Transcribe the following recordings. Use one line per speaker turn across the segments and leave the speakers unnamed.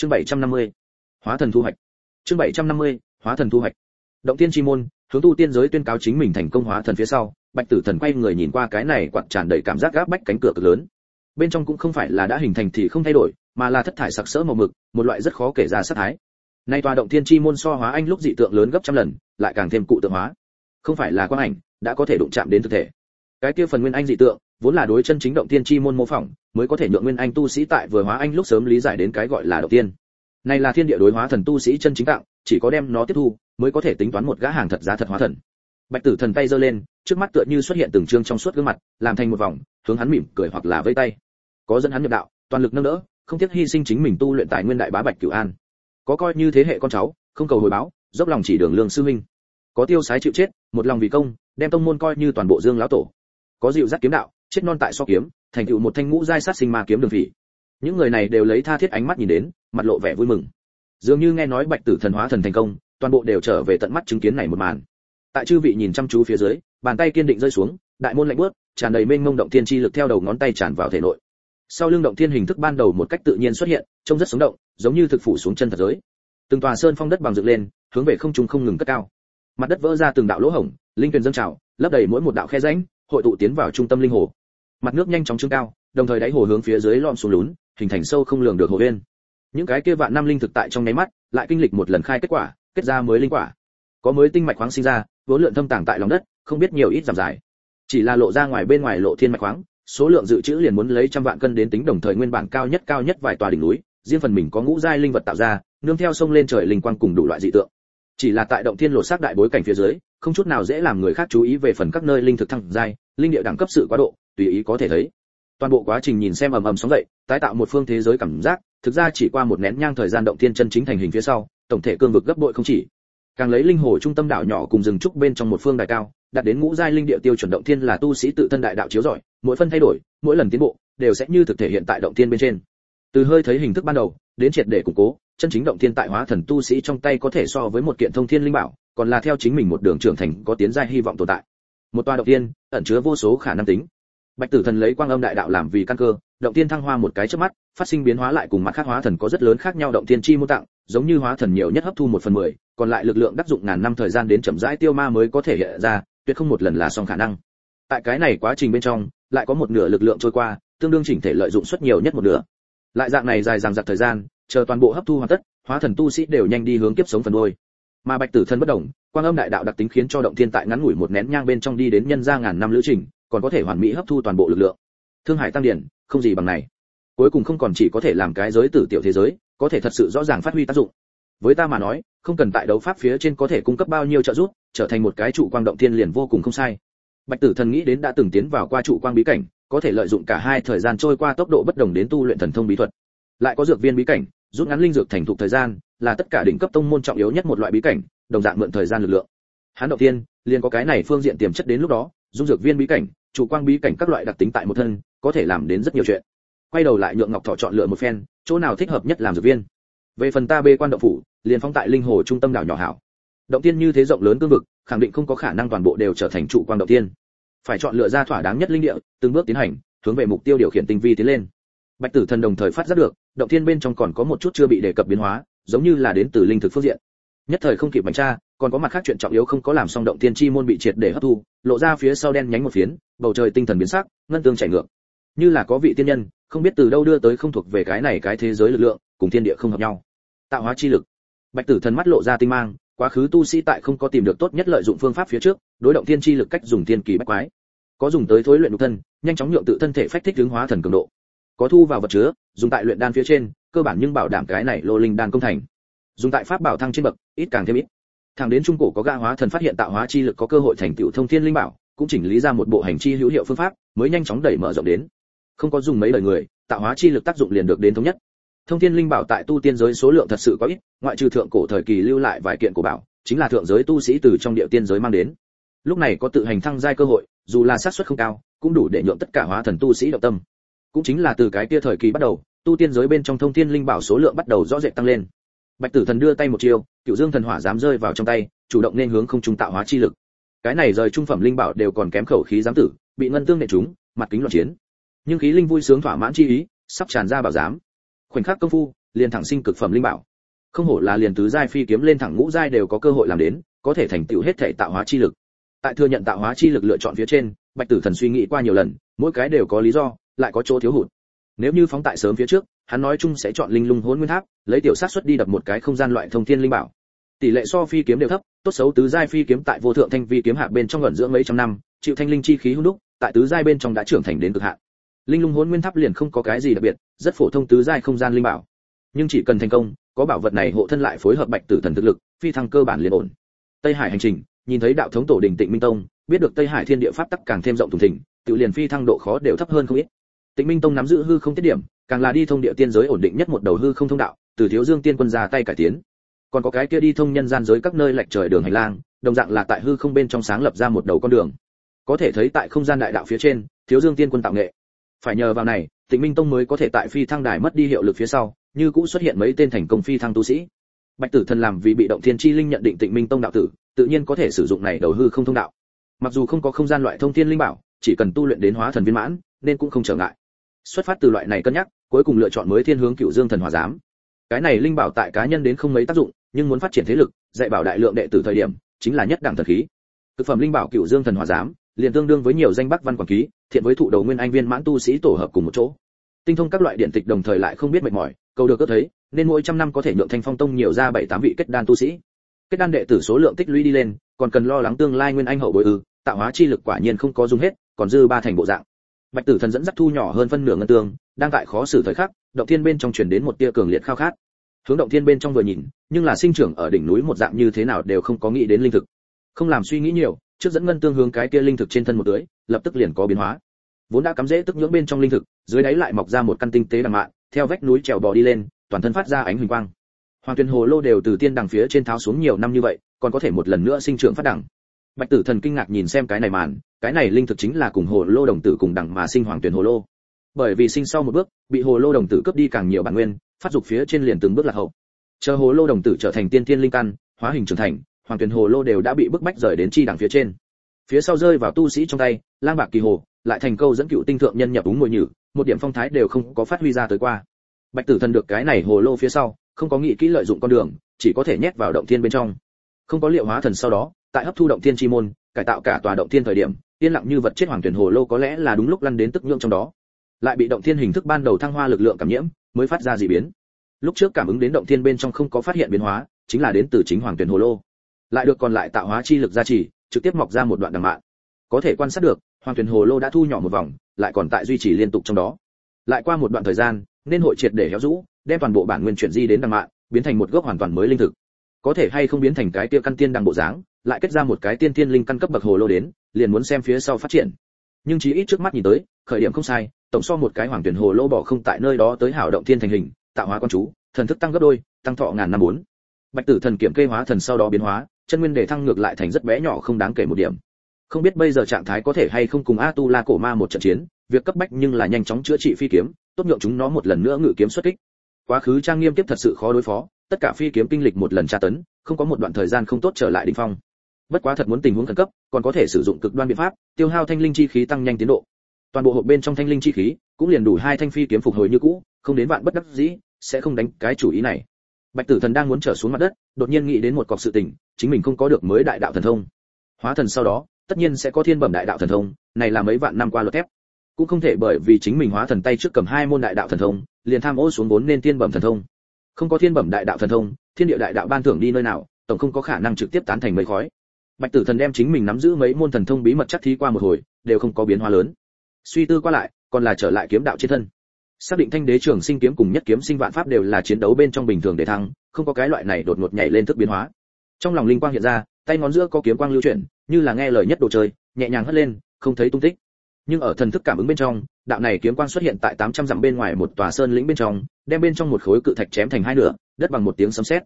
chương 750. hóa thần thu hoạch chương 750. hóa thần thu hoạch động tiên chi môn, hướng tu tiên giới tuyên cáo chính mình thành công hóa thần phía sau, bạch tử thần quay người nhìn qua cái này quặn tràn đầy cảm giác gáp bách cánh cửa cực lớn bên trong cũng không phải là đã hình thành thì không thay đổi, mà là thất thải sặc sỡ màu mực, một loại rất khó kể ra sát thái nay tòa động tiên chi môn so hóa anh lúc dị tượng lớn gấp trăm lần, lại càng thêm cụ tượng hóa không phải là quang ảnh, đã có thể đụng chạm đến thực thể cái kia phần nguyên anh dị tượng vốn là đối chân chính động tiên chi môn mô phỏng, mới có thể nhượng nguyên anh tu sĩ tại vừa hóa anh lúc sớm lý giải đến cái gọi là động tiên. Này là thiên địa đối hóa thần tu sĩ chân chính tặng chỉ có đem nó tiếp thu, mới có thể tính toán một gã hàng thật giá thật hóa thần. Bạch tử thần tay giơ lên, trước mắt tựa như xuất hiện từng trương trong suốt gương mặt, làm thành một vòng, hướng hắn mỉm cười hoặc là vây tay. Có dẫn hắn nhập đạo, toàn lực nâng đỡ, không tiếc hy sinh chính mình tu luyện tài nguyên đại bá bạch cửu an. Có coi như thế hệ con cháu, không cầu hồi báo, dốc lòng chỉ đường lương sư huynh. Có tiêu sái chịu chết, một lòng vì công, đem tông môn coi như toàn bộ dương lão tổ. Có dịu dắt kiếm đạo chết non tại so kiếm, thành tựu một thanh ngũ giai sát sinh ma kiếm đường vị. Những người này đều lấy tha thiết ánh mắt nhìn đến, mặt lộ vẻ vui mừng. Dường như nghe nói bạch tử thần hóa thần thành công, toàn bộ đều trở về tận mắt chứng kiến này một màn. Tại chư vị nhìn chăm chú phía dưới, bàn tay kiên định rơi xuống, đại môn lạnh bước tràn đầy mênh mông động thiên chi lực theo đầu ngón tay tràn vào thể nội. Sau lưng động thiên hình thức ban đầu một cách tự nhiên xuất hiện, trông rất sống động, giống như thực phủ xuống chân thật giới. Từng tòa sơn phong đất bằng dựng lên, hướng về không trung không ngừng cất cao. Mặt đất vỡ ra từng đạo lỗ hổng, linh tuyền dâng trào, lấp đầy mỗi một đạo khe rãnh, hội tụ tiến vào trung tâm linh hồ mặt nước nhanh chóng trương cao, đồng thời đáy hồ hướng phía dưới lom xuống lún, hình thành sâu không lường được hồ bên. Những cái kia vạn năm linh thực tại trong nháy mắt, lại kinh lịch một lần khai kết quả, kết ra mới linh quả. Có mới tinh mạch khoáng sinh ra, vốn lượng thâm tàng tại lòng đất, không biết nhiều ít giảm dài. Chỉ là lộ ra ngoài bên ngoài lộ thiên mạch khoáng, số lượng dự trữ liền muốn lấy trăm vạn cân đến tính đồng thời nguyên bản cao nhất cao nhất vài tòa đỉnh núi, riêng phần mình có ngũ giai linh vật tạo ra, nương theo sông lên trời linh quang cùng đủ loại dị tượng. Chỉ là tại động thiên lộ sắc đại bối cảnh phía dưới, không chút nào dễ làm người khác chú ý về phần các nơi linh thực thăng giai, linh địa đẳng cấp sự quá độ tùy ý có thể thấy. Toàn bộ quá trình nhìn xem ầm ầm sóng dậy, tái tạo một phương thế giới cảm giác, thực ra chỉ qua một nén nhang thời gian động thiên chân chính thành hình phía sau, tổng thể cương vực gấp bội không chỉ. Càng lấy linh hồ trung tâm đảo nhỏ cùng rừng trúc bên trong một phương đài cao, đạt đến ngũ giai linh địa tiêu chuẩn động thiên là tu sĩ tự thân đại đạo chiếu giỏi mỗi phân thay đổi, mỗi lần tiến bộ, đều sẽ như thực thể hiện tại động thiên bên trên. Từ hơi thấy hình thức ban đầu, đến triệt để củng cố, chân chính động thiên tại hóa thần tu sĩ trong tay có thể so với một kiện thông thiên linh bảo, còn là theo chính mình một đường trưởng thành có tiến giai hy vọng tồn tại. Một tòa động thiên, ẩn chứa vô số khả năng tính bạch tử thần lấy quang âm đại đạo làm vì căn cơ, động thiên thăng hoa một cái trước mắt, phát sinh biến hóa lại cùng mặt khác hóa thần có rất lớn khác nhau, động thiên chi mô tặng giống như hóa thần nhiều nhất hấp thu một phần mười, còn lại lực lượng đắc dụng ngàn năm thời gian đến chậm rãi tiêu ma mới có thể hiện ra, tuyệt không một lần là xong khả năng. Tại cái này quá trình bên trong, lại có một nửa lực lượng trôi qua, tương đương chỉnh thể lợi dụng suất nhiều nhất một nửa. Lại dạng này dài dằng dặc thời gian, chờ toàn bộ hấp thu hoàn tất, hóa thần tu sĩ đều nhanh đi hướng kiếp sống phần đôi mà bạch tử thân bất động, quang âm đại đạo đặc tính khiến cho động thiên tại ngắn ngủi một nén nhang bên trong đi đến nhân ra ngàn năm lữ trình còn có thể hoàn mỹ hấp thu toàn bộ lực lượng. Thương hải tăng điển không gì bằng này. Cuối cùng không còn chỉ có thể làm cái giới tử tiểu thế giới, có thể thật sự rõ ràng phát huy tác dụng. Với ta mà nói, không cần tại đấu pháp phía trên có thể cung cấp bao nhiêu trợ giúp, trở thành một cái trụ quang động thiên liền vô cùng không sai. Bạch tử thần nghĩ đến đã từng tiến vào qua trụ quang bí cảnh, có thể lợi dụng cả hai thời gian trôi qua tốc độ bất đồng đến tu luyện thần thông bí thuật. Lại có dược viên bí cảnh, rút ngắn linh dược thành thục thời gian, là tất cả đỉnh cấp tông môn trọng yếu nhất một loại bí cảnh, đồng dạng mượn thời gian lực lượng. Hắn đầu tiên liền có cái này phương diện tiềm chất đến lúc đó dung dược viên bí cảnh chủ quang bí cảnh các loại đặc tính tại một thân, có thể làm đến rất nhiều chuyện. Quay đầu lại nhượng ngọc thọ chọn lựa một phen, chỗ nào thích hợp nhất làm dược viên. Về phần ta bê quan động phủ, liền phong tại linh hồ trung tâm đảo nhỏ hảo. Động tiên như thế rộng lớn cương vực, khẳng định không có khả năng toàn bộ đều trở thành trụ quang động tiên. Phải chọn lựa ra thỏa đáng nhất linh địa, từng bước tiến hành, hướng về mục tiêu điều khiển tinh vi tiến lên. Bạch tử thần đồng thời phát giác được, động thiên bên trong còn có một chút chưa bị đề cập biến hóa, giống như là đến từ linh thực phương diện. Nhất thời không kịp bánh tra còn có mặt khác chuyện trọng yếu không có làm xong động tiên chi môn bị triệt để hấp thu, lộ ra phía sau đen nhánh một phiến, bầu trời tinh thần biến sắc, ngân tương chảy ngược. Như là có vị tiên nhân, không biết từ đâu đưa tới không thuộc về cái này cái thế giới lực lượng, cùng thiên địa không hợp nhau. Tạo hóa chi lực. Bạch tử thần mắt lộ ra tinh mang, quá khứ tu sĩ tại không có tìm được tốt nhất lợi dụng phương pháp phía trước, đối động tiên chi lực cách dùng tiên kỳ bách quái. Có dùng tới thối luyện nhục thân, nhanh chóng nhượng tự thân thể phách thích hướng hóa thần cường độ. Có thu vào vật chứa, dùng tại luyện đan phía trên, cơ bản nhưng bảo đảm cái này lô linh đan công thành. Dùng tại pháp bảo thăng trên bậc, ít càng thêm ít thẳng đến trung cổ có gã hóa thần phát hiện tạo hóa chi lực có cơ hội thành tựu thông thiên linh bảo, cũng chỉnh lý ra một bộ hành chi hữu hiệu phương pháp, mới nhanh chóng đẩy mở rộng đến. Không có dùng mấy đời người, tạo hóa chi lực tác dụng liền được đến thống nhất. Thông thiên linh bảo tại tu tiên giới số lượng thật sự có ít, ngoại trừ thượng cổ thời kỳ lưu lại vài kiện cổ bảo, chính là thượng giới tu sĩ từ trong địa tiên giới mang đến. Lúc này có tự hành thăng giai cơ hội, dù là xác suất không cao, cũng đủ để nhượng tất cả hóa thần tu sĩ động tâm. Cũng chính là từ cái kia thời kỳ bắt đầu, tu tiên giới bên trong thông thiên linh bảo số lượng bắt đầu rõ rệt tăng lên bạch tử thần đưa tay một chiêu cựu dương thần hỏa dám rơi vào trong tay, chủ động nên hướng không trung tạo hóa chi lực. Cái này rời trung phẩm linh bảo đều còn kém khẩu khí giám tử, bị ngân tương nệ chúng mặt kính loạn chiến. Nhưng khí linh vui sướng thỏa mãn chi ý, sắp tràn ra bảo giám. Khoảnh khắc công phu, liền thẳng sinh cực phẩm linh bảo. Không hổ là liền tứ giai phi kiếm lên thẳng ngũ giai đều có cơ hội làm đến, có thể thành tựu hết thể tạo hóa chi lực. Tại thừa nhận tạo hóa chi lực lựa chọn phía trên, bạch tử thần suy nghĩ qua nhiều lần, mỗi cái đều có lý do, lại có chỗ thiếu hụt. Nếu như phóng tại sớm phía trước hắn nói chung sẽ chọn linh lung hỗn nguyên tháp, lấy tiểu sát xuất đi đập một cái không gian loại thông thiên linh bảo. Tỷ lệ so phi kiếm đều thấp, tốt xấu tứ giai phi kiếm tại vô thượng thanh vi kiếm hạ bên trong gần dưỡng mấy trăm năm, chịu thanh linh chi khí hung đúc, tại tứ giai bên trong đã trưởng thành đến cực hạn. Linh lung hỗn nguyên tháp liền không có cái gì đặc biệt, rất phổ thông tứ giai không gian linh bảo. Nhưng chỉ cần thành công, có bảo vật này hộ thân lại phối hợp bạch tử thần thực lực, phi thăng cơ bản liền ổn. Tây hải hành trình, nhìn thấy đạo thống tổ đình tịnh minh tông, biết được tây hải thiên địa pháp tắc càng thêm rộng thùng thình, tự liền phi thăng độ khó đều thấp hơn không ít tịnh minh tông nắm giữ hư không tiết điểm, càng là đi thông địa tiên giới ổn định nhất một đầu hư không thông đạo, từ thiếu dương tiên quân ra tay cải tiến. Còn có cái kia đi thông nhân gian giới các nơi lệch trời đường hành lang, đồng dạng là tại hư không bên trong sáng lập ra một đầu con đường. Có thể thấy tại không gian đại đạo phía trên, thiếu dương tiên quân tạo nghệ. Phải nhờ vào này, tịnh minh tông mới có thể tại phi thăng đài mất đi hiệu lực phía sau, như cũ xuất hiện mấy tên thành công phi thăng tu sĩ. Bạch tử thần làm vì bị động thiên chi linh nhận định tịnh minh tông đạo tử, tự nhiên có thể sử dụng này đầu hư không thông đạo. Mặc dù không có không gian loại thông thiên linh bảo, chỉ cần tu luyện đến hóa thần viên mãn, nên cũng không trở ngại xuất phát từ loại này cân nhắc, cuối cùng lựa chọn mới thiên hướng cựu dương thần hòa giám. Cái này linh bảo tại cá nhân đến không mấy tác dụng, nhưng muốn phát triển thế lực, dạy bảo đại lượng đệ tử thời điểm, chính là nhất đẳng thần khí. Thực phẩm linh bảo cựu dương thần hòa giám, liền tương đương với nhiều danh bắc văn quản ký, thiện với thụ đầu nguyên anh viên mãn tu sĩ tổ hợp cùng một chỗ. Tinh thông các loại điện tịch đồng thời lại không biết mệt mỏi cầu được cơ thấy, nên mỗi trăm năm có thể nhượng thanh phong tông nhiều ra bảy tám vị kết đan tu sĩ. Kết đan đệ tử số lượng tích lũy đi lên, còn cần lo lắng tương lai nguyên anh hậu bồi ư, tạo hóa chi lực quả nhiên không có dùng hết, còn dư ba thành bộ dạng bạch tử thần dẫn dắt thu nhỏ hơn phân nửa ngân tương đang tại khó xử thời khắc, động thiên bên trong truyền đến một tia cường liệt khao khát. Hướng động thiên bên trong vừa nhìn, nhưng là sinh trưởng ở đỉnh núi một dạng như thế nào đều không có nghĩ đến linh thực. Không làm suy nghĩ nhiều, trước dẫn ngân tương hướng cái kia linh thực trên thân một tưới lập tức liền có biến hóa. Vốn đã cắm rễ tức nhưỡng bên trong linh thực, dưới đáy lại mọc ra một căn tinh tế đằng mạn, theo vách núi trèo bò đi lên, toàn thân phát ra ánh huỳnh quang. Hoàng tuyền hồ lô đều từ tiên đằng phía trên tháo xuống nhiều năm như vậy, còn có thể một lần nữa sinh trưởng phát đẳng bạch tử thần kinh ngạc nhìn xem cái này màn, cái này linh thực chính là cùng hồ lô đồng tử cùng đẳng mà sinh hoàng tuyển hồ lô. Bởi vì sinh sau một bước, bị hồ lô đồng tử cướp đi càng nhiều bản nguyên, phát dục phía trên liền từng bước lạc hậu. Chờ hồ lô đồng tử trở thành tiên tiên linh căn, hóa hình trưởng thành, hoàng tuyển hồ lô đều đã bị bức bách rời đến chi đẳng phía trên. Phía sau rơi vào tu sĩ trong tay, lang bạc kỳ hồ, lại thành câu dẫn cựu tinh thượng nhân nhập đúng ngồi nhử, một điểm phong thái đều không có phát huy ra tới qua. Bạch tử thần được cái này hồ lô phía sau, không có nghĩ kỹ lợi dụng con đường, chỉ có thể nhét vào động thiên bên trong. Không có liệu hóa thần sau đó tại hấp thu động thiên chi môn, cải tạo cả tòa động thiên thời điểm, yên lặng như vật chết hoàng tuyển hồ lô có lẽ là đúng lúc lăn đến tức nhượng trong đó. Lại bị động thiên hình thức ban đầu thăng hoa lực lượng cảm nhiễm, mới phát ra dị biến. Lúc trước cảm ứng đến động thiên bên trong không có phát hiện biến hóa, chính là đến từ chính hoàng tuyển hồ lô. Lại được còn lại tạo hóa chi lực gia trì, trực tiếp mọc ra một đoạn đằng mạn. Có thể quan sát được, hoàng tuyển hồ lô đã thu nhỏ một vòng, lại còn tại duy trì liên tục trong đó. Lại qua một đoạn thời gian, nên hội triệt để héo rũ, đem toàn bộ bản nguyên chuyển di đến đằng mạn, biến thành một gốc hoàn toàn mới linh thực. Có thể hay không biến thành cái tiêu căn tiên đằng bộ dáng lại kết ra một cái tiên tiên linh căn cấp bậc hồ lô đến, liền muốn xem phía sau phát triển. Nhưng chí ít trước mắt nhìn tới, khởi điểm không sai, tổng so một cái hoàng tuyển hồ lô bỏ không tại nơi đó tới hảo động thiên thành hình, tạo hóa con chú, thần thức tăng gấp đôi, tăng thọ ngàn năm bốn. Bạch tử thần kiểm kê hóa thần sau đó biến hóa, chân nguyên để thăng ngược lại thành rất bé nhỏ không đáng kể một điểm. Không biết bây giờ trạng thái có thể hay không cùng a tu la cổ ma một trận chiến, việc cấp bách nhưng là nhanh chóng chữa trị phi kiếm, tốt nhượng chúng nó một lần nữa ngự kiếm xuất kích. Quá khứ trang nghiêm tiếp thật sự khó đối phó, tất cả phi kiếm kinh lịch một lần tra tấn, không có một đoạn thời gian không tốt trở lại đỉnh phong bất quá thật muốn tình huống khẩn cấp, còn có thể sử dụng cực đoan biện pháp, tiêu hao thanh linh chi khí tăng nhanh tiến độ. Toàn bộ hộp bên trong thanh linh chi khí, cũng liền đủ hai thanh phi kiếm phục hồi như cũ, không đến vạn bất đắc dĩ, sẽ không đánh cái chủ ý này. Bạch tử thần đang muốn trở xuống mặt đất, đột nhiên nghĩ đến một cọc sự tình, chính mình không có được mới đại đạo thần thông. Hóa thần sau đó, tất nhiên sẽ có thiên bẩm đại đạo thần thông, này là mấy vạn năm qua luật thép. Cũng không thể bởi vì chính mình hóa thần tay trước cầm hai môn đại đạo thần thông, liền tham ô xuống vốn nên thiên bẩm thần thông. Không có thiên bẩm đại đạo thần thông, thiên địa đại đạo ban thưởng đi nơi nào, tổng không có khả năng trực tiếp tán thành mấy khói bạch tử thần đem chính mình nắm giữ mấy môn thần thông bí mật chắc thí qua một hồi, đều không có biến hóa lớn. Suy tư qua lại, còn là trở lại kiếm đạo trên thân. Xác định thanh đế trường sinh kiếm cùng nhất kiếm sinh vạn pháp đều là chiến đấu bên trong bình thường để thăng, không có cái loại này đột ngột nhảy lên thức biến hóa. Trong lòng linh quang hiện ra, tay ngón giữa có kiếm quang lưu chuyển, như là nghe lời nhất đồ chơi, nhẹ nhàng hất lên, không thấy tung tích. Nhưng ở thần thức cảm ứng bên trong, đạo này kiếm quang xuất hiện tại 800 dặm bên ngoài một tòa sơn lĩnh bên trong, đem bên trong một khối cự thạch chém thành hai nửa, đất bằng một tiếng sấm sét.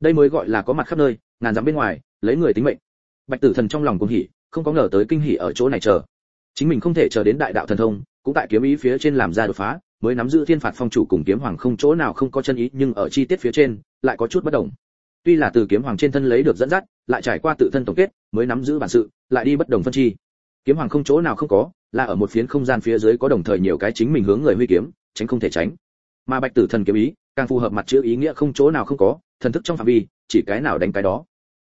Đây mới gọi là có mặt khắp nơi, ngàn dặm bên ngoài, lấy người tính mệnh bạch tử thần trong lòng cũng hỉ, không có ngờ tới kinh hỉ ở chỗ này chờ. Chính mình không thể chờ đến đại đạo thần thông, cũng tại kiếm ý phía trên làm ra đột phá, mới nắm giữ thiên phạt phong chủ cùng kiếm hoàng không chỗ nào không có chân ý, nhưng ở chi tiết phía trên, lại có chút bất đồng. Tuy là từ kiếm hoàng trên thân lấy được dẫn dắt, lại trải qua tự thân tổng kết, mới nắm giữ bản sự, lại đi bất đồng phân chi. Kiếm hoàng không chỗ nào không có, là ở một phiến không gian phía dưới có đồng thời nhiều cái chính mình hướng người huy kiếm, tránh không thể tránh. Mà bạch tử thần kiếm ý, càng phù hợp mặt chữ ý nghĩa không chỗ nào không có, thần thức trong phạm vi, chỉ cái nào đánh cái đó.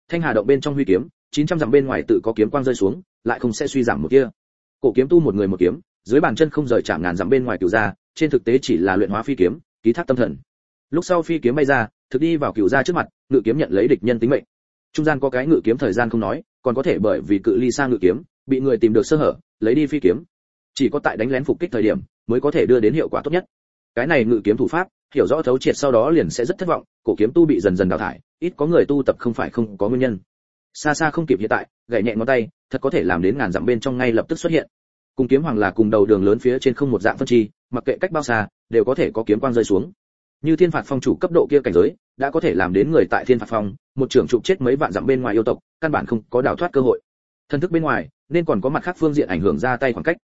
Thanh hà động bên trong huy kiếm 900 dặm bên ngoài tự có kiếm quang rơi xuống lại không sẽ suy giảm một kia. Cổ kiếm tu một người một kiếm dưới bàn chân không rời chạm ngàn dặm bên ngoài cửu gia, trên thực tế chỉ là luyện hóa phi kiếm ký thác tâm thần. Lúc sau phi kiếm bay ra thực đi vào cửu gia trước mặt ngự kiếm nhận lấy địch nhân tính mệnh. Trung gian có cái ngự kiếm thời gian không nói còn có thể bởi vì cự ly xa ngự kiếm bị người tìm được sơ hở lấy đi phi kiếm. Chỉ có tại đánh lén phục kích thời điểm mới có thể đưa đến hiệu quả tốt nhất. Cái này ngự kiếm thủ pháp hiểu rõ thấu triệt sau đó liền sẽ rất thất vọng cổ kiếm tu bị dần dần đào thải ít có người tu tập không phải không có nguyên nhân xa xa không kịp hiện tại gậy nhẹ ngón tay, thật có thể làm đến ngàn dặm bên trong ngay lập tức xuất hiện. Cùng kiếm hoàng là cùng đầu đường lớn phía trên không một dạng phân chi, mặc kệ cách bao xa, đều có thể có kiếm quang rơi xuống. Như thiên phạt phong chủ cấp độ kia cảnh giới, đã có thể làm đến người tại thiên phạt phong, một trưởng trục chết mấy vạn dặm bên ngoài yêu tộc, căn bản không có đào thoát cơ hội. Thân thức bên ngoài, nên còn có mặt khác phương diện ảnh hưởng ra tay khoảng cách.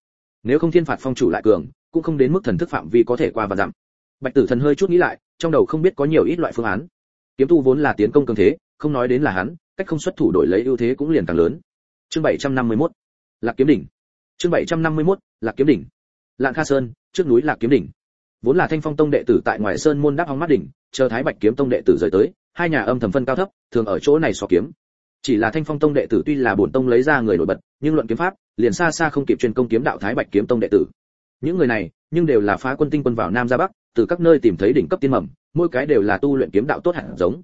Nếu không thiên phạt phong chủ lại cường, cũng không đến mức thần thức phạm vi có thể qua và dặm. Bạch tử thần hơi chút nghĩ lại, trong đầu không biết có nhiều ít loại phương án. Kiếm tu vốn là tiến công cường thế, không nói đến là hắn cách không xuất thủ đổi lấy ưu thế cũng liền càng lớn. Chương 751 lạc kiếm đỉnh. Chương 751 lạc kiếm đỉnh. Lạng kha sơn, trước núi lạc kiếm đỉnh. Vốn là thanh phong tông đệ tử tại ngoài sơn môn đáp hóng mắt đỉnh, chờ thái bạch kiếm tông đệ tử rời tới, hai nhà âm thầm phân cao thấp, thường ở chỗ này so kiếm. Chỉ là thanh phong tông đệ tử tuy là bổn tông lấy ra người nổi bật, nhưng luận kiếm pháp, liền xa xa không kịp truyền công kiếm đạo thái bạch kiếm tông đệ tử. Những người này, nhưng đều là phá quân tinh quân vào nam ra bắc, từ các nơi tìm thấy đỉnh cấp tiên mầm, mỗi cái đều là tu luyện kiếm đạo tốt hẳn giống.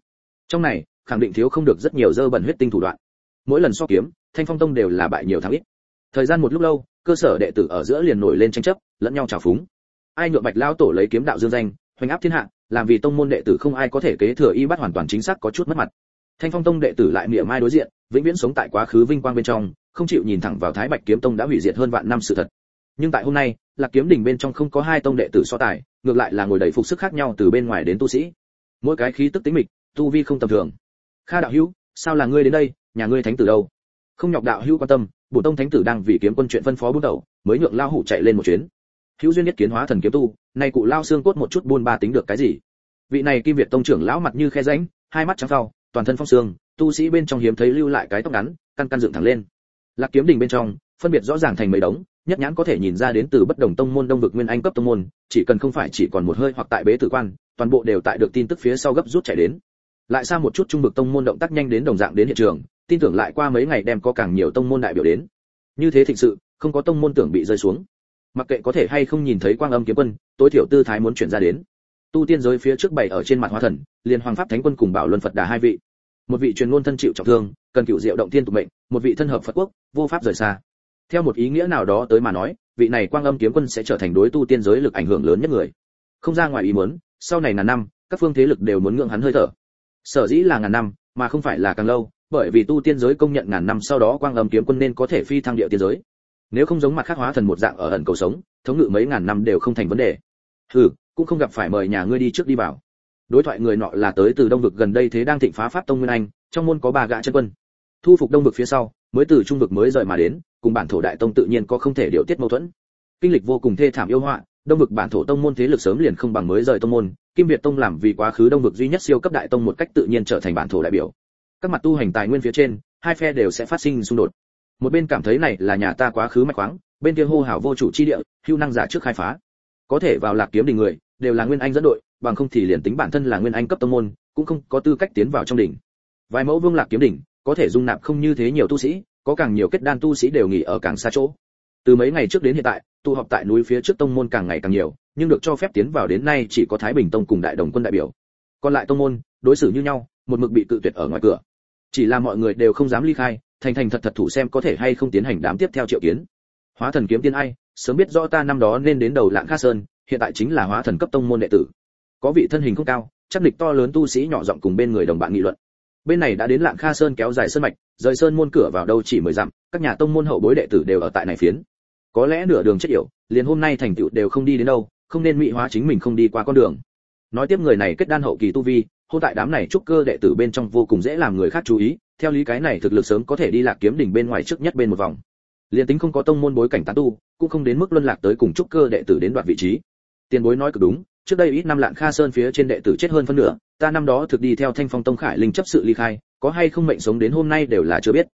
Trong này khẳng định thiếu không được rất nhiều dơ bẩn huyết tinh thủ đoạn. Mỗi lần so kiếm, thanh phong tông đều là bại nhiều thắng ít. Thời gian một lúc lâu, cơ sở đệ tử ở giữa liền nổi lên tranh chấp, lẫn nhau trào phúng. Ai nhượng bạch lao tổ lấy kiếm đạo dương danh, hoành áp thiên hạ, làm vì tông môn đệ tử không ai có thể kế thừa y bắt hoàn toàn chính xác có chút mất mặt. Thanh phong tông đệ tử lại mỉa mai đối diện, vĩnh viễn sống tại quá khứ vinh quang bên trong, không chịu nhìn thẳng vào thái bạch kiếm tông đã hủy diệt hơn vạn năm sự thật. Nhưng tại hôm nay, lạc kiếm đỉnh bên trong không có hai tông đệ tử so tài, ngược lại là ngồi đầy phục sức khác nhau từ bên ngoài đến tu sĩ. Mỗi cái khí tức tính mịch, tu vi không tầm thường kha đạo hữu, sao là ngươi đến đây? Nhà ngươi thánh tử đâu? Không nhọc đạo hữu quan tâm, bổ tông thánh tử đang vì kiếm quân chuyện phân phó bút đầu mới nhượng lao hủ chạy lên một chuyến. Hữu duyên nhất kiến hóa thần kiếm tu, nay cụ lao xương cốt một chút buôn ba tính được cái gì? Vị này kim việt tông trưởng lão mặt như khe rãnh, hai mắt trắng phao, toàn thân phong xương tu sĩ bên trong hiếm thấy lưu lại cái tóc ngắn, căn căn dựng thẳng lên. Lạc kiếm đình bên trong, phân biệt rõ ràng thành mấy đống, nhất nhãn có thể nhìn ra đến từ bất đồng tông môn đông vực nguyên anh cấp tông môn, chỉ cần không phải chỉ còn một hơi hoặc tại bế tử quan, toàn bộ đều tại được tin tức phía sau gấp rút chạy đến lại xa một chút trung vực tông môn động tác nhanh đến đồng dạng đến hiện trường, tin tưởng lại qua mấy ngày đem có càng nhiều tông môn đại biểu đến. Như thế thịnh sự, không có tông môn tưởng bị rơi xuống. Mặc kệ có thể hay không nhìn thấy quang âm kiếm quân, tối thiểu tư thái muốn chuyển ra đến. Tu tiên giới phía trước bảy ở trên mặt hóa thần liền hoàng pháp thánh quân cùng bảo luân phật đà hai vị. Một vị truyền ngôn thân chịu trọng thương, cần cựu diệu động tiên tục mệnh, một vị thân hợp phật quốc, vô pháp rời xa. Theo một ý nghĩa nào đó tới mà nói, vị này quang âm kiếm quân sẽ trở thành đối tu tiên giới lực ảnh hưởng lớn nhất người. Không ra ngoài ý muốn, sau này là năm, các phương thế lực đều muốn ngưỡng hắn hơi thở sở dĩ là ngàn năm, mà không phải là càng lâu, bởi vì tu tiên giới công nhận ngàn năm sau đó quang âm kiếm quân nên có thể phi thăng địa tiên giới. Nếu không giống mặt khác hóa thần một dạng ở ẩn cầu sống, thống ngự mấy ngàn năm đều không thành vấn đề. Ừ cũng không gặp phải mời nhà ngươi đi trước đi vào đối thoại người nọ là tới từ đông vực gần đây thế đang thịnh phá pháp tông nguyên anh, trong môn có ba gã chân quân. Thu phục đông vực phía sau, mới từ trung vực mới rời mà đến, cùng bản thổ đại tông tự nhiên có không thể điều tiết mâu thuẫn. Kinh lịch vô cùng thê thảm yêu họa, đông vực bản thổ tông môn thế lực sớm liền không bằng mới rời tông môn kim việt tông làm vì quá khứ đông vực duy nhất siêu cấp đại tông một cách tự nhiên trở thành bản thổ đại biểu. Các mặt tu hành tài nguyên phía trên, hai phe đều sẽ phát sinh xung đột. Một bên cảm thấy này là nhà ta quá khứ mạch khoáng, bên kia hô hào vô chủ chi địa, hưu năng giả trước khai phá. Có thể vào lạc kiếm đỉnh người, đều là nguyên anh dẫn đội, bằng không thì liền tính bản thân là nguyên anh cấp tông môn, cũng không có tư cách tiến vào trong đỉnh. Vài mẫu vương lạc kiếm đỉnh, có thể dung nạp không như thế nhiều tu sĩ, có càng nhiều kết đan tu sĩ đều nghỉ ở càng xa chỗ. Từ mấy ngày trước đến hiện tại, tụ họp tại núi phía trước tông môn càng ngày càng nhiều nhưng được cho phép tiến vào đến nay chỉ có thái bình tông cùng đại đồng quân đại biểu. Còn lại tông môn, đối xử như nhau, một mực bị tự tuyệt ở ngoài cửa. Chỉ là mọi người đều không dám ly khai, thành thành thật thật thủ xem có thể hay không tiến hành đám tiếp theo triệu kiến. Hóa thần kiếm tiên ai, sớm biết rõ ta năm đó nên đến đầu lạng kha sơn, hiện tại chính là hóa thần cấp tông môn đệ tử. Có vị thân hình không cao, chắc địch to lớn tu sĩ nhỏ giọng cùng bên người đồng bạn nghị luận. Bên này đã đến lạng kha sơn kéo dài sơn mạch, rời sơn môn cửa vào đâu chỉ mười dặm, các nhà tông môn hậu bối đệ tử đều ở tại này phiến. Có lẽ nửa đường chết yểu, liền hôm nay thành tựu đều không đi đến đâu không nên mỹ hóa chính mình không đi qua con đường. Nói tiếp người này kết đan hậu kỳ tu vi, hôn tại đám này trúc cơ đệ tử bên trong vô cùng dễ làm người khác chú ý, theo lý cái này thực lực sớm có thể đi lạc kiếm đỉnh bên ngoài trước nhất bên một vòng. Liền tính không có tông môn bối cảnh tán tu, cũng không đến mức luân lạc tới cùng trúc cơ đệ tử đến đoạt vị trí. Tiền bối nói cực đúng, trước đây ít năm lạng kha sơn phía trên đệ tử chết hơn phân nửa, ta năm đó thực đi theo thanh phong tông khải linh chấp sự ly khai, có hay không mệnh sống đến hôm nay đều là chưa biết.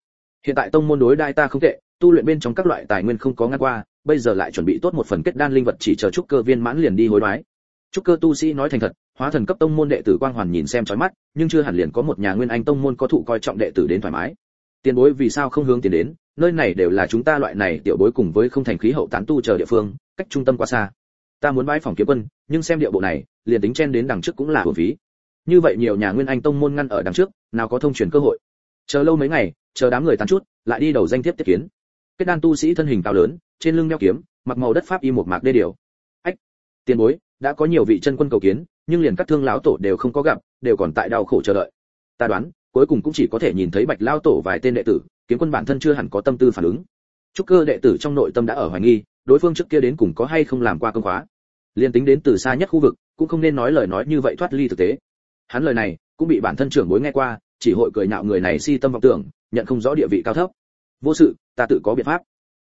Hiện tại tông môn đối đại ta không tệ, tu luyện bên trong các loại tài nguyên không có ngăn qua bây giờ lại chuẩn bị tốt một phần kết đan linh vật chỉ chờ trúc cơ viên mãn liền đi hối đoái. Trúc cơ tu sĩ nói thành thật, hóa thần cấp tông môn đệ tử quang hoàn nhìn xem chói mắt, nhưng chưa hẳn liền có một nhà nguyên anh tông môn có thụ coi trọng đệ tử đến thoải mái. Tiền bối vì sao không hướng tiền đến, nơi này đều là chúng ta loại này tiểu bối cùng với không thành khí hậu tán tu chờ địa phương, cách trung tâm quá xa. Ta muốn bãi phòng kiếm quân, nhưng xem địa bộ này, liền tính chen đến đằng trước cũng là hưởng phí. Như vậy nhiều nhà nguyên anh tông môn ngăn ở đằng trước, nào có thông truyền cơ hội. Chờ lâu mấy ngày, chờ đám người tán chút, lại đi đầu danh thiếp tiếp kiến. Kết đan tu sĩ thân hình cao lớn trên lưng đeo kiếm, mặc màu đất pháp y một mạc đê điều. Ách, tiền bối, đã có nhiều vị chân quân cầu kiến, nhưng liền các thương lão tổ đều không có gặp, đều còn tại đau khổ chờ đợi. Ta đoán, cuối cùng cũng chỉ có thể nhìn thấy bạch lao tổ vài tên đệ tử, kiếm quân bản thân chưa hẳn có tâm tư phản ứng. Trúc cơ đệ tử trong nội tâm đã ở hoài nghi, đối phương trước kia đến cùng có hay không làm qua công khóa. Liên tính đến từ xa nhất khu vực, cũng không nên nói lời nói như vậy thoát ly thực tế. Hắn lời này, cũng bị bản thân trưởng bối nghe qua, chỉ hội cười nhạo người này si tâm vọng tưởng, nhận không rõ địa vị cao thấp. Vô sự, ta tự có biện pháp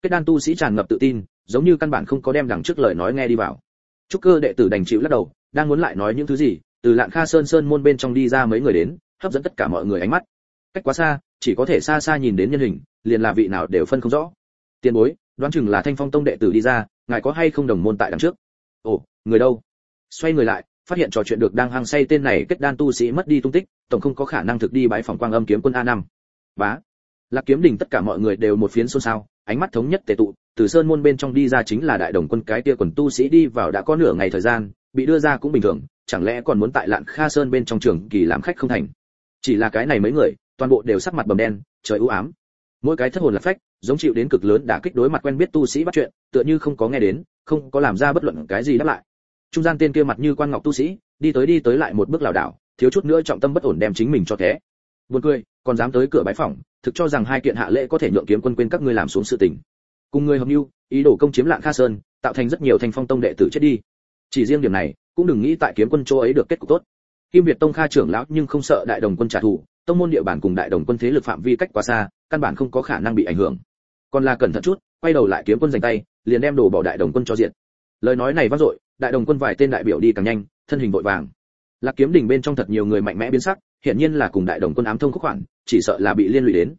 kết đan tu sĩ tràn ngập tự tin, giống như căn bản không có đem đằng trước lời nói nghe đi vào. Trúc cơ đệ tử đành chịu lắc đầu, đang muốn lại nói những thứ gì, từ lạng kha sơn sơn môn bên trong đi ra mấy người đến, hấp dẫn tất cả mọi người ánh mắt. Cách quá xa, chỉ có thể xa xa nhìn đến nhân hình, liền là vị nào đều phân không rõ. Tiền bối, đoán chừng là thanh phong tông đệ tử đi ra, ngài có hay không đồng môn tại đằng trước? Ồ, người đâu? Xoay người lại, phát hiện trò chuyện được đang hăng say tên này kết đan tu sĩ mất đi tung tích, tổng không có khả năng thực đi bãi phòng quang âm kiếm quân a năm. Bá lạc kiếm đỉnh tất cả mọi người đều một phiến xôn xao, ánh mắt thống nhất tề tụ, từ sơn môn bên trong đi ra chính là đại đồng quân cái kia quần tu sĩ đi vào đã có nửa ngày thời gian, bị đưa ra cũng bình thường, chẳng lẽ còn muốn tại lạn kha sơn bên trong trường kỳ làm khách không thành? Chỉ là cái này mấy người, toàn bộ đều sắc mặt bầm đen, trời u ám. Mỗi cái thất hồn là phách, giống chịu đến cực lớn đả kích đối mặt quen biết tu sĩ bắt chuyện, tựa như không có nghe đến, không có làm ra bất luận cái gì đáp lại. Trung gian tên kia mặt như quan ngọc tu sĩ, đi tới đi tới lại một bước lảo đảo, thiếu chút nữa trọng tâm bất ổn đem chính mình cho thế buồn cười còn dám tới cửa bái phỏng, thực cho rằng hai kiện hạ lễ có thể nhượng kiếm quân quên các ngươi làm xuống sự tình. Cùng ngươi hợp mưu ý đồ công chiếm lạng kha sơn tạo thành rất nhiều thành phong tông đệ tử chết đi. Chỉ riêng điểm này cũng đừng nghĩ tại kiếm quân chỗ ấy được kết cục tốt. Kim việt tông kha trưởng lão nhưng không sợ đại đồng quân trả thù tông môn địa bàn cùng đại đồng quân thế lực phạm vi cách quá xa căn bản không có khả năng bị ảnh hưởng. Còn là cẩn thận chút quay đầu lại kiếm quân giành tay liền đem đồ bỏ đại đồng quân cho diện lời nói này vang dội đại đồng quân vài tên đại biểu đi càng nhanh thân hình vội vàng. Lạc kiếm đỉnh bên trong thật nhiều người mạnh mẽ biến sắc hiện nhiên là cùng đại đồng quân ám thông khúc khoản, chỉ sợ là bị liên lụy đến.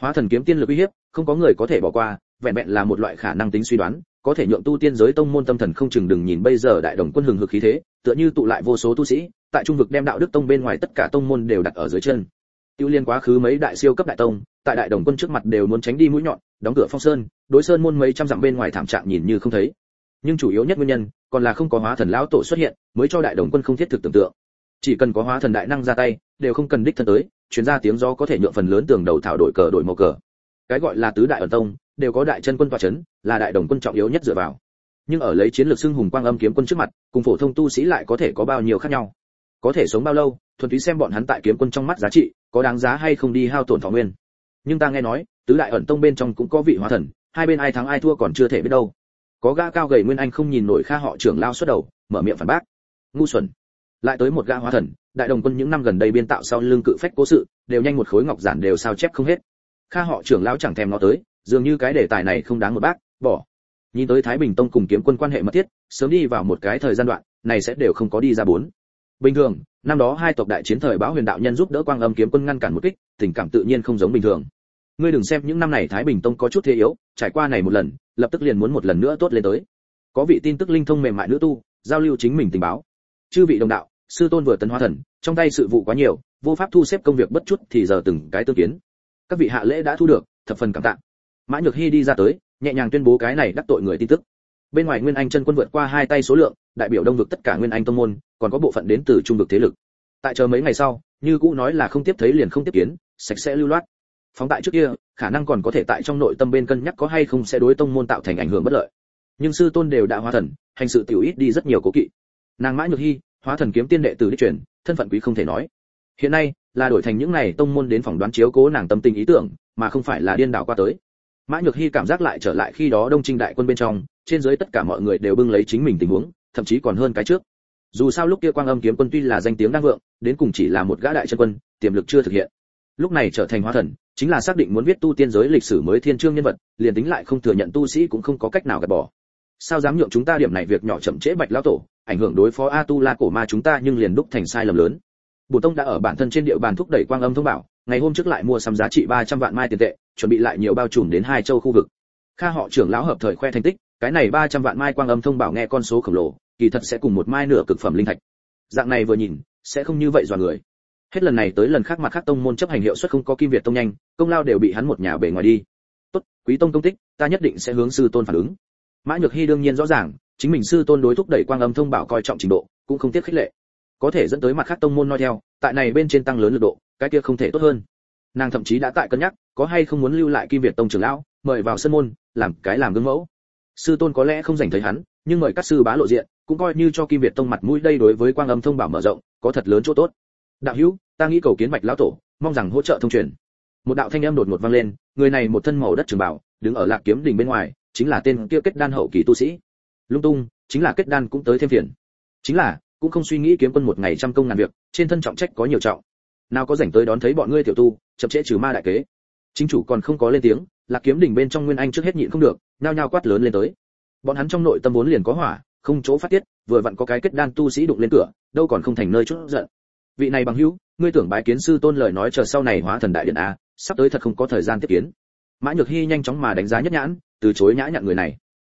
Hóa thần kiếm tiên lực uy hiếp, không có người có thể bỏ qua, vẹn vẹn là một loại khả năng tính suy đoán, có thể nhượng tu tiên giới tông môn tâm thần không chừng đừng nhìn bây giờ đại đồng quân hừng hực khí thế, tựa như tụ lại vô số tu sĩ, tại trung vực đem đạo đức tông bên ngoài tất cả tông môn đều đặt ở dưới chân. Tiêu liên quá khứ mấy đại siêu cấp đại tông, tại đại đồng quân trước mặt đều muốn tránh đi mũi nhọn, đóng cửa phong sơn, đối sơn môn mấy trăm dặm bên ngoài thảm trạng nhìn như không thấy. Nhưng chủ yếu nhất nguyên nhân, còn là không có hóa thần lão tổ xuất hiện, mới cho đại đồng quân không thiết thực tưởng tượng. Chỉ cần có hóa thần đại năng ra tay đều không cần đích thân tới, chuyến ra tiếng gió có thể nhượng phần lớn tường đầu thảo đổi cờ đổi màu cờ. Cái gọi là tứ đại ẩn tông, đều có đại chân quân tọa chấn, là đại đồng quân trọng yếu nhất dựa vào. Nhưng ở lấy chiến lược xưng hùng quang âm kiếm quân trước mặt, cùng phổ thông tu sĩ lại có thể có bao nhiêu khác nhau? Có thể sống bao lâu, thuần túy xem bọn hắn tại kiếm quân trong mắt giá trị, có đáng giá hay không đi hao tổn thọ nguyên. Nhưng ta nghe nói, tứ đại ẩn tông bên trong cũng có vị hóa thần, hai bên ai thắng ai thua còn chưa thể biết đâu. Có gã cao gầy nguyên anh không nhìn nổi kha họ trưởng lao xuất đầu, mở miệng phản bác. Ngu xuẩn. Lại tới một gã hóa thần đại đồng quân những năm gần đây biên tạo sau lưng cự phách cố sự, đều nhanh một khối ngọc giản đều sao chép không hết. Kha họ trưởng lão chẳng thèm nó tới, dường như cái đề tài này không đáng một bác, bỏ. Nhìn tới thái bình tông cùng kiếm quân quan hệ mật thiết, sớm đi vào một cái thời gian đoạn, này sẽ đều không có đi ra bốn. Bình thường, năm đó hai tộc đại chiến thời báo huyền đạo nhân giúp đỡ quang âm kiếm quân ngăn cản một kích, tình cảm tự nhiên không giống bình thường. Ngươi đừng xem những năm này thái bình tông có chút thế yếu, trải qua này một lần, lập tức liền muốn một lần nữa tốt lên tới. Có vị tin tức linh thông mềm mại nữ tu, giao lưu chính mình tình báo. Chư vị đồng đạo sư tôn vừa tấn hóa thần, trong tay sự vụ quá nhiều, vô pháp thu xếp công việc bất chút thì giờ từng cái tương kiến. Các vị hạ lễ đã thu được, thập phần cảm tạ. Mã nhược hy đi ra tới, nhẹ nhàng tuyên bố cái này đắc tội người tin tức. Bên ngoài nguyên anh chân quân vượt qua hai tay số lượng, đại biểu đông vực tất cả nguyên anh tông môn, còn có bộ phận đến từ trung vực thế lực. Tại chờ mấy ngày sau, như cũ nói là không tiếp thấy liền không tiếp kiến, sạch sẽ lưu loát. Phóng tại trước kia, khả năng còn có thể tại trong nội tâm bên cân nhắc có hay không sẽ đối tông môn tạo thành ảnh hưởng bất lợi. Nhưng sư tôn đều đã hóa thần, hành sự tiểu ít đi rất nhiều cố kỵ. Nàng mã nhược hy hóa thần kiếm tiên đệ tử đi truyền thân phận quý không thể nói. Hiện nay, là đổi thành những này tông môn đến phỏng đoán chiếu cố nàng tâm tình ý tưởng, mà không phải là điên đảo qua tới. Mã nhược hy cảm giác lại trở lại khi đó đông trinh đại quân bên trong, trên dưới tất cả mọi người đều bưng lấy chính mình tình huống, thậm chí còn hơn cái trước. Dù sao lúc kia quang âm kiếm quân tuy là danh tiếng đang vượng, đến cùng chỉ là một gã đại chân quân, tiềm lực chưa thực hiện. Lúc này trở thành hóa thần, chính là xác định muốn viết tu tiên giới lịch sử mới thiên trương nhân vật, liền tính lại không thừa nhận tu sĩ cũng không có cách nào gạt bỏ. Sao dám nhượng chúng ta điểm này việc nhỏ chậm trễ bạch lão tổ? Ảnh hưởng đối phó a tu la cổ ma chúng ta nhưng liền đúc thành sai lầm lớn. Bổ tông đã ở bản thân trên địa bàn thúc đẩy quang âm thông bảo, ngày hôm trước lại mua sắm giá trị 300 vạn mai tiền tệ, chuẩn bị lại nhiều bao trùm đến hai châu khu vực. Kha họ trưởng lão hợp thời khoe thành tích, cái này 300 vạn mai quang âm thông bảo nghe con số khổng lồ, kỳ thật sẽ cùng một mai nửa cực phẩm linh thạch. Dạng này vừa nhìn, sẽ không như vậy dọa người. Hết lần này tới lần khác mặt khác tông môn chấp hành hiệu suất không có kim việt tông nhanh, công lao đều bị hắn một nhà bề ngoài đi. Tốt, quý tông công tích, ta nhất định sẽ hướng sư tôn phản ứng. Mã nhược hy đương nhiên rõ ràng chính mình sư tôn đối thúc đẩy quang âm thông bảo coi trọng trình độ, cũng không tiếc khích lệ. Có thể dẫn tới mặt khác tông môn nói theo, tại này bên trên tăng lớn lực độ, cái kia không thể tốt hơn. Nàng thậm chí đã tại cân nhắc, có hay không muốn lưu lại kim việt tông trưởng lão, mời vào sân môn, làm cái làm gương mẫu. Sư tôn có lẽ không dành thấy hắn, nhưng mời các sư bá lộ diện, cũng coi như cho kim việt tông mặt mũi đây đối với quang âm thông bảo mở rộng, có thật lớn chỗ tốt. Đạo hữu, ta nghĩ cầu kiến bạch lão tổ, mong rằng hỗ trợ thông truyền. Một đạo thanh âm đột ngột vang lên, người này một thân màu đất trường bảo, đứng ở lạc kiếm đỉnh bên ngoài, chính là tên kia kết đan hậu kỳ tu sĩ lung tung, chính là kết đan cũng tới thêm phiền. Chính là, cũng không suy nghĩ kiếm quân một ngày trăm công ngàn việc, trên thân trọng trách có nhiều trọng. Nào có rảnh tới đón thấy bọn ngươi tiểu tu, chậm trễ trừ ma đại kế. Chính chủ còn không có lên tiếng, lạc kiếm đỉnh bên trong nguyên anh trước hết nhịn không được, nhao nhao quát lớn lên tới. Bọn hắn trong nội tâm vốn liền có hỏa, không chỗ phát tiết, vừa vặn có cái kết đan tu sĩ đụng lên cửa, đâu còn không thành nơi chút giận. Vị này bằng hữu, ngươi tưởng bái kiến sư tôn lời nói chờ sau này hóa thần đại điện a, sắp tới thật không có thời gian tiếp kiến. Mã nhược hy nhanh chóng mà đánh giá nhất nhãn, từ chối nhã nhặn người này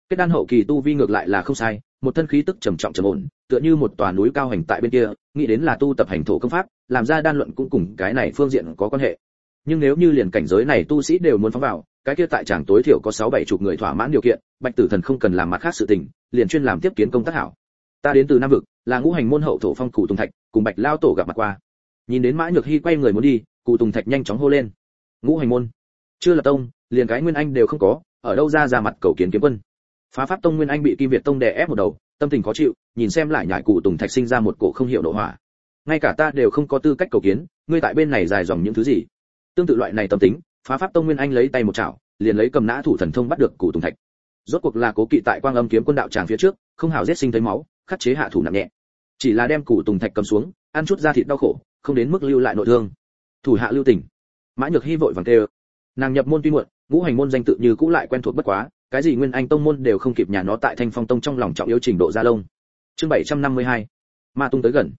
kết đan hậu kỳ tu vi ngược lại là không sai, một thân khí tức trầm trọng trầm ổn, tựa như một tòa núi cao hành tại bên kia, nghĩ đến là tu tập hành thổ công pháp, làm ra đan luận cũng cùng cái này phương diện có quan hệ. Nhưng nếu như liền cảnh giới này tu sĩ đều muốn phóng vào, cái kia tại chàng tối thiểu có sáu bảy chục người thỏa mãn điều kiện, bạch tử thần không cần làm mặt khác sự tình, liền chuyên làm tiếp kiến công tác hảo. Ta đến từ nam vực, là ngũ hành môn hậu thổ phong cụ tùng thạch, cùng bạch lao tổ gặp mặt qua. Nhìn đến mã nhược hy quay người muốn đi cụ tùng thạch nhanh chóng hô lên. Ngũ hành môn. Chưa là tông, liền cái nguyên anh đều không có, ở đâu ra ra mặt cầu kiến kiếm quân phá pháp tông nguyên anh bị kim việt tông đè ép một đầu, tâm tình khó chịu, nhìn xem lại nhải cụ tùng thạch sinh ra một cổ không hiểu độ hỏa. Ngay cả ta đều không có tư cách cầu kiến, ngươi tại bên này dài dòng những thứ gì? Tương tự loại này tâm tính, phá pháp tông nguyên anh lấy tay một chảo, liền lấy cầm nã thủ thần thông bắt được cụ tùng thạch. Rốt cuộc là cố kỵ tại quang âm kiếm quân đạo tràng phía trước, không hào giết sinh thấy máu, khắc chế hạ thủ nặng nhẹ. Chỉ là đem cụ tùng thạch cầm xuống, ăn chút da thịt đau khổ, không đến mức lưu lại nội thương. Thủ hạ lưu tình. Mã nhược hy vội vàng tê nàng nhập môn tuy muộn, ngũ hành môn danh tự như cũ lại quen thuộc bất quá cái gì nguyên anh tông môn đều không kịp nhà nó tại thanh phong tông trong lòng trọng yếu trình độ gia lông. Chương 752 ma tung tới gần.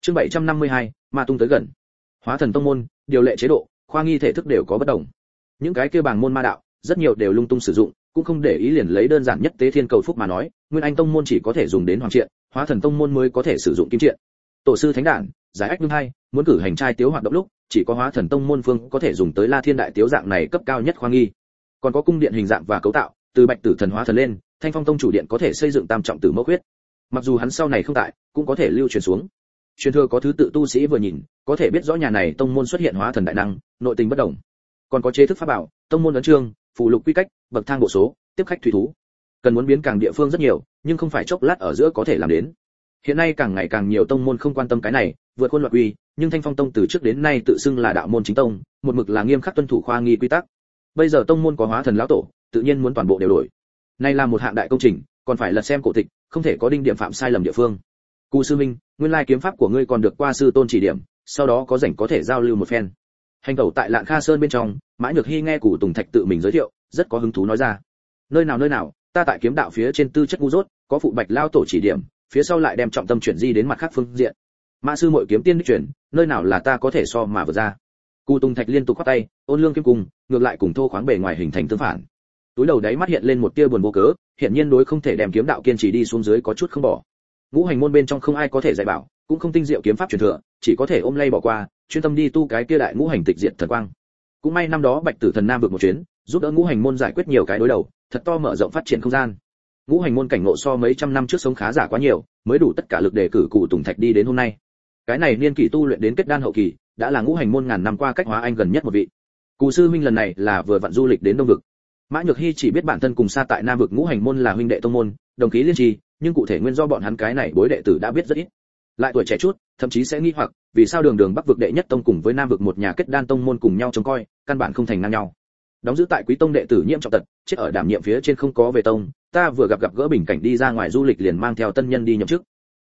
Chương 752 ma tung tới gần. Hóa thần tông môn, điều lệ chế độ, khoa nghi thể thức đều có bất đồng. Những cái kia bảng môn ma đạo, rất nhiều đều lung tung sử dụng, cũng không để ý liền lấy đơn giản nhất tế thiên cầu phúc mà nói, nguyên anh tông môn chỉ có thể dùng đến hoàng triện, hóa thần tông môn mới có thể sử dụng kim triện. Tổ sư thánh đản, giải ách đương hai, muốn cử hành trai tiếu hoạt động lúc, chỉ có hóa thần tông môn phương có thể dùng tới la thiên đại tiếu dạng này cấp cao nhất khoa nghi. Còn có cung điện hình dạng và cấu tạo từ bạch tử thần hóa thần lên, thanh phong tông chủ điện có thể xây dựng tam trọng tử mẫu huyết mặc dù hắn sau này không tại, cũng có thể lưu truyền xuống. Truyền thừa có thứ tự tu sĩ vừa nhìn, có thể biết rõ nhà này tông môn xuất hiện hóa thần đại năng, nội tình bất đồng. Còn có chế thức pháp bảo, tông môn ấn trương phụ lục quy cách, bậc thang bộ số, tiếp khách thủy thú. Cần muốn biến càng địa phương rất nhiều, nhưng không phải chốc lát ở giữa có thể làm đến. Hiện nay càng ngày càng nhiều tông môn không quan tâm cái này, vượt khuôn luật quy, nhưng thanh phong tông từ trước đến nay tự xưng là đạo môn chính tông, một mực là nghiêm khắc tuân thủ khoa nghi quy tắc. Bây giờ tông môn có hóa thần lão tổ tự nhiên muốn toàn bộ đều đổi. Nay là một hạng đại công trình, còn phải lật xem cổ tịch, không thể có đinh điểm phạm sai lầm địa phương. Cù sư minh, nguyên lai kiếm pháp của ngươi còn được qua sư tôn chỉ điểm, sau đó có rảnh có thể giao lưu một phen. Hành tẩu tại lạng kha sơn bên trong, mã nhược hy nghe cụ tùng thạch tự mình giới thiệu, rất có hứng thú nói ra. Nơi nào nơi nào, ta tại kiếm đạo phía trên tư chất ngu dốt, có phụ bạch lao tổ chỉ điểm, phía sau lại đem trọng tâm chuyển di đến mặt khác phương diện. Mã sư muội kiếm tiên chuyển, nơi nào là ta có thể so mà vừa ra. Cụ tùng thạch liên tục khoát tay, ôn lương kiếm cùng, ngược lại cùng thô khoáng bề ngoài hình thành tương phản túi đầu đáy mắt hiện lên một tia buồn vô cớ hiện nhiên đối không thể đem kiếm đạo kiên trì đi xuống dưới có chút không bỏ. Ngũ hành môn bên trong không ai có thể dạy bảo, cũng không tinh diệu kiếm pháp truyền thừa, chỉ có thể ôm lay bỏ qua, chuyên tâm đi tu cái kia đại ngũ hành tịch diện thần quang. Cũng may năm đó bạch tử thần nam vượt một chuyến, giúp đỡ ngũ hành môn giải quyết nhiều cái đối đầu, thật to mở rộng phát triển không gian. Ngũ hành môn cảnh ngộ so mấy trăm năm trước sống khá giả quá nhiều, mới đủ tất cả lực để cử cụ tùng thạch đi đến hôm nay. Cái này niên kỷ tu luyện đến kết đan hậu kỳ, đã là ngũ hành môn ngàn năm qua cách hóa anh gần nhất một vị. Cụ sư minh lần này là vừa vặn du lịch đến đông vực mã nhược hy chỉ biết bản thân cùng xa tại nam vực ngũ hành môn là huynh đệ tông môn, đồng khí liên trì, nhưng cụ thể nguyên do bọn hắn cái này bối đệ tử đã biết rất ít. Lại tuổi trẻ chút, thậm chí sẽ nghi hoặc, vì sao đường đường bắc vực đệ nhất tông cùng với nam vực một nhà kết đan tông môn cùng nhau trông coi, căn bản không thành ngang nhau. Đóng giữ tại quý tông đệ tử nhiễm trọng tật, chết ở đảm nhiệm phía trên không có về tông, ta vừa gặp gặp gỡ bình cảnh đi ra ngoài du lịch liền mang theo tân nhân đi nhậm chức.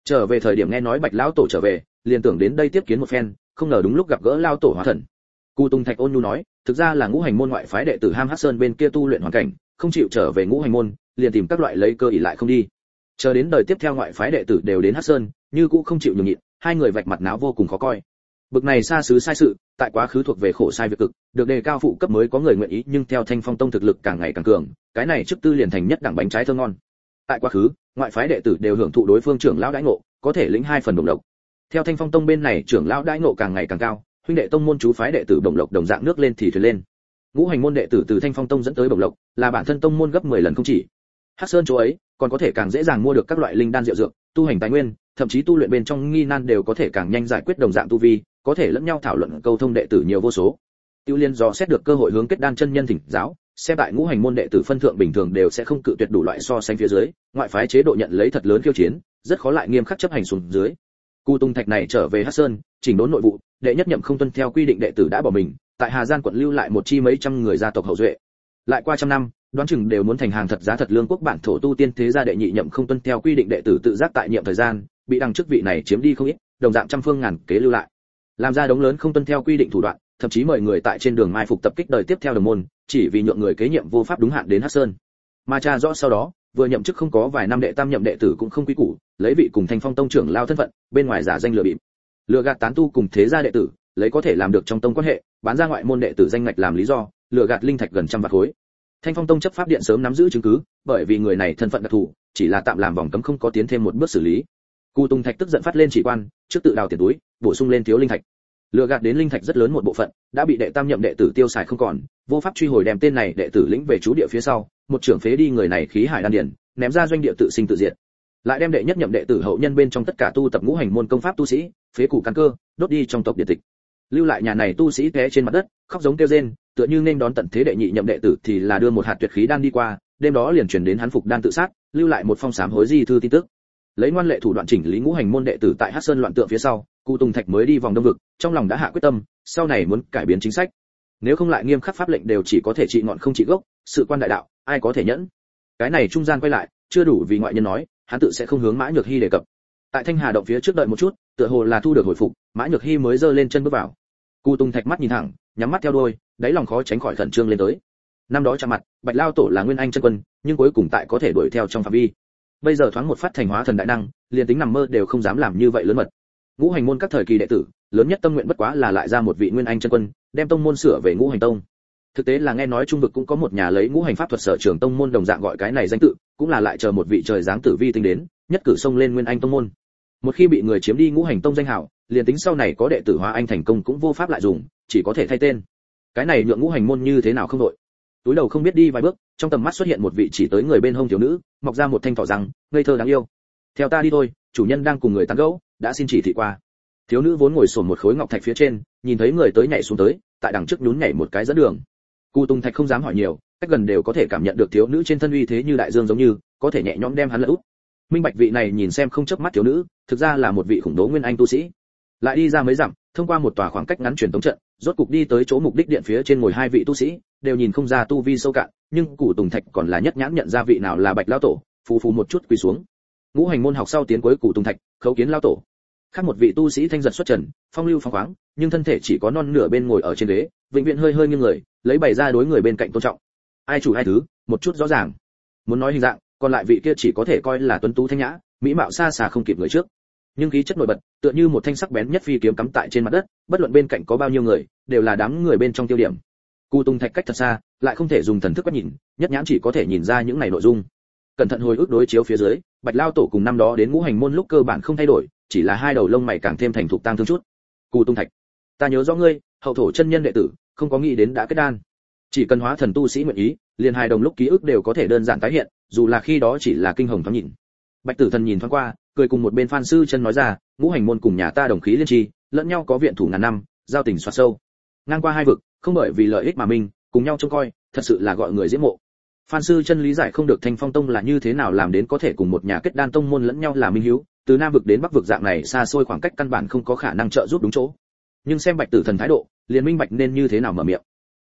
Trở về thời điểm nghe nói bạch lão tổ trở về, liền tưởng đến đây tiếp kiến một phen, không ngờ đúng lúc gặp gỡ lao tổ hóa thần. Cù tung thạch ôn nhu nói, thực ra là ngũ hành môn ngoại phái đệ tử ham hắc sơn bên kia tu luyện hoàn cảnh, không chịu trở về ngũ hành môn, liền tìm các loại lấy cơ ỉ lại không đi. Chờ đến đời tiếp theo ngoại phái đệ tử đều đến hắc sơn, như cũ không chịu nhường nhịn, hai người vạch mặt náo vô cùng khó coi. Bực này xa xứ sai sự, tại quá khứ thuộc về khổ sai việc cực, được đề cao phụ cấp mới có người nguyện ý, nhưng theo thanh phong tông thực lực càng ngày càng cường, cái này chức tư liền thành nhất đẳng bánh trái thơm ngon. Tại quá khứ, ngoại phái đệ tử đều hưởng thụ đối phương trưởng lão đãi ngộ, có thể lĩnh hai phần đồng độc. Theo thanh phong tông bên này trưởng lão đãi ngộ càng ngày càng cao huynh đệ tông môn chú phái đệ tử bổng lộc đồng dạng nước lên thì thuyền lên. Ngũ hành môn đệ tử từ thanh phong tông dẫn tới bổng lộc, là bản thân tông môn gấp 10 lần không chỉ. Hắc sơn chỗ ấy, còn có thể càng dễ dàng mua được các loại linh đan diệu dược, tu hành tài nguyên, thậm chí tu luyện bên trong nghi nan đều có thể càng nhanh giải quyết đồng dạng tu vi, có thể lẫn nhau thảo luận câu thông đệ tử nhiều vô số. Tiêu liên do xét được cơ hội hướng kết đan chân nhân thỉnh giáo, xem tại ngũ hành môn đệ tử phân thượng bình thường đều sẽ không cự tuyệt đủ loại so sánh phía dưới, ngoại phái chế độ nhận lấy thật lớn khiêu chiến, rất khó lại nghiêm khắc chấp hành xuống dưới. Cù Tung Thạch này trở về Hắc Sơn, chỉnh đốn nội vụ, đệ nhất nhậm không tuân theo quy định đệ tử đã bỏ mình, tại Hà Giang quận lưu lại một chi mấy trăm người gia tộc hậu duệ. Lại qua trăm năm, đoán chừng đều muốn thành hàng thật giá thật lương quốc bản thổ tu tiên thế gia đệ nhị nhậm không tuân theo quy định đệ tử tự giác tại nhiệm thời gian, bị đằng chức vị này chiếm đi không ít, đồng dạng trăm phương ngàn kế lưu lại. Làm ra đống lớn không tuân theo quy định thủ đoạn, thậm chí mời người tại trên đường mai phục tập kích đời tiếp theo đồng môn, chỉ vì nhượng người kế nhiệm vô pháp đúng hạn đến Hắc Sơn. Mà cha rõ sau đó, vừa nhậm chức không có vài năm đệ tam nhậm đệ tử cũng không quý củ, lấy vị cùng Thanh Phong tông trưởng lao thân phận, bên ngoài giả danh lừa bịp. Lừa gạt tán tu cùng thế gia đệ tử, lấy có thể làm được trong tông quan hệ, bán ra ngoại môn đệ tử danh ngạch làm lý do, lừa gạt linh thạch gần trăm vạn khối. Thanh Phong tông chấp pháp điện sớm nắm giữ chứng cứ, bởi vì người này thân phận đặc thù, chỉ là tạm làm vòng cấm không có tiến thêm một bước xử lý. Cù Tung Thạch tức giận phát lên chỉ quan, trước tự đào tiền túi, bổ sung lên thiếu linh thạch. Lựa gạt đến linh thạch rất lớn một bộ phận, đã bị đệ tam nhậm đệ tử tiêu xài không còn, vô pháp truy hồi đem tên này đệ tử lĩnh về chú địa phía sau, một trưởng phế đi người này khí hải đan điền, ném ra doanh địa tự sinh tự diệt. Lại đem đệ nhất nhậm đệ tử hậu nhân bên trong tất cả tu tập ngũ hành môn công pháp tu sĩ phế củ căn cơ đốt đi trong tộc địa tịch. Lưu lại nhà này tu sĩ té trên mặt đất khóc giống kêu rên tựa như nên đón tận thế đệ nhị nhậm đệ tử thì là đưa một hạt tuyệt khí đan đi qua đêm đó liền truyền đến hắn phục đan tự sát lưu lại một phong sám hối di thư tin tức. Lấy ngoan lệ thủ đoạn chỉnh lý ngũ hành môn đệ tử tại hắc sơn loạn tượng phía sau cụ tùng thạch mới đi vòng đông vực, trong lòng đã hạ quyết tâm, sau này muốn cải biến chính sách. Nếu không lại nghiêm khắc pháp lệnh đều chỉ có thể trị ngọn không trị gốc, sự quan đại đạo, ai có thể nhẫn? Cái này trung gian quay lại, chưa đủ vì ngoại nhân nói, hắn tự sẽ không hướng mã nhược hy đề cập. Tại thanh hà động phía trước đợi một chút, tựa hồ là thu được hồi phục, mã nhược hy mới giơ lên chân bước vào. Cụ tung thạch mắt nhìn thẳng, nhắm mắt theo đôi đáy lòng khó tránh khỏi khẩn trương lên tới. Năm đó chạm mặt, bạch lao tổ là nguyên anh chân quân, nhưng cuối cùng tại có thể đuổi theo trong phạm vi. Bây giờ thoáng một phát thành hóa thần đại năng, liền tính nằm mơ đều không dám làm như vậy lớn mật ngũ hành môn các thời kỳ đệ tử, lớn nhất tâm nguyện bất quá là lại ra một vị nguyên anh chân quân, đem tông môn sửa về ngũ hành tông. Thực tế là nghe nói trung vực cũng có một nhà lấy ngũ hành pháp thuật sở trường tông môn đồng dạng gọi cái này danh tự, cũng là lại chờ một vị trời dáng tử vi tinh đến, nhất cử xông lên nguyên anh tông môn. Một khi bị người chiếm đi ngũ hành tông danh hảo, liền tính sau này có đệ tử hóa anh thành công cũng vô pháp lại dùng, chỉ có thể thay tên. Cái này nhượng ngũ hành môn như thế nào không đội. Túi đầu không biết đi vài bước, trong tầm mắt xuất hiện một vị chỉ tới người bên hông thiếu nữ, mọc ra một thanh thỏ răng, ngây thơ đáng yêu. Theo ta đi thôi, chủ nhân đang cùng người tán gẫu đã xin chỉ thị qua thiếu nữ vốn ngồi sồn một khối ngọc thạch phía trên nhìn thấy người tới nhảy xuống tới tại đằng trước nhún nhảy một cái dẫn đường Cù Tung Thạch không dám hỏi nhiều, cách gần đều có thể cảm nhận được thiếu nữ trên thân uy thế như đại dương giống như, có thể nhẹ nhõm đem hắn lật úp. Minh Bạch vị này nhìn xem không chớp mắt thiếu nữ, thực ra là một vị khủng bố nguyên anh tu sĩ. Lại đi ra mấy dặm, thông qua một tòa khoảng cách ngắn truyền tống trận, rốt cục đi tới chỗ mục đích điện phía trên ngồi hai vị tu sĩ, đều nhìn không ra tu vi sâu cạn, nhưng Cù Tùng Thạch còn là nhất nhãn nhận ra vị nào là Bạch lão tổ, phù phù một chút quỳ xuống. Ngũ hành môn học sau tiến cuối Cù Tùng Thạch, khấu kiến lão tổ. Khác một vị tu sĩ thanh giật xuất trần, phong lưu phong khoáng, nhưng thân thể chỉ có non nửa bên ngồi ở trên ghế, vĩnh viễn hơi hơi nghiêng người, lấy bày ra đối người bên cạnh tôn trọng. Ai chủ ai thứ một chút rõ ràng. Muốn nói hình dạng còn lại vị kia chỉ có thể coi là tuấn tú thanh nhã mỹ mạo xa xa không kịp người trước. Nhưng khí chất nổi bật tựa như một thanh sắc bén nhất phi kiếm cắm tại trên mặt đất bất luận bên cạnh có bao nhiêu người đều là đám người bên trong tiêu điểm. Cu tung thạch cách thật xa lại không thể dùng thần thức bắt nhìn nhất nhãn chỉ có thể nhìn ra những này nội dung. Cẩn thận hồi ức đối chiếu phía dưới bạch lao tổ cùng năm đó đến ngũ hành môn lúc cơ bản không thay đổi chỉ là hai đầu lông mày càng thêm thành thục tăng thương chút. Cù tung thạch, ta nhớ rõ ngươi, hậu thổ chân nhân đệ tử, không có nghĩ đến đã kết đan. Chỉ cần hóa thần tu sĩ nguyện ý, liền hai đồng lúc ký ức đều có thể đơn giản tái hiện, dù là khi đó chỉ là kinh hồng thoáng nhìn. Bạch tử thần nhìn thoáng qua, cười cùng một bên phan sư chân nói ra, ngũ hành môn cùng nhà ta đồng khí liên tri, lẫn nhau có viện thủ ngàn năm, giao tình xoa sâu. Ngang qua hai vực, không bởi vì lợi ích mà mình, cùng nhau trông coi, thật sự là gọi người diễm mộ. Phan sư chân lý giải không được thanh phong tông là như thế nào làm đến có thể cùng một nhà kết đan tông môn lẫn nhau là minh hiếu từ nam vực đến bắc vực dạng này xa xôi khoảng cách căn bản không có khả năng trợ giúp đúng chỗ. Nhưng xem bạch tử thần thái độ, liền minh bạch nên như thế nào mở miệng.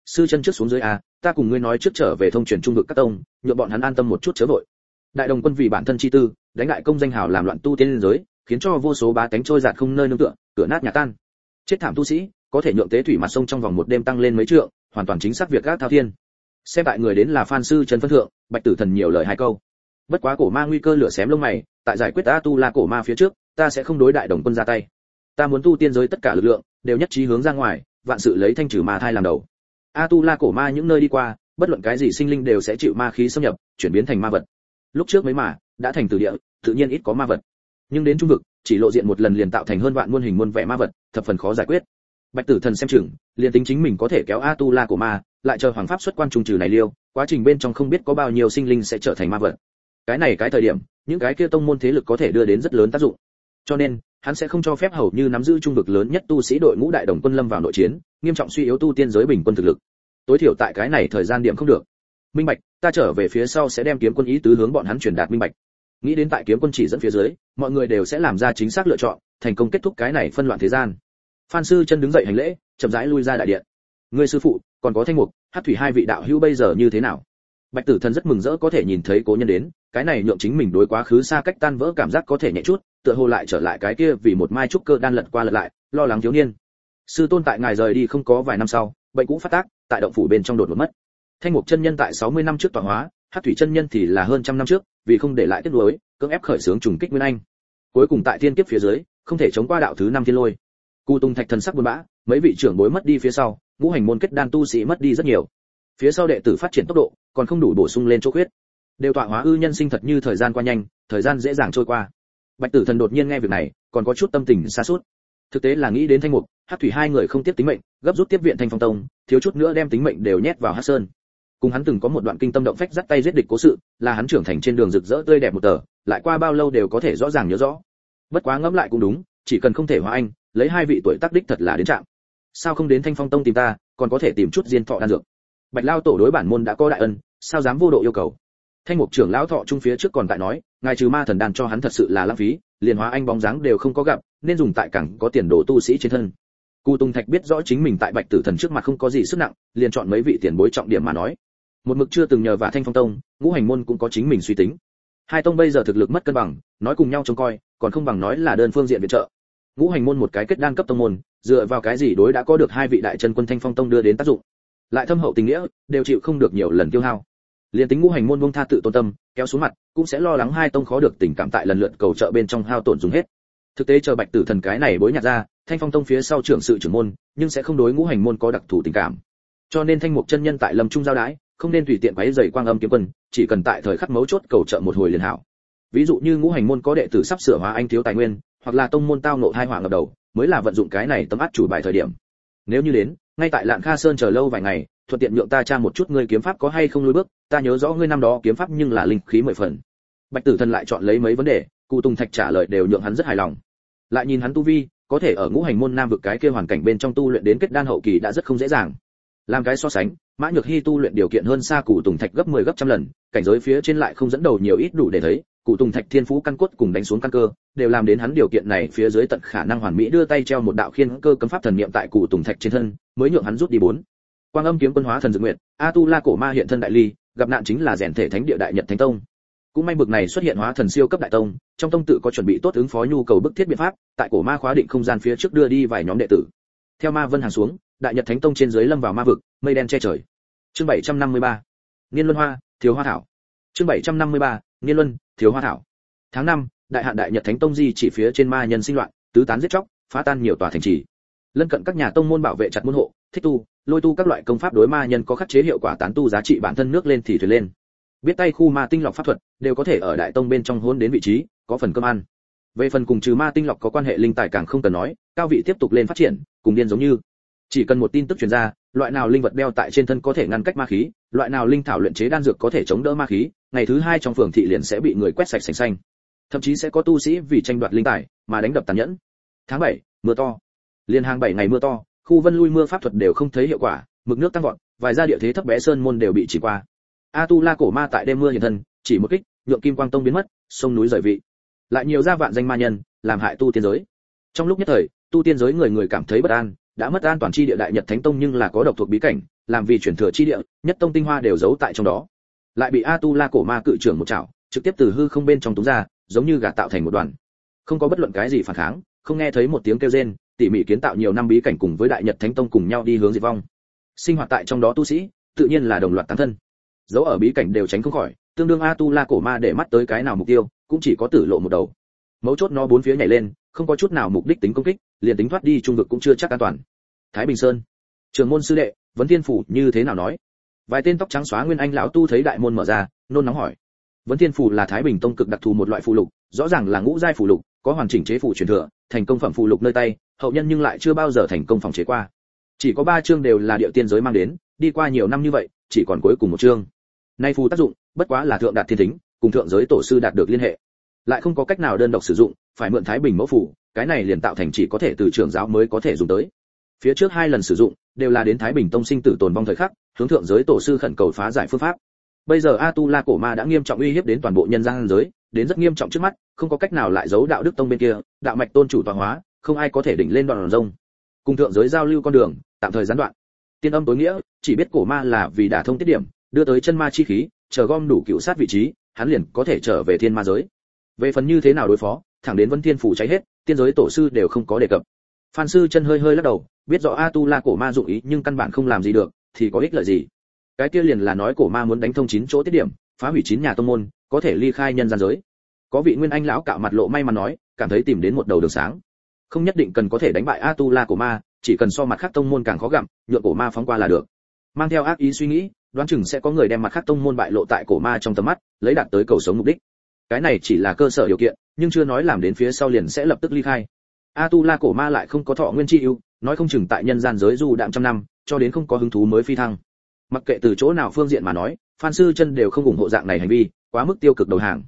Sư chân trước xuống dưới a, ta cùng ngươi nói trước trở về thông truyền trung vực các tông, nhượng bọn hắn an tâm một chút chớ vội. Đại đồng quân vì bản thân chi tư, đánh lại công danh hào làm loạn tu tiên liên giới, khiến cho vô số bá tánh trôi giạt không nơi nương tựa, cửa nát nhà tan. Chết thảm tu sĩ, có thể nhượng tế thủy mặt sông trong vòng một đêm tăng lên mấy trượng, hoàn toàn chính xác việc gác thao thiên. Xem tại người đến là phan sư trần phân thượng, bạch tử thần nhiều lời hai câu. Bất quá cổ ma nguy cơ lửa xém lông mày tại giải quyết a tu la cổ ma phía trước, ta sẽ không đối đại đồng quân ra tay. Ta muốn tu tiên giới tất cả lực lượng, đều nhất trí hướng ra ngoài, vạn sự lấy thanh trừ ma thai làm đầu. A tu la cổ ma những nơi đi qua, bất luận cái gì sinh linh đều sẽ chịu ma khí xâm nhập, chuyển biến thành ma vật. Lúc trước mấy mà, đã thành từ địa, tự nhiên ít có ma vật. Nhưng đến trung vực, chỉ lộ diện một lần liền tạo thành hơn vạn muôn hình muôn vẻ ma vật, thập phần khó giải quyết. Bạch tử thần xem chừng, liền tính chính mình có thể kéo a tu la của ma, lại chờ hoàng pháp xuất quan trùng trừ này liêu, quá trình bên trong không biết có bao nhiêu sinh linh sẽ trở thành ma vật cái này cái thời điểm, những cái kia tông môn thế lực có thể đưa đến rất lớn tác dụng. Cho nên, hắn sẽ không cho phép hầu như nắm giữ trung vực lớn nhất tu sĩ đội ngũ đại đồng quân lâm vào nội chiến, nghiêm trọng suy yếu tu tiên giới bình quân thực lực. Tối thiểu tại cái này thời gian điểm không được. Minh bạch, ta trở về phía sau sẽ đem kiếm quân ý tứ hướng bọn hắn truyền đạt minh bạch. Nghĩ đến tại kiếm quân chỉ dẫn phía dưới, mọi người đều sẽ làm ra chính xác lựa chọn, thành công kết thúc cái này phân loạn thế gian. Phan sư chân đứng dậy hành lễ, chậm rãi lui ra đại điện. Người sư phụ, còn có thanh mục, hát thủy hai vị đạo hữu bây giờ như thế nào? Bạch tử thần rất mừng rỡ có thể nhìn thấy cố nhân đến, cái này nhượng chính mình đối quá khứ xa cách tan vỡ cảm giác có thể nhẹ chút, tựa hồ lại trở lại cái kia vì một mai trúc cơ đan lật qua lật lại, lo lắng thiếu niên. Sư tôn tại ngài rời đi không có vài năm sau, bệnh cũng phát tác, tại động phủ bên trong đột một mất. Thanh mục chân nhân tại 60 năm trước tọa hóa hát thủy chân nhân thì là hơn trăm năm trước, vì không để lại tiếc nuối, cưỡng ép khởi sướng trùng kích nguyên anh. Cuối cùng tại thiên kiếp phía dưới, không thể chống qua đạo thứ năm thiên lôi. Cù tung thạch thần sắc buồn bã, mấy vị trưởng bối mất đi phía sau, ngũ hành môn kết đan tu sĩ mất đi rất nhiều phía sau đệ tử phát triển tốc độ, còn không đủ bổ sung lên chỗ khuyết. Đều tọa hóa ư nhân sinh thật như thời gian qua nhanh, thời gian dễ dàng trôi qua. Bạch tử thần đột nhiên nghe việc này, còn có chút tâm tình xa suốt thực tế là nghĩ đến thanh mục hát thủy hai người không tiếp tính mệnh, gấp rút tiếp viện thanh phong tông, thiếu chút nữa đem tính mệnh đều nhét vào hát sơn. Cùng hắn từng có một đoạn kinh tâm động phách dắt tay giết địch cố sự, là hắn trưởng thành trên đường rực rỡ tươi đẹp một tờ, lại qua bao lâu đều có thể rõ ràng nhớ rõ. Bất quá ngẫm lại cũng đúng, chỉ cần không thể hóa anh, lấy hai vị tuổi tác đích thật là đến trạm. Sao không đến thanh phong tông tìm ta, còn có thể tìm chút diên thọ đan dược bạch lao tổ đối bản môn đã có đại ân, sao dám vô độ yêu cầu? Thanh mục trưởng lão thọ trung phía trước còn tại nói, ngài trừ ma thần đàn cho hắn thật sự là lãng phí, liền hóa anh bóng dáng đều không có gặp, nên dùng tại cảng có tiền đồ tu sĩ trên thân. Cụ tùng thạch biết rõ chính mình tại bạch tử thần trước mặt không có gì sức nặng, liền chọn mấy vị tiền bối trọng điểm mà nói. Một mực chưa từng nhờ vả thanh phong tông, ngũ hành môn cũng có chính mình suy tính. Hai tông bây giờ thực lực mất cân bằng, nói cùng nhau trông coi, còn không bằng nói là đơn phương diện viện trợ. Ngũ hành môn một cái kết đan cấp tông môn, dựa vào cái gì đối đã có được hai vị đại chân quân thanh phong tông đưa đến tác dụng? Lại thâm hậu tình nghĩa, đều chịu không được nhiều lần tiêu hao. Liền tính ngũ hành môn vông tha tự tôn tâm, kéo xuống mặt, cũng sẽ lo lắng hai tông khó được tình cảm tại lần lượt cầu trợ bên trong hao tổn dùng hết. Thực tế chờ bạch tử thần cái này bối nhặt ra, thanh phong tông phía sau trưởng sự trưởng môn, nhưng sẽ không đối ngũ hành môn có đặc thù tình cảm. Cho nên thanh mục chân nhân tại lâm trung giao đái, không nên tùy tiện quấy rầy quang âm kiếm quân, chỉ cần tại thời khắc mấu chốt cầu trợ một hồi liền hảo. Ví dụ như ngũ hành môn có đệ tử sắp sửa hóa anh thiếu tài nguyên, hoặc là tông môn tao nộ hai hoàng ngập đầu, mới là vận dụng cái này tấm áp chủ bài thời điểm. Nếu như đến ngay tại lạn kha sơn chờ lâu vài ngày, thuận tiện nhượng ta tra một chút ngươi kiếm pháp có hay không lùi bước, ta nhớ rõ ngươi năm đó kiếm pháp nhưng là linh khí mười phần. Bạch tử thần lại chọn lấy mấy vấn đề, cụ tùng thạch trả lời đều nhượng hắn rất hài lòng. Lại nhìn hắn tu vi, có thể ở ngũ hành môn nam vực cái kia hoàn cảnh bên trong tu luyện đến kết đan hậu kỳ đã rất không dễ dàng. Làm cái so sánh, mã nhược hy tu luyện điều kiện hơn xa cụ tùng thạch gấp 10 gấp trăm lần, cảnh giới phía trên lại không dẫn đầu nhiều ít đủ để thấy cụ tùng thạch thiên phú căn cốt cùng đánh xuống căn cơ, đều làm đến hắn điều kiện này phía dưới tận khả năng hoàn mỹ đưa tay treo một đạo khiên cơ cấm pháp thần niệm tại cụ tùng thạch trên thân, mới nhượng hắn rút đi bốn quang âm kiếm quân hóa thần dự nguyện, a tu la cổ ma hiện thân đại ly, gặp nạn chính là rèn thể thánh địa đại nhật thánh tông cũng may bực này xuất hiện hóa thần siêu cấp đại tông, trong tông tự có chuẩn bị tốt ứng phó nhu cầu bức thiết biện pháp, tại cổ ma khóa định không gian phía trước đưa đi vài nhóm đệ tử theo ma vân hàng xuống, đại nhật thánh tông trên dưới lâm vào ma vực, mây đen che trời chương 753. niên luân hoa, thiếu hoa thảo chương 753. niên luân thiếu hoa thảo. Tháng năm, đại hạn đại nhật thánh tông di chỉ phía trên ma nhân sinh loạn, tứ tán giết chóc, phá tan nhiều tòa thành trì. Lân cận các nhà tông môn bảo vệ chặt môn hộ, thích tu, lôi tu các loại công pháp đối ma nhân có khắc chế hiệu quả tán tu giá trị bản thân nước lên thì thuyền lên. Biết tay khu ma tinh lọc pháp thuật, đều có thể ở đại tông bên trong hôn đến vị trí, có phần cơm ăn. Về phần cùng trừ ma tinh lọc có quan hệ linh tài càng không cần nói, cao vị tiếp tục lên phát triển, cùng điên giống như. Chỉ cần một tin tức truyền ra loại nào linh vật đeo tại trên thân có thể ngăn cách ma khí loại nào linh thảo luyện chế đan dược có thể chống đỡ ma khí ngày thứ hai trong phường thị liền sẽ bị người quét sạch sành xanh. Thậm chí sẽ có tu sĩ vì tranh đoạt linh tài mà đánh đập tàn nhẫn. Tháng 7, mưa to. Liên hàng 7 ngày mưa to khu vân lui mưa pháp thuật đều không thấy hiệu quả mực nước tăng vọt vài gia địa thế thấp bé sơn môn đều bị chỉ qua. A tu la cổ ma tại đêm mưa hiện thân chỉ một kích nhượng kim quang tông biến mất sông núi rời vị. Lại nhiều gia vạn danh ma nhân làm hại tu tiên giới. Trong lúc nhất thời tu tiên giới người người cảm thấy bất an đã mất an toàn chi địa đại nhật thánh tông nhưng là có độc thuộc bí cảnh, làm vì chuyển thừa chi địa, nhất tông tinh hoa đều giấu tại trong đó. Lại bị a tu la cổ ma cự trưởng một chảo, trực tiếp từ hư không bên trong túng ra, giống như gà tạo thành một đoàn. Không có bất luận cái gì phản kháng, không nghe thấy một tiếng kêu rên, tỉ mỉ kiến tạo nhiều năm bí cảnh cùng với đại nhật thánh tông cùng nhau đi hướng diệt vong. Sinh hoạt tại trong đó tu sĩ, tự nhiên là đồng loạt tán thân. Dấu ở bí cảnh đều tránh không khỏi, tương đương a tu la cổ ma để mắt tới cái nào mục tiêu, cũng chỉ có tử lộ một đầu. Mấu chốt nó bốn phía nhảy lên, không có chút nào mục đích tính công kích liền tính thoát đi trung vực cũng chưa chắc an toàn. Thái bình sơn. Trường môn sư đệ, vấn thiên phủ như thế nào nói? Vài tên tóc trắng xóa nguyên anh lão tu thấy đại môn mở ra, nôn nóng hỏi. Vấn thiên phủ là thái bình tông cực đặc thù một loại phù lục, rõ ràng là ngũ giai phù lục, có hoàn chỉnh chế phù truyền thừa, thành công phẩm phù lục nơi tay, hậu nhân nhưng lại chưa bao giờ thành công phòng chế qua. Chỉ có ba chương đều là địa tiên giới mang đến, đi qua nhiều năm như vậy, chỉ còn cuối cùng một chương. Nay phù tác dụng, bất quá là thượng đạt thiên tính, cùng thượng giới tổ sư đạt được liên hệ lại không có cách nào đơn độc sử dụng, phải mượn thái bình mẫu phủ, cái này liền tạo thành chỉ có thể từ trưởng giáo mới có thể dùng tới. Phía trước hai lần sử dụng, đều là đến thái bình tông sinh tử tồn vong thời khắc, hướng thượng giới tổ sư khẩn cầu phá giải phương pháp. Bây giờ a tu la cổ ma đã nghiêm trọng uy hiếp đến toàn bộ nhân gian giới, đến rất nghiêm trọng trước mắt, không có cách nào lại giấu đạo đức tông bên kia, đạo mạch tôn chủ toàn hóa, không ai có thể đỉnh lên đoàn rông. Cùng thượng giới giao lưu con đường, tạm thời gián đoạn. Tiên âm tối nghĩa, chỉ biết cổ ma là vì đả thông tiết điểm, đưa tới chân ma chi khí, chờ gom đủ cựu sát vị trí, hắn liền có thể trở về thiên ma giới về phần như thế nào đối phó, thẳng đến vân thiên phủ cháy hết, tiên giới tổ sư đều không có đề cập. Phan sư chân hơi hơi lắc đầu, biết rõ a tu la cổ ma dụng ý nhưng căn bản không làm gì được, thì có ích lợi gì? Cái kia liền là nói cổ ma muốn đánh thông chín chỗ tiết điểm, phá hủy chín nhà tông môn, có thể ly khai nhân gian giới. Có vị nguyên anh lão cạo mặt lộ may mắn nói, cảm thấy tìm đến một đầu đường sáng. Không nhất định cần có thể đánh bại a tu la cổ ma, chỉ cần so mặt khác tông môn càng khó gặm, nhượng cổ ma phóng qua là được. Mang theo ác ý suy nghĩ, đoán chừng sẽ có người đem mặt khác tông môn bại lộ tại cổ ma trong tầm mắt, lấy đạt tới cầu sống mục đích cái này chỉ là cơ sở điều kiện, nhưng chưa nói làm đến phía sau liền sẽ lập tức ly khai. A tu la cổ ma lại không có thọ nguyên chi ưu, nói không chừng tại nhân gian giới du đạm trăm năm, cho đến không có hứng thú mới phi thăng. Mặc kệ từ chỗ nào phương diện mà nói, phan sư chân đều không ủng hộ dạng này hành vi, quá mức tiêu cực đầu hàng.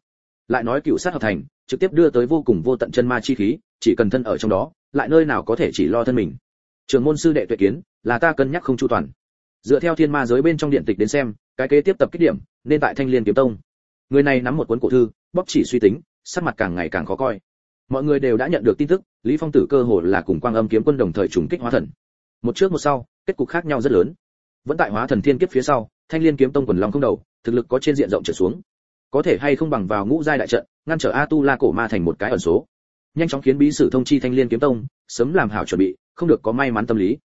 Lại nói cựu sát hợp thành, trực tiếp đưa tới vô cùng vô tận chân ma chi khí, chỉ cần thân ở trong đó, lại nơi nào có thể chỉ lo thân mình. Trường môn sư đệ tuệ kiến, là ta cân nhắc không chu toàn. Dựa theo thiên ma giới bên trong điện tịch đến xem, cái kế tiếp tập kích điểm, nên tại thanh liên kiếm tông. Người này nắm một cuốn cổ thư bóp chỉ suy tính, sắc mặt càng ngày càng khó coi. Mọi người đều đã nhận được tin tức, lý phong tử cơ hồ là cùng quang âm kiếm quân đồng thời trùng kích hóa thần. Một trước một sau, kết cục khác nhau rất lớn. Vẫn tại hóa thần thiên kiếp phía sau, thanh liên kiếm tông quần long không đầu, thực lực có trên diện rộng trở xuống. Có thể hay không bằng vào ngũ giai đại trận, ngăn trở a tu la cổ ma thành một cái ẩn số. Nhanh chóng khiến bí sử thông chi thanh liên kiếm tông, sớm làm hảo chuẩn bị, không được có may mắn tâm lý.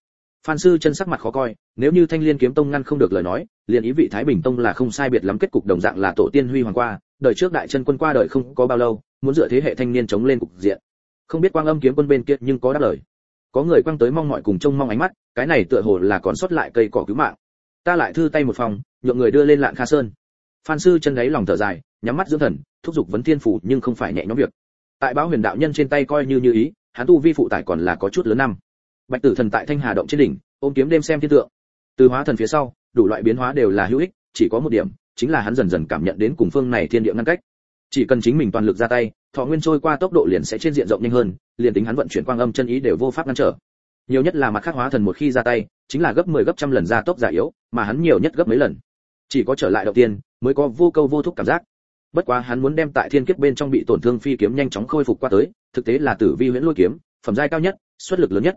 Phan sư chân sắc mặt khó coi, nếu như thanh liên kiếm tông ngăn không được lời nói, liền ý vị thái bình tông là không sai biệt lắm kết cục đồng dạng là tổ tiên huy hoàng qua đời trước đại chân quân qua đời không có bao lâu, muốn dựa thế hệ thanh niên chống lên cục diện. Không biết quang âm kiếm quân bên kia nhưng có đáp lời. Có người quăng tới mong mọi cùng trông mong ánh mắt, cái này tựa hồ là còn sót lại cây cỏ cứu mạng. Ta lại thư tay một phòng, nhượng người đưa lên lạn kha sơn. Phan sư chân đáy lòng thở dài, nhắm mắt dưỡng thần, thúc giục vấn thiên phủ nhưng không phải nhẹ nhõm việc. Tại báo huyền đạo nhân trên tay coi như như ý, hắn tu vi phụ tải còn là có chút lớn năm. Bạch tử thần tại thanh hà động trên đỉnh, ôm kiếm đêm xem thiên tượng. Từ hóa thần phía sau, đủ loại biến hóa đều là hữu ích, chỉ có một điểm chính là hắn dần dần cảm nhận đến cùng phương này thiên địa ngăn cách. Chỉ cần chính mình toàn lực ra tay, thọ nguyên trôi qua tốc độ liền sẽ trên diện rộng nhanh hơn, liền tính hắn vận chuyển quang âm chân ý đều vô pháp ngăn trở. Nhiều nhất là mặt khắc hóa thần một khi ra tay, chính là gấp 10 gấp trăm lần ra tốc giả yếu, mà hắn nhiều nhất gấp mấy lần. Chỉ có trở lại đầu tiên, mới có vô câu vô thúc cảm giác. Bất quá hắn muốn đem tại thiên kiếp bên trong bị tổn thương phi kiếm nhanh chóng khôi phục qua tới, thực tế là tử vi huyễn lôi kiếm, phẩm giai cao nhất, xuất lực lớn nhất.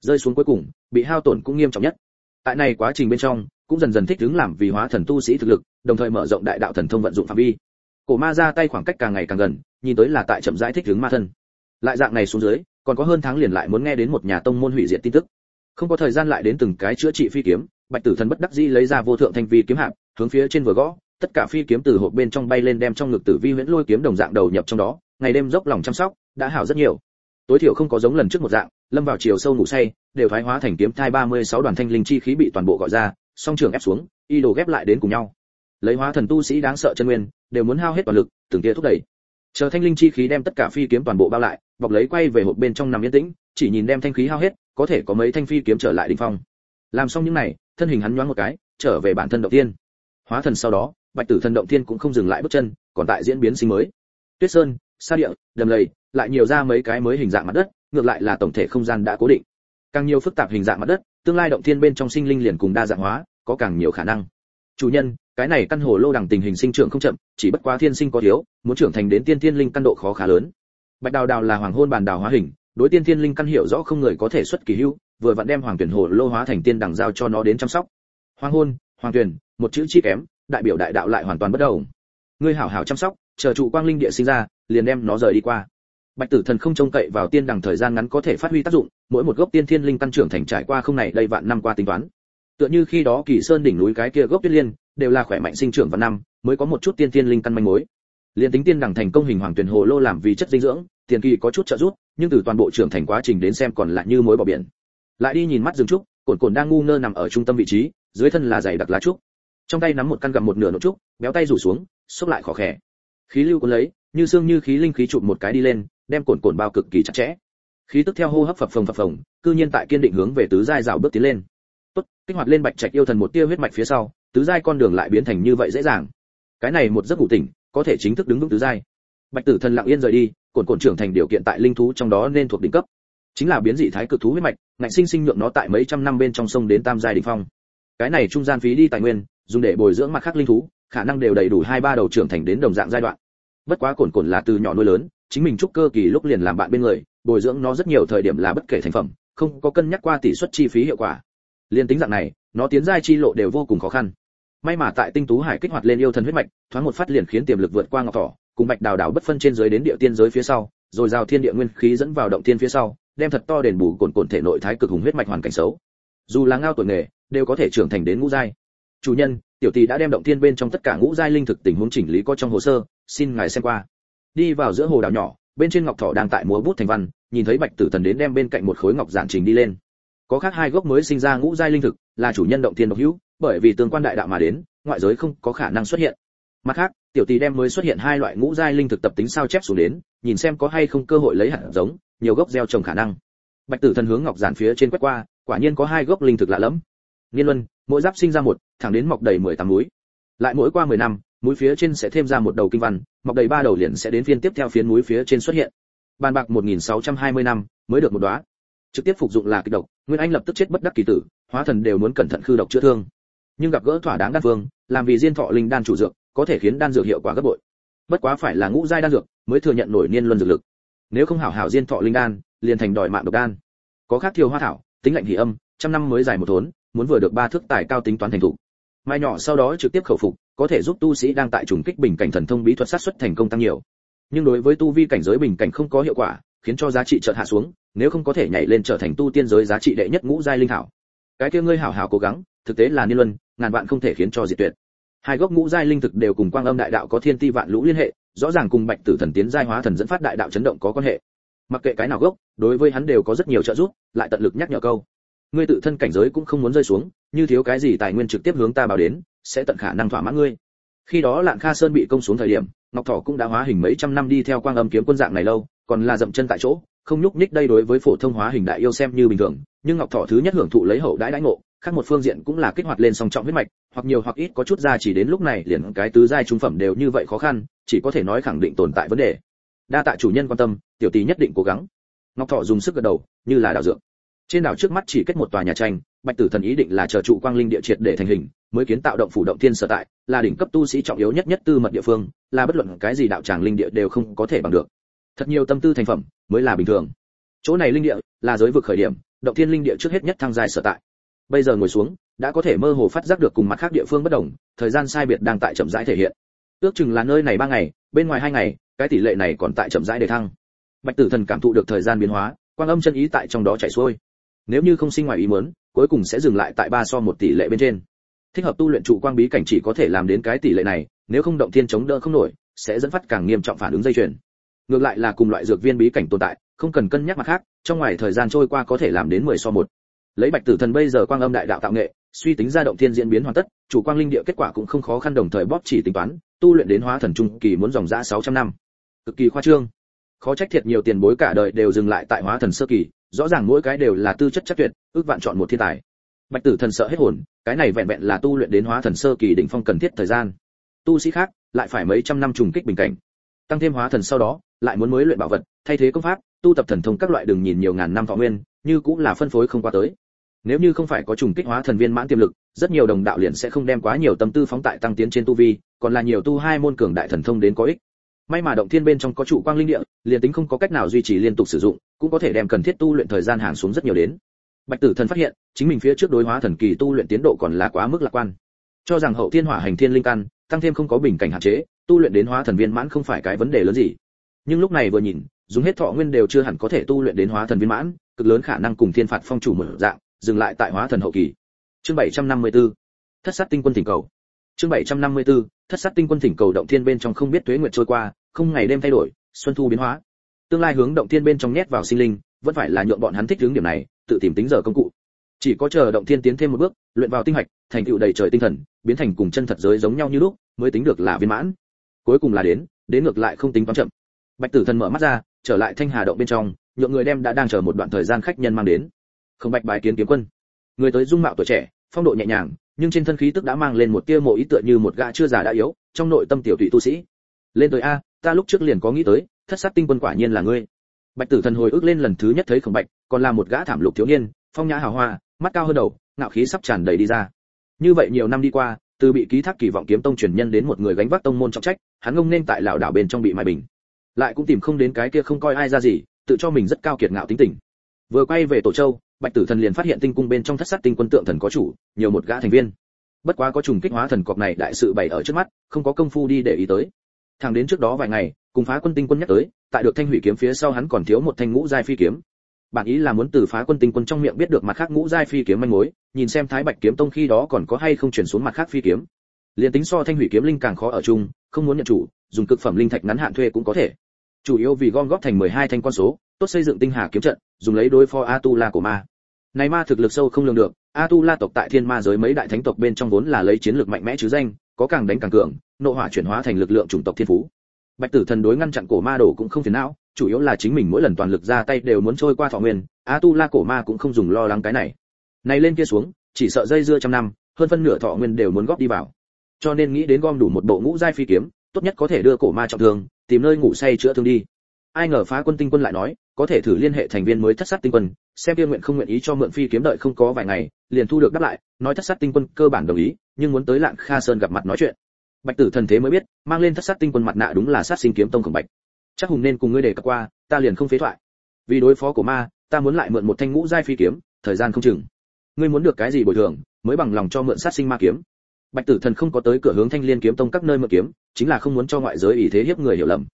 Rơi xuống cuối cùng, bị hao tổn cũng nghiêm trọng nhất tại này quá trình bên trong, cũng dần dần thích ứng làm vì hóa thần tu sĩ thực lực, đồng thời mở rộng đại đạo thần thông vận dụng phạm vi. Cổ ma ra tay khoảng cách càng ngày càng gần, nhìn tới là tại chậm rãi thích ứng ma thân. Lại dạng này xuống dưới, còn có hơn tháng liền lại muốn nghe đến một nhà tông môn hủy diệt tin tức. Không có thời gian lại đến từng cái chữa trị phi kiếm, bạch tử thần bất đắc dĩ lấy ra vô thượng thanh vi kiếm hạp, hướng phía trên vừa gõ, tất cả phi kiếm từ hộp bên trong bay lên đem trong ngực tử vi huyễn lôi kiếm đồng dạng đầu nhập trong đó, ngày đêm dốc lòng chăm sóc, đã hảo rất nhiều tối thiểu không có giống lần trước một dạng, lâm vào chiều sâu ngủ say, đều thoái hóa thành kiếm thai 36 đoàn thanh linh chi khí bị toàn bộ gọi ra, song trường ép xuống, y đồ ghép lại đến cùng nhau. Lấy hóa thần tu sĩ đáng sợ chân nguyên, đều muốn hao hết toàn lực, từng tia thúc đẩy. Chờ thanh linh chi khí đem tất cả phi kiếm toàn bộ bao lại, bọc lấy quay về hộp bên trong nằm yên tĩnh, chỉ nhìn đem thanh khí hao hết, có thể có mấy thanh phi kiếm trở lại đỉnh phong. Làm xong những này, thân hình hắn nhoáng một cái, trở về bản thân động tiên. Hóa thần sau đó, bạch tử thần động tiên cũng không dừng lại bước chân, còn tại diễn biến sinh mới. Tuyết sơn, sa địa, đầm lầy lại nhiều ra mấy cái mới hình dạng mặt đất, ngược lại là tổng thể không gian đã cố định. Càng nhiều phức tạp hình dạng mặt đất, tương lai động thiên bên trong sinh linh liền cùng đa dạng hóa, có càng nhiều khả năng. Chủ nhân, cái này căn hồ lô đẳng tình hình sinh trưởng không chậm, chỉ bất quá thiên sinh có thiếu, muốn trưởng thành đến tiên thiên linh căn độ khó khá lớn. Bạch đào đào là hoàng hôn bàn đào hóa hình, đối tiên thiên linh căn hiểu rõ không người có thể xuất kỳ hưu vừa vặn đem hoàng tuyển hồ lô hóa thành tiên đẳng giao cho nó đến chăm sóc. Hoàng hôn, hoàng tuyển, một chữ chi kém, đại biểu đại đạo lại hoàn toàn bất đồng. Ngươi hảo hảo chăm sóc, chờ trụ quang linh địa sinh ra, liền đem nó rời đi qua bạch tử thần không trông cậy vào tiên đằng thời gian ngắn có thể phát huy tác dụng, mỗi một gốc tiên thiên linh căn trưởng thành trải qua không này đây vạn năm qua tính toán. Tựa như khi đó kỳ sơn đỉnh núi cái kia gốc tuyết liên, đều là khỏe mạnh sinh trưởng vào năm, mới có một chút tiên thiên linh căn manh mối. Liên tính tiên đằng thành công hình hoàng tuyển hồ lô làm vì chất dinh dưỡng, tiền kỳ có chút trợ giúp, nhưng từ toàn bộ trưởng thành quá trình đến xem còn lại như mối bỏ biển. Lại đi nhìn mắt rừng trúc, cồn cồn đang ngu ngơ nằm ở trung tâm vị trí, dưới thân là dày đặc lá trúc. Trong tay nắm một căn gặm một nửa nốt trúc, béo tay rủ xuống xốc lại khó khẽ khí lưu cuốn lấy, như xương như khí linh khí chụp một cái đi lên đem cồn cồn bao cực kỳ chặt chẽ. Khí tức theo hô hấp phập phồng phập phồng, cư nhiên tại kiên định hướng về tứ giai rào bước tiến lên. Tốt, kích hoạt lên bạch trạch yêu thần một tia huyết mạch phía sau, tứ giai con đường lại biến thành như vậy dễ dàng. Cái này một giấc ngủ tỉnh, có thể chính thức đứng vững tứ giai. Bạch tử thần lặng yên rời đi, cồn cồn trưởng thành điều kiện tại linh thú trong đó nên thuộc đỉnh cấp. Chính là biến dị thái cực thú huyết mạch, ngạnh sinh sinh nhượng nó tại mấy trăm năm bên trong sông đến tam giai đỉnh phong. Cái này trung gian phí đi tài nguyên, dùng để bồi dưỡng mặt khác linh thú, khả năng đều đầy đủ hai ba đầu trưởng thành đến đồng dạng giai đoạn. Bất quá cồn cồn là từ nhỏ nuôi lớn chính mình trúc cơ kỳ lúc liền làm bạn bên người, bồi dưỡng nó rất nhiều thời điểm là bất kể thành phẩm, không có cân nhắc qua tỷ suất chi phí hiệu quả. Liên tính dạng này, nó tiến giai chi lộ đều vô cùng khó khăn. May mà tại tinh tú hải kích hoạt lên yêu thần huyết mạch, thoáng một phát liền khiến tiềm lực vượt qua ngọc thỏ, cùng bạch đào đảo bất phân trên dưới đến địa tiên giới phía sau, rồi giao thiên địa nguyên khí dẫn vào động tiên phía sau, đem thật to đền bù cồn cồn thể nội thái cực hùng huyết mạch hoàn cảnh xấu. Dù là ngao tuổi nghề, đều có thể trưởng thành đến ngũ giai. Chủ nhân, tiểu tỷ đã đem động tiên bên trong tất cả ngũ giai linh thực tình huống chỉnh lý có trong hồ sơ, xin ngài xem qua đi vào giữa hồ đảo nhỏ, bên trên ngọc thỏ đang tại múa bút thành văn, nhìn thấy bạch tử thần đến đem bên cạnh một khối ngọc giản trình đi lên. Có khác hai gốc mới sinh ra ngũ giai linh thực, là chủ nhân động thiên độc hữu, bởi vì tương quan đại đạo mà đến, ngoại giới không có khả năng xuất hiện. Mặt khác, tiểu tỷ đem mới xuất hiện hai loại ngũ giai linh thực tập tính sao chép xuống đến, nhìn xem có hay không cơ hội lấy hạt giống, nhiều gốc gieo trồng khả năng. Bạch tử thần hướng ngọc giản phía trên quét qua, quả nhiên có hai gốc linh thực lạ lẫm. Niên luân, mỗi giáp sinh ra một, thẳng đến mọc đầy mười tám núi. Lại mỗi qua mười năm núi phía trên sẽ thêm ra một đầu kinh văn mọc đầy ba đầu liền sẽ đến phiên tiếp theo phiến núi phía trên xuất hiện. Bàn bạc 1620 năm mới được một đóa. Trực tiếp phục dụng là kịch độc nguyên anh lập tức chết bất đắc kỳ tử hóa thần đều muốn cẩn thận khư độc chữa thương. Nhưng gặp gỡ thỏa đáng đan vương, làm vì diên thọ linh đan chủ dược có thể khiến đan dược hiệu quả gấp bội. Bất quá phải là ngũ giai đan dược mới thừa nhận nổi niên luân dược lực. Nếu không hảo hảo diên thọ linh đan liền thành đòi mạng độc đan. Có khác thiêu hoa thảo tính lạnh hỉ âm trăm năm mới dài một thốn muốn vừa được ba thước tài cao tính toán thành thủ. Mai nhỏ sau đó trực tiếp khẩu phục có thể giúp tu sĩ đang tại trùng kích bình cảnh thần thông bí thuật sát xuất thành công tăng nhiều. Nhưng đối với tu vi cảnh giới bình cảnh không có hiệu quả, khiến cho giá trị chợt hạ xuống, nếu không có thể nhảy lên trở thành tu tiên giới giá trị đệ nhất ngũ giai linh thảo cái kia ngươi hảo hảo cố gắng, thực tế là niên luân, ngàn vạn không thể khiến cho diệt tuyệt. Hai gốc ngũ giai linh thực đều cùng quang âm đại đạo có thiên ti vạn lũ liên hệ, rõ ràng cùng bạch tử thần tiến giai hóa thần dẫn phát đại đạo chấn động có quan hệ. Mặc kệ cái nào gốc, đối với hắn đều có rất nhiều trợ giúp, lại tận lực nhắc nhở câu. Ngươi tự thân cảnh giới cũng không muốn rơi xuống, như thiếu cái gì tài nguyên trực tiếp hướng ta báo đến sẽ tận khả năng thỏa mãn ngươi. Khi đó lạng kha sơn bị công xuống thời điểm, ngọc thọ cũng đã hóa hình mấy trăm năm đi theo quang âm kiếm quân dạng này lâu, còn là dậm chân tại chỗ, không nhúc nhích đây đối với phổ thông hóa hình đại yêu xem như bình thường, nhưng ngọc thọ thứ nhất hưởng thụ lấy hậu đãi đãi ngộ, khác một phương diện cũng là kích hoạt lên song trọng huyết mạch, hoặc nhiều hoặc ít có chút ra chỉ đến lúc này liền cái tứ giai trung phẩm đều như vậy khó khăn, chỉ có thể nói khẳng định tồn tại vấn đề. Đa tạ chủ nhân quan tâm, tiểu tỷ nhất định cố gắng. Ngọc thọ dùng sức gật đầu, như là đảo dược. Trên đảo trước mắt chỉ kết một tòa nhà tranh, bạch tử thần ý định là chờ trụ quang linh địa triệt để thành hình mới kiến tạo động phủ động thiên sở tại, là đỉnh cấp tu sĩ trọng yếu nhất nhất tư mật địa phương, là bất luận cái gì đạo tràng linh địa đều không có thể bằng được. Thật nhiều tâm tư thành phẩm mới là bình thường. Chỗ này linh địa là giới vực khởi điểm, động thiên linh địa trước hết nhất thăng dài sở tại. Bây giờ ngồi xuống, đã có thể mơ hồ phát giác được cùng mặt khác địa phương bất đồng, thời gian sai biệt đang tại chậm rãi thể hiện. Ước chừng là nơi này ba ngày, bên ngoài hai ngày, cái tỷ lệ này còn tại chậm rãi để thăng. Bạch tử thần cảm thụ được thời gian biến hóa, quang âm chân ý tại trong đó chảy xuôi. Nếu như không sinh ngoài ý muốn, cuối cùng sẽ dừng lại tại ba so một tỷ lệ bên trên thích hợp tu luyện trụ quang bí cảnh chỉ có thể làm đến cái tỷ lệ này, nếu không động thiên chống đỡ không nổi, sẽ dẫn phát càng nghiêm trọng phản ứng dây chuyền. Ngược lại là cùng loại dược viên bí cảnh tồn tại, không cần cân nhắc mặt khác, trong ngoài thời gian trôi qua có thể làm đến 10 so một. Lấy bạch tử thần bây giờ quang âm đại đạo tạo nghệ, suy tính ra động thiên diễn biến hoàn tất, chủ quang linh địa kết quả cũng không khó khăn đồng thời bóp chỉ tính toán, tu luyện đến hóa thần trung kỳ muốn dòng dã 600 năm. Cực kỳ khoa trương. Khó trách thiệt nhiều tiền bối cả đời đều dừng lại tại hóa thần sơ kỳ, rõ ràng mỗi cái đều là tư chất chất tuyệt, ước vạn chọn một thiên tài bạch tử thần sợ hết hồn, cái này vẹn vẹn là tu luyện đến hóa thần sơ kỳ đỉnh phong cần thiết thời gian. Tu sĩ khác, lại phải mấy trăm năm trùng kích bình cảnh. Tăng thêm hóa thần sau đó, lại muốn mới luyện bảo vật, thay thế công pháp, tu tập thần thông các loại đường nhìn nhiều ngàn năm thọ nguyên, như cũng là phân phối không qua tới. Nếu như không phải có trùng kích hóa thần viên mãn tiềm lực, rất nhiều đồng đạo liền sẽ không đem quá nhiều tâm tư phóng tại tăng tiến trên tu vi, còn là nhiều tu hai môn cường đại thần thông đến có ích. May mà động thiên bên trong có trụ quang linh địa, liền tính không có cách nào duy trì liên tục sử dụng, cũng có thể đem cần thiết tu luyện thời gian hàng xuống rất nhiều đến bạch tử thần phát hiện, chính mình phía trước đối hóa thần kỳ tu luyện tiến độ còn là quá mức lạc quan. Cho rằng hậu thiên hỏa hành thiên linh căn, tăng thêm không có bình cảnh hạn chế, tu luyện đến hóa thần viên mãn không phải cái vấn đề lớn gì. Nhưng lúc này vừa nhìn, dùng hết thọ nguyên đều chưa hẳn có thể tu luyện đến hóa thần viên mãn, cực lớn khả năng cùng thiên phạt phong chủ mở dạng, dừng lại tại hóa thần hậu kỳ. Chương 754 thất sát tinh quân thỉnh cầu. Chương 754 thất sát tinh quân thỉnh cầu động thiên bên trong không biết tuế nguyệt trôi qua, không ngày đêm thay đổi, xuân thu biến hóa. Tương lai hướng động thiên bên trong nhét vào sinh linh, vẫn phải là nhượng bọn hắn thích hướng điểm này tự tìm tính giờ công cụ. Chỉ có chờ động thiên tiến thêm một bước, luyện vào tinh hạch, thành tựu đầy trời tinh thần, biến thành cùng chân thật giới giống nhau như lúc, mới tính được là viên mãn. Cuối cùng là đến đến ngược lại không tính toán chậm. Bạch tử thần mở mắt ra, trở lại thanh hà động bên trong, nhượng người đem đã đang chờ một đoạn thời gian khách nhân mang đến. Không bạch bài kiến kiếm quân. Người tới dung mạo tuổi trẻ, phong độ nhẹ nhàng, nhưng trên thân khí tức đã mang lên một tia mộ ý tựa như một gã chưa già đã yếu, trong nội tâm tiểu tụy tu sĩ. Lên tới a, ta lúc trước liền có nghĩ tới, thất sát tinh quân quả nhiên là ngươi. Bạch tử thần hồi ức lên lần thứ nhất thấy khổng bạch còn là một gã thảm lục thiếu niên, phong nhã hào hoa, mắt cao hơn đầu, ngạo khí sắp tràn đầy đi ra. Như vậy nhiều năm đi qua, từ bị ký thác kỳ vọng kiếm tông truyền nhân đến một người gánh vác tông môn trọng trách, hắn ngông nên tại lão đảo bên trong bị mai bình. Lại cũng tìm không đến cái kia không coi ai ra gì, tự cho mình rất cao kiệt ngạo tính tình. Vừa quay về tổ châu, bạch tử thần liền phát hiện tinh cung bên trong thất sát tinh quân tượng thần có chủ, nhiều một gã thành viên. Bất quá có trùng kích hóa thần cọc này đại sự bày ở trước mắt, không có công phu đi để ý tới. Thằng đến trước đó vài ngày, cùng phá quân tinh quân nhắc tới, tại được thanh hủy kiếm phía sau hắn còn thiếu một thanh ngũ giai phi kiếm bản ý là muốn từ phá quân tinh quân trong miệng biết được mặt khác ngũ giai phi kiếm manh mối, nhìn xem thái bạch kiếm tông khi đó còn có hay không chuyển xuống mặt khác phi kiếm. Liền tính so thanh hủy kiếm linh càng khó ở chung, không muốn nhận chủ, dùng cực phẩm linh thạch ngắn hạn thuê cũng có thể. Chủ yếu vì gom góp thành 12 thanh con số, tốt xây dựng tinh hà kiếm trận, dùng lấy đối phó atula của ma. Này ma thực lực sâu không lường được, atula tộc tại thiên ma giới mấy đại thánh tộc bên trong vốn là lấy chiến lược mạnh mẽ chứ danh, có càng đánh càng cường nộ hỏa chuyển hóa thành lực lượng chủng tộc thiên phú. Bạch tử thần đối ngăn chặn cổ ma đồ cũng không phiền não chủ yếu là chính mình mỗi lần toàn lực ra tay đều muốn trôi qua thọ nguyên Á Tu La cổ ma cũng không dùng lo lắng cái này. Này lên kia xuống, chỉ sợ dây dưa trăm năm, hơn phân nửa thọ nguyên đều muốn góp đi vào. Cho nên nghĩ đến gom đủ một bộ ngũ giai phi kiếm, tốt nhất có thể đưa cổ ma trọng thương, tìm nơi ngủ say chữa thương đi. Ai ngờ phá quân tinh quân lại nói, có thể thử liên hệ thành viên mới thất sát tinh quân, xem kia nguyện không nguyện ý cho mượn phi kiếm đợi không có vài ngày, liền thu được đáp lại, nói thất sát tinh quân cơ bản đồng ý, nhưng muốn tới lạng kha sơn gặp mặt nói chuyện. Bạch tử thần thế mới biết, mang lên thất sát tinh quân mặt nạ đúng là sát sinh kiếm tông khổng bạch chắc hùng nên cùng ngươi đề cập qua, ta liền không phế thoại. Vì đối phó của ma, ta muốn lại mượn một thanh ngũ giai phi kiếm, thời gian không chừng. Ngươi muốn được cái gì bồi thường, mới bằng lòng cho mượn sát sinh ma kiếm. Bạch tử thần không có tới cửa hướng thanh liên kiếm tông các nơi mượn kiếm, chính là không muốn cho ngoại giới ý thế hiếp người hiểu lầm.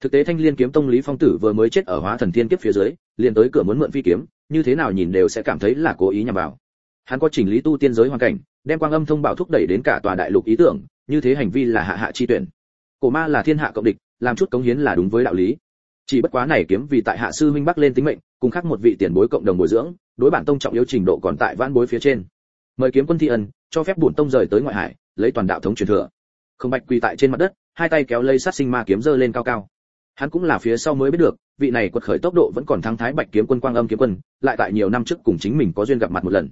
Thực tế thanh liên kiếm tông lý phong tử vừa mới chết ở hóa thần thiên kiếp phía dưới, liền tới cửa muốn mượn phi kiếm, như thế nào nhìn đều sẽ cảm thấy là cố ý nhằm vào. Hắn có chỉnh lý tu tiên giới hoàn cảnh, đem quang âm thông bảo thúc đẩy đến cả tòa đại lục ý tưởng, như thế hành vi là hạ hạ chi tuyển. Cổ ma là thiên hạ cộng địch làm chút cống hiến là đúng với đạo lý. Chỉ bất quá này kiếm vì tại hạ sư minh bắc lên tính mệnh, cùng khác một vị tiền bối cộng đồng bồi dưỡng, đối bản tông trọng yếu trình độ còn tại vãn bối phía trên. Mời kiếm quân thi ân, cho phép bổn tông rời tới ngoại hải, lấy toàn đạo thống truyền thừa. Không bạch quỳ tại trên mặt đất, hai tay kéo lây sát sinh ma kiếm giơ lên cao cao. Hắn cũng là phía sau mới biết được, vị này quật khởi tốc độ vẫn còn thắng thái bạch kiếm quân quang âm kiếm quân, lại tại nhiều năm trước cùng chính mình có duyên gặp mặt một lần.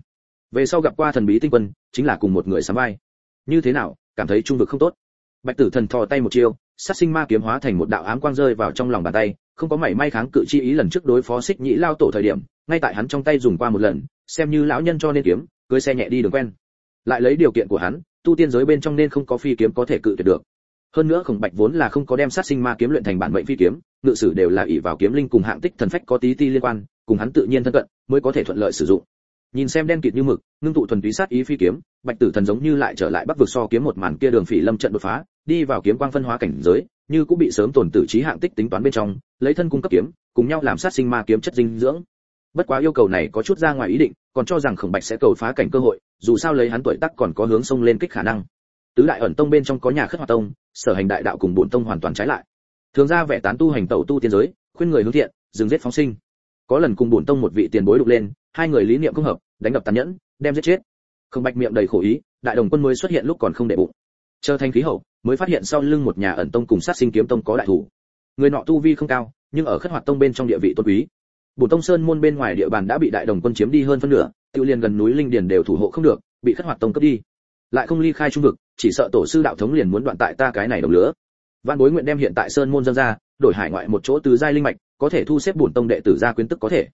Về sau gặp qua thần bí tinh quân, chính là cùng một người sắm vai. Như thế nào, cảm thấy trung vực không tốt? Bạch tử thần thò tay một chiêu sát sinh ma kiếm hóa thành một đạo ám quang rơi vào trong lòng bàn tay, không có mảy may kháng cự chi ý lần trước đối phó xích nhĩ lao tổ thời điểm, ngay tại hắn trong tay dùng qua một lần, xem như lão nhân cho nên kiếm, cưới xe nhẹ đi đường quen. Lại lấy điều kiện của hắn, tu tiên giới bên trong nên không có phi kiếm có thể cự tuyệt được. Hơn nữa khổng bạch vốn là không có đem sát sinh ma kiếm luyện thành bản mệnh phi kiếm, ngự sử đều là ỷ vào kiếm linh cùng hạng tích thần phách có tí ti liên quan, cùng hắn tự nhiên thân cận, mới có thể thuận lợi sử dụng nhìn xem đen kịt như mực, ngưng tụ thuần túy sát ý phi kiếm, bạch tử thần giống như lại trở lại bắc vực so kiếm một màn kia đường phỉ lâm trận đột phá, đi vào kiếm quang phân hóa cảnh giới, như cũng bị sớm tổn tử trí hạng tích tính toán bên trong, lấy thân cung cấp kiếm, cùng nhau làm sát sinh ma kiếm chất dinh dưỡng. Bất quá yêu cầu này có chút ra ngoài ý định, còn cho rằng khổng bạch sẽ cầu phá cảnh cơ hội, dù sao lấy hắn tuổi tác còn có hướng sông lên kích khả năng. Tứ đại ẩn tông bên trong có nhà khất hoạt tông, sở hành đại đạo cùng bổn tông hoàn toàn trái lại. Thường ra vẻ tán tu hành tẩu tu tiên giới, khuyên người hướng thiện, dừng giết phóng sinh. Có lần cùng bổn tông một vị tiền bối đục lên hai người lý niệm không hợp, đánh đập tàn nhẫn, đem giết chết. Không bạch miệng đầy khổ ý, đại đồng quân mới xuất hiện lúc còn không để bụng. Chờ thành khí hậu, mới phát hiện sau lưng một nhà ẩn tông cùng sát sinh kiếm tông có đại thủ. Người nọ tu vi không cao, nhưng ở khất hoạt tông bên trong địa vị tôn quý. Bổn tông sơn môn bên ngoài địa bàn đã bị đại đồng quân chiếm đi hơn phân nửa tiêu liên gần núi linh điền đều thủ hộ không được, bị khất hoạt tông cướp đi. Lại không ly khai trung vực, chỉ sợ tổ sư đạo thống liền muốn đoạn tại ta cái này đồng lửa. Văn bối nguyện đem hiện tại sơn môn dân ra, đổi hải ngoại một chỗ từ giai linh mạch, có thể thu xếp bổn tông đệ tử ra quyến tức có thể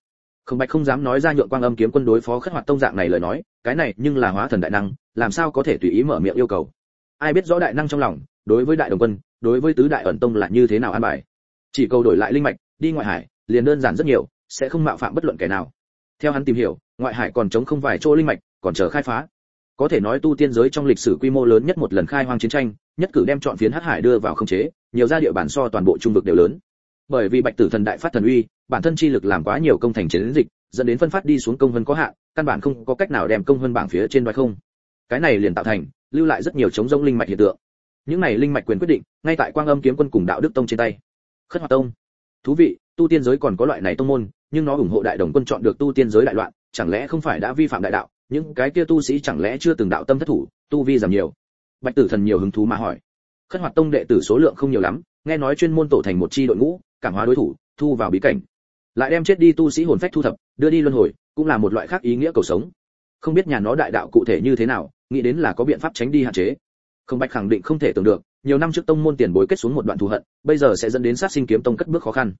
không bạch không dám nói ra nhượng quang âm kiếm quân đối phó khất hoạt tông dạng này lời nói, cái này nhưng là hóa thần đại năng, làm sao có thể tùy ý mở miệng yêu cầu? Ai biết rõ đại năng trong lòng, đối với đại đồng quân, đối với tứ đại ẩn tông là như thế nào an bài? Chỉ cầu đổi lại linh mạch, đi ngoại hải, liền đơn giản rất nhiều, sẽ không mạo phạm bất luận kẻ nào. Theo hắn tìm hiểu, ngoại hải còn chống không vài chỗ linh mạch, còn chờ khai phá. Có thể nói tu tiên giới trong lịch sử quy mô lớn nhất một lần khai hoang chiến tranh, nhất cử đem chọn phiến hắc hải đưa vào khống chế, nhiều gia địa bản so toàn bộ trung vực đều lớn. Bởi vì bạch tử thần đại phát thần uy bản thân chi lực làm quá nhiều công thành chiến dịch, dẫn đến phân phát đi xuống công vân có hạn, căn bản không có cách nào đem công vân bảng phía trên đoái không. Cái này liền tạo thành, lưu lại rất nhiều chống rông linh mạch hiện tượng. Những này linh mạch quyền quyết định, ngay tại quang âm kiếm quân cùng đạo đức tông trên tay. Khất hoạt tông. Thú vị, tu tiên giới còn có loại này tông môn, nhưng nó ủng hộ đại đồng quân chọn được tu tiên giới đại loạn, chẳng lẽ không phải đã vi phạm đại đạo? Những cái kia tu sĩ chẳng lẽ chưa từng đạo tâm thất thủ, tu vi giảm nhiều? Bạch tử thần nhiều hứng thú mà hỏi. Khất hoạt tông đệ tử số lượng không nhiều lắm, nghe nói chuyên môn tổ thành một chi đội ngũ, cảm hóa đối thủ, thu vào bí cảnh lại đem chết đi tu sĩ hồn phách thu thập, đưa đi luân hồi, cũng là một loại khác ý nghĩa cầu sống. Không biết nhà nó đại đạo cụ thể như thế nào, nghĩ đến là có biện pháp tránh đi hạn chế. Không bạch khẳng định không thể tưởng được, nhiều năm trước tông môn tiền bối kết xuống một đoạn thù hận, bây giờ sẽ dẫn đến sát sinh kiếm tông cất bước khó khăn.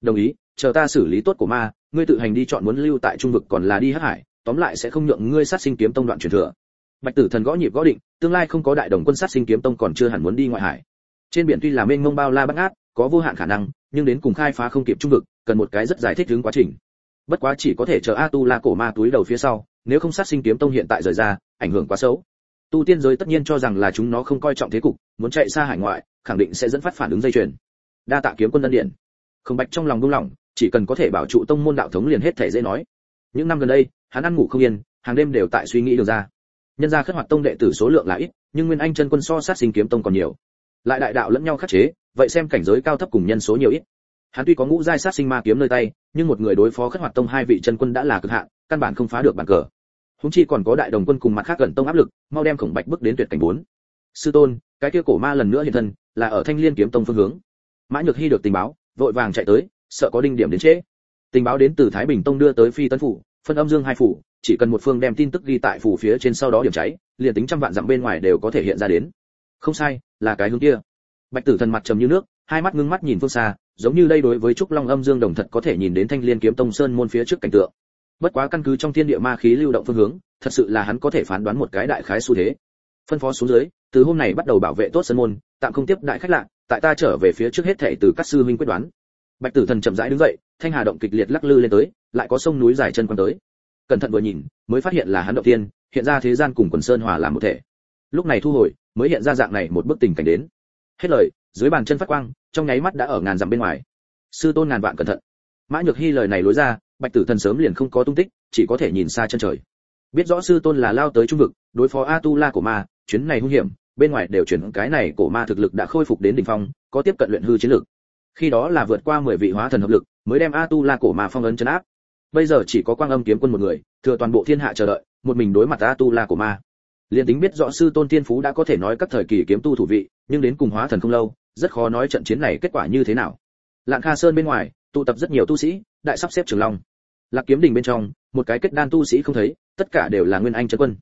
Đồng ý, chờ ta xử lý tốt của ma, ngươi tự hành đi chọn muốn lưu tại trung vực còn là đi hắc hải, tóm lại sẽ không nhượng ngươi sát sinh kiếm tông đoạn truyền thừa. Bạch tử thần gõ nhịp gõ định, tương lai không có đại đồng quân sát sinh kiếm tông còn chưa hẳn muốn đi ngoại hải. Trên biển tuy là mênh mông bao la bắt ngát, có vô hạn khả năng, nhưng đến cùng khai phá không kịp trung vực cần một cái rất giải thích hướng quá trình. Bất quá chỉ có thể chờ a tu la cổ ma túi đầu phía sau, nếu không sát sinh kiếm tông hiện tại rời ra, ảnh hưởng quá xấu. Tu tiên giới tất nhiên cho rằng là chúng nó không coi trọng thế cục, muốn chạy xa hải ngoại, khẳng định sẽ dẫn phát phản ứng dây chuyền. Đa tạ kiếm quân tân điện. Không bạch trong lòng buông lòng chỉ cần có thể bảo trụ tông môn đạo thống liền hết thể dễ nói. Những năm gần đây, hắn ăn ngủ không yên, hàng đêm đều tại suy nghĩ được ra. Nhân ra khất hoạt tông đệ tử số lượng là ít, nhưng nguyên anh chân quân so sát sinh kiếm tông còn nhiều. Lại đại đạo lẫn nhau khắc chế, vậy xem cảnh giới cao thấp cùng nhân số nhiều ít hắn tuy có ngũ giai sát sinh ma kiếm nơi tay, nhưng một người đối phó khất hoạt tông hai vị chân quân đã là cực hạn, căn bản không phá được bàn cờ. Húng chi còn có đại đồng quân cùng mặt khác gần tông áp lực, mau đem khổng bạch bước đến tuyệt cảnh bốn. Sư tôn, cái kia cổ ma lần nữa hiện thân, là ở thanh liên kiếm tông phương hướng. Mã nhược hy được tình báo, vội vàng chạy tới, sợ có đinh điểm đến trễ. Tình báo đến từ thái bình tông đưa tới phi tấn phủ, phân âm dương hai phủ, chỉ cần một phương đem tin tức ghi tại phủ phía trên sau đó điểm cháy, liền tính trăm vạn dặm bên ngoài đều có thể hiện ra đến. Không sai, là cái hướng kia. Bạch tử thần mặt trầm như nước, hai mắt ngưng mắt nhìn phương xa giống như đây đối với trúc long âm dương đồng thật có thể nhìn đến thanh liên kiếm tông sơn môn phía trước cảnh tượng. Bất quá căn cứ trong thiên địa ma khí lưu động phương hướng, thật sự là hắn có thể phán đoán một cái đại khái xu thế. Phân phó xuống dưới, từ hôm này bắt đầu bảo vệ tốt sân môn, tạm không tiếp đại khách lạ, tại ta trở về phía trước hết thể từ các sư huynh quyết đoán. Bạch tử thần chậm rãi đứng dậy, thanh hà động kịch liệt lắc lư lên tới, lại có sông núi dài chân quan tới. Cẩn thận vừa nhìn, mới phát hiện là hắn động tiên, hiện ra thế gian cùng quần sơn hòa làm một thể. Lúc này thu hồi, mới hiện ra dạng này một bức tình cảnh đến hết lời, dưới bàn chân phát quang, trong nháy mắt đã ở ngàn dặm bên ngoài. Sư tôn ngàn vạn cẩn thận. Mã nhược hy lời này lối ra, bạch tử thần sớm liền không có tung tích, chỉ có thể nhìn xa chân trời. Biết rõ sư tôn là lao tới trung vực, đối phó a tu la của ma, chuyến này hung hiểm, bên ngoài đều chuyển cái này cổ ma thực lực đã khôi phục đến đỉnh phong, có tiếp cận luyện hư chiến lực. Khi đó là vượt qua 10 vị hóa thần hợp lực, mới đem a tu la cổ ma phong ấn chấn áp. Bây giờ chỉ có quang âm kiếm quân một người, thừa toàn bộ thiên hạ chờ đợi, một mình đối mặt a tu la cổ ma. Liền tính biết rõ sư tôn tiên phú đã có thể nói các thời kỳ kiếm tu thủ vị nhưng đến cùng hóa thần không lâu, rất khó nói trận chiến này kết quả như thế nào. Lạng kha sơn bên ngoài, tụ tập rất nhiều tu sĩ, đại sắp xếp trường long. Lạc kiếm đình bên trong, một cái kết đan tu sĩ không thấy, tất cả đều là nguyên anh chân quân.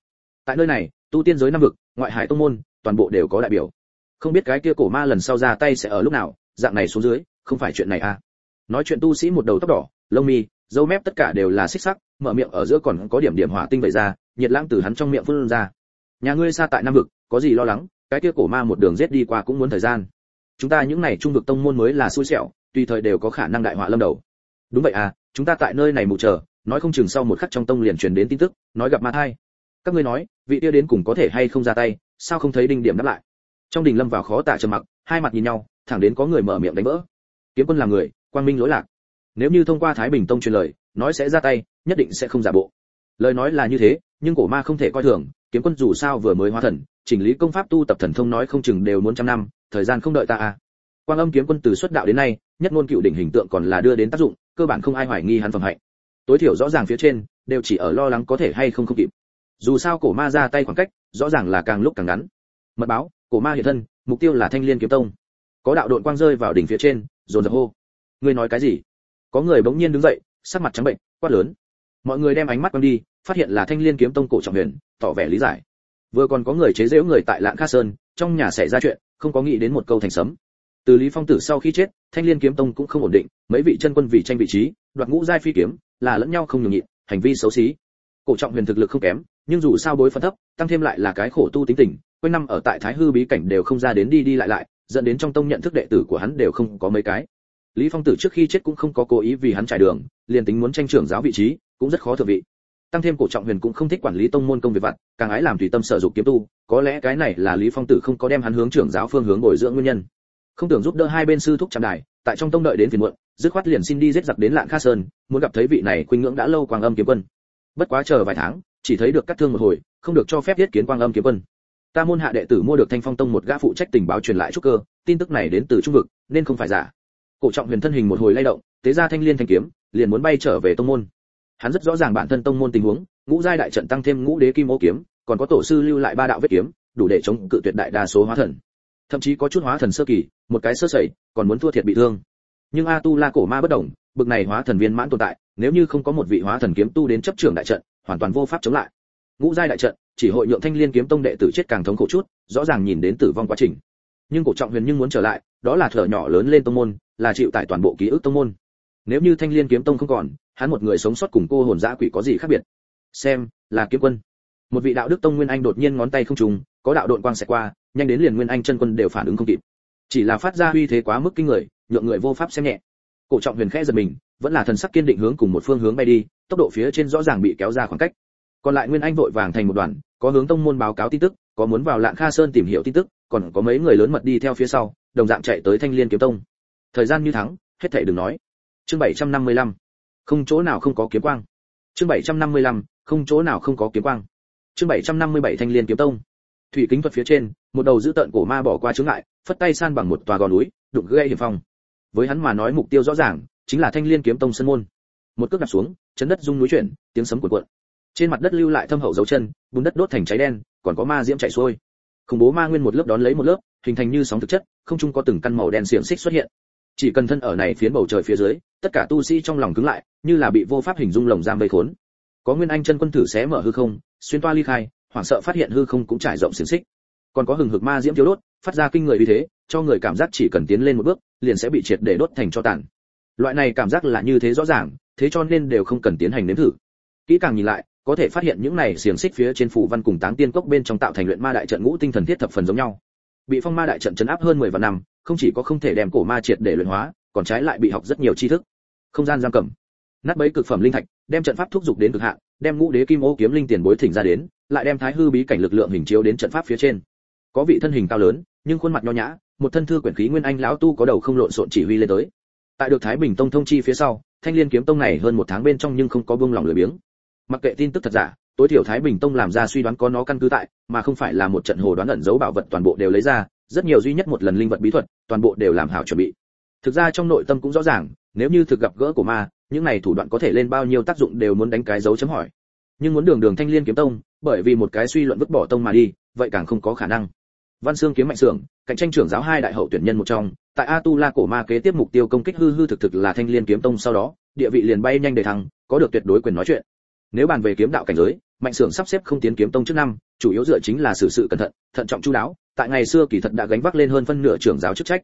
Tại nơi này, tu tiên giới năm vực, ngoại hải tông môn, toàn bộ đều có đại biểu. Không biết cái kia cổ ma lần sau ra tay sẽ ở lúc nào, dạng này xuống dưới, không phải chuyện này à? Nói chuyện tu sĩ một đầu tóc đỏ, lông mi, dâu mép tất cả đều là xích sắc, mở miệng ở giữa còn có điểm điểm hỏa tinh vậy ra, nhiệt lãng từ hắn trong miệng phun ra. Nhà ngươi xa tại nam vực, có gì lo lắng? Cái kia cổ ma một đường giết đi qua cũng muốn thời gian. Chúng ta những này trung vực tông môn mới là xui xẻo, tùy thời đều có khả năng đại họa lâm đầu. Đúng vậy à chúng ta tại nơi này mù chờ, nói không chừng sau một khắc trong tông liền truyền đến tin tức, nói gặp ma thai. Các ngươi nói, vị kia đến cùng có thể hay không ra tay, sao không thấy đinh điểm đáp lại? Trong đình lâm vào khó tả trầm mặc, hai mặt nhìn nhau, thẳng đến có người mở miệng đánh vỡ. Kiếm quân là người, quang minh lỗi lạc. Nếu như thông qua thái bình tông truyền lời, nói sẽ ra tay, nhất định sẽ không giả bộ. Lời nói là như thế, nhưng cổ ma không thể coi thường, kiếm quân dù sao vừa mới hóa thần chỉnh lý công pháp tu tập thần thông nói không chừng đều muốn trăm năm, thời gian không đợi ta à. Quang âm kiếm quân từ xuất đạo đến nay, nhất ngôn cựu đỉnh hình tượng còn là đưa đến tác dụng, cơ bản không ai hoài nghi hắn phẩm hạnh. Tối thiểu rõ ràng phía trên, đều chỉ ở lo lắng có thể hay không không kịp. Dù sao cổ ma ra tay khoảng cách, rõ ràng là càng lúc càng ngắn. Mật báo, cổ ma hiện thân, mục tiêu là thanh liên kiếm tông. Có đạo đội quang rơi vào đỉnh phía trên, dồn dập hô. Ngươi nói cái gì? Có người bỗng nhiên đứng dậy, sắc mặt trắng bệnh, quát lớn. Mọi người đem ánh mắt quăng đi, phát hiện là thanh liên kiếm tông cổ trọng huyền, tỏ vẻ lý giải vừa còn có người chế giễu người tại lạng kha sơn, trong nhà xảy ra chuyện, không có nghĩ đến một câu thành sấm. Từ lý phong tử sau khi chết, thanh liên kiếm tông cũng không ổn định, mấy vị chân quân vì tranh vị trí, đoạt ngũ giai phi kiếm, là lẫn nhau không nhường nhịn, hành vi xấu xí. Cổ trọng huyền thực lực không kém, nhưng dù sao bối phân thấp, tăng thêm lại là cái khổ tu tính tình, quanh năm ở tại thái hư bí cảnh đều không ra đến đi đi lại lại, dẫn đến trong tông nhận thức đệ tử của hắn đều không có mấy cái. Lý phong tử trước khi chết cũng không có cố ý vì hắn trải đường, liền tính muốn tranh trưởng giáo vị trí, cũng rất khó thừa vị tăng thêm cổ trọng huyền cũng không thích quản lý tông môn công việc vặt, càng ái làm tùy tâm sở dục kiếm tu, có lẽ cái này là lý phong tử không có đem hắn hướng trưởng giáo phương hướng bồi dưỡng nguyên nhân. Không tưởng giúp đỡ hai bên sư thúc chạm đài, tại trong tông đợi đến phiền muộn, dứt khoát liền xin đi giết giặc đến lạng kha sơn, muốn gặp thấy vị này khuynh ngưỡng đã lâu quang âm kiếm quân. Bất quá chờ vài tháng, chỉ thấy được cắt thương một hồi, không được cho phép thiết kiến quang âm kiếm quân. Ta môn hạ đệ tử mua được thanh phong tông một gã phụ trách tình báo truyền lại trúc cơ, tin tức này đến từ trung vực, nên không phải giả. Cổ trọng huyền thân hình một hồi lay động, tế ra thanh liên thanh kiếm, liền muốn bay trở về tông môn hắn rất rõ ràng bản thân tông môn tình huống, ngũ giai đại trận tăng thêm ngũ đế kim ô kiếm, còn có tổ sư lưu lại ba đạo vết kiếm, đủ để chống cự tuyệt đại đa số hóa thần. Thậm chí có chút hóa thần sơ kỳ, một cái sơ sẩy, còn muốn thua thiệt bị thương. Nhưng a tu la cổ ma bất động, bực này hóa thần viên mãn tồn tại, nếu như không có một vị hóa thần kiếm tu đến chấp trưởng đại trận, hoàn toàn vô pháp chống lại. Ngũ giai đại trận, chỉ hội nhượng thanh liên kiếm tông đệ tử chết càng thống khổ chút, rõ ràng nhìn đến tử vong quá trình. Nhưng cổ trọng huyền nhưng muốn trở lại, đó là thở nhỏ lớn lên tông môn, là chịu tại toàn bộ ký ức tông môn. Nếu như thanh liên kiếm tông không còn hắn một người sống sót cùng cô hồn dã quỷ có gì khác biệt? Xem, là kiếm quân. Một vị đạo đức tông nguyên anh đột nhiên ngón tay không trùng, có đạo độn quang sẽ qua, nhanh đến liền nguyên anh chân quân đều phản ứng không kịp. Chỉ là phát ra uy thế quá mức kinh người, nhượng người vô pháp xem nhẹ. Cổ trọng huyền khẽ giật mình, vẫn là thần sắc kiên định hướng cùng một phương hướng bay đi, tốc độ phía trên rõ ràng bị kéo ra khoảng cách. Còn lại nguyên anh vội vàng thành một đoàn, có hướng tông môn báo cáo tin tức, có muốn vào lạng kha sơn tìm hiểu tin tức, còn có mấy người lớn mật đi theo phía sau, đồng dạng chạy tới thanh liên kiếm tông. Thời gian như thắng, hết thảy đừng nói. Chương 755 không chỗ nào không có kiếm quang. Chương 755. không chỗ nào không có kiếm quang. Chương 757 thanh liên kiếm tông. Thủy kính thuật phía trên, một đầu giữ tợn cổ ma bỏ qua chướng ngại, phất tay san bằng một tòa gò núi, đụng gây hiểm phong. Với hắn mà nói mục tiêu rõ ràng, chính là thanh liên kiếm tông sân môn. Một cước đặt xuống, chấn đất rung núi chuyển, tiếng sấm cuộn cuộn. Trên mặt đất lưu lại thâm hậu dấu chân, bùn đất đốt thành cháy đen, còn có ma diễm chạy xuôi. Khủng bố ma nguyên một lớp đón lấy một lớp, hình thành như sóng thực chất, không chung có từng căn màu đen xiềng xích xuất hiện chỉ cần thân ở này phiến bầu trời phía dưới, tất cả tu sĩ trong lòng cứng lại, như là bị vô pháp hình dung lồng giam vây khốn. Có nguyên anh chân quân thử xé mở hư không, xuyên toa ly khai, hoảng sợ phát hiện hư không cũng trải rộng xiềng xích. Còn có hừng hực ma diễm thiếu đốt, phát ra kinh người uy thế, cho người cảm giác chỉ cần tiến lên một bước, liền sẽ bị triệt để đốt thành cho tàn. Loại này cảm giác là như thế rõ ràng, thế cho nên đều không cần tiến hành nếm thử. Kỹ càng nhìn lại, có thể phát hiện những này xiềng xích phía trên phủ văn cùng táng tiên cốc bên trong tạo thành luyện ma đại trận ngũ tinh thần thiết thập phần giống nhau bị phong ma đại trận chấn áp hơn 10 vạn năm, không chỉ có không thể đem cổ ma triệt để luyện hóa, còn trái lại bị học rất nhiều tri thức. Không gian giam cầm. Nát bấy cực phẩm linh thạch, đem trận pháp thúc dục đến cực hạn, đem ngũ đế kim ô kiếm linh tiền bối thỉnh ra đến, lại đem thái hư bí cảnh lực lượng hình chiếu đến trận pháp phía trên. Có vị thân hình cao lớn, nhưng khuôn mặt nho nhã, một thân thư quyển khí nguyên anh lão tu có đầu không lộn xộn chỉ huy lên tới. Tại được thái bình tông thông chi phía sau, thanh liên kiếm tông này hơn một tháng bên trong nhưng không có buông lòng lười biếng. Mặc kệ tin tức thật giả tối thiểu thái bình tông làm ra suy đoán có nó căn cứ tại, mà không phải là một trận hồ đoán ẩn giấu bảo vật toàn bộ đều lấy ra, rất nhiều duy nhất một lần linh vật bí thuật, toàn bộ đều làm hảo chuẩn bị. Thực ra trong nội tâm cũng rõ ràng, nếu như thực gặp gỡ của ma, những này thủ đoạn có thể lên bao nhiêu tác dụng đều muốn đánh cái dấu chấm hỏi. Nhưng muốn đường đường thanh liên kiếm tông, bởi vì một cái suy luận vứt bỏ tông mà đi, vậy càng không có khả năng. Văn xương kiếm mạnh sưởng, cạnh tranh trưởng giáo hai đại hậu tuyển nhân một trong, tại a tu la cổ ma kế tiếp mục tiêu công kích hư hư thực thực là thanh liên kiếm tông sau đó, địa vị liền bay nhanh để thăng có được tuyệt đối quyền nói chuyện nếu bàn về kiếm đạo cảnh giới, mạnh sưởng sắp xếp không tiến kiếm tông trước năm, chủ yếu dựa chính là sự sự cẩn thận thận trọng chu đáo. Tại ngày xưa kỳ thật đã gánh vác lên hơn phân nửa trưởng giáo chức trách.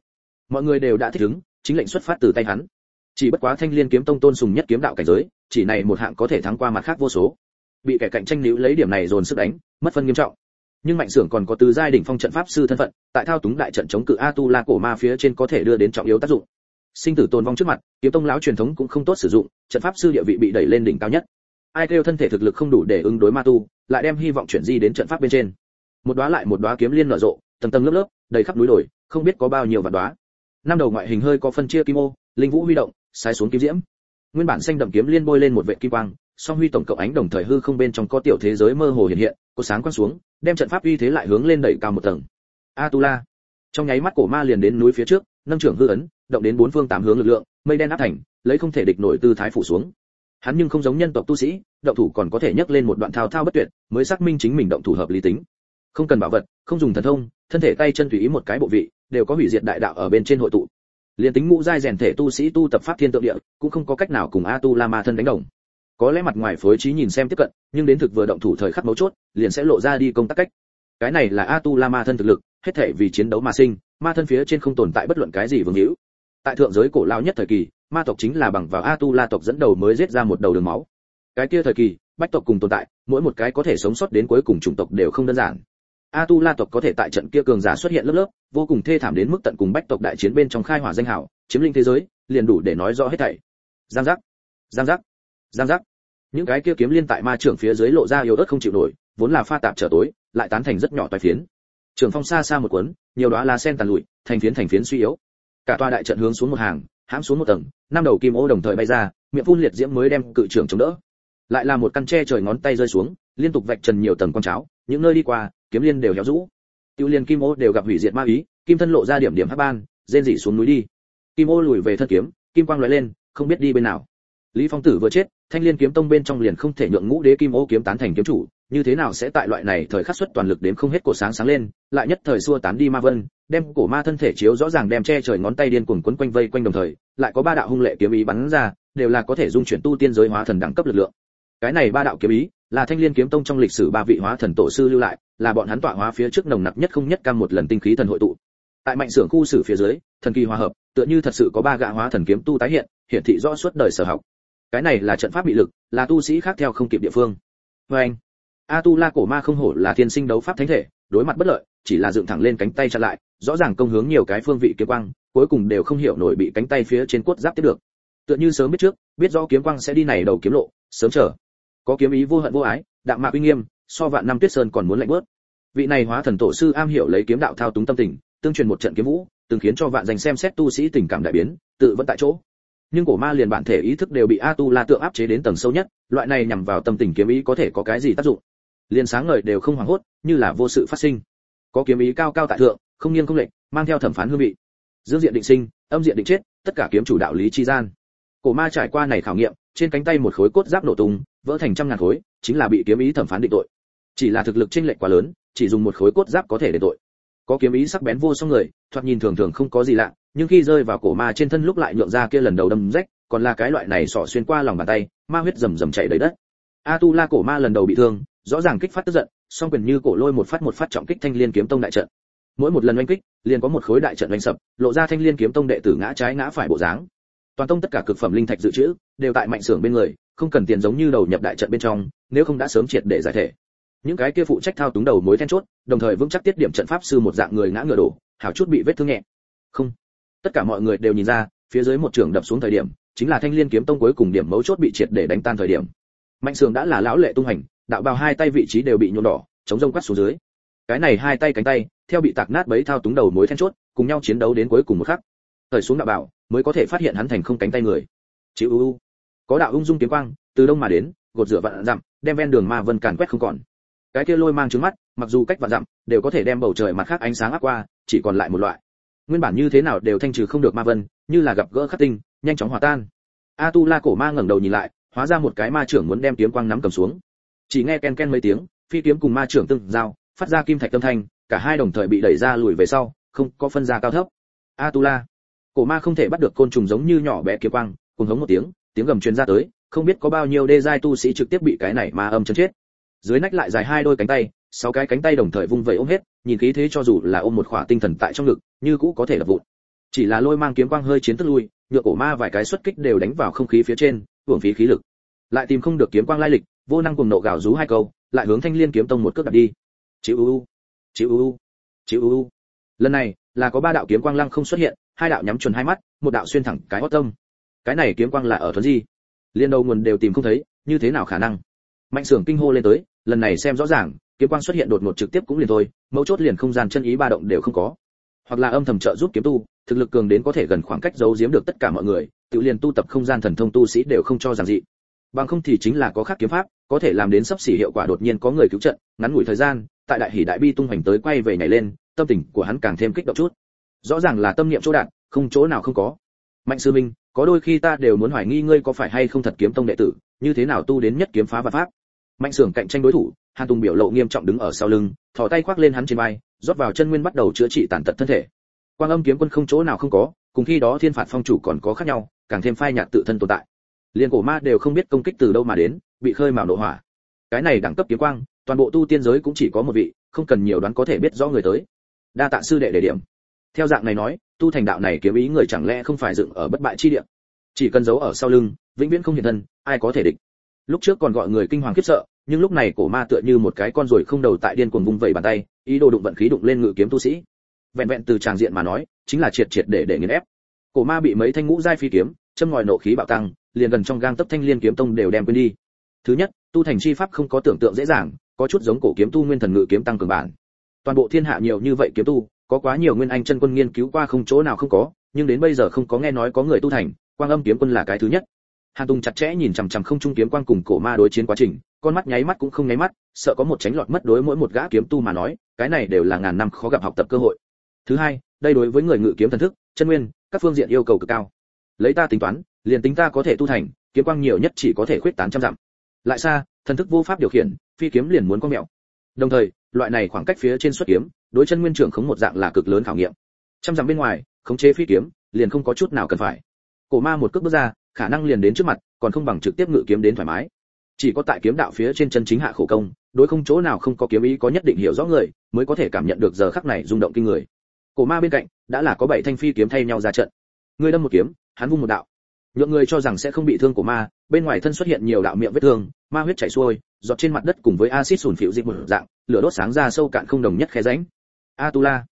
Mọi người đều đã thích ứng, chính lệnh xuất phát từ tay hắn. Chỉ bất quá thanh liên kiếm tông tôn sùng nhất kiếm đạo cảnh giới, chỉ này một hạng có thể thắng qua mặt khác vô số. Bị kẻ cạnh tranh níu lấy điểm này dồn sức đánh, mất phân nghiêm trọng. Nhưng mạnh sưởng còn có từ giai đỉnh phong trận pháp sư thân phận, tại thao túng đại trận chống cự a tu la cổ ma phía trên có thể đưa đến trọng yếu tác dụng. Sinh tử tồn vong trước mặt, kiếm tông lão truyền thống cũng không tốt sử dụng, trận pháp sư địa vị bị đẩy lên đỉnh cao nhất ai kêu thân thể thực lực không đủ để ứng đối ma tu, lại đem hy vọng chuyển di đến trận pháp bên trên. Một đóa lại một đóa kiếm liên nở rộ, tầng tầng lớp lớp, đầy khắp núi đồi, không biết có bao nhiêu vạn đóa. Năm đầu ngoại hình hơi có phân chia kim ô, linh vũ huy động, sai xuống kiếm diễm. Nguyên bản xanh đậm kiếm liên bôi lên một vệ kim quang, song huy tổng cộng ánh đồng thời hư không bên trong có tiểu thế giới mơ hồ hiện hiện, có sáng quang xuống, đem trận pháp uy thế lại hướng lên đẩy cao một tầng. Atula. Trong nháy mắt cổ ma liền đến núi phía trước, nâng trưởng hư ấn, động đến bốn phương tám hướng lực lượng, mây đen áp thành, lấy không thể địch nổi tư thái phủ xuống hắn nhưng không giống nhân tộc tu sĩ, động thủ còn có thể nhấc lên một đoạn thao thao bất tuyệt, mới xác minh chính mình động thủ hợp lý tính. Không cần bảo vật, không dùng thần thông, thân thể tay chân tùy ý một cái bộ vị, đều có hủy diệt đại đạo ở bên trên hội tụ. Liền tính ngũ giai rèn thể tu sĩ tu tập pháp thiên tượng địa, cũng không có cách nào cùng a tu la ma thân đánh đồng. Có lẽ mặt ngoài phối trí nhìn xem tiếp cận, nhưng đến thực vừa động thủ thời khắc mấu chốt, liền sẽ lộ ra đi công tác cách. Cái này là a tu la ma thân thực lực, hết thể vì chiến đấu mà sinh, ma thân phía trên không tồn tại bất luận cái gì vương hữu. Tại thượng giới cổ lao nhất thời kỳ ma tộc chính là bằng vào a tu la tộc dẫn đầu mới giết ra một đầu đường máu. Cái kia thời kỳ, bách tộc cùng tồn tại, mỗi một cái có thể sống sót đến cuối cùng chủng tộc đều không đơn giản. A tu la tộc có thể tại trận kia cường giả xuất hiện lớp lớp, vô cùng thê thảm đến mức tận cùng bách tộc đại chiến bên trong khai hỏa danh hảo chiếm lĩnh thế giới, liền đủ để nói rõ hết thảy. Giang giác giang giác giang giác. Những cái kia kiếm liên tại ma trưởng phía dưới lộ ra yếu ớt không chịu nổi, vốn là pha tạp trở tối, lại tán thành rất nhỏ toái phiến. Trường phong xa xa một cuốn, nhiều đóa lá sen tàn lụi, thành phiến thành phiến suy yếu. Cả tòa đại trận hướng xuống một hàng hãm xuống một tầng, năm đầu kim ô đồng thời bay ra, miệng phun liệt diễm mới đem cự trưởng chống đỡ. Lại là một căn tre trời ngón tay rơi xuống, liên tục vạch trần nhiều tầng con cháo, những nơi đi qua, kiếm liên đều héo rũ. Tiêu liên kim ô đều gặp hủy diệt ma ý, kim thân lộ ra điểm điểm hắc ban, rên rỉ xuống núi đi. Kim ô lùi về thân kiếm, kim quang lóe lên, không biết đi bên nào. Lý phong tử vừa chết, thanh liên kiếm tông bên trong liền không thể nhượng ngũ đế kim ô kiếm tán thành kiếm chủ như thế nào sẽ tại loại này thời khắc xuất toàn lực đến không hết cổ sáng sáng lên, lại nhất thời xua tán đi ma vân, đem cổ ma thân thể chiếu rõ ràng đem che trời ngón tay điên cuồng quấn quanh vây quanh đồng thời, lại có ba đạo hung lệ kiếm ý bắn ra, đều là có thể dung chuyển tu tiên giới hóa thần đẳng cấp lực lượng. Cái này ba đạo kiếm ý, là thanh liên kiếm tông trong lịch sử ba vị hóa thần tổ sư lưu lại, là bọn hắn tọa hóa phía trước nồng nặc nhất không nhất cam một lần tinh khí thần hội tụ. Tại mạnh xưởng khu sử phía dưới, thần kỳ hòa hợp, tựa như thật sự có ba gã hóa thần kiếm tu tái hiện, hiển thị rõ suốt đời sở học. Cái này là trận pháp bị lực, là tu sĩ khác theo không kịp địa phương. Và anh a tu la cổ ma không hổ là thiên sinh đấu pháp thánh thể, đối mặt bất lợi, chỉ là dựng thẳng lên cánh tay chặn lại, rõ ràng công hướng nhiều cái phương vị kiếm quang, cuối cùng đều không hiểu nổi bị cánh tay phía trên cốt giáp tiếp được. Tựa như sớm biết trước, biết rõ kiếm quang sẽ đi này đầu kiếm lộ, sớm chờ. Có kiếm ý vô hận vô ái, đạm mạc uy nghiêm, so vạn năm tuyết sơn còn muốn lạnh bớt. Vị này hóa thần tổ sư am hiểu lấy kiếm đạo thao túng tâm tình, tương truyền một trận kiếm vũ, từng khiến cho vạn dành xem xét tu sĩ tình cảm đại biến, tự vẫn tại chỗ. Nhưng cổ ma liền bản thể ý thức đều bị a tu la tượng áp chế đến tầng sâu nhất, loại này nhằm vào tâm tình kiếm ý có thể có cái gì tác dụng? Liền sáng ngời đều không hoảng hốt, như là vô sự phát sinh. Có kiếm ý cao cao tại thượng, không nghiêng không lệch, mang theo thẩm phán hương vị. Dương diện định sinh, âm diện định chết, tất cả kiếm chủ đạo lý chi gian. Cổ ma trải qua này khảo nghiệm, trên cánh tay một khối cốt giáp nổ tung, vỡ thành trăm ngàn khối, chính là bị kiếm ý thẩm phán định tội. Chỉ là thực lực chênh lệch quá lớn, chỉ dùng một khối cốt giáp có thể để tội. Có kiếm ý sắc bén vô song người, thoạt nhìn thường thường không có gì lạ, nhưng khi rơi vào cổ ma trên thân lúc lại nhượng ra kia lần đầu đâm rách, còn là cái loại này sọ xuyên qua lòng bàn tay, ma huyết rầm rầm chảy đầy đất. A tu la cổ ma lần đầu bị thương rõ ràng kích phát tức giận, song quyền như cổ lôi một phát một phát trọng kích thanh liên kiếm tông đại trận. Mỗi một lần oanh kích, liền có một khối đại trận oanh sập, lộ ra thanh liên kiếm tông đệ tử ngã trái ngã phải bộ dáng. Toàn tông tất cả cực phẩm linh thạch dự trữ, đều tại mạnh xưởng bên người, không cần tiền giống như đầu nhập đại trận bên trong, nếu không đã sớm triệt để giải thể. Những cái kia phụ trách thao túng đầu mối then chốt, đồng thời vững chắc tiết điểm trận pháp sư một dạng người ngã ngựa đổ hảo chút bị vết thương nhẹ. Không. Tất cả mọi người đều nhìn ra, phía dưới một trường đập xuống thời điểm, chính là thanh liên kiếm tông cuối cùng điểm mấu chốt bị triệt để đánh tan thời điểm. Mạnh sường đã là lão lệ tung hành đạo bào hai tay vị trí đều bị nhuộm đỏ chống rông quát xuống dưới. Cái này hai tay cánh tay theo bị tạc nát bấy thao túng đầu mối then chốt cùng nhau chiến đấu đến cuối cùng một khắc. Thời xuống đạo bào, mới có thể phát hiện hắn thành không cánh tay người. Chịu u u. Có đạo ung dung kiếm quang từ đông mà đến gột rửa vạn dặm đem ven đường ma vân càn quét không còn. Cái kia lôi mang trứng mắt mặc dù cách vạn dặm đều có thể đem bầu trời mặt khác ánh sáng áp qua chỉ còn lại một loại. Nguyên bản như thế nào đều thanh trừ không được ma vân như là gặp gỡ khắc tinh nhanh chóng hòa tan. A tu la cổ ma ngẩng đầu nhìn lại hóa ra một cái ma trưởng muốn đem kiếm quang nắm cầm xuống chỉ nghe ken ken mấy tiếng, phi kiếm cùng ma trưởng tương giao, phát ra kim thạch âm thanh, cả hai đồng thời bị đẩy ra lùi về sau, không có phân ra cao thấp. A tu la cổ ma không thể bắt được côn trùng giống như nhỏ bé kiếm quang, cùng hống một tiếng tiếng gầm truyền ra tới, không biết có bao nhiêu đê giai tu sĩ trực tiếp bị cái này ma âm chấn chết. Dưới nách lại dài hai đôi cánh tay, sáu cái cánh tay đồng thời vung vẩy ôm hết, nhìn khí thế cho dù là ôm một khỏa tinh thần tại trong ngực, như cũ có thể là vụn. Chỉ là lôi mang kiếm quang hơi chiến tức lui, nhựa cổ ma vài cái xuất kích đều đánh vào không khí phía trên, hưởng phí khí lực. Lại tìm không được kiếm quang lai lịch vô năng cùng nộ gào rú hai câu, lại hướng thanh liên kiếm tông một cước đặt đi. Chịu u chịu u chịu u lần này là có ba đạo kiếm quang lăng không xuất hiện, hai đạo nhắm chuẩn hai mắt, một đạo xuyên thẳng cái hót tâm. Cái này kiếm quang là ở thuấn gì liên đầu nguồn đều tìm không thấy, như thế nào khả năng? Mạnh sưởng kinh hô lên tới, lần này xem rõ ràng, kiếm quang xuất hiện đột ngột trực tiếp cũng liền thôi, mấu chốt liền không gian chân ý ba động đều không có. Hoặc là âm thầm trợ giúp kiếm tu, thực lực cường đến có thể gần khoảng cách giấu giếm được tất cả mọi người, tự liền tu tập không gian thần thông tu sĩ đều không cho rằng dị bằng không thì chính là có khác kiếm pháp, có thể làm đến sắp xỉ hiệu quả đột nhiên có người cứu trận, ngắn ngủi thời gian, tại đại hỉ đại bi tung hoành tới quay về nhảy lên, tâm tình của hắn càng thêm kích động chút. Rõ ràng là tâm niệm chỗ đạt không chỗ nào không có. Mạnh sư minh, có đôi khi ta đều muốn hoài nghi ngươi có phải hay không thật kiếm tông đệ tử, như thế nào tu đến nhất kiếm phá và pháp. Mạnh sưởng cạnh tranh đối thủ, hàn tùng biểu lộ nghiêm trọng đứng ở sau lưng, thò tay khoác lên hắn trên vai, rót vào chân nguyên bắt đầu chữa trị tàn tật thân thể. Quang âm kiếm quân không chỗ nào không có, cùng khi đó thiên phạt phong chủ còn có khác nhau, càng thêm phai nhạt tự thân tồn tại liên cổ ma đều không biết công kích từ đâu mà đến, bị khơi mào nổ hỏa. Cái này đẳng cấp kiếm quang, toàn bộ tu tiên giới cũng chỉ có một vị, không cần nhiều đoán có thể biết rõ người tới. Đa tạ sư đệ đề điểm. Theo dạng này nói, tu thành đạo này kiếm ý người chẳng lẽ không phải dựng ở bất bại chi địa? Chỉ cần giấu ở sau lưng, vĩnh viễn không hiện thân, ai có thể địch? Lúc trước còn gọi người kinh hoàng khiếp sợ, nhưng lúc này cổ ma tựa như một cái con ruồi không đầu tại điên cuồng vung vẩy bàn tay, ý đồ đụng vận khí đụng lên ngự kiếm tu sĩ. Vẹn vẹn từ tràng diện mà nói, chính là triệt triệt để để nghiền ép. Cổ ma bị mấy thanh ngũ giai phi kiếm, châm ngòi nộ khí bạo tăng liền gần trong gang tấc thanh liên kiếm tông đều đem quên đi. Thứ nhất, tu thành chi pháp không có tưởng tượng dễ dàng, có chút giống cổ kiếm tu nguyên thần ngự kiếm tăng cường bản. Toàn bộ thiên hạ nhiều như vậy kiếm tu, có quá nhiều nguyên anh chân quân nghiên cứu qua không chỗ nào không có, nhưng đến bây giờ không có nghe nói có người tu thành, quang âm kiếm quân là cái thứ nhất. Hàn tùng chặt chẽ nhìn chằm chằm không trung kiếm quang cùng cổ ma đối chiến quá trình, con mắt nháy mắt cũng không nháy mắt, sợ có một tránh lọt mất đối mỗi một gã kiếm tu mà nói, cái này đều là ngàn năm khó gặp học tập cơ hội. Thứ hai, đây đối với người ngự kiếm thần thức, chân nguyên, các phương diện yêu cầu cực cao. Lấy ta tính toán liền tính ta có thể tu thành, kiếm quang nhiều nhất chỉ có thể khuyết tán trăm dặm. Lại xa, thần thức vô pháp điều khiển, phi kiếm liền muốn có mẹo đồng thời, loại này khoảng cách phía trên xuất kiếm, đối chân nguyên trưởng khống một dạng là cực lớn khảo nghiệm. Trăm dặm bên ngoài, khống chế phi kiếm, liền không có chút nào cần phải. Cổ ma một cước bước ra, khả năng liền đến trước mặt, còn không bằng trực tiếp ngự kiếm đến thoải mái. Chỉ có tại kiếm đạo phía trên chân chính hạ khổ công, đối không chỗ nào không có kiếm ý có nhất định hiểu rõ người, mới có thể cảm nhận được giờ khắc này rung động kinh người. Cổ ma bên cạnh, đã là có bảy thanh phi kiếm thay nhau ra trận. Người đâm một kiếm, hắn vung một đạo nhượng người cho rằng sẽ không bị thương của ma, bên ngoài thân xuất hiện nhiều đạo miệng vết thương, ma huyết chảy xuôi, giọt trên mặt đất cùng với axit sùn phịu dịch một dạng, lửa đốt sáng ra sâu cạn không đồng nhất khe rãnh. Atula.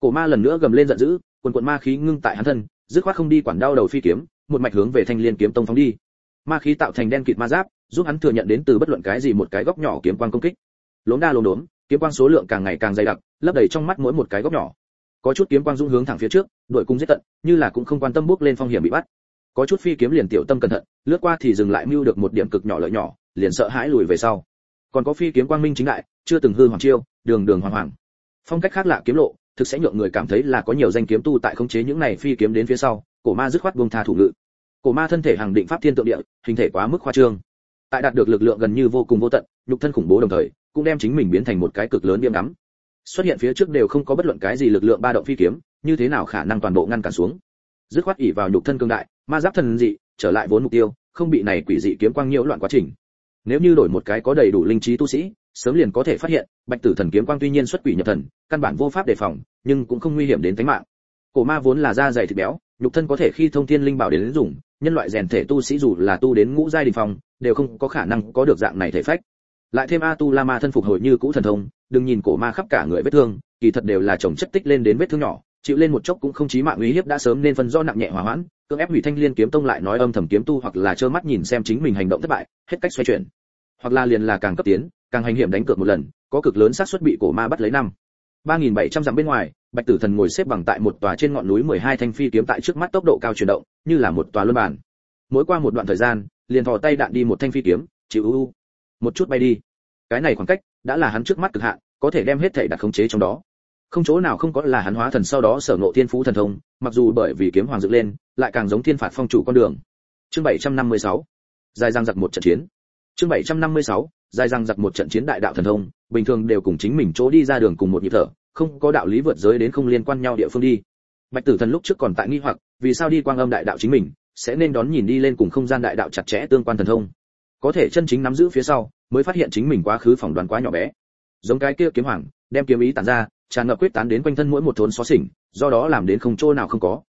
Cổ ma lần nữa gầm lên giận dữ, quần quần ma khí ngưng tại hắn thân, dứt khoát không đi quản đau đầu phi kiếm, một mạch hướng về thanh liên kiếm tông phóng đi. Ma khí tạo thành đen kịt ma giáp, giúp hắn thừa nhận đến từ bất luận cái gì một cái góc nhỏ kiếm quang công kích. Lốm đa lốm đốm, kiếm quang số lượng càng ngày càng dày đặc, lấp đầy trong mắt mỗi một cái góc nhỏ. Có chút kiếm quang dung hướng thẳng phía trước đội cung giết tận, như là cũng không quan tâm bước lên phong hiểm bị bắt có chút phi kiếm liền tiểu tâm cẩn thận, lướt qua thì dừng lại mưu được một điểm cực nhỏ lợi nhỏ, liền sợ hãi lùi về sau. Còn có phi kiếm quang minh chính đại, chưa từng hư hoàng chiêu, đường đường hoàng hoàng. Phong cách khác lạ kiếm lộ, thực sẽ nhượng người cảm thấy là có nhiều danh kiếm tu tại khống chế những này phi kiếm đến phía sau, cổ ma dứt khoát buông tha thủ ngự. Cổ ma thân thể hàng định pháp thiên tượng địa, hình thể quá mức khoa trương. Tại đạt được lực lượng gần như vô cùng vô tận, nhục thân khủng bố đồng thời, cũng đem chính mình biến thành một cái cực lớn điểm đắm xuất hiện phía trước đều không có bất luận cái gì lực lượng ba động phi kiếm, như thế nào khả năng toàn bộ ngăn cản xuống? Dứt khoát ỉ vào nhục thân cương đại, ma giáp thần dị, trở lại vốn mục tiêu, không bị này quỷ dị kiếm quang nhiễu loạn quá trình. Nếu như đổi một cái có đầy đủ linh trí tu sĩ, sớm liền có thể phát hiện, bạch tử thần kiếm quang tuy nhiên xuất quỷ nhập thần, căn bản vô pháp đề phòng, nhưng cũng không nguy hiểm đến tính mạng. Cổ ma vốn là da dày thịt béo, nhục thân có thể khi thông thiên linh bảo đến dùng, nhân loại rèn thể tu sĩ dù là tu đến ngũ giai đình phong, đều không có khả năng có được dạng này thể phách. Lại thêm a tu la ma thân phục hồi như cũ thần thông, đừng nhìn cổ ma khắp cả người vết thương, kỳ thật đều là chồng chất tích lên đến vết thương nhỏ chịu lên một chốc cũng không chí mạng uy hiếp đã sớm nên phân do nặng nhẹ hòa hoãn, cưỡng ép hủy thanh liên kiếm tông lại nói âm thầm kiếm tu hoặc là trơ mắt nhìn xem chính mình hành động thất bại, hết cách xoay chuyển. Hoặc là liền là càng cấp tiến, càng hành hiểm đánh cược một lần, có cực lớn xác suất bị cổ ma bắt lấy năm. 3.700 dặm bên ngoài, bạch tử thần ngồi xếp bằng tại một tòa trên ngọn núi 12 thanh phi kiếm tại trước mắt tốc độ cao chuyển động, như là một tòa luân bản mỗi qua một đoạn thời gian, liền thò tay đạn đi một thanh phi kiếm, chịu u. Một chút bay đi. Cái này khoảng cách, đã là hắn trước mắt cực hạn, có thể đem hết thể đặt khống chế trong đó không chỗ nào không có là hắn hóa thần sau đó sở ngộ thiên phú thần thông, mặc dù bởi vì kiếm hoàng dựng lên, lại càng giống thiên phạt phong chủ con đường. Chương 756 dài răng giặc một trận chiến. Chương 756 dài răng giặc một trận chiến đại đạo thần thông, bình thường đều cùng chính mình chỗ đi ra đường cùng một nhịp thở, không có đạo lý vượt giới đến không liên quan nhau địa phương đi. Bạch tử thần lúc trước còn tại nghi hoặc, vì sao đi quang âm đại đạo chính mình, sẽ nên đón nhìn đi lên cùng không gian đại đạo chặt chẽ tương quan thần thông. Có thể chân chính nắm giữ phía sau, mới phát hiện chính mình quá khứ phỏng đoán quá nhỏ bé. Giống cái kia kiếm hoàng đem kiếm ý tản ra, tràn ngập quyết tán đến quanh thân mỗi một thốn xó xỉnh, do đó làm đến không chỗ nào không có.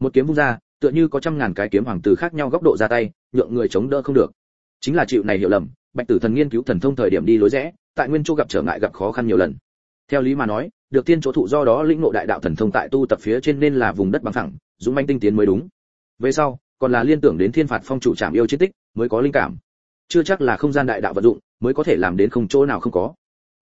Một kiếm vung ra, tựa như có trăm ngàn cái kiếm hoàng từ khác nhau góc độ ra tay, nhượng người chống đỡ không được. Chính là chịu này hiểu lầm, bạch tử thần nghiên cứu thần thông thời điểm đi lối rẽ, tại nguyên chỗ gặp trở ngại gặp khó khăn nhiều lần. Theo lý mà nói, được tiên chỗ thụ do đó lĩnh ngộ đại đạo thần thông tại tu tập phía trên nên là vùng đất bằng phẳng, dũng manh tinh tiến mới đúng. Về sau, còn là liên tưởng đến thiên phạt phong chủ trảm yêu chiến tích, mới có linh cảm. Chưa chắc là không gian đại đạo vận dụng, mới có thể làm đến không chỗ nào không có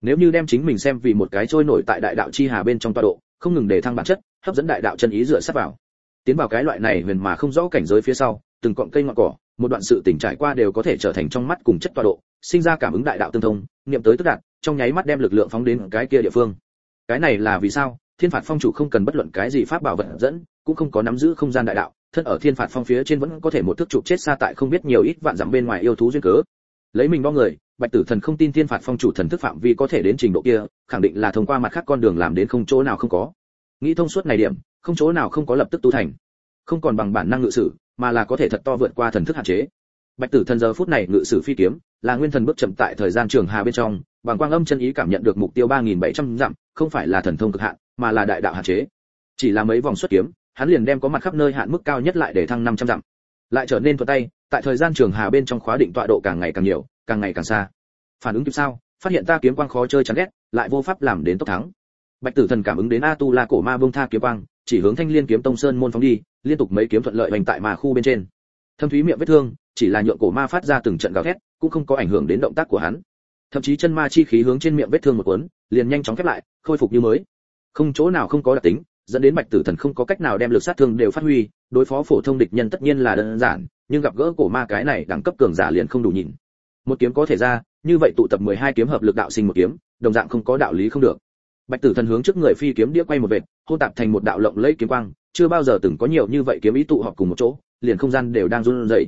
nếu như đem chính mình xem vì một cái trôi nổi tại đại đạo chi hà bên trong tọa độ, không ngừng để thăng bản chất, hấp dẫn đại đạo chân ý dựa sát vào. Tiến vào cái loại này huyền mà không rõ cảnh giới phía sau, từng cọng cây ngọn cỏ, một đoạn sự tình trải qua đều có thể trở thành trong mắt cùng chất tọa độ, sinh ra cảm ứng đại đạo tương thông, niệm tới tức đạt, trong nháy mắt đem lực lượng phóng đến cái kia địa phương. Cái này là vì sao? Thiên phạt phong chủ không cần bất luận cái gì pháp bảo vận dẫn, cũng không có nắm giữ không gian đại đạo, thân ở thiên phạt phong phía trên vẫn có thể một thức chụp chết xa tại không biết nhiều ít vạn dặm bên ngoài yêu thú duyên cớ. Lấy mình đo người bạch tử thần không tin thiên phạt phong chủ thần thức phạm vi có thể đến trình độ kia, khẳng định là thông qua mặt khác con đường làm đến không chỗ nào không có. Nghĩ thông suốt này điểm, không chỗ nào không có lập tức tu thành. Không còn bằng bản năng ngự sử, mà là có thể thật to vượt qua thần thức hạn chế. Bạch tử thần giờ phút này ngự sử phi kiếm, là nguyên thần bước chậm tại thời gian trường hà bên trong, bằng quang âm chân ý cảm nhận được mục tiêu 3.700 dặm, không phải là thần thông cực hạn, mà là đại đạo hạn chế. Chỉ là mấy vòng xuất kiếm, hắn liền đem có mặt khắp nơi hạn mức cao nhất lại để thăng 500 dặm. Lại trở nên thuận tay, tại thời gian trường hà bên trong khóa định tọa độ càng ngày càng nhiều càng ngày càng xa. Phản ứng kịp sao? Phát hiện ta kiếm quang khó chơi chán ghét, lại vô pháp làm đến tốc thắng. Bạch tử thần cảm ứng đến a tu la cổ ma bông tha kiếm quang, chỉ hướng thanh liên kiếm tông sơn môn phóng đi, liên tục mấy kiếm thuận lợi hành tại mà khu bên trên. Thâm thúy miệng vết thương, chỉ là nhượng cổ ma phát ra từng trận gào thét, cũng không có ảnh hưởng đến động tác của hắn. Thậm chí chân ma chi khí hướng trên miệng vết thương một cuốn, liền nhanh chóng khép lại, khôi phục như mới. Không chỗ nào không có đặc tính, dẫn đến bạch tử thần không có cách nào đem lực sát thương đều phát huy, đối phó phổ thông địch nhân tất nhiên là đơn giản, nhưng gặp gỡ cổ ma cái này đẳng cấp cường giả liền không đủ nhìn một kiếm có thể ra, như vậy tụ tập 12 kiếm hợp lực đạo sinh một kiếm, đồng dạng không có đạo lý không được. Bạch tử thần hướng trước người phi kiếm đĩa quay một vệt hô tạp thành một đạo lộng lẫy kiếm quang, chưa bao giờ từng có nhiều như vậy kiếm ý tụ họp cùng một chỗ, liền không gian đều đang run rẩy.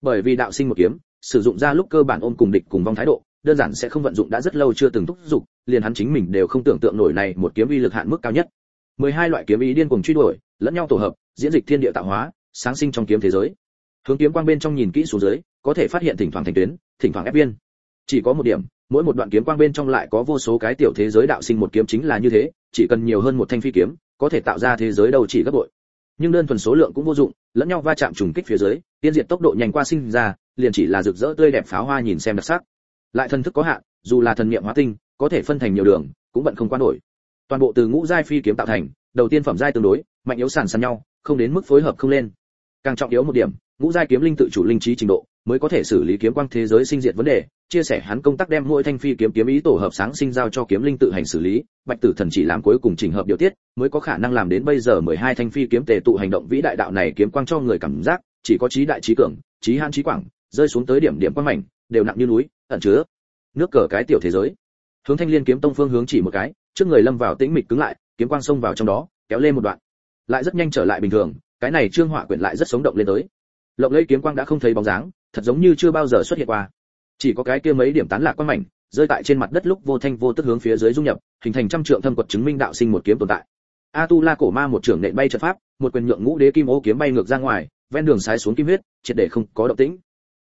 Bởi vì đạo sinh một kiếm, sử dụng ra lúc cơ bản ôm cùng địch cùng vong thái độ, đơn giản sẽ không vận dụng đã rất lâu chưa từng thúc dục liền hắn chính mình đều không tưởng tượng nổi này một kiếm uy lực hạn mức cao nhất. 12 loại kiếm ý điên cuồng truy đuổi, lẫn nhau tổ hợp, diễn dịch thiên địa tạo hóa, sáng sinh trong kiếm thế giới. Hướng kiếm quang bên trong nhìn kỹ xuống dưới có thể phát hiện thỉnh thoảng thành tuyến, thỉnh thoảng ép viên. chỉ có một điểm, mỗi một đoạn kiếm quang bên trong lại có vô số cái tiểu thế giới đạo sinh một kiếm chính là như thế, chỉ cần nhiều hơn một thanh phi kiếm, có thể tạo ra thế giới đầu chỉ gấp bội. Nhưng đơn thuần số lượng cũng vô dụng, lẫn nhau va chạm trùng kích phía dưới, tiên diệt tốc độ nhanh qua sinh ra, liền chỉ là rực rỡ tươi đẹp pháo hoa nhìn xem đặc sắc. Lại thần thức có hạn, dù là thần niệm hóa tinh, có thể phân thành nhiều đường, cũng vẫn không quan nổi. Toàn bộ từ ngũ giai phi kiếm tạo thành, đầu tiên phẩm giai tương đối, mạnh yếu sàn sàn nhau, không đến mức phối hợp không lên. Càng trọng yếu một điểm ngũ giai kiếm linh tự chủ linh trí trình độ, mới có thể xử lý kiếm quang thế giới sinh diệt vấn đề, chia sẻ hắn công tác đem mỗi thanh phi kiếm kiếm ý tổ hợp sáng sinh giao cho kiếm linh tự hành xử lý, bạch tử thần chỉ làm cuối cùng chỉnh hợp điều tiết, mới có khả năng làm đến bây giờ 12 thanh phi kiếm tề tụ hành động vĩ đại đạo này kiếm quang cho người cảm giác, chỉ có trí đại trí cường, trí han trí quảng, rơi xuống tới điểm điểm quang mảnh, đều nặng như núi, ẩn chứa nước cờ cái tiểu thế giới. Hướng thanh liên kiếm tông phương hướng chỉ một cái, trước người lâm vào tĩnh mịch cứng lại, kiếm quang xông vào trong đó, kéo lên một đoạn. Lại rất nhanh trở lại bình thường, cái này trương họa quyển lại rất sống động lên tới lộng lẫy kiếm quang đã không thấy bóng dáng, thật giống như chưa bao giờ xuất hiện qua. Chỉ có cái kia mấy điểm tán lạc quang mảnh, rơi tại trên mặt đất lúc vô thanh vô tức hướng phía dưới dung nhập, hình thành trăm trượng thâm quật chứng minh đạo sinh một kiếm tồn tại. A tu la cổ ma một trưởng nện bay trận pháp, một quyền nhượng ngũ đế kim ô kiếm bay ngược ra ngoài, ven đường sai xuống kim huyết, triệt để không có động tĩnh.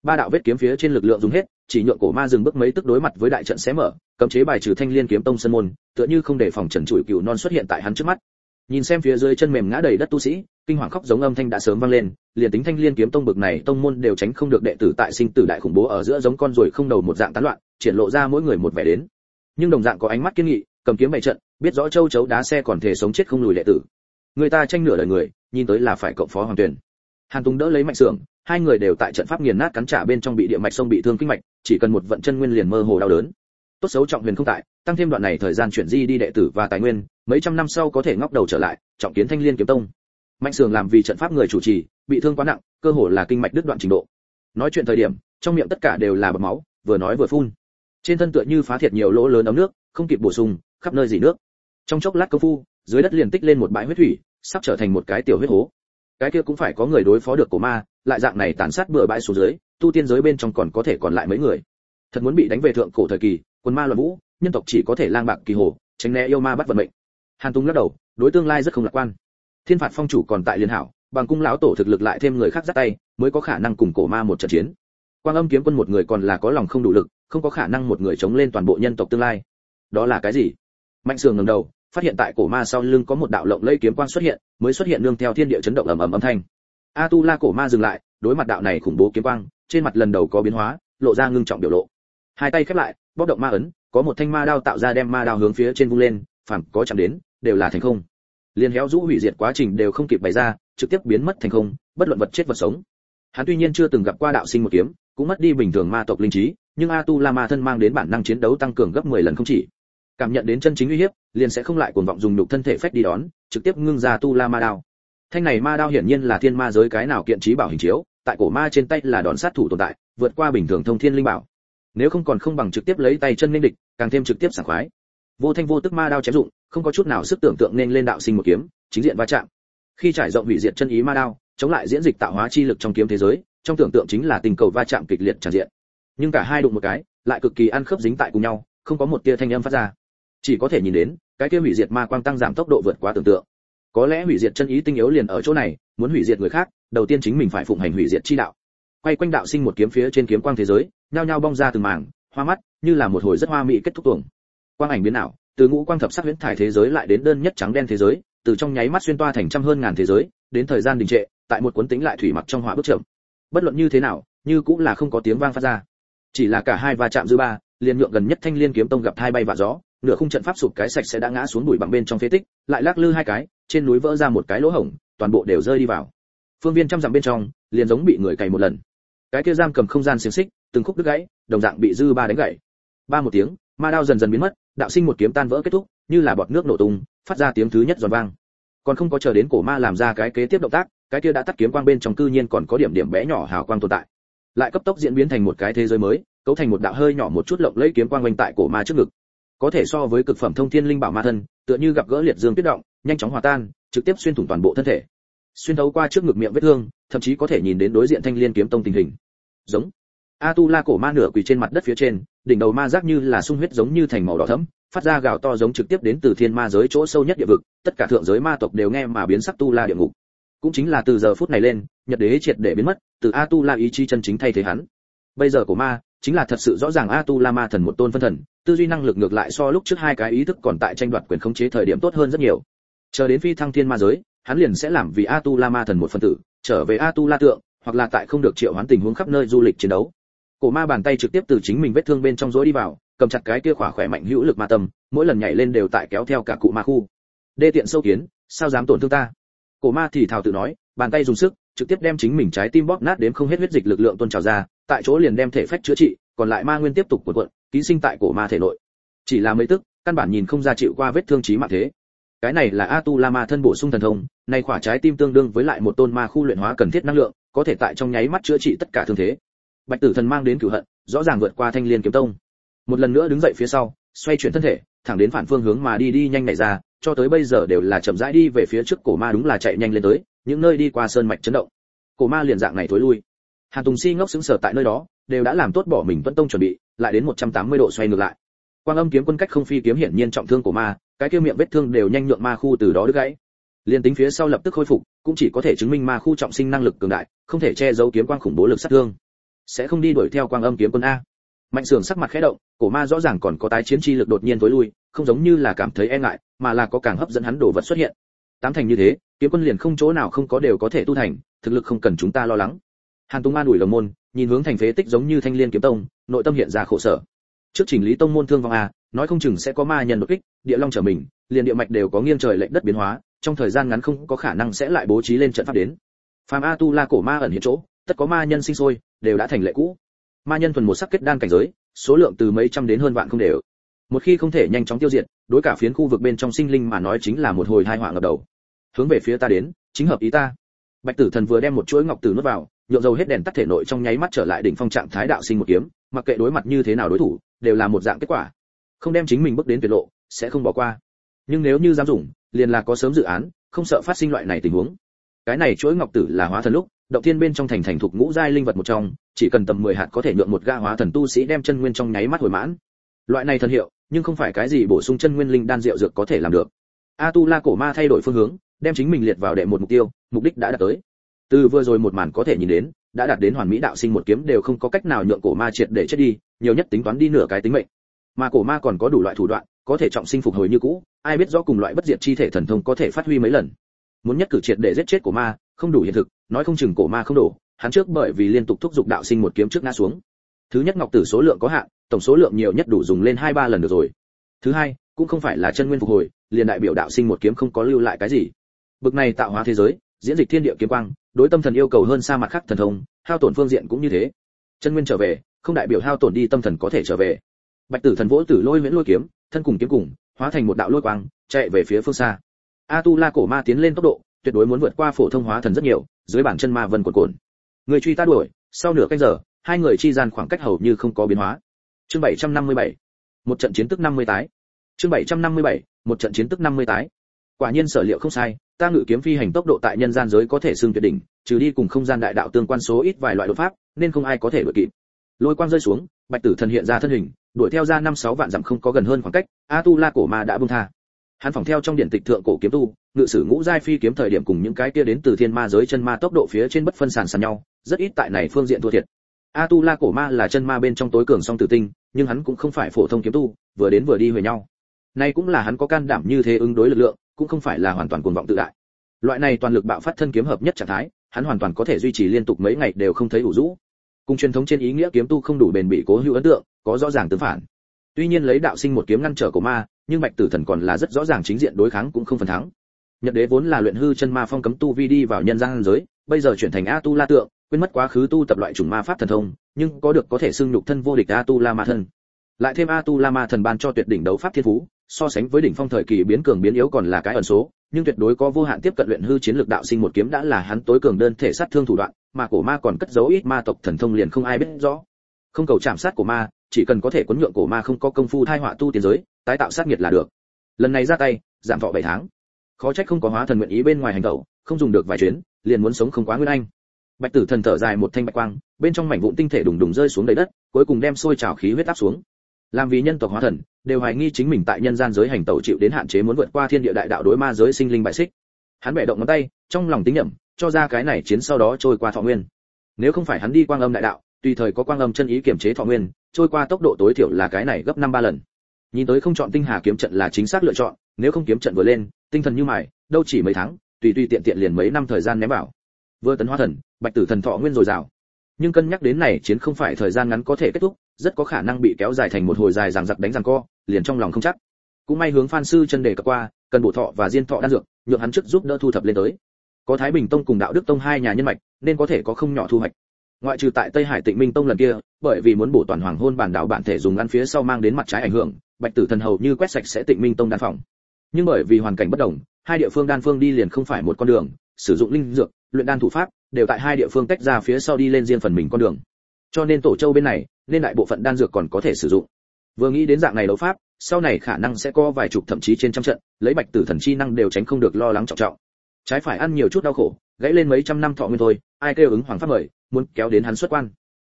Ba đạo vết kiếm phía trên lực lượng dùng hết, chỉ nhượng cổ ma dừng bước mấy tức đối mặt với đại trận xé mở, cấm chế bài trừ thanh liên kiếm tông sân môn, tựa như không để phòng trần trụi cửu non xuất hiện tại hắn trước mắt. Nhìn xem phía dưới chân mềm ngã đầy đất tu sĩ kinh hoàng khóc giống âm thanh đã sớm vang lên, liền tính thanh liên kiếm tông bực này tông môn đều tránh không được đệ tử tại sinh tử đại khủng bố ở giữa giống con ruồi không đầu một dạng tán loạn, triển lộ ra mỗi người một vẻ đến. Nhưng đồng dạng có ánh mắt kiên nghị, cầm kiếm bày trận, biết rõ châu chấu đá xe còn thể sống chết không lùi đệ tử. Người ta tranh nửa đời người, nhìn tới là phải cộng phó hoàng tuyển. Hàn tùng đỡ lấy mạnh sưởng hai người đều tại trận pháp nghiền nát cắn trả bên trong bị địa mạch sông bị thương kinh mạch, chỉ cần một vận chân nguyên liền mơ hồ đau đớn. Tốt xấu trọng huyền không tại, tăng thêm đoạn này thời gian chuyển di đi đệ tử và tài nguyên, mấy trăm năm sau có thể ngóc đầu trở lại, trọng kiến thanh liên kiếm tông mạnh sường làm vì trận pháp người chủ trì, bị thương quá nặng, cơ hồ là kinh mạch đứt đoạn trình độ. Nói chuyện thời điểm, trong miệng tất cả đều là bọt máu, vừa nói vừa phun. Trên thân tựa như phá thiệt nhiều lỗ lớn ấm nước, không kịp bổ sung, khắp nơi dỉ nước. Trong chốc lát công phu, dưới đất liền tích lên một bãi huyết thủy, sắp trở thành một cái tiểu huyết hố. Cái kia cũng phải có người đối phó được cổ ma, lại dạng này tàn sát bừa bãi xuống dưới, tu tiên giới bên trong còn có thể còn lại mấy người. Thật muốn bị đánh về thượng cổ thời kỳ, quân ma loạn vũ, nhân tộc chỉ có thể lang bạc kỳ hồ, tránh né yêu ma bắt vận mệnh. Hàn tung lắc đầu, đối tương lai rất không lạc quan thiên phạt phong chủ còn tại liên hảo, bằng cung lão tổ thực lực lại thêm người khác dắt tay, mới có khả năng cùng cổ ma một trận chiến. Quang âm kiếm quân một người còn là có lòng không đủ lực, không có khả năng một người chống lên toàn bộ nhân tộc tương lai. Đó là cái gì? Mạnh sường ngẩng đầu, phát hiện tại cổ ma sau lưng có một đạo lộng lây kiếm quang xuất hiện, mới xuất hiện nương theo thiên địa chấn động ầm ầm âm thanh. A tu la cổ ma dừng lại, đối mặt đạo này khủng bố kiếm quang, trên mặt lần đầu có biến hóa, lộ ra ngưng trọng biểu lộ. Hai tay khép lại, bóp động ma ấn, có một thanh ma đao tạo ra đem ma đao hướng phía trên vung lên phản có chạm đến, đều là thành không liền héo rũ hủy diệt quá trình đều không kịp bày ra, trực tiếp biến mất thành không, bất luận vật chết vật sống. Hắn tuy nhiên chưa từng gặp qua đạo sinh một kiếm, cũng mất đi bình thường ma tộc linh trí, nhưng a tu la ma thân mang đến bản năng chiến đấu tăng cường gấp 10 lần không chỉ. Cảm nhận đến chân chính uy hiếp, liền sẽ không lại cuồng vọng dùng nhục thân thể phách đi đón, trực tiếp ngưng ra tu la ma đao. Thanh này ma đao hiển nhiên là thiên ma giới cái nào kiện trí bảo hình chiếu, tại cổ ma trên tay là đòn sát thủ tồn tại, vượt qua bình thường thông thiên linh bảo. Nếu không còn không bằng trực tiếp lấy tay chân nên địch, càng thêm trực tiếp sảng khoái vô thanh vô tức ma đao chém dụng, không có chút nào sức tưởng tượng nên lên đạo sinh một kiếm, chính diện va chạm. Khi trải rộng hủy diệt chân ý ma đao, chống lại diễn dịch tạo hóa chi lực trong kiếm thế giới, trong tưởng tượng chính là tình cầu va chạm kịch liệt tràn diện. Nhưng cả hai đụng một cái, lại cực kỳ ăn khớp dính tại cùng nhau, không có một tia thanh âm phát ra. Chỉ có thể nhìn đến, cái kia hủy diệt ma quang tăng giảm tốc độ vượt quá tưởng tượng. Có lẽ hủy diệt chân ý tinh yếu liền ở chỗ này, muốn hủy diệt người khác, đầu tiên chính mình phải phụng hành hủy diệt chi đạo. Quay quanh đạo sinh một kiếm phía trên kiếm quang thế giới, nhao nhao bong ra từng mảng, hoa mắt, như là một hồi rất hoa mỹ kết thúc tuồng quang ảnh biến ảo, từ ngũ quang thập sắc huyễn thải thế giới lại đến đơn nhất trắng đen thế giới, từ trong nháy mắt xuyên toa thành trăm hơn ngàn thế giới, đến thời gian đình trệ, tại một cuốn tính lại thủy mặc trong hỏa bước chậm. Bất luận như thế nào, như cũng là không có tiếng vang phát ra. Chỉ là cả hai va chạm dư ba, liền nhượng gần nhất thanh liên kiếm tông gặp thai bay vạ gió, nửa khung trận pháp sụp cái sạch sẽ đã ngã xuống bụi bằng bên trong phế tích, lại lắc lư hai cái, trên núi vỡ ra một cái lỗ hổng, toàn bộ đều rơi đi vào. Phương viên trăm dặm bên trong, liền giống bị người cày một lần. Cái kia giam cầm không gian xiềng xích, từng khúc đứt gãy, đồng dạng bị dư ba đánh gãy. Ba một tiếng, ma đao dần dần biến mất đạo sinh một kiếm tan vỡ kết thúc, như là bọt nước nổ tung, phát ra tiếng thứ nhất giòn vang. Còn không có chờ đến cổ ma làm ra cái kế tiếp động tác, cái kia đã tắt kiếm quang bên trong cư nhiên còn có điểm điểm bé nhỏ hào quang tồn tại. Lại cấp tốc diễn biến thành một cái thế giới mới, cấu thành một đạo hơi nhỏ một chút lộng lẫy kiếm quang quanh tại cổ ma trước ngực. Có thể so với cực phẩm thông thiên linh bảo ma thân, tựa như gặp gỡ liệt dương tuyết động, nhanh chóng hòa tan, trực tiếp xuyên thủng toàn bộ thân thể. Xuyên thấu qua trước ngực miệng vết thương, thậm chí có thể nhìn đến đối diện thanh liên kiếm tông tình hình. Giống a tu la cổ ma nửa quỳ trên mặt đất phía trên, đỉnh đầu ma giác như là sung huyết giống như thành màu đỏ thẫm, phát ra gào to giống trực tiếp đến từ thiên ma giới chỗ sâu nhất địa vực, tất cả thượng giới ma tộc đều nghe mà biến sắc tu la địa ngục. Cũng chính là từ giờ phút này lên, nhật đế triệt để biến mất, từ a tu la ý chí chân chính thay thế hắn. Bây giờ của ma, chính là thật sự rõ ràng a tu la ma thần một tôn phân thần, tư duy năng lực ngược lại so lúc trước hai cái ý thức còn tại tranh đoạt quyền khống chế thời điểm tốt hơn rất nhiều. Chờ đến phi thăng thiên ma giới, hắn liền sẽ làm vì a tu la ma thần một phân tử, trở về a tu la tượng, hoặc là tại không được triệu hoán tình huống khắp nơi du lịch chiến đấu cổ ma bàn tay trực tiếp từ chính mình vết thương bên trong rối đi vào, cầm chặt cái kia khỏa khỏe mạnh hữu lực ma tâm, mỗi lần nhảy lên đều tại kéo theo cả cụ ma khu. Đê tiện sâu kiến, sao dám tổn thương ta? Cổ ma thì thào tự nói, bàn tay dùng sức, trực tiếp đem chính mình trái tim bóp nát đến không hết huyết dịch lực lượng tuôn trào ra, tại chỗ liền đem thể phách chữa trị, còn lại ma nguyên tiếp tục cuộn cuộn, ký sinh tại cổ ma thể nội. Chỉ là mấy tức, căn bản nhìn không ra chịu qua vết thương chí mạng thế. Cái này là a tu la ma thân bổ sung thần thông này khỏa trái tim tương đương với lại một tôn ma khu luyện hóa cần thiết năng lượng, có thể tại trong nháy mắt chữa trị tất cả thương thế bạch tử thần mang đến cửu hận, rõ ràng vượt qua thanh liên kiếm tông. Một lần nữa đứng dậy phía sau, xoay chuyển thân thể, thẳng đến phản phương hướng mà đi đi nhanh này ra, cho tới bây giờ đều là chậm rãi đi về phía trước cổ ma đúng là chạy nhanh lên tới, những nơi đi qua sơn mạch chấn động. Cổ ma liền dạng này thối lui. Hàn tùng si ngốc sững sờ tại nơi đó, đều đã làm tốt bỏ mình vẫn tông chuẩn bị, lại đến 180 độ xoay ngược lại. Quang âm kiếm quân cách không phi kiếm hiển nhiên trọng thương của ma, cái kia miệng vết thương đều nhanh nhượng ma khu từ đó đứt gãy. Liên tính phía sau lập tức khôi phục, cũng chỉ có thể chứng minh ma khu trọng sinh năng lực cường đại, không thể che giấu kiếm quang khủng bố lực sát thương sẽ không đi đuổi theo quang âm kiếm quân a. Mạnh sườn sắc mặt khẽ động, cổ ma rõ ràng còn có tái chiến chi lực đột nhiên tối lui, không giống như là cảm thấy e ngại, mà là có càng hấp dẫn hắn đồ vật xuất hiện. Tám thành như thế, kiếm quân liền không chỗ nào không có đều có thể tu thành, thực lực không cần chúng ta lo lắng. Hàn tung an ủi lồng môn, nhìn hướng thành phế tích giống như thanh liên kiếm tông, nội tâm hiện ra khổ sở. Trước chỉnh lý tông môn thương vong a, nói không chừng sẽ có ma nhân đột kích, địa long trở mình, liền địa mạch đều có nghiêng trời lệch đất biến hóa, trong thời gian ngắn không có khả năng sẽ lại bố trí lên trận pháp đến. Phàm a tu la cổ ma ẩn hiện chỗ tất có ma nhân sinh sôi, đều đã thành lệ cũ. Ma nhân thuần một sắc kết đan cảnh giới, số lượng từ mấy trăm đến hơn vạn không đều. Một khi không thể nhanh chóng tiêu diệt, đối cả phiến khu vực bên trong sinh linh mà nói chính là một hồi hai họa ngập đầu. Hướng về phía ta đến, chính hợp ý ta. Bạch tử thần vừa đem một chuỗi ngọc tử nuốt vào nhộn dầu hết đèn tắt thể nội trong nháy mắt trở lại đỉnh phong trạng thái đạo sinh một kiếm, mặc kệ đối mặt như thế nào đối thủ, đều là một dạng kết quả. Không đem chính mình bước đến tuyệt lộ, sẽ không bỏ qua. Nhưng nếu như dám dùng, liền là có sớm dự án, không sợ phát sinh loại này tình huống cái này chuỗi ngọc tử là hóa thần lúc, động thiên bên trong thành thành thuộc ngũ giai linh vật một trong, chỉ cần tầm 10 hạt có thể nhượng một ga hóa thần tu sĩ đem chân nguyên trong nháy mắt hồi mãn. Loại này thần hiệu, nhưng không phải cái gì bổ sung chân nguyên linh đan rượu dược có thể làm được. A tu la cổ ma thay đổi phương hướng, đem chính mình liệt vào đệ một mục tiêu, mục đích đã đạt tới. Từ vừa rồi một màn có thể nhìn đến, đã đạt đến hoàn mỹ đạo sinh một kiếm đều không có cách nào nhượng cổ ma triệt để chết đi, nhiều nhất tính toán đi nửa cái tính mệnh. Mà cổ ma còn có đủ loại thủ đoạn, có thể trọng sinh phục hồi như cũ, ai biết rõ cùng loại bất diệt chi thể thần thông có thể phát huy mấy lần muốn nhất cử triệt để giết chết cổ ma, không đủ hiện thực, nói không chừng cổ ma không đủ hắn trước bởi vì liên tục thúc giục đạo sinh một kiếm trước ngã xuống. Thứ nhất ngọc tử số lượng có hạn, tổng số lượng nhiều nhất đủ dùng lên hai ba lần được rồi. Thứ hai, cũng không phải là chân nguyên phục hồi, liền đại biểu đạo sinh một kiếm không có lưu lại cái gì. Bực này tạo hóa thế giới, diễn dịch thiên địa kiếm quang, đối tâm thần yêu cầu hơn xa mặt khác thần thông, hao tổn phương diện cũng như thế. Chân nguyên trở về, không đại biểu hao tổn đi tâm thần có thể trở về. Bạch tử thần vỗ tử lôi miễn lôi kiếm, thân cùng kiếm cùng, hóa thành một đạo lôi quang, chạy về phía phương xa a tu la cổ ma tiến lên tốc độ, tuyệt đối muốn vượt qua phổ thông hóa thần rất nhiều, dưới bản chân ma vân cuộn cuộn. Người truy ta đuổi, sau nửa canh giờ, hai người chi gian khoảng cách hầu như không có biến hóa. Chương 757 một trận chiến tức 50 tái. Chương 757 một trận chiến tức 50 tái. Quả nhiên sở liệu không sai, ta ngự kiếm phi hành tốc độ tại nhân gian giới có thể xưng tuyệt đỉnh, trừ đi cùng không gian đại đạo tương quan số ít vài loại đột pháp, nên không ai có thể đuổi kịp. Lôi quang rơi xuống, bạch tử thần hiện ra thân hình, đuổi theo ra năm sáu vạn dặm không có gần hơn khoảng cách a tu la cổ ma đã bung tha hắn phòng theo trong điển tịch thượng cổ kiếm tu, ngự sử ngũ giai phi kiếm thời điểm cùng những cái kia đến từ thiên ma giới chân ma tốc độ phía trên bất phân sàn sàn nhau, rất ít tại này phương diện thua thiệt. A tu la cổ ma là chân ma bên trong tối cường song tử tinh, nhưng hắn cũng không phải phổ thông kiếm tu, vừa đến vừa đi về nhau. Nay cũng là hắn có can đảm như thế ứng đối lực lượng, cũng không phải là hoàn toàn cuồng vọng tự đại. Loại này toàn lực bạo phát thân kiếm hợp nhất trạng thái, hắn hoàn toàn có thể duy trì liên tục mấy ngày đều không thấy ủ rũ. Cùng truyền thống trên ý nghĩa kiếm tu không đủ bền bỉ cố hữu ấn tượng, có rõ ràng tương phản. Tuy nhiên lấy đạo sinh một kiếm ngăn trở của ma nhưng bạch tử thần còn là rất rõ ràng chính diện đối kháng cũng không phần thắng. Nhật đế vốn là luyện hư chân ma phong cấm tu vi đi vào nhân gian giới, bây giờ chuyển thành a tu la tượng, quên mất quá khứ tu tập loại chủng ma pháp thần thông, nhưng có được có thể xưng nhục thân vô địch a tu la ma thân. Lại thêm a tu la ma thần ban cho tuyệt đỉnh đấu pháp thiên phú, so sánh với đỉnh phong thời kỳ biến cường biến yếu còn là cái ẩn số, nhưng tuyệt đối có vô hạn tiếp cận luyện hư chiến lược đạo sinh một kiếm đã là hắn tối cường đơn thể sát thương thủ đoạn, mà cổ ma còn cất giấu ít ma tộc thần thông liền không ai biết rõ. Không cầu chạm sát của ma, chỉ cần có thể quấn nhượng cổ ma không có công phu thai họa tu tiến giới tái tạo sát nghiệt là được. Lần này ra tay, giảm thọ bảy tháng. Khó trách không có hóa thần nguyện ý bên ngoài hành động không dùng được vài chuyến, liền muốn sống không quá nguyên anh. Bạch tử thần thở dài một thanh bạch quang, bên trong mảnh vụn tinh thể đùng đùng rơi xuống đầy đất, cuối cùng đem sôi trào khí huyết áp xuống. Làm vì nhân tộc hóa thần, đều hoài nghi chính mình tại nhân gian giới hành tẩu chịu đến hạn chế muốn vượt qua thiên địa đại đạo đối ma giới sinh linh bại xích. Hắn bẻ động ngón tay, trong lòng tính nhẩm, cho ra cái này chiến sau đó trôi qua thọ nguyên. Nếu không phải hắn đi quang âm đại đạo, tùy thời có quang âm chân ý kiểm chế thọ nguyên, trôi qua tốc độ tối thiểu là cái này gấp năm ba lần nhìn tới không chọn tinh hà kiếm trận là chính xác lựa chọn, nếu không kiếm trận vừa lên, tinh thần như mày, đâu chỉ mấy tháng, tùy tùy tiện tiện liền mấy năm thời gian ném vào. Vừa tấn hóa thần, bạch tử thần thọ nguyên dồi dào. Nhưng cân nhắc đến này, chiến không phải thời gian ngắn có thể kết thúc, rất có khả năng bị kéo dài thành một hồi dài giằng giặc đánh giằng co, liền trong lòng không chắc. Cũng may hướng phan sư chân đề cập qua, cần bổ thọ và diên thọ đan dược, nhượng hắn trước giúp đỡ thu thập lên tới. Có thái bình tông cùng đạo đức tông hai nhà nhân mạch, nên có thể có không nhỏ thu hoạch. Ngoại trừ tại tây hải tịnh minh tông lần kia, bởi vì muốn bổ toàn hoàng hôn bản đạo bản thể dùng ăn phía sau mang đến mặt trái ảnh hưởng bạch tử thần hầu như quét sạch sẽ tịnh minh tông đan phòng. Nhưng bởi vì hoàn cảnh bất đồng, hai địa phương đan phương đi liền không phải một con đường, sử dụng linh dược, luyện đan thủ pháp, đều tại hai địa phương tách ra phía sau đi lên riêng phần mình con đường. Cho nên tổ châu bên này, nên đại bộ phận đan dược còn có thể sử dụng. Vừa nghĩ đến dạng này đấu pháp, sau này khả năng sẽ có vài chục thậm chí trên trăm trận, lấy bạch tử thần chi năng đều tránh không được lo lắng trọng trọng. Trái phải ăn nhiều chút đau khổ, gãy lên mấy trăm năm thọ nguyên thôi, ai kêu ứng hoàng pháp mời, muốn kéo đến hắn xuất quan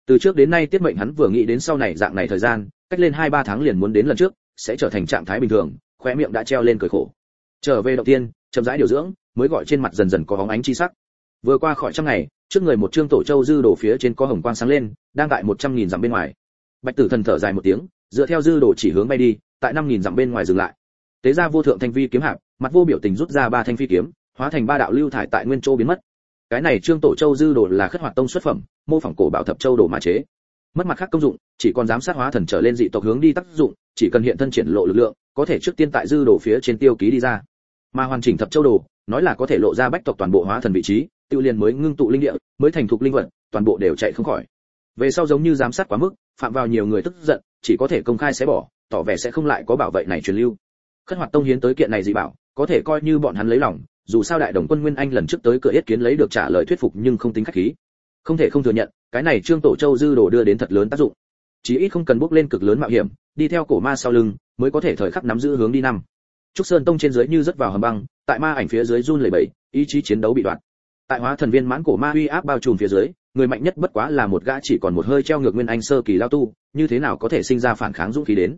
từ trước đến nay tiết mệnh hắn vừa nghĩ đến sau này dạng này thời gian, cách lên hai ba tháng liền muốn đến lần trước, sẽ trở thành trạng thái bình thường, khóe miệng đã treo lên cười khổ. Trở về đầu tiên, chậm rãi điều dưỡng, mới gọi trên mặt dần dần có hóng ánh chi sắc. Vừa qua khỏi trăm ngày, trước người một trương tổ châu dư đổ phía trên có hồng quang sáng lên, đang tại một trăm nghìn dặm bên ngoài. Bạch tử thần thở dài một tiếng, dựa theo dư đổ chỉ hướng bay đi, tại năm nghìn dặm bên ngoài dừng lại. Tế ra vô thượng thanh vi kiếm hạp, mặt vô biểu tình rút ra ba thanh phi kiếm, hóa thành ba đạo lưu thải tại nguyên châu biến mất cái này trương tổ châu dư đồ là khất hoạt tông xuất phẩm, mô phỏng cổ bảo thập châu đồ mà chế. Mất mặt khác công dụng, chỉ còn giám sát hóa thần trở lên dị tộc hướng đi tác dụng, chỉ cần hiện thân triển lộ lực lượng, có thể trước tiên tại dư đồ phía trên tiêu ký đi ra. Mà hoàn chỉnh thập châu đồ, nói là có thể lộ ra bách tộc toàn bộ hóa thần vị trí, tiêu liền mới ngưng tụ linh địa, mới thành thục linh vật toàn bộ đều chạy không khỏi. Về sau giống như giám sát quá mức, phạm vào nhiều người tức giận, chỉ có thể công khai xé bỏ, tỏ vẻ sẽ không lại có bảo vệ này truyền lưu. Khất hoạt tông hiến tới kiện này dị bảo, có thể coi như bọn hắn lấy lòng dù sao đại đồng quân nguyên anh lần trước tới cửa yết kiến lấy được trả lời thuyết phục nhưng không tính khách khí. Không thể không thừa nhận, cái này trương tổ châu dư đồ đưa đến thật lớn tác dụng. Chí ít không cần bước lên cực lớn mạo hiểm, đi theo cổ ma sau lưng, mới có thể thời khắc nắm giữ hướng đi năm. Trúc sơn tông trên dưới như rất vào hầm băng, tại ma ảnh phía dưới run lẩy bẩy, ý chí chiến đấu bị đoạn. Tại hóa thần viên mãn cổ ma uy áp bao trùm phía dưới, người mạnh nhất bất quá là một gã chỉ còn một hơi treo ngược nguyên anh sơ kỳ lao tu, như thế nào có thể sinh ra phản kháng dũng khí đến?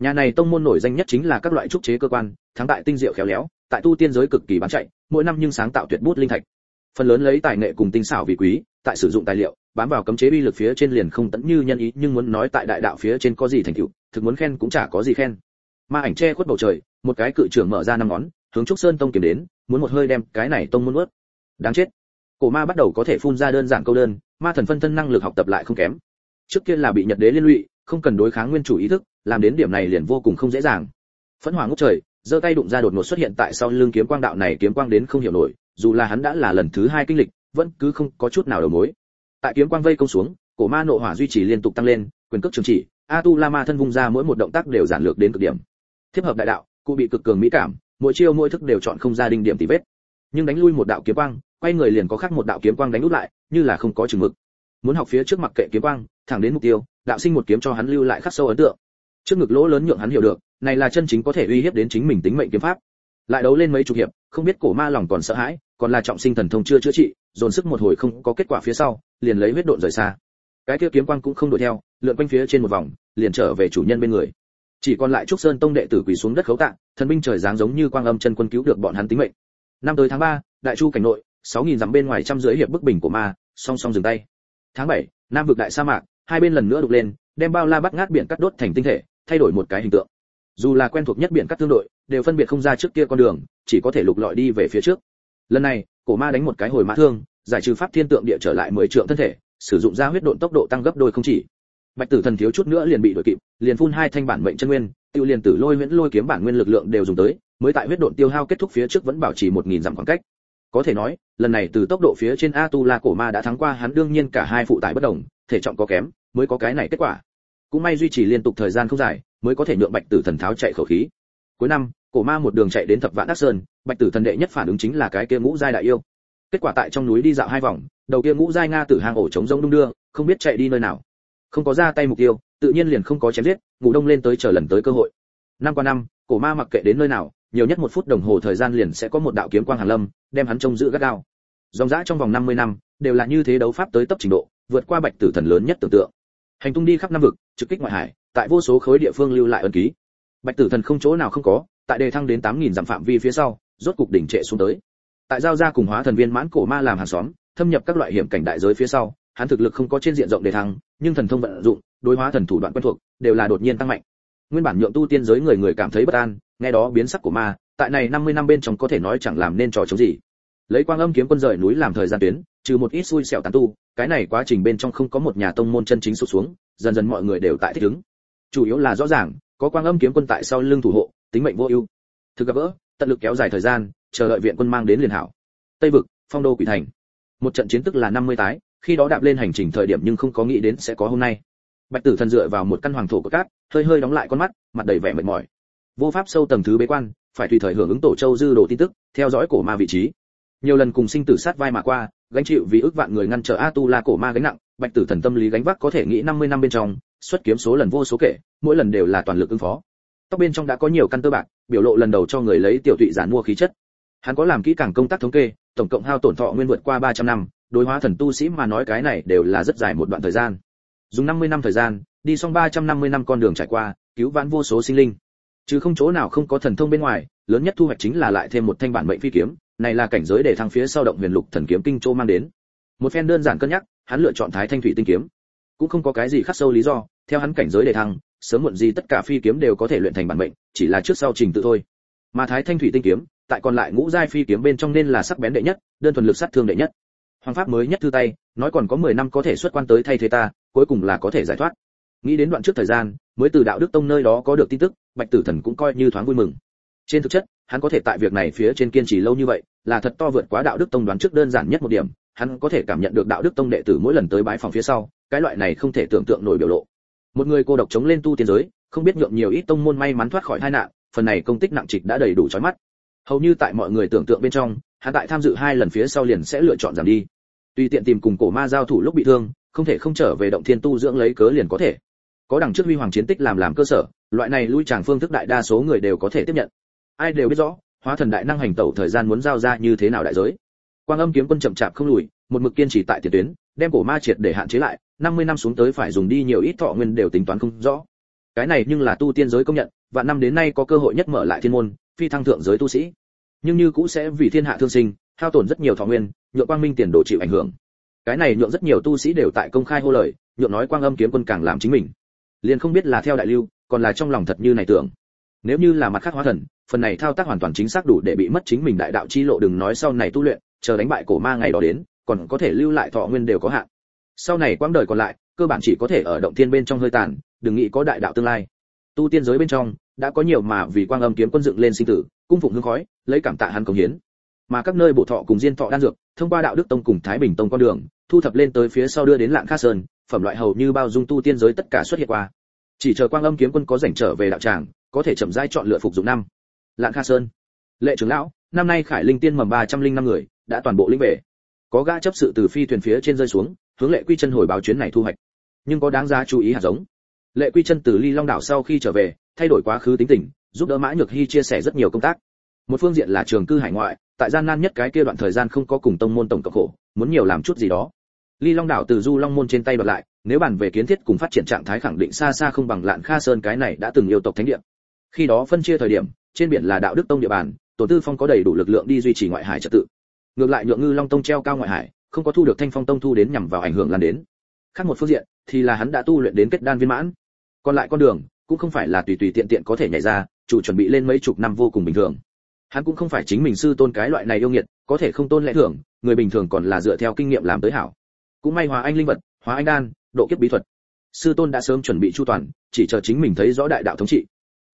Nhà này tông môn nổi danh nhất chính là các loại trúc chế cơ quan, thắng tại tinh diệu khéo léo tại tu tiên giới cực kỳ bán chạy, mỗi năm nhưng sáng tạo tuyệt bút linh thạch. Phần lớn lấy tài nghệ cùng tinh xảo vì quý, tại sử dụng tài liệu, bám vào cấm chế uy lực phía trên liền không tận như nhân ý, nhưng muốn nói tại đại đạo phía trên có gì thành tựu, thực muốn khen cũng chả có gì khen. Ma ảnh che khuất bầu trời, một cái cự trưởng mở ra năm ngón, hướng trúc sơn tông kiếm đến, muốn một hơi đem cái này tông muốn nuốt. Đáng chết. Cổ ma bắt đầu có thể phun ra đơn giản câu đơn, ma thần phân thân năng lực học tập lại không kém. Trước kia là bị nhật đế liên lụy, không cần đối kháng nguyên chủ ý thức, làm đến điểm này liền vô cùng không dễ dàng. Phẫn hỏa ngút trời giơ tay đụng ra đột ngột xuất hiện tại sau lưng kiếm quang đạo này kiếm quang đến không hiểu nổi, dù là hắn đã là lần thứ hai kinh lịch, vẫn cứ không có chút nào đầu mối. Tại kiếm quang vây công xuống, cổ ma nộ hỏa duy trì liên tục tăng lên, quyền cước trường chỉ a tu la ma thân vung ra mỗi một động tác đều giản lược đến cực điểm. Tiếp hợp đại đạo, cụ bị cực cường mỹ cảm, mỗi chiêu mỗi thức đều chọn không ra đinh điểm tỉ vết. Nhưng đánh lui một đạo kiếm quang, quay người liền có khác một đạo kiếm quang đánh nút lại, như là không có chừng mực. Muốn học phía trước mặt kệ kiếm quang, thẳng đến mục tiêu, đạo sinh một kiếm cho hắn lưu lại khắc sâu ấn tượng. Trước ngực lỗ lớn nhượng hắn hiểu được này là chân chính có thể uy hiếp đến chính mình tính mệnh kiếm pháp. Lại đấu lên mấy chục hiệp không biết cổ ma lòng còn sợ hãi còn là trọng sinh thần thông chưa chữa trị dồn sức một hồi không có kết quả phía sau liền lấy huyết độn rời xa. Cái kia kiếm quang cũng không đuổi theo lượn quanh phía trên một vòng liền trở về chủ nhân bên người. Chỉ còn lại trúc sơn tông đệ tử quỳ xuống đất khấu tạ thần binh trời giáng giống như quang âm chân quân cứu được bọn hắn tính mệnh. Năm tới tháng 3, đại chu cảnh nội 6.000 dặm bên ngoài trăm rưỡi hiệp bức bình của ma song song dừng tay. Tháng 7, nam vực đại sa mạc hai bên lần nữa đục lên đem bao la bắt ngát biển cắt đốt thành tinh thể thay đổi một cái hình tượng dù là quen thuộc nhất biển các tương đội, đều phân biệt không ra trước kia con đường, chỉ có thể lục lọi đi về phía trước. Lần này, cổ ma đánh một cái hồi mã thương, giải trừ pháp thiên tượng địa trở lại mười trượng thân thể, sử dụng ra huyết độn tốc độ tăng gấp đôi không chỉ. Bạch tử thần thiếu chút nữa liền bị đuổi kịp, liền phun hai thanh bản mệnh chân nguyên, tiêu liền tử lôi huyễn lôi kiếm bản nguyên lực lượng đều dùng tới, mới tại huyết độn tiêu hao kết thúc phía trước vẫn bảo trì một nghìn dặm khoảng cách. Có thể nói, lần này từ tốc độ phía trên a tu la cổ ma đã thắng qua hắn đương nhiên cả hai phụ tải bất đồng, thể trọng có kém, mới có cái này kết quả cũng may duy trì liên tục thời gian không dài, mới có thể nhượng bạch tử thần tháo chạy khẩu khí. Cuối năm, cổ ma một đường chạy đến thập vạn đắc sơn, bạch tử thần đệ nhất phản ứng chính là cái kia ngũ giai đại yêu. Kết quả tại trong núi đi dạo hai vòng, đầu kia ngũ giai nga tử hang ổ chống rông đung đưa, không biết chạy đi nơi nào. Không có ra tay mục tiêu, tự nhiên liền không có chém giết, ngủ đông lên tới chờ lần tới cơ hội. Năm qua năm, cổ ma mặc kệ đến nơi nào, nhiều nhất một phút đồng hồ thời gian liền sẽ có một đạo kiếm quang hàn lâm, đem hắn trông giữ gắt gao. Dòng dã trong vòng 50 năm, đều là như thế đấu pháp tới tấp trình độ, vượt qua bạch tử thần lớn nhất tưởng tượng hành tung đi khắp năm vực, trực kích ngoại hải, tại vô số khối địa phương lưu lại ân ký. Bạch tử thần không chỗ nào không có, tại đề thăng đến 8.000 dặm phạm vi phía sau, rốt cục đỉnh trệ xuống tới. Tại giao ra cùng hóa thần viên mãn cổ ma làm hàng xóm, thâm nhập các loại hiểm cảnh đại giới phía sau, hắn thực lực không có trên diện rộng đề thăng, nhưng thần thông vận dụng, đối hóa thần thủ đoạn quen thuộc, đều là đột nhiên tăng mạnh. Nguyên bản nhượng tu tiên giới người người cảm thấy bất an, nghe đó biến sắc của ma, tại này 50 năm bên trong có thể nói chẳng làm nên trò chống gì lấy quang âm kiếm quân rời núi làm thời gian tuyến trừ một ít xui xẻo tán tu cái này quá trình bên trong không có một nhà tông môn chân chính sụt xuống dần dần mọi người đều tại thích ứng. Chủ yếu là rõ ràng có quang âm kiếm quân tại sau lưng thủ hộ tính mệnh vô ưu. Thực gặp vỡ, tận lực kéo dài thời gian chờ đợi viện quân mang đến liền hảo. Tây vực phong đô quỷ thành. Một trận chiến tức là 50 tái khi đó đạp lên hành trình thời điểm nhưng không có nghĩ đến sẽ có hôm nay. Bạch tử thần dựa vào một căn hoàng thổ của cát hơi hơi đóng lại con mắt mặt đầy vẻ mệt mỏi. Vô pháp sâu tầng thứ bế quan phải tùy thời hưởng ứng tổ châu dư đồ tin tức theo dõi cổ ma vị trí nhiều lần cùng sinh tử sát vai mà qua, gánh chịu vì ước vạn người ngăn trở a tu la cổ ma gánh nặng, bạch tử thần tâm lý gánh vác có thể nghĩ 50 năm bên trong, xuất kiếm số lần vô số kể, mỗi lần đều là toàn lực ứng phó. Tóc bên trong đã có nhiều căn tơ bạc, biểu lộ lần đầu cho người lấy tiểu tụy giản mua khí chất. Hắn có làm kỹ càng công tác thống kê, tổng cộng hao tổn thọ nguyên vượt qua 300 năm, đối hóa thần tu sĩ mà nói cái này đều là rất dài một đoạn thời gian. Dùng 50 năm thời gian, đi xong 350 năm con đường trải qua, cứu vãn vô số sinh linh. Chứ không chỗ nào không có thần thông bên ngoài, lớn nhất thu hoạch chính là lại thêm một thanh bản mệnh phi kiếm này là cảnh giới để thăng phía sau động huyền lục thần kiếm kinh châu mang đến. Một phen đơn giản cân nhắc, hắn lựa chọn thái thanh thủy tinh kiếm. Cũng không có cái gì khắc sâu lý do, theo hắn cảnh giới để thăng, sớm muộn gì tất cả phi kiếm đều có thể luyện thành bản mệnh, chỉ là trước sau trình tự thôi. Mà thái thanh thủy tinh kiếm, tại còn lại ngũ giai phi kiếm bên trong nên là sắc bén đệ nhất, đơn thuần lực sát thương đệ nhất. Hoàng pháp mới nhất thư tay, nói còn có 10 năm có thể xuất quan tới thay thế ta, cuối cùng là có thể giải thoát. Nghĩ đến đoạn trước thời gian, mới từ đạo đức tông nơi đó có được tin tức, bạch tử thần cũng coi như thoáng vui mừng trên thực chất, hắn có thể tại việc này phía trên kiên trì lâu như vậy, là thật to vượt quá đạo đức tông đoán trước đơn giản nhất một điểm. Hắn có thể cảm nhận được đạo đức tông đệ tử mỗi lần tới bái phòng phía sau, cái loại này không thể tưởng tượng nổi biểu lộ. Một người cô độc chống lên tu tiên giới, không biết nhượng nhiều ít tông môn may mắn thoát khỏi tai nạn, phần này công tích nặng trịch đã đầy đủ chói mắt. Hầu như tại mọi người tưởng tượng bên trong, hắn tại tham dự hai lần phía sau liền sẽ lựa chọn giảm đi. Tùy tiện tìm cùng cổ ma giao thủ lúc bị thương, không thể không trở về động thiên tu dưỡng lấy cớ liền có thể. Có đằng trước huy hoàng chiến tích làm làm cơ sở, loại này lui tràng phương thức đại đa số người đều có thể tiếp nhận ai đều biết rõ, hóa thần đại năng hành tẩu thời gian muốn giao ra như thế nào đại giới. Quang âm kiếm quân chậm chạp không lùi, một mực kiên trì tại tiền tuyến, đem cổ ma triệt để hạn chế lại 50 năm xuống tới phải dùng đi nhiều ít thọ nguyên đều tính toán không rõ. Cái này nhưng là tu tiên giới công nhận và năm đến nay có cơ hội nhất mở lại thiên môn, phi thăng thượng giới tu sĩ. Nhưng như cũ sẽ vì thiên hạ thương sinh, hao tổn rất nhiều thọ nguyên, nhượng quang minh tiền đồ chịu ảnh hưởng. Cái này nhượng rất nhiều tu sĩ đều tại công khai hô lời, nhượng nói quang âm kiếm quân càng làm chính mình. Liền không biết là theo đại lưu, còn là trong lòng thật như này tưởng. Nếu như là mặt khác hóa thần phần này thao tác hoàn toàn chính xác đủ để bị mất chính mình đại đạo chi lộ đừng nói sau này tu luyện, chờ đánh bại cổ ma ngày đó đến, còn có thể lưu lại thọ nguyên đều có hạn. Sau này quãng đời còn lại, cơ bản chỉ có thể ở động thiên bên trong hơi tàn, đừng nghĩ có đại đạo tương lai. Tu tiên giới bên trong, đã có nhiều mà vì quang âm kiếm quân dựng lên sinh tử, cung phụng hương khói, lấy cảm tạ hắn công hiến. Mà các nơi bổ thọ cùng diên thọ đan dược, thông qua đạo đức tông cùng thái bình tông con đường, thu thập lên tới phía sau đưa đến lạng kha sơn, phẩm loại hầu như bao dung tu tiên giới tất cả xuất hiện qua. Chỉ chờ quang âm kiếm quân có rảnh trở về đạo tràng, có thể chậm rãi chọn lựa phục dụng năm lạng kha sơn. Lệ trưởng lão, năm nay khải linh tiên mầm ba trăm linh năm người, đã toàn bộ linh về. Có gã chấp sự từ phi thuyền phía trên rơi xuống, hướng lệ quy chân hồi báo chuyến này thu hoạch. Nhưng có đáng giá chú ý hạt giống. Lệ quy chân từ ly long đảo sau khi trở về, thay đổi quá khứ tính tình, giúp đỡ mã nhược hy chia sẻ rất nhiều công tác. Một phương diện là trường cư hải ngoại, tại gian nan nhất cái kia đoạn thời gian không có cùng tông môn tổng cộng khổ, muốn nhiều làm chút gì đó. Ly long đảo từ du long môn trên tay đoạt lại, nếu bàn về kiến thiết cùng phát triển trạng thái khẳng định xa xa không bằng lạn kha sơn cái này đã từng yêu tộc thánh địa. Khi đó phân chia thời điểm trên biển là đạo đức tông địa bàn, tổ tư phong có đầy đủ lực lượng đi duy trì ngoại hải trật tự. Ngược lại nhượng ngư long tông treo cao ngoại hải, không có thu được thanh phong tông thu đến nhằm vào ảnh hưởng lan đến. Khác một phương diện, thì là hắn đã tu luyện đến kết đan viên mãn. Còn lại con đường, cũng không phải là tùy tùy tiện tiện có thể nhảy ra, chủ chuẩn bị lên mấy chục năm vô cùng bình thường. Hắn cũng không phải chính mình sư tôn cái loại này yêu nghiệt, có thể không tôn lẽ thưởng, người bình thường còn là dựa theo kinh nghiệm làm tới hảo. Cũng may hóa anh linh vật, hóa anh đan, độ kiếp bí thuật. Sư tôn đã sớm chuẩn bị chu toàn, chỉ chờ chính mình thấy rõ đại đạo thống trị.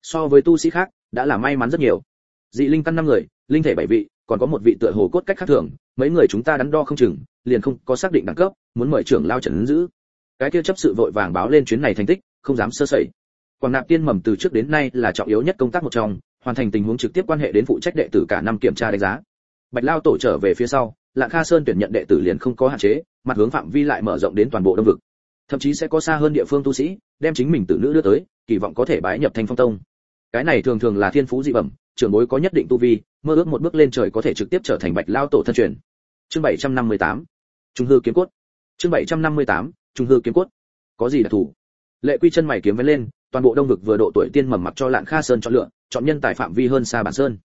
So với tu sĩ khác đã là may mắn rất nhiều. Dị linh căn năm người, linh thể bảy vị, còn có một vị tựa hồ cốt cách khác thường, mấy người chúng ta đắn đo không chừng, liền không có xác định đẳng cấp, muốn mời trưởng lao trần giữ. Cái kia chấp sự vội vàng báo lên chuyến này thành tích, không dám sơ sẩy. Quảng nạp tiên mầm từ trước đến nay là trọng yếu nhất công tác một trong, hoàn thành tình huống trực tiếp quan hệ đến phụ trách đệ tử cả năm kiểm tra đánh giá. Bạch lao tổ trở về phía sau, lạng kha sơn tuyển nhận đệ tử liền không có hạn chế, mặt hướng phạm vi lại mở rộng đến toàn bộ đông vực. Thậm chí sẽ có xa hơn địa phương tu sĩ, đem chính mình tử nữ đưa tới, kỳ vọng có thể bái nhập thanh phong tông cái này thường thường là thiên phú dị bẩm trưởng bối có nhất định tu vi mơ ước một bước lên trời có thể trực tiếp trở thành bạch lao tổ thân truyền. Chương 758 trung hư kiếm cốt. Chương 758, trung hư kiếm cốt. Có gì đặc thù? Lệ quy chân mày kiếm vén lên toàn bộ đông vực vừa độ tuổi tiên mầm mặc cho lạn kha sơn chọn lựa chọn nhân tài phạm vi hơn xa bản sơn.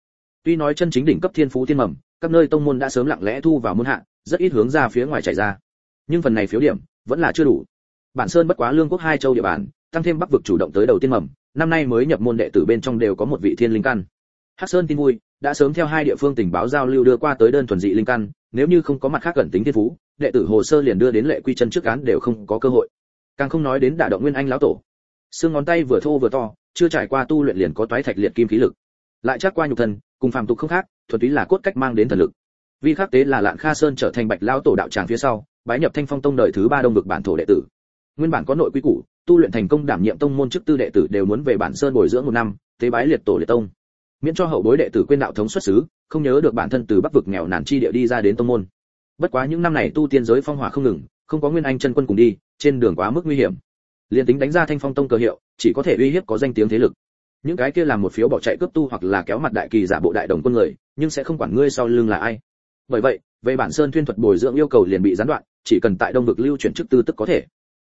Tuy nói chân chính đỉnh cấp thiên phú tiên mầm các nơi tông môn đã sớm lặng lẽ thu vào môn hạ rất ít hướng ra phía ngoài chạy ra. Nhưng phần này phiếu điểm vẫn là chưa đủ. Bản sơn bất quá lương quốc hai châu địa bàn tăng thêm bắc vực chủ động tới đầu tiên mầm năm nay mới nhập môn đệ tử bên trong đều có một vị thiên linh căn. Hắc sơn tin vui, đã sớm theo hai địa phương tình báo giao lưu đưa qua tới đơn thuần dị linh căn, nếu như không có mặt khác cẩn tính thiên phú, đệ tử hồ sơ liền đưa đến lệ quy chân trước án đều không có cơ hội. Càng không nói đến đả động nguyên anh lão tổ. Xương ngón tay vừa thô vừa to, chưa trải qua tu luyện liền có toái thạch liệt kim khí lực. Lại chắc qua nhục thân, cùng phàm tục không khác, thuần túy là cốt cách mang đến thần lực. Vì khắc tế là lạn kha sơn trở thành bạch lão tổ đạo tràng phía sau, bái nhập thanh phong tông đời thứ ba đông vực bản thổ đệ tử nguyên bản có nội quy củ, tu luyện thành công đảm nhiệm tông môn chức tư đệ tử đều muốn về bản sơn bồi dưỡng một năm, tế bái liệt tổ liệt tông. Miễn cho hậu bối đệ tử quên đạo thống xuất xứ, không nhớ được bản thân từ bắc vực nghèo nàn chi địa đi ra đến tông môn. Bất quá những năm này tu tiên giới phong hỏa không ngừng, không có nguyên anh chân quân cùng đi, trên đường quá mức nguy hiểm. Liền tính đánh ra thanh phong tông cơ hiệu, chỉ có thể uy hiếp có danh tiếng thế lực. Những cái kia làm một phiếu bỏ chạy cướp tu hoặc là kéo mặt đại kỳ giả bộ đại đồng quân người, nhưng sẽ không quản ngươi sau lưng là ai. Bởi vậy, về bản sơn thuyên thuật bồi dưỡng yêu cầu liền bị gián đoạn, chỉ cần tại đông vực lưu chuyển chức tư tức có thể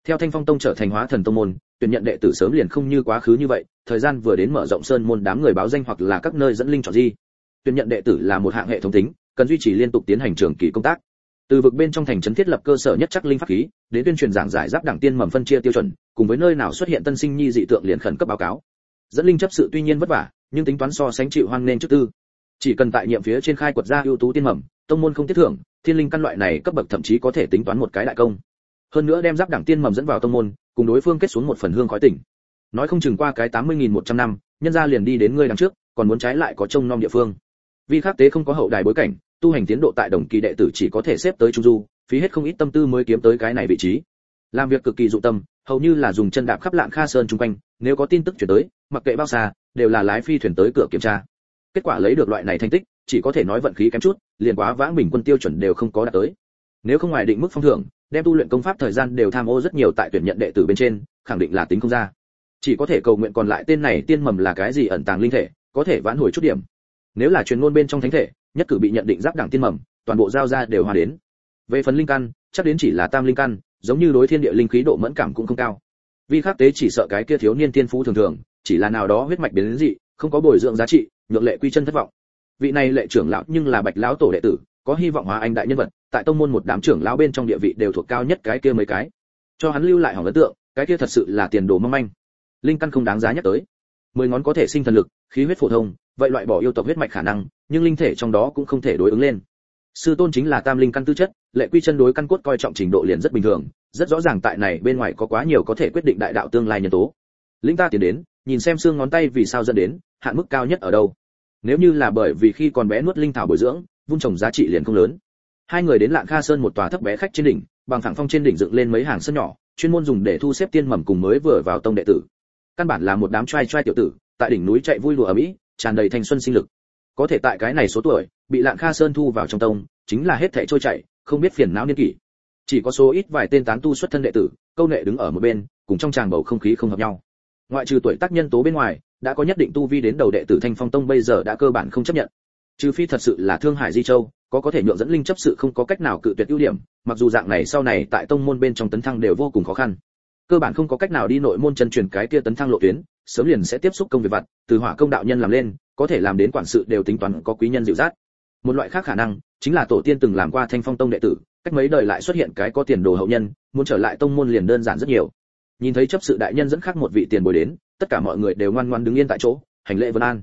theo thanh phong tông trở thành hóa thần tông môn, tuyển nhận đệ tử sớm liền không như quá khứ như vậy, thời gian vừa đến mở rộng sơn môn đám người báo danh hoặc là các nơi dẫn linh chọn gì. tuyển nhận đệ tử là một hạng hệ thống tính, cần duy trì liên tục tiến hành trường kỳ công tác. Từ vực bên trong thành trấn thiết lập cơ sở nhất chắc linh pháp khí, đến tuyên truyền giảng giải giáp đẳng tiên mầm phân chia tiêu chuẩn, cùng với nơi nào xuất hiện tân sinh nhi dị tượng liền khẩn cấp báo cáo. Dẫn linh chấp sự tuy nhiên vất vả, nhưng tính toán so sánh chịu hoang nên trước tư. Chỉ cần tại nhiệm phía trên khai quật ra ưu tú tiên mầm, tông môn không tiết thưởng, thiên linh căn loại này cấp bậc thậm chí có thể tính toán một cái đại công hơn nữa đem giáp đảng tiên mầm dẫn vào tông môn, cùng đối phương kết xuống một phần hương khói tỉnh. Nói không chừng qua cái tám mươi nghìn một trăm năm, nhân gia liền đi đến ngươi đằng trước, còn muốn trái lại có trông nom địa phương. Vì khắc tế không có hậu đài bối cảnh, tu hành tiến độ tại đồng kỳ đệ tử chỉ có thể xếp tới trung du, phí hết không ít tâm tư mới kiếm tới cái này vị trí. Làm việc cực kỳ dụng tâm, hầu như là dùng chân đạp khắp lạng kha sơn chung quanh, nếu có tin tức chuyển tới, mặc kệ bao xa, đều là lái phi thuyền tới cửa kiểm tra. Kết quả lấy được loại này thành tích, chỉ có thể nói vận khí kém chút, liền quá vãng bình quân tiêu chuẩn đều không có đạt tới. Nếu không ngoài định mức phong thưởng đem tu luyện công pháp thời gian đều tham ô rất nhiều tại tuyển nhận đệ tử bên trên, khẳng định là tính không ra. Chỉ có thể cầu nguyện còn lại tên này tiên mầm là cái gì ẩn tàng linh thể, có thể vãn hồi chút điểm. Nếu là truyền ngôn bên trong thánh thể, nhất cử bị nhận định giáp đẳng tiên mầm, toàn bộ giao ra đều hòa đến. Về phần linh căn, chắc đến chỉ là tam linh căn, giống như đối thiên địa linh khí độ mẫn cảm cũng không cao. Vì khắc tế chỉ sợ cái kia thiếu niên tiên phú thường thường, chỉ là nào đó huyết mạch biến dị, không có bồi dưỡng giá trị, nhượng lệ quy chân thất vọng. Vị này lệ trưởng lão nhưng là bạch lão tổ đệ tử, có hy vọng hóa anh đại nhân vật tại tông môn một đám trưởng lão bên trong địa vị đều thuộc cao nhất cái kia mấy cái. Cho hắn lưu lại hỏng ấn tượng, cái kia thật sự là tiền đồ mong manh. Linh căn không đáng giá nhắc tới. Mười ngón có thể sinh thần lực, khí huyết phổ thông, vậy loại bỏ yêu tộc huyết mạch khả năng, nhưng linh thể trong đó cũng không thể đối ứng lên. Sư tôn chính là tam linh căn tư chất, lệ quy chân đối căn cốt coi trọng trình độ liền rất bình thường, rất rõ ràng tại này bên ngoài có quá nhiều có thể quyết định đại đạo tương lai nhân tố. Linh ta tiến đến, nhìn xem xương ngón tay vì sao dẫn đến, hạn mức cao nhất ở đâu. Nếu như là bởi vì khi còn bé nuốt linh thảo bồi dưỡng, vun trồng giá trị liền không lớn hai người đến lạng kha sơn một tòa thấp bé khách trên đỉnh, bằng phẳng phong trên đỉnh dựng lên mấy hàng sân nhỏ, chuyên môn dùng để thu xếp tiên mầm cùng mới vừa vào tông đệ tử. Căn bản là một đám trai trai tiểu tử, tại đỉnh núi chạy vui lùa ở mỹ, tràn đầy thanh xuân sinh lực. Có thể tại cái này số tuổi, bị lạng kha sơn thu vào trong tông, chính là hết thảy trôi chạy không biết phiền não niên kỷ. Chỉ có số ít vài tên tán tu xuất thân đệ tử, câu nệ đứng ở một bên, cùng trong tràng bầu không khí không hợp nhau. Ngoại trừ tuổi tác nhân tố bên ngoài, đã có nhất định tu vi đến đầu đệ tử thanh phong tông bây giờ đã cơ bản không chấp nhận. Trừ phi thật sự là thương hải di châu có có thể nhượng dẫn linh chấp sự không có cách nào cự tuyệt ưu điểm, mặc dù dạng này sau này tại tông môn bên trong tấn thăng đều vô cùng khó khăn. Cơ bản không có cách nào đi nội môn chân truyền cái kia tấn thăng lộ tuyến, sớm liền sẽ tiếp xúc công việc vặt, từ hỏa công đạo nhân làm lên, có thể làm đến quản sự đều tính toán có quý nhân dịu dắt. Một loại khác khả năng, chính là tổ tiên từng làm qua thanh phong tông đệ tử, cách mấy đời lại xuất hiện cái có tiền đồ hậu nhân, muốn trở lại tông môn liền đơn giản rất nhiều. Nhìn thấy chấp sự đại nhân dẫn khác một vị tiền bồi đến, tất cả mọi người đều ngoan ngoan đứng yên tại chỗ, hành lễ vân an.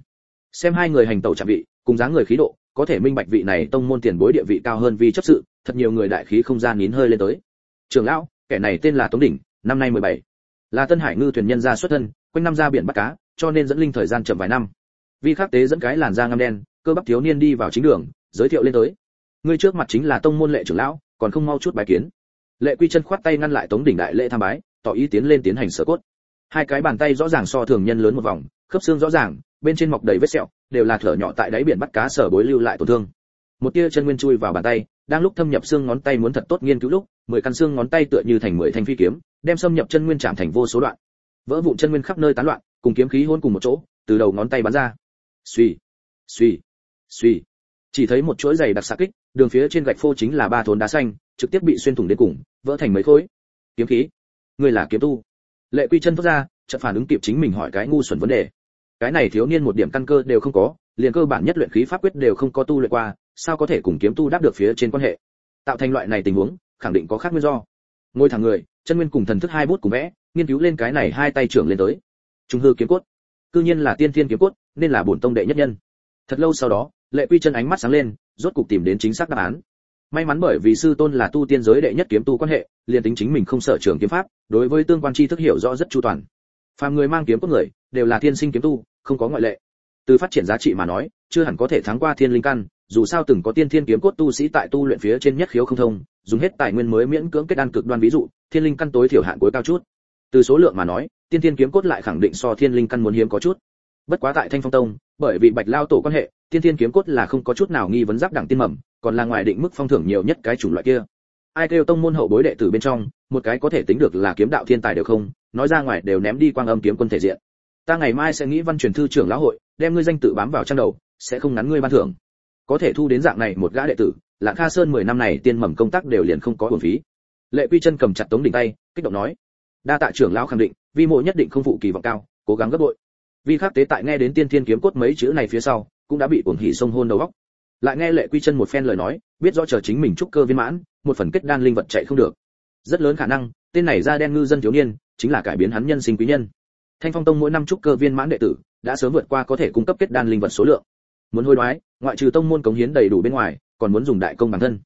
Xem hai người hành tẩu chạm vị, cùng dáng người khí độ có thể minh bạch vị này tông môn tiền bối địa vị cao hơn vi chấp sự, thật nhiều người đại khí không gian nín hơi lên tới. Trưởng lão, kẻ này tên là tống đỉnh, năm nay 17. là tân hải ngư thuyền nhân gia xuất thân, quanh năm ra biển bắt cá, cho nên dẫn linh thời gian chậm vài năm. Vi khắc tế dẫn cái làn da ngăm đen, cơ bắp thiếu niên đi vào chính đường, giới thiệu lên tới. Người trước mặt chính là tông môn lệ trưởng lão, còn không mau chút bài kiến. Lệ quy chân khoát tay ngăn lại tống đỉnh đại lễ tham bái, tỏ ý tiến lên tiến hành sở cốt. Hai cái bàn tay rõ ràng so thường nhân lớn một vòng khớp xương rõ ràng, bên trên mọc đầy vết sẹo, đều là thở nhỏ tại đáy biển bắt cá sở bối lưu lại tổn thương. Một tia chân nguyên chui vào bàn tay, đang lúc thâm nhập xương ngón tay muốn thật tốt nghiên cứu lúc, mười căn xương ngón tay tựa như thành mười thanh phi kiếm, đem xâm nhập chân nguyên chạm thành vô số đoạn. Vỡ vụn chân nguyên khắp nơi tán loạn, cùng kiếm khí hôn cùng một chỗ, từ đầu ngón tay bắn ra. Suy suy suy. Chỉ thấy một chuỗi dày đặc xạ kích, đường phía trên gạch phô chính là ba thốn đá xanh, trực tiếp bị xuyên thủng đến cùng, vỡ thành mấy khối. Kiếm khí. Ngươi là kiếm tu. Lệ quy chân thoát ra, chợt phản ứng kịp chính mình hỏi cái ngu xuẩn vấn đề cái này thiếu niên một điểm căn cơ đều không có, liền cơ bản nhất luyện khí pháp quyết đều không có tu luyện qua, sao có thể cùng kiếm tu đáp được phía trên quan hệ? Tạo thành loại này tình huống, khẳng định có khác nguyên do. Ngồi thẳng người, chân nguyên cùng thần thức hai bút cùng vẽ, nghiên cứu lên cái này hai tay trưởng lên tới. Trung hư kiếm cốt. Cư nhiên là tiên thiên kiếm cốt, nên là bổn tông đệ nhất nhân. Thật lâu sau đó, lệ quy chân ánh mắt sáng lên, rốt cục tìm đến chính xác đáp án. May mắn bởi vì sư tôn là tu tiên giới đệ nhất kiếm tu quan hệ, liền tính chính mình không sợ trường kiếm pháp, đối với tương quan chi thức hiểu rõ rất chu toàn phàm người mang kiếm cốt người, đều là thiên sinh kiếm tu, không có ngoại lệ. Từ phát triển giá trị mà nói, chưa hẳn có thể thắng qua thiên linh căn, dù sao từng có tiên thiên kiếm cốt tu sĩ tại tu luyện phía trên nhất khiếu không thông, dùng hết tài nguyên mới miễn cưỡng kết đan cực đoan ví dụ, thiên linh căn tối thiểu hạn cuối cao chút. Từ số lượng mà nói, tiên thiên kiếm cốt lại khẳng định so thiên linh căn muốn hiếm có chút. Bất quá tại thanh phong tông, bởi vì bạch lao tổ quan hệ, tiên thiên kiếm cốt là không có chút nào nghi vấn giáp đẳng tiên mầm, còn là ngoài định mức phong thưởng nhiều nhất cái chủng loại kia. Ai kêu tông môn hậu bối đệ tử bên trong, một cái có thể tính được là kiếm đạo thiên tài đều không nói ra ngoài đều ném đi quang âm kiếm quân thể diện. Ta ngày mai sẽ nghĩ văn truyền thư trưởng lão hội, đem ngươi danh tự bám vào trang đầu, sẽ không ngắn ngươi ban thưởng. Có thể thu đến dạng này một gã đệ tử lạng kha sơn 10 năm này tiên mầm công tác đều liền không có uổng phí. Lệ quy chân cầm chặt tống đỉnh tay, kích động nói. Đa tạ trưởng lão khẳng định, vi mộ nhất định không phụ kỳ vọng cao, cố gắng gấp bội. Vi khắc tế tại nghe đến tiên thiên kiếm cốt mấy chữ này phía sau, cũng đã bị uổng hỉ sông hôn đầu góc. Lại nghe lệ quy chân một phen lời nói, biết rõ chờ chính mình trúc cơ viên mãn, một phần kết đan linh vật chạy không được. Rất lớn khả năng, tên này ra đen ngư dân thiếu niên chính là cải biến hắn nhân sinh quý nhân. Thanh phong tông mỗi năm trúc cơ viên mãn đệ tử, đã sớm vượt qua có thể cung cấp kết đan linh vật số lượng. Muốn hối đoái, ngoại trừ tông môn cống hiến đầy đủ bên ngoài, còn muốn dùng đại công bản thân.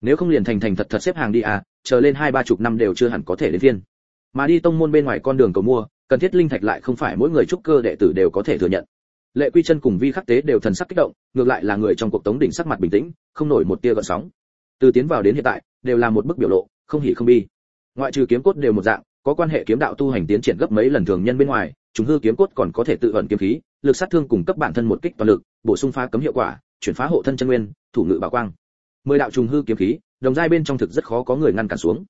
Nếu không liền thành thành thật thật xếp hàng đi à chờ lên hai ba chục năm đều chưa hẳn có thể đến viên mà đi tông môn bên ngoài con đường cầu mua, cần thiết linh thạch lại không phải mỗi người trúc cơ đệ tử đều có thể thừa nhận. Lệ quy chân cùng vi khắc tế đều thần sắc kích động, ngược lại là người trong cuộc tống đỉnh sắc mặt bình tĩnh, không nổi một tia gợn sóng. Từ tiến vào đến hiện tại, đều là một bức biểu lộ, không hỉ không bi. Ngoại trừ kiếm cốt đều một dạng có quan hệ kiếm đạo tu hành tiến triển gấp mấy lần thường nhân bên ngoài chúng hư kiếm cốt còn có thể tự vận kiếm khí, lực sát thương cùng cấp bản thân một kích toàn lực, bổ sung phá cấm hiệu quả, chuyển phá hộ thân chân nguyên, thủ ngự bảo quang. Mười đạo trùng hư kiếm khí, đồng giai bên trong thực rất khó có người ngăn cản xuống.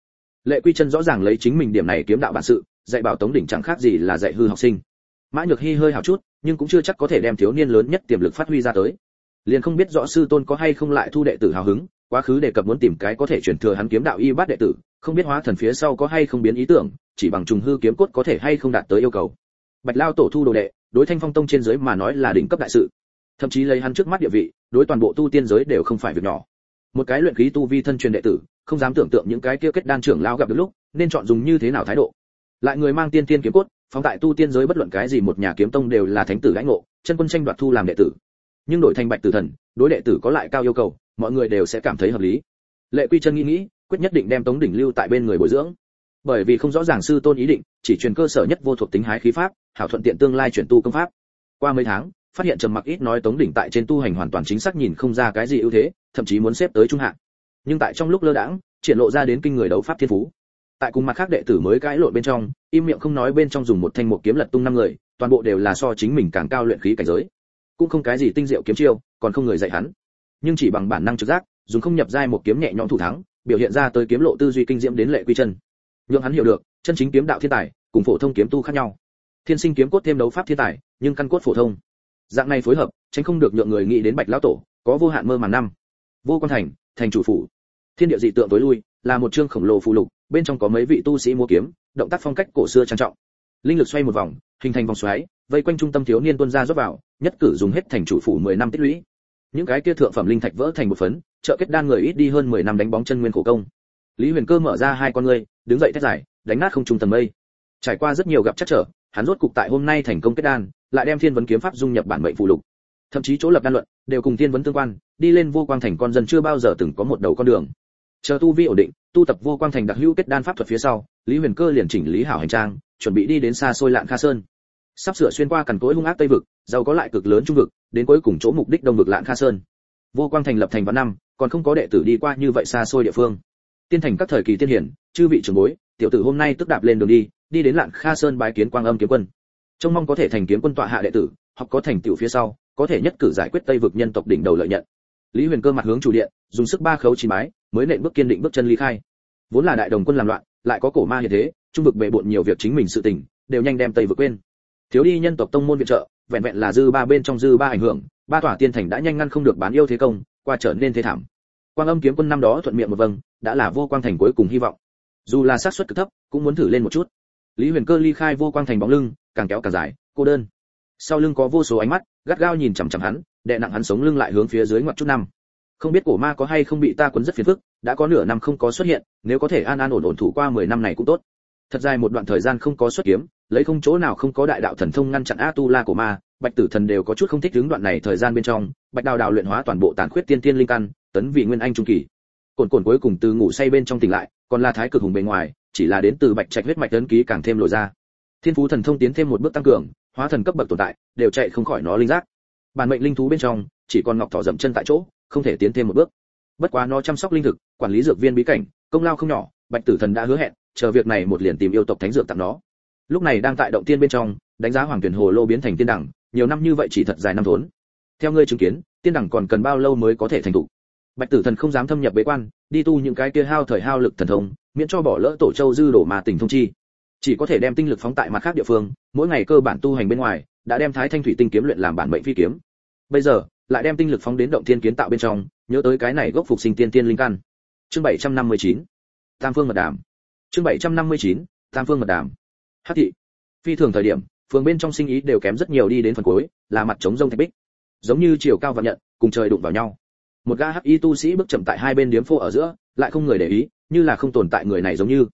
Lệ quy chân rõ ràng lấy chính mình điểm này kiếm đạo bản sự, dạy bảo tống đỉnh chẳng khác gì là dạy hư học sinh. Mã nhược hy hơi hào chút, nhưng cũng chưa chắc có thể đem thiếu niên lớn nhất tiềm lực phát huy ra tới. Liền không biết rõ sư tôn có hay không lại thu đệ tử hào hứng quá khứ đề cập muốn tìm cái có thể chuyển thừa hắn kiếm đạo y bát đệ tử, không biết hóa thần phía sau có hay không biến ý tưởng, chỉ bằng trùng hư kiếm cốt có thể hay không đạt tới yêu cầu. Bạch lao tổ thu đồ đệ, đối thanh phong tông trên giới mà nói là đỉnh cấp đại sự. Thậm chí lấy hắn trước mắt địa vị, đối toàn bộ tu tiên giới đều không phải việc nhỏ. Một cái luyện khí tu vi thân truyền đệ tử, không dám tưởng tượng những cái kia kết đan trưởng lao gặp được lúc, nên chọn dùng như thế nào thái độ. Lại người mang tiên tiên kiếm cốt, phóng tại tu tiên giới bất luận cái gì một nhà kiếm tông đều là thánh tử lãnh ngộ, chân quân tranh đoạt thu làm đệ tử. Nhưng đổi thành bạch tử thần, đối đệ tử có lại cao yêu cầu mọi người đều sẽ cảm thấy hợp lý. Lệ quy chân nghĩ nghĩ, quyết nhất định đem tống đỉnh lưu tại bên người bồi dưỡng. Bởi vì không rõ ràng sư tôn ý định, chỉ truyền cơ sở nhất vô thuộc tính hái khí pháp, hảo thuận tiện tương lai chuyển tu công pháp. Qua mấy tháng, phát hiện trầm mặc ít nói tống đỉnh tại trên tu hành hoàn toàn chính xác nhìn không ra cái gì ưu thế, thậm chí muốn xếp tới trung hạng nhưng tại trong lúc lơ đãng, triển lộ ra đến kinh người đấu pháp thiên phú. Tại cùng mặt khác đệ tử mới cãi lộn bên trong, im miệng không nói bên trong dùng một thanh một kiếm lật tung năm người, toàn bộ đều là so chính mình càng cao luyện khí cảnh giới. Cũng không cái gì tinh diệu kiếm chiêu, còn không người dạy hắn nhưng chỉ bằng bản năng trực giác, dùng không nhập giai một kiếm nhẹ nhõm thủ thắng, biểu hiện ra tới kiếm lộ tư duy kinh diễm đến lệ quy chân. Nhưng hắn hiểu được, chân chính kiếm đạo thiên tài, cùng phổ thông kiếm tu khác nhau. Thiên sinh kiếm cốt thêm đấu pháp thiên tài, nhưng căn cốt phổ thông. Dạng này phối hợp, tránh không được nhượng người nghĩ đến bạch lão tổ, có vô hạn mơ màng năm. Vô quan thành thành chủ phủ. Thiên địa dị tượng tối lui, là một chương khổng lồ phù lục, bên trong có mấy vị tu sĩ múa kiếm, động tác phong cách cổ xưa trang trọng. Linh lực xoay một vòng, hình thành vòng xoáy, vây quanh trung tâm thiếu niên tuân ra rót vào, nhất cử dùng hết thành chủ phủ 10 năm tích lũy những cái kia thượng phẩm linh thạch vỡ thành một phấn, trợ kết đan người ít đi hơn 10 năm đánh bóng chân nguyên khổ công. Lý huyền cơ mở ra hai con ngươi, đứng dậy thét giải đánh nát không trung tầng mây. Trải qua rất nhiều gặp chắc trở, hắn rốt cục tại hôm nay thành công kết đan, lại đem thiên vấn kiếm pháp dung nhập bản mệnh phụ lục. Thậm chí chỗ lập đan luận, đều cùng thiên vấn tương quan, đi lên vô quang thành con dân chưa bao giờ từng có một đầu con đường. Chờ tu vi ổn định, tu tập vô quang thành đặc hữu kết đan pháp thuật phía sau, lý huyền cơ liền chỉnh lý hảo hành trang, chuẩn bị đi đến xa xôi lạn kha sơn sắp sửa xuyên qua cằn cỗi hung ác tây vực, giàu có lại cực lớn trung vực, đến cuối cùng chỗ mục đích đông vực lạn kha sơn. Vô quang thành lập thành vào năm, còn không có đệ tử đi qua như vậy xa xôi địa phương. Tiên thành các thời kỳ tiên hiển, chư vị trưởng bối, tiểu tử hôm nay tức đạp lên đường đi đi đến lạn kha sơn bái kiến quang âm kiếm quân. Trông mong có thể thành kiếm quân tọa hạ đệ tử, hoặc có thành tựu phía sau, có thể nhất cử giải quyết tây vực nhân tộc đỉnh đầu lợi nhận. Lý huyền cơ mặt hướng chủ điện, dùng sức ba khấu chín bái mới nện bước kiên định bước chân ly khai. Vốn là đại đồng quân làm loạn, lại có cổ ma hiện thế, trung vực bệ bộn nhiều việc chính mình sự tình, đều nhanh đem tây vực quên thiếu đi nhân tộc tông môn viện trợ, vẹn vẹn là dư ba bên trong dư ba ảnh hưởng, ba tòa tiên thành đã nhanh ngăn không được bán yêu thế công, qua trở nên thế thảm. Quang âm kiếm quân năm đó thuận miệng một vâng đã là vô quang thành cuối cùng hy vọng. Dù là xác suất cực thấp, cũng muốn thử lên một chút. Lý huyền cơ ly khai vô quang thành bóng lưng, càng kéo càng dài, cô đơn. Sau lưng có vô số ánh mắt, gắt gao nhìn chằm chằm hắn đệ nặng hắn sống lưng lại hướng phía dưới ngoặt chút năm. Không biết cổ ma có hay không bị ta quấn rất phiền phức, đã có nửa năm không có xuất hiện, nếu có thể an an ổn ổn thủ qua 10 năm này cũng tốt thật dài một đoạn thời gian không có xuất kiếm, lấy không chỗ nào không có đại đạo thần thông ngăn chặn a tu la của ma, bạch tử thần đều có chút không thích đứng đoạn này thời gian bên trong, bạch đào đào luyện hóa toàn bộ tàn khuyết tiên tiên linh căn, tấn vị nguyên anh trung kỳ. Cồn cồn cuối cùng từ ngủ say bên trong tỉnh lại, còn là thái cực hùng bề ngoài, chỉ là đến từ bạch trạch huyết mạch tấn ký càng thêm lộ ra. Thiên phú thần thông tiến thêm một bước tăng cường, hóa thần cấp bậc tồn tại, đều chạy không khỏi nó linh giác. Bản mệnh linh thú bên trong, chỉ còn ngọc thỏ dậm chân tại chỗ, không thể tiến thêm một bước. Bất quá nó chăm sóc linh thực, quản lý dược viên bí cảnh, công lao không nhỏ, bạch tử thần đã hứa hẹn chờ việc này một liền tìm yêu tộc thánh dược tặng nó. Lúc này đang tại động tiên bên trong, đánh giá hoàng tuyển hồ lô biến thành tiên đẳng, nhiều năm như vậy chỉ thật dài năm thốn. Theo ngươi chứng kiến, tiên đẳng còn cần bao lâu mới có thể thành tụ bạch tử thần không dám thâm nhập bế quan, đi tu những cái kia hao thời hao lực thần thông, miễn cho bỏ lỡ tổ châu dư đổ mà tình thông chi. Chỉ có thể đem tinh lực phóng tại mặt khác địa phương, mỗi ngày cơ bản tu hành bên ngoài, đã đem thái thanh thủy tinh kiếm luyện làm bản mệnh phi kiếm. Bây giờ, lại đem tinh lực phóng đến động thiên kiến tạo bên trong, nhớ tới cái này gốc phục sinh tiên tiên linh căn. Chương 759 tam phương mật đàm chương 759 tam phương mật đàm. Hắc thị. Phi thường thời điểm, phường bên trong sinh ý đều kém rất nhiều đi đến phần cuối, là mặt trống rông thạch bích. Giống như chiều cao và nhận, cùng trời đụng vào nhau. Một gã hắc y tu sĩ bước chậm tại hai bên điếm phô ở giữa, lại không người để ý, như là không tồn tại người này giống như.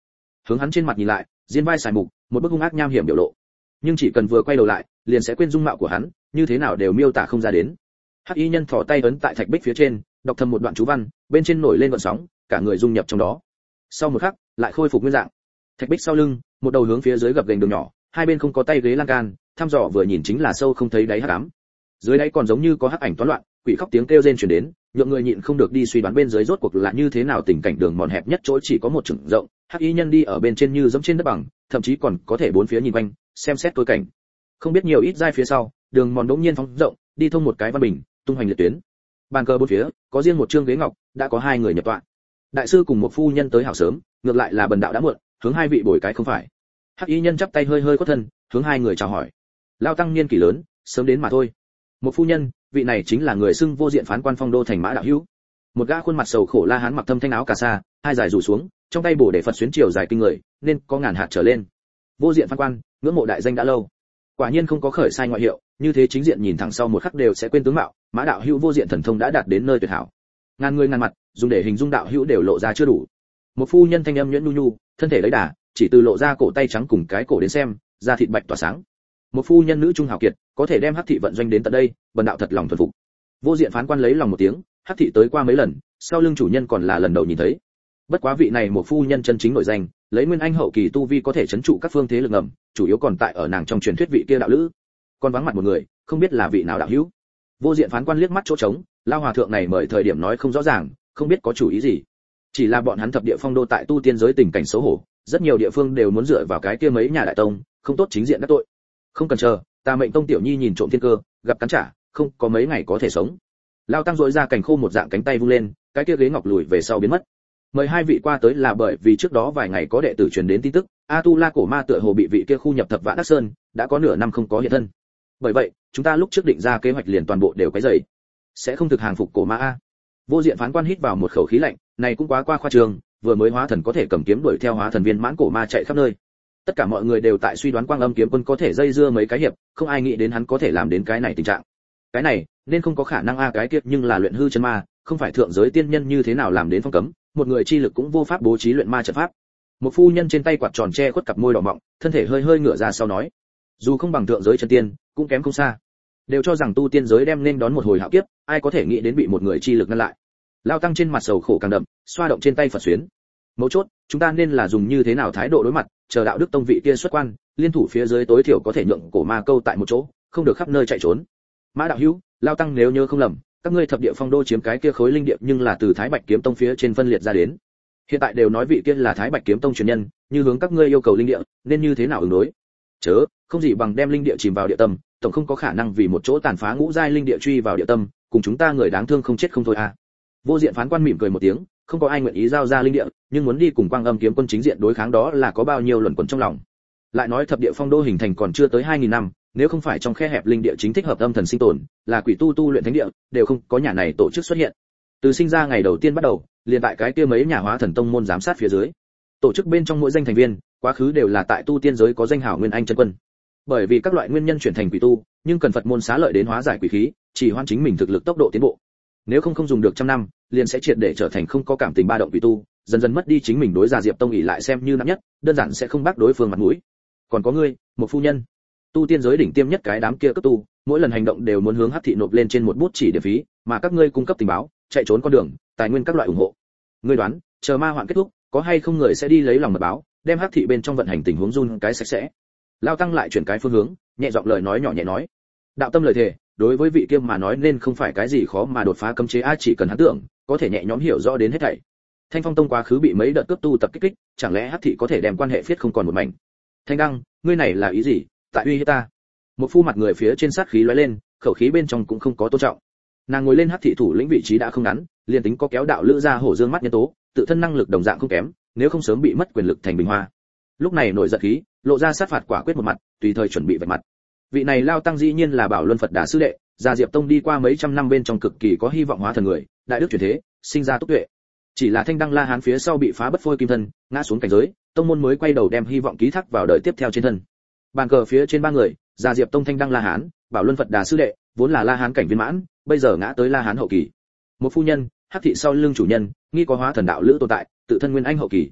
Hướng hắn trên mặt nhìn lại, diên vai xài mục, một bức hung ác nham hiểm biểu lộ. Nhưng chỉ cần vừa quay đầu lại, liền sẽ quên dung mạo của hắn, như thế nào đều miêu tả không ra đến. Hắc y nhân thò tay ấn tại thạch bích phía trên, đọc thầm một đoạn chú văn, bên trên nổi lên vận sóng, cả người dung nhập trong đó. Sau một khắc lại khôi phục nguyên dạng. Thạch bích sau lưng, một đầu hướng phía dưới gập gành đường nhỏ, hai bên không có tay ghế lan can, thăm dò vừa nhìn chính là sâu không thấy đáy hắc ám. Dưới đáy còn giống như có hắc ảnh toán loạn, quỷ khóc tiếng kêu rên truyền đến, nhượng người nhịn không được đi suy đoán bên dưới rốt cuộc là như thế nào tình cảnh đường mòn hẹp nhất chỗ chỉ có một chừng rộng, hắc y nhân đi ở bên trên như giống trên đất bằng, thậm chí còn có thể bốn phía nhìn quanh, xem xét tối cảnh. Không biết nhiều ít giai phía sau, đường mòn đống nhiên phóng rộng, đi thông một cái văn bình, tung hoành liệt tuyến. Bàn cờ bốn phía, có riêng một chương ghế ngọc, đã có hai người nhập tọa đại sư cùng một phu nhân tới hảo sớm, ngược lại là bần đạo đã muộn, hướng hai vị bồi cái không phải. Hắc y nhân chắp tay hơi hơi có thân, hướng hai người chào hỏi. Lao tăng niên kỷ lớn, sớm đến mà thôi. Một phu nhân, vị này chính là người xưng vô diện phán quan phong đô thành mã đạo hữu. Một gã khuôn mặt sầu khổ la hán mặc thâm thanh áo cà sa, hai dài rủ xuống, trong tay bổ để phật xuyến chiều dài kinh người, nên có ngàn hạt trở lên. Vô diện phán quan, ngưỡng mộ đại danh đã lâu. Quả nhiên không có khởi sai ngoại hiệu, như thế chính diện nhìn thẳng sau một khắc đều sẽ quên tướng mạo, mã đạo hữu vô diện thần thông đã đạt đến nơi tuyệt hảo. Ngàn người ngàn mặt dùng để hình dung đạo hữu đều lộ ra chưa đủ. Một phu nhân thanh âm nhuyễn nhu nhu, thân thể lấy đà, chỉ từ lộ ra cổ tay trắng cùng cái cổ đến xem, da thịt bạch tỏa sáng. Một phu nhân nữ trung hào kiệt, có thể đem hắc thị vận doanh đến tận đây, bần đạo thật lòng thuần phục. Vô diện phán quan lấy lòng một tiếng, hắc thị tới qua mấy lần, sau lưng chủ nhân còn là lần đầu nhìn thấy. Bất quá vị này một phu nhân chân chính nổi danh, lấy nguyên anh hậu kỳ tu vi có thể chấn trụ các phương thế lực ngầm, chủ yếu còn tại ở nàng trong truyền thuyết vị kia đạo lữ. Còn vắng mặt một người, không biết là vị nào đạo hữu. Vô diện phán quan liếc mắt chỗ trống, lao hòa thượng này mời thời điểm nói không rõ ràng không biết có chủ ý gì. Chỉ là bọn hắn thập địa phong đô tại tu tiên giới tình cảnh xấu hổ, rất nhiều địa phương đều muốn dựa vào cái kia mấy nhà đại tông, không tốt chính diện các tội. Không cần chờ, ta mệnh tông tiểu nhi nhìn trộm thiên cơ, gặp cắn trả, không có mấy ngày có thể sống. Lao tăng dội ra cảnh khô một dạng cánh tay vung lên, cái kia ghế ngọc lùi về sau biến mất. Mời hai vị qua tới là bởi vì trước đó vài ngày có đệ tử truyền đến tin tức, a tu la cổ ma tựa hồ bị vị kia khu nhập thập vạn đắc sơn, đã có nửa năm không có hiện thân. Bởi vậy, chúng ta lúc trước định ra kế hoạch liền toàn bộ đều cái dày sẽ không thực hàng phục cổ ma a vô diện phán quan hít vào một khẩu khí lạnh, này cũng quá qua khoa trường, vừa mới hóa thần có thể cầm kiếm đuổi theo hóa thần viên mãn cổ ma chạy khắp nơi. Tất cả mọi người đều tại suy đoán quang âm kiếm quân có thể dây dưa mấy cái hiệp, không ai nghĩ đến hắn có thể làm đến cái này tình trạng. Cái này, nên không có khả năng a, cái kiệt nhưng là luyện hư chân ma, không phải thượng giới tiên nhân như thế nào làm đến phong cấm, một người chi lực cũng vô pháp bố trí luyện ma trận pháp. Một phu nhân trên tay quạt tròn che khuất cặp môi đỏ mọng, thân thể hơi hơi ngửa ra sau nói, dù không bằng thượng giới chân tiên, cũng kém không xa. Đều cho rằng tu tiên giới đem nên đón một hồi hạo kiếp, ai có thể nghĩ đến bị một người chi lực ngăn lại lao tăng trên mặt sầu khổ càng đậm, xoa động trên tay phật xuyến. Mấu chốt, chúng ta nên là dùng như thế nào thái độ đối mặt, chờ đạo đức tông vị kia xuất quan, liên thủ phía dưới tối thiểu có thể nhượng cổ ma câu tại một chỗ, không được khắp nơi chạy trốn. Mã đạo hữu, lao tăng nếu nhớ không lầm, các ngươi thập địa phong đô chiếm cái kia khối linh địa nhưng là từ thái bạch kiếm tông phía trên phân liệt ra đến. Hiện tại đều nói vị kia là thái bạch kiếm tông truyền nhân, như hướng các ngươi yêu cầu linh địa, nên như thế nào ứng đối? Chớ, không gì bằng đem linh địa chìm vào địa tâm, tổng không có khả năng vì một chỗ tàn phá ngũ giai linh địa truy vào địa tâm, cùng chúng ta người đáng thương không chết không thôi à vô diện phán quan mỉm cười một tiếng, không có ai nguyện ý giao ra linh địa, nhưng muốn đi cùng quang âm kiếm quân chính diện đối kháng đó là có bao nhiêu luẩn quẩn trong lòng. Lại nói thập địa phong đô hình thành còn chưa tới 2.000 năm, nếu không phải trong khe hẹp linh địa chính thích hợp âm thần sinh tồn, là quỷ tu tu luyện thánh địa, đều không có nhà này tổ chức xuất hiện. Từ sinh ra ngày đầu tiên bắt đầu, liền tại cái kia mấy nhà hóa thần tông môn giám sát phía dưới. Tổ chức bên trong mỗi danh thành viên, quá khứ đều là tại tu tiên giới có danh hảo nguyên anh chân quân. Bởi vì các loại nguyên nhân chuyển thành quỷ tu, nhưng cần phật môn xá lợi đến hóa giải quỷ khí, chỉ hoan chính mình thực lực tốc độ tiến bộ nếu không không dùng được trăm năm, liền sẽ triệt để trở thành không có cảm tình ba động vì tu, dần dần mất đi chính mình đối giả diệp tông ỉ lại xem như nặng nhất, đơn giản sẽ không bác đối phương mặt mũi. Còn có ngươi, một phu nhân. Tu tiên giới đỉnh tiêm nhất cái đám kia cấp tu, mỗi lần hành động đều muốn hướng hắc thị nộp lên trên một bút chỉ để phí, mà các ngươi cung cấp tình báo, chạy trốn con đường, tài nguyên các loại ủng hộ. Ngươi đoán, chờ ma hoạn kết thúc, có hay không người sẽ đi lấy lòng mật báo, đem hắc thị bên trong vận hành tình huống run cái sạch sẽ. Lao tăng lại chuyển cái phương hướng, nhẹ giọng lời nói nhỏ nhẹ nói. Đạo tâm lời thề đối với vị kia mà nói nên không phải cái gì khó mà đột phá cấm chế, a, chỉ cần hắn tưởng, có thể nhẹ nhõm hiểu rõ đến hết thảy. Thanh phong tông quá khứ bị mấy đợt cướp tu tập kích kích, chẳng lẽ hắc thị có thể đem quan hệ phiết không còn một mảnh? Thanh đăng, ngươi này là ý gì? Tại uy hiếp ta. Một phu mặt người phía trên sát khí lóe lên, khẩu khí bên trong cũng không có tôn trọng. Nàng ngồi lên hắc thị thủ lĩnh vị trí đã không ngắn, liền tính có kéo đạo lữ ra hổ dương mắt nhân tố, tự thân năng lực đồng dạng không kém, nếu không sớm bị mất quyền lực thành bình hoa. Lúc này nổi giận khí, lộ ra sát phạt quả quyết một mặt, tùy thời chuẩn bị vạch mặt vị này lao tăng dĩ nhiên là bảo luân phật đà sư đệ, gia diệp tông đi qua mấy trăm năm bên trong cực kỳ có hy vọng hóa thần người, đại đức chuyển thế, sinh ra túc tuệ. Chỉ là thanh đăng la hán phía sau bị phá bất phôi kim thân, ngã xuống cảnh giới, tông môn mới quay đầu đem hy vọng ký thác vào đời tiếp theo trên thân. Bàn cờ phía trên ba người, gia diệp tông thanh đăng la hán, bảo luân phật đà sư đệ, vốn là la hán cảnh viên mãn, bây giờ ngã tới la hán hậu kỳ. Một phu nhân, hắc thị sau lưng chủ nhân, nghi có hóa thần đạo lữ tồn tại, tự thân nguyên anh hậu kỳ.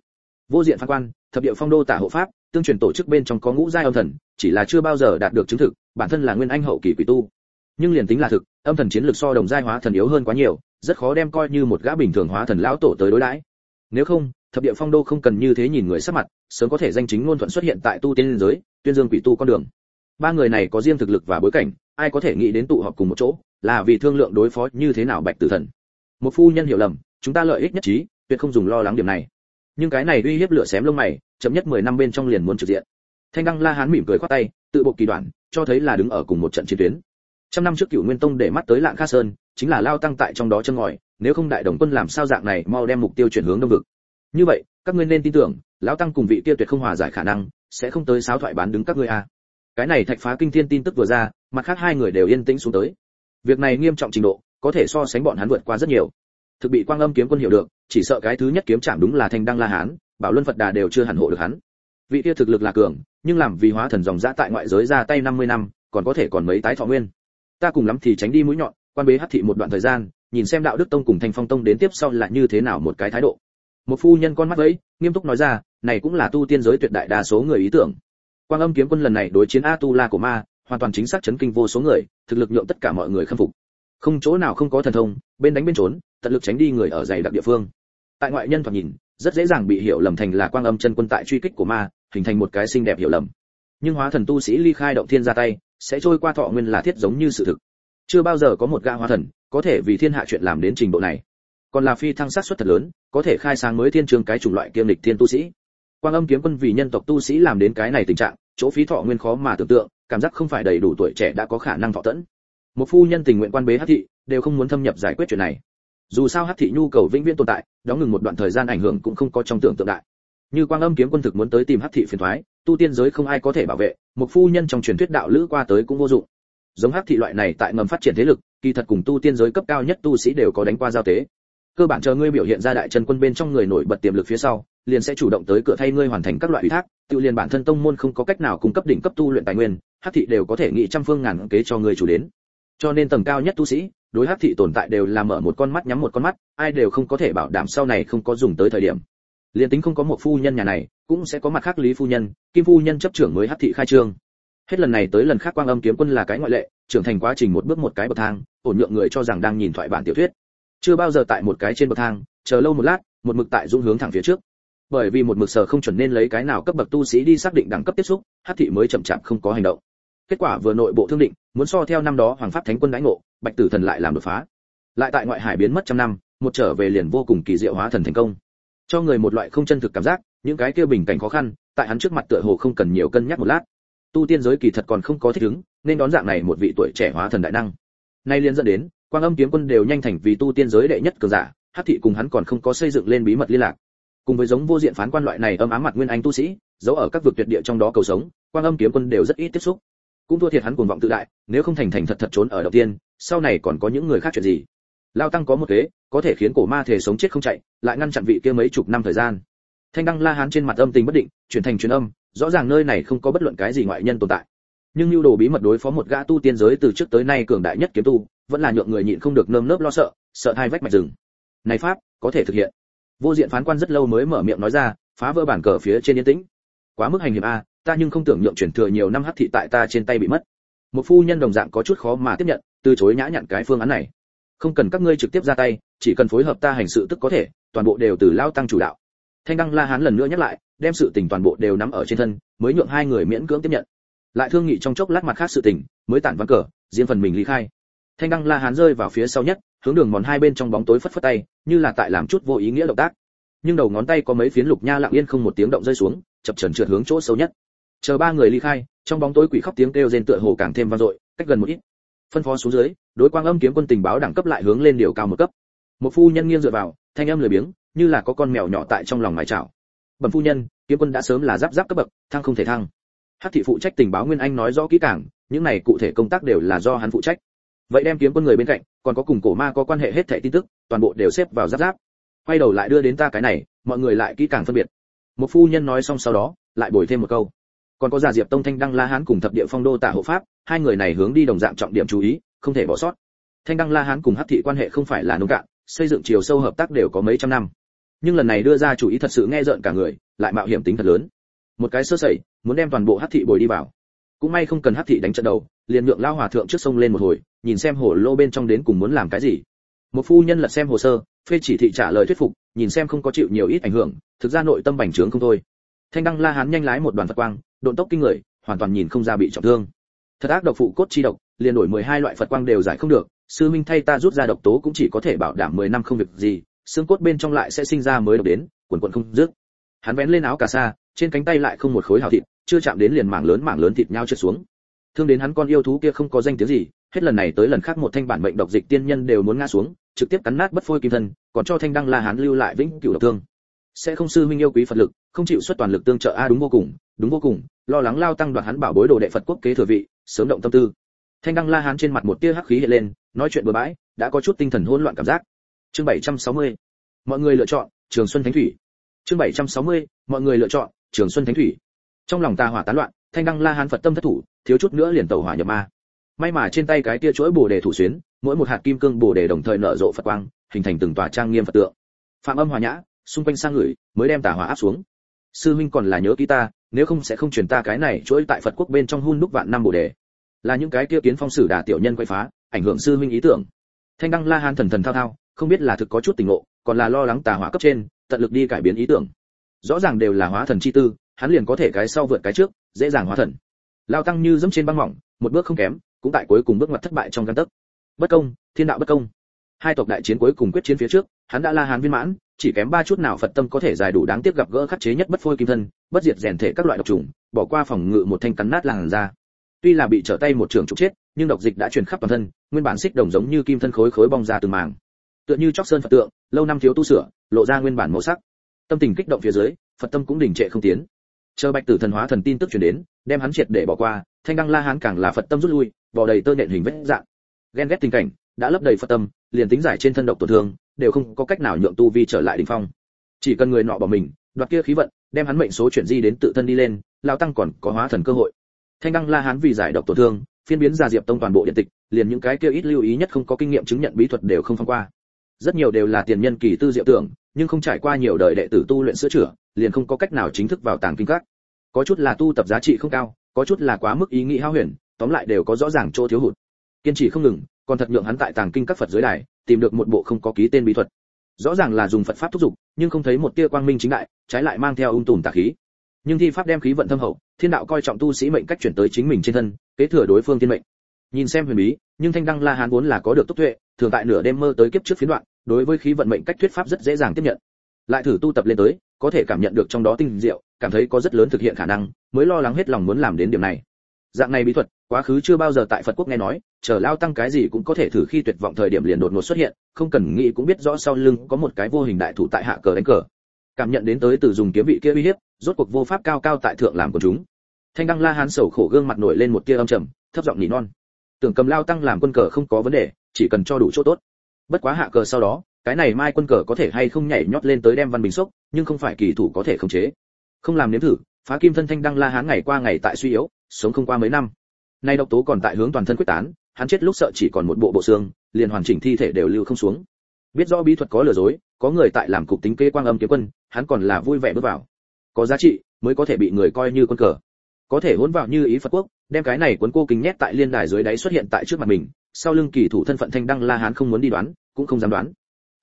Vô diện phán quan, thập địa phong đô tả hộ pháp tương truyền tổ chức bên trong có ngũ giai âm thần, chỉ là chưa bao giờ đạt được chứng thực, bản thân là nguyên anh hậu kỳ quỷ tu. Nhưng liền tính là thực, âm thần chiến lược so đồng giai hóa thần yếu hơn quá nhiều, rất khó đem coi như một gã bình thường hóa thần lão tổ tới đối đãi. Nếu không, thập địa phong đô không cần như thế nhìn người sắc mặt, sớm có thể danh chính ngôn thuận xuất hiện tại tu tiên giới, tuyên dương quỷ tu con đường. Ba người này có riêng thực lực và bối cảnh, ai có thể nghĩ đến tụ họp cùng một chỗ, là vì thương lượng đối phó như thế nào bạch tử thần. Một phu nhân hiểu lầm, chúng ta lợi ích nhất trí, tuyệt không dùng lo lắng điểm này. Nhưng cái này uy hiếp lửa xém lông mày chậm nhất 10 năm bên trong liền muốn trực diện. Thanh đăng la hán mỉm cười khoát tay, tự bộ kỳ đoạn, cho thấy là đứng ở cùng một trận chiến tuyến. Trăm năm trước cửu nguyên tông để mắt tới lạng kha sơn, chính là lao tăng tại trong đó chân ngòi, nếu không đại đồng quân làm sao dạng này mau đem mục tiêu chuyển hướng đông vực. Như vậy, các ngươi nên tin tưởng, lão tăng cùng vị kia tuyệt không hòa giải khả năng, sẽ không tới sáo thoại bán đứng các ngươi a à. cái này thạch phá kinh thiên tin tức vừa ra, mặt khác hai người đều yên tĩnh xuống tới. Việc này nghiêm trọng trình độ, có thể so sánh bọn hắn vượt qua rất nhiều thực bị quang âm kiếm quân hiểu được, chỉ sợ cái thứ nhất kiếm chạm đúng là thanh đăng la hán, bảo luân phật đà đều chưa hẳn hộ được hắn. Vị kia thực lực là cường, nhưng làm vì hóa thần dòng dã tại ngoại giới ra tay 50 năm, còn có thể còn mấy tái thọ nguyên. Ta cùng lắm thì tránh đi mũi nhọn, quan bế hắc thị một đoạn thời gian, nhìn xem đạo đức tông cùng thanh phong tông đến tiếp sau là như thế nào một cái thái độ. Một phu nhân con mắt ấy, nghiêm túc nói ra, này cũng là tu tiên giới tuyệt đại đa số người ý tưởng. Quang âm kiếm quân lần này đối chiến a tu la của ma, hoàn toàn chính xác chấn kinh vô số người, thực lực nhượng tất cả mọi người khâm phục. Không chỗ nào không có thần thông, bên đánh bên trốn tận lực tránh đi người ở dày đặc địa phương. Tại ngoại nhân thoạt nhìn, rất dễ dàng bị hiểu lầm thành là quang âm chân quân tại truy kích của ma, hình thành một cái xinh đẹp hiểu lầm. Nhưng hóa thần tu sĩ ly khai động thiên ra tay, sẽ trôi qua thọ nguyên là thiết giống như sự thực. Chưa bao giờ có một gã hóa thần có thể vì thiên hạ chuyện làm đến trình độ này. Còn là phi thăng sát suất thật lớn, có thể khai sáng mới thiên trường cái chủng loại kiêm lịch thiên tu sĩ. Quang âm kiếm quân vì nhân tộc tu sĩ làm đến cái này tình trạng, chỗ phí thọ nguyên khó mà tưởng tượng, cảm giác không phải đầy đủ tuổi trẻ đã có khả năng thọ tẫn. Một phu nhân tình nguyện quan bế hắc thị, đều không muốn thâm nhập giải quyết chuyện này dù sao hắc thị nhu cầu vĩnh viễn tồn tại, đóng ngừng một đoạn thời gian ảnh hưởng cũng không có trong tưởng tượng đại. Như quang âm kiếm quân thực muốn tới tìm hắc thị phiền thoái, tu tiên giới không ai có thể bảo vệ, một phu nhân trong truyền thuyết đạo lữ qua tới cũng vô dụng. Giống hắc thị loại này tại ngầm phát triển thế lực, kỳ thật cùng tu tiên giới cấp cao nhất tu sĩ đều có đánh qua giao tế. Cơ bản chờ ngươi biểu hiện ra đại chân quân bên trong người nổi bật tiềm lực phía sau, liền sẽ chủ động tới cửa thay ngươi hoàn thành các loại ủy thác, tự liền bản thân tông môn không có cách nào cung cấp đỉnh cấp tu luyện tài nguyên hắc thị đều có thể nghị trăm phương ngàn kế cho người chủ đến cho nên tầng cao nhất tu sĩ, đối hắc thị tồn tại đều là mở một con mắt, nhắm một con mắt, ai đều không có thể bảo đảm sau này không có dùng tới thời điểm. Liền tính không có một phu nhân nhà này, cũng sẽ có mặt khác lý phu nhân, kim phu nhân chấp trưởng mới hắc thị khai trương. Hết lần này tới lần khác quang âm kiếm quân là cái ngoại lệ, trưởng thành quá trình một bước một cái bậc thang, ổn nhượng người cho rằng đang nhìn thoại bản tiểu thuyết. Chưa bao giờ tại một cái trên bậc thang, chờ lâu một lát, một mực tại dung hướng thẳng phía trước. Bởi vì một mực sở không chuẩn nên lấy cái nào cấp bậc tu sĩ đi xác định đẳng cấp tiếp xúc, hắc thị mới chậm chạp không có hành động kết quả vừa nội bộ thương định, muốn so theo năm đó hoàng pháp thánh quân đánh ngộ, bạch tử thần lại làm đột phá. Lại tại ngoại hải biến mất trăm năm, một trở về liền vô cùng kỳ diệu hóa thần thành công. Cho người một loại không chân thực cảm giác, những cái kia bình cảnh khó khăn, tại hắn trước mặt tựa hồ không cần nhiều cân nhắc một lát. Tu tiên giới kỳ thật còn không có thích ứng, nên đón dạng này một vị tuổi trẻ hóa thần đại năng. Nay liên dẫn đến, quang âm kiếm quân đều nhanh thành vì tu tiên giới đệ nhất cường giả, hắc thị cùng hắn còn không có xây dựng lên bí mật liên lạc. Cùng với giống vô diện phán quan loại này âm ám mặt nguyên anh tu sĩ, giấu ở các vực tuyệt địa trong đó cầu sống, quang âm kiếm quân đều rất ít tiếp xúc cũng thua thiệt hắn cuồng vọng tự đại, nếu không thành thành thật thật trốn ở đầu tiên, sau này còn có những người khác chuyện gì? Lao tăng có một kế, có thể khiến cổ ma thể sống chết không chạy, lại ngăn chặn vị kia mấy chục năm thời gian. Thanh đăng la hán trên mặt âm tình bất định, chuyển thành truyền âm, rõ ràng nơi này không có bất luận cái gì ngoại nhân tồn tại. Nhưng lưu đồ bí mật đối phó một gã tu tiên giới từ trước tới nay cường đại nhất kiếm tu, vẫn là nhượng người nhịn không được nơm nớp lo sợ sợ hai vách mạch rừng. Này pháp, có thể thực hiện. Vô diện phán quan rất lâu mới mở miệng nói ra, phá vỡ bản cờ phía trên yên tĩnh. Quá mức hành hiệp a ta nhưng không tưởng nhượng chuyển thừa nhiều năm hắc thị tại ta trên tay bị mất. Một phu nhân đồng dạng có chút khó mà tiếp nhận, từ chối nhã nhặn cái phương án này. Không cần các ngươi trực tiếp ra tay, chỉ cần phối hợp ta hành sự tức có thể, toàn bộ đều từ lao tăng chủ đạo. Thanh đăng la hán lần nữa nhắc lại, đem sự tình toàn bộ đều nắm ở trên thân, mới nhượng hai người miễn cưỡng tiếp nhận. Lại thương nghị trong chốc lát mặt khác sự tình, mới tản văn cờ, riêng phần mình ly khai. Thanh đăng la hán rơi vào phía sau nhất, hướng đường mòn hai bên trong bóng tối phất phất tay, như là tại làm chút vô ý nghĩa động tác. Nhưng đầu ngón tay có mấy phiến lục nha lặng yên không một tiếng động rơi xuống, chập chần trượt hướng chỗ sâu nhất chờ ba người ly khai, trong bóng tối quỷ khóc tiếng kêu rên tựa hồ càng thêm vang dội, cách gần một ít. Phân phó xuống dưới, đối quang âm kiếm quân tình báo đẳng cấp lại hướng lên điều cao một cấp. Một phu nhân nghiêng dựa vào, thanh âm lười biếng, như là có con mèo nhỏ tại trong lòng mái chảo. Bẩm phu nhân, kiếm quân đã sớm là giáp giáp cấp bậc, thăng không thể thăng. Hắc thị phụ trách tình báo nguyên anh nói rõ kỹ càng, những này cụ thể công tác đều là do hắn phụ trách. Vậy đem kiếm quân người bên cạnh, còn có cùng cổ ma có quan hệ hết thảy tin tức, toàn bộ đều xếp vào giáp giáp. Quay đầu lại đưa đến ta cái này, mọi người lại kỹ càng phân biệt. Một phu nhân nói xong sau đó, lại bồi thêm một câu còn có giả diệp tông thanh đăng la hán cùng thập địa phong đô tả hộ pháp, hai người này hướng đi đồng dạng trọng điểm chú ý, không thể bỏ sót. Thanh đăng la hán cùng hắc thị quan hệ không phải là nông cạn, xây dựng chiều sâu hợp tác đều có mấy trăm năm. Nhưng lần này đưa ra chủ ý thật sự nghe rợn cả người, lại mạo hiểm tính thật lớn. Một cái sơ sẩy, muốn đem toàn bộ hắc thị bồi đi vào. Cũng may không cần hắc thị đánh trận đầu, liền nhượng lao hòa thượng trước sông lên một hồi, nhìn xem hồ lô bên trong đến cùng muốn làm cái gì. Một phu nhân lật xem hồ sơ, phê chỉ thị trả lời thuyết phục, nhìn xem không có chịu nhiều ít ảnh hưởng, thực ra nội tâm bành trướng không thôi. Thanh đăng la hán nhanh lái một đoàn phật quang độn tốc kinh người, hoàn toàn nhìn không ra bị trọng thương. Thật ác độc phụ cốt chi độc, liền đổi 12 loại phật quang đều giải không được, sư minh thay ta rút ra độc tố cũng chỉ có thể bảo đảm 10 năm không việc gì, xương cốt bên trong lại sẽ sinh ra mới độc đến, quần quần không dứt. Hắn vén lên áo cà sa, trên cánh tay lại không một khối hào thịt, chưa chạm đến liền mảng lớn mảng lớn thịt nhau trượt xuống. Thương đến hắn con yêu thú kia không có danh tiếng gì, hết lần này tới lần khác một thanh bản mệnh độc dịch tiên nhân đều muốn ngã xuống, trực tiếp cắn nát bất phôi kim thân, còn cho thanh đăng la hán lưu lại vĩnh cửu độc thương. Sẽ không sư minh yêu quý phật lực, không chịu xuất toàn lực tương trợ a đúng vô cùng đúng vô cùng, lo lắng lao tăng đoạt hắn bảo bối đồ đệ phật quốc kế thừa vị, sớm động tâm tư. Thanh đăng la hán trên mặt một tia hắc khí hiện lên, nói chuyện bừa bãi, đã có chút tinh thần hỗn loạn cảm giác. Chương 760. mọi người lựa chọn, trường xuân thánh thủy. Chương 760. mọi người lựa chọn, trường xuân thánh thủy. Trong lòng ta hỏa tán loạn, thanh đăng la hán phật tâm thất thủ, thiếu chút nữa liền tẩu hỏa nhập ma. May mà trên tay cái tia chuỗi bồ đề thủ xuyến, mỗi một hạt kim cương bồ đề đồng thời nở rộ phật quang, hình thành từng tòa trang nghiêm phật tượng. Phạm âm hòa nhã, xung quanh sang người, mới đem tà hỏa áp xuống. Sư huynh còn là nhớ kỹ ta nếu không sẽ không truyền ta cái này chuỗi tại phật quốc bên trong hun đúc vạn năm bồ đề. Là những cái kia kiến phong sử đà tiểu nhân quậy phá, ảnh hưởng sư huynh ý tưởng. Thanh đăng la hán thần thần thao thao, không biết là thực có chút tình ngộ, còn là lo lắng tà hỏa cấp trên, tận lực đi cải biến ý tưởng. Rõ ràng đều là hóa thần chi tư, hắn liền có thể cái sau vượt cái trước, dễ dàng hóa thần. Lao tăng như dẫm trên băng mỏng, một bước không kém, cũng tại cuối cùng bước ngoặt thất bại trong căn tấc. Bất công, thiên đạo bất công hai tộc đại chiến cuối cùng quyết chiến phía trước, hắn đã la hán viên mãn, chỉ kém ba chút nào phật tâm có thể giải đủ đáng tiếc gặp gỡ khắc chế nhất bất phôi kim thân, bất diệt rèn thể các loại độc trùng bỏ qua phòng ngự một thanh cắn nát làn ra tuy là bị trở tay một trường trục chết, nhưng độc dịch đã truyền khắp toàn thân, nguyên bản xích đồng giống như kim thân khối khối bong ra từng màng tựa như chóc sơn phật tượng, lâu năm thiếu tu sửa, lộ ra nguyên bản màu sắc. Tâm tình kích động phía dưới, phật tâm cũng đình trệ không tiến. Chờ bạch tử thần hóa thần tin tức truyền đến, đem hắn triệt để bỏ qua, thanh đăng la hán càng là phật tâm rút lui, bỏ đầy tơ nện hình vết dạng. Ghen ghét tình cảnh đã lấp đầy phật tâm, liền tính giải trên thân độc tổn thương, đều không có cách nào nhượng tu vi trở lại đỉnh phong. Chỉ cần người nọ bỏ mình, đoạt kia khí vận, đem hắn mệnh số chuyển di đến tự thân đi lên lao tăng còn có hóa thần cơ hội. Thanh đăng la hán vì giải độc tổn thương, phiên biến ra diệp tông toàn bộ điện tịch, liền những cái kia ít lưu ý nhất không có kinh nghiệm chứng nhận bí thuật đều không phong qua. Rất nhiều đều là tiền nhân kỳ tư diệu tưởng, nhưng không trải qua nhiều đời đệ tử tu luyện sửa chữa, liền không có cách nào chính thức vào tàng kinh các. Có chút là tu tập giá trị không cao, có chút là quá mức ý nghĩ hao huyền, tóm lại đều có rõ ràng chỗ thiếu hụt. Kiên trì không ngừng còn thật nhượng hắn tại tàng kinh các phật giới đài, tìm được một bộ không có ký tên bí thuật. Rõ ràng là dùng phật pháp thúc giục, nhưng không thấy một tia quang minh chính đại, trái lại mang theo ung tùm tà khí. Nhưng thi pháp đem khí vận thâm hậu, thiên đạo coi trọng tu sĩ mệnh cách chuyển tới chính mình trên thân, kế thừa đối phương thiên mệnh. Nhìn xem huyền bí, nhưng thanh đăng la hán vốn là có được tốc tuệ, thường tại nửa đêm mơ tới kiếp trước phiến đoạn, đối với khí vận mệnh cách thuyết pháp rất dễ dàng tiếp nhận. Lại thử tu tập lên tới, có thể cảm nhận được trong đó tinh diệu, cảm thấy có rất lớn thực hiện khả năng, mới lo lắng hết lòng muốn làm đến điểm này. Dạng này bí thuật quá khứ chưa bao giờ tại phật quốc nghe nói, chờ lao tăng cái gì cũng có thể thử khi tuyệt vọng thời điểm liền đột ngột xuất hiện, không cần nghĩ cũng biết rõ sau lưng có một cái vô hình đại thủ tại hạ cờ đánh cờ. Cảm nhận đến tới từ dùng kiếm vị kia uy hiếp, rốt cuộc vô pháp cao cao tại thượng làm của chúng. Thanh đăng la hán sầu khổ gương mặt nổi lên một tia âm trầm, thấp giọng nỉ non. Tưởng cầm lao tăng làm quân cờ không có vấn đề, chỉ cần cho đủ chỗ tốt. Bất quá hạ cờ sau đó, cái này mai quân cờ có thể hay không nhảy nhót lên tới đem văn bình sốc nhưng không phải kỳ thủ có thể khống chế. Không làm nếm thử, phá kim thân thanh đăng la hán ngày qua ngày tại suy yếu, sống không qua mấy năm nay độc tố còn tại hướng toàn thân quyết tán, hắn chết lúc sợ chỉ còn một bộ bộ xương, liền hoàn chỉnh thi thể đều lưu không xuống. Biết rõ bí thuật có lừa dối, có người tại làm cục tính kê quang âm kiếm quân, hắn còn là vui vẻ bước vào. Có giá trị, mới có thể bị người coi như quân cờ. Có thể hỗn vào như ý phật quốc, đem cái này cuốn cô kính nhét tại liên đài dưới đáy xuất hiện tại trước mặt mình, sau lưng kỳ thủ thân phận thanh đăng la hán không muốn đi đoán, cũng không dám đoán.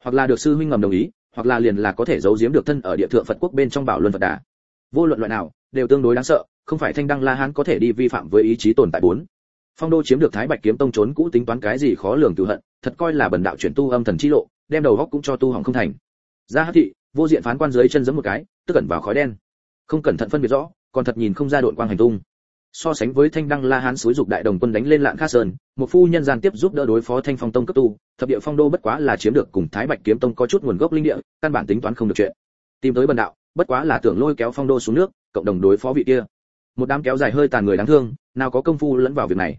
Hoặc là được sư huynh ngầm đồng ý, hoặc là liền là có thể giấu giếm được thân ở địa thượng phật quốc bên trong bảo luân phật đà. Vô luận loại nào đều tương đối đáng sợ, không phải thanh đăng la hán có thể đi vi phạm với ý chí tồn tại bốn. Phong đô chiếm được thái bạch kiếm tông trốn cũ tính toán cái gì khó lường tự hận, thật coi là bần đạo chuyển tu âm thần chi lộ, đem đầu góc cũng cho tu hỏng không thành. Ra hắc thị, vô diện phán quan dưới chân giẫm một cái, tức ẩn vào khói đen. Không cẩn thận phân biệt rõ, còn thật nhìn không ra đội quang hành tung. So sánh với thanh đăng la hán suối dục đại đồng quân đánh lên lạng kha sơn, một phu nhân gian tiếp giúp đỡ đối phó thanh phong tông cấp tu, thập địa phong đô bất quá là chiếm được cùng thái bạch kiếm tông có chút nguồn gốc linh địa, căn bản tính toán không được chuyện. Tìm tới bần đạo bất quá là tưởng lôi kéo phong đô xuống nước, cộng đồng đối phó vị kia. Một đám kéo dài hơi tàn người đáng thương, nào có công phu lẫn vào việc này.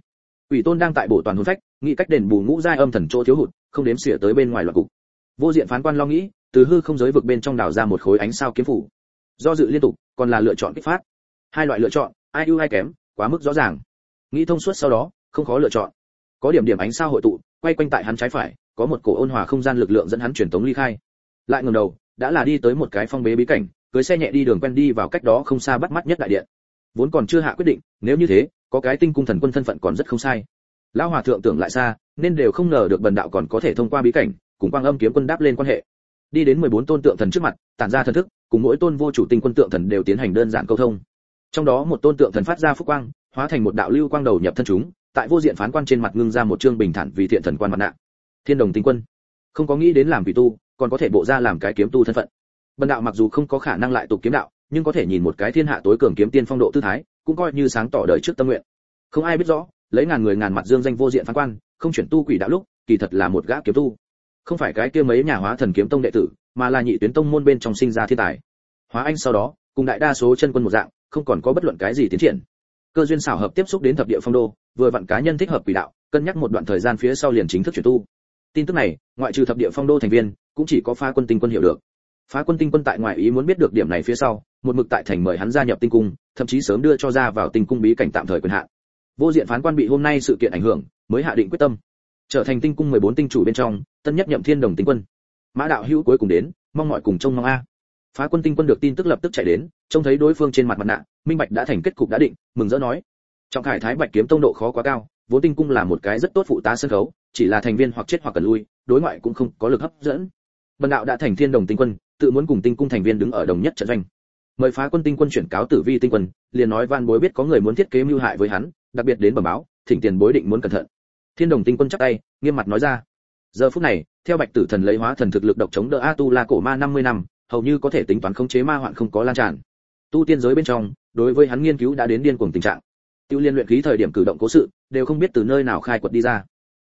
Ủy tôn đang tại bộ toàn hồn phách, nghĩ cách đền bù ngũ giai âm thần chỗ thiếu hụt, không đếm xỉa tới bên ngoài loạt cục. Vô diện phán quan lo nghĩ, từ hư không giới vực bên trong đảo ra một khối ánh sao kiếm phủ. Do dự liên tục, còn là lựa chọn kích phát. Hai loại lựa chọn, ai ưu ai kém, quá mức rõ ràng. Nghĩ thông suốt sau đó, không khó lựa chọn. Có điểm điểm ánh sao hội tụ, quay quanh tại hắn trái phải, có một cổ ôn hòa không gian lực lượng dẫn hắn truyền tống ly khai. Lại ngẩng đầu, đã là đi tới một cái phong bế bí cảnh cưới xe nhẹ đi đường quen đi vào cách đó không xa bắt mắt nhất đại điện. Vốn còn chưa hạ quyết định, nếu như thế, có cái tinh cung thần quân thân phận còn rất không sai. Lão hòa thượng tưởng lại xa, nên đều không ngờ được bần đạo còn có thể thông qua bí cảnh, cùng quang âm kiếm quân đáp lên quan hệ. Đi đến 14 tôn tượng thần trước mặt, tản ra thần thức, cùng mỗi tôn vô chủ tinh quân tượng thần đều tiến hành đơn giản câu thông. Trong đó một tôn tượng thần phát ra phúc quang, hóa thành một đạo lưu quang đầu nhập thân chúng, tại vô diện phán quan trên mặt ngưng ra một trương bình thản vì thiện thần quan mặt nạ. Thiên đồng tinh quân. Không có nghĩ đến làm vị tu, còn có thể bộ ra làm cái kiếm tu thân phận bần đạo mặc dù không có khả năng lại tục kiếm đạo, nhưng có thể nhìn một cái thiên hạ tối cường kiếm tiên phong độ tư thái, cũng coi như sáng tỏ đời trước tâm nguyện. Không ai biết rõ, lấy ngàn người ngàn mặt dương danh vô diện phán quan, không chuyển tu quỷ đạo lúc, kỳ thật là một gã kiếm tu. Không phải cái kia mấy nhà hóa thần kiếm tông đệ tử, mà là nhị tuyến tông môn bên trong sinh ra thiên tài. Hóa anh sau đó, cùng đại đa số chân quân một dạng, không còn có bất luận cái gì tiến triển. Cơ duyên xảo hợp tiếp xúc đến thập địa phong đô, vừa vặn cá nhân thích hợp quỷ đạo, cân nhắc một đoạn thời gian phía sau liền chính thức chuyển tu. Tin tức này, ngoại trừ thập địa phong đô thành viên, cũng chỉ có pha quân tinh quân hiểu được phá quân tinh quân tại ngoại ý muốn biết được điểm này phía sau, một mực tại thành mời hắn gia nhập tinh cung, thậm chí sớm đưa cho ra vào tinh cung bí cảnh tạm thời quyền hạn. Vô diện phán quan bị hôm nay sự kiện ảnh hưởng, mới hạ định quyết tâm. Trở thành tinh cung 14 tinh chủ bên trong, tân nhất nhậm thiên đồng tinh quân. Mã đạo hữu cuối cùng đến, mong mọi cùng trông mong a. Phá quân tinh quân được tin tức lập tức chạy đến, trông thấy đối phương trên mặt mặt nạ, minh bạch đã thành kết cục đã định, mừng rỡ nói. Trọng khải thái bạch kiếm tông độ khó quá cao, vốn tinh cung là một cái rất tốt phụ tá sân khấu, chỉ là thành viên hoặc chết hoặc cần lui, đối ngoại cũng không có lực hấp dẫn. Bần đạo đã thành thiên đồng tinh quân tự muốn cùng tinh cung thành viên đứng ở đồng nhất trận doanh. Mời phá quân tinh quân chuyển cáo tử vi tinh quân, liền nói van bối biết có người muốn thiết kế mưu hại với hắn, đặc biệt đến bẩm báo, thỉnh tiền bối định muốn cẩn thận. Thiên đồng tinh quân chắc tay, nghiêm mặt nói ra. Giờ phút này, theo bạch tử thần lấy hóa thần thực lực độc chống đỡ a tu la cổ ma 50 năm, hầu như có thể tính toán khống chế ma hoạn không có lan tràn. Tu tiên giới bên trong, đối với hắn nghiên cứu đã đến điên cuồng tình trạng. Tiêu liên luyện khí thời điểm cử động cố sự, đều không biết từ nơi nào khai quật đi ra.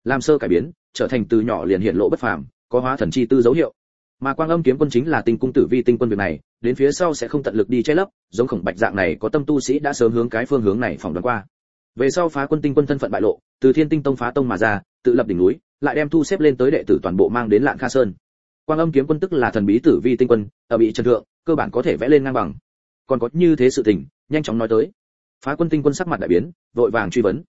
Làm sơ cải biến, trở thành từ nhỏ liền hiện lộ bất phàm, có hóa thần chi tư dấu hiệu mà quang âm kiếm quân chính là tinh cung tử vi tinh quân việc này, đến phía sau sẽ không tận lực đi che lấp, giống khổng bạch dạng này có tâm tu sĩ đã sớm hướng cái phương hướng này phỏng đoán qua. Về sau phá quân tinh quân thân phận bại lộ, từ thiên tinh tông phá tông mà ra, tự lập đỉnh núi, lại đem thu xếp lên tới đệ tử toàn bộ mang đến lạng kha sơn. Quang âm kiếm quân tức là thần bí tử vi tinh quân, ở bị trần thượng, cơ bản có thể vẽ lên ngang bằng. Còn có như thế sự tình, nhanh chóng nói tới. Phá quân tinh quân sắc mặt đại biến, vội vàng truy vấn.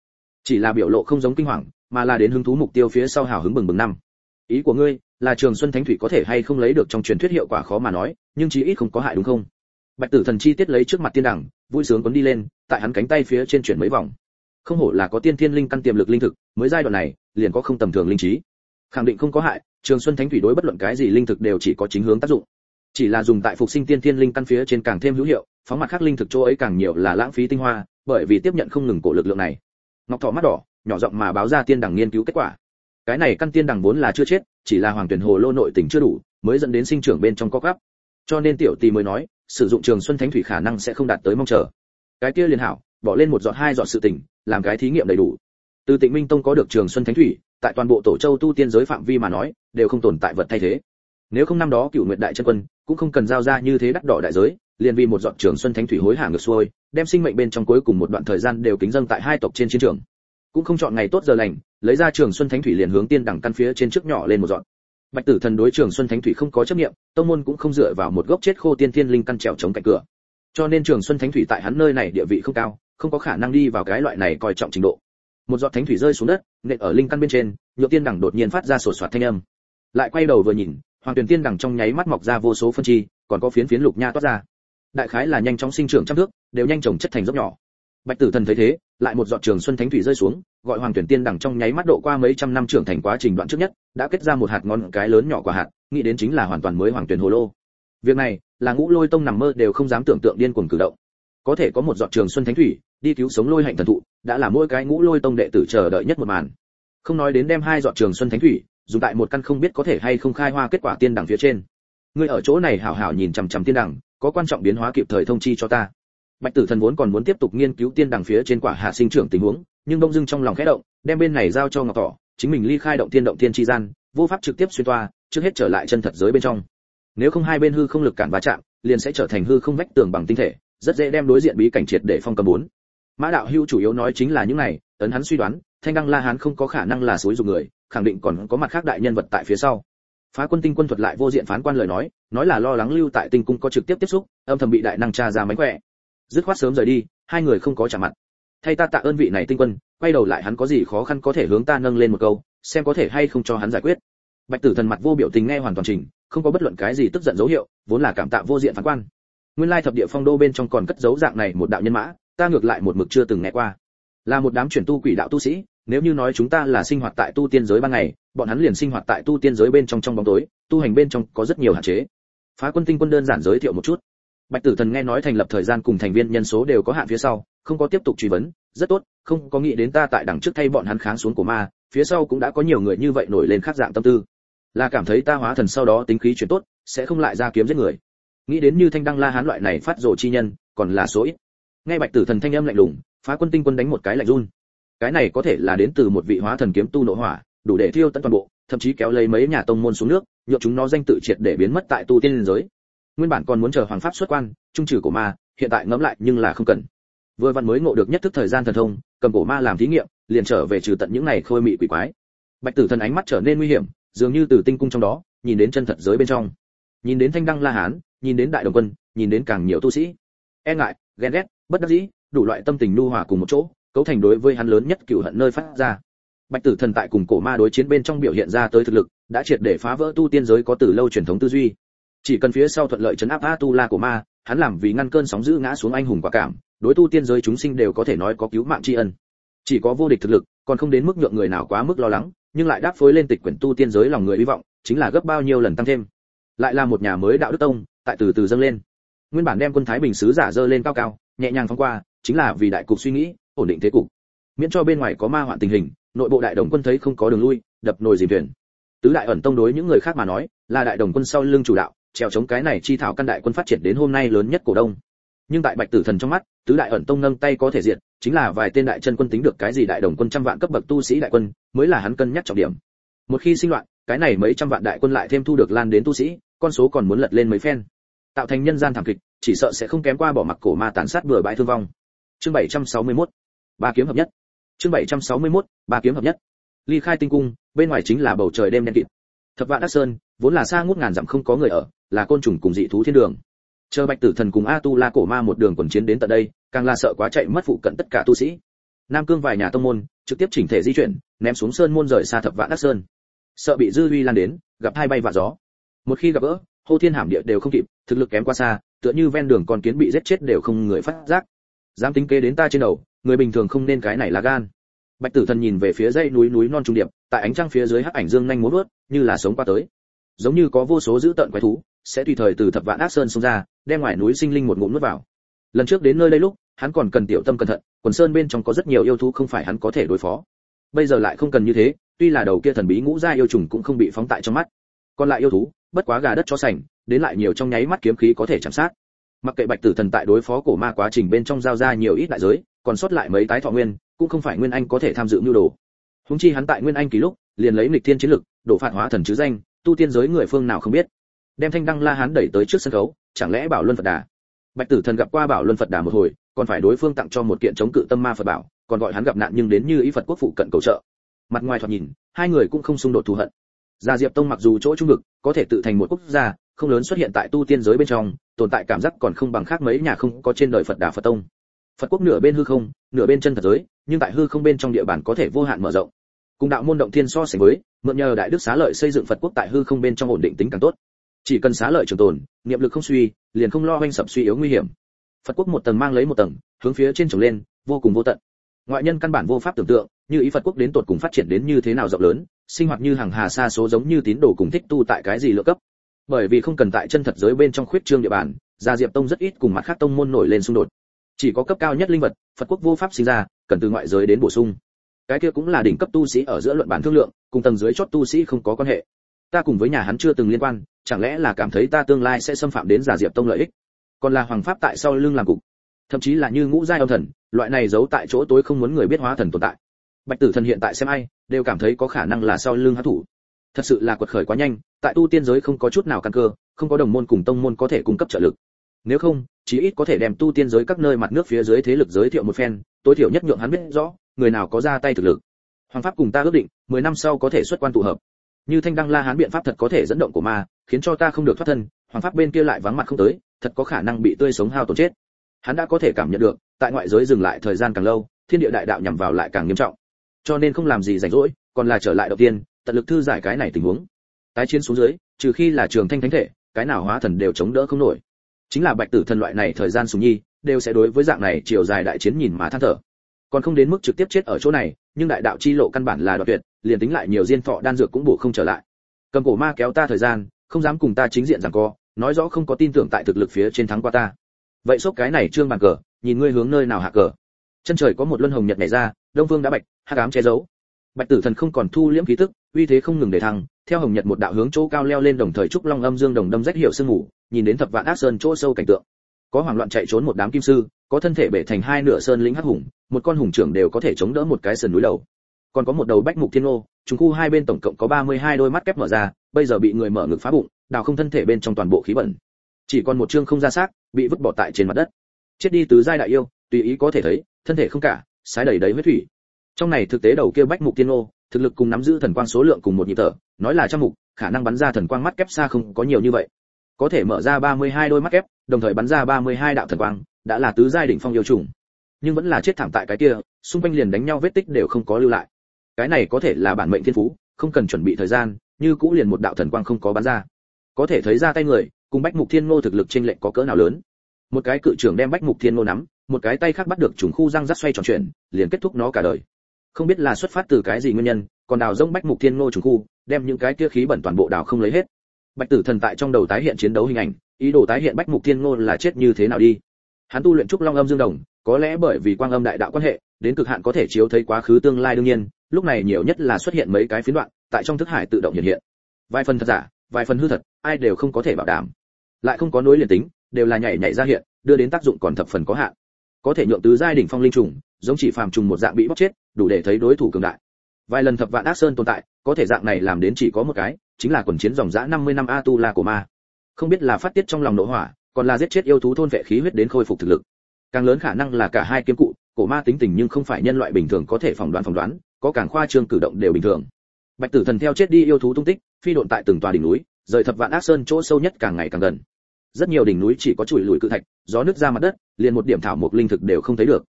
Chỉ là biểu lộ không giống kinh hoàng, mà là đến hứng thú mục tiêu phía sau hào hứng bừng bừng năm. Ý của ngươi là trường xuân thánh thủy có thể hay không lấy được trong truyền thuyết hiệu quả khó mà nói, nhưng chí ít không có hại đúng không? Bạch tử thần chi tiết lấy trước mặt tiên đẳng vui sướng quấn đi lên, tại hắn cánh tay phía trên chuyển mấy vòng. Không hổ là có tiên thiên linh căn tiềm lực linh thực, mới giai đoạn này, liền có không tầm thường linh trí. Khẳng định không có hại, trường xuân thánh thủy đối bất luận cái gì linh thực đều chỉ có chính hướng tác dụng. Chỉ là dùng tại phục sinh tiên thiên linh căn phía trên càng thêm hữu hiệu, phóng mặt khác linh thực chỗ ấy càng nhiều là lãng phí tinh hoa, bởi vì tiếp nhận không ngừng cổ lực lượng này. Ngọc thọ mắt đỏ, nhỏ giọng mà báo ra tiên đẳng nghiên cứu kết quả cái này căn tiên đẳng vốn là chưa chết, chỉ là hoàng tuyển hồ lô nội tình chưa đủ, mới dẫn đến sinh trưởng bên trong có gắp cho nên tiểu tỷ mới nói, sử dụng trường xuân thánh thủy khả năng sẽ không đạt tới mong chờ. Cái kia liền hảo, bỏ lên một giọt hai giọt sự tỉnh làm cái thí nghiệm đầy đủ. Từ tịnh minh tông có được trường xuân thánh thủy, tại toàn bộ tổ châu tu tiên giới phạm vi mà nói, đều không tồn tại vật thay thế. Nếu không năm đó cựu nguyện đại chân quân, cũng không cần giao ra như thế đắt đỏ đại giới, liền vì một giọt trường xuân thánh thủy hối hả ngược xuôi, đem sinh mệnh bên trong cuối cùng một đoạn thời gian đều kính dâng tại hai tộc trên chiến trường cũng không chọn ngày tốt giờ lành, lấy ra trường xuân thánh thủy liền hướng tiên đẳng căn phía trên trước nhỏ lên một dọn. bạch tử thần đối trường xuân thánh thủy không có chấp niệm, tông môn cũng không dựa vào một gốc chết khô tiên thiên linh căn trèo chống cạnh cửa. Cho nên trường xuân thánh thủy tại hắn nơi này địa vị không cao, không có khả năng đi vào cái loại này coi trọng trình độ. Một giọt thánh thủy rơi xuống đất, nện ở linh căn bên trên nhược tiên đẳng đột nhiên phát ra sột soạt thanh âm. Lại quay đầu vừa nhìn, hoàng tuyển tiên đẳng trong nháy mắt mọc ra vô số phân chi, còn có phiến phiến lục nha toát ra. Đại khái là nhanh chóng sinh trưởng trăm thước, đều nhanh chóng chất thành dốc nhỏ bạch tử thần thấy thế, lại một giọt trường xuân thánh thủy rơi xuống, gọi hoàng tuyển tiên đẳng trong nháy mắt độ qua mấy trăm năm trưởng thành quá trình đoạn trước nhất, đã kết ra một hạt ngon cái lớn nhỏ quả hạt, nghĩ đến chính là hoàn toàn mới hoàng tuyển hồ lô. Việc này, là ngũ lôi tông nằm mơ đều không dám tưởng tượng điên cuồng cử động. Có thể có một giọt trường xuân thánh thủy, đi cứu sống lôi hạnh thần thụ, đã là mỗi cái ngũ lôi tông đệ tử chờ đợi nhất một màn. Không nói đến đem hai giọt trường xuân thánh thủy, dùng tại một căn không biết có thể hay không khai hoa kết quả tiên đẳng phía trên. Ngươi ở chỗ này hảo hảo nhìn chằm chằm tiên đẳng có quan trọng biến hóa kịp thời thông chi cho ta bạch tử thần vốn còn muốn tiếp tục nghiên cứu tiên đẳng phía trên quả hạ sinh trưởng tình huống, nhưng đông dưng trong lòng khẽ động, đem bên này giao cho ngọc tỏ chính mình ly khai động tiên động tiên chi gian, vô pháp trực tiếp xuyên toa, trước hết trở lại chân thật giới bên trong. Nếu không hai bên hư không lực cản va chạm, liền sẽ trở thành hư không vách tường bằng tinh thể, rất dễ đem đối diện bí cảnh triệt để phong cầm bốn. Mã đạo hưu chủ yếu nói chính là những này, ấn hắn suy đoán, thanh đăng la hán không có khả năng là suối dục người, khẳng định còn có mặt khác đại nhân vật tại phía sau. Phá quân tinh quân thuật lại vô diện phán quan lời nói nói là lo lắng lưu tại tinh cung có trực tiếp tiếp xúc, âm thầm bị đại năng tra ra mánh khỏe dứt khoát sớm rời đi hai người không có trả mặt. Thay ta tạ ơn vị này tinh quân quay đầu lại hắn có gì khó khăn có thể hướng ta nâng lên một câu xem có thể hay không cho hắn giải quyết. Bạch tử thần mặt vô biểu tình nghe hoàn toàn chỉnh, không có bất luận cái gì tức giận dấu hiệu vốn là cảm tạ vô diện phán quan. Nguyên lai thập địa phong đô bên trong còn cất dấu dạng này một đạo nhân mã ta ngược lại một mực chưa từng nghe qua. Là một đám chuyển tu quỷ đạo tu sĩ nếu như nói chúng ta là sinh hoạt tại tu tiên giới ban ngày bọn hắn liền sinh hoạt tại tu tiên giới bên trong trong bóng tối tu hành bên trong có rất nhiều hạn chế. Phá quân tinh quân đơn giản giới thiệu một chút bạch tử thần nghe nói thành lập thời gian cùng thành viên nhân số đều có hạn phía sau, không có tiếp tục truy vấn, rất tốt, không có nghĩ đến ta tại đằng trước thay bọn hắn kháng xuống của ma, phía sau cũng đã có nhiều người như vậy nổi lên khác dạng tâm tư. Là cảm thấy ta hóa thần sau đó tính khí chuyển tốt, sẽ không lại ra kiếm giết người. Nghĩ đến như thanh đăng la hán loại này phát rồ chi nhân, còn là số ít. Nghe bạch tử thần thanh âm lạnh lùng, phá quân tinh quân đánh một cái lạnh run. Cái này có thể là đến từ một vị hóa thần kiếm tu nội hỏa, đủ để thiêu tận toàn bộ, thậm chí kéo lấy mấy nhà tông môn xuống nước, nhượng chúng nó danh tự triệt để biến mất tại tu tiên giới nguyên bản còn muốn chờ hoàng pháp xuất quan, trung trừ cổ ma, hiện tại ngẫm lại nhưng là không cần. Vừa vặn mới ngộ được nhất thức thời gian thần thông, cầm cổ ma làm thí nghiệm, liền trở về trừ tận những này khôi mị quỷ quái. Bạch tử thần ánh mắt trở nên nguy hiểm, dường như từ tinh cung trong đó, nhìn đến chân thật giới bên trong. Nhìn đến thanh đăng la hán, nhìn đến đại đồng quân, nhìn đến càng nhiều tu sĩ. E ngại, ghen ghét, bất đắc dĩ, đủ loại tâm tình nu hòa cùng một chỗ, cấu thành đối với hắn lớn nhất cựu hận nơi phát ra. Bạch tử thần tại cùng cổ ma đối chiến bên trong biểu hiện ra tới thực lực, đã triệt để phá vỡ tu tiên giới có từ lâu truyền thống tư duy chỉ cần phía sau thuận lợi chấn áp a tu la của ma, hắn làm vì ngăn cơn sóng dữ ngã xuống anh hùng quả cảm, đối tu tiên giới chúng sinh đều có thể nói có cứu mạng tri ân. Chỉ có vô địch thực lực, còn không đến mức nhượng người nào quá mức lo lắng, nhưng lại đáp phối lên tịch quyển tu tiên giới lòng người hy vọng, chính là gấp bao nhiêu lần tăng thêm. Lại là một nhà mới đạo đức tông, tại từ từ dâng lên. Nguyên bản đem quân thái bình sứ giả dơ lên cao cao, nhẹ nhàng phóng qua, chính là vì đại cục suy nghĩ, ổn định thế cục. Miễn cho bên ngoài có ma hoạn tình hình, nội bộ đại đồng quân thấy không có đường lui, đập nồi dìm thuyền. Tứ đại ẩn tông đối những người khác mà nói, là đại đồng quân sau lưng chủ đạo trèo chống cái này chi thảo căn đại quân phát triển đến hôm nay lớn nhất cổ đông. Nhưng tại bạch tử thần trong mắt, tứ đại ẩn tông nâng tay có thể diện chính là vài tên đại chân quân tính được cái gì đại đồng quân trăm vạn cấp bậc tu sĩ đại quân, mới là hắn cân nhắc trọng điểm. Một khi sinh loạn, cái này mấy trăm vạn đại quân lại thêm thu được lan đến tu sĩ, con số còn muốn lật lên mấy phen. Tạo thành nhân gian thảm kịch, chỉ sợ sẽ không kém qua bỏ mặc cổ ma tàn sát bừa bãi thương vong. Chương 761 ba kiếm hợp nhất. Chương 761 ba kiếm hợp nhất. Ly khai tinh cung, bên ngoài chính là bầu trời đêm đen kịt. Thập vạn đắc sơn, vốn là xa ngút ngàn dặm không có người ở là côn trùng cùng dị thú thiên đường. Chờ bạch tử thần cùng a tu la cổ ma một đường quần chiến đến tận đây, càng là sợ quá chạy mất phụ cận tất cả tu sĩ. Nam cương vài nhà tông môn, trực tiếp chỉnh thể di chuyển, ném xuống sơn môn rời xa thập vạn đắc sơn. Sợ bị dư uy lan đến, gặp hai bay vạ gió. Một khi gặp gỡ, hô thiên hàm địa đều không kịp, thực lực kém quá xa, tựa như ven đường con kiến bị giết chết đều không người phát giác. Dám tính kế đến ta trên đầu, người bình thường không nên cái này là gan. Bạch tử thần nhìn về phía dãy núi núi non trung điệp, tại ánh trăng phía dưới hắc ảnh dương nhanh múa vớt như là sống qua tới. Giống như có vô số dữ tợn quái thú sẽ tùy thời từ thập vạn ác sơn xông ra, đem ngoài núi sinh linh một ngụm nuốt vào. Lần trước đến nơi đây lúc, hắn còn cần tiểu tâm cẩn thận, quần sơn bên trong có rất nhiều yêu thú không phải hắn có thể đối phó. Bây giờ lại không cần như thế, tuy là đầu kia thần bí ngũ gia yêu trùng cũng không bị phóng tại trong mắt. Còn lại yêu thú, bất quá gà đất cho sành, đến lại nhiều trong nháy mắt kiếm khí có thể chạm sát. Mặc kệ bạch tử thần tại đối phó cổ ma quá trình bên trong giao ra nhiều ít đại giới, còn sót lại mấy tái thọ nguyên, cũng không phải nguyên anh có thể tham dự mưu đồ. Húng chi hắn tại nguyên anh ký lúc, liền lấy nghịch thiên chiến lực đổ phạt hóa thần chứ danh, tu tiên giới người phương nào không biết đem thanh đăng la hán đẩy tới trước sân khấu chẳng lẽ bảo luân phật đà bạch tử thần gặp qua bảo luân phật đà một hồi còn phải đối phương tặng cho một kiện chống cự tâm ma phật bảo còn gọi hắn gặp nạn nhưng đến như ý phật quốc phụ cận cầu trợ mặt ngoài thoạt nhìn hai người cũng không xung đột thù hận Gia Diệp Tông mặc dù chỗ trung vực, có thể tự thành một quốc gia, không lớn xuất hiện tại tu tiên giới bên trong, tồn tại cảm giác còn không bằng khác mấy nhà không có trên đời Phật Đà Phật Tông. Phật quốc nửa bên hư không, nửa bên chân thật giới, nhưng tại hư không bên trong địa bàn có thể vô hạn mở rộng. Cùng đạo môn động thiên so sánh với, mượn nhờ đại đức xá lợi xây dựng Phật quốc tại hư không bên trong ổn định tính càng tốt. Chỉ cần xá lợi trường tồn, niệm lực không suy, liền không lo hoành sập suy yếu nguy hiểm. Phật quốc một tầng mang lấy một tầng, hướng phía trên trồng lên, vô cùng vô tận. Ngoại nhân căn bản vô pháp tưởng tượng, như ý Phật quốc đến tột cùng phát triển đến như thế nào rộng lớn, sinh hoạt như hàng hà xa số giống như tín đồ cùng thích tu tại cái gì lựa cấp. Bởi vì không cần tại chân thật giới bên trong khuyết trương địa bàn, Gia Diệp Tông rất ít cùng mặt khác tông môn nổi lên xung đột. Chỉ có cấp cao nhất linh vật, Phật quốc vô pháp sinh ra, cần từ ngoại giới đến bổ sung. Cái kia cũng là đỉnh cấp tu sĩ ở giữa luận bản thương lượng, cùng tầng dưới chót tu sĩ không có quan hệ. Ta cùng với nhà hắn chưa từng liên quan, chẳng lẽ là cảm thấy ta tương lai sẽ xâm phạm đến giả Diệp Tông lợi ích? Còn là hoàng pháp tại sau lưng làm cục. Thậm chí là như ngũ giai âm thần, loại này giấu tại chỗ tối không muốn người biết hóa thần tồn tại bạch tử thần hiện tại xem ai đều cảm thấy có khả năng là sau lưng hắc thủ thật sự là quật khởi quá nhanh tại tu tiên giới không có chút nào căn cơ không có đồng môn cùng tông môn có thể cung cấp trợ lực nếu không chí ít có thể đem tu tiên giới các nơi mặt nước phía dưới thế lực giới thiệu một phen tối thiểu nhất nhượng hắn biết rõ người nào có ra tay thực lực hoàng pháp cùng ta ước định mười năm sau có thể xuất quan tụ hợp như thanh đăng la hán biện pháp thật có thể dẫn động của ma khiến cho ta không được thoát thân, hoàng pháp bên kia lại vắng mặt không tới, thật có khả năng bị tươi sống hao tổn chết. Hắn đã có thể cảm nhận được, tại ngoại giới dừng lại thời gian càng lâu, thiên địa đại đạo nhằm vào lại càng nghiêm trọng. Cho nên không làm gì rảnh rỗi, còn là trở lại đầu tiên, tận lực thư giải cái này tình huống. Tái chiến xuống dưới, trừ khi là trường thanh thánh thể, cái nào hóa thần đều chống đỡ không nổi. Chính là bạch tử thần loại này thời gian sùng nhi, đều sẽ đối với dạng này chiều dài đại chiến nhìn mà than thở. Còn không đến mức trực tiếp chết ở chỗ này, nhưng đại đạo chi lộ căn bản là đoạn tuyệt, liền tính lại nhiều diên thọ đan dược cũng bổ không trở lại. Cầm cổ ma kéo ta thời gian không dám cùng ta chính diện rằng co, nói rõ không có tin tưởng tại thực lực phía trên thắng qua ta. Vậy sốc cái này trương bàn cờ, nhìn ngươi hướng nơi nào hạ cờ. Chân trời có một luân hồng nhật nhảy ra, đông vương đã bạch, hắc ám che giấu. Bạch tử thần không còn thu liễm khí tức, uy thế không ngừng để thăng, theo hồng nhật một đạo hướng chỗ cao leo lên đồng thời trúc long âm dương đồng đâm rách hiệu sương ngủ nhìn đến thập vạn ác sơn chỗ sâu cảnh tượng. Có hoảng loạn chạy trốn một đám kim sư, có thân thể bể thành hai nửa sơn lĩnh hắc hùng, một con hùng trưởng đều có thể chống đỡ một cái sườn núi đầu. Còn có một đầu bách mục thiên ô chúng khu hai bên tổng cộng có 32 đôi mắt kép mở ra bây giờ bị người mở ngực phá bụng, đào không thân thể bên trong toàn bộ khí bẩn. Chỉ còn một chương không ra xác, bị vứt bỏ tại trên mặt đất. Chết đi tứ giai đại yêu, tùy ý có thể thấy, thân thể không cả, sái đầy đầy huyết thủy. Trong này thực tế đầu kia bách mục tiên ô thực lực cùng nắm giữ thần quang số lượng cùng một nhịp thở, nói là trăm mục, khả năng bắn ra thần quang mắt kép xa không có nhiều như vậy. Có thể mở ra 32 đôi mắt kép, đồng thời bắn ra 32 đạo thần quang, đã là tứ giai đỉnh phong yêu trùng nhưng vẫn là chết thảm tại cái kia, xung quanh liền đánh nhau vết tích đều không có lưu lại. Cái này có thể là bản mệnh thiên phú, không cần chuẩn bị thời gian như cũ liền một đạo thần quang không có bắn ra. Có thể thấy ra tay người, cùng bách mục thiên ngô thực lực trên lệnh có cỡ nào lớn. Một cái cự trưởng đem bách mục thiên ngô nắm, một cái tay khác bắt được trùng khu răng rắc xoay tròn chuyển, liền kết thúc nó cả đời. Không biết là xuất phát từ cái gì nguyên nhân, còn đào rông bách mục thiên ngô trùng khu, đem những cái kia khí bẩn toàn bộ đào không lấy hết. Bạch tử thần tại trong đầu tái hiện chiến đấu hình ảnh, ý đồ tái hiện bách mục thiên ngô là chết như thế nào đi. Hắn tu luyện trúc long âm dương đồng, có lẽ bởi vì quang âm đại đạo quan hệ, đến cực hạn có thể chiếu thấy quá khứ tương lai đương nhiên, lúc này nhiều nhất là xuất hiện mấy cái phiến đoạn tại trong thức hải tự động hiện hiện. Vài phần thật giả, vài phần hư thật, ai đều không có thể bảo đảm. Lại không có nối liền tính, đều là nhảy nhảy ra hiện, đưa đến tác dụng còn thập phần có hạn. Có thể nhượng tứ giai đỉnh phong linh trùng, giống chỉ phàm trùng một dạng bị bóc chết, đủ để thấy đối thủ cường đại. Vài lần thập vạn ác sơn tồn tại, có thể dạng này làm đến chỉ có một cái, chính là quần chiến dòng dã 50 năm a tu la của ma không biết là phát tiết trong lòng nộ hỏa, còn là giết chết yêu thú thôn vệ khí huyết đến khôi phục thực lực. Càng lớn khả năng là cả hai kiếm cụ, cổ ma tính tình nhưng không phải nhân loại bình thường có thể phỏng đoán phỏng đoán, có càng khoa trương cử động đều bình thường bạch tử thần theo chết đi yêu thú tung tích, phi độn tại từng tòa đỉnh núi, rời thập vạn ác sơn chỗ sâu nhất càng ngày càng gần. Rất nhiều đỉnh núi chỉ có chùi lùi cự thạch, gió nước ra mặt đất, liền một điểm thảo mộc linh thực đều không thấy được.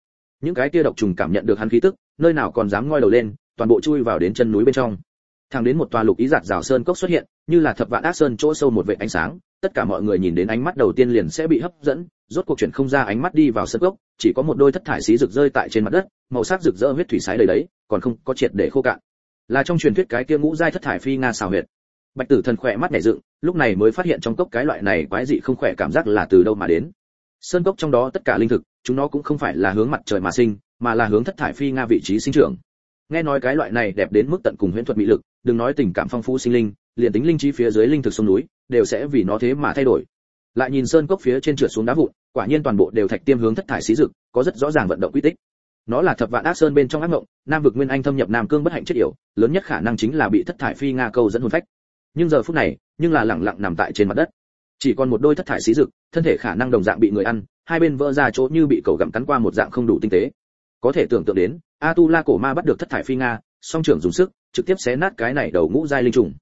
Những cái kia độc trùng cảm nhận được hắn khí tức, nơi nào còn dám ngoi đầu lên, toàn bộ chui vào đến chân núi bên trong. Thẳng đến một tòa lục ý giạt rào sơn cốc xuất hiện, như là thập vạn ác sơn chỗ sâu một vệt ánh sáng, tất cả mọi người nhìn đến ánh mắt đầu tiên liền sẽ bị hấp dẫn, rốt cuộc chuyển không ra ánh mắt đi vào sơn cốc, chỉ có một đôi thất thải xí rực rơi tại trên mặt đất, màu sắc rực rỡ huyết thủy sái đầy đấy, còn không có triệt để khô cạn là trong truyền thuyết cái kia ngũ giai thất thải phi nga xào huyệt. Bạch tử thần khỏe mắt nhảy dựng, lúc này mới phát hiện trong cốc cái loại này quái dị không khỏe cảm giác là từ đâu mà đến. Sơn cốc trong đó tất cả linh thực, chúng nó cũng không phải là hướng mặt trời mà sinh, mà là hướng thất thải phi nga vị trí sinh trưởng. Nghe nói cái loại này đẹp đến mức tận cùng huyễn thuật mỹ lực, đừng nói tình cảm phong phú sinh linh, liền tính linh trí phía dưới linh thực sông núi, đều sẽ vì nó thế mà thay đổi. Lại nhìn sơn cốc phía trên trượt xuống đá vụn, quả nhiên toàn bộ đều thạch tiêm hướng thất thải xí dực, có rất rõ ràng vận động quy tích nó là thập vạn ác sơn bên trong ác mộng, nam vực nguyên anh thâm nhập nam cương bất hạnh chết yểu, lớn nhất khả năng chính là bị thất thải phi nga câu dẫn hồn phách. Nhưng giờ phút này, nhưng là lẳng lặng nằm tại trên mặt đất. Chỉ còn một đôi thất thải xí dực thân thể khả năng đồng dạng bị người ăn, hai bên vỡ ra chỗ như bị cầu gặm cắn qua một dạng không đủ tinh tế. Có thể tưởng tượng đến a tu la cổ ma bắt được thất thải phi nga, song trưởng dùng sức, trực tiếp xé nát cái này đầu ngũ giai linh trùng.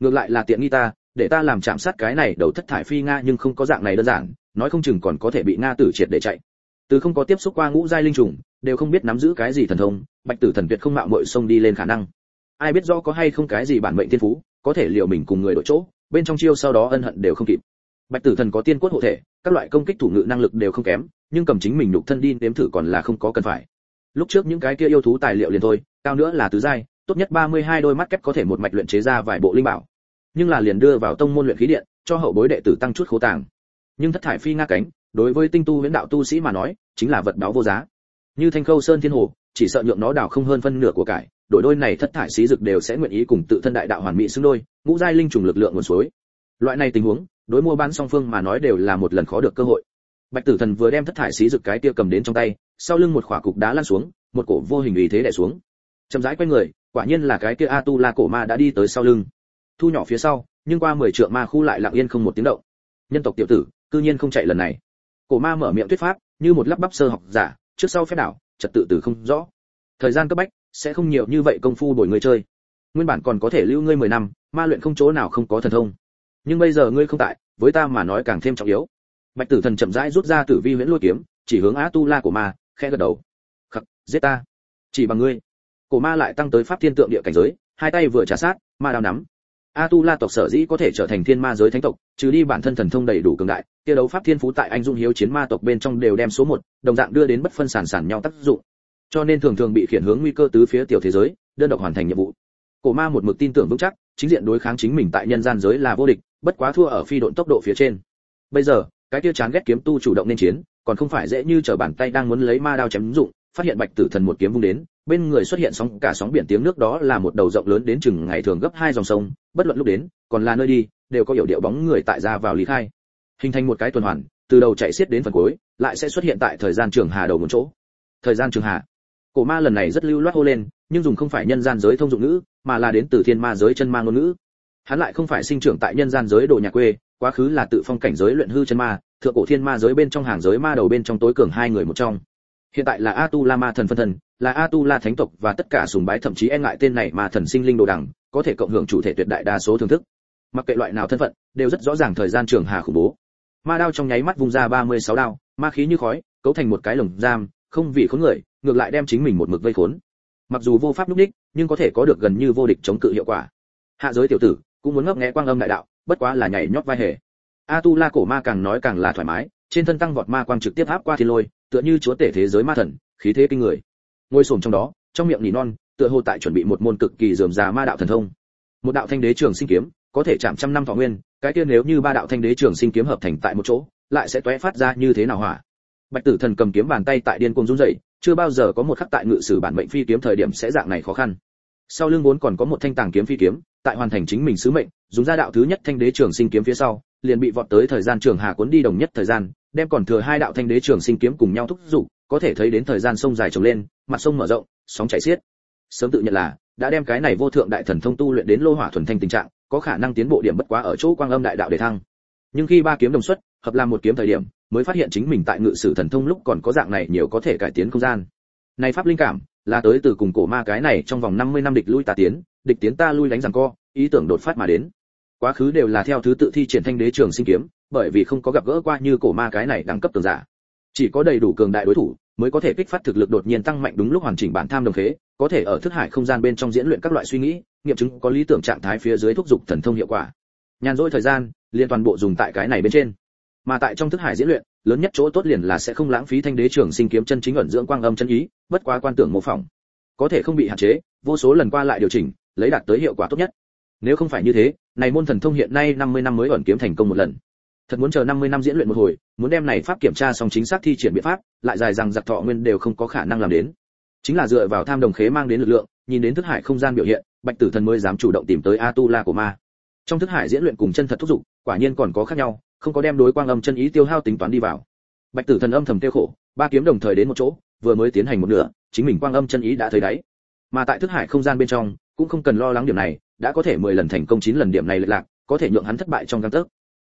Ngược lại là tiện nghi ta, để ta làm chạm sát cái này đầu thất thải phi nga nhưng không có dạng này đơn giản, nói không chừng còn có thể bị nga tử triệt để chạy. Từ không có tiếp xúc qua ngũ giai linh trùng đều không biết nắm giữ cái gì thần thông, bạch tử thần tuyệt không mạo muội xông đi lên khả năng. Ai biết rõ có hay không cái gì bản mệnh thiên phú, có thể liệu mình cùng người đổi chỗ, bên trong chiêu sau đó ân hận đều không kịp. Bạch tử thần có tiên quất hộ thể, các loại công kích thủ ngự năng lực đều không kém, nhưng cầm chính mình nhục thân đi nếm thử còn là không có cần phải. Lúc trước những cái kia yêu thú tài liệu liền thôi, cao nữa là tứ giai, tốt nhất 32 đôi mắt kép có thể một mạch luyện chế ra vài bộ linh bảo. Nhưng là liền đưa vào tông môn luyện khí điện, cho hậu bối đệ tử tăng chút khố tàng. Nhưng thất thải phi nga cánh, đối với tinh tu huyễn đạo tu sĩ mà nói, chính là vật báo vô giá như thanh khâu sơn thiên hồ, chỉ sợ nhượng nó đào không hơn phân nửa của cải, đổi đôi này thất thải xí dực đều sẽ nguyện ý cùng tự thân đại đạo hoàn mỹ xứng đôi, ngũ giai linh trùng lực lượng nguồn suối. Loại này tình huống, đối mua bán song phương mà nói đều là một lần khó được cơ hội. Bạch tử thần vừa đem thất thải xí dực cái kia cầm đến trong tay, sau lưng một khỏa cục đá lăn xuống, một cổ vô hình ý thế đè xuống. Chậm rãi quay người, quả nhiên là cái kia a tu la cổ ma đã đi tới sau lưng. Thu nhỏ phía sau, nhưng qua mười trượng ma khu lại lặng yên không một tiếng động. Nhân tộc tiểu tử, cư nhiên không chạy lần này. Cổ ma mở miệng thuyết pháp, như một lắp bắp sơ học giả trước sau phép đảo, trật tự từ không rõ. Thời gian cấp bách, sẽ không nhiều như vậy công phu đổi người chơi. Nguyên bản còn có thể lưu ngươi mười năm, ma luyện không chỗ nào không có thần thông. Nhưng bây giờ ngươi không tại, với ta mà nói càng thêm trọng yếu. Bạch tử thần chậm rãi rút ra tử vi huyễn lôi kiếm, chỉ hướng á tu la của ma, khẽ gật đầu. Khắc, giết ta. Chỉ bằng ngươi. Cổ ma lại tăng tới pháp thiên tượng địa cảnh giới, hai tay vừa trả sát, ma đao nắm a tu la tộc sở dĩ có thể trở thành thiên ma giới thánh tộc, trừ đi bản thân thần thông đầy đủ cường đại, kia đấu pháp thiên phú tại anh dung hiếu chiến ma tộc bên trong đều đem số một, đồng dạng đưa đến bất phân sản sản nhau tác dụng. Cho nên thường thường bị khiển hướng nguy cơ tứ phía tiểu thế giới, đơn độc hoàn thành nhiệm vụ. Cổ ma một mực tin tưởng vững chắc, chính diện đối kháng chính mình tại nhân gian giới là vô địch, bất quá thua ở phi độn tốc độ phía trên. Bây giờ, cái kia chán ghét kiếm tu chủ động nên chiến, còn không phải dễ như trở bàn tay đang muốn lấy ma đao chém dụng, phát hiện bạch tử thần một kiếm vung đến bên người xuất hiện sóng, cả sóng biển tiếng nước đó là một đầu rộng lớn đến chừng ngày thường gấp hai dòng sông, bất luận lúc đến, còn là nơi đi, đều có hiểu điệu bóng người tại ra vào lý khai. Hình thành một cái tuần hoàn, từ đầu chạy xiết đến phần cuối, lại sẽ xuất hiện tại thời gian trường hà đầu một chỗ. Thời gian trường hà. Cổ ma lần này rất lưu loát hô lên, nhưng dùng không phải nhân gian giới thông dụng ngữ, mà là đến từ thiên ma giới chân ma ngôn ngữ. Hắn lại không phải sinh trưởng tại nhân gian giới đồ nhà quê, quá khứ là tự phong cảnh giới luyện hư chân ma, thượng cổ thiên ma giới bên trong hàng giới ma đầu bên trong tối cường hai người một trong hiện tại là Atula ma thần phân thần là Atula thánh tộc và tất cả sùng bái thậm chí e ngại tên này mà thần sinh linh đồ đẳng có thể cộng hưởng chủ thể tuyệt đại đa số thưởng thức. Mặc kệ loại nào thân phận, đều rất rõ ràng thời gian trường hà khủng bố. Ma đao trong nháy mắt vung ra 36 đao, ma khí như khói, cấu thành một cái lồng giam, không vì khốn người, ngược lại đem chính mình một mực vây khốn. Mặc dù vô pháp lúc đích, nhưng có thể có được gần như vô địch chống cự hiệu quả. Hạ giới tiểu tử, cũng muốn ngấp nghé quang âm đại đạo, bất quá là nhảy nhót vai hề. A tu la cổ ma càng nói càng là thoải mái, trên thân tăng vọt ma quang trực tiếp áp qua thiên lôi tựa như chúa tể thế giới ma thần, khí thế kinh người. Ngồi sồn trong đó, trong miệng nỉ non, tựa hồ tại chuẩn bị một môn cực kỳ dườm già ma đạo thần thông. Một đạo thanh đế trường sinh kiếm, có thể chạm trăm năm thọ nguyên, cái kia nếu như ba đạo thanh đế trường sinh kiếm hợp thành tại một chỗ, lại sẽ tóe phát ra như thế nào hỏa? Bạch tử thần cầm kiếm bàn tay tại điên cuồng run rẩy, chưa bao giờ có một khắc tại ngự sử bản mệnh phi kiếm thời điểm sẽ dạng này khó khăn. Sau lưng vốn còn có một thanh tàng kiếm phi kiếm, tại hoàn thành chính mình sứ mệnh, dùng ra đạo thứ nhất thanh đế trường sinh kiếm phía sau, liền bị vọt tới thời gian trường hà cuốn đi đồng nhất thời gian đem còn thừa hai đạo thanh đế trường sinh kiếm cùng nhau thúc giục, có thể thấy đến thời gian sông dài trồng lên, mặt sông mở rộng, sóng chảy xiết. Sớm tự nhận là, đã đem cái này vô thượng đại thần thông tu luyện đến lô hỏa thuần thanh tình trạng, có khả năng tiến bộ điểm bất quá ở chỗ quang âm đại đạo để thăng. Nhưng khi ba kiếm đồng xuất, hợp làm một kiếm thời điểm, mới phát hiện chính mình tại ngự sử thần thông lúc còn có dạng này nhiều có thể cải tiến không gian. Này pháp linh cảm, là tới từ cùng cổ ma cái này trong vòng 50 năm địch lui ta tiến, địch tiến ta lui đánh rằng co, ý tưởng đột phát mà đến. Quá khứ đều là theo thứ tự thi triển thanh đế trường sinh kiếm bởi vì không có gặp gỡ qua như cổ ma cái này đẳng cấp tường giả. Chỉ có đầy đủ cường đại đối thủ mới có thể kích phát thực lực đột nhiên tăng mạnh đúng lúc hoàn chỉnh bản tham đồng khế, có thể ở thức hải không gian bên trong diễn luyện các loại suy nghĩ, nghiệm chứng có lý tưởng trạng thái phía dưới thúc giục thần thông hiệu quả. Nhàn rỗi thời gian liên toàn bộ dùng tại cái này bên trên. Mà tại trong thức hải diễn luyện, lớn nhất chỗ tốt liền là sẽ không lãng phí thanh đế trưởng sinh kiếm chân chính ẩn dưỡng quang âm chân ý, bất quá quan tưởng mô phỏng. Có thể không bị hạn chế, vô số lần qua lại điều chỉnh, lấy đạt tới hiệu quả tốt nhất. Nếu không phải như thế, này môn thần thông hiện nay 50 năm mới ẩn kiếm thành công một lần thật muốn chờ 50 năm diễn luyện một hồi, muốn đem này pháp kiểm tra xong chính xác thi triển biện pháp, lại dài rằng giặc thọ nguyên đều không có khả năng làm đến. Chính là dựa vào tham đồng khế mang đến lực lượng, nhìn đến thức hải không gian biểu hiện, bạch tử thần mới dám chủ động tìm tới Atula của ma trong thức hải diễn luyện cùng chân thật thúc giục, quả nhiên còn có khác nhau, không có đem đối quang âm chân ý tiêu hao tính toán đi vào. Bạch tử thần âm thầm tiêu khổ, ba kiếm đồng thời đến một chỗ, vừa mới tiến hành một nửa, chính mình quang âm chân ý đã thấy đấy. mà tại thức hải không gian bên trong, cũng không cần lo lắng điểm này, đã có thể 10 lần thành công 9 lần điểm này lệch lạc, có thể nhượng hắn thất bại trong gang tấc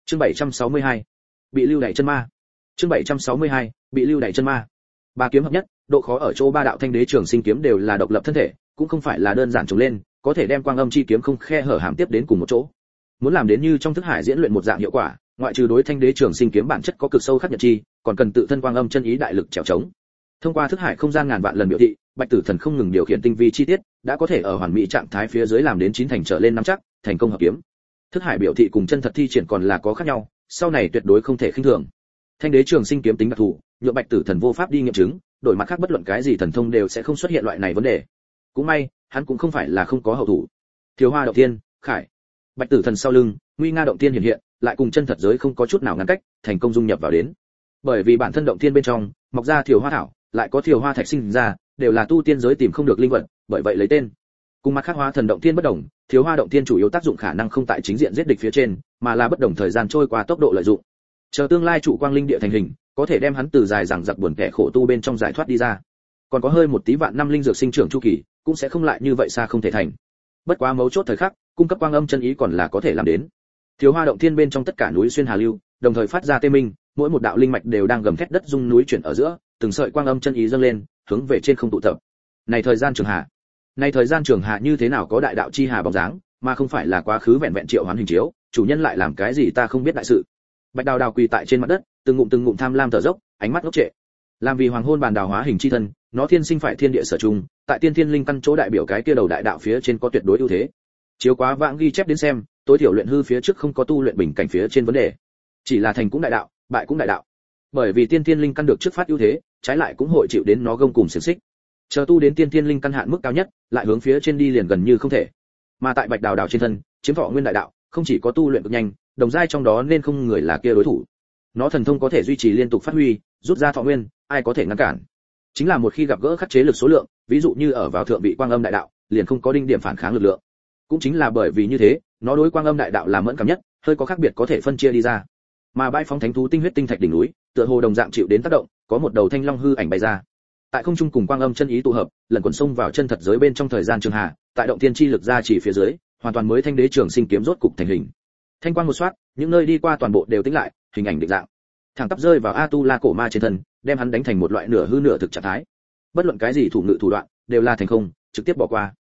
chương 762 bị lưu đẩy chân ma. Chương 762 bị lưu đẩy chân ma. Ba kiếm hợp nhất, độ khó ở chỗ ba đạo thanh đế trường sinh kiếm đều là độc lập thân thể, cũng không phải là đơn giản trồng lên, có thể đem quang âm chi kiếm không khe hở hàm tiếp đến cùng một chỗ. Muốn làm đến như trong thức hải diễn luyện một dạng hiệu quả, ngoại trừ đối thanh đế trường sinh kiếm bản chất có cực sâu khắc nhật chi, còn cần tự thân quang âm chân ý đại lực trèo trống. Thông qua thức hải không gian ngàn vạn lần biểu thị, bạch tử thần không ngừng điều khiển tinh vi chi tiết, đã có thể ở hoàn mỹ trạng thái phía dưới làm đến chín thành trở lên nắm chắc, thành công hợp kiếm thức hải biểu thị cùng chân thật thi triển còn là có khác nhau, sau này tuyệt đối không thể khinh thường. Thanh đế trường sinh kiếm tính đặc thù nhựa bạch tử thần vô pháp đi nghiệm chứng, đổi mặt khác bất luận cái gì thần thông đều sẽ không xuất hiện loại này vấn đề. Cũng may, hắn cũng không phải là không có hậu thủ. Thiếu hoa động thiên, khải. Bạch tử thần sau lưng, nguy nga động thiên hiện hiện, lại cùng chân thật giới không có chút nào ngăn cách, thành công dung nhập vào đến. Bởi vì bản thân động thiên bên trong, mọc ra thiều hoa thảo, lại có thiều hoa thạch sinh ra, đều là tu tiên giới tìm không được linh vật, bởi vậy lấy tên cùng mặt khác hoa thần động thiên bất đồng, thiếu hoa động thiên chủ yếu tác dụng khả năng không tại chính diện giết địch phía trên, mà là bất đồng thời gian trôi qua tốc độ lợi dụng. Chờ tương lai chủ quang linh địa thành hình, có thể đem hắn từ dài rằng giặc buồn kẻ khổ tu bên trong giải thoát đi ra. Còn có hơi một tí vạn năm linh dược sinh trưởng chu kỳ, cũng sẽ không lại như vậy xa không thể thành. Bất quá mấu chốt thời khắc, cung cấp quang âm chân ý còn là có thể làm đến. Thiếu hoa động thiên bên trong tất cả núi xuyên hà lưu, đồng thời phát ra tê minh, mỗi một đạo linh mạch đều đang gầm thét đất dung núi chuyển ở giữa, từng sợi quang âm chân ý dâng lên, hướng về trên không tụ tập. Này thời gian trường hạ nay thời gian trường hạ như thế nào có đại đạo chi hà bóng dáng, mà không phải là quá khứ vẹn vẹn triệu hoán hình chiếu, chủ nhân lại làm cái gì ta không biết đại sự. Bạch đào đào quỳ tại trên mặt đất, từng ngụm từng ngụm tham lam thở dốc, ánh mắt ngốc trệ. Làm vì hoàng hôn bàn đào hóa hình chi thân, nó thiên sinh phải thiên địa sở trung, tại tiên thiên linh căn chỗ đại biểu cái kia đầu đại đạo phía trên có tuyệt đối ưu thế. Chiếu quá vãng ghi chép đến xem, tối thiểu luyện hư phía trước không có tu luyện bình cảnh phía trên vấn đề. Chỉ là thành cũng đại đạo, bại cũng đại đạo. Bởi vì tiên thiên linh căn được trước phát ưu thế, trái lại cũng hội chịu đến nó gông cùng xiềng xích chờ tu đến tiên thiên linh căn hạn mức cao nhất, lại hướng phía trên đi liền gần như không thể. Mà tại bạch đào đào trên thân, chiếm thọ nguyên đại đạo, không chỉ có tu luyện cực nhanh, đồng giai trong đó nên không người là kia đối thủ. Nó thần thông có thể duy trì liên tục phát huy, rút ra thọ nguyên, ai có thể ngăn cản? Chính là một khi gặp gỡ khắc chế lực số lượng, ví dụ như ở vào thượng vị quang âm đại đạo, liền không có đinh điểm phản kháng lực lượng. Cũng chính là bởi vì như thế, nó đối quang âm đại đạo là mẫn cảm nhất, hơi có khác biệt có thể phân chia đi ra. Mà bãi phóng thánh thú tinh huyết tinh thạch đỉnh núi, tựa hồ đồng dạng chịu đến tác động, có một đầu thanh long hư ảnh bay ra tại không trung cùng quang âm chân ý tụ hợp, lần quần sông vào chân thật giới bên trong thời gian trường hạ, tại động thiên chi lực ra chỉ phía dưới, hoàn toàn mới thanh đế trường sinh kiếm rốt cục thành hình. Thanh quang một soát những nơi đi qua toàn bộ đều tĩnh lại, hình ảnh định dạng. Thẳng tắp rơi vào a tu la cổ ma trên thân, đem hắn đánh thành một loại nửa hư nửa thực trạng thái. Bất luận cái gì thủ ngự thủ đoạn, đều là thành không, trực tiếp bỏ qua.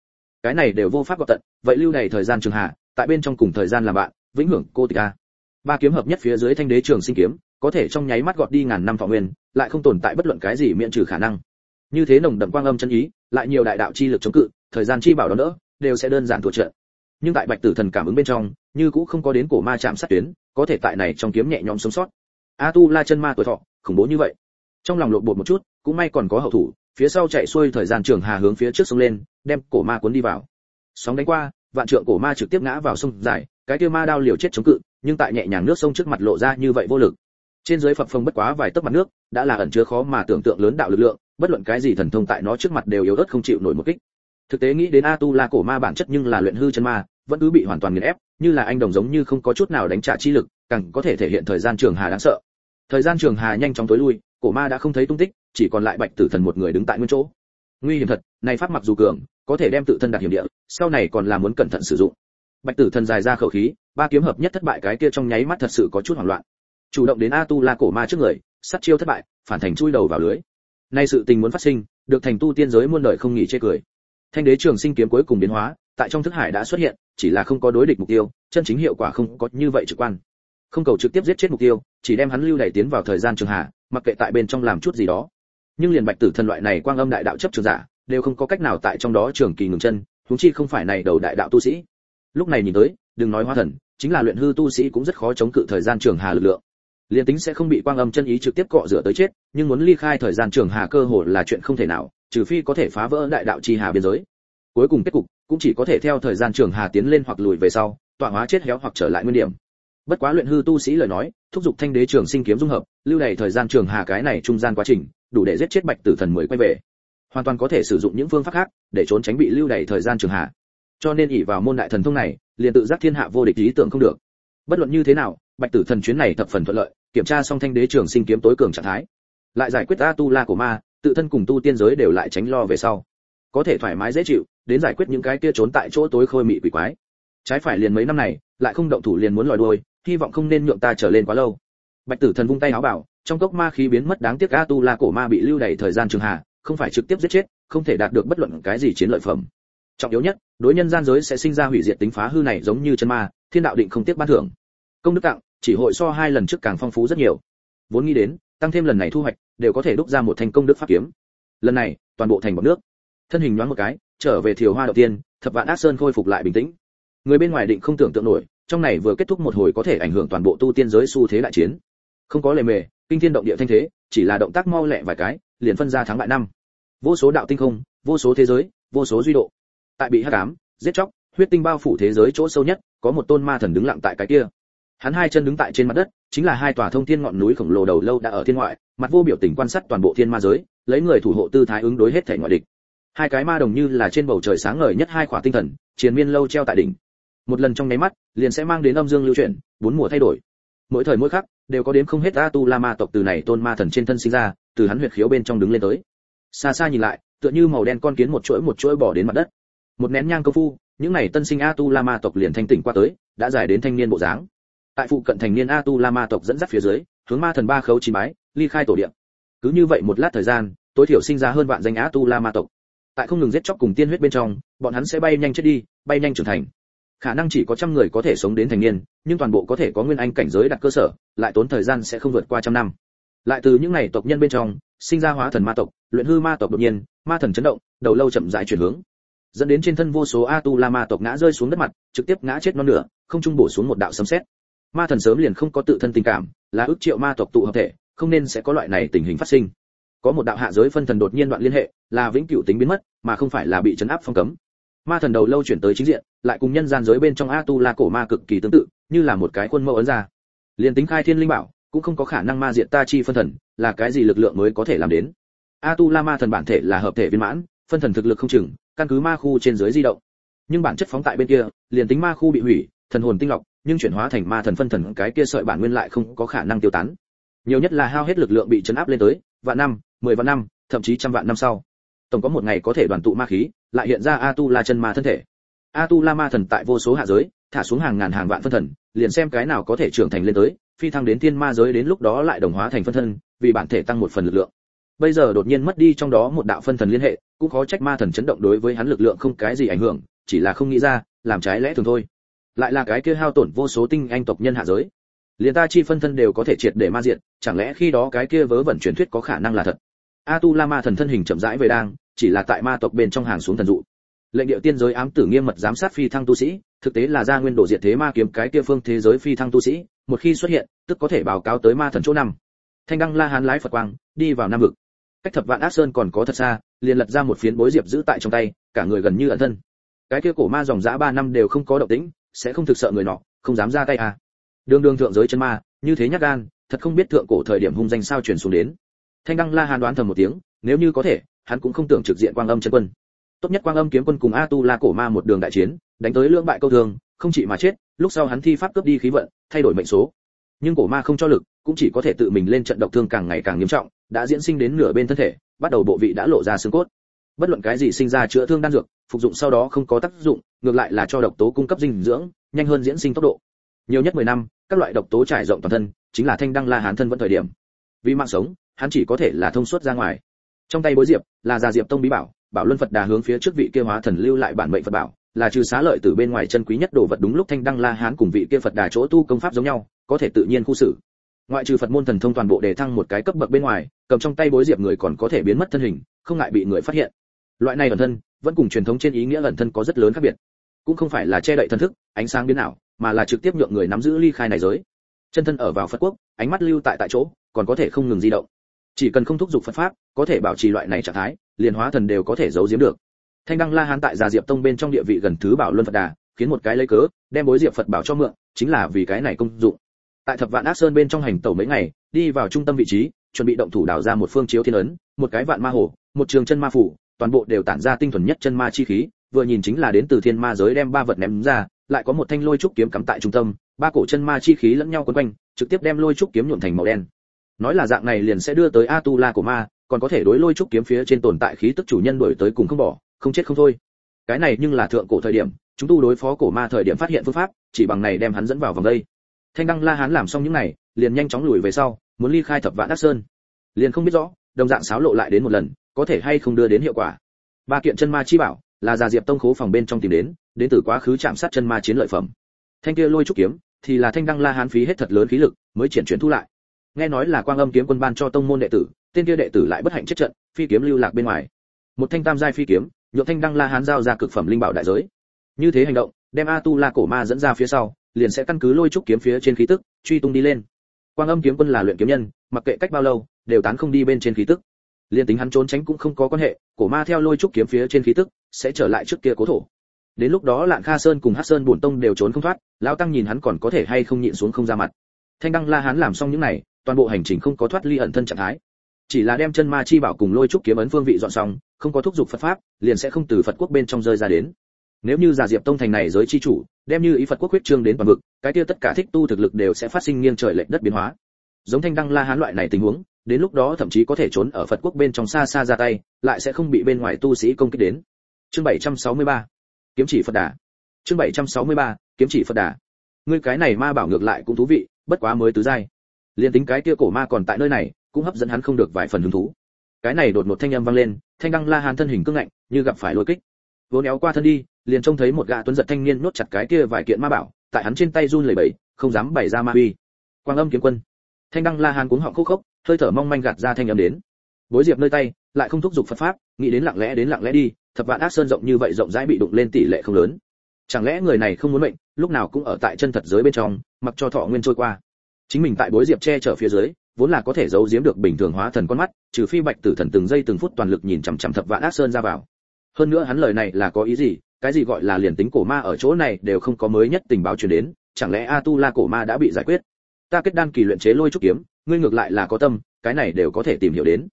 Cái này đều vô pháp gọi tận, vậy lưu này thời gian trường hạ, tại bên trong cùng thời gian làm bạn, vĩnh hưởng cô tịch a. Ba kiếm hợp nhất phía dưới thanh đế trường sinh kiếm, có thể trong nháy mắt gọt đi ngàn năm thọ nguyên, lại không tồn tại bất luận cái gì miễn trừ khả năng như thế nồng đậm quang âm chân ý, lại nhiều đại đạo chi lực chống cự, thời gian chi bảo đó nữa, đều sẽ đơn giản thua trận. Nhưng tại bạch tử thần cảm ứng bên trong, như cũng không có đến cổ ma chạm sát tuyến, có thể tại này trong kiếm nhẹ nhõm sống sót. A tu la chân ma tuổi thọ, khủng bố như vậy. Trong lòng lộn bột một chút, cũng may còn có hậu thủ, phía sau chạy xuôi thời gian trường hà hướng phía trước sông lên, đem cổ ma cuốn đi vào. Sóng đánh qua, vạn trượng cổ ma trực tiếp ngã vào sông dài, cái kia ma đao liều chết chống cự, nhưng tại nhẹ nhàng nước sông trước mặt lộ ra như vậy vô lực trên dưới phập phồng bất quá vài tấc mặt nước, đã là ẩn chứa khó mà tưởng tượng lớn đạo lực lượng, bất luận cái gì thần thông tại nó trước mặt đều yếu ớt không chịu nổi một kích. Thực tế nghĩ đến a tu la cổ ma bản chất nhưng là luyện hư chân ma, vẫn cứ bị hoàn toàn nghiền ép, như là anh đồng giống như không có chút nào đánh trả chi lực, càng có thể thể hiện thời gian trường hà đáng sợ. Thời gian trường hà nhanh chóng tối lui, cổ ma đã không thấy tung tích, chỉ còn lại bạch tử thần một người đứng tại nguyên chỗ. Nguy hiểm thật, này pháp mặc dù cường, có thể đem tự thân đặt hiểm địa, sau này còn là muốn cẩn thận sử dụng. Bạch tử thần dài ra khẩu khí, ba kiếm hợp nhất thất bại cái kia trong nháy mắt thật sự có chút hoảng loạn chủ động đến a tu la cổ ma trước người, sát chiêu thất bại, phản thành chui đầu vào lưới. Nay sự tình muốn phát sinh, được thành tu tiên giới muôn đời không nghỉ chê cười. Thanh đế trường sinh kiếm cuối cùng biến hóa, tại trong thức hải đã xuất hiện, chỉ là không có đối địch mục tiêu, chân chính hiệu quả không có như vậy trực quan. Không cầu trực tiếp giết chết mục tiêu, chỉ đem hắn lưu đẩy tiến vào thời gian trường hạ, mặc kệ tại bên trong làm chút gì đó. Nhưng liền bạch tử thần loại này quang âm đại đạo chấp trường giả, đều không có cách nào tại trong đó trường kỳ ngừng chân chúng chi không phải này đầu đại đạo tu sĩ. Lúc này nhìn tới, đừng nói hóa thần, chính là luyện hư tu sĩ cũng rất khó chống cự thời gian trường hà lực lượng liền tính sẽ không bị quang âm chân ý trực tiếp cọ rửa tới chết, nhưng muốn ly khai thời gian trường hà cơ hồ là chuyện không thể nào, trừ phi có thể phá vỡ đại đạo chi hà biên giới. Cuối cùng kết cục cũng chỉ có thể theo thời gian trường hà tiến lên hoặc lùi về sau, tọa hóa chết héo hoặc trở lại nguyên điểm. Bất quá luyện hư tu sĩ lời nói, thúc giục thanh đế trường sinh kiếm dung hợp, lưu đầy thời gian trường hà cái này trung gian quá trình, đủ để giết chết bạch tử thần mới quay về. Hoàn toàn có thể sử dụng những phương pháp khác để trốn tránh bị lưu đầy thời gian trường hà. Cho nên ỷ vào môn đại thần thông này, liền tự giác thiên hạ vô địch lý tưởng không được. Bất luận như thế nào, bạch tử thần chuyến này thập phần thuận lợi kiểm tra xong thanh đế trường sinh kiếm tối cường trạng thái, lại giải quyết a tu la của ma, tự thân cùng tu tiên giới đều lại tránh lo về sau. Có thể thoải mái dễ chịu, đến giải quyết những cái kia trốn tại chỗ tối khôi mị quỷ quái. Trái phải liền mấy năm này, lại không động thủ liền muốn lòi đuôi, hy vọng không nên nhượng ta trở lên quá lâu. Bạch tử thần vung tay áo bảo, trong cốc ma khí biến mất đáng tiếc a tu la cổ ma bị lưu đày thời gian trường hạ, không phải trực tiếp giết chết, không thể đạt được bất luận cái gì chiến lợi phẩm. Trọng yếu nhất, đối nhân gian giới sẽ sinh ra hủy diệt tính phá hư này giống như chân ma, thiên đạo định không tiếc ban thưởng. Công đức tặng chỉ hội so hai lần trước càng phong phú rất nhiều. Vốn nghĩ đến, tăng thêm lần này thu hoạch, đều có thể đúc ra một thành công đức pháp kiếm. Lần này, toàn bộ thành bọc nước. Thân hình nhoáng một cái, trở về thiều hoa đầu tiên, thập vạn ác sơn khôi phục lại bình tĩnh. Người bên ngoài định không tưởng tượng nổi, trong này vừa kết thúc một hồi có thể ảnh hưởng toàn bộ tu tiên giới xu thế đại chiến. Không có lề mề, kinh thiên động địa thanh thế, chỉ là động tác mau lẹ vài cái, liền phân ra thắng bại năm. Vô số đạo tinh không, vô số thế giới, vô số duy độ. Tại bị hắc ám, giết chóc, huyết tinh bao phủ thế giới chỗ sâu nhất, có một tôn ma thần đứng lặng tại cái kia hắn hai chân đứng tại trên mặt đất, chính là hai tòa thông thiên ngọn núi khổng lồ đầu lâu đã ở thiên ngoại, mặt vô biểu tình quan sát toàn bộ thiên ma giới, lấy người thủ hộ tư thái ứng đối hết thể ngoại địch. Hai cái ma đồng như là trên bầu trời sáng ngời nhất hai khỏa tinh thần chiến miên lâu treo tại đỉnh. Một lần trong nháy mắt, liền sẽ mang đến âm dương lưu chuyển, bốn mùa thay đổi. Mỗi thời mỗi khắc, đều có đến không hết a tu la ma tộc từ này tôn ma thần trên thân sinh ra, từ hắn huyệt khiếu bên trong đứng lên tới. Xa xa nhìn lại, tựa như màu đen con kiến một chuỗi một chuỗi bỏ đến mặt đất. Một nén nhang công phu, những này tân sinh a tu la ma tộc liền thanh tỉnh qua tới, đã dài đến thanh niên bộ dáng tại phụ cận thành niên a tu la ma tộc dẫn dắt phía dưới, hướng ma thần ba khấu chín bái, ly khai tổ điện cứ như vậy một lát thời gian, tối thiểu sinh ra hơn vạn danh a tu la ma tộc. Tại không ngừng giết chóc cùng tiên huyết bên trong, bọn hắn sẽ bay nhanh chết đi, bay nhanh trưởng thành. Khả năng chỉ có trăm người có thể sống đến thành niên, nhưng toàn bộ có thể có nguyên anh cảnh giới đặt cơ sở, lại tốn thời gian sẽ không vượt qua trăm năm. Lại từ những ngày tộc nhân bên trong, sinh ra hóa thần ma tộc, luyện hư ma tộc đột nhiên, ma thần chấn động, đầu lâu chậm rãi chuyển hướng. Dẫn đến trên thân vô số a tu la ma tộc ngã rơi xuống đất mặt, trực tiếp ngã chết non nửa, không trung bổ xuống một đạo sấm sét ma thần sớm liền không có tự thân tình cảm, là ước triệu ma tộc tụ hợp thể, không nên sẽ có loại này tình hình phát sinh. Có một đạo hạ giới phân thần đột nhiên đoạn liên hệ, là vĩnh cửu tính biến mất, mà không phải là bị chấn áp phong cấm. Ma thần đầu lâu chuyển tới chính diện, lại cùng nhân gian giới bên trong a tu la cổ ma cực kỳ tương tự, như là một cái khuôn mẫu ấn ra. Liền tính khai thiên linh bảo, cũng không có khả năng ma diện ta chi phân thần, là cái gì lực lượng mới có thể làm đến? A tu la ma thần bản thể là hợp thể viên mãn, phân thần thực lực không chừng, căn cứ ma khu trên dưới di động. Nhưng bản chất phóng tại bên kia, liền tính ma khu bị hủy, thần hồn tinh lọc nhưng chuyển hóa thành ma thần phân thần, cái kia sợi bản nguyên lại không có khả năng tiêu tán. Nhiều nhất là hao hết lực lượng bị chấn áp lên tới, vạn năm, mười vạn năm, thậm chí trăm vạn năm sau. Tổng có một ngày có thể đoàn tụ ma khí, lại hiện ra a tu la chân ma thân thể. A tu la ma thần tại vô số hạ giới, thả xuống hàng ngàn hàng vạn phân thần, liền xem cái nào có thể trưởng thành lên tới, phi thăng đến thiên ma giới đến lúc đó lại đồng hóa thành phân thân, vì bản thể tăng một phần lực lượng. Bây giờ đột nhiên mất đi trong đó một đạo phân thần liên hệ, cũng khó trách ma thần chấn động đối với hắn lực lượng không cái gì ảnh hưởng, chỉ là không nghĩ ra, làm trái lẽ thường thôi lại là cái kia hao tổn vô số tinh anh tộc nhân hạ giới. Liền ta chi phân thân đều có thể triệt để ma diện chẳng lẽ khi đó cái kia vớ vẩn truyền thuyết có khả năng là thật? A tu la ma thần thân hình chậm rãi về đang, chỉ là tại ma tộc bên trong hàng xuống thần dụ. Lệnh điệu tiên giới ám tử nghiêm mật giám sát phi thăng tu sĩ, thực tế là gia nguyên độ diệt thế ma kiếm cái kia phương thế giới phi thăng tu sĩ, một khi xuất hiện, tức có thể báo cáo tới ma thần chỗ năm thanh đăng la hán lái phật quang, đi vào nam vực. Cách thập vạn ác sơn còn có thật xa, liền lật ra một phiến bối diệp giữ tại trong tay, cả người gần như ẩn thân. Cái kia cổ ma dòng dã ba năm đều không có động tĩnh sẽ không thực sợ người nọ, không dám ra tay à. Đường đường thượng giới chân ma, như thế nhát gan, thật không biết thượng cổ thời điểm hung danh sao truyền xuống đến. Thanh đăng la hán đoán thầm một tiếng, nếu như có thể, hắn cũng không tưởng trực diện quang âm chân quân. Tốt nhất quang âm kiếm quân cùng a tu la cổ ma một đường đại chiến, đánh tới lưỡng bại câu thường không chỉ mà chết, lúc sau hắn thi pháp cướp đi khí vận, thay đổi mệnh số. Nhưng cổ ma không cho lực, cũng chỉ có thể tự mình lên trận độc thương càng ngày càng nghiêm trọng, đã diễn sinh đến nửa bên thân thể, bắt đầu bộ vị đã lộ ra xương cốt. Bất luận cái gì sinh ra chữa thương đan dược phục dụng sau đó không có tác dụng, ngược lại là cho độc tố cung cấp dinh dưỡng, nhanh hơn diễn sinh tốc độ. Nhiều nhất 10 năm, các loại độc tố trải rộng toàn thân, chính là thanh đăng la hán thân vẫn thời điểm. Vì mạng sống, hắn chỉ có thể là thông suốt ra ngoài. Trong tay bối diệp, là già diệp tông bí bảo bảo luân phật đà hướng phía trước vị kia hóa thần lưu lại bản mệnh phật bảo, là trừ xá lợi từ bên ngoài chân quý nhất đồ vật đúng lúc thanh đăng la hán cùng vị kia phật đà chỗ tu công pháp giống nhau, có thể tự nhiên khu xử. Ngoại trừ phật môn thần thông toàn bộ để thăng một cái cấp bậc bên ngoài, cầm trong tay bối diệp người còn có thể biến mất thân hình, không ngại bị người phát hiện loại này ẩn thân, vẫn cùng truyền thống trên ý nghĩa ẩn thân có rất lớn khác biệt. Cũng không phải là che đậy thân thức, ánh sáng biến ảo, mà là trực tiếp nhượng người nắm giữ ly khai này giới. Chân thân ở vào phật quốc, ánh mắt lưu tại tại chỗ, còn có thể không ngừng di động. Chỉ cần không thúc giục phật pháp, có thể bảo trì loại này trạng thái, liền hóa thần đều có thể giấu giếm được. Thanh đăng la hán tại gia diệp tông bên trong địa vị gần thứ bảo luân phật đà, khiến một cái lấy cớ, đem bối diệp phật bảo cho mượn, chính là vì cái này công dụng. Tại thập vạn ác sơn bên trong hành tẩu mấy ngày, đi vào trung tâm vị trí, chuẩn bị động thủ đào ra một phương chiếu thiên ấn, một cái vạn ma hồ, một trường chân ma phủ toàn bộ đều tản ra tinh thuần nhất chân ma chi khí, vừa nhìn chính là đến từ thiên ma giới đem ba vật ném ra, lại có một thanh lôi trúc kiếm cắm tại trung tâm, ba cổ chân ma chi khí lẫn nhau quấn quanh, trực tiếp đem lôi trúc kiếm nhuộm thành màu đen. Nói là dạng này liền sẽ đưa tới Atula của ma, còn có thể đối lôi trúc kiếm phía trên tồn tại khí tức chủ nhân đuổi tới cùng không bỏ, không chết không thôi. Cái này nhưng là thượng cổ thời điểm, chúng tu đối phó cổ ma thời điểm phát hiện phương pháp, chỉ bằng này đem hắn dẫn vào vòng đây. Thanh đăng la hán làm xong những này, liền nhanh chóng lùi về sau, muốn ly khai thập vạn đắc sơn. Liền không biết rõ đồng dạng xáo lộ lại đến một lần, có thể hay không đưa đến hiệu quả. Ba kiện chân ma chi bảo là già diệp tông khố phòng bên trong tìm đến đến từ quá khứ chạm sát chân ma chiến lợi phẩm. Thanh kia lôi trúc kiếm thì là thanh đăng la hán phí hết thật lớn khí lực mới triển chuyển thu lại. Nghe nói là quang âm kiếm quân ban cho tông môn đệ tử, tên kia đệ tử lại bất hạnh chết trận, phi kiếm lưu lạc bên ngoài. Một thanh tam giai phi kiếm, nhượng thanh đăng la hán giao ra cực phẩm linh bảo đại giới. Như thế hành động, đem a tu la cổ ma dẫn ra phía sau, liền sẽ căn cứ lôi trúc kiếm phía trên khí tức, truy tung đi lên quang âm kiếm quân là luyện kiếm nhân, mặc kệ cách bao lâu, đều tán không đi bên trên khí tức. Liên tính hắn trốn tránh cũng không có quan hệ, cổ ma theo lôi trúc kiếm phía trên khí tức, sẽ trở lại trước kia cố thổ. Đến lúc đó lạng kha sơn cùng hắc sơn bổn tông đều trốn không thoát, lão tăng nhìn hắn còn có thể hay không nhịn xuống không ra mặt. Thanh đăng la hắn làm xong những này, toàn bộ hành trình không có thoát ly ẩn thân trạng thái. Chỉ là đem chân ma chi bảo cùng lôi trúc kiếm ấn phương vị dọn xong, không có thúc giục phật pháp, liền sẽ không từ phật quốc bên trong rơi ra đến nếu như giả diệp tông thành này giới chi chủ, đem như ý phật quốc huyết trương đến toàn vực, cái kia tất cả thích tu thực lực đều sẽ phát sinh nghiêng trời lệch đất biến hóa. Giống thanh đăng la hán loại này tình huống, đến lúc đó thậm chí có thể trốn ở phật quốc bên trong xa xa ra tay, lại sẽ không bị bên ngoài tu sĩ công kích đến. Chương 763 kiếm chỉ phật đà. Chương 763 kiếm chỉ phật đà. Ngươi cái này ma bảo ngược lại cũng thú vị, bất quá mới tứ giai. Liên tính cái kia cổ ma còn tại nơi này, cũng hấp dẫn hắn không được vài phần hứng thú. Cái này đột một thanh âm vang lên, thanh đăng la hán thân hình cương ngạnh, như gặp phải lôi kích. Vốn éo qua thân đi liền trông thấy một gã tuấn giật thanh niên nốt chặt cái kia vài kiện ma bảo, tại hắn trên tay run lẩy bẩy, không dám bày ra ma uy. Quang âm kiếm quân. Thanh đăng la hán cuống họng khúc khốc, hơi thở mong manh gạt ra thanh âm đến. Bối diệp nơi tay, lại không thúc giục phật pháp, nghĩ đến lặng lẽ đến lặng lẽ đi, thập vạn ác sơn rộng như vậy rộng rãi bị đụng lên tỷ lệ không lớn. Chẳng lẽ người này không muốn mệnh, lúc nào cũng ở tại chân thật giới bên trong, mặc cho thọ nguyên trôi qua. Chính mình tại bối diệp che chở phía dưới, vốn là có thể giấu giếm được bình thường hóa thần con mắt, trừ phi bạch tử thần từng giây từng phút toàn lực nhìn chằm chằm thập vạn ác sơn ra vào. Hơn nữa hắn lời này là có ý gì cái gì gọi là liền tính cổ ma ở chỗ này đều không có mới nhất tình báo truyền đến, chẳng lẽ a tu la cổ ma đã bị giải quyết? Ta kết đan kỳ luyện chế lôi trúc kiếm, ngươi ngược lại là có tâm, cái này đều có thể tìm hiểu đến.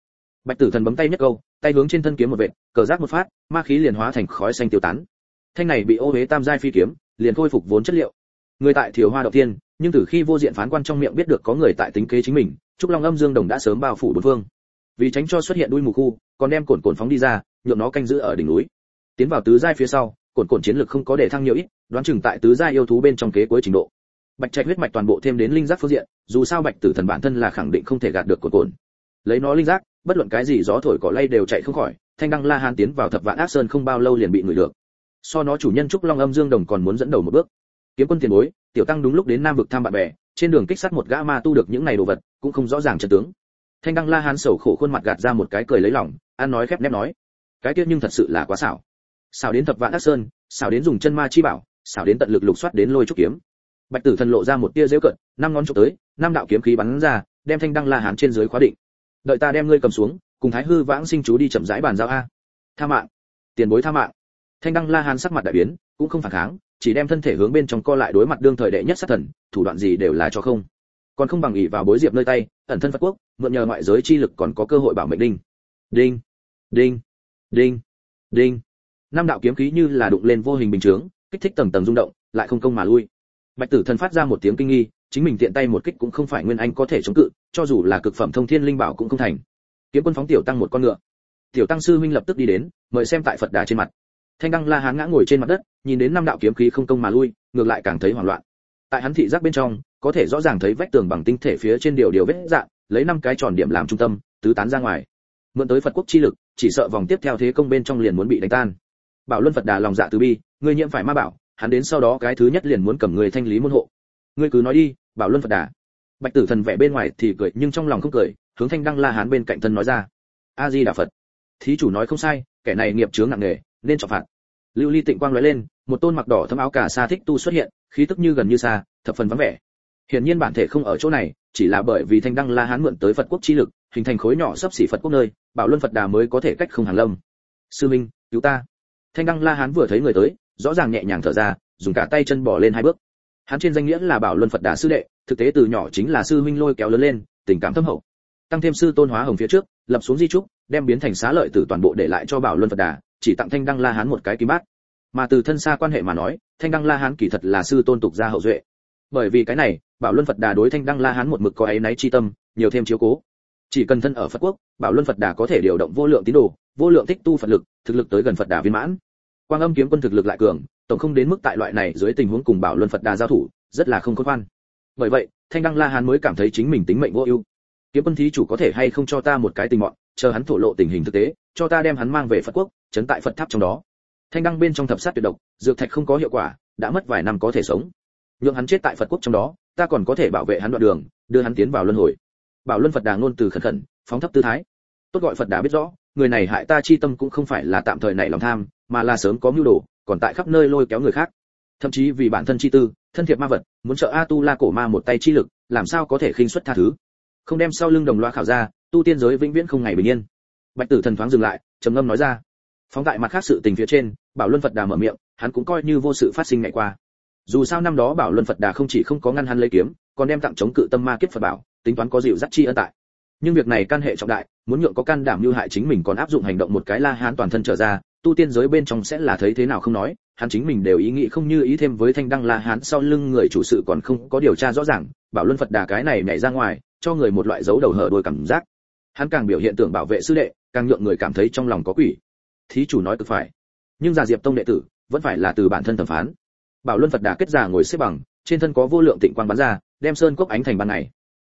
Bạch tử thần bấm tay nhất câu, tay hướng trên thân kiếm một vệt, cờ giác một phát, ma khí liền hóa thành khói xanh tiêu tán. Thanh này bị ô hế tam giai phi kiếm, liền khôi phục vốn chất liệu. Người tại thiều hoa đầu tiên nhưng từ khi vô diện phán quan trong miệng biết được có người tại tính kế chính mình, trúc long âm dương đồng đã sớm bao phủ bốn phương. Vì tránh cho xuất hiện đuôi mù khu, còn đem cồn cồn phóng đi ra nhượng nó canh giữ ở đỉnh núi tiến vào tứ giai phía sau cồn cồn chiến lực không có để thăng nhiều ít, đoán chừng tại tứ giai yêu thú bên trong kế cuối trình độ. Bạch trạch huyết mạch toàn bộ thêm đến linh giác phương diện, dù sao bạch tử thần bản thân là khẳng định không thể gạt được cồn cồn lấy nó linh giác, bất luận cái gì gió thổi cỏ lay đều chạy không khỏi, thanh đăng la hán tiến vào thập vạn ác sơn không bao lâu liền bị người được. So nó chủ nhân trúc long âm dương đồng còn muốn dẫn đầu một bước. Kiếm quân tiền bối, tiểu tăng đúng lúc đến nam vực thăm bạn bè, trên đường kích sát một gã ma tu được những này đồ vật, cũng không rõ ràng trận tướng. Thanh đăng la hán sầu khổ khuôn mặt gạt ra một cái cười lấy lòng ăn nói khép nép nói, cái kia nhưng thật sự là quá xảo xảo đến thập vạn ác sơn, xảo đến dùng chân ma chi bảo, xảo đến tận lực lục soát đến lôi trúc kiếm. Bạch tử thần lộ ra một tia dễu cận năm ngón chụp tới, năm đạo kiếm khí bắn ra, đem thanh đăng la hán trên dưới khóa định. Đợi ta đem ngươi cầm xuống, cùng thái hư vãng sinh chú đi chậm rãi bàn giao a. Tha mạng, tiền bối tha mạng. Thanh đăng la hán sắc mặt đại biến, cũng không phản kháng, chỉ đem thân thể hướng bên trong co lại đối mặt đương thời đệ nhất sát thần, thủ đoạn gì đều là cho không. Còn không bằng ỷ vào bối diệp nơi tay, ẩn thân phật quốc, mượn nhờ ngoại giới chi lực còn có cơ hội bảo mệnh đinh. Đinh đinh đinh đinh năm đạo kiếm khí như là đụng lên vô hình bình chướng, kích thích tầng tầng rung động, lại không công mà lui. Bạch tử thần phát ra một tiếng kinh nghi, chính mình tiện tay một kích cũng không phải nguyên anh có thể chống cự, cho dù là cực phẩm thông thiên linh bảo cũng không thành. Kiếm quân phóng tiểu tăng một con ngựa. Tiểu tăng sư huynh lập tức đi đến, mời xem tại phật đà trên mặt. Thanh đăng la hán ngã ngồi trên mặt đất, nhìn đến năm đạo kiếm khí không công mà lui, ngược lại càng thấy hoảng loạn. Tại hắn thị giác bên trong, có thể rõ ràng thấy vách tường bằng tinh thể phía trên điều điều vết dạng, lấy năm cái tròn điểm làm trung tâm, tứ tán ra ngoài. Mượn tới phật quốc chi lực, chỉ sợ vòng tiếp theo thế công bên trong liền muốn bị đánh tan bảo luân phật đà lòng dạ từ bi, ngươi nhiễm phải ma bảo, hắn đến sau đó cái thứ nhất liền muốn cầm người thanh lý môn hộ. Ngươi cứ nói đi, bảo luân phật đà. Bạch tử thần vẻ bên ngoài thì cười, nhưng trong lòng không cười, hướng thanh đăng la hán bên cạnh thân nói ra. A di đà phật. Thí chủ nói không sai, kẻ này nghiệp chướng nặng nề, nên trọng phạt. Lưu ly tịnh quang nói lên, một tôn mặc đỏ thâm áo cả sa thích tu xuất hiện, khí tức như gần như xa, thập phần vắng vẻ. Hiển nhiên bản thể không ở chỗ này, chỉ là bởi vì thanh đăng la hán mượn tới phật quốc chi lực, hình thành khối nhỏ sắp xỉ phật quốc nơi, bảo luân phật đà mới có thể cách không hàng lâm. Sư minh, cứu ta thanh đăng la hán vừa thấy người tới, rõ ràng nhẹ nhàng thở ra, dùng cả tay chân bỏ lên hai bước. Hắn trên danh nghĩa là bảo luân phật đà sư đệ, thực tế từ nhỏ chính là sư huynh lôi kéo lớn lên, tình cảm thâm hậu. Tăng thêm sư tôn hóa hồng phía trước, lập xuống di trúc, đem biến thành xá lợi tử toàn bộ để lại cho bảo luân phật đà, chỉ tặng thanh đăng la hán một cái kim bát. Mà từ thân xa quan hệ mà nói, thanh đăng la hán kỳ thật là sư tôn tục gia hậu duệ. Bởi vì cái này, bảo luân phật đà đối thanh đăng la hán một mực có ấy náy chi tâm, nhiều thêm chiếu cố. Chỉ cần thân ở phật quốc, bảo luân phật đà có thể điều động vô lượng tín đồ, vô lượng thích tu phật lực, thực lực tới gần phật đà viên mãn quang âm kiếm quân thực lực lại cường, tổng không đến mức tại loại này dưới tình huống cùng bảo luân phật đà giao thủ, rất là không khôn ngoan bởi vậy, thanh đăng la hán mới cảm thấy chính mình tính mệnh vô ưu. Kiếm quân thí chủ có thể hay không cho ta một cái tình mọn, chờ hắn thổ lộ tình hình thực tế, cho ta đem hắn mang về phật quốc, chấn tại phật tháp trong đó. Thanh đăng bên trong thập sát tuyệt độc, dược thạch không có hiệu quả, đã mất vài năm có thể sống. Nhượng hắn chết tại phật quốc trong đó, ta còn có thể bảo vệ hắn đoạn đường, đưa hắn tiến vào luân hồi. Bảo luân phật đà ngôn từ khẩn khẩn, phóng thấp tư thái. Tốt gọi phật đà biết rõ, người này hại ta chi tâm cũng không phải là tạm thời nảy lòng tham mà là sớm có mưu đồ, còn tại khắp nơi lôi kéo người khác. Thậm chí vì bản thân chi tư, thân thiệp ma vật, muốn trợ a tu la cổ ma một tay chi lực, làm sao có thể khinh suất tha thứ? Không đem sau lưng đồng loa khảo ra, tu tiên giới vĩnh viễn không ngày bình yên. Bạch tử thần thoáng dừng lại, trầm ngâm nói ra. Phóng tại mặt khác sự tình phía trên, bảo luân phật đà mở miệng, hắn cũng coi như vô sự phát sinh ngày qua. Dù sao năm đó bảo luân phật đà không chỉ không có ngăn hắn lấy kiếm, còn đem tặng chống cự tâm ma kiếp phật bảo, tính toán có dịu dắt chi ân tại. Nhưng việc này can hệ trọng đại, muốn nhượng có can đảm như hại chính mình còn áp dụng hành động một cái la hán toàn thân trở ra tu tiên giới bên trong sẽ là thấy thế nào không nói, hắn chính mình đều ý nghĩ không như ý thêm với thanh đăng la hán sau lưng người chủ sự còn không có điều tra rõ ràng, bảo luân phật đà cái này nhảy ra ngoài, cho người một loại dấu đầu hở đôi cảm giác. Hắn càng biểu hiện tưởng bảo vệ sư đệ, càng nhượng người cảm thấy trong lòng có quỷ. Thí chủ nói cực phải. Nhưng già diệp tông đệ tử, vẫn phải là từ bản thân thẩm phán. Bảo luân phật đà kết già ngồi xếp bằng, trên thân có vô lượng tịnh quang bắn ra, đem sơn cốc ánh thành ban ngày.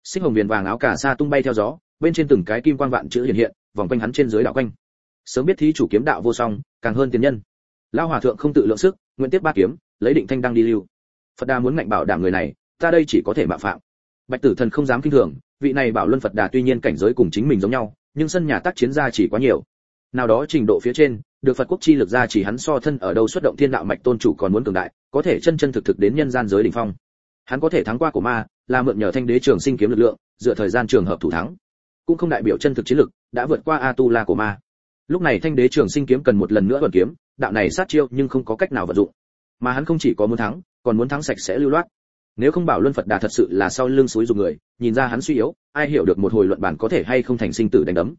Xích hồng viền vàng áo cà sa tung bay theo gió, bên trên từng cái kim quang vạn chữ hiện hiện, vòng quanh hắn trên dưới đảo quanh sớm biết thí chủ kiếm đạo vô song, càng hơn tiền nhân. Lao hòa thượng không tự lượng sức, nguyện tiếp ba kiếm, lấy định thanh đăng đi lưu. Phật đà muốn ngạnh bảo đảm người này, ta đây chỉ có thể mạo phạm. Bạch tử thần không dám kinh thường, vị này bảo luân phật đà tuy nhiên cảnh giới cùng chính mình giống nhau, nhưng sân nhà tác chiến gia chỉ quá nhiều. Nào đó trình độ phía trên, được phật quốc chi lực ra chỉ hắn so thân ở đâu xuất động thiên đạo mạch tôn chủ còn muốn cường đại, có thể chân chân thực thực đến nhân gian giới đỉnh phong. Hắn có thể thắng qua của ma, là mượn nhờ thanh đế trường sinh kiếm lực lượng, dựa thời gian trường hợp thủ thắng. Cũng không đại biểu chân thực chiến lực, đã vượt qua a tu la của ma lúc này thanh đế trường sinh kiếm cần một lần nữa vận kiếm, đạo này sát chiêu nhưng không có cách nào vận dụng. Mà hắn không chỉ có muốn thắng, còn muốn thắng sạch sẽ lưu loát. Nếu không bảo luân phật đà thật sự là sau lưng suối dùng người, nhìn ra hắn suy yếu, ai hiểu được một hồi luận bản có thể hay không thành sinh tử đánh đấm.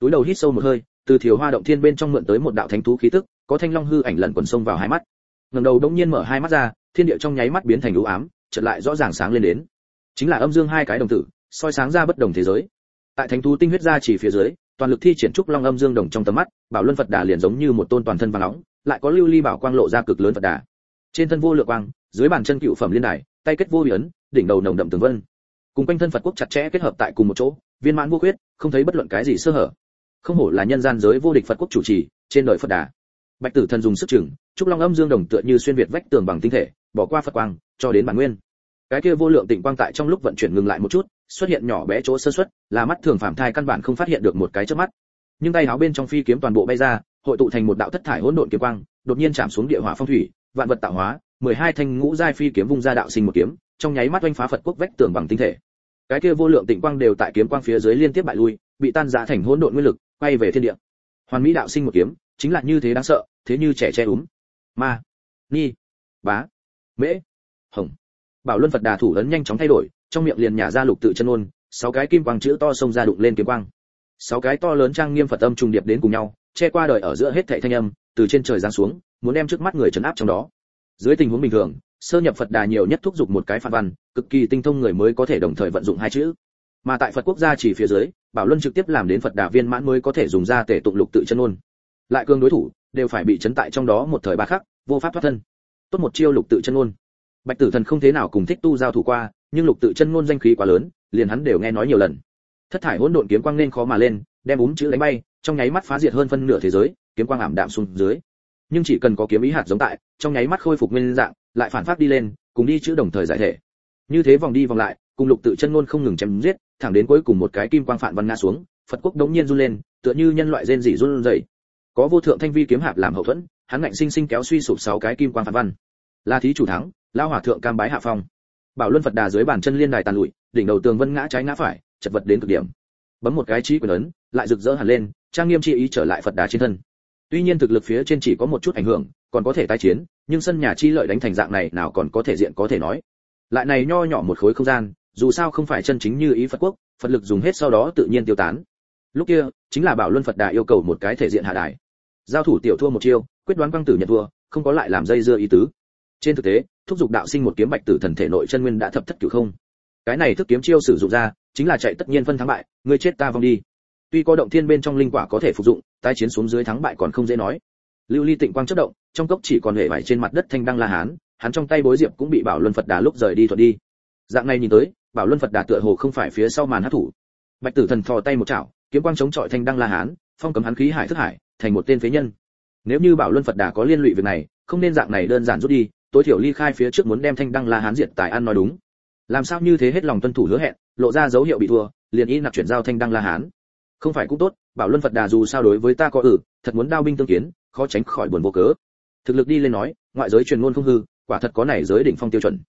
Túi đầu hít sâu một hơi, từ thiều hoa động thiên bên trong mượn tới một đạo thánh thú khí tức, có thanh long hư ảnh lẩn quần sông vào hai mắt. Ngẩng đầu đống nhiên mở hai mắt ra, thiên địa trong nháy mắt biến thành u ám, chợt lại rõ ràng sáng lên đến. Chính là âm dương hai cái đồng tử, soi sáng ra bất đồng thế giới. Tại thánh thú tinh huyết ra chỉ phía dưới toàn lực thi triển trúc long âm dương đồng trong tầm mắt, bảo luân phật đà liền giống như một tôn toàn thân vàng nóng, lại có lưu ly bảo quang lộ ra cực lớn phật đà. Trên thân vô lượng quang, dưới bàn chân cựu phẩm liên đài, tay kết vô bị ấn, đỉnh đầu nồng đậm tường vân. Cùng quanh thân phật quốc chặt chẽ kết hợp tại cùng một chỗ, viên mãn vô khuyết, không thấy bất luận cái gì sơ hở. Không hổ là nhân gian giới vô địch phật quốc chủ trì, trên đời phật đà. Bạch tử thần dùng sức chừng, trúc long âm dương đồng tựa như xuyên việt vách tường bằng tinh thể, bỏ qua phật quang, cho đến bản nguyên. Cái kia vô lượng tịnh quang tại trong lúc vận chuyển ngừng lại một chút xuất hiện nhỏ bé chỗ sơ xuất, là mắt thường phạm thai căn bản không phát hiện được một cái chớp mắt. Nhưng tay áo bên trong phi kiếm toàn bộ bay ra, hội tụ thành một đạo thất thải hỗn độn kiếm quang, đột nhiên chạm xuống địa hỏa phong thủy, vạn vật tạo hóa, mười hai thanh ngũ giai phi kiếm vung ra đạo sinh một kiếm, trong nháy mắt oanh phá phật quốc vách tường bằng tinh thể. Cái kia vô lượng tịnh quang đều tại kiếm quang phía dưới liên tiếp bại lui, bị tan rã thành hỗn độn nguyên lực, quay về thiên địa. Hoàn mỹ đạo sinh một kiếm, chính là như thế đáng sợ, thế như trẻ che úm. Ma, ni, bá, mễ, hồng. Bảo luân phật đà thủ ấn nhanh chóng thay đổi trong miệng liền nhả ra lục tự chân ôn, sáu cái kim quang chữ to xông ra đụng lên kiếm quang. Sáu cái to lớn trang nghiêm phật âm trùng điệp đến cùng nhau, che qua đời ở giữa hết thảy thanh âm, từ trên trời giáng xuống, muốn đem trước mắt người trấn áp trong đó. Dưới tình huống bình thường, sơ nhập phật đà nhiều nhất thúc giục một cái phản văn, cực kỳ tinh thông người mới có thể đồng thời vận dụng hai chữ. Mà tại phật quốc gia chỉ phía dưới, bảo luân trực tiếp làm đến phật đà viên mãn mới có thể dùng ra tể tụng lục tự chân ôn. Lại cương đối thủ, đều phải bị chấn tại trong đó một thời ba khắc, vô pháp thoát thân. Tốt một chiêu lục tự chân ôn bạch tử thần không thế nào cùng thích tu giao thủ qua, nhưng lục tự chân ngôn danh khí quá lớn, liền hắn đều nghe nói nhiều lần. Thất thải hỗn độn kiếm quang nên khó mà lên, đem úm chữ đánh bay, trong nháy mắt phá diệt hơn phân nửa thế giới, kiếm quang ảm đạm xuống dưới. Nhưng chỉ cần có kiếm ý hạt giống tại, trong nháy mắt khôi phục nguyên dạng, lại phản phát đi lên, cùng đi chữ đồng thời giải thể. Như thế vòng đi vòng lại, cùng lục tự chân ngôn không ngừng chém giết, thẳng đến cuối cùng một cái kim quang phản văn ngã xuống, phật quốc đống nhiên run lên, tựa như nhân loại rên rỉ run rẩy. Có vô thượng thanh vi kiếm hạp làm hậu thuẫn, hắn ngạnh sinh sinh kéo suy sụp sáu cái kim quang phản văn la thí chủ thắng lao hòa thượng cam bái hạ phong. Bảo luân phật đà dưới bàn chân liên đài tàn lụi, đỉnh đầu tường vân ngã trái ngã phải, chật vật đến cực điểm. Bấm một cái trí quyền ấn, lại rực rỡ hẳn lên, trang nghiêm chi ý trở lại phật đà trên thân. Tuy nhiên thực lực phía trên chỉ có một chút ảnh hưởng, còn có thể tái chiến, nhưng sân nhà chi lợi đánh thành dạng này nào còn có thể diện có thể nói. Lại này nho nhỏ một khối không gian, dù sao không phải chân chính như ý phật quốc, phật lực dùng hết sau đó tự nhiên tiêu tán. Lúc kia, chính là bảo luân phật đà yêu cầu một cái thể diện hạ đài. Giao thủ tiểu thua một chiêu, quyết đoán quang tử nhận thua, không có lại làm dây dưa ý tứ trên thực tế, thúc giục đạo sinh một kiếm bạch tử thần thể nội chân nguyên đã thập thất cửu không. Cái này thức kiếm chiêu sử dụng ra, chính là chạy tất nhiên phân thắng bại, ngươi chết ta vong đi. Tuy có động thiên bên trong linh quả có thể phục dụng, tái chiến xuống dưới thắng bại còn không dễ nói. Lưu ly tịnh quang chất động, trong cốc chỉ còn hệ vải trên mặt đất thanh đăng la hán, hắn trong tay bối diệp cũng bị bảo luân phật đà lúc rời đi thuận đi. Dạng này nhìn tới, bảo luân phật đà tựa hồ không phải phía sau màn hát thủ bạch tử thần thò tay một chảo, kiếm quang chống chọi thanh đăng la hán, phong cấm hắn khí hải thức hải, thành một tên phế nhân. Nếu như bảo luân phật đà có liên lụy việc này, không nên dạng này đơn giản rút đi tối thiểu ly khai phía trước muốn đem thanh đăng la hán diệt tài ăn nói đúng. Làm sao như thế hết lòng tuân thủ hứa hẹn, lộ ra dấu hiệu bị thua, liền y nặc chuyển giao thanh đăng la hán. Không phải cũng tốt, bảo luân phật đà dù sao đối với ta có ử thật muốn đao binh tương kiến, khó tránh khỏi buồn vô cớ. Thực lực đi lên nói, ngoại giới truyền ngôn không hư, quả thật có này giới đỉnh phong tiêu chuẩn.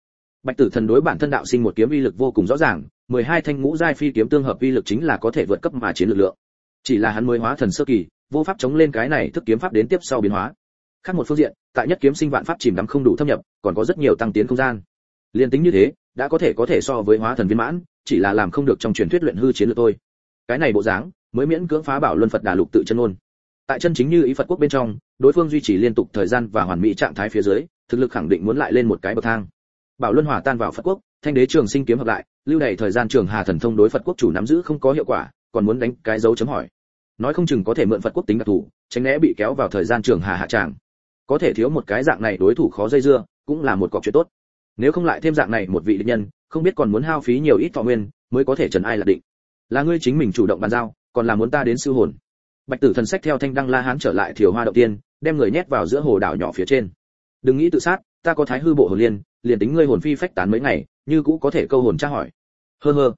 Bạch tử thần đối bản thân đạo sinh một kiếm uy lực vô cùng rõ ràng, mười hai thanh ngũ giai phi kiếm tương hợp uy lực chính là có thể vượt cấp mà chiến lực lượng. Chỉ là hắn mới hóa thần sơ kỳ, vô pháp chống lên cái này thức kiếm pháp đến tiếp sau biến hóa khác một phương diện, tại nhất kiếm sinh vạn pháp chìm đắm không đủ thâm nhập, còn có rất nhiều tăng tiến không gian. Liên tính như thế, đã có thể có thể so với hóa thần viên mãn, chỉ là làm không được trong truyền thuyết luyện hư chiến lược thôi. Cái này bộ dáng, mới miễn cưỡng phá bảo luân phật đà lục tự chân ngôn. Tại chân chính như ý phật quốc bên trong, đối phương duy trì liên tục thời gian và hoàn mỹ trạng thái phía dưới, thực lực khẳng định muốn lại lên một cái bậc thang. Bảo luân hòa tan vào phật quốc, thanh đế trường sinh kiếm hợp lại, lưu đày thời gian trường hà thần thông đối phật quốc chủ nắm giữ không có hiệu quả, còn muốn đánh cái dấu chấm hỏi. Nói không chừng có thể mượn phật quốc tính đặc thù, tránh né bị kéo vào thời gian trường hà hạ tràng có thể thiếu một cái dạng này đối thủ khó dây dưa, cũng là một cọc chuyện tốt. Nếu không lại thêm dạng này một vị địch nhân, không biết còn muốn hao phí nhiều ít thọ nguyên mới có thể trần ai là định. Là ngươi chính mình chủ động bàn giao, còn là muốn ta đến sư hồn. Bạch tử thần sách theo thanh đăng la hán trở lại thiều hoa đầu tiên, đem người nhét vào giữa hồ đảo nhỏ phía trên. Đừng nghĩ tự sát, ta có thái hư bộ hồn liên, liền tính ngươi hồn phi phách tán mấy ngày, như cũ có thể câu hồn tra hỏi. Hơ hơ.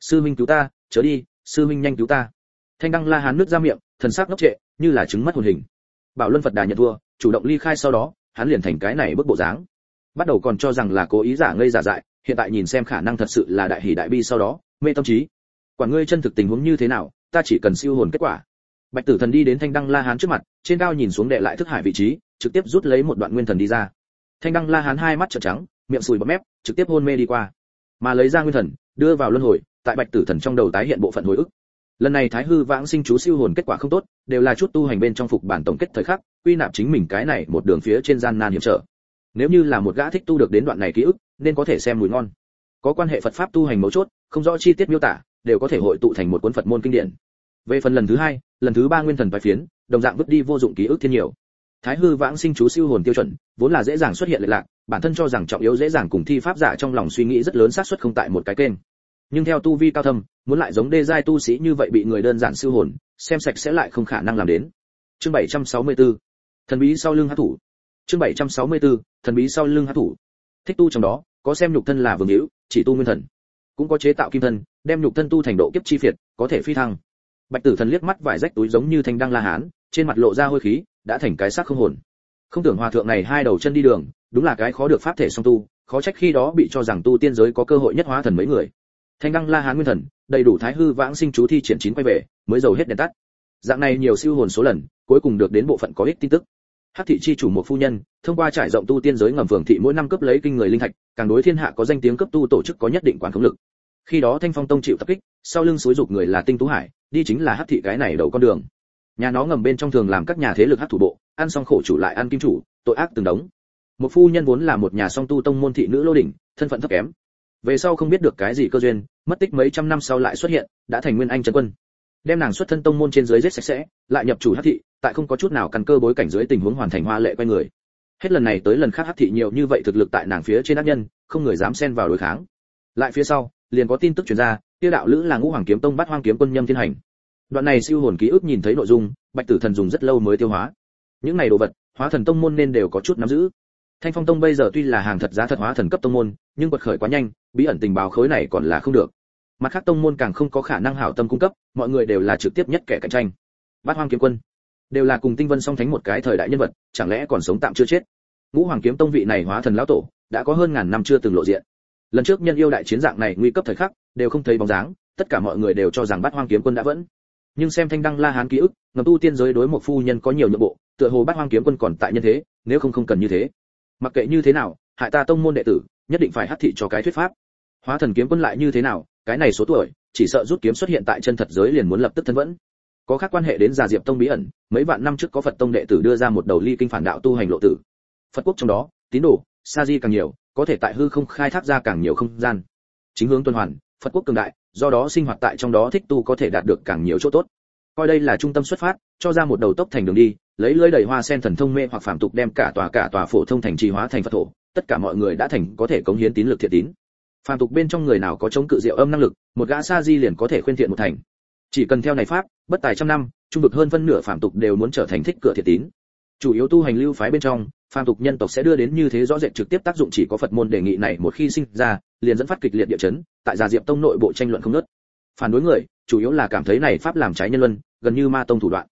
Sư minh cứu ta, chớ đi, sư minh nhanh cứu ta. Thanh đăng la hán nước ra miệng, thần sắc ngốc trệ, như là chứng mất hồn hình bảo luân phật đà nhận thua, chủ động ly khai sau đó, hắn liền thành cái này bức bộ dáng. Bắt đầu còn cho rằng là cố ý giả ngây giả dại, hiện tại nhìn xem khả năng thật sự là đại hỷ đại bi sau đó, mê tâm trí. Quản ngươi chân thực tình huống như thế nào, ta chỉ cần siêu hồn kết quả. Bạch tử thần đi đến thanh đăng la hán trước mặt, trên cao nhìn xuống đệ lại thức hải vị trí, trực tiếp rút lấy một đoạn nguyên thần đi ra. Thanh đăng la hán hai mắt trợn trắng, miệng sùi bọt mép, trực tiếp hôn mê đi qua. Mà lấy ra nguyên thần, đưa vào luân hồi, tại bạch tử thần trong đầu tái hiện bộ phận hồi ức lần này thái hư vãng sinh chú siêu hồn kết quả không tốt, đều là chút tu hành bên trong phục bản tổng kết thời khắc, quy nạp chính mình cái này một đường phía trên gian nan hiểm trở. Nếu như là một gã thích tu được đến đoạn này ký ức, nên có thể xem mùi ngon. Có quan hệ phật pháp tu hành mấu chốt, không rõ chi tiết miêu tả, đều có thể hội tụ thành một cuốn phật môn kinh điển. Về phần lần thứ hai, lần thứ ba nguyên thần bài phiến, đồng dạng vứt đi vô dụng ký ức thiên nhiều. Thái hư vãng sinh chú siêu hồn tiêu chuẩn, vốn là dễ dàng xuất hiện lệch lạc, bản thân cho rằng trọng yếu dễ dàng cùng thi pháp giả trong lòng suy nghĩ rất lớn xác suất không tại một cái kênh nhưng theo tu vi cao thâm, muốn lại giống đê giai tu sĩ như vậy bị người đơn giản siêu hồn, xem sạch sẽ lại không khả năng làm đến. Chương 764 thần bí sau lưng hát thủ. Chương 764 thần bí sau lưng hát thủ. Thích tu trong đó, có xem nhục thân là vương hữu, chỉ tu nguyên thần. Cũng có chế tạo kim thân, đem nhục thân tu thành độ kiếp chi phiệt, có thể phi thăng. Bạch tử thần liếc mắt vải rách túi giống như thanh đăng la hán, trên mặt lộ ra hôi khí, đã thành cái xác không hồn. Không tưởng hòa thượng này hai đầu chân đi đường, đúng là cái khó được pháp thể song tu, khó trách khi đó bị cho rằng tu tiên giới có cơ hội nhất hóa thần mấy người thanh đăng la hán nguyên thần, đầy đủ thái hư vãng sinh chú thi triển chín quay về, mới giàu hết đèn tắt. Dạng này nhiều siêu hồn số lần, cuối cùng được đến bộ phận có ích tin tức. Hắc thị chi chủ một phu nhân, thông qua trải rộng tu tiên giới ngầm phường thị mỗi năm cấp lấy kinh người linh thạch, càng đối thiên hạ có danh tiếng cấp tu tổ chức có nhất định quản khống lực. Khi đó thanh phong tông chịu tập kích, sau lưng xúi dục người là tinh tú hải, đi chính là hắc thị cái này đầu con đường. Nhà nó ngầm bên trong thường làm các nhà thế lực hắc thủ bộ, ăn xong khổ chủ lại ăn kim chủ, tội ác từng đống. Một phu nhân vốn là một nhà song tu tông môn thị nữ lô đỉnh, thân phận thấp kém về sau không biết được cái gì cơ duyên, mất tích mấy trăm năm sau lại xuất hiện, đã thành nguyên anh chân quân. Đem nàng xuất thân tông môn trên dưới giết sạch sẽ, lại nhập chủ hắc thị, tại không có chút nào căn cơ bối cảnh dưới tình huống hoàn thành hoa lệ quay người. Hết lần này tới lần khác hắc thị nhiều như vậy thực lực tại nàng phía trên ác nhân, không người dám xen vào đối kháng. Lại phía sau, liền có tin tức truyền ra tiêu đạo lữ là ngũ hoàng kiếm tông bắt hoang kiếm quân nhâm thiên hành. Đoạn này siêu hồn ký ức nhìn thấy nội dung, bạch tử thần dùng rất lâu mới tiêu hóa. Những này đồ vật, hóa thần tông môn nên đều có chút nắm giữ. Thanh phong tông bây giờ tuy là hàng thật giá thật hóa thần cấp tông môn nhưng quật khởi quá nhanh, bí ẩn tình báo khối này còn là không được. Mặt khác tông môn càng không có khả năng hảo tâm cung cấp, mọi người đều là trực tiếp nhất kẻ cạnh tranh. Bát hoang kiếm quân đều là cùng tinh vân song thánh một cái thời đại nhân vật, chẳng lẽ còn sống tạm chưa chết? Ngũ hoàng kiếm tông vị này hóa thần lão tổ, đã có hơn ngàn năm chưa từng lộ diện. Lần trước nhân yêu đại chiến dạng này nguy cấp thời khắc, đều không thấy bóng dáng, tất cả mọi người đều cho rằng bát hoang kiếm quân đã vẫn. Nhưng xem thanh đăng la hán ký ức, ngầm tu tiên giới đối một phu nhân có nhiều nhượng bộ, tựa hồ bát hoang kiếm quân còn tại nhân thế, nếu không không cần như thế. Mặc kệ như thế nào, hại ta tông môn đệ tử nhất định phải hắc thị cho cái thuyết pháp. Hóa thần kiếm quân lại như thế nào, cái này số tuổi, chỉ sợ rút kiếm xuất hiện tại chân thật giới liền muốn lập tức thân vẫn. Có khác quan hệ đến già diệp tông bí ẩn, mấy vạn năm trước có phật tông đệ tử đưa ra một đầu ly kinh phản đạo tu hành lộ tử. Phật quốc trong đó, tín đồ, sa di càng nhiều, có thể tại hư không khai thác ra càng nhiều không gian. Chính hướng tuần hoàn, phật quốc cường đại, do đó sinh hoạt tại trong đó thích tu có thể đạt được càng nhiều chỗ tốt. Coi đây là trung tâm xuất phát, cho ra một đầu tốc thành đường đi, lấy lưỡi đầy hoa sen thần thông mê hoặc phạm tục đem cả tòa cả tòa phổ thông thành trì hóa thành phật thổ tất cả mọi người đã thành có thể cống hiến tín lực thiện tín. Phàm tục bên trong người nào có chống cự diệu âm năng lực, một gã sa di liền có thể khuyên thiện một thành. Chỉ cần theo này pháp, bất tài trăm năm, trung vực hơn phân nửa phàm tục đều muốn trở thành thích cửa thiện tín. Chủ yếu tu hành lưu phái bên trong, phàm tục nhân tộc sẽ đưa đến như thế rõ rệt trực tiếp tác dụng chỉ có phật môn đề nghị này một khi sinh ra, liền dẫn phát kịch liệt địa chấn, tại gia diệp tông nội bộ tranh luận không nớt phản đối người, chủ yếu là cảm thấy này pháp làm trái nhân luân, gần như ma tông thủ đoạn.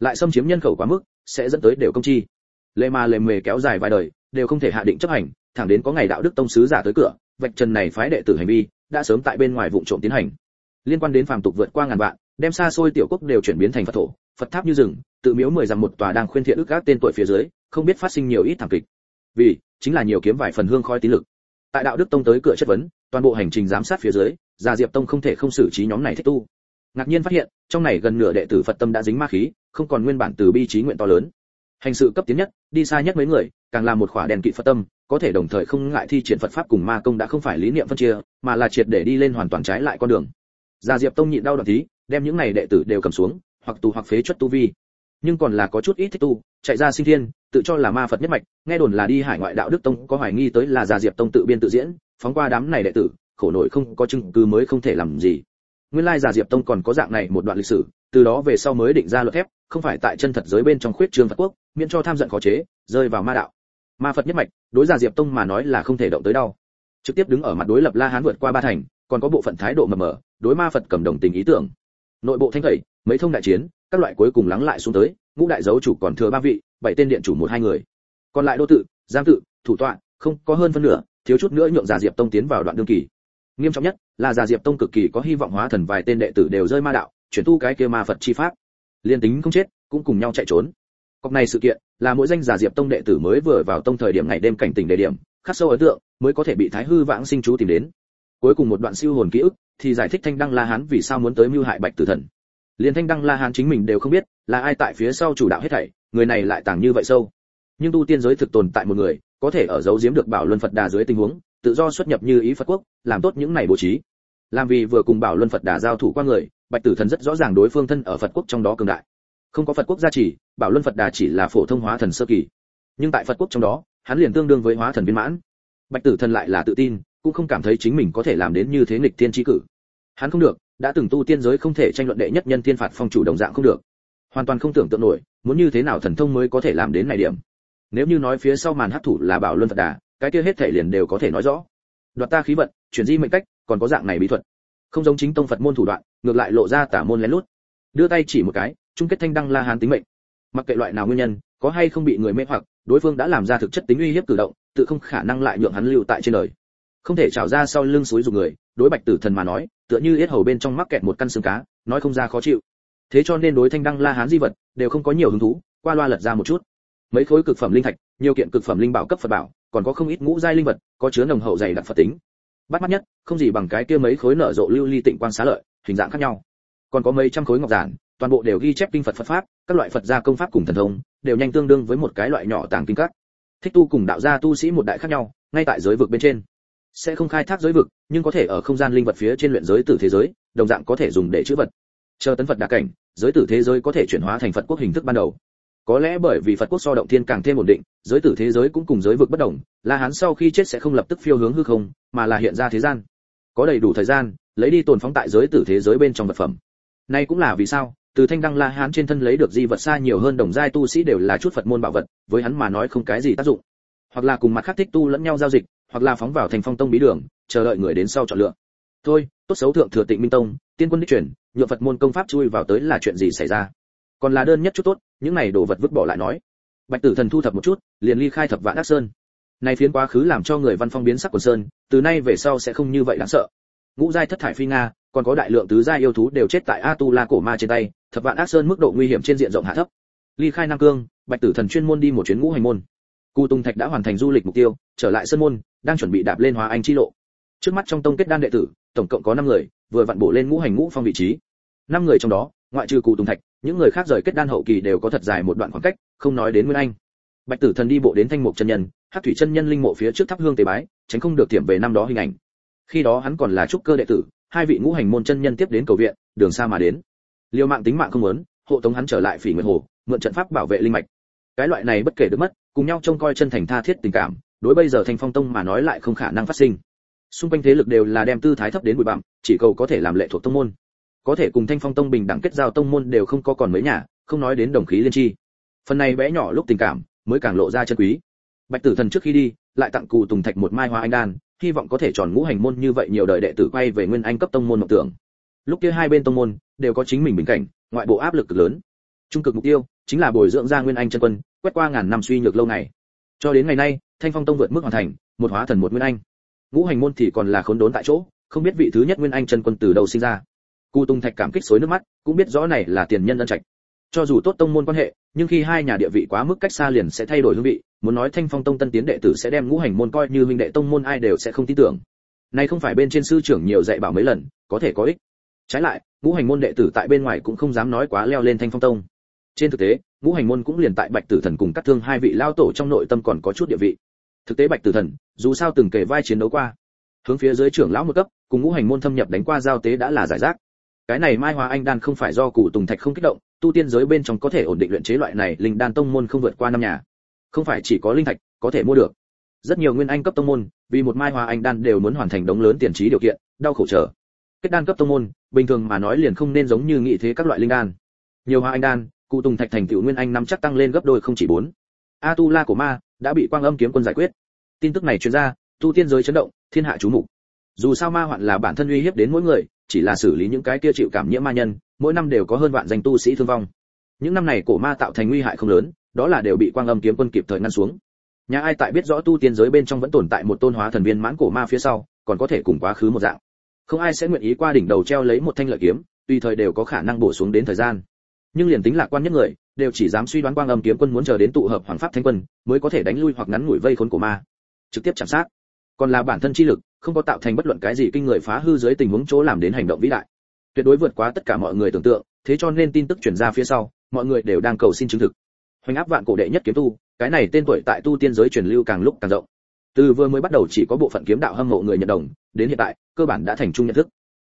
Lại xâm chiếm nhân khẩu quá mức, sẽ dẫn tới đều công chi. Lệ ma lệ mề kéo dài vài đời đều không thể hạ định chấp hành, thẳng đến có ngày đạo đức tông sứ giả tới cửa, vạch trần này phái đệ tử hành vi, đã sớm tại bên ngoài vụ trộm tiến hành. Liên quan đến phàm tục vượt qua ngàn vạn, đem xa xôi tiểu quốc đều chuyển biến thành phật thổ, phật tháp như rừng, tự miếu mười rằng một tòa đang khuyên thiện ức các tên tuổi phía dưới, không biết phát sinh nhiều ít thảm kịch. Vì, chính là nhiều kiếm vài phần hương khói tín lực. Tại đạo đức tông tới cửa chất vấn, toàn bộ hành trình giám sát phía dưới, gia diệp tông không thể không xử trí nhóm này thích tu. Ngạc nhiên phát hiện, trong này gần nửa đệ tử phật tâm đã dính ma khí, không còn nguyên bản từ bi trí nguyện to lớn. Hành sự cấp tiến nhất, đi xa nhất mấy người càng là một khỏa đèn kỵ phật tâm, có thể đồng thời không ngại thi triển phật pháp cùng ma công đã không phải lý niệm phân chia, mà là triệt để đi lên hoàn toàn trái lại con đường. Gia diệp tông nhịn đau đoạn tí đem những này đệ tử đều cầm xuống, hoặc tù hoặc phế chuất tu vi. Nhưng còn là có chút ít thích tu, chạy ra sinh thiên, tự cho là ma phật nhất mạch, nghe đồn là đi hải ngoại đạo đức tông, có hoài nghi tới là gia diệp tông tự biên tự diễn, phóng qua đám này đệ tử, khổ nổi không có chứng cứ mới không thể làm gì. Nguyên lai gia diệp tông còn có dạng này một đoạn lịch sử, từ đó về sau mới định ra luật thép, không phải tại chân thật giới bên trong khuyết trương phật quốc, miễn cho tham giận khó chế, rơi vào ma đạo ma phật nhất mạch, đối gia diệp tông mà nói là không thể động tới đâu trực tiếp đứng ở mặt đối lập la hán vượt qua ba thành, còn có bộ phận thái độ mờ mờ, đối ma phật cầm đồng tình ý tưởng. Nội bộ thanh tẩy, mấy thông đại chiến, các loại cuối cùng lắng lại xuống tới, ngũ đại dấu chủ còn thừa ba vị, bảy tên điện chủ một hai người. Còn lại đô tự giam tự, thủ tọa, không có hơn phân nửa, thiếu chút nữa nhượng giả diệp tông tiến vào đoạn đương kỳ. Nghiêm trọng nhất là giả diệp tông cực kỳ có hy vọng hóa thần vài tên đệ tử đều rơi ma đạo, chuyển tu cái kia ma phật chi pháp. Liên tính không chết, cũng cùng nhau chạy trốn cọc này sự kiện là mỗi danh giả diệp tông đệ tử mới vừa vào tông thời điểm ngày đêm cảnh tỉnh đề điểm, khắc sâu ấn tượng mới có thể bị thái hư vãng sinh chú tìm đến. Cuối cùng một đoạn siêu hồn ký ức thì giải thích thanh đăng la hán vì sao muốn tới mưu hại bạch tử thần. Liền thanh đăng la hán chính mình đều không biết là ai tại phía sau chủ đạo hết thảy, người này lại tàng như vậy sâu. Nhưng tu tiên giới thực tồn tại một người, có thể ở giấu giếm được bảo luân phật đà dưới tình huống, tự do xuất nhập như ý phật quốc, làm tốt những này bố trí. Làm vì vừa cùng bảo luân phật đà giao thủ qua người, bạch tử thần rất rõ ràng đối phương thân ở phật quốc trong đó cường đại không có phật quốc gia trì bảo luân phật đà chỉ là phổ thông hóa thần sơ kỳ. Nhưng tại phật quốc trong đó, hắn liền tương đương với hóa thần viên mãn. Bạch tử thần lại là tự tin, cũng không cảm thấy chính mình có thể làm đến như thế nghịch thiên trí cử. Hắn không được, đã từng tu tiên giới không thể tranh luận đệ nhất nhân thiên phạt phong chủ đồng dạng không được. Hoàn toàn không tưởng tượng nổi, muốn như thế nào thần thông mới có thể làm đến này điểm. Nếu như nói phía sau màn hấp thủ là bảo luân phật đà, cái kia hết thể liền đều có thể nói rõ. Đoạt ta khí vận, chuyển di mệnh cách, còn có dạng này bí thuật. Không giống chính tông phật môn thủ đoạn, ngược lại lộ ra tả môn lén lút. Đưa tay chỉ một cái chung kết thanh đăng la hán tính mệnh. Mặc kệ loại nào nguyên nhân, có hay không bị người mê hoặc, đối phương đã làm ra thực chất tính uy hiếp cử động, tự không khả năng lại nhượng hắn lưu tại trên đời. Không thể trào ra sau lưng suối dùng người, đối bạch tử thần mà nói, tựa như yết hầu bên trong mắc kẹt một căn xương cá, nói không ra khó chịu. Thế cho nên đối thanh đăng la hán di vật, đều không có nhiều hứng thú, qua loa lật ra một chút. Mấy khối cực phẩm linh thạch, nhiều kiện cực phẩm linh bảo cấp phật bảo, còn có không ít ngũ giai linh vật, có chứa nồng hậu dày đặc phật tính. Bắt mắt nhất, không gì bằng cái kia mấy khối nở rộ lưu ly tịnh quang xá lợi, hình dạng khác nhau. Còn có mấy trăm khối ngọc giản toàn bộ đều ghi chép kinh phật phật pháp, các loại phật gia công pháp cùng thần thông, đều nhanh tương đương với một cái loại nhỏ tàng kinh các. Thích tu cùng đạo gia tu sĩ một đại khác nhau, ngay tại giới vực bên trên. Sẽ không khai thác giới vực, nhưng có thể ở không gian linh vật phía trên luyện giới tử thế giới, đồng dạng có thể dùng để chữa vật. Chờ tấn phật đa cảnh, giới tử thế giới có thể chuyển hóa thành phật quốc hình thức ban đầu. Có lẽ bởi vì phật quốc so động thiên càng thêm ổn định, giới tử thế giới cũng cùng giới vực bất đồng, la hán sau khi chết sẽ không lập tức phiêu hướng hư không, mà là hiện ra thế gian. Có đầy đủ thời gian, lấy đi tồn phóng tại giới tử thế giới bên trong vật phẩm. Nay cũng là vì sao? Từ thanh đăng la hán trên thân lấy được di vật xa nhiều hơn đồng giai tu sĩ đều là chút phật môn bảo vật, với hắn mà nói không cái gì tác dụng. Hoặc là cùng mặt khác thích tu lẫn nhau giao dịch, hoặc là phóng vào thành phong tông bí đường, chờ đợi người đến sau chọn lựa. Thôi, tốt xấu thượng thừa tịnh minh tông, tiên quân đích truyền nhựa phật môn công pháp chui vào tới là chuyện gì xảy ra? Còn là đơn nhất chút tốt, những này đồ vật vứt bỏ lại nói. Bạch tử thần thu thập một chút, liền ly khai thập vạn đắc sơn. Này phiến quá khứ làm cho người văn phong biến sắc của sơn, từ nay về sau sẽ không như vậy đáng sợ. Ngũ giai thất thải phi nga còn có đại lượng tứ gia yêu thú đều chết tại Atula cổ ma trên tay thập vạn ác sơn mức độ nguy hiểm trên diện rộng hạ thấp ly khai nam cương bạch tử thần chuyên môn đi một chuyến ngũ hành môn Cù Tùng Thạch đã hoàn thành du lịch mục tiêu, trở lại sân môn, đang chuẩn bị đạp lên hóa anh chi lộ. Trước mắt trong tông kết đan đệ tử, tổng cộng có 5 người, vừa vặn bổ lên ngũ hành ngũ phong vị trí. 5 người trong đó, ngoại trừ Cù Tùng Thạch, những người khác rời kết đan hậu kỳ đều có thật dài một đoạn khoảng cách, không nói đến Nguyên Anh. Bạch Tử Thần đi bộ đến Thanh Mục chân nhân, Hắc Thủy chân nhân linh mộ phía trước thắp hương tế bái, tránh không được tiệm về năm đó hình ảnh. Khi đó hắn còn là trúc cơ đệ tử, hai vị ngũ hành môn chân nhân tiếp đến cầu viện, đường xa mà đến. Liêu mạng tính mạng không muốn, hộ tống hắn trở lại Phỉ Nguyệt Hồ, mượn trận pháp bảo vệ linh mạch. Cái loại này bất kể được mất, cùng nhau trông coi chân thành tha thiết tình cảm đối bây giờ thanh phong tông mà nói lại không khả năng phát sinh xung quanh thế lực đều là đem tư thái thấp đến bụi bặm chỉ cầu có thể làm lệ thuộc tông môn có thể cùng thanh phong tông bình đẳng kết giao tông môn đều không có còn mấy nhà không nói đến đồng khí liên chi phần này bé nhỏ lúc tình cảm mới càng lộ ra chân quý bạch tử thần trước khi đi lại tặng cù tùng thạch một mai hoa anh đan hy vọng có thể tròn ngũ hành môn như vậy nhiều đời đệ tử quay về nguyên anh cấp tông môn mộng tưởng. Lúc kia hai bên tông môn đều có chính mình bình cảnh, ngoại bộ áp lực cực lớn. Trung cực mục tiêu chính là bồi dưỡng ra nguyên anh chân quân, quét qua ngàn năm suy nhược lâu ngày. Cho đến ngày nay, thanh phong tông vượt mức hoàn thành, một hóa thần một nguyên anh. Ngũ hành môn thì còn là khốn đốn tại chỗ, không biết vị thứ nhất nguyên anh chân quân từ đâu sinh ra. Cu tung thạch cảm kích xối nước mắt, cũng biết rõ này là tiền nhân ân trạch cho dù tốt tông môn quan hệ, nhưng khi hai nhà địa vị quá mức cách xa liền sẽ thay đổi hương vị, muốn nói thanh phong tông tân tiến đệ tử sẽ đem ngũ hành môn coi như huynh đệ tông môn ai đều sẽ không tin tưởng. Nay không phải bên trên sư trưởng nhiều dạy bảo mấy lần, có thể có ích. Trái lại, ngũ hành môn đệ tử tại bên ngoài cũng không dám nói quá leo lên thanh phong tông. Trên thực tế, ngũ hành môn cũng liền tại bạch tử thần cùng cắt thương hai vị lao tổ trong nội tâm còn có chút địa vị. Thực tế bạch tử thần, dù sao từng kể vai chiến đấu qua, hướng phía dưới trưởng lão một cấp, cùng ngũ hành môn thâm nhập đánh qua giao tế đã là giải rác. Cái này mai hoa anh đan không phải do cụ tùng thạch không kích động tu tiên giới bên trong có thể ổn định luyện chế loại này, linh đan tông môn không vượt qua năm nhà. Không phải chỉ có linh thạch có thể mua được. Rất nhiều nguyên anh cấp tông môn, vì một mai hoa anh đan đều muốn hoàn thành đống lớn tiền trí điều kiện, đau khổ trở. Kết đan cấp tông môn, bình thường mà nói liền không nên giống như nghị thế các loại linh đan. Nhiều hoa anh đan, cụ tùng thạch thành tựu nguyên anh năm chắc tăng lên gấp đôi không chỉ bốn. A tu la của ma đã bị quang âm kiếm quân giải quyết. Tin tức này truyền ra, tu tiên giới chấn động, thiên hạ chú mục. Dù sao ma hoạn là bản thân uy hiếp đến mỗi người, chỉ là xử lý những cái kia chịu cảm nhiễm ma nhân mỗi năm đều có hơn vạn danh tu sĩ thương vong. Những năm này cổ ma tạo thành nguy hại không lớn, đó là đều bị quang âm kiếm quân kịp thời ngăn xuống. Nhà ai tại biết rõ tu tiên giới bên trong vẫn tồn tại một tôn hóa thần viên mãn cổ ma phía sau, còn có thể cùng quá khứ một dạng. Không ai sẽ nguyện ý qua đỉnh đầu treo lấy một thanh lợi kiếm, tùy thời đều có khả năng bổ xuống đến thời gian. Nhưng liền tính lạc quan nhất người, đều chỉ dám suy đoán quang âm kiếm quân muốn chờ đến tụ hợp hoàng pháp thánh quân, mới có thể đánh lui hoặc ngắn ngủi vây khốn cổ ma. Trực tiếp chạm sát. Còn là bản thân chi lực, không có tạo thành bất luận cái gì kinh người phá hư dưới tình huống chỗ làm đến hành động vĩ đại tuyệt đối vượt quá tất cả mọi người tưởng tượng, thế cho nên tin tức truyền ra phía sau, mọi người đều đang cầu xin chứng thực. Hoành áp vạn cổ đệ nhất kiếm tu, cái này tên tuổi tại tu tiên giới truyền lưu càng lúc càng rộng. Từ vừa mới bắt đầu chỉ có bộ phận kiếm đạo hâm mộ người nhận đồng, đến hiện tại, cơ bản đã thành chung nhận thức.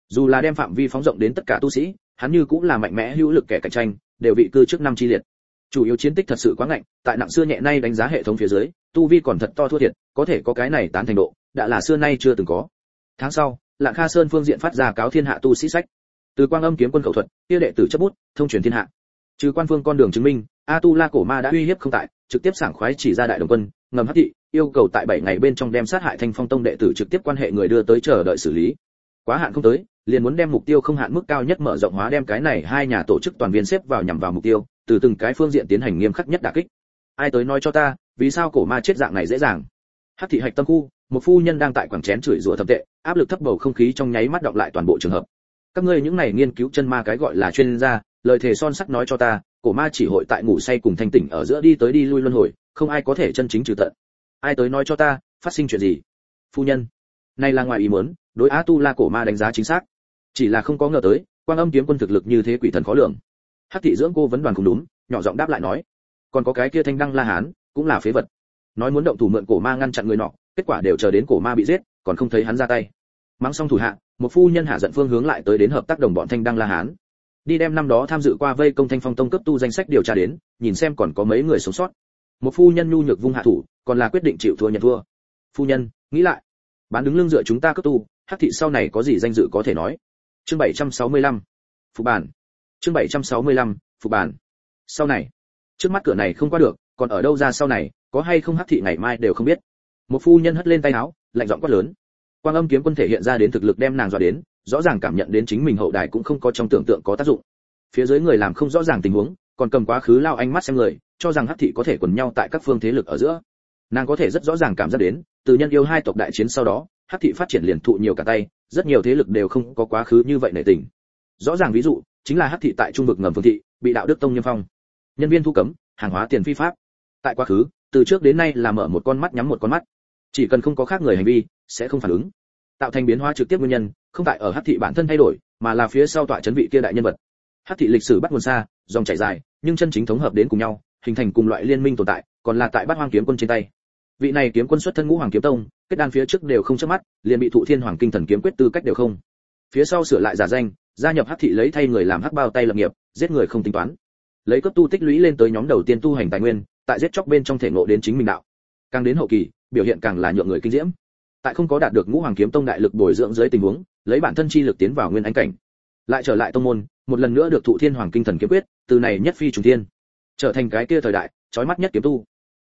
Dù là đem phạm vi phóng rộng đến tất cả tu sĩ, hắn như cũng là mạnh mẽ hữu lực kẻ cạnh tranh, đều bị cư trước năm chi liệt. Chủ yếu chiến tích thật sự quá ngạnh, tại nặng xưa nhẹ nay đánh giá hệ thống phía dưới, tu vi còn thật to thua thiệt, có thể có cái này tán thành độ, đã là xưa nay chưa từng có. Tháng sau, lạng kha sơn phương diện phát ra cáo thiên hạ tu sĩ sách từ quang âm kiếm quân khẩu thuật tiêu đệ tử chấp bút, thông truyền thiên hạ. Trừ quan phương con đường chứng minh a tu la cổ ma đã uy hiếp không tại, trực tiếp sảng khoái chỉ ra đại đồng quân, ngầm hắc thị, yêu cầu tại 7 ngày bên trong đem sát hại thanh phong tông đệ tử trực tiếp quan hệ người đưa tới chờ đợi xử lý. Quá hạn không tới, liền muốn đem mục tiêu không hạn mức cao nhất mở rộng hóa đem cái này hai nhà tổ chức toàn viên xếp vào nhằm vào mục tiêu, từ từng cái phương diện tiến hành nghiêm khắc nhất đả kích. Ai tới nói cho ta, vì sao cổ ma chết dạng này dễ dàng? Hắc thị hạch tâm khu, một phu nhân đang tại quảng chén chửi rủa thập tệ, áp lực thấp bầu không khí trong nháy mắt động lại toàn bộ trường hợp các ngươi những này nghiên cứu chân ma cái gọi là chuyên gia, lời thề son sắt nói cho ta, cổ ma chỉ hội tại ngủ say cùng thanh tỉnh ở giữa đi tới đi lui luân hồi, không ai có thể chân chính trừ tận. Ai tới nói cho ta, phát sinh chuyện gì? Phu nhân, này là ngoài ý muốn, đối á tu la cổ ma đánh giá chính xác. Chỉ là không có ngờ tới, quang âm kiếm quân thực lực như thế quỷ thần khó lường. Hắc thị dưỡng cô vấn đoàn không đúng, nhỏ giọng đáp lại nói, còn có cái kia thanh đăng la hán, cũng là phế vật. Nói muốn động thủ mượn cổ ma ngăn chặn người nọ, kết quả đều chờ đến cổ ma bị giết, còn không thấy hắn ra tay. Mắng xong thủ hạ một phu nhân hạ giận phương hướng lại tới đến hợp tác đồng bọn thanh đăng la hán. Đi đem năm đó tham dự qua vây công thanh phong tông cấp tu danh sách điều tra đến nhìn xem còn có mấy người sống sót. Một phu nhân nhu nhược vung hạ thủ còn là quyết định chịu thua nhận thua. Phu nhân nghĩ lại. Bán đứng lưng dựa chúng ta cấp tu hắc thị sau này có gì danh dự có thể nói? Chương 765. phục bản. Chương 765, phục bản. Sau này. Trước mắt cửa này không qua được còn ở đâu ra sau này có hay không hắc thị ngày mai đều không biết. Một phu nhân hất lên tay áo lạnh giọng quát lớn quang âm kiếm quân thể hiện ra đến thực lực đem nàng dọa đến, rõ ràng cảm nhận đến chính mình hậu đài cũng không có trong tưởng tượng có tác dụng. Phía dưới người làm không rõ ràng tình huống, còn cầm quá khứ lao ánh mắt xem người, cho rằng hắc thị có thể quần nhau tại các phương thế lực ở giữa. Nàng có thể rất rõ ràng cảm giác đến, từ nhân yêu hai tộc đại chiến sau đó, hắc thị phát triển liền thụ nhiều cả tay, rất nhiều thế lực đều không có quá khứ như vậy nể tình. Rõ ràng ví dụ, chính là hắc thị tại trung vực ngầm phương thị, bị đạo đức tông niêm phong. Nhân viên thu cấm, hàng hóa tiền phi pháp. Tại quá khứ, từ trước đến nay là mở một con mắt nhắm một con mắt chỉ cần không có khác người hành vi, sẽ không phản ứng. Tạo thành biến hóa trực tiếp nguyên nhân, không tại ở hắc thị bản thân thay đổi, mà là phía sau tọa chấn vị kia đại nhân vật. Hắc thị lịch sử bắt nguồn xa, dòng chảy dài, nhưng chân chính thống hợp đến cùng nhau, hình thành cùng loại liên minh tồn tại, còn là tại bát hoang kiếm quân trên tay. Vị này kiếm quân xuất thân ngũ hoàng kiếm tông, kết đan phía trước đều không chớp mắt, liền bị thụ thiên hoàng kinh thần kiếm quyết tư cách đều không. Phía sau sửa lại giả danh, gia nhập hắc thị lấy thay người làm hắc bao tay lập nghiệp, giết người không tính toán. Lấy cấp tu tích lũy lên tới nhóm đầu tiên tu hành tài nguyên, tại giết chóc bên trong thể ngộ đến chính mình đạo càng đến hậu kỳ, biểu hiện càng là nhượng người kinh diễm. Tại không có đạt được ngũ hoàng kiếm tông đại lực bồi dưỡng dưới tình huống, lấy bản thân chi lực tiến vào nguyên anh cảnh. Lại trở lại tông môn, một lần nữa được thụ thiên hoàng kinh thần kiếm quyết, từ này nhất phi trùng thiên. Trở thành cái kia thời đại, chói mắt nhất kiếm tu.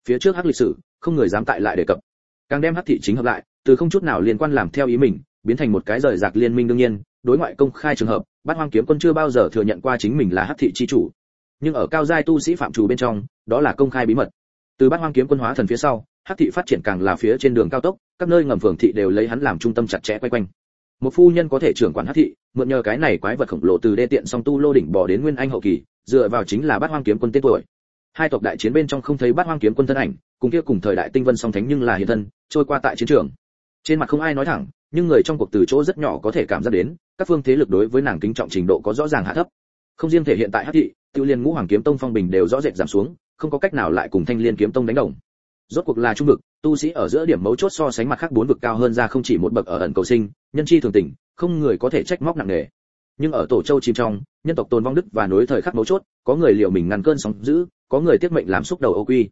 Phía trước hắc lịch sử, không người dám tại lại đề cập. Càng đem hắc thị chính hợp lại, từ không chút nào liên quan làm theo ý mình, biến thành một cái rời rạc liên minh đương nhiên, đối ngoại công khai trường hợp, bát hoang kiếm quân chưa bao giờ thừa nhận qua chính mình là hắc thị chi chủ. Nhưng ở cao giai tu sĩ phạm chủ bên trong, đó là công khai bí mật. Từ bát hoang kiếm quân hóa thần phía sau hắc thị phát triển càng là phía trên đường cao tốc, các nơi ngầm phường thị đều lấy hắn làm trung tâm chặt chẽ quay quanh. Một phu nhân có thể trưởng quản hắc thị, mượn nhờ cái này quái vật khổng lồ từ đê tiện song tu lô đỉnh bỏ đến nguyên anh hậu kỳ, dựa vào chính là bát hoang kiếm quân tên tuổi. Hai tộc đại chiến bên trong không thấy bát hoang kiếm quân thân ảnh, cùng kia cùng thời đại tinh vân song thánh nhưng là hiện thân, trôi qua tại chiến trường. Trên mặt không ai nói thẳng, nhưng người trong cuộc từ chỗ rất nhỏ có thể cảm giác đến, các phương thế lực đối với nàng kính trọng trình độ có rõ ràng hạ thấp. Không riêng thể hiện tại hắc thị, tiêu liên ngũ hoàng kiếm tông phong bình đều rõ rệt giảm xuống, không có cách nào lại cùng thanh liên kiếm tông đánh đồng rốt cuộc là trung vực, tu sĩ ở giữa điểm mấu chốt so sánh mặt khác bốn vực cao hơn ra không chỉ một bậc ở ẩn cầu sinh, nhân chi thường tình, không người có thể trách móc nặng nề. Nhưng ở tổ châu chìm trong, nhân tộc tồn vong đức và nối thời khắc mấu chốt, có người liệu mình ngăn cơn sóng dữ, có người tiết mệnh làm xúc đầu ô quy.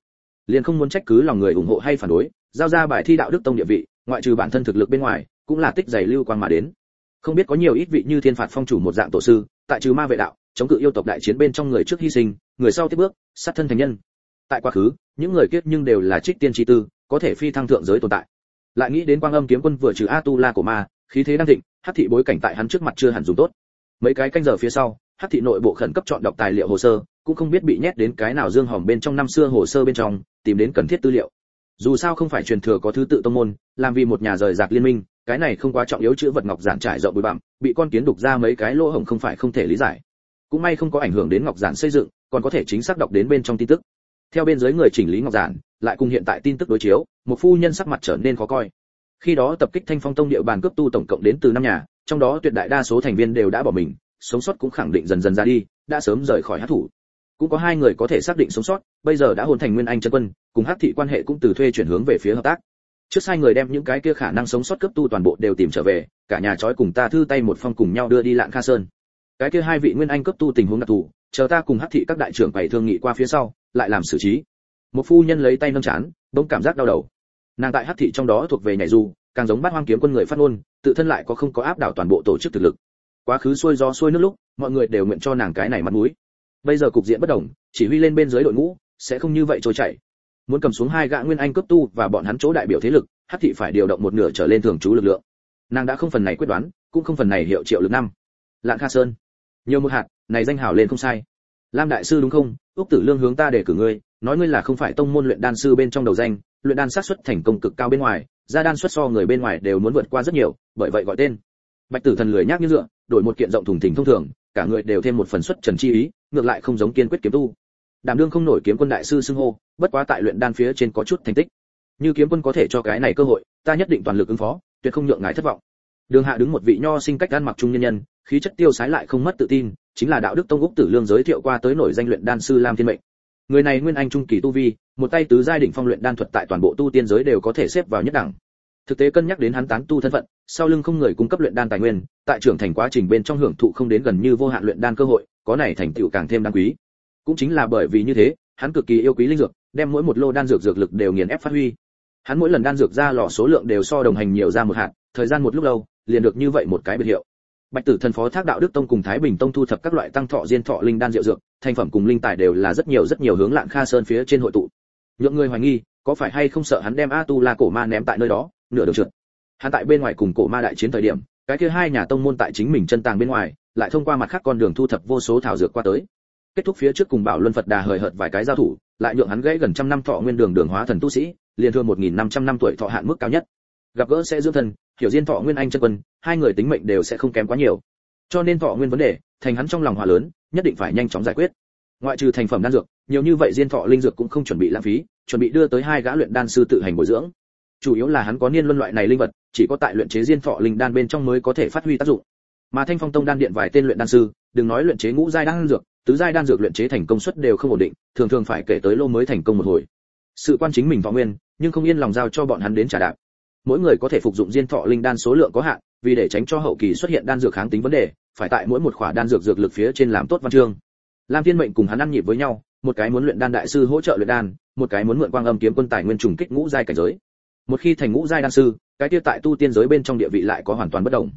Liền không muốn trách cứ lòng người ủng hộ hay phản đối, giao ra bài thi đạo đức tông địa vị, ngoại trừ bản thân thực lực bên ngoài, cũng là tích giày lưu quan mà đến. Không biết có nhiều ít vị như thiên phạt phong chủ một dạng tổ sư, tại trừ ma vệ đạo, chống cự yêu tộc đại chiến bên trong người trước hy sinh, người sau tiếp bước, sát thân thành nhân. Tại quá khứ những người kiết nhưng đều là trích tiên tri tư, có thể phi thăng thượng giới tồn tại. Lại nghĩ đến quang âm kiếm quân vừa trừ a tu la của ma, khí thế đang thịnh Hát thị bối cảnh tại hắn trước mặt chưa hẳn dùng tốt. Mấy cái canh giờ phía sau Hát thị nội bộ khẩn cấp chọn đọc tài liệu hồ sơ, cũng không biết bị nhét đến cái nào dương hòm bên trong năm xưa hồ sơ bên trong, tìm đến cần thiết tư liệu. Dù sao không phải truyền thừa có thứ tự tông môn, làm vì một nhà rời rạc liên minh, cái này không quá trọng yếu chữ vật ngọc giản trải rộng bụi bặm, bị con kiến đục ra mấy cái lỗ hổng không phải không thể lý giải. Cũng may không có ảnh hưởng đến ngọc giản xây dựng, còn có thể chính xác đọc đến bên trong tin tức theo bên dưới người chỉnh lý ngọc giản, lại cùng hiện tại tin tức đối chiếu, một phu nhân sắc mặt trở nên khó coi. Khi đó tập kích thanh phong tông địa bàn cướp tu tổng cộng đến từ năm nhà, trong đó tuyệt đại đa số thành viên đều đã bỏ mình, sống sót cũng khẳng định dần dần ra đi, đã sớm rời khỏi hát thủ. Cũng có hai người có thể xác định sống sót, bây giờ đã hôn thành nguyên anh chân quân, cùng hát thị quan hệ cũng từ thuê chuyển hướng về phía hợp tác. Trước sai người đem những cái kia khả năng sống sót cấp tu toàn bộ đều tìm trở về, cả nhà trói cùng ta thư tay một phong cùng nhau đưa đi lạng kha sơn. Cái kia hai vị nguyên anh cấp tu tình huống đặc thù, chờ ta cùng hát thị các đại trưởng bảy thương nghị qua phía sau lại làm xử trí. Một phu nhân lấy tay nâng chán, bỗng cảm giác đau đầu. Nàng tại hát thị trong đó thuộc về nhảy du càng giống bát hoang kiếm quân người phát ngôn, tự thân lại có không có áp đảo toàn bộ tổ chức thực lực. Quá khứ xuôi do xuôi nước lúc, mọi người đều nguyện cho nàng cái này mặt mũi. Bây giờ cục diện bất đồng, chỉ huy lên bên dưới đội ngũ, sẽ không như vậy trôi chảy. Muốn cầm xuống hai gã nguyên anh cấp tu và bọn hắn chỗ đại biểu thế lực, hắc thị phải điều động một nửa trở lên thường trú lực lượng. Nàng đã không phần này quyết đoán, cũng không phần này hiệu triệu lực năm. Lạng kha sơn. Nhiều một hạt, này danh hào lên không sai lam đại sư đúng không? Úc tử lương hướng ta để cử ngươi, nói ngươi là không phải tông môn luyện đan sư bên trong đầu danh, luyện đan sát xuất thành công cực cao bên ngoài gia đan xuất so người bên ngoài đều muốn vượt qua rất nhiều, bởi vậy gọi tên. Bạch tử thần lười nhác như dựa, đổi một kiện rộng thùng thình thông thường, cả người đều thêm một phần xuất trần chi ý, ngược lại không giống kiên quyết kiếm tu. Đảm đương không nổi kiếm quân đại sư xưng hô, bất quá tại luyện đan phía trên có chút thành tích. Như kiếm quân có thể cho cái này cơ hội, ta nhất định toàn lực ứng phó, tuyệt không nhượng ngài thất vọng đường hạ đứng một vị nho sinh cách ăn mặc trung nhân nhân, khí chất tiêu sái lại không mất tự tin, chính là đạo đức tông úc tử lương giới thiệu qua tới nổi danh luyện đan sư lam thiên mệnh. Người này nguyên anh trung kỳ tu vi, một tay tứ giai đỉnh phong luyện đan thuật tại toàn bộ tu tiên giới đều có thể xếp vào nhất đẳng. Thực tế cân nhắc đến hắn tán tu thân phận, sau lưng không người cung cấp luyện đan tài nguyên, tại trưởng thành quá trình bên trong hưởng thụ không đến gần như vô hạn luyện đan cơ hội, có này thành tựu càng thêm đáng quý. Cũng chính là bởi vì như thế, hắn cực kỳ yêu quý linh dược, đem mỗi một lô đan dược dược lực đều nghiền ép phát huy. Hắn mỗi lần đan dược ra lò số lượng đều so đồng hành nhiều ra một hạt, thời gian một lúc lâu liền được như vậy một cái biệt hiệu. Bạch tử thần phó thác đạo đức tông cùng thái bình tông thu thập các loại tăng thọ diên thọ linh đan rượu dược, thành phẩm cùng linh tài đều là rất nhiều rất nhiều hướng lạng kha sơn phía trên hội tụ. Nhượng người hoài nghi, có phải hay không sợ hắn đem a tu la cổ ma ném tại nơi đó, nửa đường trượt. Hắn tại bên ngoài cùng cổ ma đại chiến thời điểm, cái kia hai nhà tông môn tại chính mình chân tàng bên ngoài, lại thông qua mặt khác con đường thu thập vô số thảo dược qua tới. Kết thúc phía trước cùng bảo luân phật đà hời hợt vài cái giao thủ, lại nhượng hắn gãy gần trăm năm thọ nguyên đường đường hóa thần tu sĩ, liền thương một nghìn năm trăm năm tuổi thọ hạn mức cao nhất gặp gỡ sẽ dưỡng thần hiểu diên thọ nguyên anh chân quân, hai người tính mệnh đều sẽ không kém quá nhiều. Cho nên thọ nguyên vấn đề, thành hắn trong lòng hòa lớn, nhất định phải nhanh chóng giải quyết. Ngoại trừ thành phẩm đan dược, nhiều như vậy diên thọ linh dược cũng không chuẩn bị lãng phí, chuẩn bị đưa tới hai gã luyện đan sư tự hành bồi dưỡng. Chủ yếu là hắn có niên luân loại này linh vật, chỉ có tại luyện chế diên thọ linh đan bên trong mới có thể phát huy tác dụng. Mà thanh phong tông đan điện vài tên luyện đan sư, đừng nói luyện chế ngũ giai đan dược, tứ giai đan dược luyện chế thành công suất đều không ổn định, thường thường phải kể tới lô mới thành công một hồi. Sự quan chính mình võ nguyên, nhưng không yên lòng giao cho bọn hắn đến trả đạm mỗi người có thể phục dụng diên thọ linh đan số lượng có hạn, vì để tránh cho hậu kỳ xuất hiện đan dược kháng tính vấn đề, phải tại mỗi một khỏa đan dược dược lực phía trên làm tốt văn chương. Lam thiên mệnh cùng hắn ăn nhịp với nhau, một cái muốn luyện đan đại sư hỗ trợ luyện đan, một cái muốn mượn quang âm kiếm quân tài nguyên trùng kích ngũ giai cảnh giới. Một khi thành ngũ giai đan sư, cái kia tại tu tiên giới bên trong địa vị lại có hoàn toàn bất động.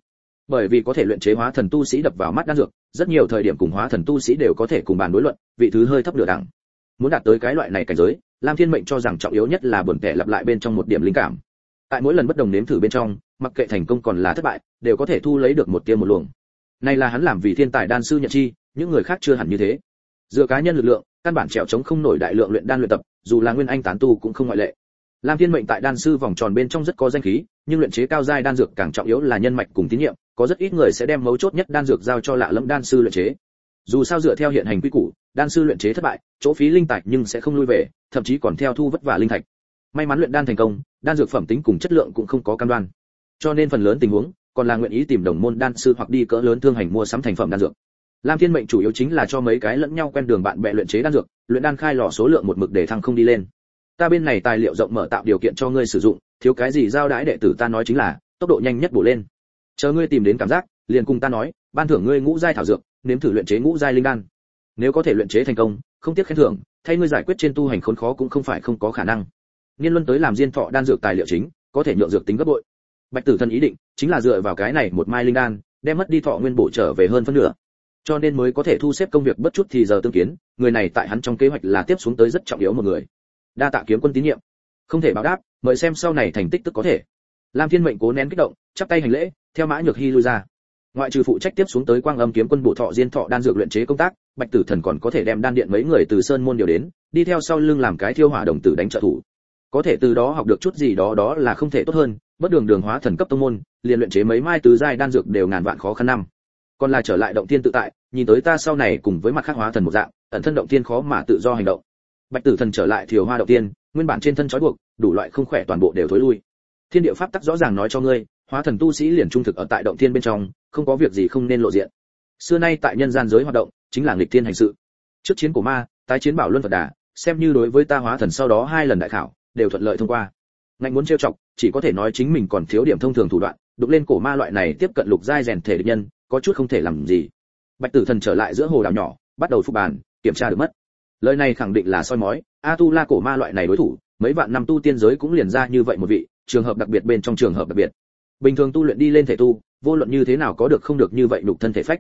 bởi vì có thể luyện chế hóa thần tu sĩ đập vào mắt đan dược, rất nhiều thời điểm cùng hóa thần tu sĩ đều có thể cùng bàn đối luận, vị thứ hơi thấp nửa đẳng. Muốn đạt tới cái loại này cảnh giới, lam thiên mệnh cho rằng trọng yếu nhất là buồn tẻ lặp lại bên trong một điểm linh cảm tại mỗi lần bất đồng nếm thử bên trong, mặc kệ thành công còn là thất bại, đều có thể thu lấy được một tia một luồng. Này là hắn làm vì thiên tài đan sư nhận chi, những người khác chưa hẳn như thế. Dựa cá nhân lực lượng, căn bản trèo chống không nổi đại lượng luyện đan luyện tập, dù là nguyên anh tán tu cũng không ngoại lệ. Lam thiên mệnh tại đan sư vòng tròn bên trong rất có danh khí, nhưng luyện chế cao giai đan dược càng trọng yếu là nhân mạch cùng tín nhiệm, có rất ít người sẽ đem mấu chốt nhất đan dược giao cho lạ lẫm đan sư luyện chế. Dù sao dựa theo hiện hành quy củ, đan sư luyện chế thất bại, chỗ phí linh tài nhưng sẽ không lui về, thậm chí còn theo thu vất vả linh thạch may mắn luyện đan thành công, đan dược phẩm tính cùng chất lượng cũng không có cam đoan. Cho nên phần lớn tình huống, còn là nguyện ý tìm đồng môn đan sư hoặc đi cỡ lớn thương hành mua sắm thành phẩm đan dược. Lam thiên mệnh chủ yếu chính là cho mấy cái lẫn nhau quen đường bạn bè luyện chế đan dược, luyện đan khai lò số lượng một mực để thăng không đi lên. Ta bên này tài liệu rộng mở tạo điều kiện cho ngươi sử dụng, thiếu cái gì giao đãi đệ tử ta nói chính là, tốc độ nhanh nhất bổ lên. Chờ ngươi tìm đến cảm giác, liền cùng ta nói, ban thưởng ngươi ngũ giai thảo dược, nếm thử luyện chế ngũ giai linh đan. Nếu có thể luyện chế thành công, không tiếc khen thưởng, thay ngươi giải quyết trên tu hành khốn khó cũng không phải không có khả năng niên luân tới làm diên thọ đan dược tài liệu chính, có thể nhượng dược tính gấp bội. Bạch tử thần ý định, chính là dựa vào cái này một mai linh đan, đem mất đi thọ nguyên bổ trở về hơn phân nửa. Cho nên mới có thể thu xếp công việc bất chút thì giờ tương kiến, người này tại hắn trong kế hoạch là tiếp xuống tới rất trọng yếu một người. Đa tạ kiếm quân tín nhiệm. Không thể báo đáp, mời xem sau này thành tích tức có thể. Lam thiên mệnh cố nén kích động, chắp tay hành lễ, theo mã nhược hy lui ra. Ngoại trừ phụ trách tiếp xuống tới quang âm kiếm quân bộ thọ diên thọ đan dược luyện chế công tác, bạch tử thần còn có thể đem đan điện mấy người từ sơn môn điều đến, đi theo sau lưng làm cái thiêu hỏa đồng tử đánh trợ thủ có thể từ đó học được chút gì đó đó là không thể tốt hơn. Bất đường đường hóa thần cấp tông môn, liền luyện chế mấy mai tứ giai đan dược đều ngàn vạn khó khăn năm. Còn là trở lại động tiên tự tại, nhìn tới ta sau này cùng với mặt khác hóa thần một dạng, ẩn thân động tiên khó mà tự do hành động. Bạch tử thần trở lại thiều hoa động tiên, nguyên bản trên thân trói buộc, đủ loại không khỏe toàn bộ đều thối lui. Thiên địa pháp tắc rõ ràng nói cho ngươi, hóa thần tu sĩ liền trung thực ở tại động tiên bên trong, không có việc gì không nên lộ diện. Xưa nay tại nhân gian giới hoạt động, chính là nghịch tiên hành sự. Trước chiến của ma, tái chiến bảo luân phật đà, xem như đối với ta hóa thần sau đó hai lần đại khảo đều thuận lợi thông qua. Ngạnh muốn trêu chọc, chỉ có thể nói chính mình còn thiếu điểm thông thường thủ đoạn, đục lên cổ ma loại này tiếp cận lục giai rèn thể địch nhân, có chút không thể làm gì. Bạch tử thần trở lại giữa hồ đảo nhỏ, bắt đầu phục bàn, kiểm tra được mất. Lời này khẳng định là soi mói, a tu la cổ ma loại này đối thủ, mấy vạn năm tu tiên giới cũng liền ra như vậy một vị, trường hợp đặc biệt bên trong trường hợp đặc biệt. Bình thường tu luyện đi lên thể tu, vô luận như thế nào có được không được như vậy nhục thân thể phách.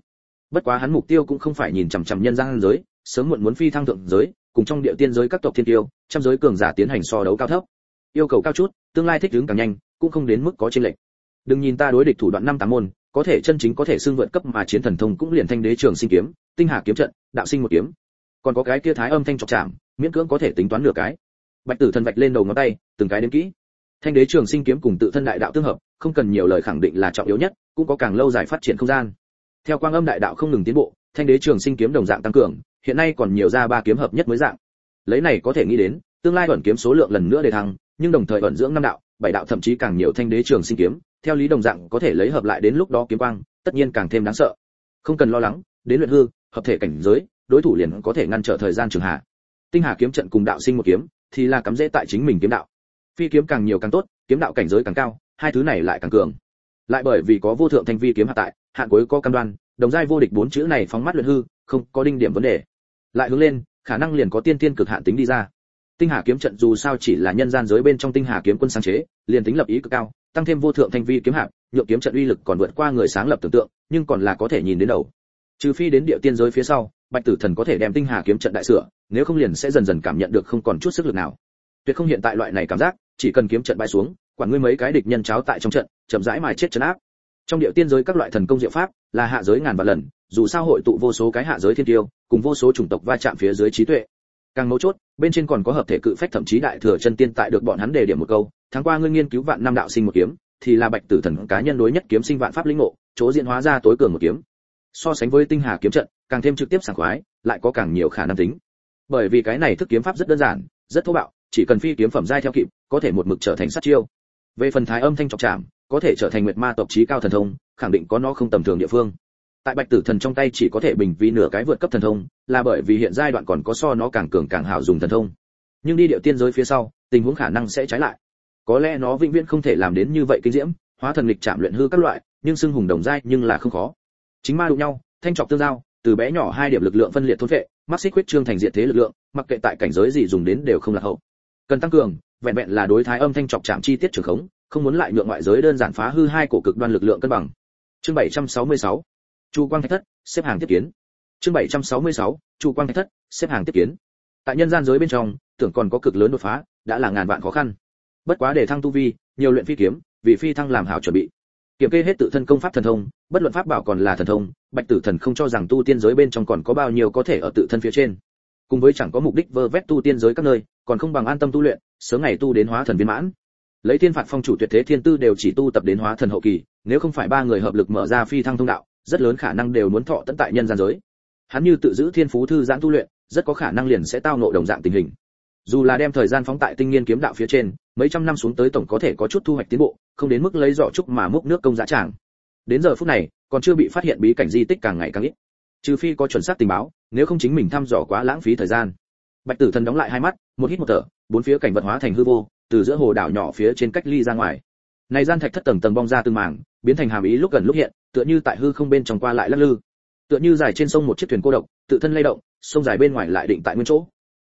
Bất quá hắn mục tiêu cũng không phải nhìn chằm chằm nhân gian giới, sớm muộn muốn phi thăng thượng giới cùng trong địa tiên giới các tộc thiên tiêu trăm giới cường giả tiến hành so đấu cao thấp. Yêu cầu cao chút, tương lai thích ứng càng nhanh, cũng không đến mức có chênh lệch. Đừng nhìn ta đối địch thủ đoạn năm tám môn, có thể chân chính có thể xưng vượt cấp mà chiến thần thông cũng liền thanh đế trường sinh kiếm, tinh hà kiếm trận, đạo sinh một kiếm. Còn có cái kia thái âm thanh chọc chạm, miễn cưỡng có thể tính toán nửa cái. Bạch tử thần vạch lên đầu ngón tay, từng cái đến kỹ. Thanh đế trường sinh kiếm cùng tự thân đại đạo tương hợp, không cần nhiều lời khẳng định là trọng yếu nhất, cũng có càng lâu dài phát triển không gian. Theo quang âm đại đạo không ngừng tiến bộ thanh đế trường sinh kiếm đồng dạng tăng cường, hiện nay còn nhiều ra ba kiếm hợp nhất mới dạng. Lấy này có thể nghĩ đến, tương lai ẩn kiếm số lượng lần nữa để thăng, nhưng đồng thời ẩn dưỡng năm đạo, bảy đạo thậm chí càng nhiều thanh đế trường sinh kiếm, theo lý đồng dạng có thể lấy hợp lại đến lúc đó kiếm quang, tất nhiên càng thêm đáng sợ. Không cần lo lắng, đến luyện hư, hợp thể cảnh giới, đối thủ liền có thể ngăn trở thời gian trường hạ. Tinh hà kiếm trận cùng đạo sinh một kiếm, thì là cắm dễ tại chính mình kiếm đạo. Phi kiếm càng nhiều càng tốt, kiếm đạo cảnh giới càng cao, hai thứ này lại càng cường. Lại bởi vì có vô thượng thanh vi kiếm hạ tại, hạn cuối có cam đoan đồng giai vô địch bốn chữ này phóng mắt luyện hư, không có đinh điểm vấn đề. Lại hướng lên, khả năng liền có tiên tiên cực hạn tính đi ra. Tinh hà kiếm trận dù sao chỉ là nhân gian giới bên trong tinh hà kiếm quân sáng chế, liền tính lập ý cực cao, tăng thêm vô thượng thanh vi kiếm hạng nhượng kiếm trận uy lực còn vượt qua người sáng lập tưởng tượng, nhưng còn là có thể nhìn đến đầu. Trừ phi đến địa tiên giới phía sau, bạch tử thần có thể đem tinh hà kiếm trận đại sửa, nếu không liền sẽ dần dần cảm nhận được không còn chút sức lực nào. Tuyệt không hiện tại loại này cảm giác, chỉ cần kiếm trận bay xuống, quản ngươi mấy cái địch nhân cháo tại trong trận, chậm rãi mài chết chấn áp trong địa tiên giới các loại thần công diệu pháp là hạ giới ngàn vạn lần, dù sao hội tụ vô số cái hạ giới thiên tiêu, cùng vô số chủng tộc va chạm phía dưới trí tuệ. Càng mấu chốt, bên trên còn có hợp thể cự phách thậm chí đại thừa chân tiên tại được bọn hắn đề điểm một câu, tháng qua ngươi nghiên cứu vạn năm đạo sinh một kiếm, thì là bạch tử thần cá nhân đối nhất kiếm sinh vạn pháp linh ngộ, chỗ diễn hóa ra tối cường một kiếm. So sánh với tinh hà kiếm trận, càng thêm trực tiếp sảng khoái, lại có càng nhiều khả năng tính. Bởi vì cái này thức kiếm pháp rất đơn giản, rất thô bạo, chỉ cần phi kiếm phẩm giai theo kịp, có thể một mực trở thành sát chiêu. Về phần thái âm thanh trọng chạm có thể trở thành nguyệt ma tộc trí cao thần thông, khẳng định có nó không tầm thường địa phương. Tại bạch tử thần trong tay chỉ có thể bình vì nửa cái vượt cấp thần thông, là bởi vì hiện giai đoạn còn có so nó càng cường càng hảo dùng thần thông. Nhưng đi điệu tiên giới phía sau, tình huống khả năng sẽ trái lại. Có lẽ nó vĩnh viễn không thể làm đến như vậy kinh diễm, hóa thần lịch chạm luyện hư các loại, nhưng xưng hùng đồng giai nhưng là không khó. Chính ma đụng nhau, thanh trọc tương giao, từ bé nhỏ hai điểm lực lượng phân liệt thôn phệ mắc xích huyết trương thành diện thế lực lượng, mặc kệ tại cảnh giới gì dùng đến đều không là hậu. Cần tăng cường, vẹn vẹn là đối thái âm thanh trọc chạm chi tiết trường khống không muốn lại nhượng ngoại giới đơn giản phá hư hai cổ cực đoan lực lượng cân bằng. Chương 766 chu quang thạch thất, xếp hàng tiếp kiến. Chương 766 chu quang thạch thất, xếp hàng tiếp kiến. Tại nhân gian giới bên trong, tưởng còn có cực lớn đột phá, đã là ngàn vạn khó khăn. Bất quá để thăng tu vi, nhiều luyện phi kiếm, vì phi thăng làm hảo chuẩn bị. Kiểm kê hết tự thân công pháp thần thông, bất luận pháp bảo còn là thần thông, bạch tử thần không cho rằng tu tiên giới bên trong còn có bao nhiêu có thể ở tự thân phía trên. Cùng với chẳng có mục đích vơ vét tu tiên giới các nơi, còn không bằng an tâm tu luyện, sớm ngày tu đến hóa thần viên mãn lấy thiên phạt phong chủ tuyệt thế thiên tư đều chỉ tu tập đến hóa thần hậu kỳ, nếu không phải ba người hợp lực mở ra phi thăng thông đạo, rất lớn khả năng đều muốn thọ tận tại nhân gian giới. Hắn như tự giữ thiên phú thư giãn tu luyện, rất có khả năng liền sẽ tao nộ đồng dạng tình hình. Dù là đem thời gian phóng tại tinh nghiên kiếm đạo phía trên, mấy trăm năm xuống tới tổng có thể có chút thu hoạch tiến bộ, không đến mức lấy giỏ trúc mà múc nước công giá tràng. Đến giờ phút này, còn chưa bị phát hiện bí cảnh di tích càng ngày càng ít. Trừ phi có chuẩn xác tình báo, nếu không chính mình thăm dò quá lãng phí thời gian. Bạch tử thần đóng lại hai mắt, một hít một thở, bốn phía cảnh vật hóa thành hư vô từ giữa hồ đảo nhỏ phía trên cách ly ra ngoài. Này gian thạch thất tầng tầng bong ra từng mảng, biến thành hàm ý lúc gần lúc hiện, tựa như tại hư không bên trong qua lại lắc lư. Tựa như dài trên sông một chiếc thuyền cô độc, tự thân lay động, sông dài bên ngoài lại định tại nguyên chỗ.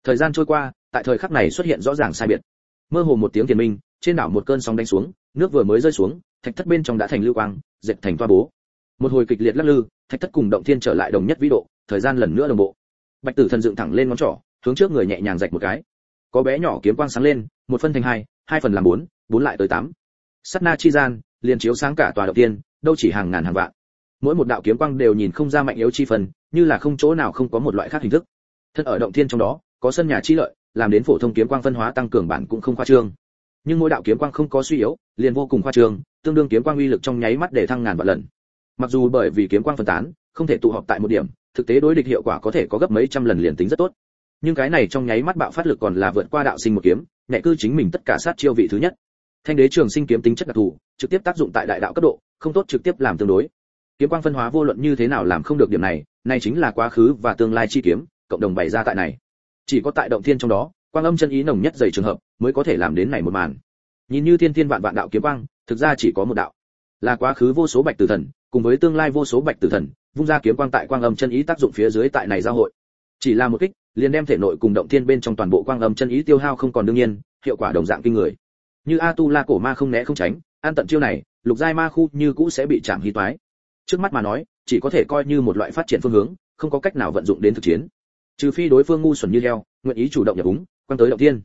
Thời gian trôi qua, tại thời khắc này xuất hiện rõ ràng sai biệt. Mơ hồ một tiếng tiền minh, trên đảo một cơn sóng đánh xuống, nước vừa mới rơi xuống, thạch thất bên trong đã thành lưu quang, dệt thành toa bố. Một hồi kịch liệt lắc lư, thạch thất cùng động thiên trở lại đồng nhất vĩ độ, thời gian lần nữa đồng bộ. Bạch tử thần dựng thẳng lên ngón trỏ, hướng trước người nhẹ nhàng rạch một cái có bé nhỏ kiếm quang sáng lên, một phân thành hai hai phần làm bốn bốn lại tới tám. Sắt na chi gian, liền chiếu sáng cả tòa đầu tiên, đâu chỉ hàng ngàn hàng vạn. Mỗi một đạo kiếm quang đều nhìn không ra mạnh yếu chi phần, như là không chỗ nào không có một loại khác hình thức. Thân ở động thiên trong đó, có sân nhà chi lợi, làm đến phổ thông kiếm quang phân hóa tăng cường bản cũng không khoa trương. Nhưng mỗi đạo kiếm quang không có suy yếu, liền vô cùng khoa trương, tương đương kiếm quang uy lực trong nháy mắt để thăng ngàn vạn lần. Mặc dù bởi vì kiếm quang phân tán, không thể tụ họp tại một điểm, thực tế đối địch hiệu quả có thể có gấp mấy trăm lần liền tính rất tốt nhưng cái này trong nháy mắt bạo phát lực còn là vượt qua đạo sinh một kiếm, nhẹ cư chính mình tất cả sát chiêu vị thứ nhất. Thanh đế trường sinh kiếm tính chất đặc thù, trực tiếp tác dụng tại đại đạo cấp độ, không tốt trực tiếp làm tương đối. Kiếm quang phân hóa vô luận như thế nào làm không được điểm này này chính là quá khứ và tương lai chi kiếm, cộng đồng bày ra tại này. Chỉ có tại động thiên trong đó, quang âm chân ý nồng nhất dày trường hợp, mới có thể làm đến này một màn. Nhìn như thiên thiên vạn vạn đạo kiếm quang, thực ra chỉ có một đạo. Là quá khứ vô số bạch tử thần, cùng với tương lai vô số bạch tử thần, vung ra kiếm quang tại quang âm chân ý tác dụng phía dưới tại này giao hội. Chỉ là một kích liền đem thể nội cùng động thiên bên trong toàn bộ quang âm chân ý tiêu hao không còn đương nhiên hiệu quả đồng dạng kinh người. Như a tu la cổ ma không né không tránh an tận chiêu này lục giai ma khu như cũ sẽ bị chạm hí toái. Trước mắt mà nói chỉ có thể coi như một loại phát triển phương hướng không có cách nào vận dụng đến thực chiến. Trừ phi đối phương ngu xuẩn như heo nguyện ý chủ động nhập úng quan tới động thiên,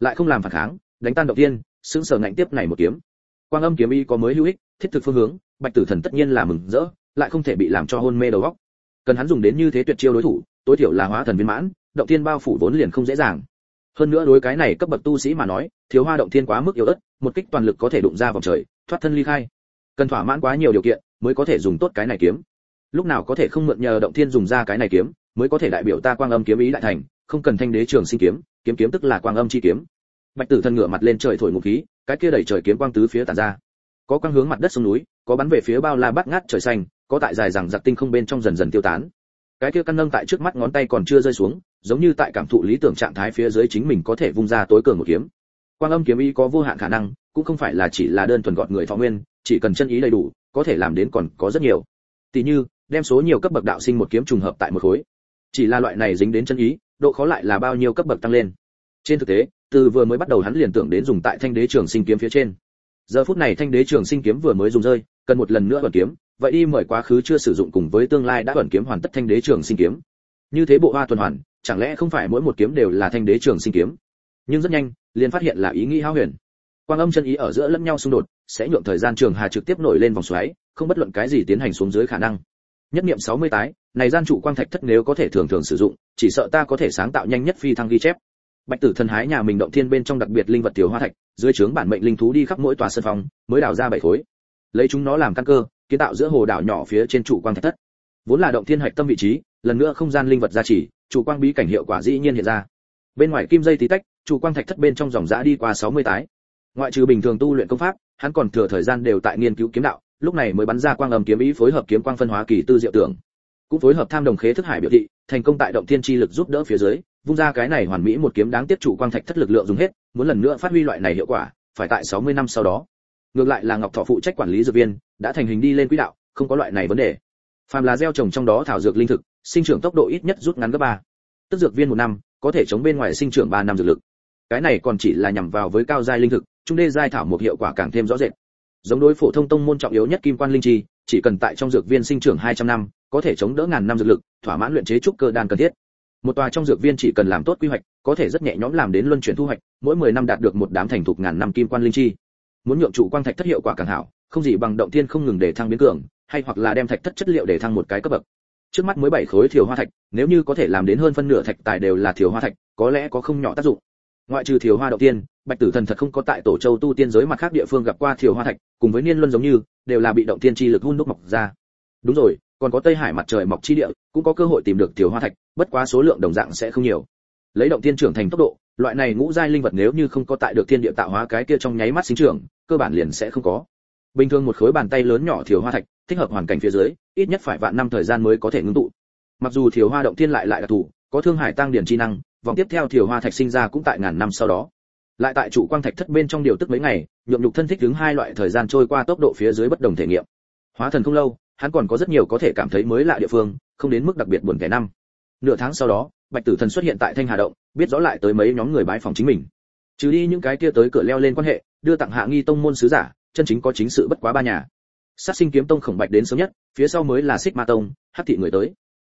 lại không làm phản kháng đánh tan động thiên, sững sờ ngạnh tiếp này một kiếm. Quang âm kiếm y có mới hữu ích thiết thực phương hướng bạch tử thần tất nhiên là mừng rỡ lại không thể bị làm cho hôn mê đầu óc. Cần hắn dùng đến như thế tuyệt chiêu đối thủ tối thiểu là hóa thần viên mãn động thiên bao phủ vốn liền không dễ dàng. Hơn nữa đối cái này cấp bậc tu sĩ mà nói, thiếu hoa động thiên quá mức yếu ớt, một kích toàn lực có thể đụng ra vòng trời, thoát thân ly khai. Cần thỏa mãn quá nhiều điều kiện, mới có thể dùng tốt cái này kiếm. Lúc nào có thể không mượn nhờ động thiên dùng ra cái này kiếm, mới có thể đại biểu ta quang âm kiếm ý đại thành, không cần thanh đế trường sinh kiếm kiếm kiếm tức là quang âm chi kiếm. Bạch tử thần ngửa mặt lên trời thổi một khí, cái kia đẩy trời kiếm quang tứ phía tản ra. Có quang hướng mặt đất sông núi, có bắn về phía bao la bát ngát trời xanh, có tại dài rằng giặc tinh không bên trong dần dần tiêu tán. Cái kia căn nâng tại trước mắt ngón tay còn chưa rơi xuống giống như tại cảm thụ lý tưởng trạng thái phía dưới chính mình có thể vung ra tối cường một kiếm. Quang âm kiếm ý có vô hạn khả năng, cũng không phải là chỉ là đơn thuần gọn người thọ nguyên, chỉ cần chân ý đầy đủ, có thể làm đến còn có rất nhiều. Tỷ như, đem số nhiều cấp bậc đạo sinh một kiếm trùng hợp tại một khối. Chỉ là loại này dính đến chân ý, độ khó lại là bao nhiêu cấp bậc tăng lên. Trên thực tế, từ vừa mới bắt đầu hắn liền tưởng đến dùng tại thanh đế trường sinh kiếm phía trên. Giờ phút này thanh đế trường sinh kiếm vừa mới dùng rơi, cần một lần nữa vận kiếm, vậy đi mời quá khứ chưa sử dụng cùng với tương lai đã vận kiếm hoàn tất thanh đế trường sinh kiếm. Như thế bộ hoa tuần hoàn chẳng lẽ không phải mỗi một kiếm đều là thanh đế trường sinh kiếm? Nhưng rất nhanh, liền phát hiện là ý nghĩ hao huyền. Quang âm chân ý ở giữa lẫn nhau xung đột, sẽ nhượng thời gian trường hà trực tiếp nổi lên vòng xoáy, không bất luận cái gì tiến hành xuống dưới khả năng. Nhất niệm 60 tái, này gian trụ quang thạch thất nếu có thể thường thường sử dụng, chỉ sợ ta có thể sáng tạo nhanh nhất phi thăng ghi chép. Bạch tử thần hái nhà mình động thiên bên trong đặc biệt linh vật tiểu hoa thạch, dưới trướng bản mệnh linh thú đi khắp mỗi tòa sân phòng, mới đào ra bảy khối. Lấy chúng nó làm căn cơ, kiến tạo giữa hồ đảo nhỏ phía trên trụ quang thạch thất vốn là động thiên hạch tâm vị trí, lần nữa không gian linh vật gia trì, chủ quang bí cảnh hiệu quả dĩ nhiên hiện ra. Bên ngoài kim dây tí tách, chủ quang thạch thất bên trong dòng dã đi qua 60 tái. Ngoại trừ bình thường tu luyện công pháp, hắn còn thừa thời gian đều tại nghiên cứu kiếm đạo, lúc này mới bắn ra quang âm kiếm ý phối hợp kiếm quang phân hóa kỳ tư diệu tưởng cũng phối hợp tham đồng khế thức hải biểu thị, thành công tại động thiên chi lực giúp đỡ phía dưới, vung ra cái này hoàn mỹ một kiếm đáng tiếp chủ quang thạch thất lực lượng dùng hết, muốn lần nữa phát huy loại này hiệu quả, phải tại 60 năm sau đó. Ngược lại là ngọc thọ phụ trách quản lý dược viên, đã thành hình đi lên quỹ đạo, không có loại này vấn đề phàm là gieo trồng trong đó thảo dược linh thực, sinh trưởng tốc độ ít nhất rút ngắn gấp ba. Tức dược viên một năm, có thể chống bên ngoài sinh trưởng 3 năm dược lực. Cái này còn chỉ là nhằm vào với cao giai linh thực, trung đê giai thảo một hiệu quả càng thêm rõ rệt. Giống đối phổ thông tông môn trọng yếu nhất kim quan linh chi, chỉ cần tại trong dược viên sinh trưởng 200 năm, có thể chống đỡ ngàn năm dược lực, thỏa mãn luyện chế trúc cơ đan cần thiết. Một tòa trong dược viên chỉ cần làm tốt quy hoạch, có thể rất nhẹ nhõm làm đến luân chuyển thu hoạch, mỗi 10 năm đạt được một đám thành thục ngàn năm kim quan linh chi. Muốn nhượng trụ quang thạch thất hiệu quả càng hảo, không gì bằng động thiên không ngừng để thăng biến cường hay hoặc là đem thạch thất chất liệu để thăng một cái cấp bậc. Trước mắt mới bảy khối thiều hoa thạch, nếu như có thể làm đến hơn phân nửa thạch tài đều là thiều hoa thạch, có lẽ có không nhỏ tác dụng. Ngoại trừ thiều hoa động tiên, bạch tử thần thật không có tại tổ châu tu tiên giới mặt khác địa phương gặp qua thiều hoa thạch, cùng với niên luân giống như, đều là bị động tiên chi lực hun đúc mọc ra. Đúng rồi, còn có tây hải mặt trời mọc chi địa, cũng có cơ hội tìm được thiều hoa thạch, bất quá số lượng đồng dạng sẽ không nhiều. Lấy động tiên trưởng thành tốc độ, loại này ngũ giai linh vật nếu như không có tại được thiên địa tạo hóa cái kia trong nháy mắt sinh trưởng, cơ bản liền sẽ không có. Bình thường một khối bàn tay lớn nhỏ thiều hoa thạch thích hợp hoàn cảnh phía dưới, ít nhất phải vạn năm thời gian mới có thể ngưng tụ. Mặc dù thiều hoa động thiên lại lại là thủ, có thương hải tăng điển chi năng, vòng tiếp theo thiều hoa thạch sinh ra cũng tại ngàn năm sau đó. Lại tại trụ quang thạch thất bên trong điều tức mấy ngày nhuộm nhục thân thích đứng hai loại thời gian trôi qua tốc độ phía dưới bất đồng thể nghiệm. Hóa thần không lâu, hắn còn có rất nhiều có thể cảm thấy mới lạ địa phương, không đến mức đặc biệt buồn kẻ năm. Nửa tháng sau đó, bạch tử thần xuất hiện tại thanh hà động, biết rõ lại tới mấy nhóm người bái phòng chính mình. Trừ đi những cái kia tới cửa leo lên quan hệ, đưa tặng hạ nghi tông môn sứ giả, chân chính có chính sự bất quá ba nhà sát sinh kiếm tông khổng bạch đến sớm nhất, phía sau mới là xích ma tông, hắc thị người tới.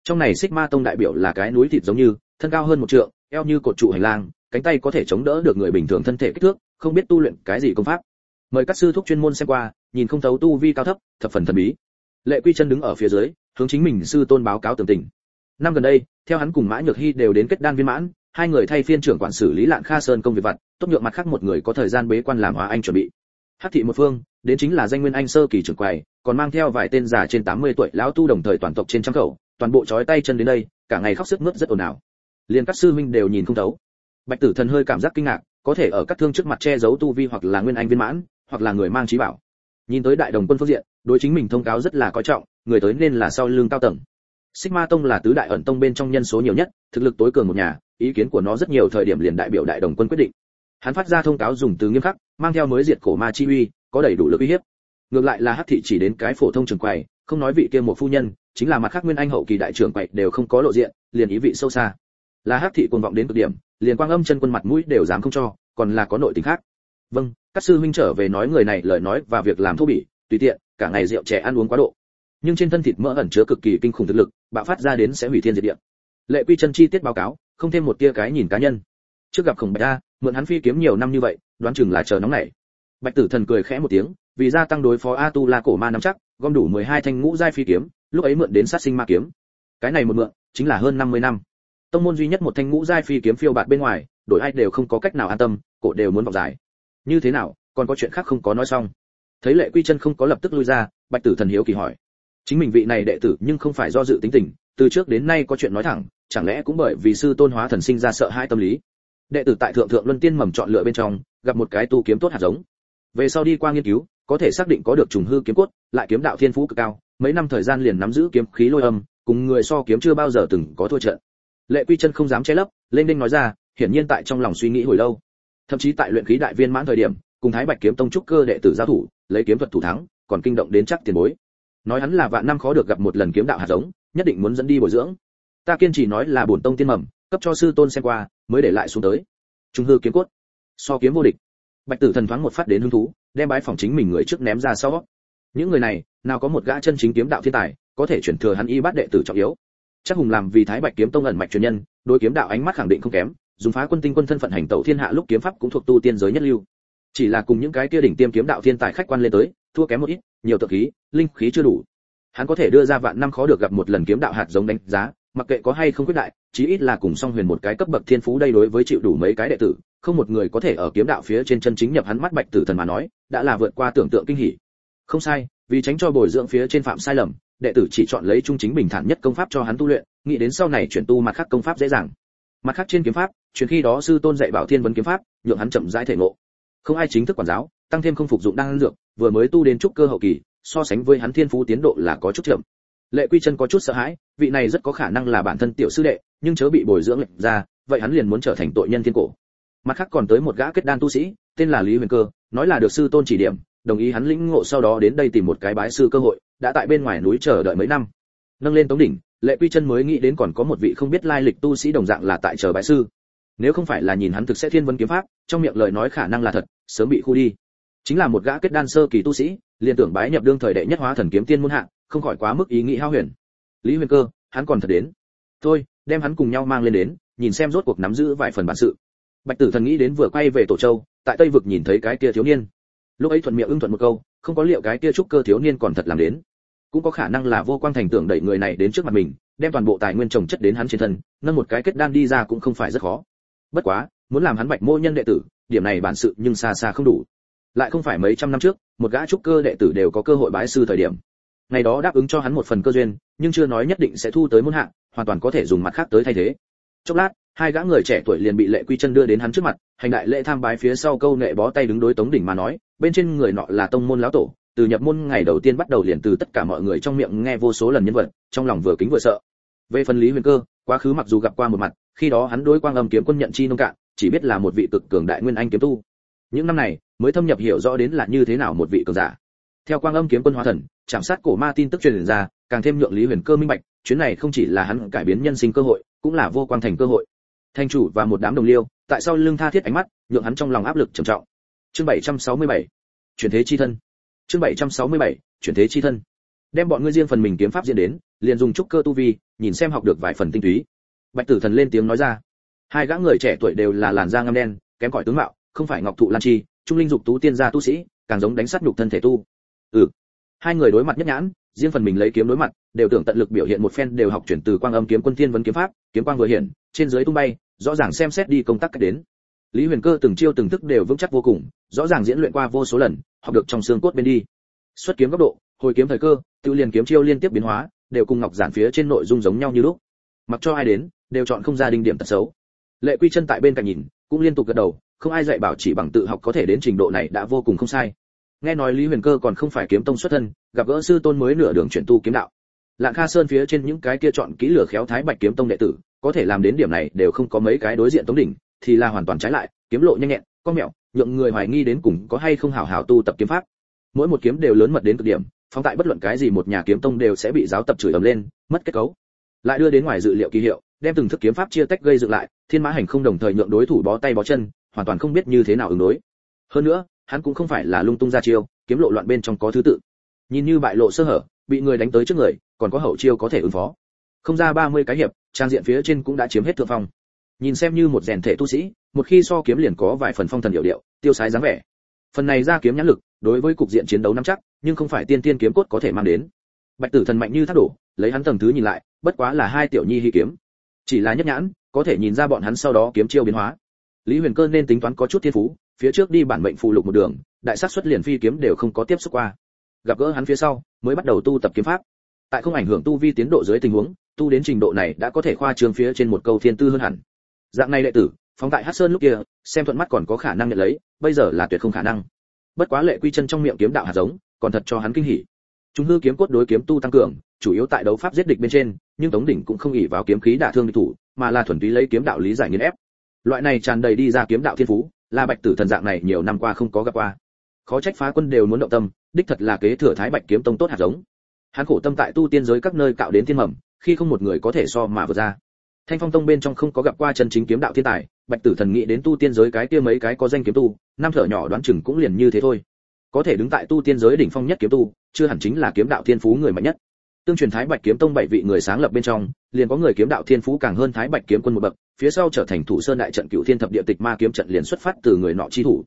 Trong này xích ma tông đại biểu là cái núi thịt giống như, thân cao hơn một trượng, eo như cột trụ hành lang, cánh tay có thể chống đỡ được người bình thường thân thể kích thước, không biết tu luyện cái gì công pháp. Mời các sư thúc chuyên môn xem qua, nhìn không thấu tu vi cao thấp, thập phần thần bí. Lệ quy chân đứng ở phía dưới, hướng chính mình sư tôn báo cáo tường tình. Năm gần đây, theo hắn cùng mã nhược hy đều đến kết đan viên mãn, hai người thay phiên trưởng quản xử lý lạn kha sơn công việc vặt, tốt nhượng mặt khác một người có thời gian bế quan làm hóa anh chuẩn bị hắc thị một phương, đến chính là danh nguyên anh sơ kỳ trưởng quầy, còn mang theo vài tên già trên 80 tuổi lão tu đồng thời toàn tộc trên trăm khẩu, toàn bộ chói tay chân đến đây, cả ngày khóc sức mướt rất ồn ào. Liền các sư minh đều nhìn không thấu. Bạch tử thần hơi cảm giác kinh ngạc, có thể ở các thương trước mặt che giấu tu vi hoặc là nguyên anh viên mãn, hoặc là người mang trí bảo. Nhìn tới đại đồng quân phương diện, đối chính mình thông cáo rất là coi trọng, người tới nên là sau lưng cao tầng. Sigma tông là tứ đại ẩn tông bên trong nhân số nhiều nhất, thực lực tối cường một nhà, ý kiến của nó rất nhiều thời điểm liền đại biểu đại đồng quân quyết định hắn phát ra thông cáo dùng từ nghiêm khắc, mang theo mới diệt cổ ma chi uy, có đầy đủ lực uy hiếp. Ngược lại là hắc thị chỉ đến cái phổ thông trường quầy, không nói vị kia một phu nhân, chính là mặt khác nguyên anh hậu kỳ đại trưởng quầy đều không có lộ diện, liền ý vị sâu xa. Là hắc thị cuồng vọng đến cực điểm, liền quang âm chân quân mặt mũi đều dám không cho, còn là có nội tình khác. Vâng các sư huynh trở về nói người này lời nói và việc làm thô bỉ, tùy tiện, cả ngày rượu trẻ ăn uống quá độ. Nhưng trên thân thịt mỡ ẩn chứa cực kỳ kinh khủng thực lực, bạo phát ra đến sẽ hủy thiên diệt địa. Lệ quy chân chi tiết báo cáo, không thêm một tia cái nhìn cá nhân. Trước gặp khổng bạch đa mượn hắn phi kiếm nhiều năm như vậy, đoán chừng là chờ nóng này. Bạch tử thần cười khẽ một tiếng, vì gia tăng đối phó a tu la cổ ma nắm chắc, gom đủ 12 thanh ngũ giai phi kiếm, lúc ấy mượn đến sát sinh ma kiếm. Cái này một mượn, chính là hơn 50 năm. Tông môn duy nhất một thanh ngũ giai phi kiếm phiêu bạt bên ngoài, đổi ai đều không có cách nào an tâm, cổ đều muốn vọng dài như thế nào, còn có chuyện khác không có nói xong. Thấy lệ quy chân không có lập tức lui ra, bạch tử thần hiếu kỳ hỏi. Chính mình vị này đệ tử nhưng không phải do dự tính tình, từ trước đến nay có chuyện nói thẳng, chẳng lẽ cũng bởi vì sư tôn hóa thần sinh ra sợ hãi tâm lý? Đệ tử tại thượng thượng luân tiên mầm chọn lựa bên trong, gặp một cái tu kiếm tốt hạt giống. Về sau đi qua nghiên cứu, có thể xác định có được trùng hư kiếm cốt, lại kiếm đạo thiên phú cực cao, mấy năm thời gian liền nắm giữ kiếm khí lôi âm, cùng người so kiếm chưa bao giờ từng có thua trận. Lệ quy chân không dám che lấp, lên đinh nói ra, hiển nhiên tại trong lòng suy nghĩ hồi lâu. Thậm chí tại luyện khí đại viên mãn thời điểm, cùng thái bạch kiếm tông trúc cơ đệ tử giao thủ, lấy kiếm thuật thủ thắng, còn kinh động đến chắc tiền bối. Nói hắn là vạn năm khó được gặp một lần kiếm đạo hạt giống, nhất định muốn dẫn đi bồi dưỡng. Ta kiên trì nói là bổn tông tiên mầm cấp cho sư tôn xem qua, mới để lại xuống tới. Trung hư kiếm cốt. So kiếm vô địch. Bạch tử thần thoáng một phát đến hứng thú, đem bái phòng chính mình người trước ném ra sau. Những người này, nào có một gã chân chính kiếm đạo thiên tài, có thể chuyển thừa hắn y bát đệ tử trọng yếu. Chắc hùng làm vì thái bạch kiếm tông ẩn mạch truyền nhân, đối kiếm đạo ánh mắt khẳng định không kém, dùng phá quân tinh quân thân phận hành tẩu thiên hạ lúc kiếm pháp cũng thuộc tu tiên giới nhất lưu. Chỉ là cùng những cái kia đỉnh tiêm kiếm đạo thiên tài khách quan lên tới, thua kém một ít, nhiều tự khí, linh khí chưa đủ. Hắn có thể đưa ra vạn năm khó được gặp một lần kiếm đạo hạt giống đánh giá mặc kệ có hay không quyết đại, chí ít là cùng song huyền một cái cấp bậc thiên phú đây đối với chịu đủ mấy cái đệ tử, không một người có thể ở kiếm đạo phía trên chân chính nhập hắn mắt bạch tử thần mà nói, đã là vượt qua tưởng tượng kinh hỉ. Không sai, vì tránh cho bồi dưỡng phía trên phạm sai lầm, đệ tử chỉ chọn lấy trung chính bình thản nhất công pháp cho hắn tu luyện, nghĩ đến sau này chuyển tu mặt khác công pháp dễ dàng. Mặt khác trên kiếm pháp, chuyển khi đó sư tôn dạy bảo thiên vấn kiếm pháp, nhượng hắn chậm rãi thể ngộ. Không ai chính thức quản giáo, tăng thêm không phục dụng đang dược, vừa mới tu đến trúc cơ hậu kỳ, so sánh với hắn thiên phú tiến độ là có chút chậm lệ quy chân có chút sợ hãi, vị này rất có khả năng là bản thân tiểu sư đệ, nhưng chớ bị bồi dưỡng lệnh ra, vậy hắn liền muốn trở thành tội nhân thiên cổ. Mặt khác còn tới một gã kết đan tu sĩ, tên là lý huyền cơ, nói là được sư tôn chỉ điểm, đồng ý hắn lĩnh ngộ sau đó đến đây tìm một cái bái sư cơ hội, đã tại bên ngoài núi chờ đợi mấy năm. Nâng lên tống đỉnh, lệ quy chân mới nghĩ đến còn có một vị không biết lai lịch tu sĩ đồng dạng là tại chờ bái sư. Nếu không phải là nhìn hắn thực sẽ thiên vân kiếm pháp, trong miệng lời nói khả năng là thật, sớm bị khu đi. Chính là một gã kết đan sơ kỳ tu sĩ, liền tưởng bái nhập đương thời đệ nhất hóa thần kiếm tiên môn hạ không khỏi quá mức ý nghĩ hao huyền. Lý huyền cơ, hắn còn thật đến. Thôi, đem hắn cùng nhau mang lên đến, nhìn xem rốt cuộc nắm giữ vài phần bản sự. Bạch tử thần nghĩ đến vừa quay về tổ châu, tại tây vực nhìn thấy cái kia thiếu niên. Lúc ấy thuận miệng ưng thuận một câu, không có liệu cái kia trúc cơ thiếu niên còn thật làm đến. Cũng có khả năng là vô quang thành tưởng đẩy người này đến trước mặt mình, đem toàn bộ tài nguyên trồng chất đến hắn trên thân, nâng một cái kết đan đi ra cũng không phải rất khó. Bất quá, muốn làm hắn bạch mô nhân đệ tử, điểm này bản sự nhưng xa xa không đủ. Lại không phải mấy trăm năm trước, một gã trúc cơ đệ tử đều có cơ hội bái sư thời điểm ngày đó đáp ứng cho hắn một phần cơ duyên, nhưng chưa nói nhất định sẽ thu tới môn hạng, hoàn toàn có thể dùng mặt khác tới thay thế. Chốc lát, hai gã người trẻ tuổi liền bị lệ quy chân đưa đến hắn trước mặt, hành đại lễ tham bái phía sau câu nệ bó tay đứng đối tống đỉnh mà nói, bên trên người nọ là tông môn lão tổ, từ nhập môn ngày đầu tiên bắt đầu liền từ tất cả mọi người trong miệng nghe vô số lần nhân vật, trong lòng vừa kính vừa sợ. Về phần lý huyền cơ, quá khứ mặc dù gặp qua một mặt, khi đó hắn đối quang âm kiếm quân nhận chi nông cạn, chỉ biết là một vị cực cường đại nguyên anh kiếm tu. Những năm này, mới thâm nhập hiểu rõ đến là như thế nào một vị cường giả. Theo quang âm kiếm quân hóa thần chạm sát cổ ma tin tức truyền ra, càng thêm nhượng lý huyền cơ minh bạch, chuyến này không chỉ là hắn cải biến nhân sinh cơ hội, cũng là vô quang thành cơ hội. Thành chủ và một đám đồng liêu, tại sao lưng tha thiết ánh mắt, nhượng hắn trong lòng áp lực trầm trọng. Chương 767 chuyển thế chi thân. Chương 767 chuyển thế chi thân. Đem bọn ngươi riêng phần mình kiếm pháp diễn đến, liền dùng trúc cơ tu vi, nhìn xem học được vài phần tinh túy. Bạch tử thần lên tiếng nói ra. Hai gã người trẻ tuổi đều là làn da ngăm đen, kém cỏi tướng mạo, không phải ngọc thụ lan chi, trung linh dục tú tiên gia tu sĩ, càng giống đánh sát nhục thân thể tu. Ừ hai người đối mặt nhất nhãn, riêng phần mình lấy kiếm đối mặt, đều tưởng tận lực biểu hiện một phen đều học chuyển từ quang âm kiếm quân thiên vấn kiếm pháp, kiếm quang vừa hiện trên dưới tung bay, rõ ràng xem xét đi công tác cách đến. Lý huyền cơ từng chiêu từng thức đều vững chắc vô cùng, rõ ràng diễn luyện qua vô số lần, học được trong xương cốt bên đi. Xuất kiếm góc độ, hồi kiếm thời cơ, tự liền kiếm chiêu liên tiếp biến hóa, đều cùng ngọc giản phía trên nội dung giống nhau như lúc. Mặc cho ai đến, đều chọn không ra đinh điểm tật xấu. Lệ quy chân tại bên cạnh nhìn, cũng liên tục gật đầu, không ai dạy bảo chỉ bằng tự học có thể đến trình độ này đã vô cùng không sai nghe nói lý huyền cơ còn không phải kiếm tông xuất thân, gặp gỡ sư tôn mới nửa đường chuyển tu kiếm đạo. Lạng kha sơn phía trên những cái kia chọn kỹ lửa khéo thái bạch kiếm tông đệ tử, có thể làm đến điểm này đều không có mấy cái đối diện tống đỉnh, thì là hoàn toàn trái lại, kiếm lộ nhanh nhẹn, con mẹo nhượng người hoài nghi đến cùng có hay không hảo hảo tu tập kiếm pháp. Mỗi một kiếm đều lớn mật đến cực điểm, phóng tại bất luận cái gì một nhà kiếm tông đều sẽ bị giáo tập chửi ầm lên, mất kết cấu. Lại đưa đến ngoài dự liệu kỳ hiệu, đem từng thức kiếm pháp chia tách gây dựng lại, thiên mã hành không đồng thời nhượng đối thủ bó tay bó chân, hoàn toàn không biết như thế nào ứng đối. Hơn nữa hắn cũng không phải là lung tung ra chiêu, kiếm lộ loạn bên trong có thứ tự. Nhìn như bại lộ sơ hở, bị người đánh tới trước người, còn có hậu chiêu có thể ứng phó. Không ra 30 cái hiệp, trang diện phía trên cũng đã chiếm hết thượng phong. Nhìn xem như một rèn thể tu sĩ, một khi so kiếm liền có vài phần phong thần điệu điệu, tiêu sái dáng vẻ. Phần này ra kiếm nhãn lực, đối với cục diện chiến đấu nắm chắc, nhưng không phải tiên tiên kiếm cốt có thể mang đến. Bạch tử thần mạnh như thác đổ, lấy hắn tầng thứ nhìn lại, bất quá là hai tiểu nhi hy kiếm. Chỉ là nhất nhãn, có thể nhìn ra bọn hắn sau đó kiếm chiêu biến hóa. Lý huyền cơ nên tính toán có chút thiên phú phía trước đi bản mệnh phụ lục một đường, đại sát xuất liền phi kiếm đều không có tiếp xúc qua. Gặp gỡ hắn phía sau, mới bắt đầu tu tập kiếm pháp. Tại không ảnh hưởng tu vi tiến độ dưới tình huống, tu đến trình độ này đã có thể khoa trương phía trên một câu thiên tư hơn hẳn. Dạng này đệ tử, phóng tại hắc sơn lúc kia, xem thuận mắt còn có khả năng nhận lấy, bây giờ là tuyệt không khả năng. Bất quá lệ quy chân trong miệng kiếm đạo hạt giống, còn thật cho hắn kinh hỉ. Chúng hư kiếm cốt đối kiếm tu tăng cường, chủ yếu tại đấu pháp giết địch bên trên, nhưng tống đỉnh cũng không ỉ vào kiếm khí đả thương địch thủ, mà là thuần túy lấy kiếm đạo lý giải nghiên ép. Loại này tràn đầy đi ra kiếm đạo thiên phú là bạch tử thần dạng này nhiều năm qua không có gặp qua. Khó trách phá quân đều muốn động tâm, đích thật là kế thừa thái bạch kiếm tông tốt hạt giống. Hắn khổ tâm tại tu tiên giới các nơi cạo đến thiên mầm, khi không một người có thể so mà vượt ra. Thanh phong tông bên trong không có gặp qua chân chính kiếm đạo thiên tài, bạch tử thần nghĩ đến tu tiên giới cái kia mấy cái có danh kiếm tu, năm thở nhỏ đoán chừng cũng liền như thế thôi. Có thể đứng tại tu tiên giới đỉnh phong nhất kiếm tu, chưa hẳn chính là kiếm đạo thiên phú người mạnh nhất tương truyền thái bạch kiếm tông bảy vị người sáng lập bên trong, liền có người kiếm đạo thiên phú càng hơn thái bạch kiếm quân một bậc, phía sau trở thành thủ sơn đại trận cựu thiên thập địa tịch ma kiếm trận liền xuất phát từ người nọ chi thủ.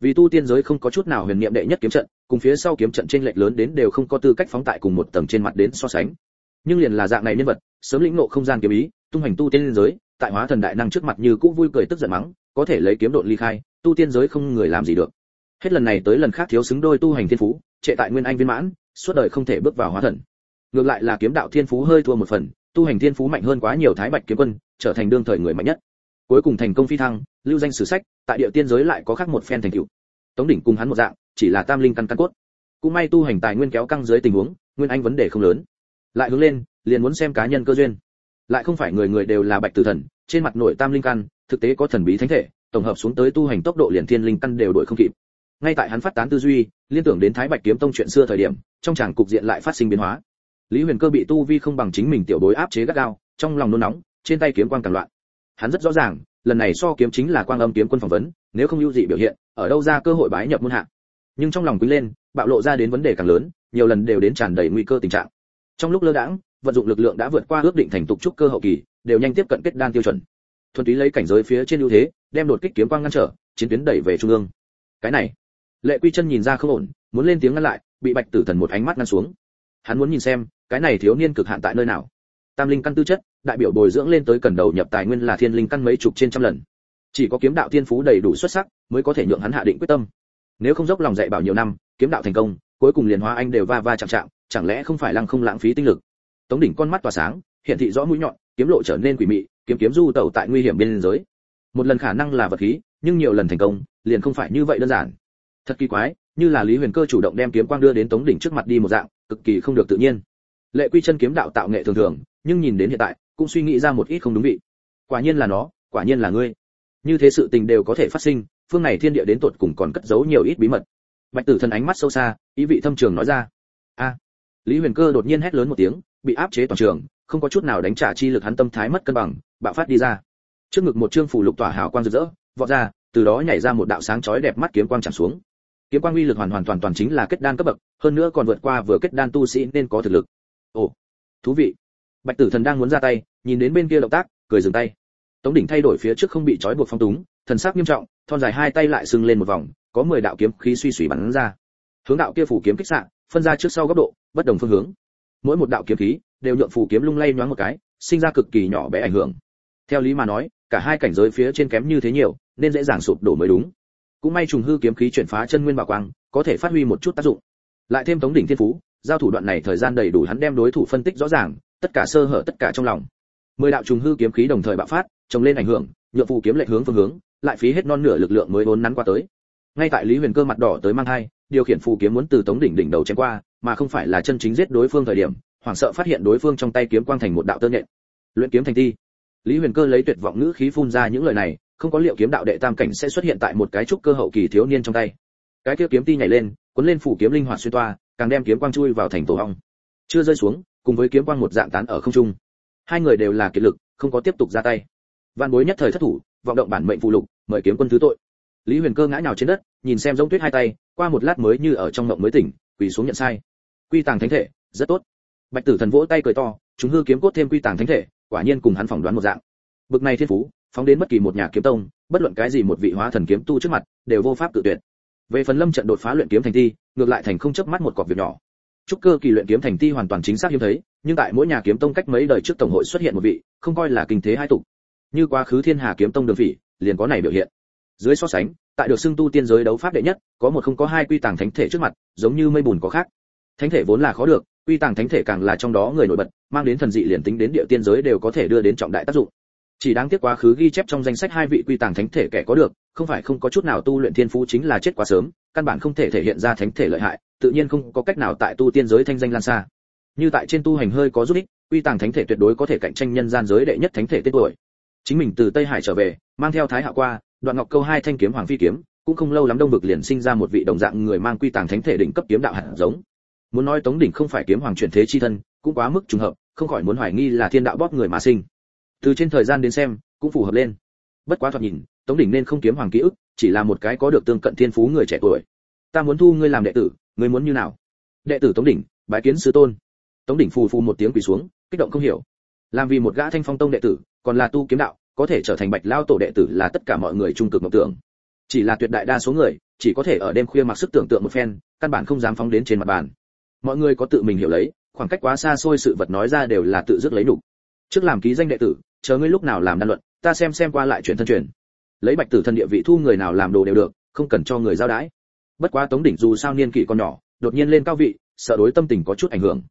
Vì tu tiên giới không có chút nào huyền niệm đệ nhất kiếm trận, cùng phía sau kiếm trận trên lệch lớn đến đều không có tư cách phóng tại cùng một tầng trên mặt đến so sánh. Nhưng liền là dạng này nhân vật, sớm lĩnh ngộ không gian kiếm ý, tung hành tu tiên giới, tại hóa thần đại năng trước mặt như cũ vui cười tức giận mắng, có thể lấy kiếm độn ly khai, tu tiên giới không người làm gì được. Hết lần này tới lần khác thiếu xứng đôi tu hành thiên phú, trệ tại nguyên anh viên mãn, suốt đời không thể bước vào hóa thần ngược lại là kiếm đạo thiên phú hơi thua một phần, tu hành thiên phú mạnh hơn quá nhiều thái bạch kiếm quân, trở thành đương thời người mạnh nhất. Cuối cùng thành công phi thăng, lưu danh sử sách, tại địa tiên giới lại có khác một phen thành tựu. Tống đỉnh cùng hắn một dạng, chỉ là tam linh căn căn cốt. Cũng may tu hành tài nguyên kéo căng dưới tình huống, nguyên anh vấn đề không lớn. Lại hướng lên, liền muốn xem cá nhân cơ duyên. Lại không phải người người đều là bạch tử thần, trên mặt nội tam linh căn, thực tế có thần bí thánh thể, tổng hợp xuống tới tu hành tốc độ liền thiên linh căn đều đổi không kịp. Ngay tại hắn phát tán tư duy, liên tưởng đến thái bạch kiếm tông chuyện xưa thời điểm, trong tràng cục diện lại phát sinh biến hóa lý huyền cơ bị tu vi không bằng chính mình tiểu bối áp chế gắt gao, trong lòng nôn nóng, trên tay kiếm quang càng loạn. Hắn rất rõ ràng, lần này so kiếm chính là quang âm kiếm quân phỏng vấn, nếu không lưu dị biểu hiện, ở đâu ra cơ hội bái nhập môn hạ. Nhưng trong lòng quý lên, bạo lộ ra đến vấn đề càng lớn, nhiều lần đều đến tràn đầy nguy cơ tình trạng. Trong lúc lơ đãng, vận dụng lực lượng đã vượt qua ước định thành tục trúc cơ hậu kỳ, đều nhanh tiếp cận kết đan tiêu chuẩn. Thuần túy lấy cảnh giới phía trên ưu thế, đem đột kích kiếm quang ngăn trở, chiến tuyến đẩy về trung ương. Cái này, lệ quy chân nhìn ra không ổn, muốn lên tiếng ngăn lại, bị bạch tử thần một ánh mắt ngăn xuống. Hắn muốn nhìn xem cái này thiếu niên cực hạn tại nơi nào? Tam linh căn tư chất, đại biểu bồi dưỡng lên tới cần đầu nhập tài nguyên là thiên linh căn mấy chục trên trăm lần. Chỉ có kiếm đạo thiên phú đầy đủ xuất sắc mới có thể nhượng hắn hạ định quyết tâm. Nếu không dốc lòng dạy bảo nhiều năm, kiếm đạo thành công, cuối cùng liền hóa anh đều va va chạm chạm, chẳng lẽ không phải lăng không lãng phí tinh lực? Tống đỉnh con mắt tỏa sáng hiện thị rõ mũi nhọn, kiếm lộ trở nên quỷ mị, kiếm kiếm du tẩu tại nguy hiểm biên giới. Một lần khả năng là vật khí, nhưng nhiều lần thành công, liền không phải như vậy đơn giản. Thật kỳ quái, như là lý huyền cơ chủ động đem kiếm quang đưa đến tống đỉnh trước mặt đi một dạng, cực kỳ không được tự nhiên lệ quy chân kiếm đạo tạo nghệ thường thường, nhưng nhìn đến hiện tại, cũng suy nghĩ ra một ít không đúng vị. Quả nhiên là nó, quả nhiên là ngươi. Như thế sự tình đều có thể phát sinh, phương này thiên địa đến tột cùng còn cất giấu nhiều ít bí mật. Bạch tử thần ánh mắt sâu xa, ý vị thâm trường nói ra. A. Lý huyền cơ đột nhiên hét lớn một tiếng, bị áp chế toàn trường, không có chút nào đánh trả chi lực hắn tâm thái mất cân bằng, bạo phát đi ra. Trước ngực một trương phủ lục tỏa hào quang rực rỡ, vọt ra, từ đó nhảy ra một đạo sáng chói đẹp mắt kiếm quang chạm xuống. Kiếm quang uy lực hoàn hoàn toàn toàn chính là kết đan cấp bậc, hơn nữa còn vượt qua vừa kết đan tu sĩ nên có thực lực ồ, thú vị. Bạch tử thần đang muốn ra tay, nhìn đến bên kia động tác, cười dừng tay. Tống đỉnh thay đổi phía trước không bị trói buộc phong túng, thần sắc nghiêm trọng, thon dài hai tay lại sưng lên một vòng, có mười đạo kiếm khí suy suy bắn ra. Hướng đạo kia phủ kiếm kích xạ, phân ra trước sau góc độ, bất đồng phương hướng. Mỗi một đạo kiếm khí đều nhượng phủ kiếm lung lay nhoáng một cái, sinh ra cực kỳ nhỏ bé ảnh hưởng. Theo lý mà nói, cả hai cảnh giới phía trên kém như thế nhiều, nên dễ dàng sụp đổ mới đúng. Cũng may trùng hư kiếm khí chuyển phá chân nguyên bảo quang, có thể phát huy một chút tác dụng. Lại thêm tống đỉnh thiên phú giao thủ đoạn này thời gian đầy đủ hắn đem đối thủ phân tích rõ ràng, tất cả sơ hở tất cả trong lòng. Mười đạo trùng hư kiếm khí đồng thời bạo phát chồng lên ảnh hưởng, nhượng phù kiếm lệch hướng phương hướng, lại phí hết non nửa lực lượng mới vốn nắn qua tới. Ngay tại lý huyền cơ mặt đỏ tới mang hai điều khiển phù kiếm muốn từ tống đỉnh đỉnh đầu chém qua, mà không phải là chân chính giết đối phương thời điểm, hoảng sợ phát hiện đối phương trong tay kiếm quang thành một đạo tơ nhện. Luyện kiếm thành thi. Lý huyền cơ lấy tuyệt vọng ngữ khí phun ra những lời này, không có liệu kiếm đạo đệ tam cảnh sẽ xuất hiện tại một cái trúc cơ hậu kỳ thiếu niên trong tay. Cái kia kiếm ti nhảy lên, cuốn lên phủ kiếm linh hoạt xuyên toa càng đem kiếm quang chui vào thành tổ ong. Chưa rơi xuống, cùng với kiếm quang một dạng tán ở không trung. Hai người đều là kiệt lực, không có tiếp tục ra tay. Văn bối nhất thời thất thủ, vọng động bản mệnh phụ lục, mời kiếm quân thứ tội. Lý huyền cơ ngã nhào trên đất, nhìn xem giống tuyết hai tay, qua một lát mới như ở trong ngộng mới tỉnh, quỳ xuống nhận sai. Quy tàng thánh thể, rất tốt. Bạch tử thần vỗ tay cười to, chúng hư kiếm cốt thêm quy tàng thánh thể, quả nhiên cùng hắn phỏng đoán một dạng. Bực này thiên phú, phóng đến bất kỳ một nhà kiếm tông, bất luận cái gì một vị hóa thần kiếm tu trước mặt, đều vô pháp tự tuyệt về phần lâm trận đột phá luyện kiếm thành ti ngược lại thành không chấp mắt một cọc việc nhỏ. Trúc cơ kỳ luyện kiếm thành ti hoàn toàn chính xác hiếm thấy, nhưng tại mỗi nhà kiếm tông cách mấy đời trước tổng hội xuất hiện một vị, không coi là kinh thế hai tục. Như quá khứ thiên hà kiếm tông đường vị, liền có này biểu hiện. Dưới so sánh, tại được xưng tu tiên giới đấu pháp đệ nhất, có một không có hai quy tàng thánh thể trước mặt, giống như mây bùn có khác. Thánh thể vốn là khó được, quy tàng thánh thể càng là trong đó người nổi bật, mang đến thần dị liền tính đến địa tiên giới đều có thể đưa đến trọng đại tác dụng chỉ đáng tiếc quá khứ ghi chép trong danh sách hai vị quy tàng thánh thể kẻ có được, không phải không có chút nào tu luyện thiên phú chính là chết quá sớm, căn bản không thể thể hiện ra thánh thể lợi hại, tự nhiên không có cách nào tại tu tiên giới thanh danh lan xa. Như tại trên tu hành hơi có giúp ích, quy tàng thánh thể tuyệt đối có thể cạnh tranh nhân gian giới đệ nhất thánh thể tên tuổi. Chính mình từ tây hải trở về, mang theo thái hạ qua, đoạn ngọc câu hai thanh kiếm hoàng phi kiếm, cũng không lâu lắm đông vực liền sinh ra một vị đồng dạng người mang quy tàng thánh thể đỉnh cấp kiếm đạo hạt giống. Muốn nói tống đỉnh không phải kiếm hoàng chuyển thế chi thân, cũng quá mức trùng hợp, không khỏi muốn hoài nghi là thiên đạo bóp người mà sinh từ trên thời gian đến xem, cũng phù hợp lên. Bất quá thoạt nhìn, tống đỉnh nên không kiếm hoàng ký ức, chỉ là một cái có được tương cận thiên phú người trẻ tuổi. Ta muốn thu ngươi làm đệ tử, ngươi muốn như nào? Đệ tử tống đỉnh, bái kiến sư tôn. Tống đỉnh phù phù một tiếng quỳ xuống, kích động không hiểu. Làm vì một gã thanh phong tông đệ tử, còn là tu kiếm đạo, có thể trở thành bạch lao tổ đệ tử là tất cả mọi người trung cực mộng tưởng. Chỉ là tuyệt đại đa số người, chỉ có thể ở đêm khuya mặc sức tưởng tượng một phen, căn bản không dám phóng đến trên mặt bàn. Mọi người có tự mình hiểu lấy, khoảng cách quá xa xôi sự vật nói ra đều là tự dứt lấy đủ. trước làm ký danh đệ tử chờ ngươi lúc nào làm đan luận, ta xem xem qua lại chuyện thân truyền. Lấy bạch tử thân địa vị thu người nào làm đồ đều được, không cần cho người giao đãi bất quá tống đỉnh dù sao niên kỷ còn nhỏ, đột nhiên lên cao vị, sợ đối tâm tình có chút ảnh hưởng.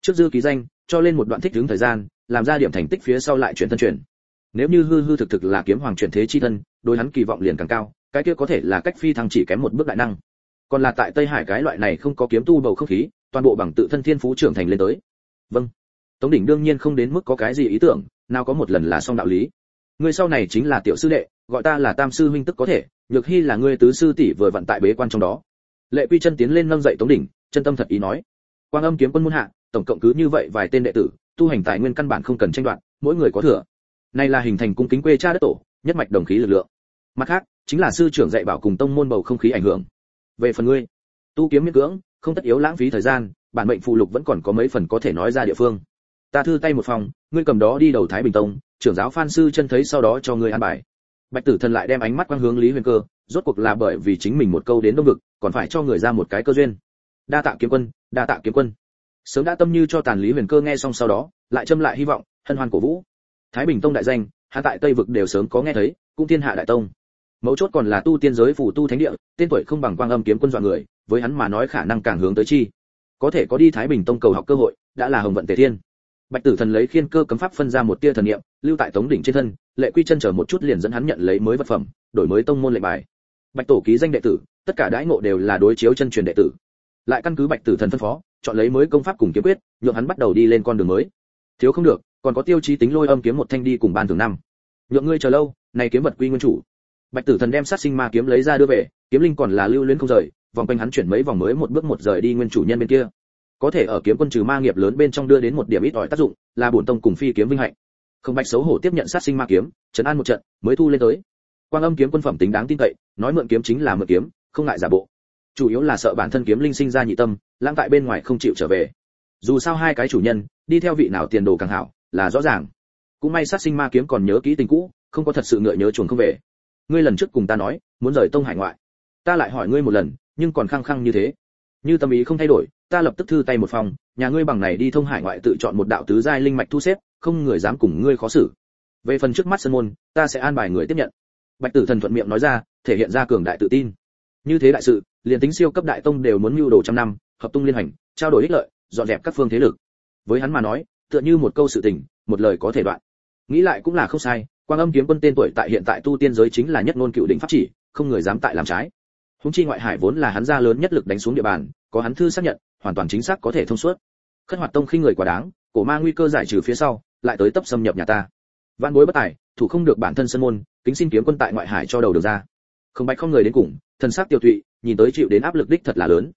Trước dư ký danh, cho lên một đoạn thích ứng thời gian, làm ra điểm thành tích phía sau lại chuyển thân truyền. Nếu như hư hư thực thực là kiếm hoàng chuyển thế chi thân, đối hắn kỳ vọng liền càng cao, cái kia có thể là cách phi thăng chỉ kém một bước đại năng. Còn là tại tây hải cái loại này không có kiếm tu bầu không khí, toàn bộ bằng tự thân thiên phú trưởng thành lên tới. Vâng. Tống đỉnh đương nhiên không đến mức có cái gì ý tưởng nào có một lần là xong đạo lý. Ngươi sau này chính là tiểu sư đệ, gọi ta là tam sư huynh tức có thể, nhược hy là ngươi tứ sư tỷ vừa vận tại bế quan trong đó. Lệ quy chân tiến lên nâng dậy tống đỉnh, chân tâm thật ý nói, quang âm kiếm quân muôn hạ, tổng cộng cứ như vậy vài tên đệ tử, tu hành tài nguyên căn bản không cần tranh đoạt, mỗi người có thừa. Này là hình thành cung kính quê cha đất tổ, nhất mạch đồng khí lực lượng. Mặt khác, chính là sư trưởng dạy bảo cùng tông môn bầu không khí ảnh hưởng. Về phần ngươi, tu kiếm miễn cưỡng, không tất yếu lãng phí thời gian, bản mệnh phụ lục vẫn còn có mấy phần có thể nói ra địa phương ta thư tay một phòng, ngươi cầm đó đi đầu thái bình tông, trưởng giáo phan sư chân thấy sau đó cho ngươi an bài. Bạch tử thần lại đem ánh mắt quang hướng lý huyền cơ, rốt cuộc là bởi vì chính mình một câu đến đông vực, còn phải cho người ra một cái cơ duyên. Đa tạ kiếm quân, đa tạ kiếm quân. Sớm đã tâm như cho tàn lý huyền cơ nghe xong sau đó, lại châm lại hy vọng, hân hoan cổ vũ. Thái bình tông đại danh, hạ tại tây vực đều sớm có nghe thấy, cũng thiên hạ đại tông. Mấu chốt còn là tu tiên giới phủ tu thánh địa, tên tuổi không bằng quang âm kiếm quân dọa người, với hắn mà nói khả năng càng hướng tới chi. Có thể có đi thái bình tông cầu học cơ hội, đã là hồng vận tề thiên bạch tử thần lấy khiên cơ cấm pháp phân ra một tia thần niệm, lưu tại tống đỉnh trên thân, lệ quy chân chờ một chút liền dẫn hắn nhận lấy mới vật phẩm, đổi mới tông môn lệnh bài. Bạch tổ ký danh đệ tử, tất cả đãi ngộ đều là đối chiếu chân truyền đệ tử. Lại căn cứ bạch tử thần phân phó, chọn lấy mới công pháp cùng kiếm quyết, nhượng hắn bắt đầu đi lên con đường mới. Thiếu không được, còn có tiêu chí tính lôi âm kiếm một thanh đi cùng ban thường năm. Nhượng ngươi chờ lâu, này kiếm vật quy nguyên chủ. Bạch tử thần đem sát sinh ma kiếm lấy ra đưa về, kiếm linh còn là lưu luyến không rời, vòng quanh hắn chuyển mấy vòng mới một bước một rời đi nguyên chủ nhân bên kia có thể ở kiếm quân trừ ma nghiệp lớn bên trong đưa đến một điểm ít ỏi tác dụng, là bổn tông cùng phi kiếm vinh hạnh. Không bạch xấu hổ tiếp nhận sát sinh ma kiếm, trấn an một trận, mới thu lên tới. Quang âm kiếm quân phẩm tính đáng tin cậy, nói mượn kiếm chính là mượn kiếm, không ngại giả bộ. Chủ yếu là sợ bản thân kiếm linh sinh ra nhị tâm, lãng tại bên ngoài không chịu trở về. Dù sao hai cái chủ nhân, đi theo vị nào tiền đồ càng hảo, là rõ ràng. Cũng may sát sinh ma kiếm còn nhớ kỹ tình cũ, không có thật sự ngựa nhớ chuồn không về. Ngươi lần trước cùng ta nói, muốn rời tông hải ngoại. Ta lại hỏi ngươi một lần, nhưng còn khăng khăng như thế. Như tâm ý không thay đổi ta lập tức thư tay một phòng, nhà ngươi bằng này đi thông hải ngoại tự chọn một đạo tứ giai linh mạch thu xếp, không người dám cùng ngươi khó xử. Về phần trước mắt sân môn, ta sẽ an bài người tiếp nhận. Bạch tử thần thuận miệng nói ra, thể hiện ra cường đại tự tin. Như thế đại sự, liền tính siêu cấp đại tông đều muốn mưu đồ trăm năm, hợp tung liên hành, trao đổi ích lợi, dọn dẹp các phương thế lực. Với hắn mà nói, tựa như một câu sự tình, một lời có thể đoạn. Nghĩ lại cũng là không sai, quang âm kiếm quân tên tuổi tại hiện tại tu tiên giới chính là nhất ngôn cựu đỉnh pháp chỉ, không người dám tại làm trái. Hùng chi ngoại hải vốn là hắn ra lớn nhất lực đánh xuống địa bàn, có hắn thư xác nhận hoàn toàn chính xác có thể thông suốt. Khất hoạt tông khi người quá đáng, cổ ma nguy cơ giải trừ phía sau, lại tới tấp xâm nhập nhà ta. Văn bối bất tài, thủ không được bản thân sân môn, kính xin kiếm quân tại ngoại hải cho đầu được ra. Không bạch không người đến cùng thân xác tiêu thụy nhìn tới chịu đến áp lực đích thật là lớn.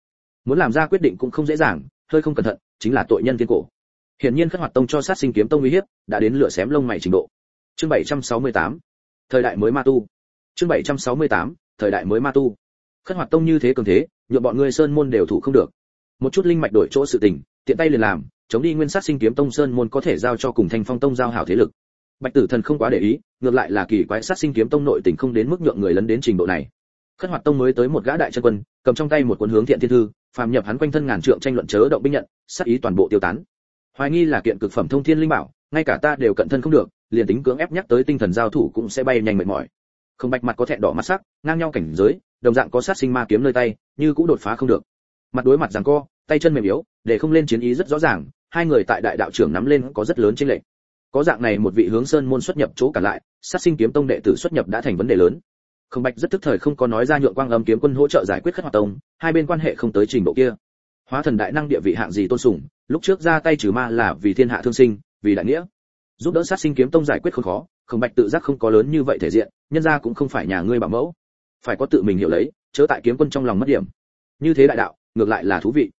Muốn làm ra quyết định cũng không dễ dàng, hơi không cẩn thận, chính là tội nhân thiên cổ. Hiển nhiên khất hoạt tông cho sát sinh kiếm tông uy hiếp, đã đến lửa xém lông mày trình độ. Chương 768 thời đại mới ma tu. Chương 768 thời đại mới ma tu. Khất hoạt tông như thế cường thế, nhượng bọn ngươi sơn môn đều thủ không được một chút linh mạch đổi chỗ sự tình, tiện tay liền làm, chống đi nguyên sát sinh kiếm tông sơn môn có thể giao cho cùng thanh phong tông giao hảo thế lực. Bạch tử thần không quá để ý, ngược lại là kỳ quái sát sinh kiếm tông nội tình không đến mức nhượng người lấn đến trình độ này. Khất hoạt tông mới tới một gã đại chân quân, cầm trong tay một cuốn hướng thiện thiên thư, phàm nhập hắn quanh thân ngàn trượng tranh luận chớ động binh nhận, sát ý toàn bộ tiêu tán. Hoài nghi là kiện cực phẩm thông thiên linh bảo, ngay cả ta đều cận thân không được, liền tính cưỡng ép nhắc tới tinh thần giao thủ cũng sẽ bay nhanh mệt mỏi. Không bạch mặt có thẹn đỏ mắt sắc, ngang nhau cảnh giới, đồng dạng có sát sinh ma kiếm nơi tay, như cũng đột phá không được mặt đối mặt giằng co, tay chân mềm yếu, để không lên chiến ý rất rõ ràng, hai người tại đại đạo trưởng nắm lên có rất lớn trên lệ có dạng này một vị hướng sơn môn xuất nhập chỗ cả lại, sát sinh kiếm tông đệ tử xuất nhập đã thành vấn đề lớn. Không bạch rất tức thời không có nói ra nhượng quang âm kiếm quân hỗ trợ giải quyết khất hoạt tông, hai bên quan hệ không tới trình độ kia. Hóa thần đại năng địa vị hạng gì tôn sùng, lúc trước ra tay trừ ma là vì thiên hạ thương sinh, vì đại nghĩa. Giúp đỡ sát sinh kiếm tông giải quyết không khó không bạch tự giác không có lớn như vậy thể diện, nhân ra cũng không phải nhà ngươi bảo mẫu. Phải có tự mình hiểu lấy, chớ tại kiếm quân trong lòng mất điểm. Như thế đại đạo ngược lại là thú vị.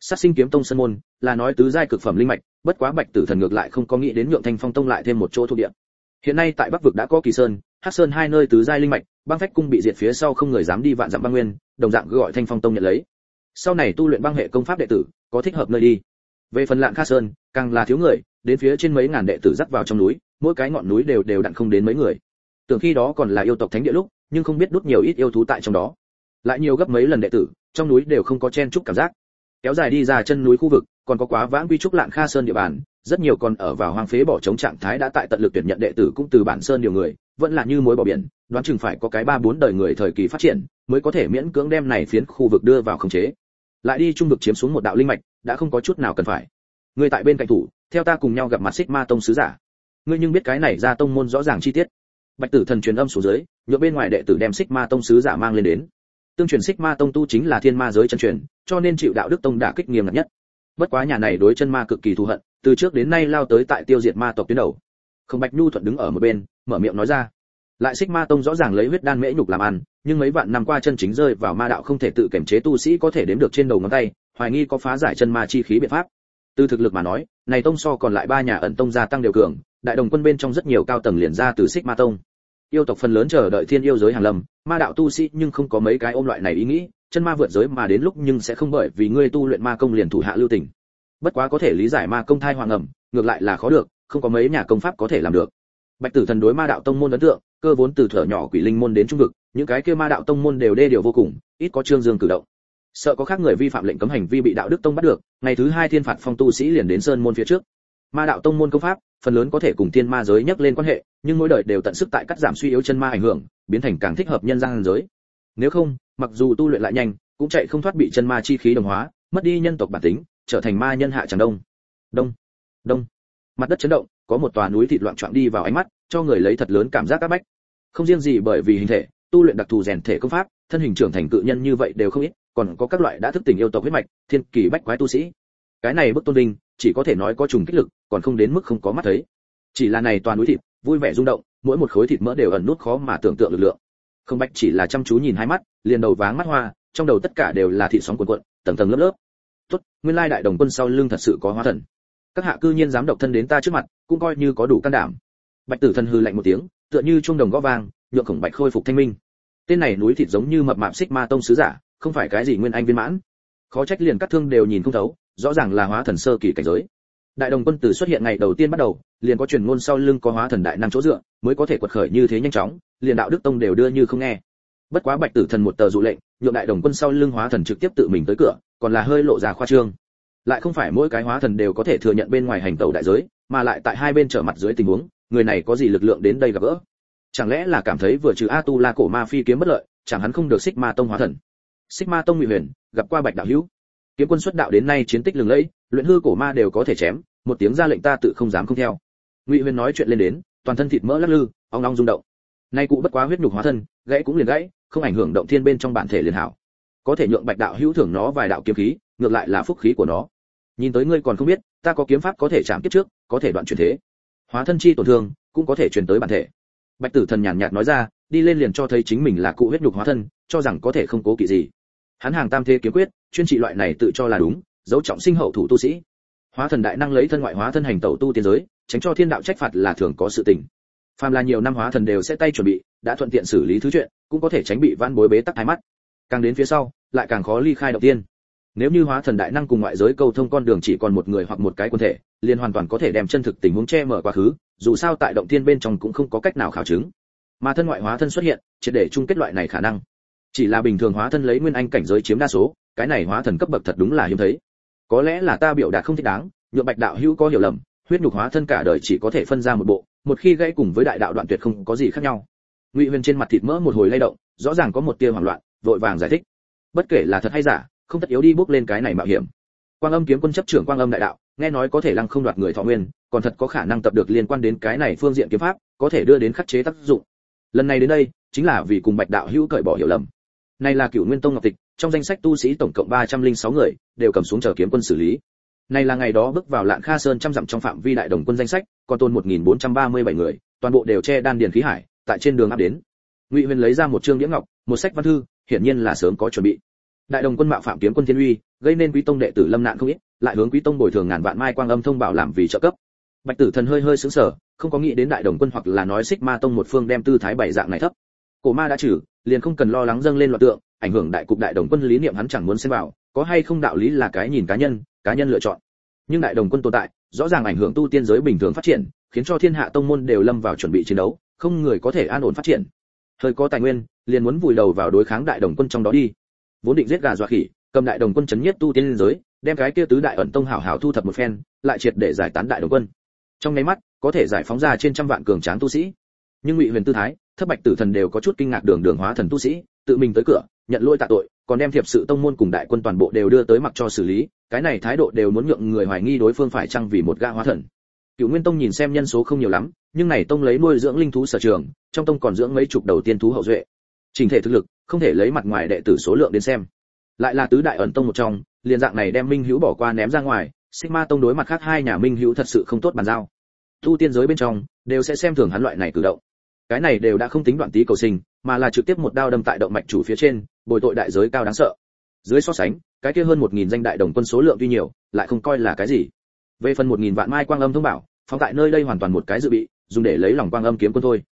Sát sinh kiếm tông sân môn, là nói tứ giai cực phẩm linh mạch, bất quá bạch tử thần ngược lại không có nghĩ đến nhượng thanh phong tông lại thêm một chỗ thuộc địa. Hiện nay tại bắc vực đã có kỳ sơn, hắc sơn hai nơi tứ giai linh mạch, băng phách cung bị diệt phía sau không người dám đi vạn dặm băng nguyên, đồng dạng gọi thanh phong tông nhận lấy. Sau này tu luyện băng hệ công pháp đệ tử, có thích hợp nơi đi. Về phần lạng kha sơn, càng là thiếu người, đến phía trên mấy ngàn đệ tử dắt vào trong núi, mỗi cái ngọn núi đều đều đặn không đến mấy người. Tưởng khi đó còn là yêu tộc thánh địa lúc, nhưng không biết đút nhiều ít yêu thú tại trong đó. Lại nhiều gấp mấy lần đệ tử trong núi đều không có chen chúc cảm giác. Kéo dài đi ra chân núi khu vực, còn có quá vãng quy trúc lạng kha sơn địa bàn, rất nhiều còn ở vào hoang phế bỏ trống trạng thái đã tại tận lực tuyển nhận đệ tử cũng từ bản sơn nhiều người, vẫn là như mối bỏ biển, đoán chừng phải có cái ba bốn đời người thời kỳ phát triển, mới có thể miễn cưỡng đem này phiến khu vực đưa vào khống chế. Lại đi trung vực chiếm xuống một đạo linh mạch, đã không có chút nào cần phải. Người tại bên cạnh thủ, theo ta cùng nhau gặp mặt xích ma tông sứ giả. Ngươi nhưng biết cái này ra tông môn rõ ràng chi tiết. Bạch tử thần truyền âm xuống dưới nhựa bên ngoài đệ tử đem xích ma tông sứ giả mang lên đến tương truyền xích ma tông tu chính là thiên ma giới chân truyền, cho nên chịu đạo đức tông đả kích nghiêm ngặt nhất. Bất quá nhà này đối chân ma cực kỳ thù hận, từ trước đến nay lao tới tại tiêu diệt ma tộc tuyến đầu. Không bạch nhu thuận đứng ở một bên, mở miệng nói ra. Lại xích ma tông rõ ràng lấy huyết đan mễ nhục làm ăn, nhưng mấy vạn năm qua chân chính rơi vào ma đạo không thể tự kiểm chế tu sĩ có thể đếm được trên đầu ngón tay, hoài nghi có phá giải chân ma chi khí biện pháp. Từ thực lực mà nói, này tông so còn lại ba nhà ẩn tông gia tăng đều cường, đại đồng quân bên trong rất nhiều cao tầng liền ra từ xích ma tông yêu tộc phần lớn chờ đợi thiên yêu giới hàng lâm, ma đạo tu sĩ nhưng không có mấy cái ôm loại này ý nghĩ, chân ma vượt giới mà đến lúc nhưng sẽ không bởi vì ngươi tu luyện ma công liền thủ hạ lưu tình. Bất quá có thể lý giải ma công thai hoàng ẩm, ngược lại là khó được, không có mấy nhà công pháp có thể làm được. Bạch tử thần đối ma đạo tông môn ấn tượng, cơ vốn từ thở nhỏ quỷ linh môn đến trung vực, những cái kia ma đạo tông môn đều đê điều vô cùng, ít có trương dương cử động. Sợ có khác người vi phạm lệnh cấm hành vi bị đạo đức tông bắt được, ngày thứ hai thiên phạt phong tu sĩ liền đến sơn môn phía trước. Ma đạo tông môn công pháp, phần lớn có thể cùng thiên ma giới nhắc lên quan hệ nhưng mỗi đời đều tận sức tại cắt giảm suy yếu chân ma ảnh hưởng, biến thành càng thích hợp nhân gian giới. Nếu không, mặc dù tu luyện lại nhanh, cũng chạy không thoát bị chân ma chi khí đồng hóa, mất đi nhân tộc bản tính, trở thành ma nhân hạ tràng đông. Đông đông. Mặt đất chấn động, có một tòa núi thịt loạn choạng đi vào ánh mắt, cho người lấy thật lớn cảm giác áp bách. Không riêng gì bởi vì hình thể, tu luyện đặc thù rèn thể công pháp, thân hình trưởng thành cự nhân như vậy đều không ít, còn có các loại đã thức tỉnh yêu tộc huyết mạch, thiên kỳ bách quái tu sĩ. Cái này bức tôn vinh, chỉ có thể nói có trùng kích lực, còn không đến mức không có mắt thấy. Chỉ là này toàn núi thịt vui vẻ rung động, mỗi một khối thịt mỡ đều ẩn nút khó mà tưởng tượng lực lượng. Không bạch chỉ là chăm chú nhìn hai mắt, liền đầu váng mắt hoa, trong đầu tất cả đều là thịt sóng cuộn cuộn, tầng tầng lớp lớp. Tốt, nguyên lai đại đồng quân sau lưng thật sự có hóa thần. Các hạ cư nhiên dám độc thân đến ta trước mặt, cũng coi như có đủ can đảm. Bạch tử thần hư lạnh một tiếng, tựa như trung đồng gõ vang, nhượng khổng bạch khôi phục thanh minh. Tên này núi thịt giống như mập mạp xích ma tông sứ giả, không phải cái gì nguyên anh viên mãn. Khó trách liền các thương đều nhìn không thấu, rõ ràng là hóa thần sơ kỳ cảnh giới đại đồng quân tử xuất hiện ngày đầu tiên bắt đầu, liền có truyền ngôn sau lưng có hóa thần đại năng chỗ dựa, mới có thể quật khởi như thế nhanh chóng, liền đạo đức tông đều đưa như không nghe. Bất quá bạch tử thần một tờ dụ lệnh, nhượng đại đồng quân sau lưng hóa thần trực tiếp tự mình tới cửa, còn là hơi lộ ra khoa trương. Lại không phải mỗi cái hóa thần đều có thể thừa nhận bên ngoài hành tẩu đại giới, mà lại tại hai bên trở mặt dưới tình huống, người này có gì lực lượng đến đây gặp gỡ? Chẳng lẽ là cảm thấy vừa trừ a tu la cổ ma phi kiếm bất lợi, chẳng hắn không được xích ma tông hóa thần? Xích ma tông ngụy huyền, gặp qua bạch đạo hữu kiếm quân xuất đạo đến nay chiến tích lừng lẫy, luyện hư cổ ma đều có thể chém, một tiếng ra lệnh ta tự không dám không theo. Ngụy huyền nói chuyện lên đến, toàn thân thịt mỡ lắc lư, ong ong rung động. Nay cụ bất quá huyết nhục hóa thân, gãy cũng liền gãy, không ảnh hưởng động thiên bên trong bản thể liền hảo. Có thể nhượng bạch đạo hữu thưởng nó vài đạo kiếm khí, ngược lại là phúc khí của nó. Nhìn tới ngươi còn không biết, ta có kiếm pháp có thể chạm kiếp trước, có thể đoạn chuyển thế. Hóa thân chi tổn thương, cũng có thể truyền tới bản thể. Bạch tử thần nhàn nhạt nói ra, đi lên liền cho thấy chính mình là cụ huyết nhục hóa thân, cho rằng có thể không cố kỵ gì. Hắn hàng tam thế kiếm quyết chuyên trị loại này tự cho là đúng dấu trọng sinh hậu thủ tu sĩ. Hóa thần đại năng lấy thân ngoại hóa thân hành tẩu tu tiên giới, tránh cho thiên đạo trách phạt là thường có sự tình. Phàm là nhiều năm hóa thần đều sẽ tay chuẩn bị, đã thuận tiện xử lý thứ chuyện, cũng có thể tránh bị van bối bế tắc thái mắt. Càng đến phía sau, lại càng khó ly khai đầu tiên. Nếu như hóa thần đại năng cùng ngoại giới câu thông con đường chỉ còn một người hoặc một cái quân thể, liền hoàn toàn có thể đem chân thực tình huống che mở quá khứ, dù sao tại động thiên bên trong cũng không có cách nào khảo chứng. Mà thân ngoại hóa thân xuất hiện chỉ để chung kết loại này khả năng. Chỉ là bình thường hóa thân lấy nguyên anh cảnh giới chiếm đa số cái này hóa thần cấp bậc thật đúng là hiếm thấy. Có lẽ là ta biểu đạt không thích đáng, nhượng bạch đạo hữu có hiểu lầm, huyết nhục hóa thân cả đời chỉ có thể phân ra một bộ, một khi gãy cùng với đại đạo đoạn tuyệt không có gì khác nhau. Ngụy huyền trên mặt thịt mỡ một hồi lay động, rõ ràng có một tia hoảng loạn, vội vàng giải thích. Bất kể là thật hay giả, không tất yếu đi bước lên cái này mạo hiểm. Quang âm kiếm quân chấp trưởng quang âm đại đạo, nghe nói có thể lăng không đoạt người thọ nguyên, còn thật có khả năng tập được liên quan đến cái này phương diện kiếm pháp, có thể đưa đến khắc chế tác dụng. Lần này đến đây, chính là vì cùng bạch đạo hữu cởi bỏ hiểu lầm. Này là cựu nguyên tông ngọc tịch trong danh sách tu sĩ tổng cộng 306 người, đều cầm xuống chờ kiếm quân xử lý. Này là ngày đó bước vào lạn kha sơn trăm dặm trong phạm vi đại đồng quân danh sách, còn tôn 1437 người, toàn bộ đều che đan điền khí hải, tại trên đường áp đến. Ngụy huyền lấy ra một trương đĩa ngọc, một sách văn thư, hiển nhiên là sớm có chuẩn bị. Đại đồng quân mạo phạm kiếm quân thiên uy, gây nên quý tông đệ tử lâm nạn không ít, lại hướng quý tông bồi thường ngàn vạn mai quang âm thông bảo làm vì trợ cấp. Bạch tử thần hơi hơi sững sờ, không có nghĩ đến đại đồng quân hoặc là nói xích ma tông một phương đem tư thái bảy dạng này thấp cổ ma đã trừ, liền không cần lo lắng dâng lên loạn tượng, ảnh hưởng đại cục đại đồng quân lý niệm hắn chẳng muốn xem vào, có hay không đạo lý là cái nhìn cá nhân cá nhân lựa chọn. Nhưng đại đồng quân tồn tại, rõ ràng ảnh hưởng tu tiên giới bình thường phát triển, khiến cho thiên hạ tông môn đều lâm vào chuẩn bị chiến đấu, không người có thể an ổn phát triển. Hơi có tài nguyên, liền muốn vùi đầu vào đối kháng đại đồng quân trong đó đi. Vốn định giết gà dọa khỉ, cầm đại đồng quân chấn nhất tu tiên giới, đem cái kia tứ đại ẩn tông hảo hảo thu thập một phen, lại triệt để giải tán đại đồng quân. Trong nháy mắt, có thể giải phóng ra trên trăm vạn cường tráng tu sĩ. Nhưng ngụy huyền tư thái thất bạch tử thần đều có chút kinh ngạc đường đường hóa thần tu sĩ, tự mình tới cửa, nhận lỗi tạ tội, còn đem thiệp sự tông môn cùng đại quân toàn bộ đều đưa tới mặc cho xử lý, cái này thái độ đều muốn nhượng người hoài nghi đối phương phải chăng vì một gã hóa thần. Cựu nguyên tông nhìn xem nhân số không nhiều lắm, nhưng này tông lấy nuôi dưỡng linh thú sở trường, trong tông còn dưỡng mấy chục đầu tiên thú hậu duệ. Trình thể thực lực, không thể lấy mặt ngoài đệ tử số lượng đến xem. Lại là tứ đại ẩn tông một trong, liền dạng này đem minh hữu bỏ qua ném ra ngoài, sigma tông đối mặt khác hai nhà minh hữu thật sự không tốt bàn giao. Tu tiên giới bên trong, đều sẽ xem thường hắn loại này cử động cái này đều đã không tính đoạn tí cầu sinh, mà là trực tiếp một đao đâm tại động mạch chủ phía trên, bồi tội đại giới cao đáng sợ. Dưới so sánh, cái kia hơn một nghìn danh đại đồng quân số lượng tuy nhiều, lại không coi là cái gì. Về phần một nghìn vạn mai quang âm thông bảo, phóng tại nơi đây hoàn toàn một cái dự bị, dùng để lấy lòng quang âm kiếm quân thôi.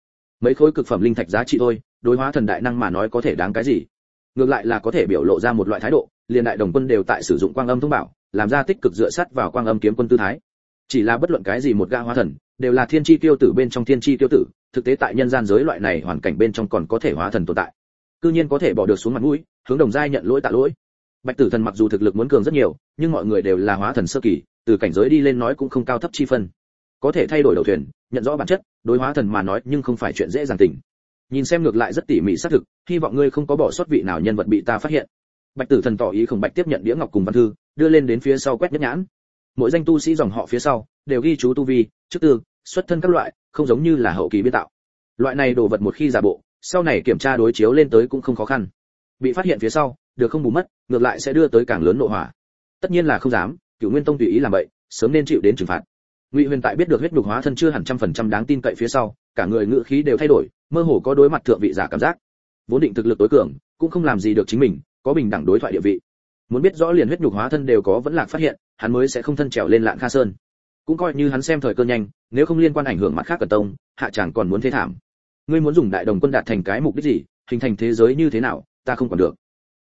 Mấy khối cực phẩm linh thạch giá trị thôi, đối hóa thần đại năng mà nói có thể đáng cái gì? Ngược lại là có thể biểu lộ ra một loại thái độ, liền đại đồng quân đều tại sử dụng quang âm thông bảo, làm ra tích cực dựa sát vào quang âm kiếm quân tư thái. Chỉ là bất luận cái gì một ga hóa thần, đều là thiên chi tiêu tử bên trong thiên chi tiêu tử thực tế tại nhân gian giới loại này hoàn cảnh bên trong còn có thể hóa thần tồn tại. Cư nhiên có thể bỏ được xuống mặt mũi, hướng đồng giai nhận lỗi tạ lỗi. Bạch tử thần mặc dù thực lực muốn cường rất nhiều, nhưng mọi người đều là hóa thần sơ kỳ, từ cảnh giới đi lên nói cũng không cao thấp chi phân. Có thể thay đổi đầu thuyền, nhận rõ bản chất, đối hóa thần mà nói nhưng không phải chuyện dễ dàng tình. Nhìn xem ngược lại rất tỉ mỉ xác thực, hy vọng ngươi không có bỏ sót vị nào nhân vật bị ta phát hiện. Bạch tử thần tỏ ý không bạch tiếp nhận đĩa ngọc cùng văn thư, đưa lên đến phía sau quét nhất nhãn. Mỗi danh tu sĩ dòng họ phía sau, đều ghi chú tu vi, chức tư xuất thân các loại, không giống như là hậu kỳ biên tạo. Loại này đồ vật một khi giả bộ, sau này kiểm tra đối chiếu lên tới cũng không khó khăn. Bị phát hiện phía sau, được không bù mất, ngược lại sẽ đưa tới càng lớn nội hỏa. Tất nhiên là không dám, cửu nguyên tông tùy ý làm vậy, sớm nên chịu đến trừng phạt. Ngụy huyền tại biết được huyết nhục hóa thân chưa hẳn trăm phần trăm đáng tin cậy phía sau, cả người ngữ khí đều thay đổi, mơ hồ có đối mặt thượng vị giả cảm giác. Vốn định thực lực tối cường, cũng không làm gì được chính mình, có bình đẳng đối thoại địa vị. Muốn biết rõ liền huyết nhục hóa thân đều có vẫn lạc phát hiện, hắn mới sẽ không thân trèo lên lạng kha sơn cũng coi như hắn xem thời cơ nhanh, nếu không liên quan ảnh hưởng mặt khác cẩn tông, hạ chàng còn muốn thế thảm. Ngươi muốn dùng đại đồng quân đạt thành cái mục đích gì, hình thành thế giới như thế nào, ta không còn được.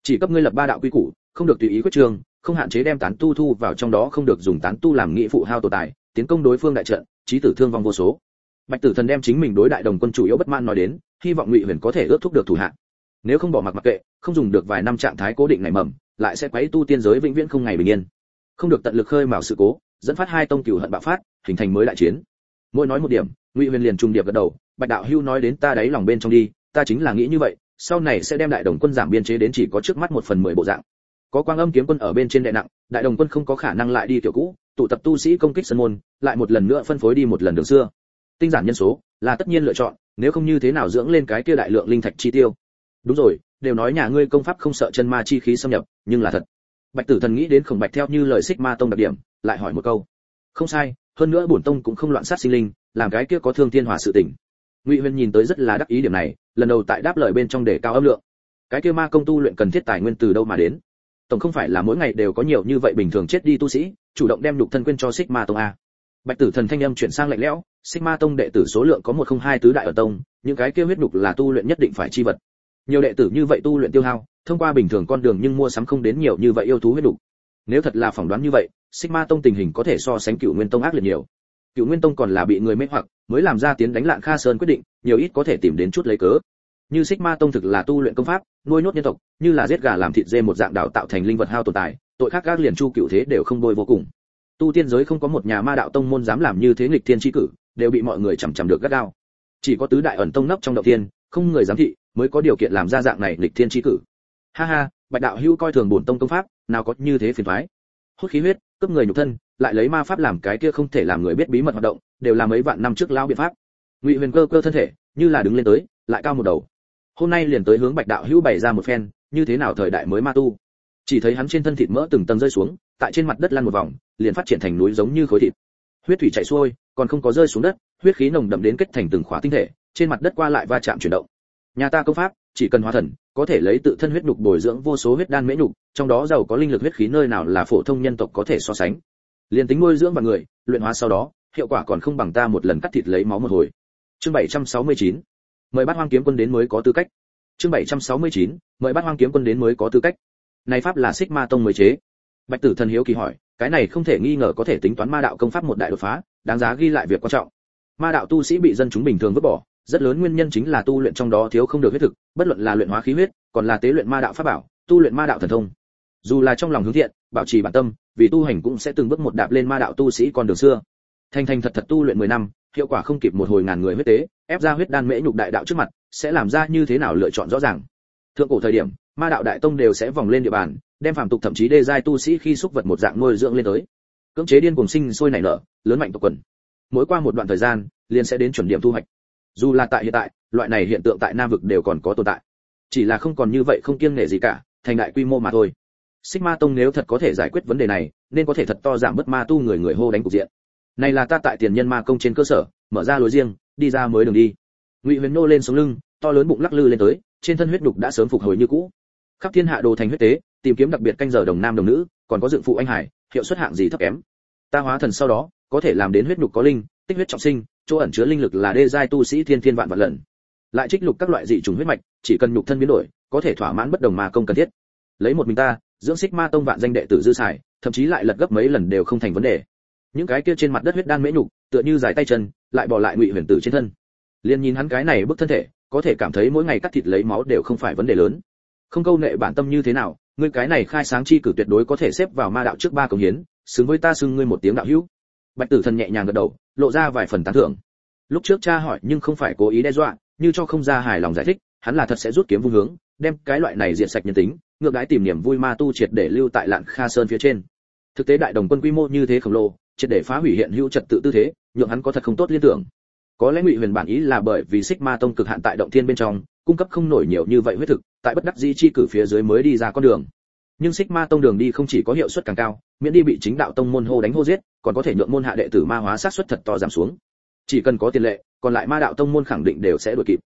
Chỉ cấp ngươi lập ba đạo quy củ, không được tùy ý quyết trường, không hạn chế đem tán tu thu vào trong đó, không được dùng tán tu làm nghĩa phụ hao tổ tài, tiến công đối phương đại trận trí tử thương vong vô số. Bạch tử thần đem chính mình đối đại đồng quân chủ yếu bất mãn nói đến, hy vọng ngụy huyền có thể ước thúc được thủ hạ. Nếu không bỏ mặc mặc kệ, không dùng được vài năm trạng thái cố định này mầm, lại sẽ quấy tu tiên giới vĩnh viễn không ngày bình yên. Không được tận lực khơi mào sự cố dẫn phát hai tông cửu hận bạo phát, hình thành mới đại chiến. Mỗi nói một điểm, ngụy huyền liền trùng điệp gật đầu, bạch đạo hưu nói đến ta đáy lòng bên trong đi, ta chính là nghĩ như vậy, sau này sẽ đem đại đồng quân giảm biên chế đến chỉ có trước mắt một phần mười bộ dạng. Có quang âm kiếm quân ở bên trên đệ nặng, đại đồng quân không có khả năng lại đi tiểu cũ, tụ tập tu sĩ công kích sân môn, lại một lần nữa phân phối đi một lần đường xưa. Tinh giản nhân số, là tất nhiên lựa chọn, nếu không như thế nào dưỡng lên cái kia đại lượng linh thạch chi tiêu. Đúng rồi, đều nói nhà ngươi công pháp không sợ chân ma chi khí xâm nhập, nhưng là thật. Bạch tử thần nghĩ đến khổng bạch theo như lời xích ma tông đặc điểm lại hỏi một câu. Không sai, hơn nữa bổn tông cũng không loạn sát sinh linh, làm cái kia có thương thiên hòa sự tình. Ngụy huyền nhìn tới rất là đắc ý điểm này, lần đầu tại đáp lời bên trong để cao âm lượng. Cái kia ma công tu luyện cần thiết tài nguyên từ đâu mà đến? Tổng không phải là mỗi ngày đều có nhiều như vậy bình thường chết đi tu sĩ, chủ động đem nhục thân quên cho xích ma tông a. Bạch tử thần thanh âm chuyển sang lạnh lẽo xích ma tông đệ tử số lượng có một không hai tứ đại ở tông, những cái kia huyết nhục là tu luyện nhất định phải chi vật. Nhiều đệ tử như vậy tu luyện tiêu hao, thông qua bình thường con đường nhưng mua sắm không đến nhiều như vậy yêu thú huyết nhục nếu thật là phỏng đoán như vậy, Sigma tông tình hình có thể so sánh cựu nguyên tông ác liệt nhiều. Cựu nguyên tông còn là bị người mê hoặc, mới làm ra tiến đánh lạng kha sơn quyết định, nhiều ít có thể tìm đến chút lấy cớ. Như Sigma tông thực là tu luyện công pháp, nuôi nhốt nhân tộc, như là giết gà làm thịt dê một dạng đào tạo thành linh vật hao tồn tại, tội khác các liền chu cựu thế đều không bôi vô cùng. Tu tiên giới không có một nhà ma đạo tông môn dám làm như thế nghịch thiên chi cử, đều bị mọi người chằm chằm được gắt gao. Chỉ có tứ đại ẩn tông nấp trong động tiên không người dám thị, mới có điều kiện làm ra dạng này nghịch thiên chi cử. Ha ha bạch đạo hữu coi thường bổn tông công pháp, nào có như thế phiền toái. Hút khí huyết, cướp người nhục thân, lại lấy ma pháp làm cái kia không thể làm người biết bí mật hoạt động, đều là mấy vạn năm trước lao biện pháp. Ngụy huyền cơ cơ thân thể, như là đứng lên tới, lại cao một đầu. Hôm nay liền tới hướng bạch đạo hữu bày ra một phen, như thế nào thời đại mới ma tu. Chỉ thấy hắn trên thân thịt mỡ từng tầng rơi xuống, tại trên mặt đất lăn một vòng, liền phát triển thành núi giống như khối thịt. Huyết thủy chảy xuôi, còn không có rơi xuống đất, huyết khí nồng đậm đến kết thành từng khóa tinh thể, trên mặt đất qua lại va chạm chuyển động. Nhà ta công pháp, chỉ cần hóa thần có thể lấy tự thân huyết nhục bồi dưỡng vô số huyết đan mễ nhục, trong đó giàu có linh lực huyết khí nơi nào là phổ thông nhân tộc có thể so sánh. Liên tính nuôi dưỡng bằng người, luyện hóa sau đó, hiệu quả còn không bằng ta một lần cắt thịt lấy máu một hồi. Chương 769 mời bát hoang kiếm quân đến mới có tư cách. Chương 769 mời bát hoang kiếm quân đến mới có tư cách. Này pháp là xích ma tông mới chế. Bạch tử thần hiếu kỳ hỏi, cái này không thể nghi ngờ có thể tính toán ma đạo công pháp một đại đột phá, đáng giá ghi lại việc quan trọng. Ma đạo tu sĩ bị dân chúng bình thường vứt bỏ rất lớn nguyên nhân chính là tu luyện trong đó thiếu không được huyết thực, bất luận là luyện hóa khí huyết, còn là tế luyện ma đạo pháp bảo, tu luyện ma đạo thần thông. Dù là trong lòng hướng thiện, bảo trì bản tâm, vì tu hành cũng sẽ từng bước một đạp lên ma đạo tu sĩ con đường xưa. Thành thành thật thật tu luyện 10 năm, hiệu quả không kịp một hồi ngàn người huyết tế, ép ra huyết đan mễ nhục đại đạo trước mặt, sẽ làm ra như thế nào lựa chọn rõ ràng. Thượng cổ thời điểm, ma đạo đại tông đều sẽ vòng lên địa bàn, đem phàm tục thậm chí đê giai tu sĩ khi xúc vật một dạng nuôi dưỡng lên tới. Cưỡng chế điên cuồng sinh sôi nảy nở, lớn mạnh tộc quần. Mỗi qua một đoạn thời gian, liền sẽ đến chuẩn điểm thu hoạch dù là tại hiện tại, loại này hiện tượng tại nam vực đều còn có tồn tại. Chỉ là không còn như vậy không kiêng nể gì cả, thành đại quy mô mà thôi. Xích ma tông nếu thật có thể giải quyết vấn đề này, nên có thể thật to giảm bớt ma tu người người hô đánh cục diện. Này là ta tại tiền nhân ma công trên cơ sở, mở ra lối riêng, đi ra mới đường đi. Ngụy huyền nô lên sống lưng, to lớn bụng lắc lư lên tới, trên thân huyết đục đã sớm phục hồi như cũ. Khắp thiên hạ đồ thành huyết tế, tìm kiếm đặc biệt canh giờ đồng nam đồng nữ, còn có dựng phụ anh hải, hiệu suất hạng gì thấp kém. Ta hóa thần sau đó, có thể làm đến huyết đục có linh, tích huyết trọng sinh chỗ ẩn chứa linh lực là đê giai tu sĩ thiên thiên vạn vạn lần. Lại trích lục các loại dị trùng huyết mạch, chỉ cần nhục thân biến đổi, có thể thỏa mãn bất đồng ma công cần thiết. Lấy một mình ta, dưỡng xích ma tông vạn danh đệ tử dư xài, thậm chí lại lật gấp mấy lần đều không thành vấn đề. Những cái kia trên mặt đất huyết đan mễ nhục, tựa như dài tay chân, lại bỏ lại ngụy huyền tử trên thân. Liền nhìn hắn cái này bức thân thể, có thể cảm thấy mỗi ngày cắt thịt lấy máu đều không phải vấn đề lớn. Không câu nệ bản tâm như thế nào, ngươi cái này khai sáng chi cử tuyệt đối có thể xếp vào ma đạo trước ba công hiến, xứng với ta xưng ngươi một tiếng đạo hữu. Bạch tử thần nhẹ nhàng gật đầu lộ ra vài phần tán thưởng. Lúc trước cha hỏi nhưng không phải cố ý đe dọa, như cho không ra hài lòng giải thích, hắn là thật sẽ rút kiếm vung hướng, đem cái loại này diện sạch nhân tính, ngược đãi tìm niềm vui ma tu triệt để lưu tại lạn kha sơn phía trên. Thực tế đại đồng quân quy mô như thế khổng lồ, triệt để phá hủy hiện hữu trật tự tư thế, nhượng hắn có thật không tốt liên tưởng. Có lẽ ngụy huyền bản ý là bởi vì xích ma tông cực hạn tại động thiên bên trong, cung cấp không nổi nhiều như vậy huyết thực, tại bất đắc dĩ chi cử phía dưới mới đi ra con đường. Nhưng xích ma tông đường đi không chỉ có hiệu suất càng cao miễn đi bị chính đạo tông môn hô đánh hô giết, còn có thể nhượng môn hạ đệ tử ma hóa sát suất thật to giảm xuống. Chỉ cần có tiền lệ, còn lại ma đạo tông môn khẳng định đều sẽ đuổi kịp.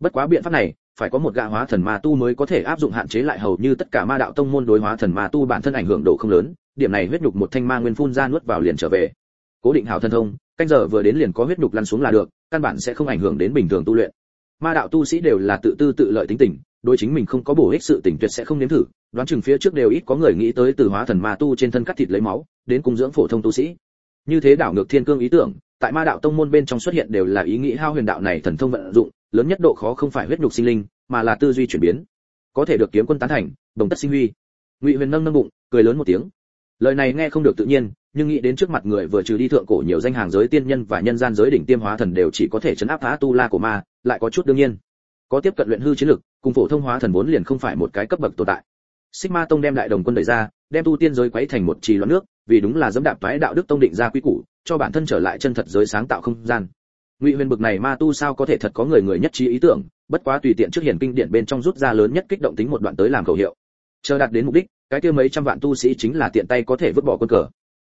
Bất quá biện pháp này, phải có một gã hóa thần ma tu mới có thể áp dụng hạn chế lại hầu như tất cả ma đạo tông môn đối hóa thần ma tu bản thân ảnh hưởng độ không lớn, điểm này huyết nhục một thanh ma nguyên phun ra nuốt vào liền trở về. Cố định hảo thân thông, canh giờ vừa đến liền có huyết nhục lăn xuống là được, căn bản sẽ không ảnh hưởng đến bình thường tu luyện. Ma đạo tu sĩ đều là tự tư tự lợi tính tình, đối chính mình không có bổ ích sự tình tuyệt sẽ không nếm thử đoán chừng phía trước đều ít có người nghĩ tới từ hóa thần ma tu trên thân cắt thịt lấy máu, đến cung dưỡng phổ thông tu sĩ. Như thế đảo ngược thiên cương ý tưởng, tại ma đạo tông môn bên trong xuất hiện đều là ý nghĩ hao huyền đạo này thần thông vận dụng, lớn nhất độ khó không phải huyết nhục sinh linh, mà là tư duy chuyển biến. Có thể được kiếm quân tán thành, đồng tất sinh huy. Ngụy huyền nâng nâng bụng, cười lớn một tiếng. Lời này nghe không được tự nhiên, nhưng nghĩ đến trước mặt người vừa trừ đi thượng cổ nhiều danh hàng giới tiên nhân và nhân gian giới đỉnh tiêm hóa thần đều chỉ có thể chấn áp phá tu la của ma, lại có chút đương nhiên. Có tiếp cận luyện hư chiến lực, cùng phổ thông hóa thần vốn liền không phải một cái cấp bậc tồn tại. Sigma tông đem đại đồng quân đẩy ra đem tu tiên giới quấy thành một trì loạn nước vì đúng là dẫm đạp toái đạo đức tông định ra quy củ cho bản thân trở lại chân thật giới sáng tạo không gian. Ngụy huyền bực này ma tu sao có thể thật có người người nhất trí ý tưởng bất quá tùy tiện trước hiển kinh điển bên trong rút ra lớn nhất kích động tính một đoạn tới làm khẩu hiệu. Chờ đạt đến mục đích cái kia mấy trăm vạn tu sĩ chính là tiện tay có thể vứt bỏ quân cờ.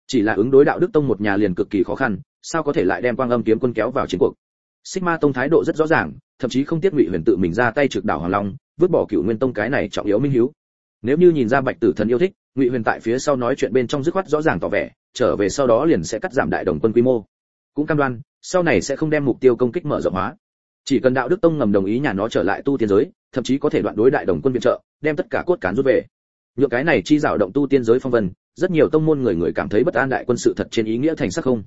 Chỉ là ứng đối đạo đức tông một nhà liền cực kỳ khó khăn sao có thể lại đem quang âm kiếm quân kéo vào chiến cuộc? Sigma tông thái độ rất rõ ràng, thậm chí không tiếc Ngụy Huyền tự mình ra tay trực đảo Hoàng Long, vứt bỏ Cửu Nguyên tông cái này trọng yếu minh hiếu. Nếu như nhìn ra Bạch Tử Thần yêu thích, Ngụy Huyền tại phía sau nói chuyện bên trong dứt khoát rõ ràng tỏ vẻ, trở về sau đó liền sẽ cắt giảm đại đồng quân quy mô. Cũng cam đoan, sau này sẽ không đem mục tiêu công kích mở rộng hóa. Chỉ cần đạo đức tông ngầm đồng ý nhà nó trở lại tu tiên giới, thậm chí có thể đoạn đối đại đồng quân viện trợ, đem tất cả cốt cán rút về. nhựa cái này chi dạo động tu tiên giới phong vân, rất nhiều tông môn người người cảm thấy bất an đại quân sự thật trên ý nghĩa thành sắc không.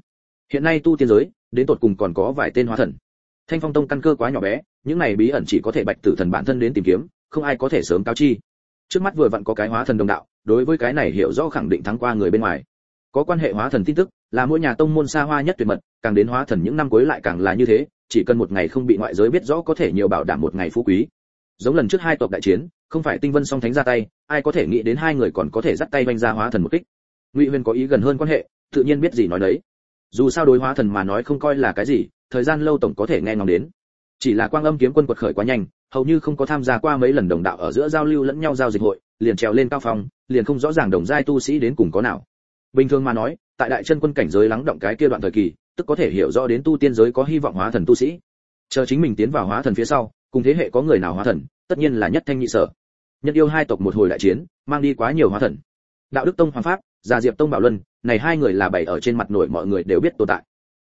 Hiện nay tu tiên giới, đến tột cùng còn có vài tên hóa thần thanh phong tông căn cơ quá nhỏ bé những này bí ẩn chỉ có thể bạch tử thần bản thân đến tìm kiếm không ai có thể sớm cáo chi trước mắt vừa vặn có cái hóa thần đồng đạo, đối với cái này hiểu rõ khẳng định thắng qua người bên ngoài. Có quan hệ hóa thần tin tức, là mỗi nhà tông môn xa hoa nhất tuyệt mật, càng đến hóa thần những năm cuối lại càng là như thế, chỉ cần một ngày không bị ngoại giới biết rõ có thể nhiều bảo đảm một ngày phú quý. Giống lần trước hai tộc đại chiến, không phải tinh vân song thánh ra tay, ai có thể nghĩ đến hai người còn có thể dắt tay vanh ra hóa thần một kích. Ngụy huyền có ý gần hơn quan hệ, tự nhiên biết gì nói đấy. Dù sao đối hóa thần mà nói không coi là cái gì, thời gian lâu tổng có thể nghe ngóng đến. Chỉ là quang âm kiếm quân quật khởi quá nhanh hầu như không có tham gia qua mấy lần đồng đạo ở giữa giao lưu lẫn nhau giao dịch hội, liền trèo lên cao phòng, liền không rõ ràng đồng giai tu sĩ đến cùng có nào. Bình thường mà nói, tại đại chân quân cảnh giới lắng động cái kia đoạn thời kỳ, tức có thể hiểu rõ đến tu tiên giới có hy vọng hóa thần tu sĩ. Chờ chính mình tiến vào hóa thần phía sau, cùng thế hệ có người nào hóa thần, tất nhiên là nhất thanh nhị sở. Nhân yêu hai tộc một hồi đại chiến, mang đi quá nhiều hóa thần. Đạo đức tông hoàng pháp, già diệp tông bảo luân, này hai người là bày ở trên mặt nổi mọi người đều biết tồn tại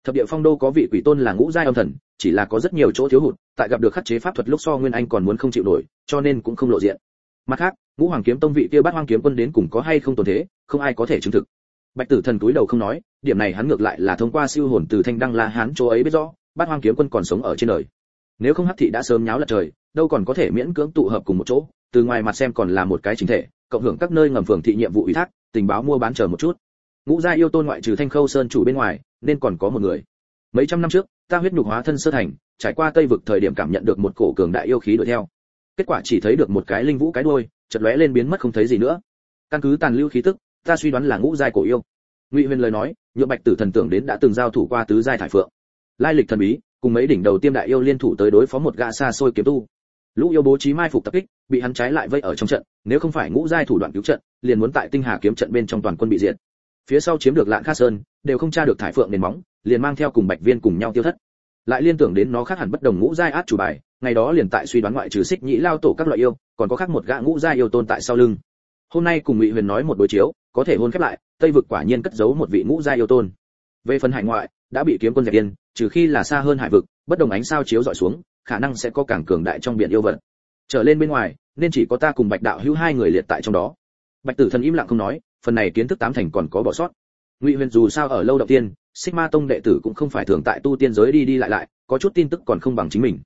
thập địa phong đô có vị quỷ tôn là ngũ giai âm thần, chỉ là có rất nhiều chỗ thiếu hụt, tại gặp được khắc chế pháp thuật lúc so nguyên anh còn muốn không chịu nổi, cho nên cũng không lộ diện. Mặt khác, ngũ hoàng kiếm tông vị kia bát hoang kiếm quân đến cùng có hay không tồn thế, không ai có thể chứng thực. Bạch tử thần túi đầu không nói, điểm này hắn ngược lại là thông qua siêu hồn từ thanh đăng la hán chỗ ấy biết rõ, Bát hoang kiếm quân còn sống ở trên đời. Nếu không hắc thị đã sớm nháo lật trời, đâu còn có thể miễn cưỡng tụ hợp cùng một chỗ, từ ngoài mặt xem còn là một cái chính thể, cộng hưởng các nơi ngầm phường thị nhiệm vụ ủy thác, tình báo mua bán chờ một chút ngũ gia yêu tôn ngoại trừ thanh khâu sơn chủ bên ngoài, nên còn có một người. Mấy trăm năm trước, ta huyết nhục hóa thân sơ thành, trải qua tây vực thời điểm cảm nhận được một cổ cường đại yêu khí đuổi theo. Kết quả chỉ thấy được một cái linh vũ cái đuôi, chợt lóe lên biến mất không thấy gì nữa. Căn cứ tàn lưu khí tức, ta suy đoán là ngũ giai cổ yêu. Ngụy huyền lời nói nhựa bạch tử thần tưởng đến đã từng giao thủ qua tứ giai thải phượng. Lai lịch thần bí, cùng mấy đỉnh đầu tiêm đại yêu liên thủ tới đối phó một gã xa xôi kiếm tu. Lũ yêu bố trí mai phục tập kích, bị hắn trái lại vây ở trong trận, nếu không phải ngũ giai thủ đoạn cứu trận, liền muốn tại tinh hà kiếm trận bên trong toàn quân bị diệt phía sau chiếm được lạn kha sơn, đều không tra được thải phượng nền móng, liền mang theo cùng bạch viên cùng nhau tiêu thất. Lại liên tưởng đến nó khác hẳn bất đồng ngũ giai át chủ bài, ngày đó liền tại suy đoán ngoại trừ xích nhĩ lao tổ các loại yêu, còn có khác một gã ngũ giai yêu tồn tại sau lưng. Hôm nay cùng ngụy huyền nói một đối chiếu, có thể hôn khép lại, tây vực quả nhiên cất giấu một vị ngũ giai yêu tôn. Về phần hải ngoại, đã bị kiếm quân dẹp yên, trừ khi là xa hơn hải vực, bất đồng ánh sao chiếu dọi xuống, khả năng sẽ có càng cường đại trong biển yêu vật. Trở lên bên ngoài, nên chỉ có ta cùng bạch đạo hữu hai người liệt tại trong đó. Bạch tử thần im lặng không nói phần này kiến thức tám thành còn có bỏ sót. Ngụy huyền dù sao ở lâu đầu tiên, sigma tông đệ tử cũng không phải thường tại tu tiên giới đi đi lại lại, có chút tin tức còn không bằng chính mình.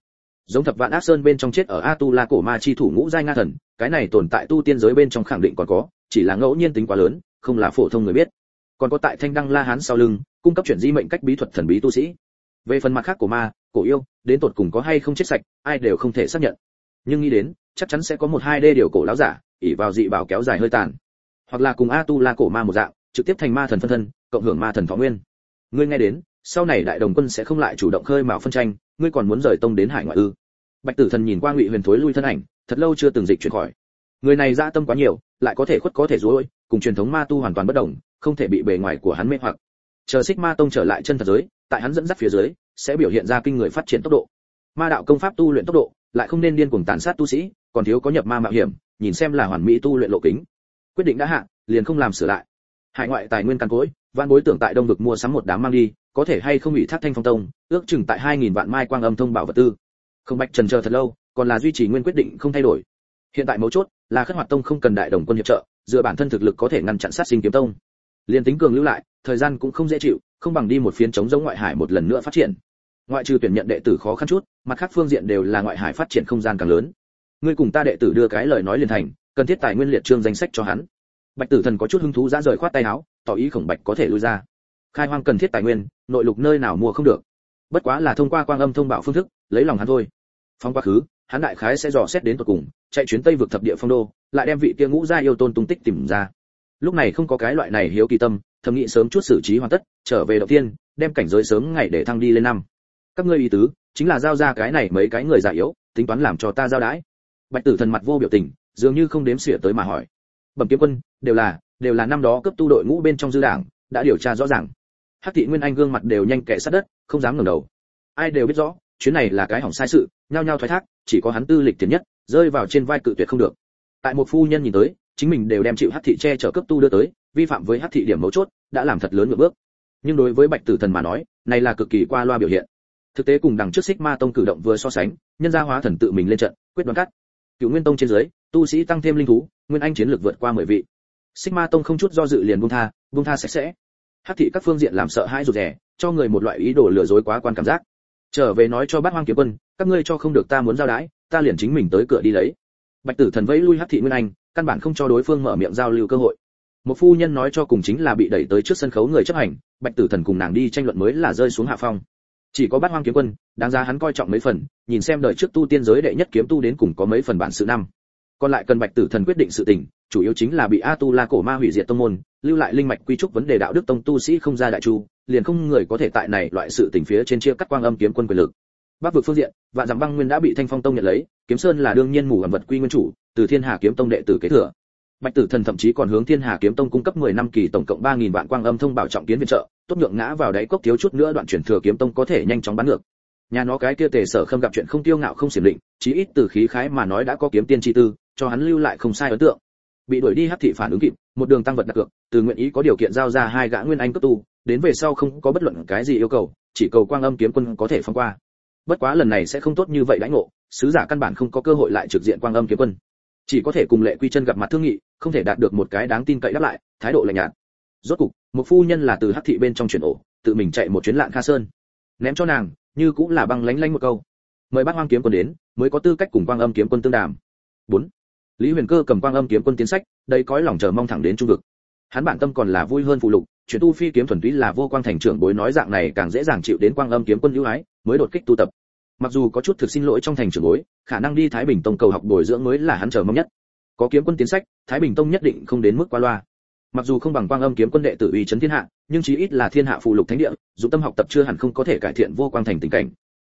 Giống thập vạn ác sơn bên trong chết ở atula cổ ma chi thủ ngũ giai nga thần, cái này tồn tại tu tiên giới bên trong khẳng định còn có, chỉ là ngẫu nhiên tính quá lớn, không là phổ thông người biết. Còn có tại thanh đăng la hán sau lưng, cung cấp chuyển di mệnh cách bí thuật thần bí tu sĩ. Về phần mặt khác của ma, cổ yêu, đến tột cùng có hay không chết sạch, ai đều không thể xác nhận. Nhưng nghĩ đến, chắc chắn sẽ có một hai đê điều cổ láo giả ỉ vào dị bảo kéo dài hơi tàn hoặc là cùng a tu la cổ ma một dạng, trực tiếp thành ma thần phân thân, cộng hưởng ma thần thọ nguyên. Ngươi nghe đến, sau này đại đồng quân sẽ không lại chủ động khơi mào phân tranh, ngươi còn muốn rời tông đến hải ngoại ư? Bạch tử thần nhìn qua ngụy huyền thối lui thân ảnh, thật lâu chưa từng dịch chuyển khỏi. Người này ra tâm quá nhiều, lại có thể khuất có thể dối cùng truyền thống ma tu hoàn toàn bất đồng, không thể bị bề ngoài của hắn mê hoặc. Chờ xích ma tông trở lại chân thật giới, tại hắn dẫn dắt phía dưới, sẽ biểu hiện ra kinh người phát triển tốc độ. Ma đạo công pháp tu luyện tốc độ, lại không nên điên cuồng tàn sát tu sĩ, còn thiếu có nhập ma mạo hiểm, nhìn xem là hoàn mỹ tu luyện lộ kính quyết định đã hạ, liền không làm sửa lại. Hải ngoại tài nguyên căn cối văn bối tưởng tại đông vực mua sắm một đám mang đi, có thể hay không ủy thác thanh phong tông, ước chừng tại hai nghìn vạn mai quang âm thông bảo vật tư. Không bạch trần chờ thật lâu, còn là duy trì nguyên quyết định không thay đổi. Hiện tại mấu chốt là khất hoạt tông không cần đại đồng quân hiệp trợ, dựa bản thân thực lực có thể ngăn chặn sát sinh kiếm tông. Liền tính cường lưu lại, thời gian cũng không dễ chịu, không bằng đi một phiến chống giống ngoại hải một lần nữa phát triển. Ngoại trừ tuyển nhận đệ tử khó khăn chút, mặt khác phương diện đều là ngoại hải phát triển không gian càng lớn. Ngươi cùng ta đệ tử đưa cái lời nói liền thành cần thiết tài nguyên liệt trương danh sách cho hắn. Bạch tử thần có chút hứng thú ra rời khoát tay áo, tỏ ý khổng bạch có thể lui ra. Khai hoang cần thiết tài nguyên, nội lục nơi nào mua không được. Bất quá là thông qua quang âm thông báo phương thức, lấy lòng hắn thôi. Phong quá khứ, hắn đại khái sẽ dò xét đến tận cùng, chạy chuyến tây vực thập địa phong đô, lại đem vị kia ngũ gia yêu tôn tung tích tìm ra. Lúc này không có cái loại này hiếu kỳ tâm, thầm nghĩ sớm chút xử trí hoàn tất, trở về đầu tiên đem cảnh giới sớm ngày để thăng đi lên năm. Các ngươi ý tứ, chính là giao ra cái này mấy cái người già yếu, tính toán làm cho ta giao đãi bạch tử thần mặt vô biểu tình dường như không đếm xỉa tới mà hỏi. Bẩm kiếm quân, đều là đều là năm đó cấp tu đội ngũ bên trong dư đảng, đã điều tra rõ ràng. Hắc thị nguyên anh gương mặt đều nhanh kẻ sát đất, không dám ngẩng đầu. Ai đều biết rõ, chuyến này là cái hỏng sai sự, nhao nhao thoái thác, chỉ có hắn tư lịch tiền nhất, rơi vào trên vai cự tuyệt không được. Tại một phu nhân nhìn tới, chính mình đều đem chịu hắc thị che chở cấp tu đưa tới, vi phạm với hắc thị điểm mấu chốt, đã làm thật lớn một bước. Nhưng đối với bạch tử thần mà nói, này là cực kỳ qua loa biểu hiện. Thực tế cùng đằng trước xích ma tông cử động vừa so sánh, nhân gia hóa thần tự mình lên trận, quyết đoán cắt cựu nguyên tông trên dưới, tu sĩ tăng thêm linh thú, nguyên anh chiến lược vượt qua mười vị. Xích ma tông không chút do dự liền buông tha buông tha sạch sẽ. Hắc thị các phương diện làm sợ hãi rụt rè, cho người một loại ý đồ lừa dối quá quan cảm giác. Trở về nói cho bát hoang kiếm quân, các ngươi cho không được ta muốn giao đái, ta liền chính mình tới cửa đi lấy. Bạch tử thần vẫy lui hắc thị nguyên anh, căn bản không cho đối phương mở miệng giao lưu cơ hội. Một phu nhân nói cho cùng chính là bị đẩy tới trước sân khấu người chấp hành, bạch tử thần cùng nàng đi tranh luận mới là rơi xuống hạ phong chỉ có bát hoang kiếm quân, đáng ra hắn coi trọng mấy phần, nhìn xem đời trước tu tiên giới đệ nhất kiếm tu đến cùng có mấy phần bản sự năm. Còn lại cần bạch tử thần quyết định sự tình, chủ yếu chính là bị a tu la cổ ma hủy diệt tông môn, lưu lại linh mạch quy trúc vấn đề đạo đức tông tu sĩ không ra đại chu, liền không người có thể tại này loại sự tình phía trên chia cắt quang âm kiếm quân quyền lực. Bắc vực phương diện, vạn dặm băng nguyên đã bị thanh phong tông nhận lấy, kiếm sơn là đương nhiên mù ẩm vật quy nguyên chủ, từ thiên hà kiếm tông đệ tử kế thừa bạch tử thần thậm chí còn hướng thiên hà kiếm tông cung cấp 10 năm kỳ tổng cộng 3000 vạn quang âm thông bảo trọng kiến viện trợ, tốt nhượng ngã vào đáy cốc thiếu chút nữa đoạn chuyển thừa kiếm tông có thể nhanh chóng bán được nhà nó cái kia tề sở không gặp chuyện không tiêu ngạo không xiểm định, chí ít từ khí khái mà nói đã có kiếm tiên chi tư, cho hắn lưu lại không sai ấn tượng. Bị đuổi đi Hấp thị phản ứng kịp, một đường tăng vật đặt cược, từ nguyện ý có điều kiện giao ra hai gã nguyên anh cấp tu, đến về sau không có bất luận cái gì yêu cầu, chỉ cầu quang âm kiếm quân có thể phong qua. Bất quá lần này sẽ không tốt như vậy đãi ngộ, sứ giả căn bản không có cơ hội lại trực diện quang âm kiếm quân. Chỉ có thể cùng lệ quy chân gặp mặt thương nghị không thể đạt được một cái đáng tin cậy đáp lại, thái độ lạnh nhạt. Rốt cục, một phu nhân là từ hắc thị bên trong chuyển ổ, tự mình chạy một chuyến lạng kha sơn. Ném cho nàng, như cũng là băng lánh lánh một câu. Mời bác hoang kiếm quân đến, mới có tư cách cùng quang âm kiếm quân tương đàm. Bốn, lý huyền cơ cầm quang âm kiếm quân tiến sách, đây cõi lòng chờ mong thẳng đến trung vực. Hắn bản tâm còn là vui hơn phụ lục chuyển tu phi kiếm thuần túy là vô quang thành trưởng bối nói dạng này càng dễ dàng chịu đến quang âm kiếm quân ưu ái, mới đột kích tu tập. Mặc dù có chút thực xin lỗi trong thành trưởng bối, khả năng đi thái bình tông cầu học bồi dưỡng mới là hắn chờ mong nhất có kiếm quân tiến sách, thái bình tông nhất định không đến mức qua loa. Mặc dù không bằng quang âm kiếm quân đệ tử uy chấn thiên hạ, nhưng chí ít là thiên hạ phụ lục thánh địa dù tâm học tập chưa hẳn không có thể cải thiện vô quang thành tình cảnh.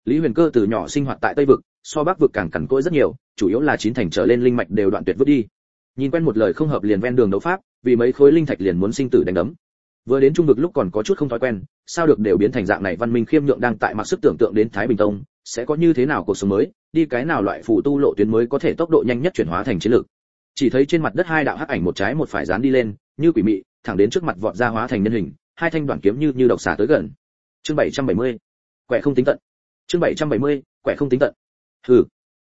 Lý huyền cơ từ nhỏ sinh hoạt tại tây vực, so bắc vực càng cằn cỗi rất nhiều, chủ yếu là chín thành trở lên linh mạch đều đoạn tuyệt vứt đi. Nhìn quen một lời không hợp liền ven đường đấu pháp, vì mấy khối linh thạch liền muốn sinh tử đánh đấm. Vừa đến trung vực lúc còn có chút không thói quen, sao được đều biến thành dạng này văn minh khiêm nhượng đang tại mặc sức tưởng tượng đến thái bình tông, sẽ có như thế nào cuộc sống mới, đi cái nào loại phụ tu lộ tuyến mới có thể tốc độ nhanh nhất chuyển hóa thành chiến lược chỉ thấy trên mặt đất hai đạo hắc ảnh một trái một phải dán đi lên, như quỷ mị, thẳng đến trước mặt vọt ra hóa thành nhân hình, hai thanh đoạn kiếm như như độc xà tới gần. Chương 770. quẻ không tính tận. Chương 770. quẻ không tính tận. Hừ.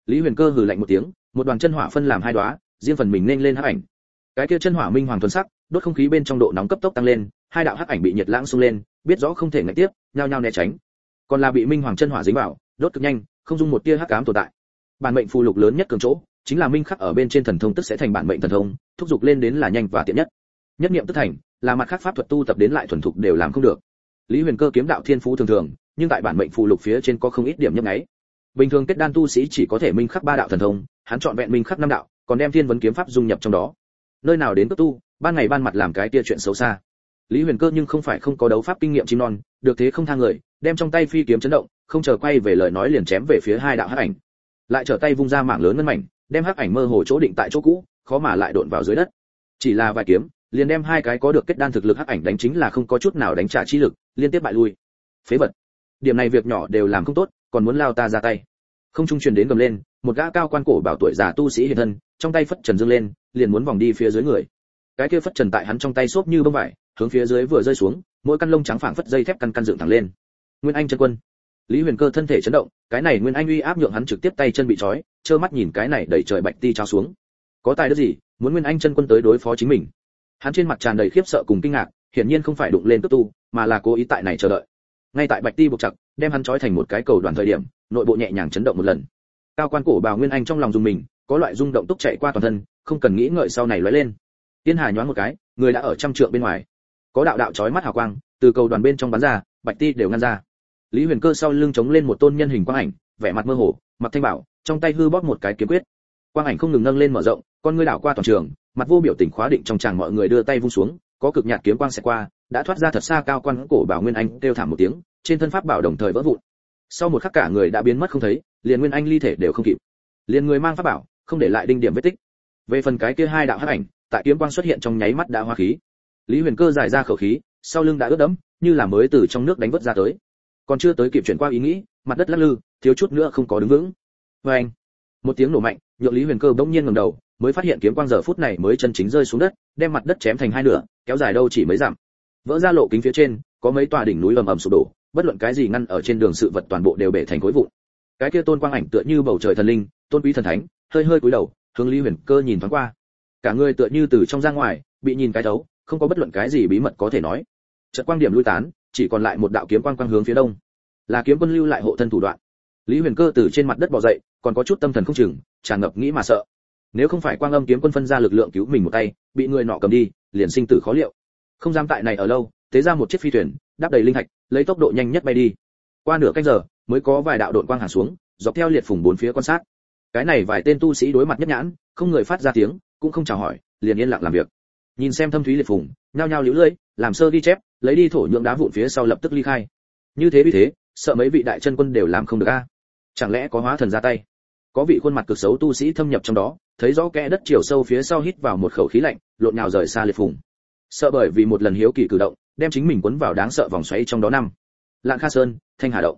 Lý huyền cơ hừ lạnh một tiếng, một đoàn chân hỏa phân làm hai đóa, riêng phần mình nên lên hắc ảnh. Cái kia chân hỏa minh hoàng thuần sắc, đốt không khí bên trong độ nóng cấp tốc tăng lên, hai đạo hắc ảnh bị nhiệt lãng xung lên, biết rõ không thể ngạch tiếp, nhao nhao né tránh. Còn là bị minh hoàng chân hỏa dính vào, đốt cực nhanh, không dung một tia hắc ám tồn tại. Bản mệnh phù lục lớn nhất cường chỗ chính là minh khắc ở bên trên thần thông tức sẽ thành bản mệnh thần thông, thúc giục lên đến là nhanh và tiện nhất. Nhất niệm tức thành, là mặt khác pháp thuật tu tập đến lại thuần thục đều làm không được. Lý huyền cơ kiếm đạo thiên phú thường thường, nhưng tại bản mệnh phù lục phía trên có không ít điểm nhấp nháy. Bình thường kết đan tu sĩ chỉ có thể minh khắc ba đạo thần thông, hắn chọn vẹn minh khắc năm đạo, còn đem thiên vấn kiếm pháp dung nhập trong đó. Nơi nào đến cấp tu, ban ngày ban mặt làm cái tia chuyện xấu xa. Lý huyền cơ nhưng không phải không có đấu pháp kinh nghiệm chim non, được thế không thang người, đem trong tay phi kiếm chấn động, không chờ quay về lời nói liền chém về phía hai đạo hắc ảnh. Lại trở tay vung ra mạng lớn ngân mảnh đem hắc ảnh mơ hồ chỗ định tại chỗ cũ, khó mà lại độn vào dưới đất. Chỉ là vài kiếm, liền đem hai cái có được kết đan thực lực hắc ảnh đánh chính là không có chút nào đánh trả chi lực, liên tiếp bại lui. Phế vật. Điểm này việc nhỏ đều làm không tốt, còn muốn lao ta ra tay. Không trung truyền đến gầm lên, một gã cao quan cổ bảo tuổi già tu sĩ hiện thân, trong tay phất trần dương lên, liền muốn vòng đi phía dưới người. Cái kia phất trần tại hắn trong tay xốp như bông vải, hướng phía dưới vừa rơi xuống, mỗi căn lông trắng phảng phất dây thép căn căn dựng thẳng lên. Nguyên anh chân quân lý huyền cơ thân thể chấn động, cái này nguyên anh uy áp nhượng hắn trực tiếp tay chân bị trói, trơ mắt nhìn cái này đẩy trời bạch ti trao xuống. Có tài đức gì, muốn nguyên anh chân quân tới đối phó chính mình? Hắn trên mặt tràn đầy khiếp sợ cùng kinh ngạc, hiển nhiên không phải đụng lên cấp tu, mà là cố ý tại này chờ đợi. Ngay tại bạch ti buộc chặt, đem hắn trói thành một cái cầu đoàn thời điểm, nội bộ nhẹ nhàng chấn động một lần. Cao quan cổ bào nguyên anh trong lòng dùng mình, có loại rung động túc chạy qua toàn thân, không cần nghĩ ngợi sau này lóe lên. Tiên hà nhoáng một cái, người đã ở trăm trượng bên ngoài. Có đạo đạo chói mắt hào quang, từ cầu đoàn bên trong bắn ra, bạch ti đều ngăn ra lý huyền cơ sau lưng chống lên một tôn nhân hình quang ảnh, vẻ mặt mơ hồ mặt thanh bảo, trong tay hư bóp một cái kiếm quyết. Quang ảnh không ngừng nâng lên mở rộng, con ngươi đảo qua toàn trường, mặt vô biểu tình khóa định trong tràng mọi người đưa tay vung xuống, có cực nhạt kiếm quang xẹt qua, đã thoát ra thật xa cao quan cổ bảo nguyên anh, kêu thảm một tiếng, trên thân pháp bảo đồng thời vỡ vụn. Sau một khắc cả người đã biến mất không thấy, liền nguyên anh ly thể đều không kịp. Liền người mang pháp bảo, không để lại đinh điểm vết tích. Về phần cái kia hai đạo hắc ảnh, tại kiếm quang xuất hiện trong nháy mắt đã hoa khí. Lý huyền cơ giải ra khẩu khí, sau lưng đã ướt đẫm, như là mới từ trong nước đánh vớt ra tới còn chưa tới kịp chuyển qua ý nghĩ, mặt đất lắc lư, thiếu chút nữa không có đứng vững. Vê anh, một tiếng nổ mạnh, nhượng lý huyền cơ bỗng nhiên ngẩng đầu, mới phát hiện kiếm quang giờ phút này mới chân chính rơi xuống đất, đem mặt đất chém thành hai nửa, kéo dài đâu chỉ mấy dặm. Vỡ ra lộ kính phía trên, có mấy tòa đỉnh núi ầm ầm sụp đổ, bất luận cái gì ngăn ở trên đường sự vật toàn bộ đều bể thành khối vụn. Cái kia tôn quang ảnh tựa như bầu trời thần linh, tôn quý thần thánh, hơi hơi cúi đầu, hướng lý huyền cơ nhìn thoáng qua. Cả người tựa như từ trong ra ngoài, bị nhìn cái đấu không có bất luận cái gì bí mật có thể nói. Trận quang điểm lui tán chỉ còn lại một đạo kiếm quang quang hướng phía đông. Là kiếm quân lưu lại hộ thân thủ đoạn. Lý huyền cơ từ trên mặt đất bò dậy, còn có chút tâm thần không chừng, tràn ngập nghĩ mà sợ. Nếu không phải quang âm kiếm quân phân ra lực lượng cứu mình một tay, bị người nọ cầm đi, liền sinh tử khó liệu. Không dám tại này ở lâu, thế ra một chiếc phi thuyền đáp đầy linh thạch, lấy tốc độ nhanh nhất bay đi. Qua nửa canh giờ, mới có vài đạo đội quang hạ xuống, dọc theo liệt phùng bốn phía quan sát. Cái này vài tên tu sĩ đối mặt nhất nhãn, không người phát ra tiếng, cũng không chào hỏi, liền yên lặng làm việc. Nhìn xem thâm thúy liệt phùng, nhao nhao liễu lưỡi làm sơ ghi chép, lấy đi thổ nhượng đá vụn phía sau lập tức ly khai. Như thế vì thế, sợ mấy vị đại chân quân đều làm không được a. À? Chẳng lẽ có hóa thần ra tay? Có vị khuôn mặt cực xấu tu sĩ thâm nhập trong đó, thấy rõ kẽ đất chiều sâu phía sau hít vào một khẩu khí lạnh, lộn nhào rời xa liệt phùng. Sợ bởi vì một lần hiếu kỳ cử động, đem chính mình quấn vào đáng sợ vòng xoáy trong đó năm. Lạng kha sơn, thanh hà động.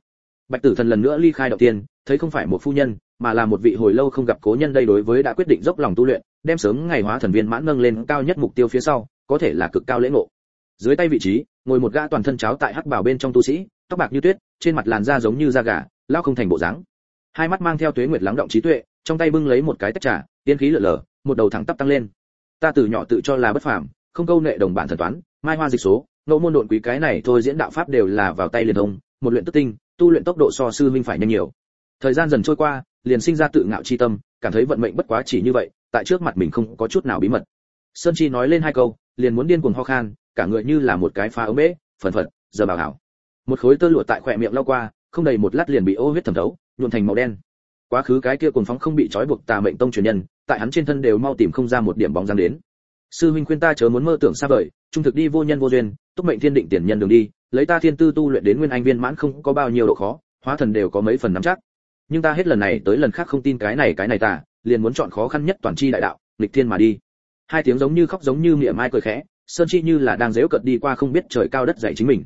Bạch tử thần lần nữa ly khai đầu tiên, thấy không phải một phu nhân, mà là một vị hồi lâu không gặp cố nhân đây đối với đã quyết định dốc lòng tu luyện, đem sớm ngày hóa thần viên mãn nâng lên cao nhất mục tiêu phía sau, có thể là cực cao lễ ngộ dưới tay vị trí, ngồi một gã toàn thân cháo tại hắc bảo bên trong tu sĩ, tóc bạc như tuyết, trên mặt làn da giống như da gà, lao không thành bộ dáng. Hai mắt mang theo tuế nguyệt lắng động trí tuệ, trong tay bưng lấy một cái tách trà, tiên khí lở lở, một đầu thẳng tắp tăng lên. Ta từ nhỏ tự cho là bất phàm, không câu nệ đồng bản thần toán, mai hoa dịch số ngẫu môn độn quý cái này thôi diễn đạo pháp đều là vào tay liền thông, một luyện tức tinh, tu luyện tốc độ so sư minh phải nhanh nhiều. Thời gian dần trôi qua, liền sinh ra tự ngạo chi tâm, cảm thấy vận mệnh bất quá chỉ như vậy, tại trước mặt mình không có chút nào bí mật. Sơn chi nói lên hai câu, liền muốn điên cuồng ho khan cả người như là một cái phá ống bể, phần phật, giờ bảo hảo. Một khối tơ lụa tại khỏe miệng lao qua, không đầy một lát liền bị ô huyết thẩm thấu, nhuộm thành màu đen. Quá khứ cái kia cuồng phóng không bị trói buộc tà mệnh tông truyền nhân, tại hắn trên thân đều mau tìm không ra một điểm bóng dáng đến. Sư huynh khuyên ta chớ muốn mơ tưởng xa vời, trung thực đi vô nhân vô duyên, túc mệnh thiên định tiền nhân đường đi, lấy ta thiên tư tu luyện đến nguyên anh viên mãn không có bao nhiêu độ khó, hóa thần đều có mấy phần nắm chắc. Nhưng ta hết lần này tới lần khác không tin cái này cái này ta, liền muốn chọn khó khăn nhất toàn chi đại đạo, nghịch thiên mà đi. Hai tiếng giống như khóc giống như mỉa mai cười khẽ sơn chi như là đang dếu cợt đi qua không biết trời cao đất dạy chính mình.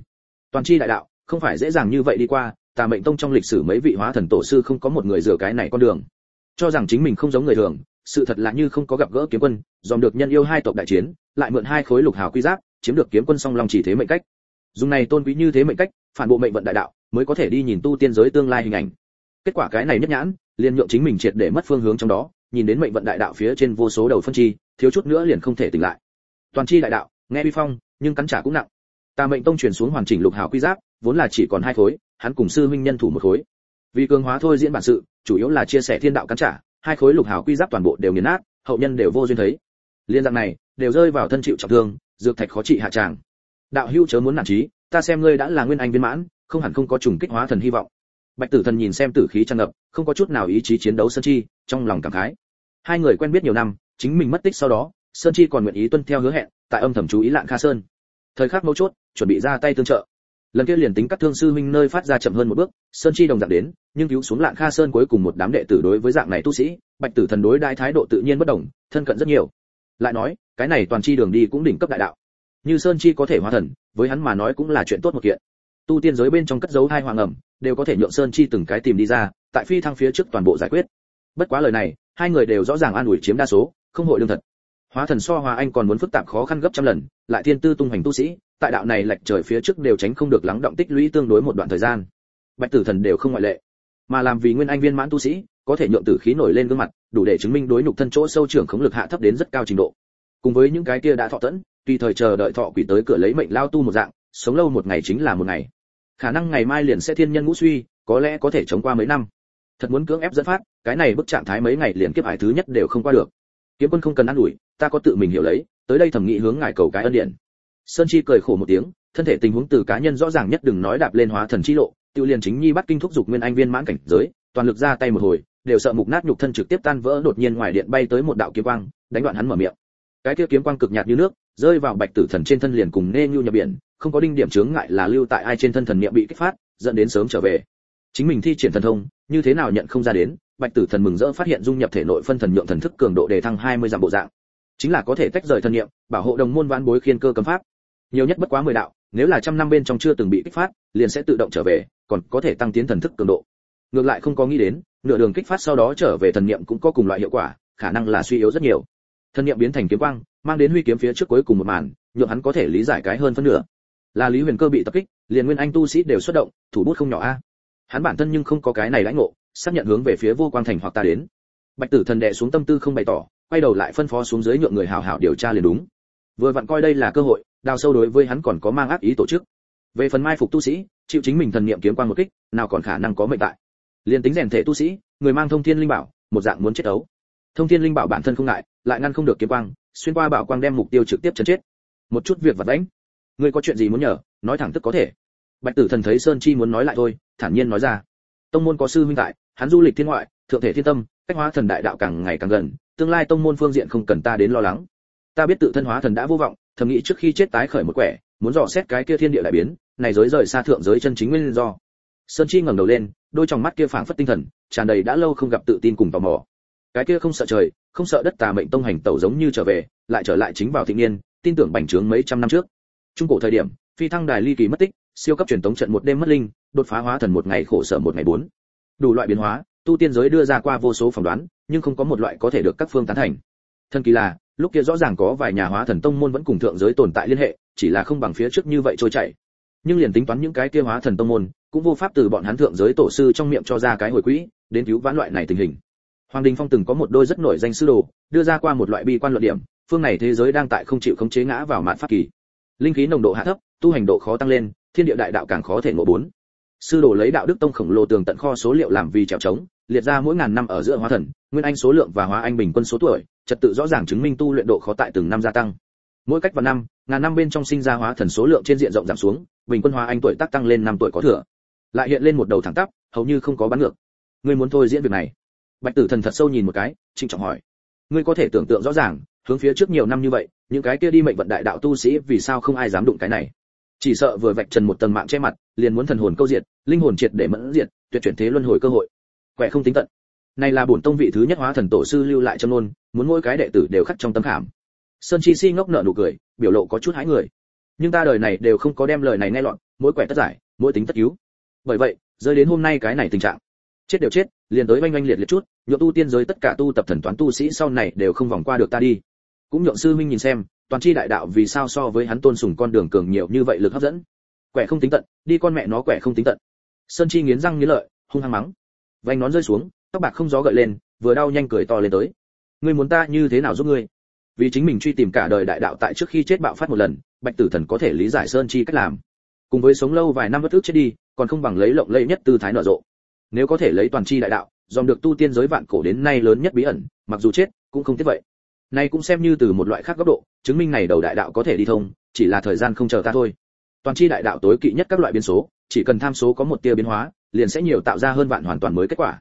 Toàn chi đại đạo, không phải dễ dàng như vậy đi qua, tà mệnh tông trong lịch sử mấy vị hóa thần tổ sư không có một người rửa cái này con đường. Cho rằng chính mình không giống người thường, sự thật là như không có gặp gỡ kiếm quân, dòm được nhân yêu hai tộc đại chiến, lại mượn hai khối lục hào quy giáp, chiếm được kiếm quân song long chỉ thế mệnh cách. Dùng này tôn quý như thế mệnh cách, phản bộ mệnh vận đại đạo, mới có thể đi nhìn tu tiên giới tương lai hình ảnh. Kết quả cái này nhất nhãn, liền nhượng chính mình triệt để mất phương hướng trong đó, nhìn đến mệnh vận đại đạo phía trên vô số đầu phân chi, thiếu chút nữa liền không thể tỉnh lại. Toàn chi đại đạo nghe uy phong, nhưng cắn trả cũng nặng. Ta mệnh tông truyền xuống hoàn chỉnh lục hào quy giáp, vốn là chỉ còn hai khối hắn cùng sư huynh nhân thủ một khối vì cường hóa thôi diễn bản sự, chủ yếu là chia sẻ thiên đạo cắn trả, hai khối lục hào quy giáp toàn bộ đều nghiền nát, hậu nhân đều vô duyên thấy. Liên dạng này, đều rơi vào thân chịu trọng thương, dược thạch khó trị hạ tràng. Đạo hữu chớ muốn nản trí ta xem ngươi đã là nguyên anh viên mãn, không hẳn không có trùng kích hóa thần hy vọng. Bạch tử thần nhìn xem tử khí tràn ngập, không có chút nào ý chí chiến đấu sân chi, trong lòng cảm khái. Hai người quen biết nhiều năm, chính mình mất tích sau đó sơn chi còn nguyện ý tuân theo hứa hẹn, tại âm thầm chú ý lạng kha sơn. Thời khắc mấu chốt, chuẩn bị ra tay tương trợ. Lần kia liền tính các thương sư huynh nơi phát ra chậm hơn một bước, sơn chi đồng dạng đến, nhưng cứu xuống lạng kha sơn cuối cùng một đám đệ tử đối với dạng này tu sĩ, bạch tử thần đối đai thái độ tự nhiên bất đồng, thân cận rất nhiều. Lại nói, cái này toàn chi đường đi cũng đỉnh cấp đại đạo. Như sơn chi có thể hóa thần, với hắn mà nói cũng là chuyện tốt một kiện. Tu tiên giới bên trong cất giấu hai hoàng ẩm, đều có thể nhượng sơn chi từng cái tìm đi ra, tại phi thăng phía trước toàn bộ giải quyết. Bất quá lời này, hai người đều rõ ràng an ủi chiếm đa số, không hội đương thật hóa thần so hòa anh còn muốn phức tạp khó khăn gấp trăm lần, lại thiên tư tung hành tu sĩ, tại đạo này lệch trời phía trước đều tránh không được lắng động tích lũy tương đối một đoạn thời gian. Bạch tử thần đều không ngoại lệ, mà làm vì nguyên anh viên mãn tu sĩ, có thể nhượng tử khí nổi lên gương mặt, đủ để chứng minh đối nhục thân chỗ sâu trưởng khống lực hạ thấp đến rất cao trình độ. Cùng với những cái kia đã thọ tẫn, tùy thời chờ đợi thọ quỷ tới cửa lấy mệnh lao tu một dạng, sống lâu một ngày chính là một ngày. Khả năng ngày mai liền sẽ thiên nhân ngũ suy, có lẽ có thể chống qua mấy năm. Thật muốn cưỡng ép dẫn phát, cái này bức trạng thái mấy ngày liền kiếp hải thứ nhất đều không qua được kiếm quân không cần ăn ủi, ta có tự mình hiểu lấy, tới đây thẩm nghị hướng ngài cầu cái ân điển. Sơn chi cười khổ một tiếng, thân thể tình huống từ cá nhân rõ ràng nhất đừng nói đạp lên hóa thần chi lộ, tiêu liền chính nhi bắt kinh thúc dục nguyên anh viên mãn cảnh giới, toàn lực ra tay một hồi, đều sợ mục nát nhục thân trực tiếp tan vỡ, đột nhiên ngoài điện bay tới một đạo kiếm quang, đánh đoạn hắn mở miệng. Cái kia kiếm quang cực nhạt như nước, rơi vào bạch tử thần trên thân liền cùng nê nhu nhập biển, không có đinh điểm chướng ngại là lưu tại ai trên thân thần niệm bị kích phát, dẫn đến sớm trở về. Chính mình thi triển thần thông, như thế nào nhận không ra đến bạch tử thần mừng rỡ phát hiện dung nhập thể nội phân thần nhượng thần thức cường độ đề thăng 20 giảm bộ dạng. Chính là có thể tách rời thần niệm, bảo hộ đồng môn vãn bối khiên cơ cấm pháp. Nhiều nhất bất quá 10 đạo, nếu là trăm năm bên trong chưa từng bị kích phát, liền sẽ tự động trở về, còn có thể tăng tiến thần thức cường độ. Ngược lại không có nghĩ đến, nửa đường kích phát sau đó trở về thần niệm cũng có cùng loại hiệu quả, khả năng là suy yếu rất nhiều. Thần niệm biến thành kiếm quang, mang đến huy kiếm phía trước cuối cùng một màn, nhượng hắn có thể lý giải cái hơn phân nửa. Là lý huyền cơ bị tập kích, liền nguyên anh tu sĩ đều xuất động, thủ bút không nhỏ a. Hắn bản thân nhưng không có cái này lãnh ngộ xác nhận hướng về phía vô quang thành hoặc ta đến. Bạch tử thần đệ xuống tâm tư không bày tỏ, quay đầu lại phân phó xuống dưới nhượng người hào hảo điều tra liền đúng. Vừa vặn coi đây là cơ hội, đào sâu đối với hắn còn có mang ác ý tổ chức. Về phần mai phục tu sĩ, chịu chính mình thần niệm kiếm quang một kích, nào còn khả năng có mệnh tại. Liền tính rèn thể tu sĩ, người mang thông thiên linh bảo, một dạng muốn chết ấu. Thông thiên linh bảo bản thân không ngại, lại ngăn không được kiếm quang, xuyên qua bảo quang đem mục tiêu trực tiếp chấn chết. Một chút việc vật đánh ngươi có chuyện gì muốn nhờ, nói thẳng tức có thể. Bạch tử thần thấy sơn chi muốn nói lại thôi, thản nhiên nói ra. Tông môn có sư huynh tại hắn du lịch thiên ngoại, thượng thể thiên tâm, cách hóa thần đại đạo càng ngày càng gần, tương lai tông môn phương diện không cần ta đến lo lắng. Ta biết tự thân hóa thần đã vô vọng, thầm nghĩ trước khi chết tái khởi một quẻ, muốn dò xét cái kia thiên địa đại biến, này giới rời xa thượng giới chân chính nguyên do. Sơn chi ngẩng đầu lên, đôi tròng mắt kia phảng phất tinh thần, tràn đầy đã lâu không gặp tự tin cùng tò mò. Cái kia không sợ trời, không sợ đất tà mệnh tông hành tẩu giống như trở về, lại trở lại chính vào thịnh niên, tin tưởng bành trướng mấy trăm năm trước. Trung cổ thời điểm, phi thăng đài ly kỳ mất tích, siêu cấp truyền tống trận một đêm mất linh, đột phá hóa thần một ngày khổ sở một ngày bốn đủ loại biến hóa, tu tiên giới đưa ra qua vô số phỏng đoán, nhưng không có một loại có thể được các phương tán thành. Thân kỳ là, lúc kia rõ ràng có vài nhà hóa thần tông môn vẫn cùng thượng giới tồn tại liên hệ, chỉ là không bằng phía trước như vậy trôi chảy. Nhưng liền tính toán những cái kia hóa thần tông môn, cũng vô pháp từ bọn hắn thượng giới tổ sư trong miệng cho ra cái hồi quỹ, đến cứu vãn loại này tình hình. Hoàng đình phong từng có một đôi rất nổi danh sư đồ, đưa ra qua một loại bi quan luận điểm, phương này thế giới đang tại không chịu khống chế ngã vào mạn pháp kỳ. Linh khí nồng độ hạ thấp, tu hành độ khó tăng lên, thiên địa đại đạo càng khó thể ngộ bốn sư đồ lấy đạo đức tông khổng lồ tường tận kho số liệu làm vì trèo trống, liệt ra mỗi ngàn năm ở giữa hóa thần, nguyên anh số lượng và hóa anh bình quân số tuổi, trật tự rõ ràng chứng minh tu luyện độ khó tại từng năm gia tăng. Mỗi cách vào năm, ngàn năm bên trong sinh ra hóa thần số lượng trên diện rộng giảm xuống, bình quân hóa anh tuổi tác tăng lên năm tuổi có thừa. Lại hiện lên một đầu thẳng tắp, hầu như không có bán ngược. Ngươi muốn thôi diễn việc này? Bạch tử thần thật sâu nhìn một cái, trịnh trọng hỏi. Ngươi có thể tưởng tượng rõ ràng, hướng phía trước nhiều năm như vậy, những cái kia đi mệnh vận đại đạo tu sĩ vì sao không ai dám đụng cái này? Chỉ sợ vừa vạch trần một tầng mạng che mặt, liền muốn thần hồn câu diệt, linh hồn triệt để mẫn diệt, tuyệt chuyển thế luân hồi cơ hội. Quẻ không tính tận. Này là bổn tông vị thứ nhất hóa thần tổ sư lưu lại trong luôn muốn mỗi cái đệ tử đều khắc trong tấm khảm. Sơn chi si ngốc nợ nụ cười, biểu lộ có chút hãi người. Nhưng ta đời này đều không có đem lời này nghe lọt, mỗi quẻ tất giải, mỗi tính tất cứu. Bởi vậy, rơi đến hôm nay cái này tình trạng. Chết đều chết, liền tới oanh oanh liệt liệt chút, nhượng tu tiên giới tất cả tu tập thần toán tu sĩ sau này đều không vòng qua được ta đi. Cũng nhượng sư minh nhìn xem toàn chi đại đạo vì sao so với hắn tôn sùng con đường cường nhiều như vậy lực hấp dẫn? Quẻ không tính tận, đi con mẹ nó quẻ không tính tận. Sơn chi nghiến răng nghiến lợi, hung hăng mắng. Vành nón rơi xuống, tóc bạc không gió gợi lên, vừa đau nhanh cười to lên tới. Ngươi muốn ta như thế nào giúp ngươi? Vì chính mình truy tìm cả đời đại đạo tại trước khi chết bạo phát một lần, bạch tử thần có thể lý giải sơn chi cách làm. Cùng với sống lâu vài năm bất ức chết đi, còn không bằng lấy lộng lẫy nhất tư thái nở rộ. Nếu có thể lấy toàn chi đại đạo, dòm được tu tiên giới vạn cổ đến nay lớn nhất bí ẩn, mặc dù chết, cũng không tiếc vậy. Nay cũng xem như từ một loại khác góc độ chứng minh này đầu đại đạo có thể đi thông, chỉ là thời gian không chờ ta thôi. Toàn chi đại đạo tối kỵ nhất các loại biến số, chỉ cần tham số có một tia biến hóa, liền sẽ nhiều tạo ra hơn vạn hoàn toàn mới kết quả.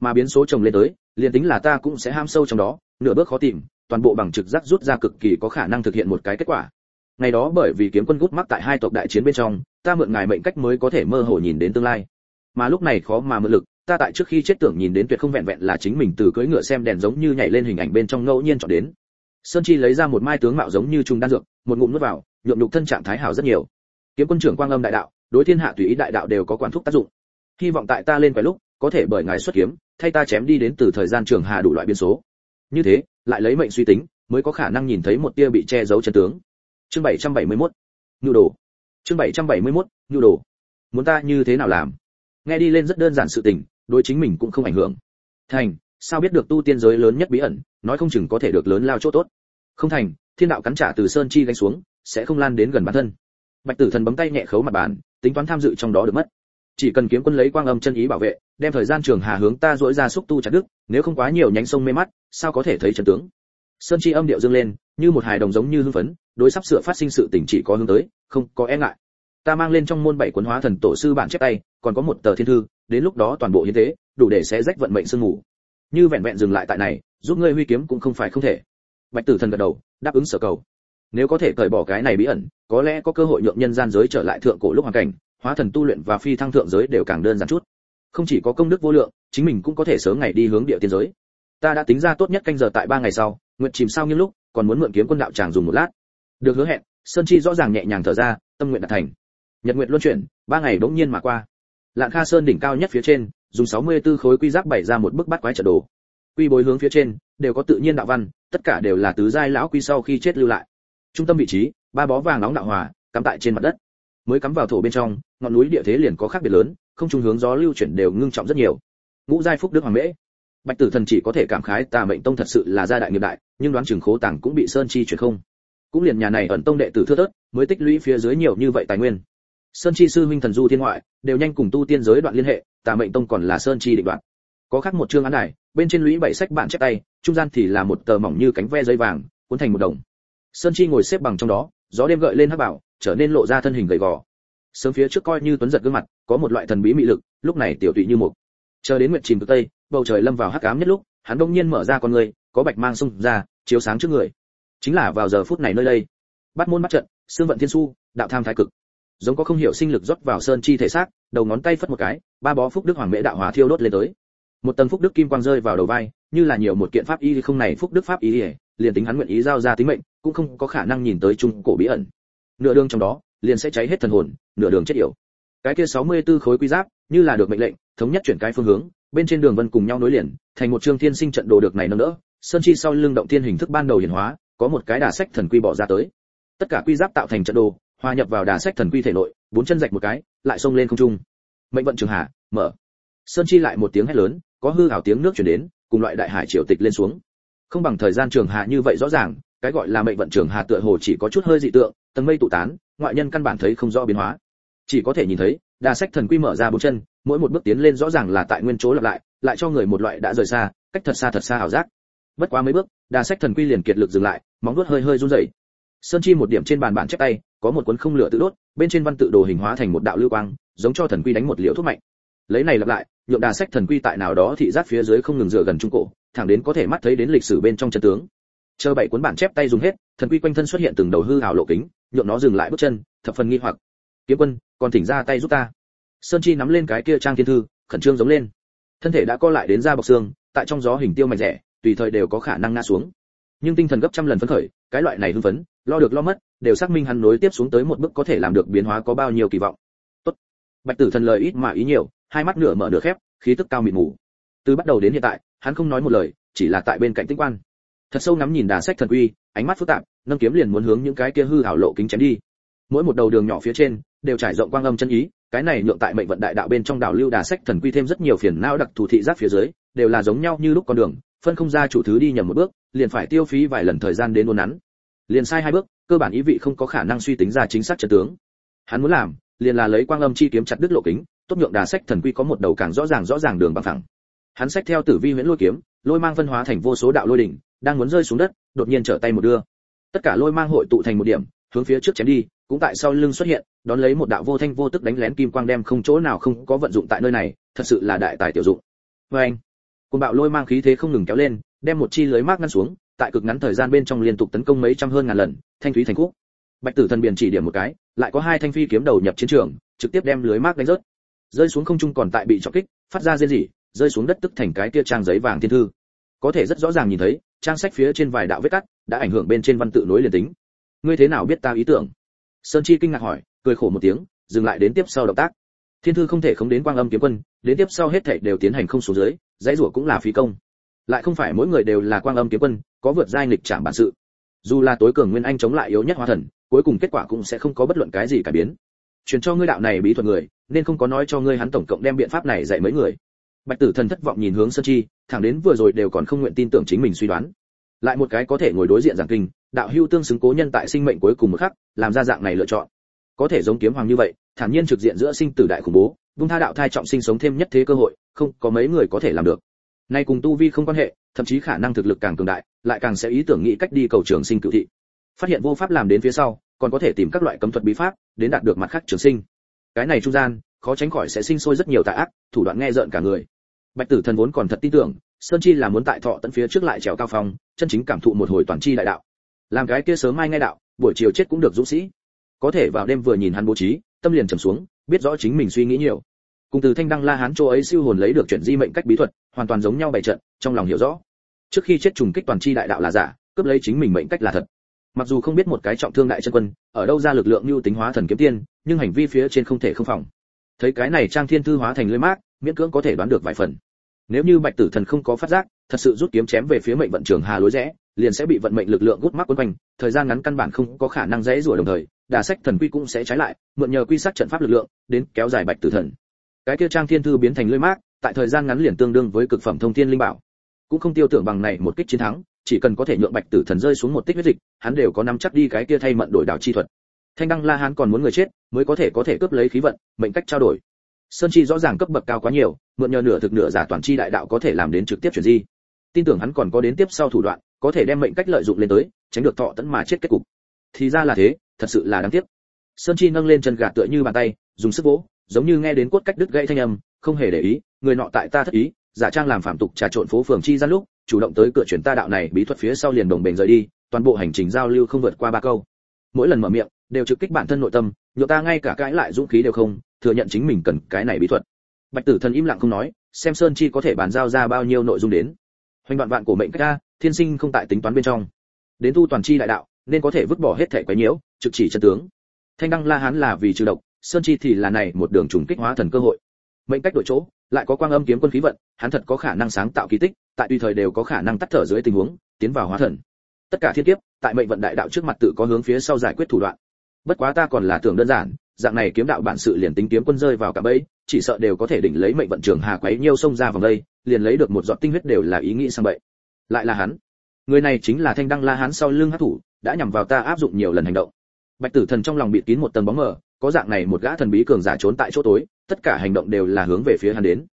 Mà biến số chồng lên tới, liền tính là ta cũng sẽ ham sâu trong đó, nửa bước khó tìm, toàn bộ bằng trực giác rút ra cực kỳ có khả năng thực hiện một cái kết quả. Ngày đó bởi vì kiếm quân gút mắc tại hai tộc đại chiến bên trong, ta mượn ngài mệnh cách mới có thể mơ hồ nhìn đến tương lai. Mà lúc này khó mà mượn lực, ta tại trước khi chết tưởng nhìn đến tuyệt không vẹn vẹn là chính mình từ cưỡi ngựa xem đèn giống như nhảy lên hình ảnh bên trong ngẫu nhiên chọn đến sơn chi lấy ra một mai tướng mạo giống như trùng đan dược, một ngụm nuốt vào, nhuộm nhục thân trạng thái hảo rất nhiều. Kiếm quân trưởng quang âm đại đạo, đối thiên hạ tùy ý đại đạo đều có quản thúc tác dụng. Hy vọng tại ta lên quái lúc, có thể bởi ngài xuất kiếm, thay ta chém đi đến từ thời gian trường hà đủ loại biến số. Như thế, lại lấy mệnh suy tính, mới có khả năng nhìn thấy một tia bị che giấu chân tướng. Chương 771 nhu đồ. Chương 771 nhu đồ. Muốn ta như thế nào làm? Nghe đi lên rất đơn giản sự tình, đối chính mình cũng không ảnh hưởng. Thành sao biết được tu tiên giới lớn nhất bí ẩn, nói không chừng có thể được lớn lao chỗ tốt. Không thành, thiên đạo cắn trả từ sơn chi gánh xuống, sẽ không lan đến gần bản thân. Bạch tử thần bấm tay nhẹ khấu mặt bàn, tính toán tham dự trong đó được mất. Chỉ cần kiếm quân lấy quang âm chân ý bảo vệ, đem thời gian trường hà hướng ta dỗi ra xúc tu chặt đức nếu không quá nhiều nhánh sông mê mắt, sao có thể thấy chân tướng? Sơn chi âm điệu dâng lên, như một hài đồng giống như hưng phấn, đối sắp sửa phát sinh sự tình chỉ có hướng tới, không có e ngại. Ta mang lên trong môn bảy cuốn hóa thần tổ sư bản chép tay, còn có một tờ thiên thư, đến lúc đó toàn bộ hiến thế đủ để sẽ rách vận mệnh sương ngủ như vẹn vẹn dừng lại tại này, giúp ngươi huy kiếm cũng không phải không thể. Bạch tử thần gật đầu, đáp ứng sở cầu. Nếu có thể cởi bỏ cái này bí ẩn, có lẽ có cơ hội nhượng nhân gian giới trở lại thượng cổ lúc hoàn cảnh, hóa thần tu luyện và phi thăng thượng giới đều càng đơn giản chút. Không chỉ có công đức vô lượng, chính mình cũng có thể sớm ngày đi hướng địa tiên giới. Ta đã tính ra tốt nhất canh giờ tại ba ngày sau, nguyện chìm sao nghiêng lúc, còn muốn mượn kiếm quân đạo tràng dùng một lát. Được hứa hẹn, sơn chi rõ ràng nhẹ nhàng thở ra, tâm nguyện đạt thành. Nhật nguyện luân chuyển, ba ngày đống nhiên mà qua. Lạng kha sơn đỉnh cao nhất phía trên dùng 64 khối quy giáp bày ra một bức bát quái trận đồ. Quy bối hướng phía trên, đều có tự nhiên đạo văn, tất cả đều là tứ giai lão quy sau khi chết lưu lại. Trung tâm vị trí, ba bó vàng nóng đạo hòa, cắm tại trên mặt đất. Mới cắm vào thổ bên trong, ngọn núi địa thế liền có khác biệt lớn, không trung hướng gió lưu chuyển đều ngưng trọng rất nhiều. Ngũ giai phúc đức hoàng mễ. Bạch tử thần chỉ có thể cảm khái, tà mệnh tông thật sự là gia đại nghiệp đại, nhưng đoán chừng khố tàng cũng bị sơn chi chuyển không. Cũng liền nhà này ẩn tông đệ tử thưa thớt, mới tích lũy phía dưới nhiều như vậy tài nguyên sơn chi sư huynh thần du thiên ngoại, đều nhanh cùng tu tiên giới đoạn liên hệ, tà mệnh tông còn là sơn chi định đoạn. Có khác một chương án này bên trên lũy bảy sách bạn chép tay, trung gian thì là một tờ mỏng như cánh ve dây vàng, cuốn thành một đồng. Sơn chi ngồi xếp bằng trong đó, gió đêm gợi lên hắc bảo, trở nên lộ ra thân hình gầy gò. Sớm phía trước coi như tuấn giật gương mặt, có một loại thần bí mị lực, lúc này tiểu tụy như một chờ đến nguyện chìm cực tây, bầu trời lâm vào hắc ám nhất lúc, hắn đông nhiên mở ra con người, có bạch mang xung ra, chiếu sáng trước người. Chính là vào giờ phút này nơi đây. Bắt môn bắt trận xương vận thiên su, đạo tham thái cực giống có không hiểu sinh lực rót vào sơn chi thể xác, đầu ngón tay phất một cái, ba bó phúc đức hoàng mễ đạo hòa thiêu đốt lên tới. Một tầng phúc đức kim quang rơi vào đầu vai, như là nhiều một kiện pháp y không này phúc đức pháp y, liền tính hắn nguyện ý giao ra tính mệnh, cũng không có khả năng nhìn tới trung cổ bí ẩn. Nửa đường trong đó, liền sẽ cháy hết thần hồn, nửa đường chết yểu. Cái kia 64 khối quy giáp, như là được mệnh lệnh, thống nhất chuyển cái phương hướng, bên trên đường vân cùng nhau nối liền, thành một chương thiên sinh trận đồ được này nâng đỡ, sơn chi sau lưng động thiên hình thức ban đầu hiển hóa, có một cái đà sách thần quy bỏ ra tới. Tất cả quy giáp tạo thành trận đồ hòa nhập vào đà sách thần quy thể nội, bốn chân rạch một cái, lại xông lên không trung. Mệnh vận trường hạ, mở. Sơn chi lại một tiếng hét lớn, có hư ảo tiếng nước chuyển đến, cùng loại đại hải triều tịch lên xuống. Không bằng thời gian trường hạ như vậy rõ ràng, cái gọi là mệnh vận trường hà tựa hồ chỉ có chút hơi dị tượng, tầng mây tụ tán, ngoại nhân căn bản thấy không rõ biến hóa. Chỉ có thể nhìn thấy, đà sách thần quy mở ra bốn chân, mỗi một bước tiến lên rõ ràng là tại nguyên chỗ lặp lại lại cho người một loại đã rời xa, cách thật xa thật xa ảo giác. Bất quá mấy bước, đà sách thần quy liền kiệt lực dừng lại, móng vuốt hơi hơi run rẩy. Sơn chi một điểm trên bàn bản chép tay có một cuốn không lửa tự đốt, bên trên văn tự đồ hình hóa thành một đạo lưu quang, giống cho thần quy đánh một liều thuốc mạnh. Lấy này lặp lại, nhượng đà sách thần quy tại nào đó thị giác phía dưới không ngừng dựa gần trung cổ, thẳng đến có thể mắt thấy đến lịch sử bên trong chân tướng. Chờ bảy cuốn bản chép tay dùng hết, thần quy quanh thân xuất hiện từng đầu hư hào lộ kính, nhượng nó dừng lại bước chân, thập phần nghi hoặc. Kiếm quân, còn thỉnh ra tay giúp ta. Sơn chi nắm lên cái kia trang thiên thư, khẩn trương giống lên. Thân thể đã co lại đến da bọc xương, tại trong gió hình tiêu mảnh rẻ, tùy thời đều có khả năng ngã xuống nhưng tinh thần gấp trăm lần phấn khởi, cái loại này hưng phấn, lo được lo mất, đều xác minh hắn nối tiếp xuống tới một bước có thể làm được biến hóa có bao nhiêu kỳ vọng. Tốt. Bạch tử thần lời ít mà ý nhiều, hai mắt nửa mở nửa khép, khí tức cao mịt mù. Từ bắt đầu đến hiện tại, hắn không nói một lời, chỉ là tại bên cạnh tinh quan. Thật sâu ngắm nhìn đà sách thần uy, ánh mắt phức tạp, nâng kiếm liền muốn hướng những cái kia hư hảo lộ kính chém đi. Mỗi một đầu đường nhỏ phía trên, đều trải rộng quang âm chân ý, cái này nhượng tại mệnh vận đại đạo bên trong đảo lưu đà sách thần quy thêm rất nhiều phiền não đặc thù thị giác phía dưới, đều là giống nhau như lúc con đường phân không ra chủ thứ đi nhầm một bước, liền phải tiêu phí vài lần thời gian đến uốn nắn. Liền sai hai bước, cơ bản ý vị không có khả năng suy tính ra chính xác trận tướng. Hắn muốn làm, liền là lấy quang âm chi kiếm chặt đứt lộ kính, tốt nhượng đà sách thần quy có một đầu càng rõ ràng rõ ràng đường bằng thẳng hắn sách theo tử vi huyễn lôi kiếm, lôi mang phân hóa thành vô số đạo lôi đỉnh, đang muốn rơi xuống đất, đột nhiên trở tay một đưa. Tất cả lôi mang hội tụ thành một điểm, hướng phía trước chém đi, cũng tại sau lưng xuất hiện, đón lấy một đạo vô thanh vô tức đánh lén kim quang đem không chỗ nào không có vận dụng tại nơi này, thật sự là đại tài tiểu dụng. Vê anh cùng bạo lôi mang khí thế không ngừng kéo lên đem một chi lưới mác ngăn xuống tại cực ngắn thời gian bên trong liên tục tấn công mấy trăm hơn ngàn lần thanh thúy thành khúc. Bạch tử thần biển chỉ điểm một cái lại có hai thanh phi kiếm đầu nhập chiến trường trực tiếp đem lưới mác đánh rớt. Rơi xuống không trung còn tại bị trọng kích phát ra rên gì, rơi xuống đất tức thành cái kia trang giấy vàng thiên thư. Có thể rất rõ ràng nhìn thấy trang sách phía trên vài đạo vết cắt đã ảnh hưởng bên trên văn tự nối liền tính. Ngươi thế nào biết ta ý tưởng? Sơn chi kinh ngạc hỏi cười khổ một tiếng dừng lại đến tiếp sau động tác thiên thư không thể không đến quang âm kiếm quân, đến tiếp sau hết thảy đều tiến hành không xuống dưới, dãy rủa cũng là phí công. Lại không phải mỗi người đều là quang âm kiếm quân, có vượt giai nghịch trảm bản sự. Dù là tối cường nguyên anh chống lại yếu nhất hóa thần, cuối cùng kết quả cũng sẽ không có bất luận cái gì cải biến. Truyền cho ngươi đạo này bí thuật người, nên không có nói cho ngươi hắn tổng cộng đem biện pháp này dạy mấy người. Bạch tử thần thất vọng nhìn hướng sơn chi, thẳng đến vừa rồi đều còn không nguyện tin tưởng chính mình suy đoán. Lại một cái có thể ngồi đối diện giảng kinh, đạo hưu tương xứng cố nhân tại sinh mệnh cuối cùng một khắc, làm ra dạng này lựa chọn có thể giống kiếm hoàng như vậy, thản nhiên trực diện giữa sinh tử đại khủng bố, vung tha đạo thai trọng sinh sống thêm nhất thế cơ hội, không có mấy người có thể làm được. Nay cùng tu vi không quan hệ, thậm chí khả năng thực lực càng cường đại, lại càng sẽ ý tưởng nghĩ cách đi cầu trường sinh cự thị. Phát hiện vô pháp làm đến phía sau, còn có thể tìm các loại cấm thuật bí pháp, đến đạt được mặt khác trường sinh. Cái này trung gian, khó tránh khỏi sẽ sinh sôi rất nhiều tà ác, thủ đoạn nghe rợn cả người. Bạch tử thần vốn còn thật tin tưởng, sơn chi là muốn tại thọ tận phía trước lại trèo cao phong, chân chính cảm thụ một hồi toàn chi đại đạo. Làm cái kia sớm mai ngay đạo, buổi chiều chết cũng được dũng sĩ có thể vào đêm vừa nhìn hắn bố trí, tâm liền trầm xuống, biết rõ chính mình suy nghĩ nhiều. Cùng từ thanh đăng la hán châu ấy siêu hồn lấy được chuyển di mệnh cách bí thuật, hoàn toàn giống nhau bày trận, trong lòng hiểu rõ. Trước khi chết trùng kích toàn chi đại đạo là giả, cướp lấy chính mình mệnh cách là thật. Mặc dù không biết một cái trọng thương đại chân quân, ở đâu ra lực lượng lưu tính hóa thần kiếm tiên, nhưng hành vi phía trên không thể không phòng. Thấy cái này trang thiên thư hóa thành lưới mát miễn cưỡng có thể đoán được vài phần nếu như bạch tử thần không có phát giác, thật sự rút kiếm chém về phía mệnh vận trường hà lối rẽ, liền sẽ bị vận mệnh lực lượng gút mắc quấn quanh, thời gian ngắn căn bản không có khả năng dễ rủa đồng thời, đà sách thần quy cũng sẽ trái lại, mượn nhờ quy sát trận pháp lực lượng, đến kéo dài bạch tử thần. Cái kia trang thiên thư biến thành lưỡi mát tại thời gian ngắn liền tương đương với cực phẩm thông thiên linh bảo. Cũng không tiêu tưởng bằng này một kích chiến thắng, chỉ cần có thể nhượng bạch tử thần rơi xuống một tích huyết dịch, hắn đều có nắm chắc đi cái kia thay mận đổi đảo chi thuật. Thanh đăng la hán còn muốn người chết, mới có thể có thể cướp lấy khí vận, mệnh cách trao đổi sơn chi rõ ràng cấp bậc cao quá nhiều, mượn nhờ nửa thực nửa giả toàn chi đại đạo có thể làm đến trực tiếp chuyển di. Tin tưởng hắn còn có đến tiếp sau thủ đoạn, có thể đem mệnh cách lợi dụng lên tới, tránh được thọ tẫn mà chết kết cục. Thì ra là thế, thật sự là đáng tiếc. Sơn chi nâng lên chân gạt tựa như bàn tay, dùng sức vỗ, giống như nghe đến cốt cách đứt gãy thanh âm, không hề để ý, người nọ tại ta thất ý, giả trang làm phạm tục trà trộn phố phường chi gian lúc, chủ động tới cửa chuyển ta đạo này bí thuật phía sau liền đồng bền rời đi, toàn bộ hành trình giao lưu không vượt qua ba câu. Mỗi lần mở miệng, đều trực kích bản thân nội tâm nhộ ta ngay cả cãi lại dũng khí đều không thừa nhận chính mình cần cái này bí thuật. Bạch tử thần im lặng không nói, xem sơn chi có thể bàn giao ra bao nhiêu nội dung đến. Hoành đoạn vạn của mệnh cách ca thiên sinh không tại tính toán bên trong. Đến tu toàn chi đại đạo, nên có thể vứt bỏ hết thể quấy nhiễu, trực chỉ chân tướng. Thanh đăng la hán là vì trừ độc, sơn chi thì là này một đường trùng kích hóa thần cơ hội. Mệnh cách đổi chỗ, lại có quang âm kiếm quân khí vận, hắn thật có khả năng sáng tạo kỳ tích, tại tùy thời đều có khả năng tắt thở dưới tình huống, tiến vào hóa thần. Tất cả thiên kiếp, tại mệnh vận đại đạo trước mặt tự có hướng phía sau giải quyết thủ đoạn. Bất quá ta còn là tưởng đơn giản dạng này kiếm đạo bản sự liền tính kiếm quân rơi vào cả bẫy, chỉ sợ đều có thể đỉnh lấy mệnh vận trường hà quấy nhiêu sông ra vòng đây, liền lấy được một giọt tinh huyết đều là ý nghĩ sang bậy. Lại là hắn. Người này chính là thanh đăng la hán sau lưng hắc thủ, đã nhằm vào ta áp dụng nhiều lần hành động. Bạch tử thần trong lòng bị kín một tầng bóng mờ, có dạng này một gã thần bí cường giả trốn tại chỗ tối, tất cả hành động đều là hướng về phía hắn đến.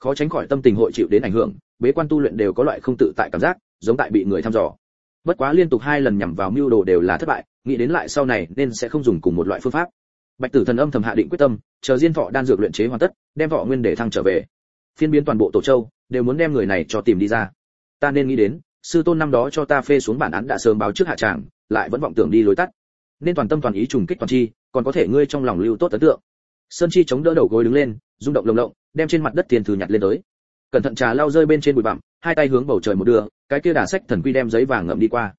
Khó tránh khỏi tâm tình hội chịu đến ảnh hưởng, bế quan tu luyện đều có loại không tự tại cảm giác, giống tại bị người thăm dò. Bất quá liên tục hai lần nhằm vào mưu đồ đều là thất bại, nghĩ đến lại sau này nên sẽ không dùng cùng một loại phương pháp bạch tử thần âm thầm hạ định quyết tâm chờ diên thọ đan dược luyện chế hoàn tất đem thọ nguyên để thăng trở về. Phiên biến toàn bộ tổ châu đều muốn đem người này cho tìm đi ra. Ta nên nghĩ đến sư tôn năm đó cho ta phê xuống bản án đã sớm báo trước hạ tràng lại vẫn vọng tưởng đi lối tắt. Nên toàn tâm toàn ý trùng kích toàn chi còn có thể ngươi trong lòng lưu tốt ấn tượng. Sơn chi chống đỡ đầu gối đứng lên rung động lồng lộng đem trên mặt đất tiền thư nhặt lên tới. Cẩn thận trà lao rơi bên trên bụi bặm hai tay hướng bầu trời một đường, cái kia đà sách thần quy đem giấy vàng ngậm đi qua.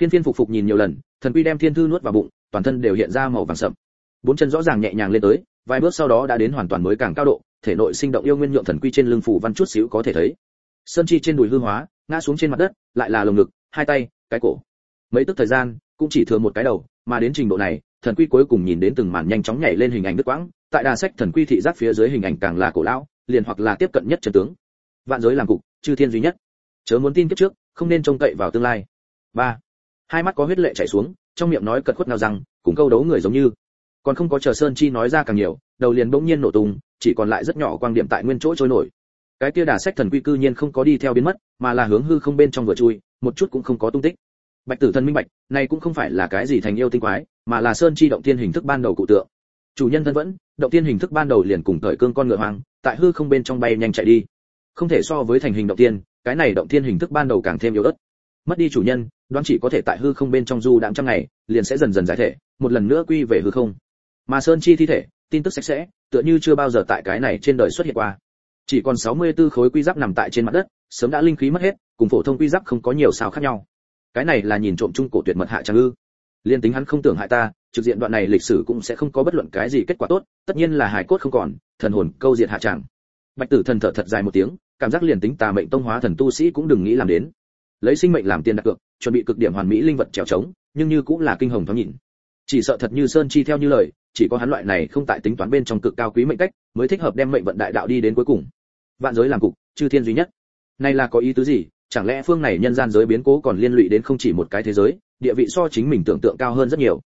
Phiên phiên phục phục nhìn nhiều lần thần quy đem thiên thư nuốt vào bụng toàn thân đều hiện ra màu vàng sậm bốn chân rõ ràng nhẹ nhàng lên tới, vài bước sau đó đã đến hoàn toàn mới càng cao độ, thể nội sinh động yêu nguyên nhượng thần quy trên lưng phủ văn chút xíu có thể thấy. Sơn chi trên đùi hư hóa, ngã xuống trên mặt đất, lại là lồng ngực, hai tay, cái cổ. Mấy tức thời gian, cũng chỉ thừa một cái đầu, mà đến trình độ này, thần quy cuối cùng nhìn đến từng màn nhanh chóng nhảy lên hình ảnh đứt quãng, tại đà sách thần quy thị giác phía dưới hình ảnh càng là cổ lão, liền hoặc là tiếp cận nhất chân tướng. Vạn giới làm cục, chư thiên duy nhất. Chớ muốn tin kiếp trước, không nên trông cậy vào tương lai. Ba. Hai mắt có huyết lệ chảy xuống, trong miệng nói cật khuất nào rằng, cùng câu đấu người giống như còn không có chờ sơn chi nói ra càng nhiều, đầu liền bỗng nhiên nổ tung, chỉ còn lại rất nhỏ quang điểm tại nguyên chỗ trôi nổi. Cái kia đà sách thần quy cư nhiên không có đi theo biến mất, mà là hướng hư không bên trong vừa chui, một chút cũng không có tung tích. Bạch tử thần minh bạch, này cũng không phải là cái gì thành yêu tinh quái, mà là sơn chi động tiên hình thức ban đầu cụ tượng. Chủ nhân thân vẫn, động tiên hình thức ban đầu liền cùng cởi cương con ngựa hoang, tại hư không bên trong bay nhanh chạy đi. Không thể so với thành hình động tiên, cái này động tiên hình thức ban đầu càng thêm yếu ớt. Mất đi chủ nhân, đoán chỉ có thể tại hư không bên trong du đạm trăm ngày, liền sẽ dần dần giải thể, một lần nữa quy về hư không mà sơn chi thi thể, tin tức sạch sẽ, tựa như chưa bao giờ tại cái này trên đời xuất hiện qua. Chỉ còn 64 khối quy giáp nằm tại trên mặt đất, sớm đã linh khí mất hết, cùng phổ thông quy giáp không có nhiều sao khác nhau. Cái này là nhìn trộm trung cổ tuyệt mật hạ trang ư. Liên tính hắn không tưởng hại ta, trực diện đoạn này lịch sử cũng sẽ không có bất luận cái gì kết quả tốt, tất nhiên là hải cốt không còn, thần hồn câu diệt hạ tràng. Bạch tử thần thở thật dài một tiếng, cảm giác liền tính tà mệnh tông hóa thần tu sĩ cũng đừng nghĩ làm đến. Lấy sinh mệnh làm tiền đặt cược, chuẩn bị cực điểm hoàn mỹ linh vật trèo trống, nhưng như cũng là kinh hồng thoáng nhìn. Chỉ sợ thật như sơn chi theo như lời chỉ có hắn loại này không tại tính toán bên trong cực cao quý mệnh cách, mới thích hợp đem mệnh vận đại đạo đi đến cuối cùng. Vạn giới làm cục, chư thiên duy nhất. Này là có ý tứ gì? Chẳng lẽ phương này nhân gian giới biến cố còn liên lụy đến không chỉ một cái thế giới, địa vị so chính mình tưởng tượng cao hơn rất nhiều?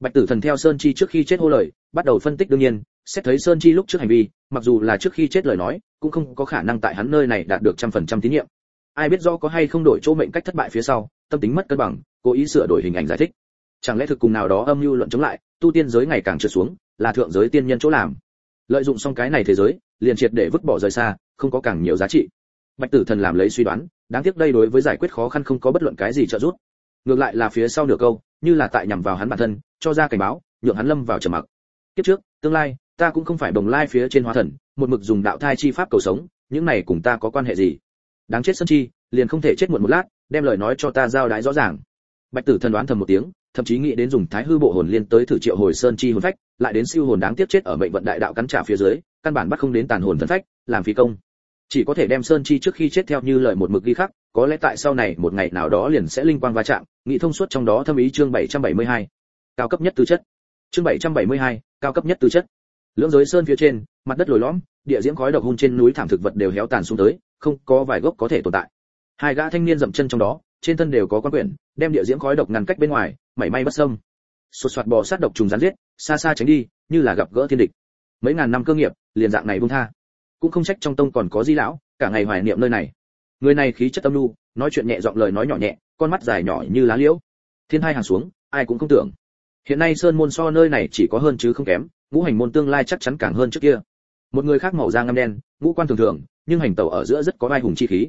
Bạch tử thần theo sơn chi trước khi chết hô lời, bắt đầu phân tích đương nhiên, xét thấy sơn chi lúc trước hành vi, mặc dù là trước khi chết lời nói, cũng không có khả năng tại hắn nơi này đạt được trăm phần trăm tín nhiệm. Ai biết do có hay không đổi chỗ mệnh cách thất bại phía sau, tâm tính mất cân bằng, cố ý sửa đổi hình ảnh giải thích. Chẳng lẽ thực cùng nào đó âm mưu luận chống lại tu tiên giới ngày càng trượt xuống, là thượng giới tiên nhân chỗ làm. Lợi dụng xong cái này thế giới, liền triệt để vứt bỏ rời xa, không có càng nhiều giá trị. Bạch tử thần làm lấy suy đoán, đáng tiếc đây đối với giải quyết khó khăn không có bất luận cái gì trợ giúp. Ngược lại là phía sau nửa câu, như là tại nhằm vào hắn bản thân, cho ra cảnh báo, nhượng hắn lâm vào trầm mặc. Kiếp trước, tương lai, ta cũng không phải đồng lai phía trên hóa thần, một mực dùng đạo thai chi pháp cầu sống, những này cùng ta có quan hệ gì? Đáng chết sân chi, liền không thể chết muộn một lát, đem lời nói cho ta giao đái rõ ràng. Bạch tử thần đoán thầm một tiếng thậm chí nghĩ đến dùng thái hư bộ hồn liên tới thử triệu hồi sơn chi hồn phách lại đến siêu hồn đáng tiếc chết ở mệnh vận đại đạo cắn trả phía dưới căn bản bắt không đến tàn hồn thân phách làm phí công. Chỉ có thể đem sơn chi trước khi chết theo như lời một mực ghi khắc có lẽ tại sau này một ngày nào đó liền sẽ linh quang va chạm nghĩ thông suốt trong đó thâm ý chương 772. cao cấp nhất tư chất. Chương 772, cao cấp nhất tư chất. Lưỡng giới sơn phía trên mặt đất lồi lõm địa diễm khói độc hung trên núi thảm thực vật đều héo tàn xuống tới không có vài gốc có thể tồn tại. Hai gã thanh niên dậm chân trong đó trên thân đều có quan quyển đem địa diễm khói độc ngăn cách bên ngoài, mảy may bất sâm sột soạt bò sát độc trùng rắn giết, xa xa tránh đi, như là gặp gỡ thiên địch. Mấy ngàn năm cơ nghiệp, liền dạng này buông tha. Cũng không trách trong tông còn có di lão, cả ngày hoài niệm nơi này. Người này khí chất âm lưu nói chuyện nhẹ giọng lời nói nhỏ nhẹ, con mắt dài nhỏ như lá liễu. Thiên hai hàng xuống, ai cũng không tưởng. Hiện nay sơn môn so nơi này chỉ có hơn chứ không kém, ngũ hành môn tương lai chắc chắn càng hơn trước kia. Một người khác màu da ngăm đen, ngũ quan thường thường, nhưng hành tẩu ở giữa rất có vai hùng chi khí.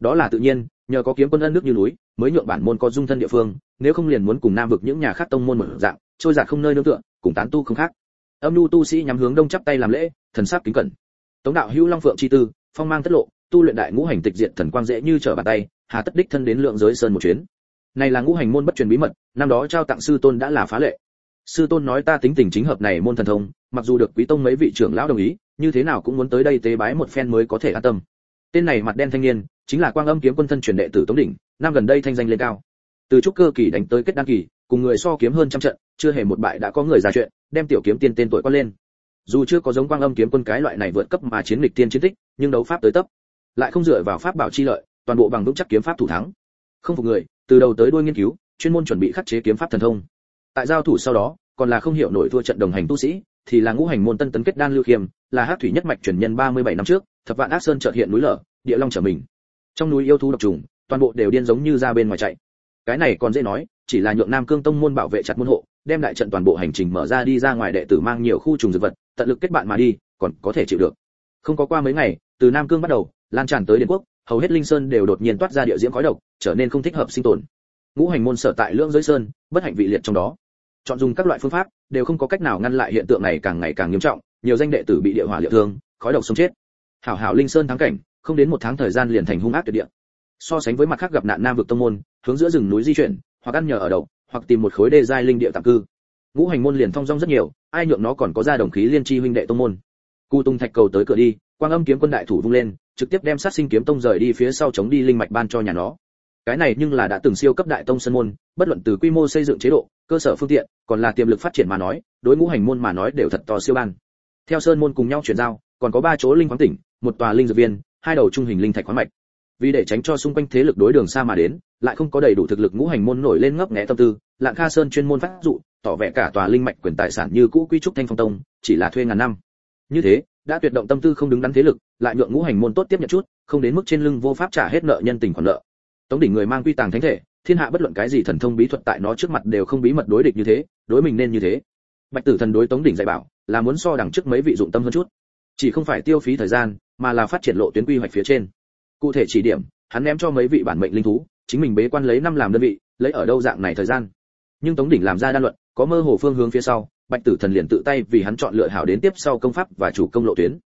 Đó là tự nhiên, nhờ có kiếm quân ân nước như núi mới nhượng bản môn có dung thân địa phương, nếu không liền muốn cùng nam vực những nhà khác tông môn mở dạng, trôi giạt không nơi nương tựa, cùng tán tu không khác. Âm nhu tu sĩ nhắm hướng đông chắp tay làm lễ, thần sắc kính cẩn. Tống đạo hữu long phượng chi tư, phong mang tất lộ, tu luyện đại ngũ hành tịch diện thần quang dễ như trở bàn tay, hà tất đích thân đến lượng giới sơn một chuyến. Này là ngũ hành môn bất truyền bí mật, năm đó trao tặng sư tôn đã là phá lệ. Sư tôn nói ta tính tình chính hợp này môn thần thông, mặc dù được quý tông mấy vị trưởng lão đồng ý, như thế nào cũng muốn tới đây tế bái một phen mới có thể an tâm. Tên này mặt đen thanh niên chính là quang âm kiếm quân thân truyền đệ tử tống đỉnh, năm gần đây thanh danh lên cao. Từ trúc cơ kỳ đánh tới kết đăng kỳ, cùng người so kiếm hơn trăm trận, chưa hề một bại đã có người ra chuyện, đem tiểu kiếm tiên tên tuổi quan lên. Dù chưa có giống quang âm kiếm quân cái loại này vượt cấp mà chiến lịch tiên chiến tích, nhưng đấu pháp tới tấp. Lại không dựa vào pháp bảo chi lợi, toàn bộ bằng vững chắc kiếm pháp thủ thắng. Không phục người, từ đầu tới đuôi nghiên cứu, chuyên môn chuẩn bị khắc chế kiếm pháp thần thông. Tại giao thủ sau đó, còn là không hiểu nổi thua trận đồng hành tu sĩ, thì là ngũ hành môn tân tấn kết đan lưu khiêm, là hát thủy nhất mạch truyền nhân 37 năm trước, thập vạn ác sơn chợt hiện núi lở, địa long trở mình trong núi yêu thú độc trùng, toàn bộ đều điên giống như ra bên ngoài chạy. Cái này còn dễ nói, chỉ là nhượng nam cương tông môn bảo vệ chặt môn hộ, đem đại trận toàn bộ hành trình mở ra đi ra ngoài đệ tử mang nhiều khu trùng dược vật, tận lực kết bạn mà đi, còn có thể chịu được. Không có qua mấy ngày, từ nam cương bắt đầu, lan tràn tới điện quốc, hầu hết linh sơn đều đột nhiên toát ra địa diễm khói độc, trở nên không thích hợp sinh tồn. Ngũ hành môn sở tại lưỡng giới sơn, bất hạnh vị liệt trong đó. Chọn dùng các loại phương pháp, đều không có cách nào ngăn lại hiện tượng này càng ngày càng nghiêm trọng, nhiều danh đệ tử bị địa hỏa liệu thương, khói độc sống chết. Hảo hảo linh sơn thắng cảnh không đến một tháng thời gian liền thành hung ác tuyệt địa. So sánh với mặt khác gặp nạn nam vực tông môn hướng giữa rừng núi di chuyển hoặc ăn nhờ ở đậu, hoặc tìm một khối đê giai linh địa tạm cư. Ngũ hành môn liền thông dong rất nhiều ai nhượng nó còn có ra đồng khí liên chi huynh đệ tông môn. Cu tung thạch cầu tới cửa đi quang âm kiếm quân đại thủ vung lên trực tiếp đem sát sinh kiếm tông rời đi phía sau chống đi linh mạch ban cho nhà nó. Cái này nhưng là đã từng siêu cấp đại tông sân môn bất luận từ quy mô xây dựng chế độ cơ sở phương tiện còn là tiềm lực phát triển mà nói đối ngũ hành môn mà nói đều thật to siêu ban. Theo sơn môn cùng nhau chuyển giao còn có ba chỗ linh khoáng tỉnh một tòa linh dược viên hai đầu trung hình linh thạch khoáng mạch. Vì để tránh cho xung quanh thế lực đối đường xa mà đến, lại không có đầy đủ thực lực ngũ hành môn nổi lên ngấp nghé tâm tư, lạng kha sơn chuyên môn phát dụ, tỏ vẻ cả tòa linh mạch quyền tài sản như cũ quy trúc thanh phong tông, chỉ là thuê ngàn năm. Như thế, đã tuyệt động tâm tư không đứng đắn thế lực, lại nhượng ngũ hành môn tốt tiếp nhận chút, không đến mức trên lưng vô pháp trả hết nợ nhân tình khoản nợ. Tống đỉnh người mang quy tàng thánh thể, thiên hạ bất luận cái gì thần thông bí thuật tại nó trước mặt đều không bí mật đối địch như thế, đối mình nên như thế. Bạch tử thần đối tống đỉnh dạy bảo, là muốn so đằng trước mấy vị dụng tâm hơn chút. Chỉ không phải tiêu phí thời gian mà là phát triển lộ tuyến quy hoạch phía trên. Cụ thể chỉ điểm, hắn ném cho mấy vị bản mệnh linh thú, chính mình bế quan lấy năm làm đơn vị, lấy ở đâu dạng này thời gian. Nhưng tống đỉnh làm ra đan luận, có mơ hồ phương hướng phía sau, bạch tử thần liền tự tay vì hắn chọn lựa hảo đến tiếp sau công pháp và chủ công lộ tuyến.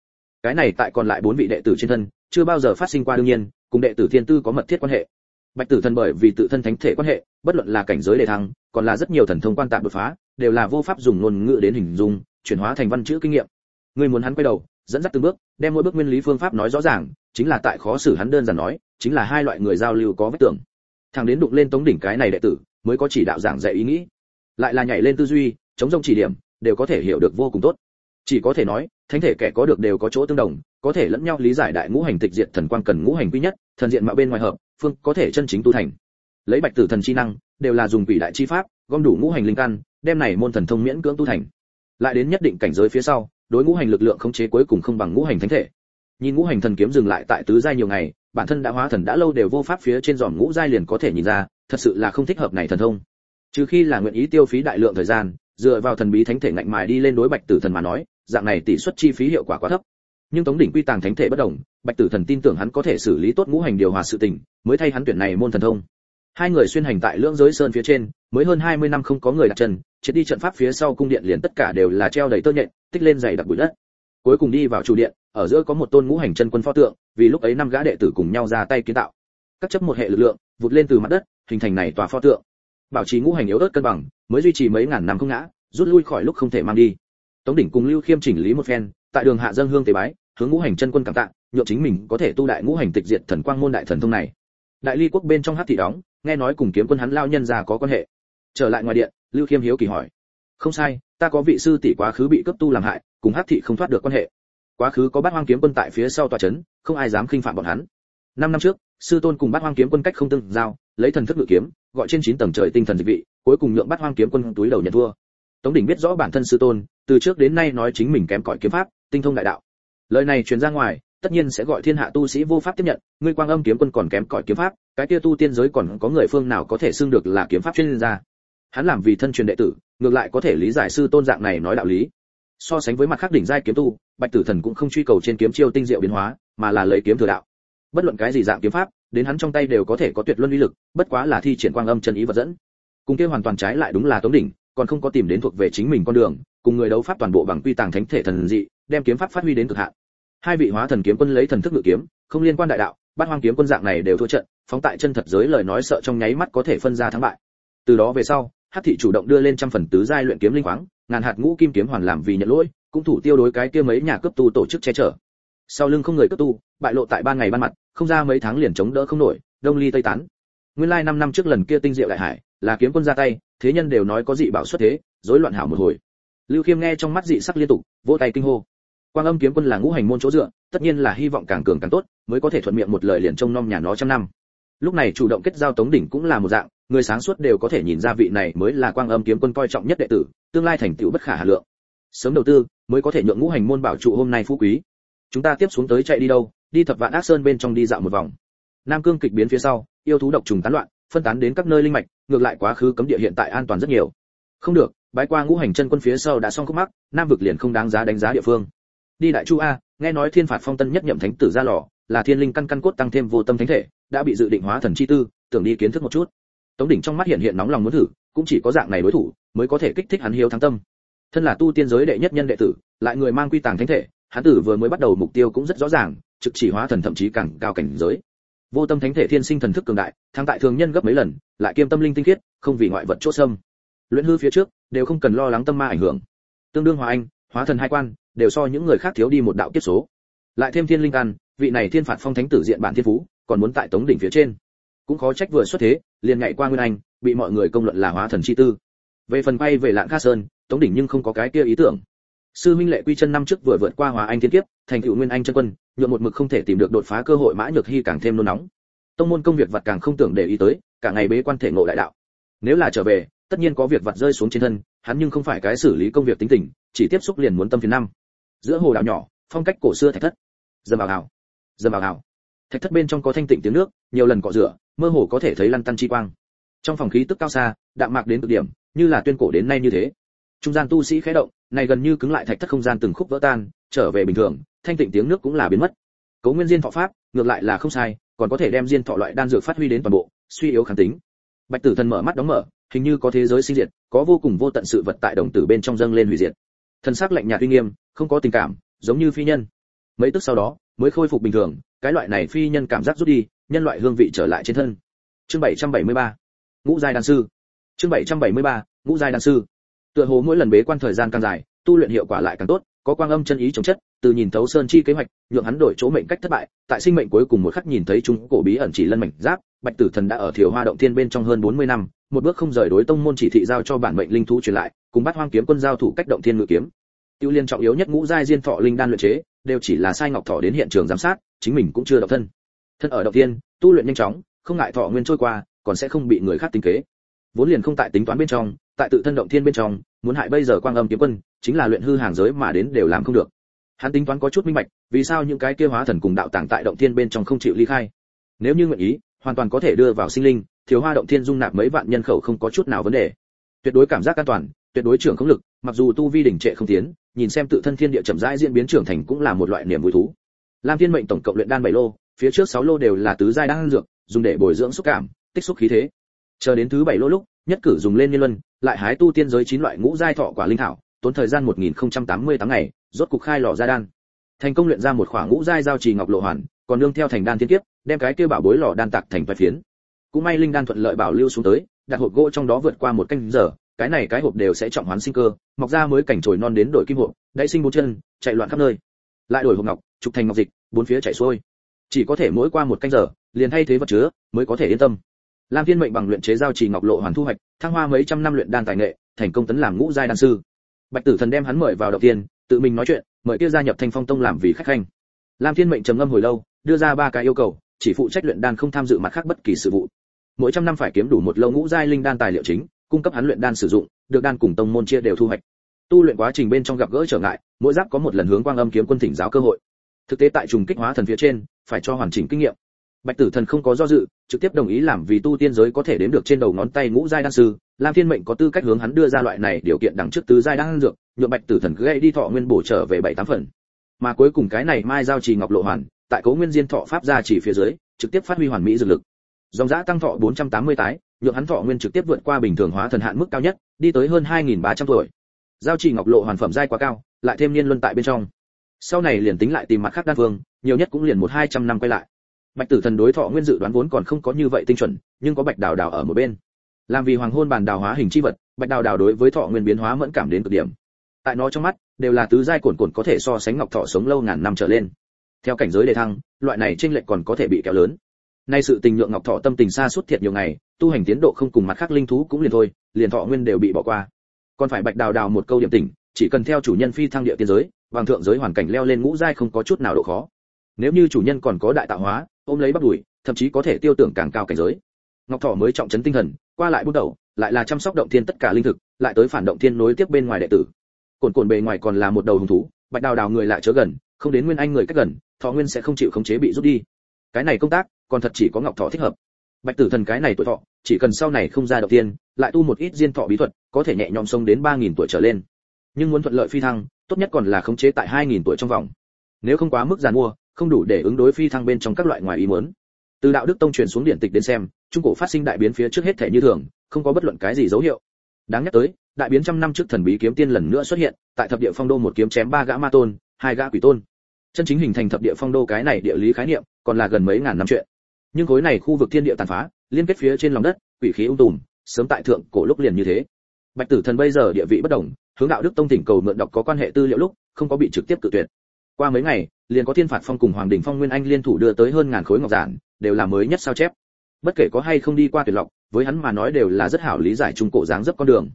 Cái này tại còn lại bốn vị đệ tử trên thân, chưa bao giờ phát sinh qua đương nhiên, cùng đệ tử thiên tư có mật thiết quan hệ. Bạch tử thần bởi vì tự thân thánh thể quan hệ, bất luận là cảnh giới đề thăng, còn là rất nhiều thần thông quan tạm đột phá, đều là vô pháp dùng ngôn ngữ đến hình dung, chuyển hóa thành văn chữ kinh nghiệm. Người muốn hắn quay đầu dẫn dắt từng bước, đem mỗi bước nguyên lý phương pháp nói rõ ràng, chính là tại khó xử hắn đơn giản nói, chính là hai loại người giao lưu có vết tưởng thằng đến đụng lên tống đỉnh cái này đệ tử, mới có chỉ đạo giảng dạy ý nghĩ. Lại là nhảy lên tư duy, chống rông chỉ điểm, đều có thể hiểu được vô cùng tốt. Chỉ có thể nói, thánh thể kẻ có được đều có chỗ tương đồng, có thể lẫn nhau lý giải đại ngũ hành tịch diệt thần quang cần ngũ hành quy nhất, thần diện mạo bên ngoài hợp, phương có thể chân chính tu thành. Lấy bạch tử thần chi năng, đều là dùng quỷ đại chi pháp, gom đủ ngũ hành linh căn, đem này môn thần thông miễn cưỡng tu thành. Lại đến nhất định cảnh giới phía sau đối ngũ hành lực lượng khống chế cuối cùng không bằng ngũ hành thánh thể. Nhìn ngũ hành thần kiếm dừng lại tại tứ giai nhiều ngày, bản thân đã hóa thần đã lâu đều vô pháp phía trên dòm ngũ giai liền có thể nhìn ra, thật sự là không thích hợp này thần thông. Trừ khi là nguyện ý tiêu phí đại lượng thời gian, dựa vào thần bí thánh thể ngạnh mài đi lên đối bạch tử thần mà nói, dạng này tỷ suất chi phí hiệu quả quá thấp. Nhưng tống đỉnh quy tàng thánh thể bất đồng, bạch tử thần tin tưởng hắn có thể xử lý tốt ngũ hành điều hòa sự tình, mới thay hắn tuyển này môn thần thông. Hai người xuyên hành tại lưỡng giới sơn phía trên, mới hơn 20 năm không có người đặt chân triệt đi trận pháp phía sau cung điện liền tất cả đều là treo đầy tơ nhện, tích lên dày đặc bụi đất. Cuối cùng đi vào chủ điện, ở giữa có một tôn ngũ hành chân quân pho tượng, vì lúc ấy năm gã đệ tử cùng nhau ra tay kiến tạo. Các chấp một hệ lực lượng, vụt lên từ mặt đất, hình thành này tòa pho tượng. Bảo trì ngũ hành yếu ớt cân bằng, mới duy trì mấy ngàn năm không ngã, rút lui khỏi lúc không thể mang đi. Tống đỉnh cùng lưu khiêm chỉnh lý một phen, tại đường hạ dân hương tế bái, hướng ngũ hành chân quân cảm tạ, nhượng chính mình có thể tu đại ngũ hành tịch diệt thần quang môn đại thần thông này. Đại ly quốc bên trong hát thị đóng, nghe nói cùng kiếm quân hắn lao nhân già có quan hệ trở lại ngoài điện, lưu khiêm hiếu kỳ hỏi. Không sai, ta có vị sư tỷ quá khứ bị cấp tu làm hại, cùng hát thị không thoát được quan hệ. Quá khứ có bát hoang kiếm quân tại phía sau tòa chấn, không ai dám khinh phạm bọn hắn. Năm năm trước, sư tôn cùng bát hoang kiếm quân cách không tương giao, lấy thần thức ngự kiếm, gọi trên chín tầng trời tinh thần dịch vị, cuối cùng nhượng bát hoang kiếm quân túi đầu nhận thua. Tống đỉnh biết rõ bản thân sư tôn, từ trước đến nay nói chính mình kém cỏi kiếm pháp, tinh thông đại đạo. Lời này truyền ra ngoài, tất nhiên sẽ gọi thiên hạ tu sĩ vô pháp tiếp nhận, ngươi quang âm kiếm quân còn kém cỏi kiếm pháp, cái kia tu tiên giới còn có người phương nào có thể xưng được là kiếm pháp chuyên gia? Hắn làm vì thân truyền đệ tử, ngược lại có thể lý giải sư tôn dạng này nói đạo lý. So sánh với mặt khác đỉnh giai kiếm tu, bạch tử thần cũng không truy cầu trên kiếm chiêu tinh diệu biến hóa, mà là lấy kiếm thừa đạo. Bất luận cái gì dạng kiếm pháp, đến hắn trong tay đều có thể có tuyệt luân uy lực, bất quá là thi triển quang âm chân ý vật dẫn. Cùng kia hoàn toàn trái lại đúng là tống đỉnh, còn không có tìm đến thuộc về chính mình con đường, cùng người đấu pháp toàn bộ bằng quy tàng thánh thể thần dị, đem kiếm pháp phát huy đến cực hạn. Hai vị hóa thần kiếm quân lấy thần thức ngự kiếm, không liên quan đại đạo, bát hoang kiếm quân dạng này đều thua trận, phóng tại chân thật giới lời nói sợ trong nháy mắt có thể phân ra thắng bại. Từ đó về sau hắc thị chủ động đưa lên trăm phần tứ giai luyện kiếm linh khoáng, ngàn hạt ngũ kim kiếm hoàn làm vì nhận lỗi, cũng thủ tiêu đối cái kia mấy nhà cấp tu tổ chức che chở. Sau lưng không người cấp tu, bại lộ tại ba ngày ban mặt, không ra mấy tháng liền chống đỡ không nổi, đông ly tây tán. Nguyên lai năm năm trước lần kia tinh diệu đại hải, là kiếm quân ra tay, thế nhân đều nói có dị bảo xuất thế, rối loạn hảo một hồi. Lưu khiêm nghe trong mắt dị sắc liên tục, vỗ tay kinh hô. Quang âm kiếm quân là ngũ hành môn chỗ dựa, tất nhiên là hy vọng càng cường càng tốt, mới có thể thuận miệng một lời liền trông nom nhà nó trăm năm lúc này chủ động kết giao tống đỉnh cũng là một dạng, người sáng suốt đều có thể nhìn ra vị này mới là quang âm kiếm quân coi trọng nhất đệ tử, tương lai thành tựu bất khả hà lượng. Sớm đầu tư, mới có thể nhượng ngũ hành môn bảo trụ hôm nay phú quý. Chúng ta tiếp xuống tới chạy đi đâu, đi thập vạn ác sơn bên trong đi dạo một vòng. Nam cương kịch biến phía sau, yêu thú độc trùng tán loạn, phân tán đến các nơi linh mạch, ngược lại quá khứ cấm địa hiện tại an toàn rất nhiều. Không được, bái qua ngũ hành chân quân phía sau đã xong khúc mắc, nam vực liền không đáng giá đánh giá địa phương. Đi đại chu a, nghe nói thiên phạt phong tân nhất nhậm thánh tử ra lò, là thiên linh căn căn cốt tăng thêm vô tâm thánh thể đã bị dự định hóa thần chi tư, tưởng đi kiến thức một chút. Tống đỉnh trong mắt hiện hiện nóng lòng muốn thử, cũng chỉ có dạng này đối thủ, mới có thể kích thích hắn hiếu thắng tâm. Thân là tu tiên giới đệ nhất nhân đệ tử, lại người mang quy tàng thánh thể, hắn tử vừa mới bắt đầu mục tiêu cũng rất rõ ràng, trực chỉ hóa thần thậm chí càng cao cảnh giới. Vô tâm thánh thể thiên sinh thần thức cường đại, thắng tại thường nhân gấp mấy lần, lại kiêm tâm linh tinh khiết, không vì ngoại vật chỗ xâm. Luyện hư phía trước, đều không cần lo lắng tâm ma ảnh hưởng. Tương đương hòa anh, hóa thần hai quan, đều so những người khác thiếu đi một đạo kiếp số. Lại thêm thiên linh căn, vị này thiên phạt phong thánh tử diện bản thiên phú còn muốn tại tống đỉnh phía trên. Cũng khó trách vừa xuất thế, liền nhảy qua nguyên anh, bị mọi người công luận là hóa thần chi tư. Về phần bay về lạng kha sơn, tống đỉnh nhưng không có cái kia ý tưởng. Sư minh lệ quy chân năm trước vừa vượt qua hóa anh thiên kiếp, thành tựu nguyên anh chân quân, nhuộm một mực không thể tìm được đột phá cơ hội mã nhược hy càng thêm nôn nóng. Tông môn công việc vặt càng không tưởng để ý tới, cả ngày bế quan thể ngộ đại đạo. Nếu là trở về, tất nhiên có việc vặt rơi xuống trên thân, hắn nhưng không phải cái xử lý công việc tính tình, chỉ tiếp xúc liền muốn tâm phiền năm. Giữa hồ đảo nhỏ, phong cách cổ xưa thạch thất. Dầm vào hào. Dầm vào hào thạch thất bên trong có thanh tịnh tiếng nước, nhiều lần cọ rửa, mơ hồ có thể thấy lăn tăn chi quang. Trong phòng khí tức cao xa, đạm mạc đến cực điểm, như là tuyên cổ đến nay như thế. Trung gian tu sĩ khẽ động, này gần như cứng lại thạch thất không gian từng khúc vỡ tan, trở về bình thường, thanh tịnh tiếng nước cũng là biến mất. Cấu nguyên diên thọ pháp, ngược lại là không sai, còn có thể đem diên thọ loại đan dược phát huy đến toàn bộ, suy yếu kháng tính. Bạch tử thần mở mắt đóng mở, hình như có thế giới sinh diệt, có vô cùng vô tận sự vật tại đồng tử bên trong dâng lên hủy diệt. Thần sắc lạnh nhạt uy nghiêm, không có tình cảm, giống như phi nhân. Mấy tức sau đó mới khôi phục bình thường, cái loại này phi nhân cảm giác rút đi, nhân loại hương vị trở lại trên thân. Chương 773 ngũ giai đan sư. Chương 773 ngũ giai đan sư. Tựa hồ mỗi lần bế quan thời gian càng dài, tu luyện hiệu quả lại càng tốt, có quang âm chân ý chống chất, từ nhìn thấu sơn chi kế hoạch, nhượng hắn đổi chỗ mệnh cách thất bại, tại sinh mệnh cuối cùng một khắc nhìn thấy chúng cổ bí ẩn chỉ lân mảnh giáp, bạch tử thần đã ở thiều hoa động thiên bên trong hơn 40 năm, một bước không rời đối tông môn chỉ thị giao cho bản mệnh linh thú truyền lại, cùng bắt hoang kiếm quân giao thủ cách động thiên ngự kiếm. Tiêu liên trọng yếu nhất ngũ giai diên thọ linh đan luyện chế đều chỉ là sai ngọc thọ đến hiện trường giám sát, chính mình cũng chưa độc thân. Thân ở động thiên tu luyện nhanh chóng, không ngại thọ nguyên trôi qua, còn sẽ không bị người khác tính kế. Vốn liền không tại tính toán bên trong, tại tự thân động thiên bên trong, muốn hại bây giờ quang âm kiếm quân, chính là luyện hư hàng giới mà đến đều làm không được. Hắn tính toán có chút minh bạch, vì sao những cái kia hóa thần cùng đạo tàng tại động thiên bên trong không chịu ly khai. Nếu như nguyện ý, hoàn toàn có thể đưa vào sinh linh thiếu hoa động thiên dung nạp mấy vạn nhân khẩu không có chút nào vấn đề. Tuyệt đối cảm giác an toàn tuyệt đối trưởng không lực, mặc dù tu vi đỉnh trệ không tiến, nhìn xem tự thân thiên địa chậm rãi diễn biến trưởng thành cũng là một loại niềm vui thú. Lam thiên mệnh tổng cộng luyện đan bảy lô, phía trước sáu lô đều là tứ giai đan dược, dùng để bồi dưỡng xúc cảm, tích xúc khí thế. Chờ đến thứ bảy lô lúc, nhất cử dùng lên niên luân, lại hái tu tiên giới chín loại ngũ giai thọ quả linh thảo, tốn thời gian 1088 ngày, rốt cục khai lò ra đan. Thành công luyện ra một khoảng ngũ giai giao trì ngọc lộ hoàn, còn nương theo thành đan tiên kiếp, đem cái kia bảo bối lò đan tạc thành vài phiến. Cũng may linh đan thuận lợi bảo lưu xuống tới, đặt hộp gỗ trong đó vượt qua một canh giờ cái này cái hộp đều sẽ trọng hoán sinh cơ, mọc ra mới cảnh trồi non đến đổi kim hộp đại sinh bốn chân, chạy loạn khắp nơi. Lại đổi hộp ngọc, trục thành ngọc dịch, bốn phía chảy xuôi. Chỉ có thể mỗi qua một canh giờ, liền thay thế vật chứa, mới có thể yên tâm. Lam thiên mệnh bằng luyện chế giao trì ngọc lộ hoàn thu hoạch, thăng hoa mấy trăm năm luyện đan tài nghệ, thành công tấn làm ngũ giai đan sư. Bạch tử thần đem hắn mời vào đầu tiên tự mình nói chuyện, mời kia gia nhập thanh phong tông làm vì khách khanh. Lam thiên mệnh trầm ngâm hồi lâu, đưa ra ba cái yêu cầu, chỉ phụ trách luyện đan không tham dự mặt khác bất kỳ sự vụ. Mỗi trăm năm phải kiếm đủ một lâu ngũ giai linh đan tài liệu chính cung cấp hắn luyện đan sử dụng, được đan cùng tông môn chia đều thu hoạch. Tu luyện quá trình bên trong gặp gỡ trở ngại, mỗi giáp có một lần hướng quang âm kiếm quân thỉnh giáo cơ hội. Thực tế tại trùng kích hóa thần phía trên, phải cho hoàn chỉnh kinh nghiệm. Bạch tử thần không có do dự, trực tiếp đồng ý làm vì tu tiên giới có thể đến được trên đầu ngón tay ngũ giai đan sư, lam thiên mệnh có tư cách hướng hắn đưa ra loại này điều kiện đằng trước tứ giai đan dược, nhượng bạch tử thần gây đi thọ nguyên bổ trở về bảy tám phần. Mà cuối cùng cái này mai giao trì ngọc lộ hoàn, tại cố nguyên diên thọ pháp gia chỉ phía dưới, trực tiếp phát huy hoàn mỹ dược lực. Dòng giá tăng thọ 480 tái nhượng hắn thọ nguyên trực tiếp vượt qua bình thường hóa thần hạn mức cao nhất, đi tới hơn 2.300 tuổi. Giao trì ngọc lộ hoàn phẩm giai quá cao, lại thêm niên luân tại bên trong. Sau này liền tính lại tìm mặt khác đan vương nhiều nhất cũng liền một hai trăm năm quay lại. Bạch tử thần đối thọ nguyên dự đoán vốn còn không có như vậy tinh chuẩn, nhưng có bạch đào đào ở một bên. Làm vì hoàng hôn bàn đào hóa hình chi vật, bạch đào đào đối với thọ nguyên biến hóa mẫn cảm đến cực điểm. Tại nó trong mắt, đều là tứ giai cuồn cuộn có thể so sánh ngọc thọ sống lâu ngàn năm trở lên. Theo cảnh giới đề thăng, loại này chênh lệch còn có thể bị kéo lớn. Nay sự tình lượng ngọc thọ tâm tình xa suốt thiệt nhiều ngày tu hành tiến độ không cùng mặt khác linh thú cũng liền thôi, liền thọ nguyên đều bị bỏ qua. Còn phải bạch đào đào một câu điểm tỉnh, chỉ cần theo chủ nhân phi thăng địa tiên giới bằng thượng giới hoàn cảnh leo lên ngũ giai không có chút nào độ khó. Nếu như chủ nhân còn có đại tạo hóa, ôm lấy bắt đuổi thậm chí có thể tiêu tưởng càng cao cảnh giới. Ngọc thọ mới trọng trấn tinh thần, qua lại bút đầu, lại là chăm sóc động thiên tất cả linh thực, lại tới phản động thiên nối tiếp bên ngoài đệ tử. Cồn cồn bề ngoài còn là một đầu hùng thú, bạch đào đào người lại chớ gần, không đến nguyên anh người cách gần, thọ nguyên sẽ không chịu khống chế bị rút đi. Cái này công tác, còn thật chỉ có ngọc thọ thích hợp. Bạch tử thần cái này tuổi thọ chỉ cần sau này không ra đầu tiên, lại tu một ít diên thọ bí thuật, có thể nhẹ nhõm sống đến ba nghìn tuổi trở lên. Nhưng muốn thuận lợi phi thăng, tốt nhất còn là khống chế tại hai nghìn tuổi trong vòng. Nếu không quá mức giàn mua, không đủ để ứng đối phi thăng bên trong các loại ngoài ý muốn. Từ đạo đức tông truyền xuống điện tịch đến xem, trung cổ phát sinh đại biến phía trước hết thể như thường, không có bất luận cái gì dấu hiệu. Đáng nhắc tới, đại biến trăm năm trước thần bí kiếm tiên lần nữa xuất hiện, tại thập địa phong đô một kiếm chém ba gã ma tôn, hai gã quỷ tôn. Chân chính hình thành thập địa phong đô cái này địa lý khái niệm, còn là gần mấy ngàn năm chuyện. Nhưng khối này khu vực thiên địa tàn phá liên kết phía trên lòng đất, quỷ khí ung tùm, sớm tại thượng cổ lúc liền như thế. Bạch tử thần bây giờ địa vị bất đồng, hướng đạo đức tông tỉnh cầu mượn đọc có quan hệ tư liệu lúc, không có bị trực tiếp tự tuyệt. Qua mấy ngày, liền có thiên phạt phong cùng hoàng đình phong nguyên anh liên thủ đưa tới hơn ngàn khối ngọc giản, đều là mới nhất sao chép. Bất kể có hay không đi qua tuyệt lọc, với hắn mà nói đều là rất hảo lý giải trung cổ dáng dấp con đường.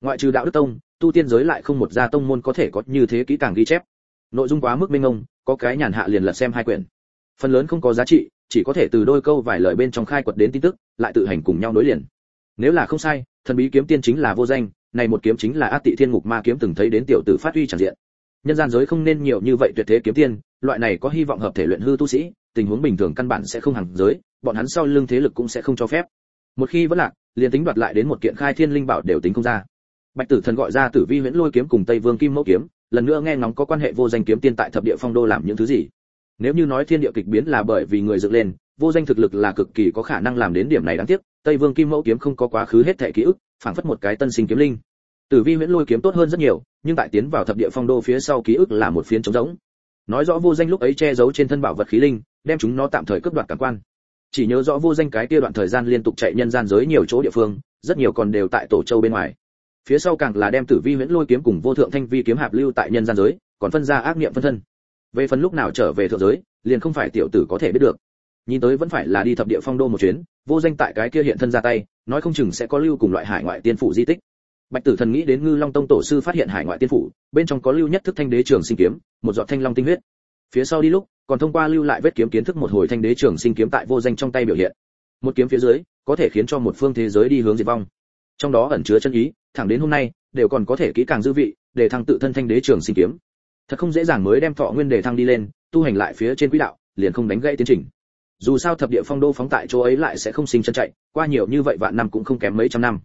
Ngoại trừ đạo đức tông, tu tiên giới lại không một gia tông môn có thể có như thế kỹ càng ghi chép. Nội dung quá mức mênh mông, có cái nhàn hạ liền lật xem hai quyển. Phần lớn không có giá trị chỉ có thể từ đôi câu vài lời bên trong khai quật đến tin tức, lại tự hành cùng nhau nối liền. Nếu là không sai, thần bí kiếm tiên chính là vô danh, này một kiếm chính là át tị thiên ngục ma kiếm từng thấy đến tiểu tử phát huy tràn diện. Nhân gian giới không nên nhiều như vậy tuyệt thế kiếm tiên, loại này có hy vọng hợp thể luyện hư tu sĩ, tình huống bình thường căn bản sẽ không hàng giới, bọn hắn sau lưng thế lực cũng sẽ không cho phép. Một khi vẫn lạc, liền tính đoạt lại đến một kiện khai thiên linh bảo đều tính không ra. Bạch tử thần gọi ra tử vi huyễn lôi kiếm cùng tây vương kim mẫu kiếm, lần nữa nghe ngóng có quan hệ vô danh kiếm tiên tại thập địa phong đô làm những thứ gì nếu như nói thiên địa kịch biến là bởi vì người dựng lên, vô danh thực lực là cực kỳ có khả năng làm đến điểm này đáng tiếc, tây vương kim mẫu kiếm không có quá khứ hết thể ký ức, phảng phất một cái tân sinh kiếm linh. Tử vi huyễn lôi kiếm tốt hơn rất nhiều, nhưng tại tiến vào thập địa phong đô phía sau ký ức là một phiến trống rỗng. Nói rõ vô danh lúc ấy che giấu trên thân bảo vật khí linh, đem chúng nó tạm thời cướp đoạt cảm quan. Chỉ nhớ rõ vô danh cái kia đoạn thời gian liên tục chạy nhân gian giới nhiều chỗ địa phương, rất nhiều còn đều tại tổ châu bên ngoài. Phía sau càng là đem tử vi huyễn lôi kiếm cùng vô thượng thanh vi kiếm hạp lưu tại nhân gian giới, còn phân ra ác niệm phân thân về phần lúc nào trở về thượng giới, liền không phải tiểu tử có thể biết được. Nhìn tới vẫn phải là đi thập địa phong đô một chuyến, vô danh tại cái kia hiện thân ra tay, nói không chừng sẽ có lưu cùng loại hải ngoại tiên phủ di tích. Bạch tử thần nghĩ đến ngư long tông tổ sư phát hiện hải ngoại tiên phủ, bên trong có lưu nhất thức thanh đế trường sinh kiếm, một giọt thanh long tinh huyết. Phía sau đi lúc, còn thông qua lưu lại vết kiếm kiến thức một hồi thanh đế trường sinh kiếm tại vô danh trong tay biểu hiện. Một kiếm phía dưới, có thể khiến cho một phương thế giới đi hướng diệt vong. Trong đó ẩn chứa chân ý, thẳng đến hôm nay, đều còn có thể kỹ càng dư vị, để thăng tự thân thanh đế trường sinh kiếm thật không dễ dàng mới đem thọ nguyên đề thăng đi lên, tu hành lại phía trên quỹ đạo, liền không đánh gãy tiến trình. Dù sao thập địa phong đô phóng tại chỗ ấy lại sẽ không sinh chân chạy, qua nhiều như vậy vạn năm cũng không kém mấy trăm năm.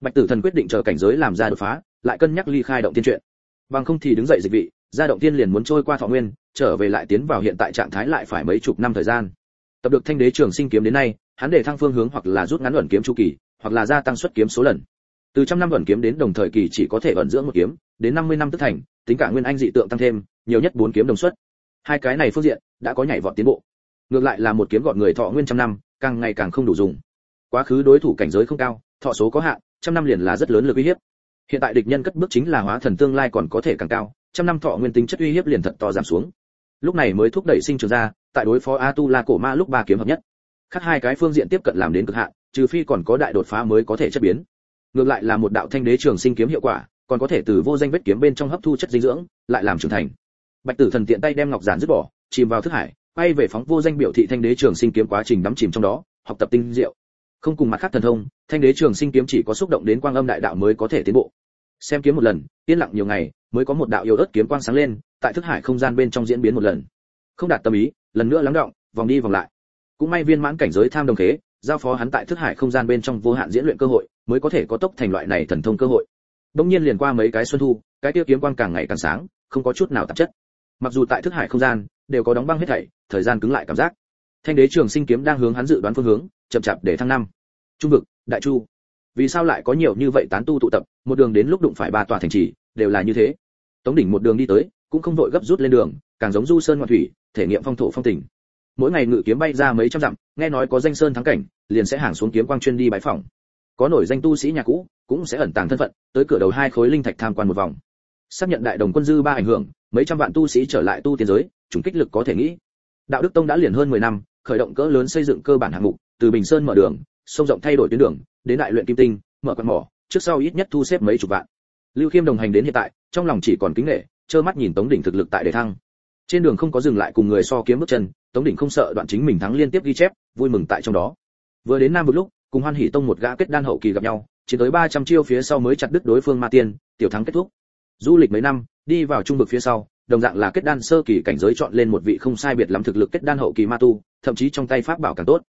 Bạch tử thần quyết định chờ cảnh giới làm ra đột phá, lại cân nhắc ly khai động tiên chuyện. Bằng không thì đứng dậy dịch vị, ra động tiên liền muốn trôi qua thọ nguyên, trở về lại tiến vào hiện tại trạng thái lại phải mấy chục năm thời gian. Tập được thanh đế trường sinh kiếm đến nay, hắn để thăng phương hướng hoặc là rút ngắn ẩn kiếm chu kỳ, hoặc là gia tăng xuất kiếm số lần. Từ trăm năm ẩn kiếm đến đồng thời kỳ chỉ có thể ẩn dưỡng một kiếm, đến 50 năm tức thành tính cả nguyên anh dị tượng tăng thêm, nhiều nhất bốn kiếm đồng xuất. Hai cái này phương diện đã có nhảy vọt tiến bộ. Ngược lại là một kiếm gọn người thọ nguyên trăm năm, càng ngày càng không đủ dùng. Quá khứ đối thủ cảnh giới không cao, thọ số có hạn, trăm năm liền là rất lớn lực uy hiếp. Hiện tại địch nhân cất bước chính là hóa thần tương lai còn có thể càng cao, trăm năm thọ nguyên tính chất uy hiếp liền thật to giảm xuống. Lúc này mới thúc đẩy sinh trưởng ra, tại đối phó a tu la cổ ma lúc ba kiếm hợp nhất. Khác hai cái phương diện tiếp cận làm đến cực hạn, trừ phi còn có đại đột phá mới có thể chất biến. Ngược lại là một đạo thanh đế trường sinh kiếm hiệu quả còn có thể từ vô danh vết kiếm bên trong hấp thu chất dinh dưỡng, lại làm trưởng thành. Bạch tử thần tiện tay đem ngọc giản dứt bỏ, chìm vào thức hải, quay về phóng vô danh biểu thị thanh đế trường sinh kiếm quá trình đắm chìm trong đó, học tập tinh diệu. Không cùng mặt khác thần thông, thanh đế trường sinh kiếm chỉ có xúc động đến quang âm đại đạo mới có thể tiến bộ. Xem kiếm một lần, yên lặng nhiều ngày, mới có một đạo yêu ớt kiếm quang sáng lên, tại thức hải không gian bên trong diễn biến một lần. Không đạt tâm ý, lần nữa lắng động, vòng đi vòng lại. Cũng may viên mãn cảnh giới tham đồng khế, giao phó hắn tại thức hải không gian bên trong vô hạn diễn luyện cơ hội, mới có thể có tốc thành loại này thần thông cơ hội đông nhiên liền qua mấy cái xuân thu, cái tiêu kiếm quang càng ngày càng sáng, không có chút nào tạp chất. Mặc dù tại thức hải không gian, đều có đóng băng hết thảy, thời gian cứng lại cảm giác. Thanh đế trường sinh kiếm đang hướng hắn dự đoán phương hướng, chậm chạp để thăng năm. Trung vực, đại chu. Vì sao lại có nhiều như vậy tán tu tụ tập, một đường đến lúc đụng phải ba tòa thành trì, đều là như thế. Tống đỉnh một đường đi tới, cũng không vội gấp rút lên đường, càng giống du sơn ngoạn thủy, thể nghiệm phong thổ phong tình. Mỗi ngày ngự kiếm bay ra mấy trăm dặm, nghe nói có danh sơn thắng cảnh, liền sẽ hàng xuống kiếm quang chuyên đi bãi phòng có nổi danh tu sĩ nhà cũ, cũng sẽ ẩn tàng thân phận, tới cửa đầu hai khối linh thạch tham quan một vòng. Xác nhận đại đồng quân dư ba ảnh hưởng, mấy trăm vạn tu sĩ trở lại tu tiên giới chủng kích lực có thể nghĩ. Đạo đức tông đã liền hơn 10 năm, khởi động cỡ lớn xây dựng cơ bản hạng mục, từ bình sơn mở đường, sông rộng thay đổi tuyến đường, đến đại luyện kim tinh, mở quan mỏ, trước sau ít nhất thu xếp mấy chục vạn. Lưu khiêm đồng hành đến hiện tại, trong lòng chỉ còn kính nể, trơ mắt nhìn tống đỉnh thực lực tại đề thăng. Trên đường không có dừng lại cùng người so kiếm bước chân, tống đỉnh không sợ đoạn chính mình thắng liên tiếp ghi chép, vui mừng tại trong đó. Vừa đến nam vực lúc cùng hoan hỷ tông một gã kết đan hậu kỳ gặp nhau chỉ tới 300 chiêu phía sau mới chặt đứt đối phương ma tiên, tiểu thắng kết thúc. Du lịch mấy năm, đi vào trung vực phía sau, đồng dạng là kết đan sơ kỳ cảnh giới chọn lên một vị không sai biệt lắm thực lực kết đan hậu kỳ ma tu, thậm chí trong tay pháp bảo càng tốt.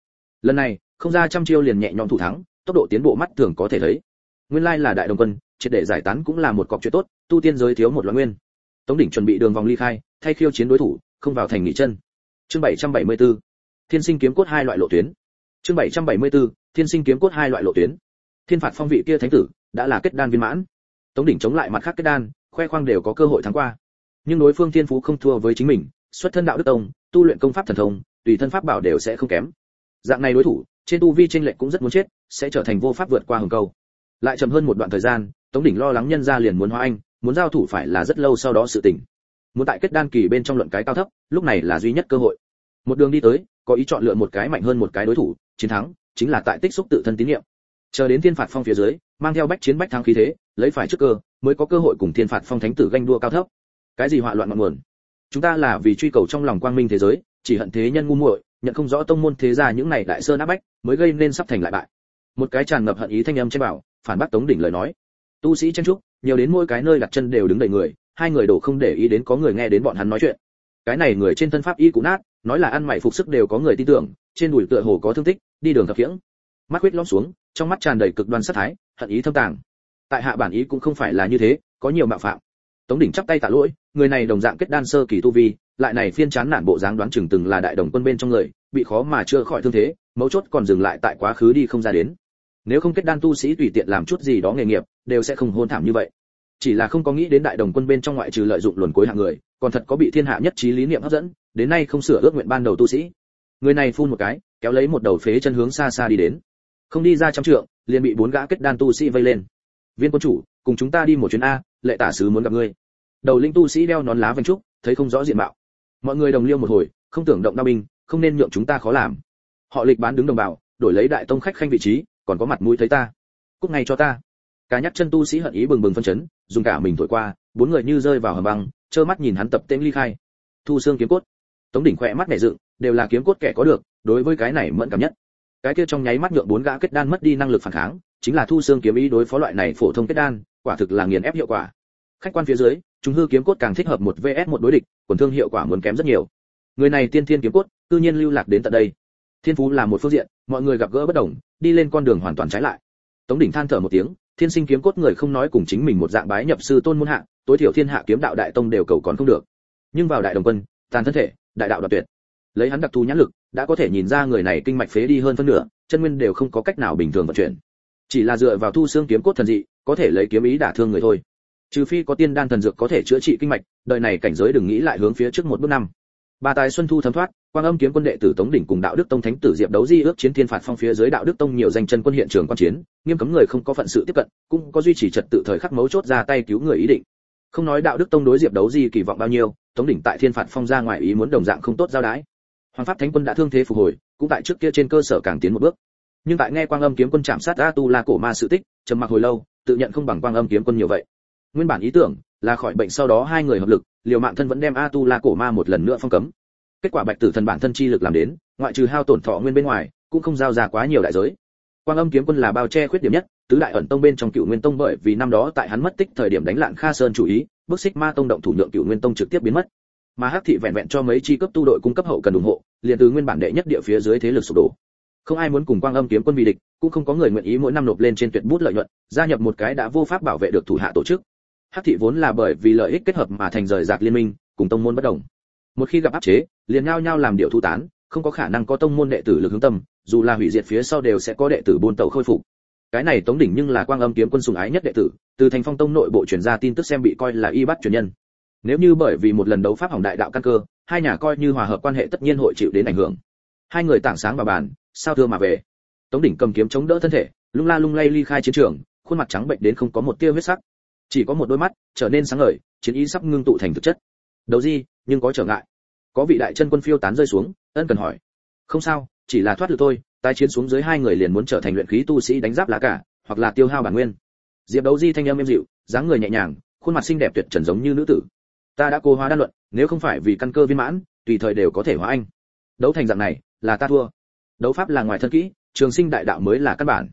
Lần này, không ra trăm chiêu liền nhẹ nhõm thủ thắng, tốc độ tiến bộ mắt thường có thể thấy. Nguyên lai là đại đồng quân, triệt để giải tán cũng là một cọc chuyện tốt, tu tiên giới thiếu một loại nguyên. Tống đỉnh chuẩn bị đường vòng ly khai, thay khiêu chiến đối thủ, không vào thành nghỉ chân. Chương 774 thiên sinh kiếm cốt hai loại lộ tuyến. Chương 774 thiên sinh kiếm cốt hai loại lộ tuyến. Thiên phạt phong vị kia thánh tử đã là kết đan viên mãn. Tống đỉnh chống lại mặt khác kết đan, khoe khoang đều có cơ hội thắng qua. Nhưng đối phương thiên phú không thua với chính mình, xuất thân đạo đức tông, tu luyện công pháp thần thông, tùy thân pháp bảo đều sẽ không kém. Dạng này đối thủ, trên tu vi tranh lệch cũng rất muốn chết, sẽ trở thành vô pháp vượt qua hừng câu. Lại chậm hơn một đoạn thời gian, tống đỉnh lo lắng nhân ra liền muốn hóa anh, muốn giao thủ phải là rất lâu sau đó sự tình. Muốn tại kết đan kỳ bên trong luận cái cao thấp, lúc này là duy nhất cơ hội. Một đường đi tới, có ý chọn lựa một cái mạnh hơn một cái đối thủ, chiến thắng chính là tại tích xúc tự thân tín nhiệm. Chờ đến thiên phạt phong phía dưới, mang theo bách chiến bách thắng khí thế, lấy phải trước cơ, mới có cơ hội cùng thiên phạt phong thánh tử ganh đua cao thấp. Cái gì họa loạn ngọn nguồn? Chúng ta là vì truy cầu trong lòng quang minh thế giới, chỉ hận thế nhân ngu muội, nhận không rõ tông môn thế gia những này đại sơn áp bách, mới gây nên sắp thành lại bại. Một cái tràn ngập hận ý thanh âm trên bảo, phản bác tống đỉnh lời nói. Tu sĩ chen trúc, nhiều đến mỗi cái nơi đặt chân đều đứng đầy người, hai người đổ không để ý đến có người nghe đến bọn hắn nói chuyện cái này người trên thân pháp y cũng nát, nói là ăn mày phục sức đều có người tin tưởng, trên đùi tựa hồ có thương tích, đi đường thập khiễng. Mắt huyết lõm xuống, trong mắt tràn đầy cực đoan sát thái, hận ý thâm tàng. Tại hạ bản ý cũng không phải là như thế, có nhiều mạo phạm. Tống đỉnh chắp tay tạ lỗi, người này đồng dạng kết đan sơ kỳ tu vi, lại này phiên chán nản bộ dáng đoán chừng từng là đại đồng quân bên trong người, bị khó mà chưa khỏi thương thế, mấu chốt còn dừng lại tại quá khứ đi không ra đến. Nếu không kết đan tu sĩ tùy tiện làm chút gì đó nghề nghiệp, đều sẽ không hôn thảm như vậy. Chỉ là không có nghĩ đến đại đồng quân bên trong ngoại trừ lợi dụng luồn cuối hạng người còn thật có bị thiên hạ nhất trí lý niệm hấp dẫn, đến nay không sửa ước nguyện ban đầu tu sĩ. Người này phun một cái, kéo lấy một đầu phế chân hướng xa xa đi đến. Không đi ra trăm trượng, liền bị bốn gã kết đan tu sĩ vây lên. Viên quân chủ, cùng chúng ta đi một chuyến a, lệ tả sứ muốn gặp ngươi. Đầu linh tu sĩ đeo nón lá vành trúc, thấy không rõ diện mạo. Mọi người đồng liêu một hồi, không tưởng động đao binh, không nên nhượng chúng ta khó làm. Họ lịch bán đứng đồng bào, đổi lấy đại tông khách khanh vị trí, còn có mặt mũi thấy ta. Cúc ngay cho ta. Cá nhắc chân tu sĩ hận ý bừng bừng phân chấn, dùng cả mình thổi qua bốn người như rơi vào hầm băng, trơ mắt nhìn hắn tập tễnh ly khai. Thu xương kiếm cốt. Tống đỉnh khỏe mắt nhẹ dựng, đều là kiếm cốt kẻ có được, đối với cái này mẫn cảm nhất. Cái kia trong nháy mắt nhượng bốn gã kết đan mất đi năng lực phản kháng, chính là thu xương kiếm ý đối phó loại này phổ thông kết đan, quả thực là nghiền ép hiệu quả. Khách quan phía dưới chúng hư kiếm cốt càng thích hợp một vs một đối địch, quần thương hiệu quả muốn kém rất nhiều. Người này tiên thiên kiếm cốt tự nhiên lưu lạc đến tận đây. Thiên phú là một phương diện, mọi người gặp gỡ bất đồng, đi lên con đường hoàn toàn trái lại. Tống đỉnh than thở một tiếng thiên sinh kiếm cốt người không nói cùng chính mình một dạng bái nhập sư tôn môn hạ, tối thiểu thiên hạ kiếm đạo đại tông đều cầu còn không được. Nhưng vào đại đồng quân, tàn thân thể, đại đạo đoạt tuyệt. Lấy hắn đặc thù nhãn lực, đã có thể nhìn ra người này kinh mạch phế đi hơn phân nửa, chân nguyên đều không có cách nào bình thường vận chuyển. Chỉ là dựa vào thu xương kiếm cốt thần dị, có thể lấy kiếm ý đả thương người thôi. Trừ phi có tiên đan thần dược có thể chữa trị kinh mạch, đời này cảnh giới đừng nghĩ lại hướng phía trước một bước năm ba tài xuân thu thấm thoát, quang âm kiếm quân đệ tử tống đỉnh cùng đạo đức tông thánh tử diệp đấu di ước chiến thiên phạt phong phía dưới đạo đức tông nhiều danh chân quân hiện trường quan chiến, nghiêm cấm người không có phận sự tiếp cận, cũng có duy trì trật tự thời khắc mấu chốt ra tay cứu người ý định. Không nói đạo đức tông đối diệp đấu di kỳ vọng bao nhiêu, tống đỉnh tại thiên phạt phong ra ngoài ý muốn đồng dạng không tốt giao đái. Hoàng pháp thánh quân đã thương thế phục hồi, cũng tại trước kia trên cơ sở càng tiến một bước. Nhưng tại nghe quang âm kiếm quân chạm sát a tu la cổ ma sự tích, trầm mặc hồi lâu, tự nhận không bằng quang âm kiếm quân nhiều vậy. Nguyên bản ý tưởng là khỏi bệnh sau đó hai người hợp lực, liều mạng thân vẫn đem a tu la cổ ma một lần nữa phong cấm. Kết quả bạch tử thần bản thân chi lực làm đến, ngoại trừ hao tổn thọ nguyên bên ngoài, cũng không giao ra quá nhiều đại giới. Quang âm kiếm quân là bao che khuyết điểm nhất, tứ đại ẩn tông bên trong cựu nguyên tông bởi vì năm đó tại hắn mất tích thời điểm đánh lạn kha sơn chủ ý, bức xích ma tông động thủ nhượng cựu nguyên tông trực tiếp biến mất. Mà hắc thị vẹn vẹn cho mấy chi cấp tu đội cung cấp hậu cần ủng hộ, liền từ nguyên bản đệ nhất địa phía dưới thế lực sụp đổ. Không ai muốn cùng quang âm kiếm quân bị địch, cũng không có người nguyện ý mỗi năm nộp lên trên tuyệt bút lợi nhuận, gia nhập một cái đã vô pháp bảo vệ được thủ hạ tổ chức hắc thị vốn là bởi vì lợi ích kết hợp mà thành rời rạc liên minh, cùng tông môn bất đồng. Một khi gặp áp chế, liền ngao nhau làm điệu thu tán, không có khả năng có tông môn đệ tử lực hướng tâm, dù là hủy diệt phía sau đều sẽ có đệ tử buôn tàu khôi phục. Cái này tống đỉnh nhưng là quang âm kiếm quân sùng ái nhất đệ tử, từ thành phong tông nội bộ truyền ra tin tức xem bị coi là y bắt truyền nhân. Nếu như bởi vì một lần đấu pháp hỏng đại đạo căn cơ, hai nhà coi như hòa hợp quan hệ tất nhiên hội chịu đến ảnh hưởng. Hai người tảng sáng vào bàn, sao thưa mà về. Tống đỉnh cầm kiếm chống đỡ thân thể, lung la lung lay ly khai chiến trường, khuôn mặt trắng bệnh đến không có một tia huyết sắc chỉ có một đôi mắt, trở nên sáng ngời, chiến ý sắp ngưng tụ thành thực chất. Đấu gì nhưng có trở ngại. Có vị đại chân quân phiêu tán rơi xuống, ân cần hỏi. Không sao, chỉ là thoát được thôi, tái chiến xuống dưới hai người liền muốn trở thành luyện khí tu sĩ đánh giáp lá cả, hoặc là tiêu hao bản nguyên. Diệp đấu di thanh âm êm dịu, dáng người nhẹ nhàng, khuôn mặt xinh đẹp tuyệt trần giống như nữ tử. Ta đã cố hóa đan luận, nếu không phải vì căn cơ viên mãn, tùy thời đều có thể hóa anh. Đấu thành dạng này, là ta thua. Đấu pháp là ngoài thân kỹ, trường sinh đại đạo mới là căn bản.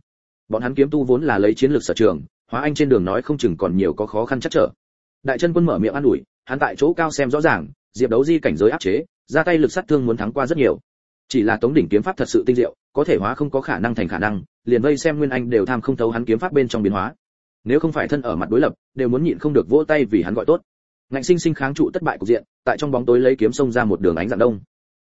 Bọn hắn kiếm tu vốn là lấy chiến lược sở trường hóa anh trên đường nói không chừng còn nhiều có khó khăn chắc trở. Đại chân quân mở miệng an ủi, hắn tại chỗ cao xem rõ ràng, diệp đấu di cảnh giới áp chế, ra tay lực sát thương muốn thắng qua rất nhiều. Chỉ là tống đỉnh kiếm pháp thật sự tinh diệu, có thể hóa không có khả năng thành khả năng, liền vây xem nguyên anh đều tham không thấu hắn kiếm pháp bên trong biến hóa. Nếu không phải thân ở mặt đối lập, đều muốn nhịn không được vỗ tay vì hắn gọi tốt. Ngạnh sinh sinh kháng trụ thất bại cục diện, tại trong bóng tối lấy kiếm xông ra một đường ánh dạng đông.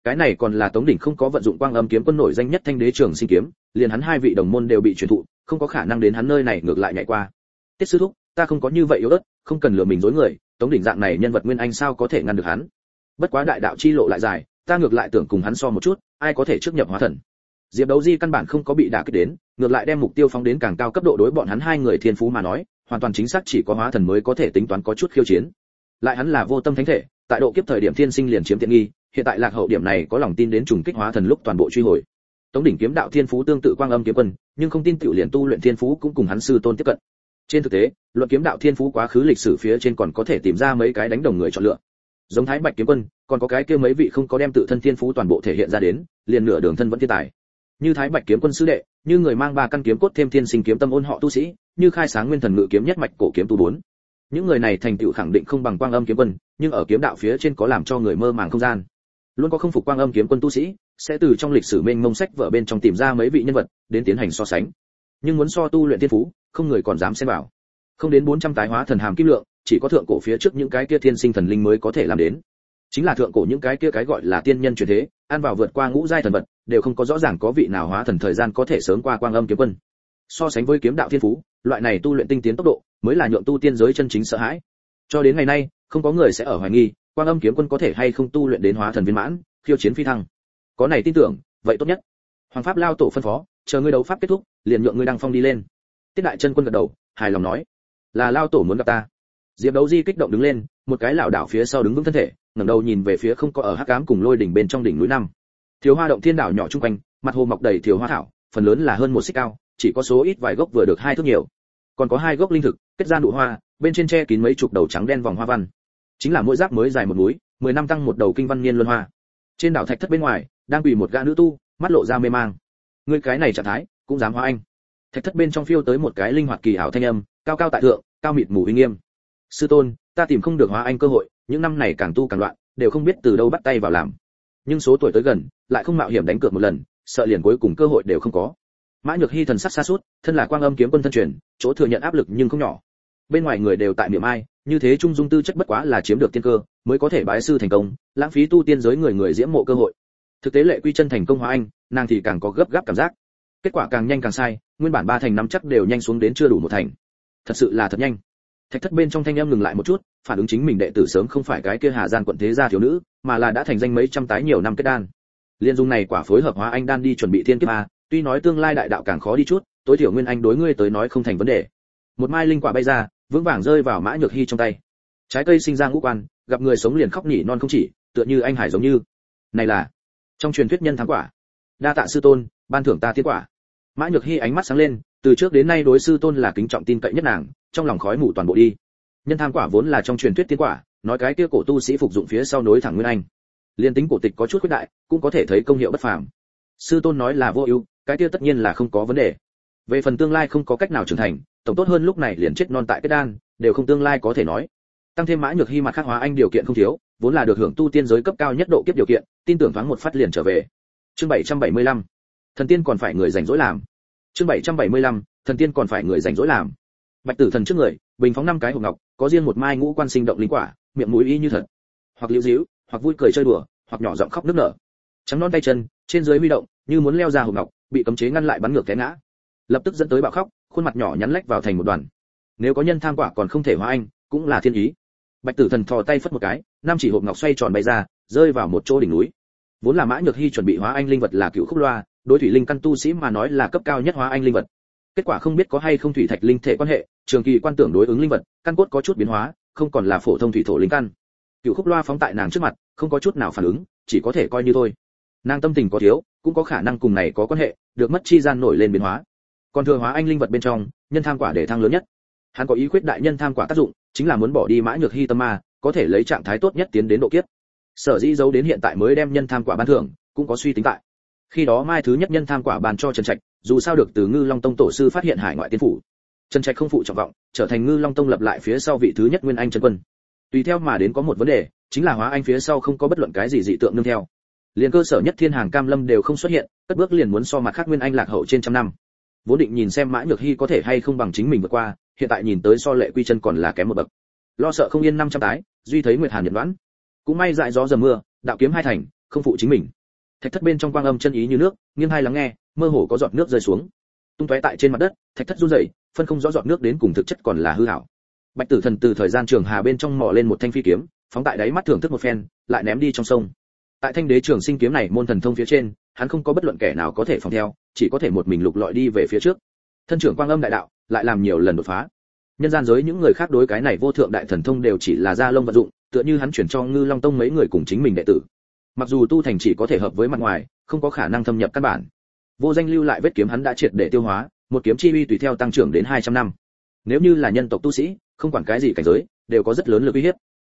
Cái này còn là tống đỉnh không có vận dụng quang âm kiếm quân nổi danh nhất thanh đế trường sinh kiếm, liền hắn hai vị đồng môn đều bị truyền thụ không có khả năng đến hắn nơi này ngược lại nhảy qua. Tiết sư thúc, ta không có như vậy yếu ớt, không cần lừa mình dối người, tống đỉnh dạng này nhân vật nguyên anh sao có thể ngăn được hắn? Bất quá đại đạo chi lộ lại dài, ta ngược lại tưởng cùng hắn so một chút, ai có thể trước nhập hóa thần? Diệp đấu di căn bản không có bị đả kích đến, ngược lại đem mục tiêu phóng đến càng cao cấp độ đối bọn hắn hai người thiên phú mà nói, hoàn toàn chính xác chỉ có hóa thần mới có thể tính toán có chút khiêu chiến. Lại hắn là vô tâm thánh thể, tại độ kiếp thời điểm thiên sinh liền chiếm tiện nghi, hiện tại lạc hậu điểm này có lòng tin đến trùng kích hóa thần lúc toàn bộ truy hồi. Tống đỉnh kiếm đạo thiên phú tương tự quang âm kiếm quân nhưng không tin tiểu liền tu luyện thiên phú cũng cùng hắn sư tôn tiếp cận. Trên thực tế, luận kiếm đạo thiên phú quá khứ lịch sử phía trên còn có thể tìm ra mấy cái đánh đồng người chọn lựa. Giống thái bạch kiếm quân, còn có cái kia mấy vị không có đem tự thân thiên phú toàn bộ thể hiện ra đến, liền nửa đường thân vẫn thiên tài. Như thái bạch kiếm quân sư đệ, như người mang ba căn kiếm cốt thêm thiên sinh kiếm tâm ôn họ tu sĩ, như khai sáng nguyên thần ngự kiếm nhất mạch cổ kiếm tu bốn. Những người này thành tựu khẳng định không bằng quang âm kiếm quân, nhưng ở kiếm đạo phía trên có làm cho người mơ màng không gian. Luôn có không phục quang âm kiếm quân tu sĩ sẽ từ trong lịch sử mênh mông sách vở bên trong tìm ra mấy vị nhân vật, đến tiến hành so sánh. Nhưng muốn so tu luyện thiên phú, không người còn dám xem vào. Không đến 400 tái hóa thần hàm kim lượng, chỉ có thượng cổ phía trước những cái kia thiên sinh thần linh mới có thể làm đến. Chính là thượng cổ những cái kia cái gọi là tiên nhân truyền thế, ăn vào vượt qua ngũ giai thần vật, đều không có rõ ràng có vị nào hóa thần thời gian có thể sớm qua quang âm kiếm quân. So sánh với kiếm đạo thiên phú, loại này tu luyện tinh tiến tốc độ, mới là nhượng tu tiên giới chân chính sợ hãi. Cho đến ngày nay, không có người sẽ ở hoài nghi, quang âm kiếm quân có thể hay không tu luyện đến hóa thần viên mãn, khiêu chiến phi thăng có này tin tưởng, vậy tốt nhất. Hoàng pháp lao tổ phân phó, chờ ngươi đấu pháp kết thúc, liền nhượng ngươi đăng phong đi lên. Tiết đại chân quân gật đầu, hài lòng nói, là lao tổ muốn gặp ta. Diệp đấu di kích động đứng lên, một cái lảo đảo phía sau đứng vững thân thể, ngẩng đầu nhìn về phía không có ở hắc cám cùng lôi đỉnh bên trong đỉnh núi năm. Thiếu hoa động thiên đảo nhỏ trung quanh, mặt hồ mọc đầy thiếu hoa thảo, phần lớn là hơn một xích cao, chỉ có số ít vài gốc vừa được hai thước nhiều. Còn có hai gốc linh thực, kết ra nụ hoa, bên trên che kín mấy chục đầu trắng đen vòng hoa văn. Chính là mỗi giáp mới dài một núi, mười năm tăng một đầu kinh văn niên luân hoa. Trên đảo thạch thất bên ngoài đang quỳ một gã nữ tu, mắt lộ ra mê mang. Ngươi cái này trạng thái, cũng dám hóa anh. Thạch thất bên trong phiêu tới một cái linh hoạt kỳ ảo thanh âm, cao cao tại thượng, cao mịt mù uy nghiêm. Sư tôn, ta tìm không được hóa anh cơ hội, những năm này càng tu càng loạn, đều không biết từ đâu bắt tay vào làm. Nhưng số tuổi tới gần, lại không mạo hiểm đánh cược một lần, sợ liền cuối cùng cơ hội đều không có. Mã nhược hy thần sắc xa suốt, thân là quang âm kiếm quân thân truyền, chỗ thừa nhận áp lực nhưng không nhỏ. Bên ngoài người đều tại miệng ai, như thế trung dung tư chất bất quá là chiếm được tiên cơ, mới có thể bái sư thành công, lãng phí tu tiên giới người người diễm mộ cơ hội thực tế lệ quy chân thành công hóa anh, nàng thì càng có gấp gáp cảm giác. Kết quả càng nhanh càng sai, nguyên bản ba thành năm chắc đều nhanh xuống đến chưa đủ một thành. Thật sự là thật nhanh. Thạch thất bên trong thanh em ngừng lại một chút, phản ứng chính mình đệ tử sớm không phải cái kia hà gian quận thế gia thiếu nữ, mà là đã thành danh mấy trăm tái nhiều năm kết đan. Liên dung này quả phối hợp hóa anh đan đi chuẩn bị thiên kiếp a, tuy nói tương lai đại đạo càng khó đi chút, tối thiểu nguyên anh đối ngươi tới nói không thành vấn đề. Một mai linh quả bay ra, vững vàng rơi vào mã nhược hy trong tay. Trái cây sinh ra ngũ quan, gặp người sống liền khóc nhỉ non không chỉ, tựa như anh hải giống như. Này là trong truyền thuyết nhân thắng quả. Đa tạ sư tôn, ban thưởng ta tiên quả. Mã nhược hy ánh mắt sáng lên, từ trước đến nay đối sư tôn là kính trọng tin cậy nhất nàng, trong lòng khói mù toàn bộ đi. Nhân tham quả vốn là trong truyền thuyết tiên quả, nói cái kia cổ tu sĩ phục dụng phía sau nối thẳng nguyên anh. Liên tính cổ tịch có chút khuyết đại, cũng có thể thấy công hiệu bất phàm. Sư tôn nói là vô ưu, cái kia tất nhiên là không có vấn đề. Về phần tương lai không có cách nào trưởng thành, tổng tốt hơn lúc này liền chết non tại cái đan, đều không tương lai có thể nói tăng thêm mã nhược hy mặt khắc hóa anh điều kiện không thiếu, vốn là được hưởng tu tiên giới cấp cao nhất độ kiếp điều kiện, tin tưởng thoáng một phát liền trở về. Chương 775 thần tiên còn phải người rảnh rỗi làm. Chương 775 thần tiên còn phải người rảnh rỗi làm. Bạch tử thần trước người, bình phóng năm cái hộp ngọc, có riêng một mai ngũ quan sinh động linh quả, miệng mũi y như thật. Hoặc liễu díu hoặc vui cười chơi đùa, hoặc nhỏ giọng khóc nức nở. Trắng non tay chân, trên dưới huy động, như muốn leo ra hộp ngọc, bị cấm chế ngăn lại bắn ngược té ngã. Lập tức dẫn tới bạo khóc, khuôn mặt nhỏ nhắn lách vào thành một đoàn. Nếu có nhân tham quả còn không thể hóa anh, cũng là thiên ý bạch tử thần thò tay phất một cái nam chỉ hộp ngọc xoay tròn bay ra, rơi vào một chỗ đỉnh núi. Vốn là mã nhược hy chuẩn bị hóa anh linh vật là cựu khúc loa, đối thủy linh căn tu sĩ mà nói là cấp cao nhất hóa anh linh vật. Kết quả không biết có hay không thủy thạch linh thể quan hệ, trường kỳ quan tưởng đối ứng linh vật, căn cốt có chút biến hóa, không còn là phổ thông thủy thổ linh căn. Cựu khúc loa phóng tại nàng trước mặt, không có chút nào phản ứng, chỉ có thể coi như thôi. Nàng tâm tình có thiếu, cũng có khả năng cùng này có quan hệ, được mất chi gian nổi lên biến hóa. Còn thừa hóa anh linh vật bên trong, nhân tham quả để thăng lớn nhất. Hắn có ý khuyết đại nhân tham quả tác dụng chính là muốn bỏ đi mã nhược hy tâm ma, có thể lấy trạng thái tốt nhất tiến đến độ kiếp. Sở dĩ giấu đến hiện tại mới đem nhân tham quả ban thưởng, cũng có suy tính tại. Khi đó mai thứ nhất nhân tham quả bàn cho trần trạch, dù sao được từ ngư long tông tổ sư phát hiện hải ngoại tiên phủ. Trần trạch không phụ trọng vọng, trở thành ngư long tông lập lại phía sau vị thứ nhất nguyên anh Trần quân. Tùy theo mà đến có một vấn đề, chính là hóa anh phía sau không có bất luận cái gì dị tượng nương theo. Liền cơ sở nhất thiên hàng cam lâm đều không xuất hiện, cất bước liền muốn so mặt khác nguyên anh lạc hậu trên trăm năm. Vốn định nhìn xem mã nhược hy có thể hay không bằng chính mình vượt qua hiện tại nhìn tới so lệ quy chân còn là kém một bậc. Lo sợ không yên năm trăm tái, duy thấy nguyệt hàn nhật đoán. Cũng may dại gió dầm mưa, đạo kiếm hai thành, không phụ chính mình. Thạch thất bên trong quang âm chân ý như nước, nghiêng hai lắng nghe, mơ hồ có giọt nước rơi xuống. Tung tóe tại trên mặt đất, thạch thất run rẩy, phân không rõ giọt nước đến cùng thực chất còn là hư hảo bạch tử thần từ thời gian trường hà bên trong mò lên một thanh phi kiếm, phóng tại đáy mắt thưởng thức một phen, lại ném đi trong sông. Tại thanh đế trường sinh kiếm này môn thần thông phía trên, hắn không có bất luận kẻ nào có thể phòng theo, chỉ có thể một mình lục lọi đi về phía trước. Thân trưởng quang âm đại đạo lại làm nhiều lần đột phá. Nhân gian giới những người khác đối cái này vô thượng đại thần thông đều chỉ là gia lông vận dụng, tựa như hắn chuyển cho ngư long tông mấy người cùng chính mình đệ tử. Mặc dù tu thành chỉ có thể hợp với mặt ngoài, không có khả năng thâm nhập căn bản. Vô danh lưu lại vết kiếm hắn đã triệt để tiêu hóa, một kiếm chi uy tùy theo tăng trưởng đến 200 năm. Nếu như là nhân tộc tu sĩ, không quản cái gì cảnh giới, đều có rất lớn lực uy hiếp.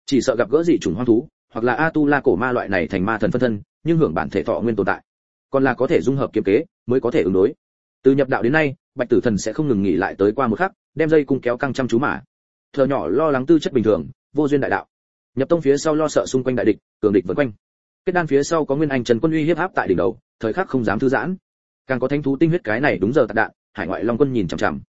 Chỉ sợ gặp gỡ dị chủng hoang thú, hoặc là atula cổ ma loại này thành ma thần phân thân, nhưng hưởng bản thể thọ nguyên tồn tại. Còn là có thể dung hợp kiếm kế, mới có thể ứng đối từ nhập đạo đến nay, bạch tử thần sẽ không ngừng nghỉ lại tới qua một khắc, đem dây cung kéo căng chăm chú mà. Thợ nhỏ lo lắng tư chất bình thường, vô duyên đại đạo. Nhập tông phía sau lo sợ xung quanh đại địch, cường địch vần quanh. Kết đan phía sau có nguyên anh trần quân uy hiếp áp tại đỉnh đầu, thời khắc không dám thư giãn. Càng có thánh thú tinh huyết cái này đúng giờ tạc đạn, hải ngoại long quân nhìn chằm chằm.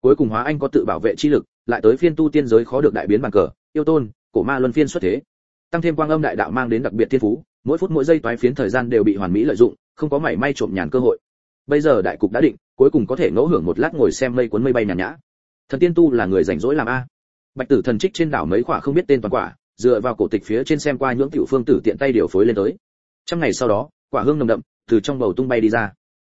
Cuối cùng hóa anh có tự bảo vệ chi lực, lại tới phiên tu tiên giới khó được đại biến bàn cờ, yêu tôn, cổ ma luân phiên xuất thế. Tăng thêm quang âm đại đạo mang đến đặc biệt thiên phú, mỗi phút mỗi giây toái phiến thời gian đều bị hoàn mỹ lợi dụng, không có mảy may trộm nhàn cơ hội bây giờ đại cục đã định, cuối cùng có thể ngẫu hưởng một lát ngồi xem mây cuốn mây bay nhàn nhã. Thần tiên tu là người rảnh rỗi làm a. Bạch tử thần trích trên đảo mấy quả không biết tên toàn quả, dựa vào cổ tịch phía trên xem qua những tiểu phương tử tiện tay điều phối lên tới. Trong ngày sau đó, quả hương nồng đậm, từ trong bầu tung bay đi ra.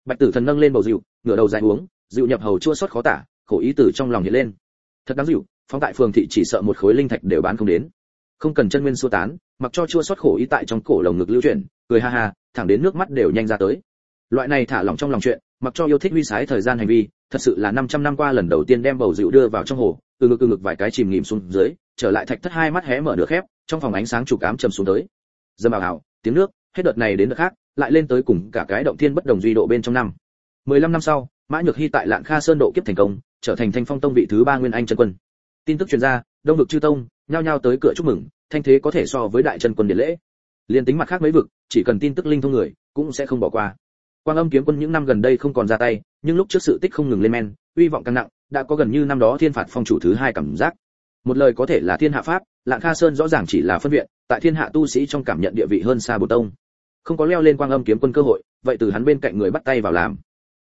Bạch tử thần nâng lên bầu rượu, ngửa đầu dài uống, rượu nhập hầu chua xót khó tả, khổ ý từ trong lòng hiện lên. Thật đáng rượu, phóng tại phường thị chỉ sợ một khối linh thạch đều bán không đến. Không cần chân nguyên xua tán, mặc cho chua xót khổ ý tại trong cổ lồng ngực lưu chuyển, cười ha ha, thẳng đến nước mắt đều nhanh ra tới loại này thả lỏng trong lòng chuyện, mặc cho yêu thích huy sái thời gian hành vi, thật sự là 500 năm qua lần đầu tiên đem bầu rượu đưa vào trong hồ, từ ngực từ ngực vài cái chìm nghỉm xuống dưới, trở lại thạch thất hai mắt hé mở được khép, trong phòng ánh sáng trục ám trầm xuống tới. Dâm ảo ảo, tiếng nước, hết đợt này đến đợt khác, lại lên tới cùng cả cái động thiên bất đồng duy độ bên trong năm. 15 năm sau, mã nhược hy tại lạng kha sơn độ kiếp thành công, trở thành thanh phong tông vị thứ ba nguyên anh chân quân. Tin tức truyền ra, đông vực chư tông, nhao nhao tới cửa chúc mừng, thanh thế có thể so với đại chân quân điện lễ. Liên tính mặt khác mấy vực, chỉ cần tin tức linh thông người, cũng sẽ không bỏ qua quang âm kiếm quân những năm gần đây không còn ra tay, nhưng lúc trước sự tích không ngừng lên men, uy vọng càng nặng, đã có gần như năm đó thiên phạt phong chủ thứ hai cảm giác. Một lời có thể là thiên hạ pháp, lạng kha sơn rõ ràng chỉ là phân viện, tại thiên hạ tu sĩ trong cảm nhận địa vị hơn xa bồ tông. Không có leo lên quang âm kiếm quân cơ hội, vậy từ hắn bên cạnh người bắt tay vào làm.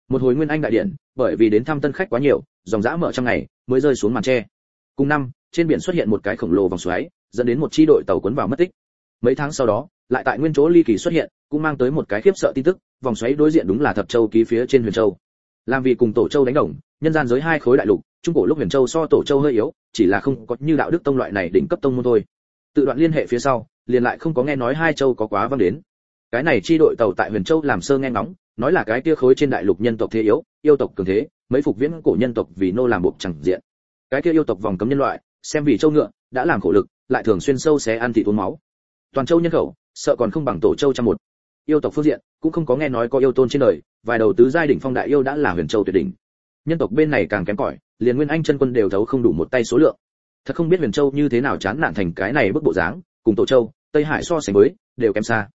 Một hồi nguyên anh đại điện, bởi vì đến thăm tân khách quá nhiều, dòng dã mở trong ngày, mới rơi xuống màn che. cùng năm, trên biển xuất hiện một cái khổng lồ vòng xoáy, dẫn đến một chi đội tàu cuốn vào mất tích. Mấy tháng sau đó lại tại nguyên chỗ ly kỳ xuất hiện, cũng mang tới một cái khiếp sợ tin tức, vòng xoáy đối diện đúng là thập châu ký phía trên huyền châu. Làm vì cùng tổ châu đánh đồng, nhân gian giới hai khối đại lục, trung cổ lúc huyền châu so tổ châu hơi yếu, chỉ là không có như đạo đức tông loại này đỉnh cấp tông môn thôi. Tự đoạn liên hệ phía sau, liền lại không có nghe nói hai châu có quá văng đến. Cái này chi đội tàu tại huyền châu làm sơ nghe ngóng, nói là cái kia khối trên đại lục nhân tộc thế yếu, yêu tộc cường thế, mấy phục viễn cổ nhân tộc vì nô làm buộc chẳng diện. Cái kia yêu tộc vòng cấm nhân loại, xem vì châu ngựa, đã làm khổ lực, lại thường xuyên sâu xé ăn thịt uống máu toàn châu nhân khẩu, sợ còn không bằng tổ châu trăm một. Yêu tộc phương diện, cũng không có nghe nói có yêu tôn trên đời, vài đầu tứ giai đỉnh phong đại yêu đã là huyền châu tuyệt đỉnh. Nhân tộc bên này càng kém cỏi, liền nguyên anh chân quân đều thấu không đủ một tay số lượng. Thật không biết huyền châu như thế nào chán nản thành cái này bức bộ dáng, cùng tổ châu, tây hải so sánh với, đều kém xa.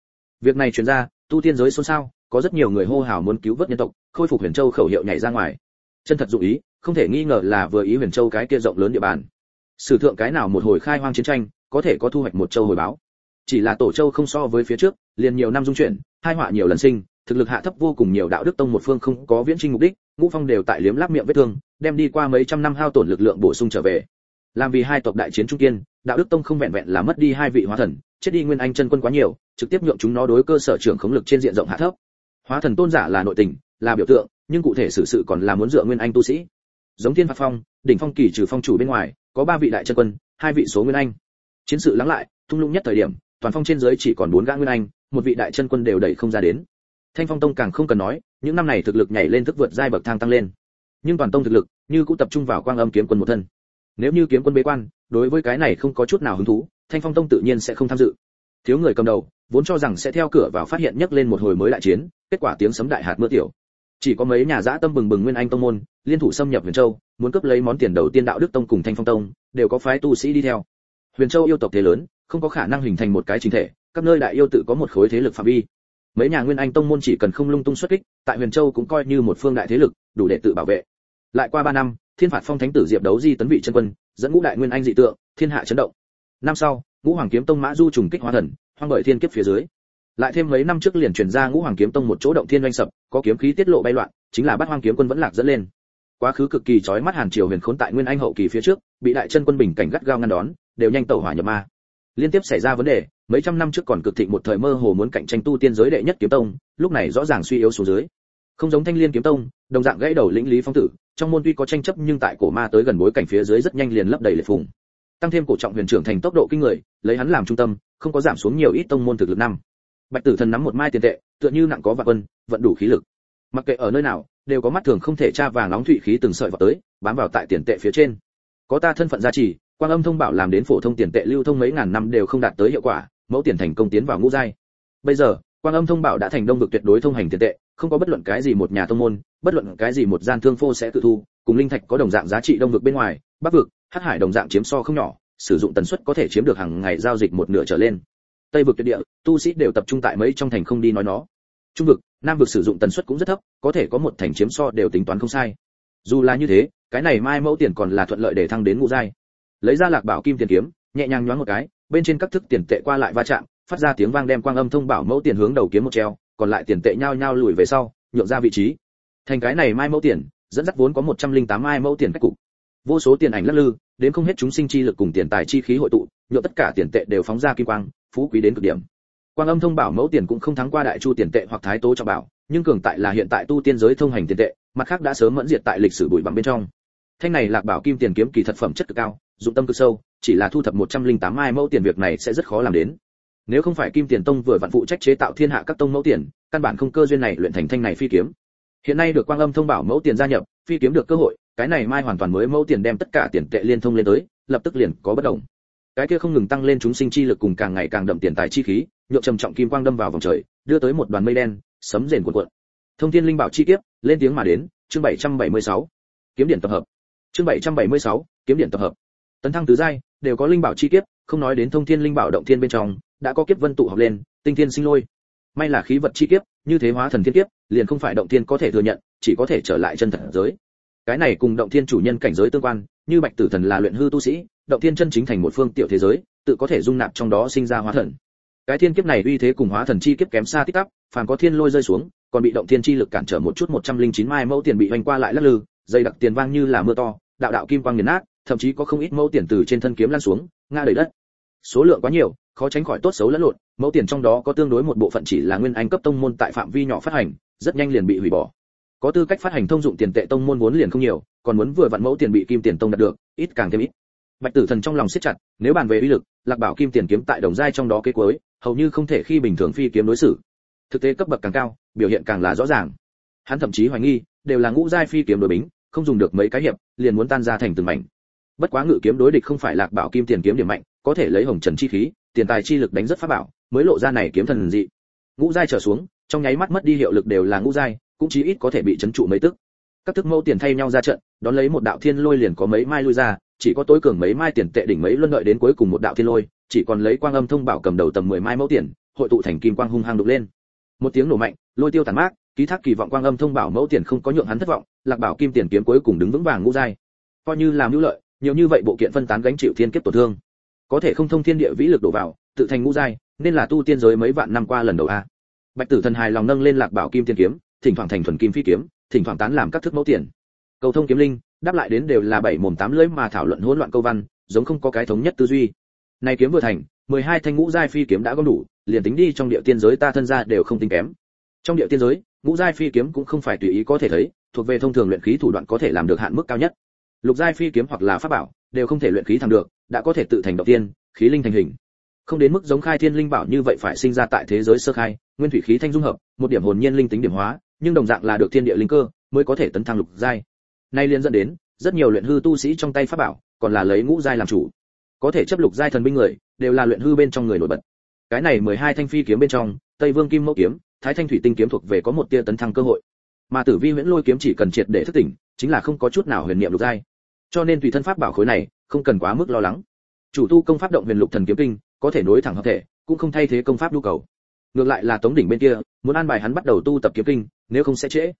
Việc này truyền ra, tu tiên giới xôn xao, có rất nhiều người hô hào muốn cứu vớt nhân tộc, khôi phục huyền châu khẩu hiệu nhảy ra ngoài. Chân thật dụ ý, không thể nghi ngờ là vừa ý huyền châu cái kia rộng lớn địa bàn. Sử thượng cái nào một hồi khai hoang chiến tranh, có thể có thu hoạch một châu hồi báo chỉ là tổ châu không so với phía trước, liền nhiều năm dung chuyển, hai họa nhiều lần sinh, thực lực hạ thấp vô cùng nhiều đạo đức tông một phương không có viễn trinh mục đích, ngũ phong đều tại liếm láp miệng vết thương, đem đi qua mấy trăm năm hao tổn lực lượng bổ sung trở về. Làm vì hai tộc đại chiến trung kiên, đạo đức tông không vẹn vẹn là mất đi hai vị hóa thần, chết đi nguyên anh chân quân quá nhiều, trực tiếp nhượng chúng nó đối cơ sở trưởng khống lực trên diện rộng hạ thấp. Hóa thần tôn giả là nội tình, là biểu tượng, nhưng cụ thể sự sự còn là muốn dựa nguyên anh tu sĩ. Giống thiên phạt phong, đỉnh phong kỳ trừ phong chủ bên ngoài, có ba vị đại chân quân, hai vị số nguyên anh. Chiến sự lắng lại, thung lũng nhất thời điểm toàn phong trên dưới chỉ còn bốn gã nguyên anh, một vị đại chân quân đều đẩy không ra đến. Thanh phong tông càng không cần nói, những năm này thực lực nhảy lên thức vượt giai bậc thang tăng lên. Nhưng toàn tông thực lực, như cũng tập trung vào quang âm kiếm quân một thân. Nếu như kiếm quân bế quan, đối với cái này không có chút nào hứng thú, thanh phong tông tự nhiên sẽ không tham dự. Thiếu người cầm đầu, vốn cho rằng sẽ theo cửa vào phát hiện nhấc lên một hồi mới đại chiến, kết quả tiếng sấm đại hạt mưa tiểu. Chỉ có mấy nhà dã tâm bừng bừng nguyên anh tông môn, liên thủ xâm nhập huyền châu, muốn cướp lấy món tiền đầu tiên đạo đức tông cùng thanh phong tông, đều có phái tu sĩ đi theo. Huyền châu yêu tộc thế lớn không có khả năng hình thành một cái chính thể, các nơi đại yêu tự có một khối thế lực phạm vi. Mấy nhà nguyên anh tông môn chỉ cần không lung tung xuất kích, tại huyền châu cũng coi như một phương đại thế lực, đủ để tự bảo vệ. Lại qua ba năm, thiên phạt phong thánh tử diệp đấu di tấn vị chân quân, dẫn ngũ đại nguyên anh dị tượng, thiên hạ chấn động. Năm sau, ngũ hoàng kiếm tông mã du trùng kích hóa thần, hoang bởi thiên kiếp phía dưới. Lại thêm mấy năm trước liền truyền ra ngũ hoàng kiếm tông một chỗ động thiên doanh sập, có kiếm khí tiết lộ bay loạn, chính là bát hoang kiếm quân vẫn lạc dẫn lên. Quá khứ cực kỳ chói mắt hàn triều huyền khốn tại nguyên anh hậu kỳ phía trước, bị đại chân quân bình cảnh gắt gao ngăn đón, đều nhanh tẩu hỏa nhập ma liên tiếp xảy ra vấn đề, mấy trăm năm trước còn cực thịnh một thời mơ hồ muốn cạnh tranh tu tiên giới đệ nhất kiếm tông, lúc này rõ ràng suy yếu xuống dưới. Không giống thanh liên kiếm tông, đồng dạng gãy đầu lĩnh lý phong tử, trong môn tuy có tranh chấp nhưng tại cổ ma tới gần bối cảnh phía dưới rất nhanh liền lấp đầy liệt phùng. Tăng thêm cổ trọng huyền trưởng thành tốc độ kinh người, lấy hắn làm trung tâm, không có giảm xuống nhiều ít tông môn thực lực năm. Bạch tử thần nắm một mai tiền tệ, tựa như nặng có vạn quân, vận đủ khí lực. Mặc kệ ở nơi nào, đều có mắt thường không thể tra vàng nóng thủy khí từng sợi vào tới, bám vào tại tiền tệ phía trên. Có ta thân phận gia trì quan âm thông bảo làm đến phổ thông tiền tệ lưu thông mấy ngàn năm đều không đạt tới hiệu quả, mẫu tiền thành công tiến vào ngũ giai. Bây giờ, quang âm thông bảo đã thành đông vực tuyệt đối thông hành tiền tệ, không có bất luận cái gì một nhà thông môn, bất luận cái gì một gian thương phô sẽ tự thu, cùng linh thạch có đồng dạng giá trị đông vực bên ngoài, bắc vực, hắc hải đồng dạng chiếm so không nhỏ, sử dụng tần suất có thể chiếm được hàng ngày giao dịch một nửa trở lên. Tây vực tuyệt địa, tu sĩ đều tập trung tại mấy trong thành không đi nói nó. Trung vực, nam vực sử dụng tần suất cũng rất thấp, có thể có một thành chiếm so đều tính toán không sai. Dù là như thế, cái này mai mẫu tiền còn là thuận lợi để thăng đến ngũ giai lấy ra lạc bảo kim tiền kiếm, nhẹ nhàng nhoáng một cái, bên trên các thức tiền tệ qua lại va chạm, phát ra tiếng vang đem quang âm thông bảo mẫu tiền hướng đầu kiếm một treo, còn lại tiền tệ nhao nhao lùi về sau, nhượng ra vị trí. Thành cái này mai mẫu tiền, dẫn dắt vốn có 108 mai mẫu tiền cách cục. Vô số tiền ảnh lắc lư, đến không hết chúng sinh chi lực cùng tiền tài chi khí hội tụ, nhượng tất cả tiền tệ đều phóng ra kim quang, phú quý đến cực điểm. Quang âm thông bảo mẫu tiền cũng không thắng qua đại chu tiền tệ hoặc thái tố cho bảo, nhưng cường tại là hiện tại tu tiên giới thông hành tiền tệ, mặt khác đã sớm mẫn diệt tại lịch sử bụi bằng bên trong. Thanh này lạc bảo kim tiền kiếm kỳ thật phẩm chất cực cao dụng tâm cực sâu chỉ là thu thập 108 mai mẫu tiền việc này sẽ rất khó làm đến. Nếu không phải kim tiền tông vừa vặn phụ trách chế tạo thiên hạ các tông mẫu tiền căn bản không cơ duyên này luyện thành thanh này phi kiếm. Hiện nay được quang âm thông bảo mẫu tiền gia nhập phi kiếm được cơ hội cái này mai hoàn toàn mới mẫu tiền đem tất cả tiền tệ liên thông lên tới lập tức liền có bất động. Cái kia không ngừng tăng lên chúng sinh chi lực cùng càng ngày càng đậm tiền tài chi khí nhượng trầm trọng kim quang đâm vào vòng trời đưa tới một đoàn mây đen sấm rền cuộn cuộn. Thông thiên linh bảo chi kiếp lên tiếng mà đến chương 776. kiếm điển tập hợp. Chương 776, kiếm điển tập hợp tấn thăng tứ giai, đều có linh bảo chi kiếp, không nói đến thông thiên linh bảo động thiên bên trong, đã có kiếp vân tụ học lên, tinh thiên sinh lôi. May là khí vật chi kiếp, như thế hóa thần thiên kiếp, liền không phải động thiên có thể thừa nhận, chỉ có thể trở lại chân thần giới. Cái này cùng động thiên chủ nhân cảnh giới tương quan, như bạch tử thần là luyện hư tu sĩ, động thiên chân chính thành một phương tiểu thế giới, tự có thể dung nạp trong đó sinh ra hóa thần. Cái thiên kiếp này uy thế cùng hóa thần chi kiếp kém xa tích tắp phàm có thiên lôi rơi xuống, còn bị động thiên chi lực cản trở một chút 109 mai mẫu tiền bị hoành qua lại lắc lư, dây đặc tiền vang như là mưa to, đạo đạo kim quang nghiền nát thậm chí có không ít mẫu tiền từ trên thân kiếm lan xuống, ngã đầy đất. Số lượng quá nhiều, khó tránh khỏi tốt xấu lẫn lộn, mẫu tiền trong đó có tương đối một bộ phận chỉ là nguyên anh cấp tông môn tại phạm vi nhỏ phát hành, rất nhanh liền bị hủy bỏ. Có tư cách phát hành thông dụng tiền tệ tông môn vốn liền không nhiều, còn muốn vừa vặn mẫu tiền bị kim tiền tông đạt được, ít càng thêm ít. Bạch tử thần trong lòng siết chặt, nếu bàn về uy lực, lạc bảo kim tiền kiếm tại đồng giai trong đó kế cuối, hầu như không thể khi bình thường phi kiếm đối xử. Thực tế cấp bậc càng cao, biểu hiện càng là rõ ràng. Hắn thậm chí hoài nghi, đều là ngũ giai phi kiếm đối bính, không dùng được mấy cái hiệp, liền muốn tan ra thành từng mảnh bất quá ngự kiếm đối địch không phải lạc bảo kim tiền kiếm điểm mạnh, có thể lấy hồng trần chi khí, tiền tài chi lực đánh rất pháp bảo, mới lộ ra này kiếm thần dị. Ngũ giai trở xuống, trong nháy mắt mất đi hiệu lực đều là ngũ giai, cũng chí ít có thể bị chấn trụ mấy tức. Các thức mâu tiền thay nhau ra trận, đón lấy một đạo thiên lôi liền có mấy mai lui ra, chỉ có tối cường mấy mai tiền tệ đỉnh mấy luân đợi đến cuối cùng một đạo thiên lôi, chỉ còn lấy quang âm thông bảo cầm đầu tầm 10 mai mẫu tiền, hội tụ thành kim quang hung hăng đục lên. Một tiếng nổ mạnh, lôi tiêu tàn mát, ký thác kỳ vọng quang âm thông bảo mẫu tiền không có nhượng hắn thất vọng, lạc bảo kim tiền kiếm cuối cùng đứng vững vàng ngũ giai. Coi như làm hữu lợi nhiều như vậy bộ kiện phân tán gánh chịu thiên kiếp tổn thương. Có thể không thông thiên địa vĩ lực đổ vào, tự thành ngũ giai, nên là tu tiên giới mấy vạn năm qua lần đầu a. Bạch tử thần hài lòng nâng lên lạc bảo kim tiên kiếm, thỉnh thoảng thành thuần kim phi kiếm, thỉnh thoảng tán làm các thức mẫu tiền. Cầu thông kiếm linh, đáp lại đến đều là bảy mồm tám lưỡi mà thảo luận hỗn loạn câu văn, giống không có cái thống nhất tư duy. Này kiếm vừa thành, mười hai thanh ngũ giai phi kiếm đã gom đủ, liền tính đi trong địa tiên giới ta thân ra đều không tính kém. Trong địa tiên giới, ngũ giai phi kiếm cũng không phải tùy ý có thể thấy, thuộc về thông thường luyện khí thủ đoạn có thể làm được hạn mức cao nhất lục giai phi kiếm hoặc là pháp bảo, đều không thể luyện khí thành được, đã có thể tự thành động tiên, khí linh thành hình. Không đến mức giống khai thiên linh bảo như vậy phải sinh ra tại thế giới sơ khai, nguyên thủy khí thanh dung hợp, một điểm hồn nhiên linh tính điểm hóa, nhưng đồng dạng là được thiên địa linh cơ, mới có thể tấn thăng lục giai. Nay liên dẫn đến, rất nhiều luyện hư tu sĩ trong tay pháp bảo, còn là lấy ngũ giai làm chủ. Có thể chấp lục giai thần binh người, đều là luyện hư bên trong người nổi bật. Cái này 12 thanh phi kiếm bên trong, tây vương kim mẫu kiếm, thái thanh thủy tinh kiếm thuộc về có một tia tấn thăng cơ hội. Mà tử vi huyễn lôi kiếm chỉ cần triệt để thức tỉnh, chính là không có chút nào huyền niệm lục giai cho nên tùy thân pháp bảo khối này, không cần quá mức lo lắng. Chủ tu công pháp động huyền lục thần kiếm kinh, có thể nối thẳng hợp thể, cũng không thay thế công pháp nhu cầu. Ngược lại là tống đỉnh bên kia, muốn an bài hắn bắt đầu tu tập kiếm kinh, nếu không sẽ trễ.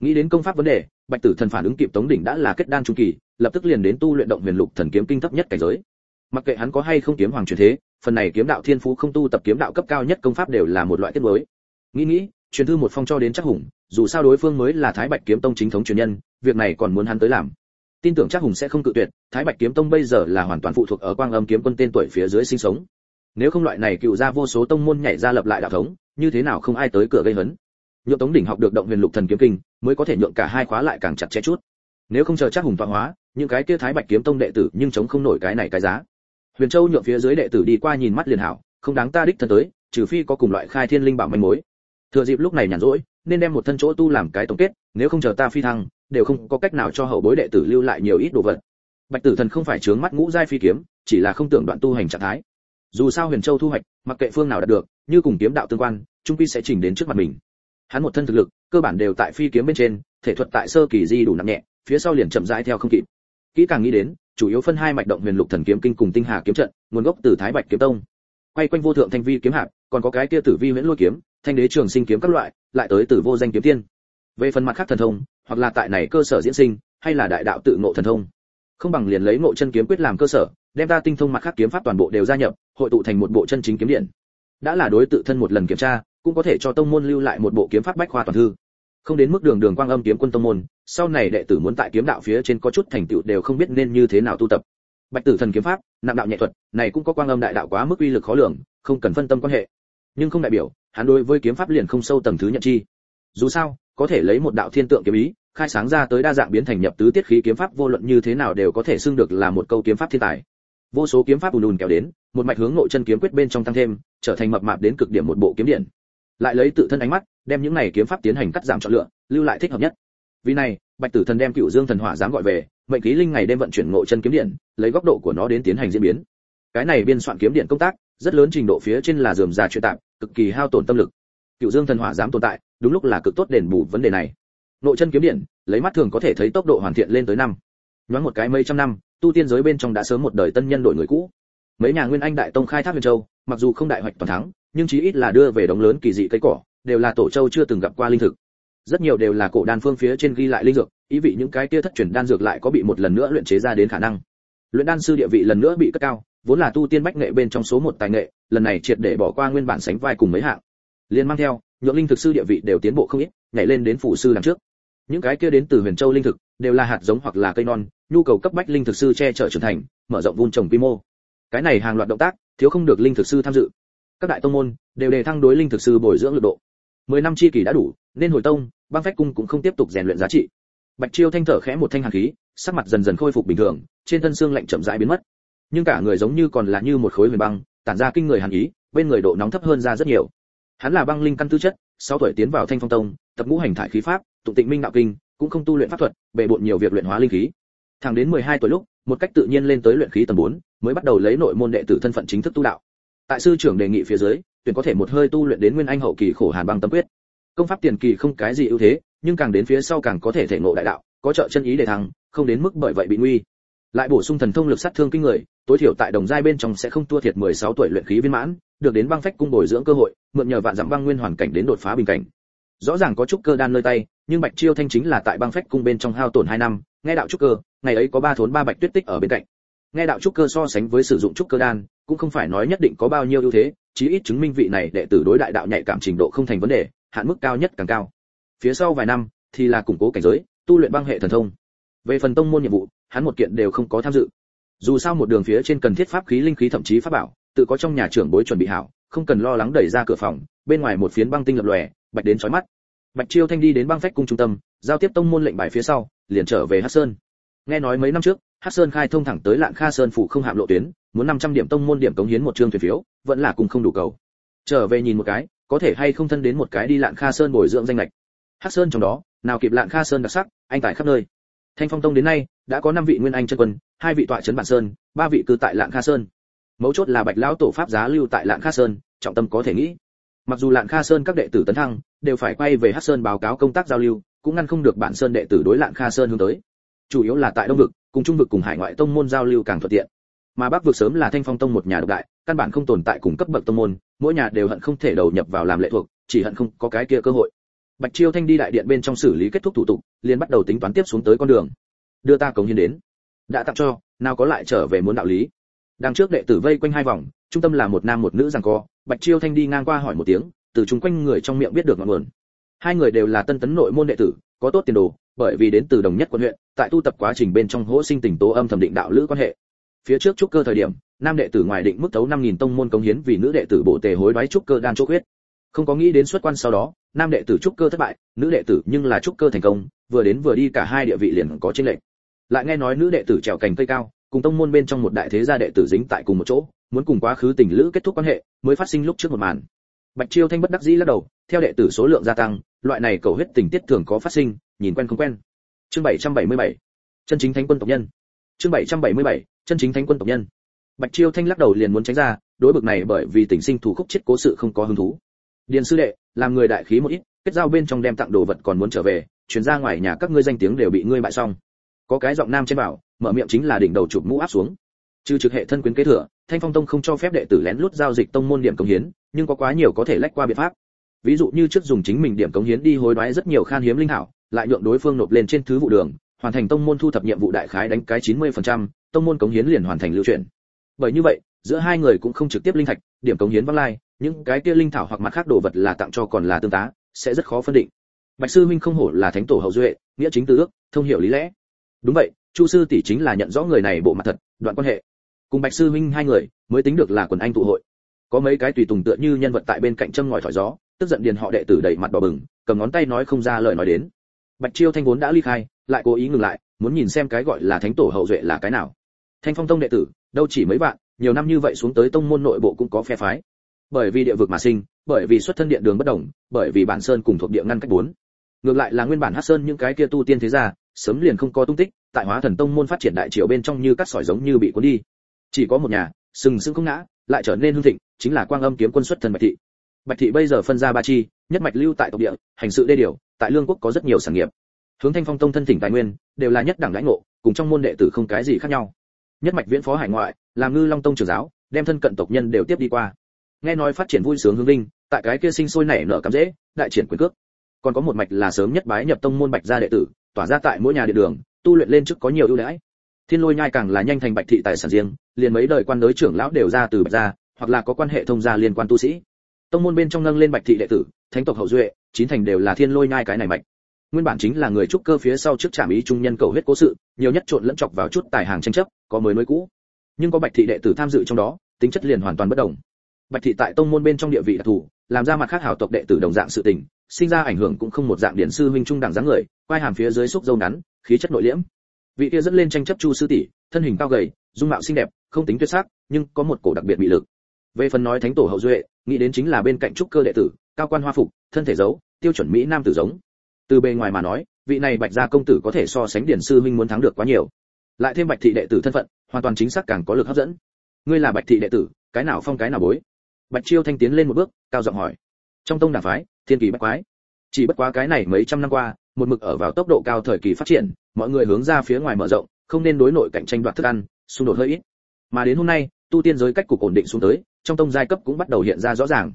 Nghĩ đến công pháp vấn đề, bạch tử thần phản ứng kịp tống đỉnh đã là kết đan trung kỳ, lập tức liền đến tu luyện động huyền lục thần kiếm kinh thấp nhất cảnh giới. Mặc kệ hắn có hay không kiếm hoàng truyền thế, phần này kiếm đạo thiên phú không tu tập kiếm đạo cấp cao nhất công pháp đều là một loại tiết mới nghĩ nghĩ, truyền thư một phong cho đến chắc hùng, dù sao đối phương mới là thái bạch kiếm tông chính thống truyền nhân, việc này còn muốn hắn tới làm tin tưởng chắc hùng sẽ không cự tuyệt, thái bạch kiếm tông bây giờ là hoàn toàn phụ thuộc ở quang âm kiếm quân tên tuổi phía dưới sinh sống. Nếu không loại này cựu ra vô số tông môn nhảy ra lập lại đạo thống, như thế nào không ai tới cửa gây hấn? Nhượng tống đỉnh học được động huyền lục thần kiếm kinh, mới có thể nhượng cả hai khóa lại càng chặt chẽ chút. Nếu không chờ chắc hùng tọa hóa, những cái kia thái bạch kiếm tông đệ tử nhưng chống không nổi cái này cái giá. Huyền châu nhượng phía dưới đệ tử đi qua nhìn mắt liền hảo, không đáng ta đích thân tới, trừ phi có cùng loại khai thiên linh bảo manh mối. Thừa dịp lúc này nhàn rỗi, nên đem một thân chỗ tu làm cái tổng kết, nếu không chờ ta phi thăng đều không có cách nào cho hậu bối đệ tử lưu lại nhiều ít đồ vật. Bạch tử thần không phải chướng mắt ngũ giai phi kiếm, chỉ là không tưởng đoạn tu hành trạng thái. Dù sao huyền châu thu hoạch, mặc kệ phương nào đạt được, như cùng kiếm đạo tương quan, trung quy sẽ chỉnh đến trước mặt mình. Hắn một thân thực lực, cơ bản đều tại phi kiếm bên trên, thể thuật tại sơ kỳ di đủ nặng nhẹ, phía sau liền chậm rãi theo không kịp. Kỹ càng nghĩ đến, chủ yếu phân hai mạch động huyền lục thần kiếm kinh cùng tinh hà kiếm trận, nguồn gốc từ thái bạch kiếm tông. Quay quanh vô thượng thanh vi kiếm hạp, còn có cái kia tử vi huyễn lôi kiếm, thanh đế trường sinh kiếm các loại, lại tới từ vô danh kiếm tiên về phần mặt khác thần thông, hoặc là tại này cơ sở diễn sinh, hay là đại đạo tự ngộ thần thông. Không bằng liền lấy ngộ chân kiếm quyết làm cơ sở, đem ta tinh thông mặt khác kiếm pháp toàn bộ đều gia nhập, hội tụ thành một bộ chân chính kiếm điện. Đã là đối tự thân một lần kiểm tra, cũng có thể cho tông môn lưu lại một bộ kiếm pháp bách khoa toàn thư. Không đến mức đường đường quang âm kiếm quân tông môn, sau này đệ tử muốn tại kiếm đạo phía trên có chút thành tựu đều không biết nên như thế nào tu tập. Bạch tử thần kiếm pháp, nặng đạo nhẹ thuật, này cũng có quang âm đại đạo quá mức uy lực khó lường, không cần phân tâm quan hệ. Nhưng không đại biểu, hắn đối với kiếm pháp liền không sâu tầng thứ nhận chi dù sao, có thể lấy một đạo thiên tượng kiếm ý, khai sáng ra tới đa dạng biến thành nhập tứ tiết khí kiếm pháp, vô luận như thế nào đều có thể xưng được là một câu kiếm pháp thiên tài. Vô số kiếm pháp ùn ùn kéo đến, một mạch hướng nội chân kiếm quyết bên trong tăng thêm, trở thành mập mạp đến cực điểm một bộ kiếm điện. Lại lấy tự thân ánh mắt, đem những này kiếm pháp tiến hành cắt giảm chọn lựa, lưu lại thích hợp nhất. Vì này, bạch tử thần đem cựu dương thần hỏa dám gọi về, mệnh khí linh ngày đêm vận chuyển nội chân kiếm điện, lấy góc độ của nó đến tiến hành diễn biến. Cái này biên soạn kiếm điện công tác, rất lớn trình độ phía trên là dườm già chuyện tạm, cực kỳ hao tổn tâm lực cựu dương thần hỏa dám tồn tại, đúng lúc là cực tốt đền bù vấn đề này. Nội chân kiếm điện, lấy mắt thường có thể thấy tốc độ hoàn thiện lên tới năm. Nhoáng một cái mấy trăm năm, tu tiên giới bên trong đã sớm một đời tân nhân đổi người cũ. Mấy nhà nguyên anh đại tông khai thác huyền châu, mặc dù không đại hoạch toàn thắng, nhưng chí ít là đưa về đống lớn kỳ dị cây cỏ, đều là tổ châu chưa từng gặp qua linh thực. Rất nhiều đều là cổ đan phương phía trên ghi lại linh dược, ý vị những cái tia thất truyền đan dược lại có bị một lần nữa luyện chế ra đến khả năng. Luyện đan sư địa vị lần nữa bị cất cao, vốn là tu tiên bách nghệ bên trong số một tài nghệ, lần này triệt để bỏ qua nguyên bản sánh vai cùng mấy hạng liền mang theo, nhượng linh thực sư địa vị đều tiến bộ không ít, nhảy lên đến phủ sư đằng trước. Những cái kia đến từ huyền châu linh thực, đều là hạt giống hoặc là cây non, nhu cầu cấp bách linh thực sư che chở trưởng thành, mở rộng vun trồng quy mô. Cái này hàng loạt động tác, thiếu không được linh thực sư tham dự. Các đại tông môn, đều đề thăng đối linh thực sư bồi dưỡng lực độ. Mười năm chi kỳ đã đủ, nên hồi tông, băng phách cung cũng không tiếp tục rèn luyện giá trị. Bạch chiêu thanh thở khẽ một thanh hàn khí, sắc mặt dần dần khôi phục bình thường, trên thân xương lạnh chậm rãi biến mất. Nhưng cả người giống như còn là như một khối huyền băng, tản ra kinh người hàn ý, bên người độ nóng thấp hơn ra rất nhiều hắn là băng linh căn tư chất sau tuổi tiến vào thanh phong tông tập ngũ hành thải khí pháp tụng tịnh minh đạo kinh cũng không tu luyện pháp thuật bề bộn nhiều việc luyện hóa linh khí. Thẳng đến 12 tuổi lúc một cách tự nhiên lên tới luyện khí tầng 4, mới bắt đầu lấy nội môn đệ tử thân phận chính thức tu đạo. Tại sư trưởng đề nghị phía dưới tuyển có thể một hơi tu luyện đến nguyên anh hậu kỳ khổ hàn băng tâm quyết. Công pháp tiền kỳ không cái gì ưu thế nhưng càng đến phía sau càng có thể thể ngộ đại đạo có trợ chân ý để thăng không đến mức bởi vậy bị nguy. Lại bổ sung thần thông lực sát thương kinh người tối thiểu tại đồng giai bên trong sẽ không tua thiệt 16 tuổi luyện khí viên mãn được đến băng phách cung bồi dưỡng cơ hội, mượn nhờ vạn dặm băng nguyên hoàn cảnh đến đột phá bình cảnh. Rõ ràng có trúc cơ đan nơi tay, nhưng bạch chiêu thanh chính là tại băng phách cung bên trong hao tổn 2 năm, nghe đạo trúc cơ, ngày ấy có ba thốn ba bạch tuyết tích ở bên cạnh. Nghe đạo trúc cơ so sánh với sử dụng trúc cơ đan, cũng không phải nói nhất định có bao nhiêu ưu thế, chí ít chứng minh vị này đệ tử đối đại đạo nhạy cảm trình độ không thành vấn đề, hạn mức cao nhất càng cao. Phía sau vài năm, thì là củng cố cảnh giới, tu luyện băng hệ thần thông. Về phần tông môn nhiệm vụ, hắn một kiện đều không có tham dự. Dù sao một đường phía trên cần thiết pháp khí linh khí thậm chí pháp bảo tự có trong nhà trưởng bối chuẩn bị hảo, không cần lo lắng đẩy ra cửa phòng, bên ngoài một phiến băng tinh lập lòe, bạch đến chói mắt. Bạch chiêu thanh đi đến băng phách cung trung tâm, giao tiếp tông môn lệnh bài phía sau, liền trở về hắc sơn. Nghe nói mấy năm trước, hắc sơn khai thông thẳng tới lạng kha sơn phủ không hạm lộ tuyến, muốn 500 điểm tông môn điểm cống hiến một chương thuyền phiếu, vẫn là cùng không đủ cầu. Trở về nhìn một cái, có thể hay không thân đến một cái đi lạng kha sơn bồi dưỡng danh lệch. Hắc sơn trong đó, nào kịp lạng kha sơn đặc sắc, anh tại khắp nơi. Thanh phong tông đến nay, đã có năm vị nguyên anh chân quân, hai vị tọa trấn bản sơn, ba vị cư tại lạng kha sơn mấu chốt là bạch lão tổ pháp giá lưu tại lạng kha sơn, trọng tâm có thể nghĩ. Mặc dù lạng kha sơn các đệ tử tấn thăng, đều phải quay về hắc sơn báo cáo công tác giao lưu, cũng ngăn không được bản sơn đệ tử đối lạng kha sơn hướng tới. Chủ yếu là tại đông vực, cùng trung vực cùng hải ngoại tông môn giao lưu càng thuận tiện. Mà bắc vực sớm là thanh phong tông một nhà độc đại, căn bản không tồn tại cùng cấp bậc tông môn, mỗi nhà đều hận không thể đầu nhập vào làm lệ thuộc, chỉ hận không có cái kia cơ hội. Bạch chiêu thanh đi đại điện bên trong xử lý kết thúc thủ tục, liền bắt đầu tính toán tiếp xuống tới con đường. Đưa ta cống hiến đến. Đã tặng cho, nào có lại trở về muốn đạo lý đằng trước đệ tử vây quanh hai vòng, trung tâm là một nam một nữ giằng co, bạch chiêu thanh đi ngang qua hỏi một tiếng, từ chung quanh người trong miệng biết được ngọn nguồn. Hai người đều là tân tấn nội môn đệ tử, có tốt tiền đồ, bởi vì đến từ đồng nhất quận huyện, tại tu tập quá trình bên trong hỗ sinh tình tố âm thẩm định đạo lữ quan hệ. Phía trước trúc cơ thời điểm, nam đệ tử ngoài định mức tấu năm nghìn tông môn cống hiến vì nữ đệ tử bộ tề hối đoái trúc cơ đan chỗ huyết. Không có nghĩ đến xuất quan sau đó, nam đệ tử trúc cơ thất bại, nữ đệ tử nhưng là trúc cơ thành công, vừa đến vừa đi cả hai địa vị liền có chênh lệch. Lại nghe nói nữ đệ tử trèo cành cây cao cùng tông môn bên trong một đại thế gia đệ tử dính tại cùng một chỗ, muốn cùng quá khứ tình lữ kết thúc quan hệ, mới phát sinh lúc trước một màn. Bạch chiêu thanh bất đắc dĩ lắc đầu, theo đệ tử số lượng gia tăng, loại này cầu huyết tình tiết thường có phát sinh, nhìn quen không quen. Chương 777 chân chính thánh quân tộc nhân. Chương 777 chân chính thánh quân tộc nhân. Bạch chiêu thanh lắc đầu liền muốn tránh ra, đối bực này bởi vì tình sinh thủ khúc chết cố sự không có hứng thú. Điền sư đệ, làm người đại khí một ít, kết giao bên trong đem tặng đồ vật còn muốn trở về, chuyển ra ngoài nhà các ngươi danh tiếng đều bị ngươi bại xong. Có cái giọng nam trên bảo mở miệng chính là đỉnh đầu chụp mũ áp xuống. Trừ trực hệ thân quyến kế thừa thanh phong tông không cho phép đệ tử lén lút giao dịch tông môn điểm cống hiến nhưng có quá nhiều có thể lách qua biện pháp. Ví dụ như trước dùng chính mình điểm cống hiến đi hối đoái rất nhiều khan hiếm linh hảo lại nhượng đối phương nộp lên trên thứ vụ đường hoàn thành tông môn thu thập nhiệm vụ đại khái đánh cái 90%, tông môn cống hiến liền hoàn thành lưu chuyển. Bởi như vậy giữa hai người cũng không trực tiếp linh thạch điểm cống hiến văng lai những cái kia linh thảo hoặc mặt khác đồ vật là tặng cho còn là tương tá sẽ rất khó phân định. Bạch sư huynh không hổ là thánh tổ hậu duệ nghĩa chính tư ước thông hiểu lý lẽ. Đúng vậy chu sư tỷ chính là nhận rõ người này bộ mặt thật, đoạn quan hệ. Cùng bạch sư huynh hai người mới tính được là quần anh tụ hội. Có mấy cái tùy tùng tựa như nhân vật tại bên cạnh châm ngòi thổi gió, tức giận điền họ đệ tử đẩy mặt đỏ bừng, cầm ngón tay nói không ra lời nói đến. Bạch chiêu thanh vốn đã ly khai, lại cố ý ngừng lại, muốn nhìn xem cái gọi là thánh tổ hậu duệ là cái nào. Thanh phong tông đệ tử, đâu chỉ mấy bạn nhiều năm như vậy xuống tới tông môn nội bộ cũng có phe phái. Bởi vì địa vực mà sinh, bởi vì xuất thân điện đường bất đồng, bởi vì bản sơn cùng thuộc địa ngăn cách bốn. Ngược lại là nguyên bản hắc sơn những cái kia tu tiên thế gia, sớm liền không có tung tích tại hóa thần tông môn phát triển đại triều bên trong như cắt sỏi giống như bị cuốn đi. Chỉ có một nhà, sừng sững không ngã, lại trở nên hưng thịnh, chính là quang âm kiếm quân xuất thần bạch thị. Bạch thị bây giờ phân ra ba chi, nhất mạch lưu tại tộc địa, hành sự đê điều, tại lương quốc có rất nhiều sản nghiệp. Hướng thanh phong tông thân thỉnh tài nguyên, đều là nhất đẳng lãnh ngộ, cùng trong môn đệ tử không cái gì khác nhau. Nhất mạch viễn phó hải ngoại làm ngư long tông trưởng giáo, đem thân cận tộc nhân đều tiếp đi qua. Nghe nói phát triển vui sướng hương linh, tại cái kia sinh sôi nảy nở cắm dễ, đại triển quyền cước. Còn có một mạch là sớm nhất bái nhập tông môn bạch gia đệ tử, tỏa ra tại mỗi nhà địa đường tu luyện lên trước có nhiều ưu đãi. Thiên lôi nhai càng là nhanh thành bạch thị tài sản riêng, liền mấy đời quan đối trưởng lão đều ra từ bạch gia, hoặc là có quan hệ thông gia liên quan tu sĩ. Tông môn bên trong nâng lên bạch thị đệ tử, thánh tộc hậu duệ, chín thành đều là thiên lôi nhai cái này mạch. Nguyên bản chính là người trúc cơ phía sau trước trạm ý trung nhân cầu huyết cố sự, nhiều nhất trộn lẫn chọc vào chút tài hàng tranh chấp, có mới nối cũ. Nhưng có bạch thị đệ tử tham dự trong đó, tính chất liền hoàn toàn bất đồng. Bạch thị tại tông môn bên trong địa vị đặc thù, làm ra mặt khác hảo tộc đệ tử đồng dạng sự tình, sinh ra ảnh hưởng cũng không một dạng điển sư huynh trung đẳng dáng người quai hàm phía dưới xúc dâu ngắn khí chất nội liễm. Vị kia dẫn lên tranh chấp chu sư tỷ, thân hình cao gầy, dung mạo xinh đẹp, không tính tuyệt sắc, nhưng có một cổ đặc biệt bị lực. Về phần nói thánh tổ hậu duệ, nghĩ đến chính là bên cạnh trúc cơ đệ tử, cao quan hoa phục, thân thể giấu, tiêu chuẩn mỹ nam tử giống. Từ bề ngoài mà nói, vị này bạch gia công tử có thể so sánh điển sư huynh muốn thắng được quá nhiều. Lại thêm bạch thị đệ tử thân phận, hoàn toàn chính xác càng có lực hấp dẫn. Ngươi là bạch thị đệ tử, cái nào phong cái nào bối? Bạch chiêu thanh tiến lên một bước, cao giọng hỏi. Trong tông đảng phái, thiên kỳ bách quái. Chỉ bất quá cái này mấy trăm năm qua một mực ở vào tốc độ cao thời kỳ phát triển, mọi người hướng ra phía ngoài mở rộng, không nên đối nội cạnh tranh đoạt thức ăn, xung đột hơi ít. Mà đến hôm nay, tu tiên giới cách cục ổn định xuống tới, trong tông giai cấp cũng bắt đầu hiện ra rõ ràng.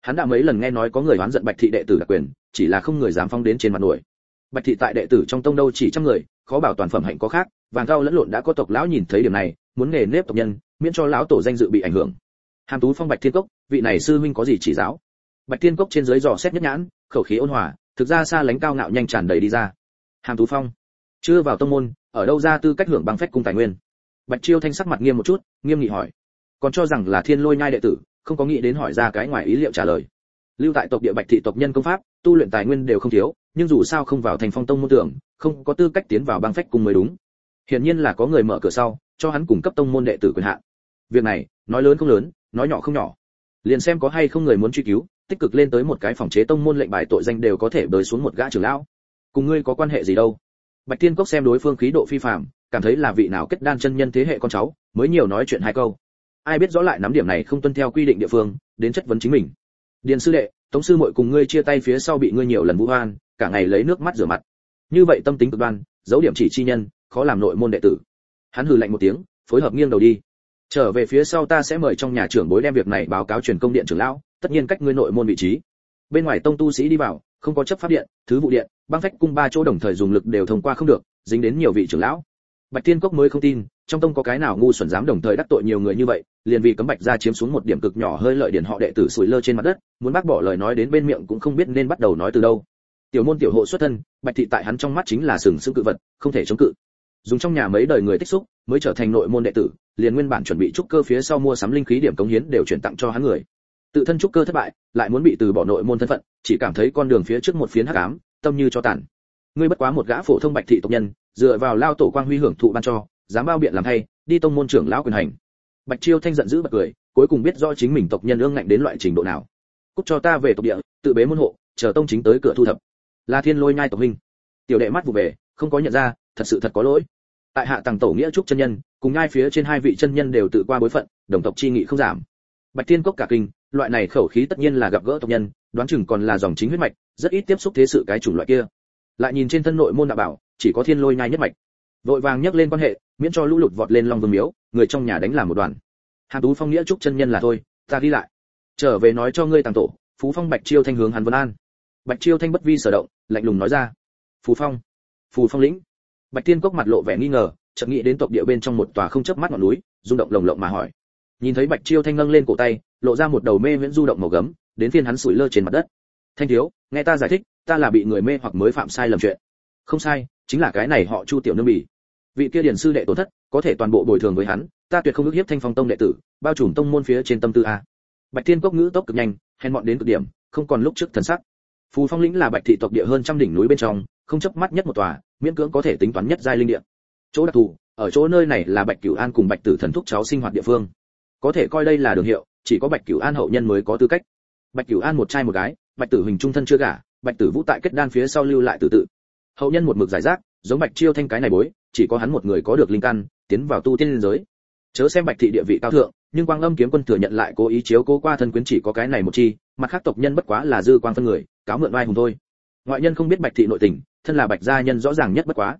Hắn đã mấy lần nghe nói có người oán giận bạch thị đệ tử đặc quyền, chỉ là không người dám phong đến trên mặt nổi. Bạch thị tại đệ tử trong tông đâu chỉ trăm người, khó bảo toàn phẩm hạnh có khác, vàng cao lẫn lộn đã có tộc lão nhìn thấy điểm này, muốn nghề nếp tộc nhân, miễn cho lão tổ danh dự bị ảnh hưởng. Hàm tú phong bạch thiên cốc, vị này sư huynh có gì chỉ giáo? Bạch thiên cốc trên dưới dò xét nhất nhãn, khẩu khí ôn hòa thực ra xa lánh cao ngạo nhanh tràn đầy đi ra. Hàm tú phong, chưa vào tông môn, ở đâu ra tư cách hưởng bằng phách cung tài nguyên? Bạch chiêu thanh sắc mặt nghiêm một chút, nghiêm nghị hỏi. Còn cho rằng là thiên lôi nhai đệ tử, không có nghĩ đến hỏi ra cái ngoài ý liệu trả lời. Lưu tại tộc địa bạch thị tộc nhân công pháp, tu luyện tài nguyên đều không thiếu, nhưng dù sao không vào thành phong tông môn tưởng, không có tư cách tiến vào băng phách cung mới đúng. Hiển nhiên là có người mở cửa sau, cho hắn cung cấp tông môn đệ tử quyền hạn. Việc này, nói lớn không lớn, nói nhỏ không nhỏ. Liền xem có hay không người muốn truy cứu tích cực lên tới một cái phòng chế tông môn lệnh bài tội danh đều có thể bới xuống một gã trưởng lão. Cùng ngươi có quan hệ gì đâu? Bạch tiên cốc xem đối phương khí độ phi phàm, cảm thấy là vị nào kết đan chân nhân thế hệ con cháu, mới nhiều nói chuyện hai câu. Ai biết rõ lại nắm điểm này không tuân theo quy định địa phương, đến chất vấn chính mình. Điền sư đệ, tống sư muội cùng ngươi chia tay phía sau bị ngươi nhiều lần vũ hoan cả ngày lấy nước mắt rửa mặt. Như vậy tâm tính cực đoan dấu điểm chỉ chi nhân, khó làm nội môn đệ tử. Hắn hừ lạnh một tiếng, phối hợp nghiêng đầu đi. Trở về phía sau ta sẽ mời trong nhà trưởng bối đem việc này báo cáo truyền công điện trưởng lão tất nhiên cách ngươi nội môn vị trí. Bên ngoài tông tu sĩ đi vào, không có chấp pháp điện, thứ vụ điện, băng phách cung ba chỗ đồng thời dùng lực đều thông qua không được, dính đến nhiều vị trưởng lão. Bạch thiên cốc mới không tin, trong tông có cái nào ngu xuẩn dám đồng thời đắc tội nhiều người như vậy, liền vì cấm bạch ra chiếm xuống một điểm cực nhỏ hơi lợi điển họ đệ tử sủi lơ trên mặt đất, muốn bác bỏ lời nói đến bên miệng cũng không biết nên bắt đầu nói từ đâu. Tiểu môn tiểu hộ xuất thân, bạch thị tại hắn trong mắt chính là sừng sững cự vật, không thể chống cự. Dùng trong nhà mấy đời người tích xúc, mới trở thành nội môn đệ tử, liền nguyên bản chuẩn bị trúc cơ phía sau mua sắm linh khí điểm cống hiến đều chuyển tặng cho hắn người tự thân trúc cơ thất bại, lại muốn bị từ bỏ nội môn thân phận, chỉ cảm thấy con đường phía trước một phiến hắc ám, tâm như cho tàn. Ngươi bất quá một gã phổ thông bạch thị tộc nhân, dựa vào lao tổ quang huy hưởng thụ ban cho, dám bao biện làm hay đi tông môn trưởng lão quyền hành. Bạch chiêu thanh giận dữ bật cười, cuối cùng biết rõ chính mình tộc nhân ương ngạnh đến loại trình độ nào. Cút cho ta về tộc địa, tự bế môn hộ, chờ tông chính tới cửa thu thập. Là thiên lôi nhai tộc huynh. Tiểu đệ mắt vụ về, không có nhận ra, thật sự thật có lỗi. Tại hạ tàng tổ nghĩa trúc chân nhân, cùng nhai phía trên hai vị chân nhân đều tự qua bối phận, đồng tộc chi nghị không giảm. Bạch tiên cốc cả kinh loại này khẩu khí tất nhiên là gặp gỡ tộc nhân, đoán chừng còn là dòng chính huyết mạch, rất ít tiếp xúc thế sự cái chủng loại kia. Lại nhìn trên thân nội môn đạo bảo, chỉ có thiên lôi nhai nhất mạch. Vội vàng nhắc lên quan hệ, miễn cho lũ lụt vọt lên long vương miếu, người trong nhà đánh làm một đoàn. Hàn tú phong nghĩa trúc chân nhân là thôi, ta đi lại. Trở về nói cho ngươi tàng tổ, phú phong bạch chiêu thanh hướng hàn vân an. Bạch chiêu thanh bất vi sở động, lạnh lùng nói ra. Phú phong phù phong lĩnh. Bạch tiên cốc mặt lộ vẻ nghi ngờ, chợt nghĩ đến tộc địa bên trong một tòa không chớp mắt ngọn núi, rung động lồng lộng mà hỏi nhìn thấy bạch chiêu thanh nâng lên cổ tay, lộ ra một đầu mê viễn du động màu gấm, đến phiên hắn sủi lơ trên mặt đất. Thanh thiếu, nghe ta giải thích, ta là bị người mê hoặc mới phạm sai lầm chuyện. Không sai, chính là cái này họ chu tiểu nương bỉ vị kia điển sư đệ tổn thất, có thể toàn bộ bồi thường với hắn, ta tuyệt không ước hiếp thanh phong tông đệ tử, bao trùm tông môn phía trên tâm tư a. Bạch thiên cốc ngữ tốc cực nhanh, hèn mọn đến cực điểm, không còn lúc trước thần sắc. Phù phong lĩnh là bạch thị tộc địa hơn trăm đỉnh núi bên trong, không chấp mắt nhất một tòa, miễn cưỡng có thể tính toán nhất giai linh địa. Chỗ đặc thù, ở chỗ nơi này là bạch cửu an cùng bạch tử thần thúc cháu sinh hoạt địa phương có thể coi đây là đường hiệu, chỉ có bạch cửu an hậu nhân mới có tư cách. Bạch cửu an một trai một gái, bạch tử huỳnh trung thân chưa gả, bạch tử vũ tại kết đan phía sau lưu lại tự tự. Hậu nhân một mực giải rác, giống bạch chiêu thanh cái này bối, chỉ có hắn một người có được linh căn, tiến vào tu tiên liên giới. Chớ xem bạch thị địa vị cao thượng, nhưng quang âm kiếm quân thừa nhận lại cố ý chiếu cố qua thân quyến chỉ có cái này một chi, mặt khác tộc nhân bất quá là dư quang phân người, cáo mượn vai hùng thôi. Ngoại nhân không biết bạch thị nội tình, thân là bạch gia nhân rõ ràng nhất bất quá.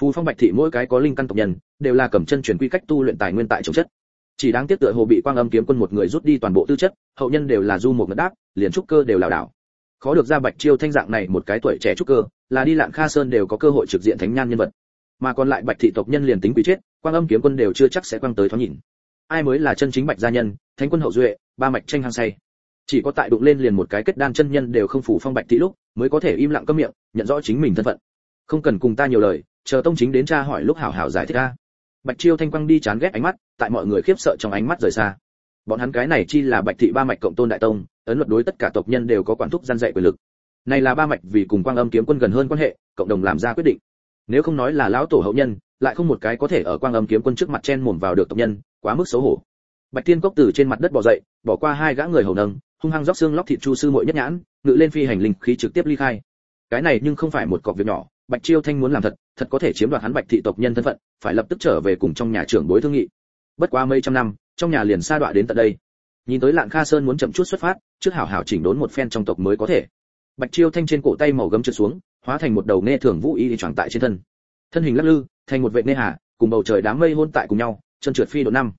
Phù phong bạch thị mỗi cái có linh căn tộc nhân, đều là cầm chân truyền quy cách tu luyện tài nguyên tại trồng chất chỉ đáng tiếc tựa hồ bị quang âm kiếm quân một người rút đi toàn bộ tư chất, hậu nhân đều là du một ngất đáp, liền trúc cơ đều lảo đảo. Khó được ra bạch chiêu thanh dạng này một cái tuổi trẻ trúc cơ, là đi lạng kha sơn đều có cơ hội trực diện thánh nhan nhân vật. Mà còn lại bạch thị tộc nhân liền tính quý chết, quang âm kiếm quân đều chưa chắc sẽ quang tới thoáng nhìn. Ai mới là chân chính bạch gia nhân, thánh quân hậu duệ, ba mạch tranh hăng say. Chỉ có tại đụng lên liền một cái kết đan chân nhân đều không phủ phong bạch thị lúc, mới có thể im lặng câm miệng, nhận rõ chính mình thân phận. Không cần cùng ta nhiều lời, chờ tông chính đến tra hỏi lúc hảo hảo giải thích a bạch chiêu thanh quang đi chán ghét ánh mắt tại mọi người khiếp sợ trong ánh mắt rời xa. Bọn hắn cái này chi là bạch thị ba mạch cộng tôn đại tông, ấn luật đối tất cả tộc nhân đều có quản thúc gian dạy quyền lực. Này là ba mạch vì cùng quang âm kiếm quân gần hơn quan hệ, cộng đồng làm ra quyết định. Nếu không nói là lão tổ hậu nhân, lại không một cái có thể ở quang âm kiếm quân trước mặt chen mồm vào được tộc nhân, quá mức xấu hổ. Bạch tiên cốc từ trên mặt đất bò dậy, bỏ qua hai gã người hầu nâng, hung hăng róc xương lóc thịt chu sư muội nhất nhãn, ngự lên phi hành linh khí trực tiếp ly khai. Cái này nhưng không phải một cọc việc nhỏ, bạch chiêu thanh muốn làm thật thật có thể chiếm đoạt hắn bạch thị tộc nhân thân phận, phải lập tức trở về cùng trong nhà trưởng bối thương nghị bất quá mấy trăm năm, trong nhà liền xa đọa đến tận đây. Nhìn tới lạng kha sơn muốn chậm chút xuất phát, trước hảo hảo chỉnh đốn một phen trong tộc mới có thể. Bạch chiêu thanh trên cổ tay màu gấm trượt xuống, hóa thành một đầu nghe thường vũ y choàng tại trên thân. Thân hình lắc lư, thành một vệ nê hà, cùng bầu trời đám mây hôn tại cùng nhau, chân trượt phi độ năm.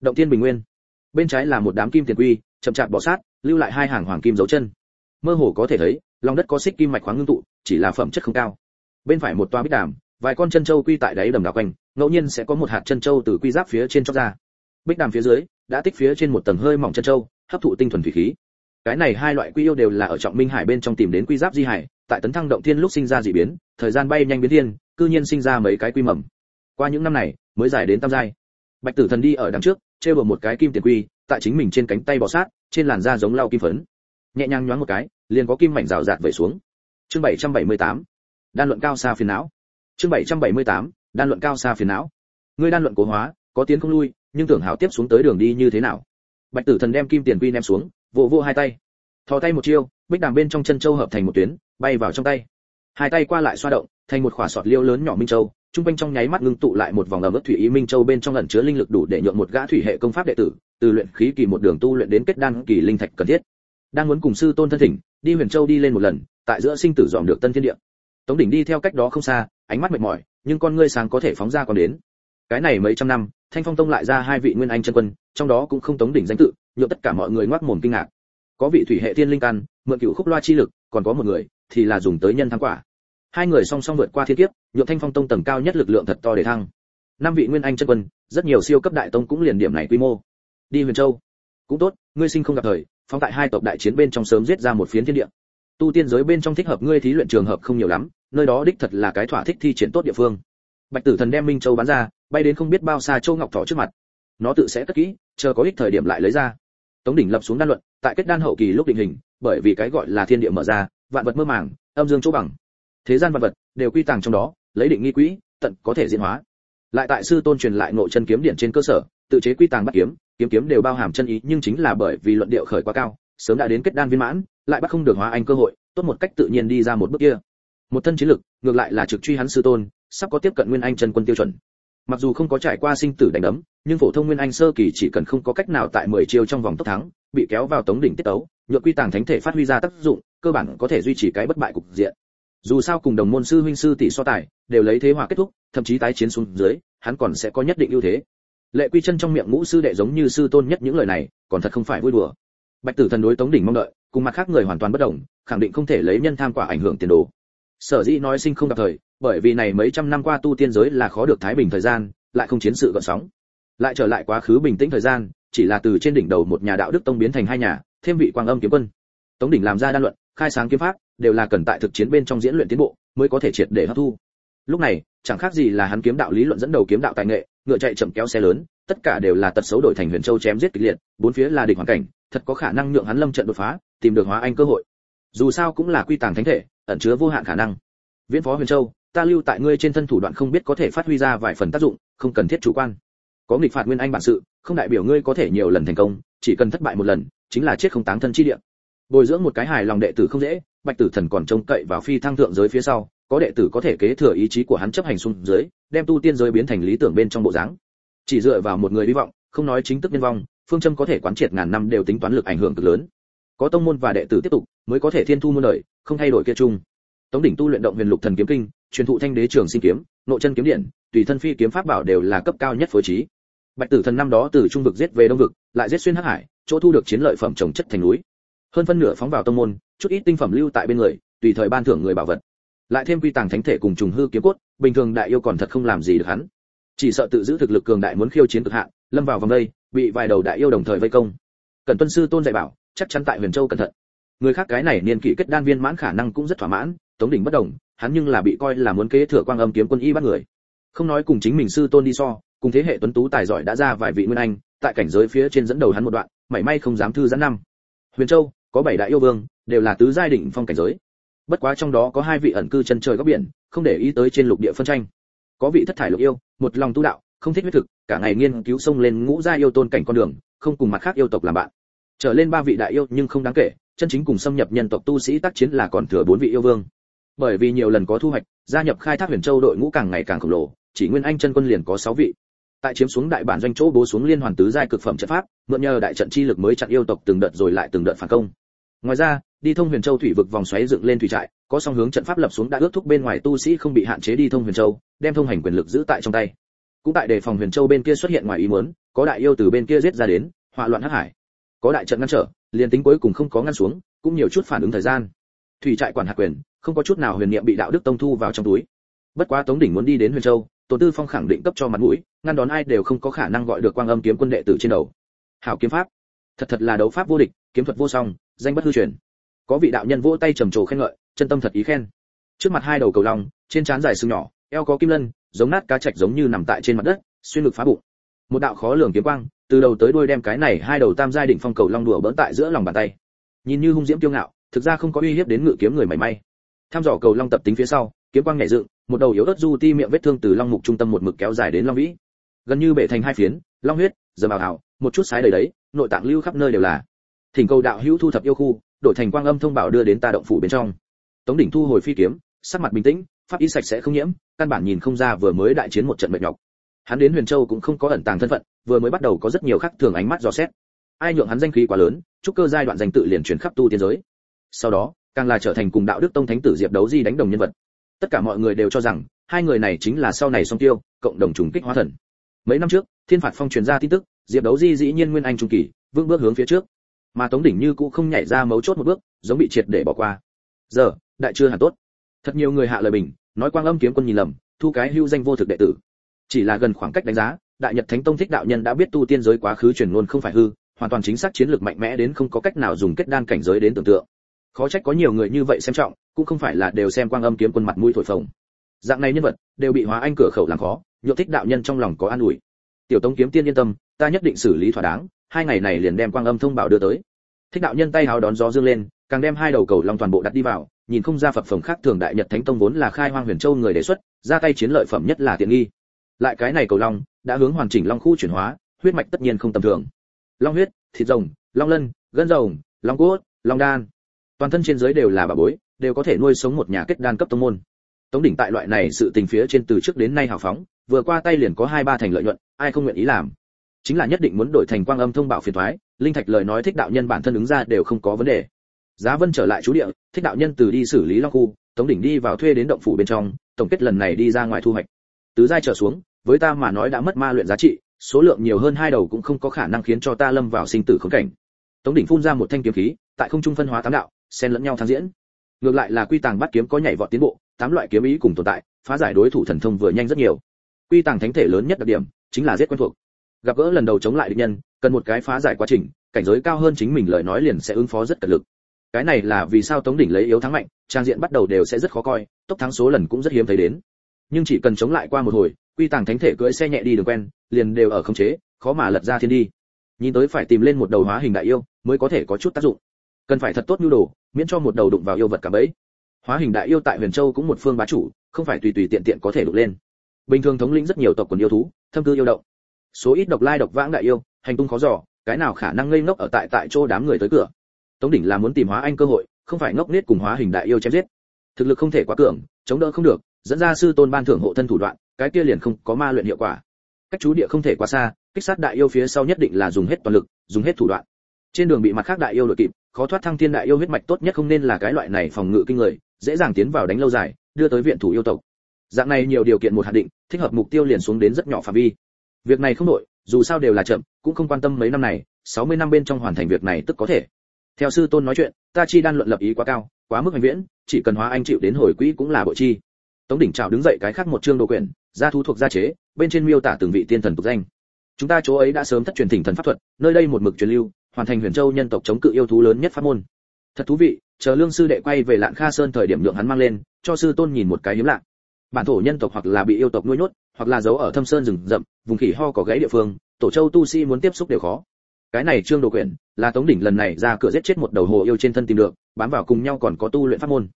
Động tiên bình nguyên. Bên trái là một đám kim tiền quy, chậm chạp bỏ sát, lưu lại hai hàng hoàng kim dấu chân. Mơ hồ có thể thấy, lòng đất có xích kim mạch khoáng ngưng tụ, chỉ là phẩm chất không cao. Bên phải một toa bích đàm vài con chân châu quy tại đáy đầm đảo quanh, ngẫu nhiên sẽ có một hạt chân châu từ quy giáp phía trên chóc ra. Bích đàm phía dưới, đã tích phía trên một tầng hơi mỏng chân châu hấp thụ tinh thuần thủy khí. Cái này hai loại quy yêu đều là ở trọng minh hải bên trong tìm đến quy giáp di hải, tại tấn thăng động thiên lúc sinh ra dị biến, thời gian bay nhanh biến thiên, cư nhiên sinh ra mấy cái quy mầm. Qua những năm này, mới giải đến tam giai. Bạch tử thần đi ở đằng trước treo bờ một cái kim tiền quy, tại chính mình trên cánh tay bò sát, trên làn da giống lau kim phấn. Nhẹ nhàng nhoáng một cái, liền có kim mảnh rào rạt vẩy xuống. Chương 778 đan luận cao xa phiền não chương 778 đan luận cao xa phiền não. Ngươi đan luận cố hóa, có tiến không lui, nhưng tưởng hảo tiếp xuống tới đường đi như thế nào? Bạch tử thần đem kim tiền quy ném xuống, vỗ vỗ hai tay. Thò tay một chiêu, bích đàm bên trong chân châu hợp thành một tuyến, bay vào trong tay. Hai tay qua lại xoa động, thành một khỏa sọt liêu lớn nhỏ minh châu, trung quanh trong nháy mắt ngưng tụ lại một vòng ẩm ướt thủy ý minh châu bên trong ẩn chứa linh lực đủ để nhượng một gã thủy hệ công pháp đệ tử, từ luyện khí kỳ một đường tu luyện đến kết đan kỳ linh thạch cần thiết. Đang muốn cùng sư tôn thân thỉnh, đi huyền châu đi lên một lần, tại giữa sinh tử dọn được tân thiên địa tống đỉnh đi theo cách đó không xa, ánh mắt mệt mỏi, nhưng con ngươi sáng có thể phóng ra còn đến. Cái này mấy trăm năm, thanh phong tông lại ra hai vị nguyên anh chân quân, trong đó cũng không tống đỉnh danh tự, nhượng tất cả mọi người ngoác mồm kinh ngạc. Có vị thủy hệ thiên linh căn, mượn cựu khúc loa chi lực, còn có một người, thì là dùng tới nhân thắng quả. Hai người song song vượt qua thiên kiếp, nhượng thanh phong tông tầng cao nhất lực lượng thật to để thăng. Năm vị nguyên anh chân quân, rất nhiều siêu cấp đại tông cũng liền điểm này quy mô. Đi huyền châu. Cũng tốt, ngươi sinh không gặp thời, phóng tại hai tộc đại chiến bên trong sớm giết ra một phiến thiên địa. Tu tiên giới bên trong thích hợp ngươi thí luyện trường hợp không nhiều lắm nơi đó đích thật là cái thỏa thích thi triển tốt địa phương. Bạch tử thần đem minh châu bán ra, bay đến không biết bao xa châu ngọc thỏ trước mặt. Nó tự sẽ cất kỹ, chờ có ích thời điểm lại lấy ra. Tống đỉnh lập xuống đan luận, tại kết đan hậu kỳ lúc định hình, bởi vì cái gọi là thiên địa mở ra, vạn vật mơ màng, âm dương chỗ bằng. Thế gian vạn vật đều quy tàng trong đó, lấy định nghi quỹ, tận có thể diễn hóa. Lại tại sư tôn truyền lại nội chân kiếm điện trên cơ sở, tự chế quy tàng bắt kiếm kiếm kiếm đều bao hàm chân ý, nhưng chính là bởi vì luận điệu khởi quá cao, sớm đã đến kết đan viên mãn, lại bắt không được hóa anh cơ hội, tốt một cách tự nhiên đi ra một bước kia một thân chiến lực, ngược lại là trực truy hắn sư tôn, sắp có tiếp cận nguyên anh chân quân tiêu chuẩn. Mặc dù không có trải qua sinh tử đánh đấm, nhưng phổ thông nguyên anh sơ kỳ chỉ cần không có cách nào tại 10 chiêu trong vòng tốc thắng, bị kéo vào tống đỉnh tiết tấu nhựa quy tàng thánh thể phát huy ra tác dụng, cơ bản có thể duy trì cái bất bại cục diện. Dù sao cùng đồng môn sư huynh sư tỷ so tài, đều lấy thế hòa kết thúc, thậm chí tái chiến xuống dưới, hắn còn sẽ có nhất định ưu thế. Lệ quy chân trong miệng ngũ sư đệ giống như sư tôn nhất những lời này, còn thật không phải vui đùa. Bạch tử thần đối tống đỉnh mong đợi, cùng mặt khác người hoàn toàn bất đồng, khẳng định không thể lấy nhân tham quả ảnh hưởng tiền đồ sở dĩ nói sinh không gặp thời, bởi vì này mấy trăm năm qua tu tiên giới là khó được thái bình thời gian, lại không chiến sự gợn sóng. Lại trở lại quá khứ bình tĩnh thời gian, chỉ là từ trên đỉnh đầu một nhà đạo đức tông biến thành hai nhà, thêm vị quang âm kiếm quân. Tống đỉnh làm ra đa luận, khai sáng kiếm pháp, đều là cần tại thực chiến bên trong diễn luyện tiến bộ, mới có thể triệt để hấp thu. Lúc này, chẳng khác gì là hắn kiếm đạo lý luận dẫn đầu kiếm đạo tài nghệ, ngựa chạy chậm kéo xe lớn, tất cả đều là tật xấu đổi thành huyền châu chém giết kịch liệt, bốn phía là địch hoàn cảnh, thật có khả năng nhượng hắn lâm trận đột phá, tìm được hóa anh cơ hội. Dù sao cũng là quy tàng thánh thể ẩn chứa vô hạn khả năng. Viễn phó huyền châu, ta lưu tại ngươi trên thân thủ đoạn không biết có thể phát huy ra vài phần tác dụng, không cần thiết chủ quan. Có nghịch phạt nguyên anh bản sự, không đại biểu ngươi có thể nhiều lần thành công, chỉ cần thất bại một lần, chính là chết không táng thân chi địa. Bồi dưỡng một cái hài lòng đệ tử không dễ, bạch tử thần còn trông cậy vào phi thăng thượng giới phía sau, có đệ tử có thể kế thừa ý chí của hắn chấp hành xuống dưới, đem tu tiên giới biến thành lý tưởng bên trong bộ dáng. Chỉ dựa vào một người hy vọng, không nói chính thức nhân vong, phương châm có thể quán triệt ngàn năm đều tính toán lực ảnh hưởng cực lớn. Có tông môn và đệ tử tiếp tục, mới có thể thiên thu muôn đời không thay đổi kia chung. Tống đỉnh tu luyện động huyền lục thần kiếm kinh, truyền thụ thanh đế trường sinh kiếm nội chân kiếm điện, tùy thân phi kiếm pháp bảo đều là cấp cao nhất phối trí. Bạch tử thần năm đó từ trung vực giết về đông vực, lại giết xuyên hắc hải, chỗ thu được chiến lợi phẩm trồng chất thành núi. Hơn phân nửa phóng vào tông môn, chút ít tinh phẩm lưu tại bên người, tùy thời ban thưởng người bảo vật. Lại thêm quy tàng thánh thể cùng trùng hư kiếm cốt, bình thường đại yêu còn thật không làm gì được hắn. Chỉ sợ tự giữ thực lực cường đại muốn khiêu chiến cực hạn, lâm vào vòng đây, bị vài đầu đại yêu đồng thời vây công. Cần tuân sư tôn dạy bảo, chắc chắn tại huyền châu cẩn thận người khác cái này niên kỷ kết đan viên mãn khả năng cũng rất thỏa mãn, tống đỉnh bất đồng, hắn nhưng là bị coi là muốn kế thừa quang âm kiếm quân y bắt người. Không nói cùng chính mình sư tôn đi so, cùng thế hệ tuấn tú tài giỏi đã ra vài vị nguyên anh, tại cảnh giới phía trên dẫn đầu hắn một đoạn, mảy may không dám thư giãn năm. Huyền châu, có bảy đại yêu vương, đều là tứ giai đỉnh phong cảnh giới. Bất quá trong đó có hai vị ẩn cư chân trời góc biển, không để ý tới trên lục địa phân tranh. Có vị thất thải lục yêu, một lòng tu đạo, không thích huyết thực, cả ngày nghiên cứu sông lên ngũ gia yêu tôn cảnh con đường, không cùng mặt khác yêu tộc làm bạn. Trở lên ba vị đại yêu nhưng không đáng kể chân chính cùng xâm nhập nhân tộc tu sĩ tác chiến là còn thừa bốn vị yêu vương. Bởi vì nhiều lần có thu hoạch, gia nhập khai thác huyền châu đội ngũ càng ngày càng khổng lồ, chỉ nguyên anh chân quân liền có sáu vị. Tại chiếm xuống đại bản doanh chỗ bố xuống liên hoàn tứ giai cực phẩm trận pháp, mượn nhờ đại trận chi lực mới chặn yêu tộc từng đợt rồi lại từng đợt phản công. Ngoài ra, đi thông huyền châu thủy vực vòng xoáy dựng lên thủy trại, có song hướng trận pháp lập xuống đã ước thúc bên ngoài tu sĩ không bị hạn chế đi thông huyền châu, đem thông hành quyền lực giữ tại trong tay. Cũng tại đề phòng huyền châu bên kia xuất hiện ngoài ý muốn, có đại yêu từ bên kia giết ra đến, hỏa loạn hắc hải. Có đại trận ngăn trở liền tính cuối cùng không có ngăn xuống, cũng nhiều chút phản ứng thời gian. Thủy trại quản hạt quyền, không có chút nào huyền niệm bị đạo đức tông thu vào trong túi. Bất quá tống đỉnh muốn đi đến huyền châu, tổ tư phong khẳng định cấp cho mặt mũi, ngăn đón ai đều không có khả năng gọi được quang âm kiếm quân đệ tử trên đầu. Hảo kiếm pháp. Thật thật là đấu pháp vô địch, kiếm thuật vô song, danh bất hư truyền. Có vị đạo nhân vỗ tay trầm trồ khen ngợi, chân tâm thật ý khen. Trước mặt hai đầu cầu long, trên trán dài sừng nhỏ, eo có kim lân, giống nát cá trạch giống như nằm tại trên mặt đất, xuyên lực phá bụng một đạo khó lường kiếm quang, từ đầu tới đuôi đem cái này hai đầu tam giai đỉnh phong cầu long đùa bỡn tại giữa lòng bàn tay. Nhìn như hung diễm kiêu ngạo, thực ra không có uy hiếp đến ngự kiếm người mảy may. Tham dò cầu long tập tính phía sau, kiếm quang nhảy dựng, một đầu yếu ớt du ti miệng vết thương từ long mục trung tâm một mực kéo dài đến long vĩ. Gần như bể thành hai phiến, long huyết, giờ bào ảo, một chút sái đầy đấy, nội tạng lưu khắp nơi đều là. Thỉnh cầu đạo hữu thu thập yêu khu, đổi thành quang âm thông bảo đưa đến ta động phủ bên trong. Tống đỉnh thu hồi phi kiếm, sắc mặt bình tĩnh, pháp ý sạch sẽ không nhiễm, căn bản nhìn không ra vừa mới đại chiến một trận mệt nhọc hắn đến huyền châu cũng không có ẩn tàng thân phận, vừa mới bắt đầu có rất nhiều khác thường ánh mắt dò xét. Ai nhượng hắn danh khí quá lớn, chúc cơ giai đoạn danh tự liền chuyển khắp tu tiên giới. Sau đó, càng là trở thành cùng đạo đức tông thánh tử diệp đấu di đánh đồng nhân vật. Tất cả mọi người đều cho rằng, hai người này chính là sau này song tiêu, cộng đồng trùng kích hóa thần. Mấy năm trước, thiên phạt phong truyền ra tin tức, diệp đấu di dĩ nhiên nguyên anh trung kỳ, vững bước hướng phía trước. Mà tống đỉnh như cũng không nhảy ra mấu chốt một bước, giống bị triệt để bỏ qua. Giờ, đại chưa hẳn tốt. Thật nhiều người hạ lời bình, nói quang âm kiếm quân nhìn lầm, thu cái hưu danh vô thực đệ tử chỉ là gần khoảng cách đánh giá, đại nhật thánh tông thích đạo nhân đã biết tu tiên giới quá khứ truyền luôn không phải hư, hoàn toàn chính xác chiến lược mạnh mẽ đến không có cách nào dùng kết đan cảnh giới đến tưởng tượng. Khó trách có nhiều người như vậy xem trọng, cũng không phải là đều xem quang âm kiếm quân mặt mũi thổi phồng. Dạng này nhân vật, đều bị hóa anh cửa khẩu làm khó, nhộn thích đạo nhân trong lòng có an ủi. Tiểu tông kiếm tiên yên tâm, ta nhất định xử lý thỏa đáng, hai ngày này liền đem quang âm thông bảo đưa tới. Thích đạo nhân tay háo đón gió dương lên, càng đem hai đầu cầu long toàn bộ đặt đi vào, nhìn không ra phật phẩm khác thường đại nhật thánh tông vốn là khai hoang huyền châu người đề xuất, ra tay chiến lợi phẩm nhất là tiện nghi lại cái này cầu long, đã hướng hoàn chỉnh long khu chuyển hóa, huyết mạch tất nhiên không tầm thường. Long huyết, thịt rồng, long lân, gân rồng, long cốt, long đan. Toàn thân trên dưới đều là bà bối, đều có thể nuôi sống một nhà kết đan cấp tông môn. Tống đỉnh tại loại này sự tình phía trên từ trước đến nay hào phóng, vừa qua tay liền có hai ba thành lợi nhuận, ai không nguyện ý làm. Chính là nhất định muốn đổi thành quang âm thông bạo phiền thoái linh thạch lời nói thích đạo nhân bản thân ứng ra đều không có vấn đề. Giá vân trở lại chú địa, thích đạo nhân từ đi xử lý long khu, tống đỉnh đi vào thuê đến động phủ bên trong, tổng kết lần này đi ra ngoài thu hoạch tứ giai trở xuống, với ta mà nói đã mất ma luyện giá trị, số lượng nhiều hơn hai đầu cũng không có khả năng khiến cho ta lâm vào sinh tử khốn cảnh. Tống đỉnh phun ra một thanh kiếm khí, tại không trung phân hóa tám đạo, xen lẫn nhau thăng diễn. Ngược lại là quy tàng bắt kiếm có nhảy vọt tiến bộ, tám loại kiếm ý cùng tồn tại, phá giải đối thủ thần thông vừa nhanh rất nhiều. Quy tàng thánh thể lớn nhất đặc điểm, chính là giết quen thuộc. Gặp gỡ lần đầu chống lại địch nhân, cần một cái phá giải quá trình, cảnh giới cao hơn chính mình lời nói liền sẽ ứng phó rất cật lực. Cái này là vì sao tống đỉnh lấy yếu thắng mạnh, trang diện bắt đầu đều sẽ rất khó coi, tốc thắng số lần cũng rất hiếm thấy đến nhưng chỉ cần chống lại qua một hồi, quy tàng thánh thể cưỡi xe nhẹ đi đường quen, liền đều ở khống chế, khó mà lật ra thiên đi. Nhìn tới phải tìm lên một đầu hóa hình đại yêu, mới có thể có chút tác dụng. Cần phải thật tốt nhu đồ, miễn cho một đầu đụng vào yêu vật cả bẫy. Hóa hình đại yêu tại huyền châu cũng một phương bá chủ, không phải tùy tùy tiện tiện có thể đụng lên. Bình thường thống lĩnh rất nhiều tộc quần yêu thú, thâm cư yêu động. Số ít độc lai độc vãng đại yêu, hành tung khó dò, cái nào khả năng ngây ngốc ở tại tại chỗ đám người tới cửa. Tống đỉnh là muốn tìm hóa anh cơ hội, không phải ngốc nết cùng hóa hình đại yêu chém giết. Thực lực không thể quá cường, chống đỡ không được dẫn ra sư tôn ban thưởng hộ thân thủ đoạn, cái kia liền không có ma luyện hiệu quả. Cách chú địa không thể quá xa, kích sát đại yêu phía sau nhất định là dùng hết toàn lực, dùng hết thủ đoạn. Trên đường bị mặt khác đại yêu đội kịp, khó thoát thăng thiên đại yêu huyết mạch tốt nhất không nên là cái loại này phòng ngự kinh người, dễ dàng tiến vào đánh lâu dài, đưa tới viện thủ yêu tộc. Dạng này nhiều điều kiện một hạt định, thích hợp mục tiêu liền xuống đến rất nhỏ phạm vi. Việc này không đổi, dù sao đều là chậm, cũng không quan tâm mấy năm này 60 năm bên trong hoàn thành việc này tức có thể. Theo sư tôn nói chuyện, ta chi đan luận lập ý quá cao, quá mức hành viễn, chỉ cần hóa anh chịu đến hồi quỹ cũng là bội chi tống đỉnh trào đứng dậy cái khác một chương đồ quyển, gia thú thuộc gia chế, bên trên miêu tả từng vị tiên thần tục danh. Chúng ta chỗ ấy đã sớm thất truyền thỉnh thần pháp thuật, nơi đây một mực truyền lưu, hoàn thành huyền châu nhân tộc chống cự yêu thú lớn nhất pháp môn. Thật thú vị, chờ lương sư đệ quay về lạng kha sơn thời điểm lượng hắn mang lên, cho sư tôn nhìn một cái hiếm lạ. Bản thổ nhân tộc hoặc là bị yêu tộc nuôi nhốt, hoặc là giấu ở thâm sơn rừng rậm, vùng khỉ ho có gáy địa phương, tổ châu tu sĩ muốn tiếp xúc đều khó. Cái này trương đồ quyển, là tống đỉnh lần này ra cửa giết chết một đầu hồ yêu trên thân tìm được, bám vào cùng nhau còn có tu luyện pháp môn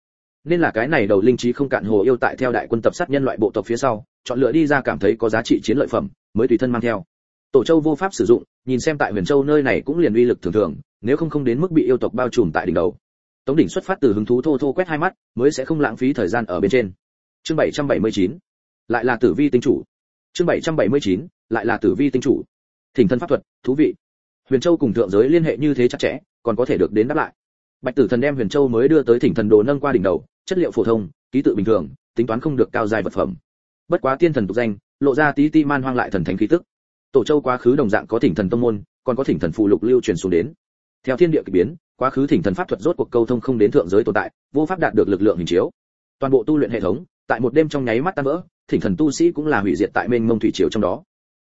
nên là cái này đầu linh trí không cạn hồ yêu tại theo đại quân tập sát nhân loại bộ tộc phía sau, chọn lựa đi ra cảm thấy có giá trị chiến lợi phẩm, mới tùy thân mang theo. Tổ châu vô pháp sử dụng, nhìn xem tại huyền châu nơi này cũng liền uy lực thường thường, nếu không không đến mức bị yêu tộc bao trùm tại đỉnh đầu. Tống đỉnh xuất phát từ hứng thú thô thô quét hai mắt, mới sẽ không lãng phí thời gian ở bên trên. Chương 779 lại là tử vi tinh chủ. Chương 779 lại là tử vi tinh chủ. Thỉnh thân pháp thuật, thú vị. Huyền châu cùng thượng giới liên hệ như thế chặt chẽ, còn có thể được đến đáp lại. Bạch tử thần đem huyền châu mới đưa tới thỉnh thần đồ nâng qua đỉnh đầu chất liệu phổ thông, ký tự bình thường, tính toán không được cao dài vật phẩm. Bất quá tiên thần tục danh, lộ ra tí ti man hoang lại thần thánh khí tức. Tổ châu quá khứ đồng dạng có thỉnh thần tông môn, còn có thỉnh thần phụ lục lưu truyền xuống đến. Theo thiên địa kỳ biến, quá khứ thỉnh thần pháp thuật rốt cuộc câu thông không đến thượng giới tồn tại, vô pháp đạt được lực lượng hình chiếu. Toàn bộ tu luyện hệ thống, tại một đêm trong nháy mắt tan vỡ, thỉnh thần tu sĩ cũng là hủy diệt tại mênh mông thủy triều trong đó.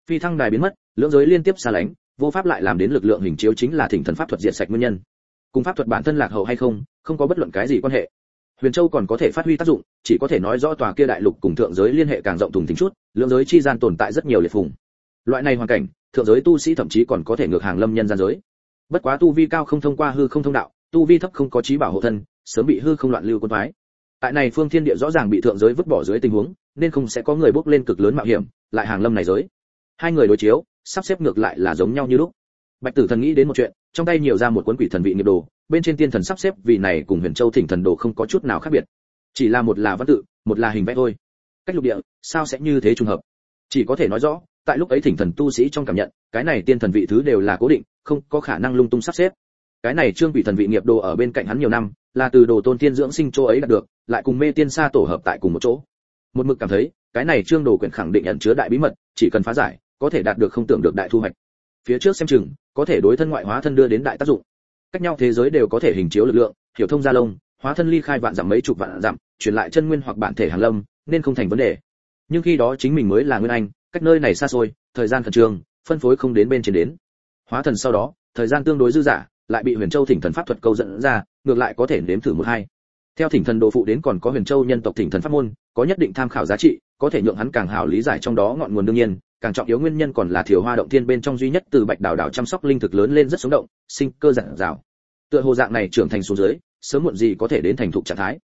Phi thăng đài biến mất, lưỡng giới liên tiếp xa lánh, vô pháp lại làm đến lực lượng hình chiếu chính là thỉnh thần pháp thuật diệt sạch nguyên nhân. Cùng pháp thuật bản thân lạc hậu hay không không có bất luận cái gì quan hệ huyền châu còn có thể phát huy tác dụng, chỉ có thể nói rõ tòa kia đại lục cùng thượng giới liên hệ càng rộng thùng thình chút, lượng giới chi gian tồn tại rất nhiều liệt phùng. Loại này hoàn cảnh, thượng giới tu sĩ thậm chí còn có thể ngược hàng lâm nhân gian giới. Bất quá tu vi cao không thông qua hư không thông đạo, tu vi thấp không có trí bảo hộ thân, sớm bị hư không loạn lưu quân phái. Tại này phương thiên địa rõ ràng bị thượng giới vứt bỏ dưới tình huống, nên không sẽ có người bước lên cực lớn mạo hiểm, lại hàng lâm này giới. Hai người đối chiếu, sắp xếp ngược lại là giống nhau như lúc. Bạch tử thần nghĩ đến một chuyện, trong tay nhiều ra một cuốn quỷ thần vị nghiệp đồ bên trên tiên thần sắp xếp vì này cùng huyền châu thỉnh thần đồ không có chút nào khác biệt. Chỉ là một là văn tự, một là hình vẽ thôi. Cách lục địa, sao sẽ như thế trùng hợp? Chỉ có thể nói rõ, tại lúc ấy thỉnh thần tu sĩ trong cảm nhận, cái này tiên thần vị thứ đều là cố định, không có khả năng lung tung sắp xếp. Cái này trương quỷ thần vị nghiệp đồ ở bên cạnh hắn nhiều năm, là từ đồ tôn tiên dưỡng sinh chỗ ấy đạt được, lại cùng mê tiên sa tổ hợp tại cùng một chỗ. Một mực cảm thấy, cái này trương đồ quyển khẳng định ẩn chứa đại bí mật, chỉ cần phá giải, có thể đạt được không tưởng được đại thu hoạch. Phía trước xem chừng, có thể đối thân ngoại hóa thân đưa đến đại tác dụng cách nhau thế giới đều có thể hình chiếu lực lượng, hiểu thông gia lông, hóa thân ly khai vạn dặm mấy chục vạn dặm, truyền lại chân nguyên hoặc bản thể hàng lâm, nên không thành vấn đề. Nhưng khi đó chính mình mới là nguyên anh, cách nơi này xa xôi, thời gian khẩn trương, phân phối không đến bên trên đến. Hóa thần sau đó, thời gian tương đối dư dả, lại bị huyền châu thỉnh thần pháp thuật câu dẫn ra, ngược lại có thể nếm thử một hai. Theo thỉnh thần đồ phụ đến còn có huyền châu nhân tộc thỉnh thần pháp môn, có nhất định tham khảo giá trị, có thể nhượng hắn càng hảo lý giải trong đó ngọn nguồn đương nhiên, càng trọng yếu nguyên nhân còn là thiểu hoa động thiên bên trong duy nhất từ bạch đảo đảo chăm sóc linh thực lớn lên rất sống động, sinh cơ giản dào tựa hồ dạng này trưởng thành xuống dưới, sớm muộn gì có thể đến thành thục trạng thái.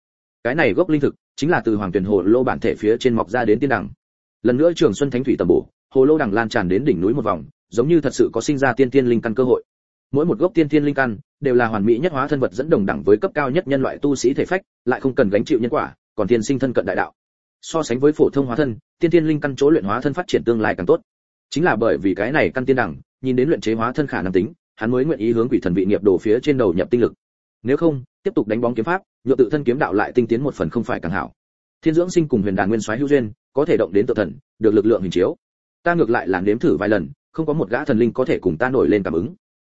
Cái này gốc linh thực chính là từ hoàng tuyển hồ lô bản thể phía trên mọc ra đến tiên đẳng lần nữa trường xuân thánh thủy tầm bổ, hồ lô đằng lan tràn đến đỉnh núi một vòng, giống như thật sự có sinh ra tiên tiên linh căn cơ hội. Mỗi một gốc tiên tiên linh căn đều là hoàn mỹ nhất hóa thân vật dẫn đồng đẳng với cấp cao nhất nhân loại tu sĩ thể phách, lại không cần gánh chịu nhân quả, còn tiên sinh thân cận đại đạo. So sánh với phổ thông hóa thân, tiên tiên linh căn chỗ luyện hóa thân phát triển tương lai càng tốt. Chính là bởi vì cái này căn tiên đẳng, nhìn đến luyện chế hóa thân khả năng tính hắn mới nguyện ý hướng quỷ thần vị nghiệp đổ phía trên đầu nhập tinh lực. Nếu không, tiếp tục đánh bóng kiếm pháp nhựa tự thân kiếm đạo lại tinh tiến một phần không phải càng hảo. Thiên dưỡng sinh cùng huyền đàn nguyên soái hữu duyên, có thể động đến tự thần, được lực lượng hình chiếu. Ta ngược lại làm nếm thử vài lần, không có một gã thần linh có thể cùng ta nổi lên cảm ứng.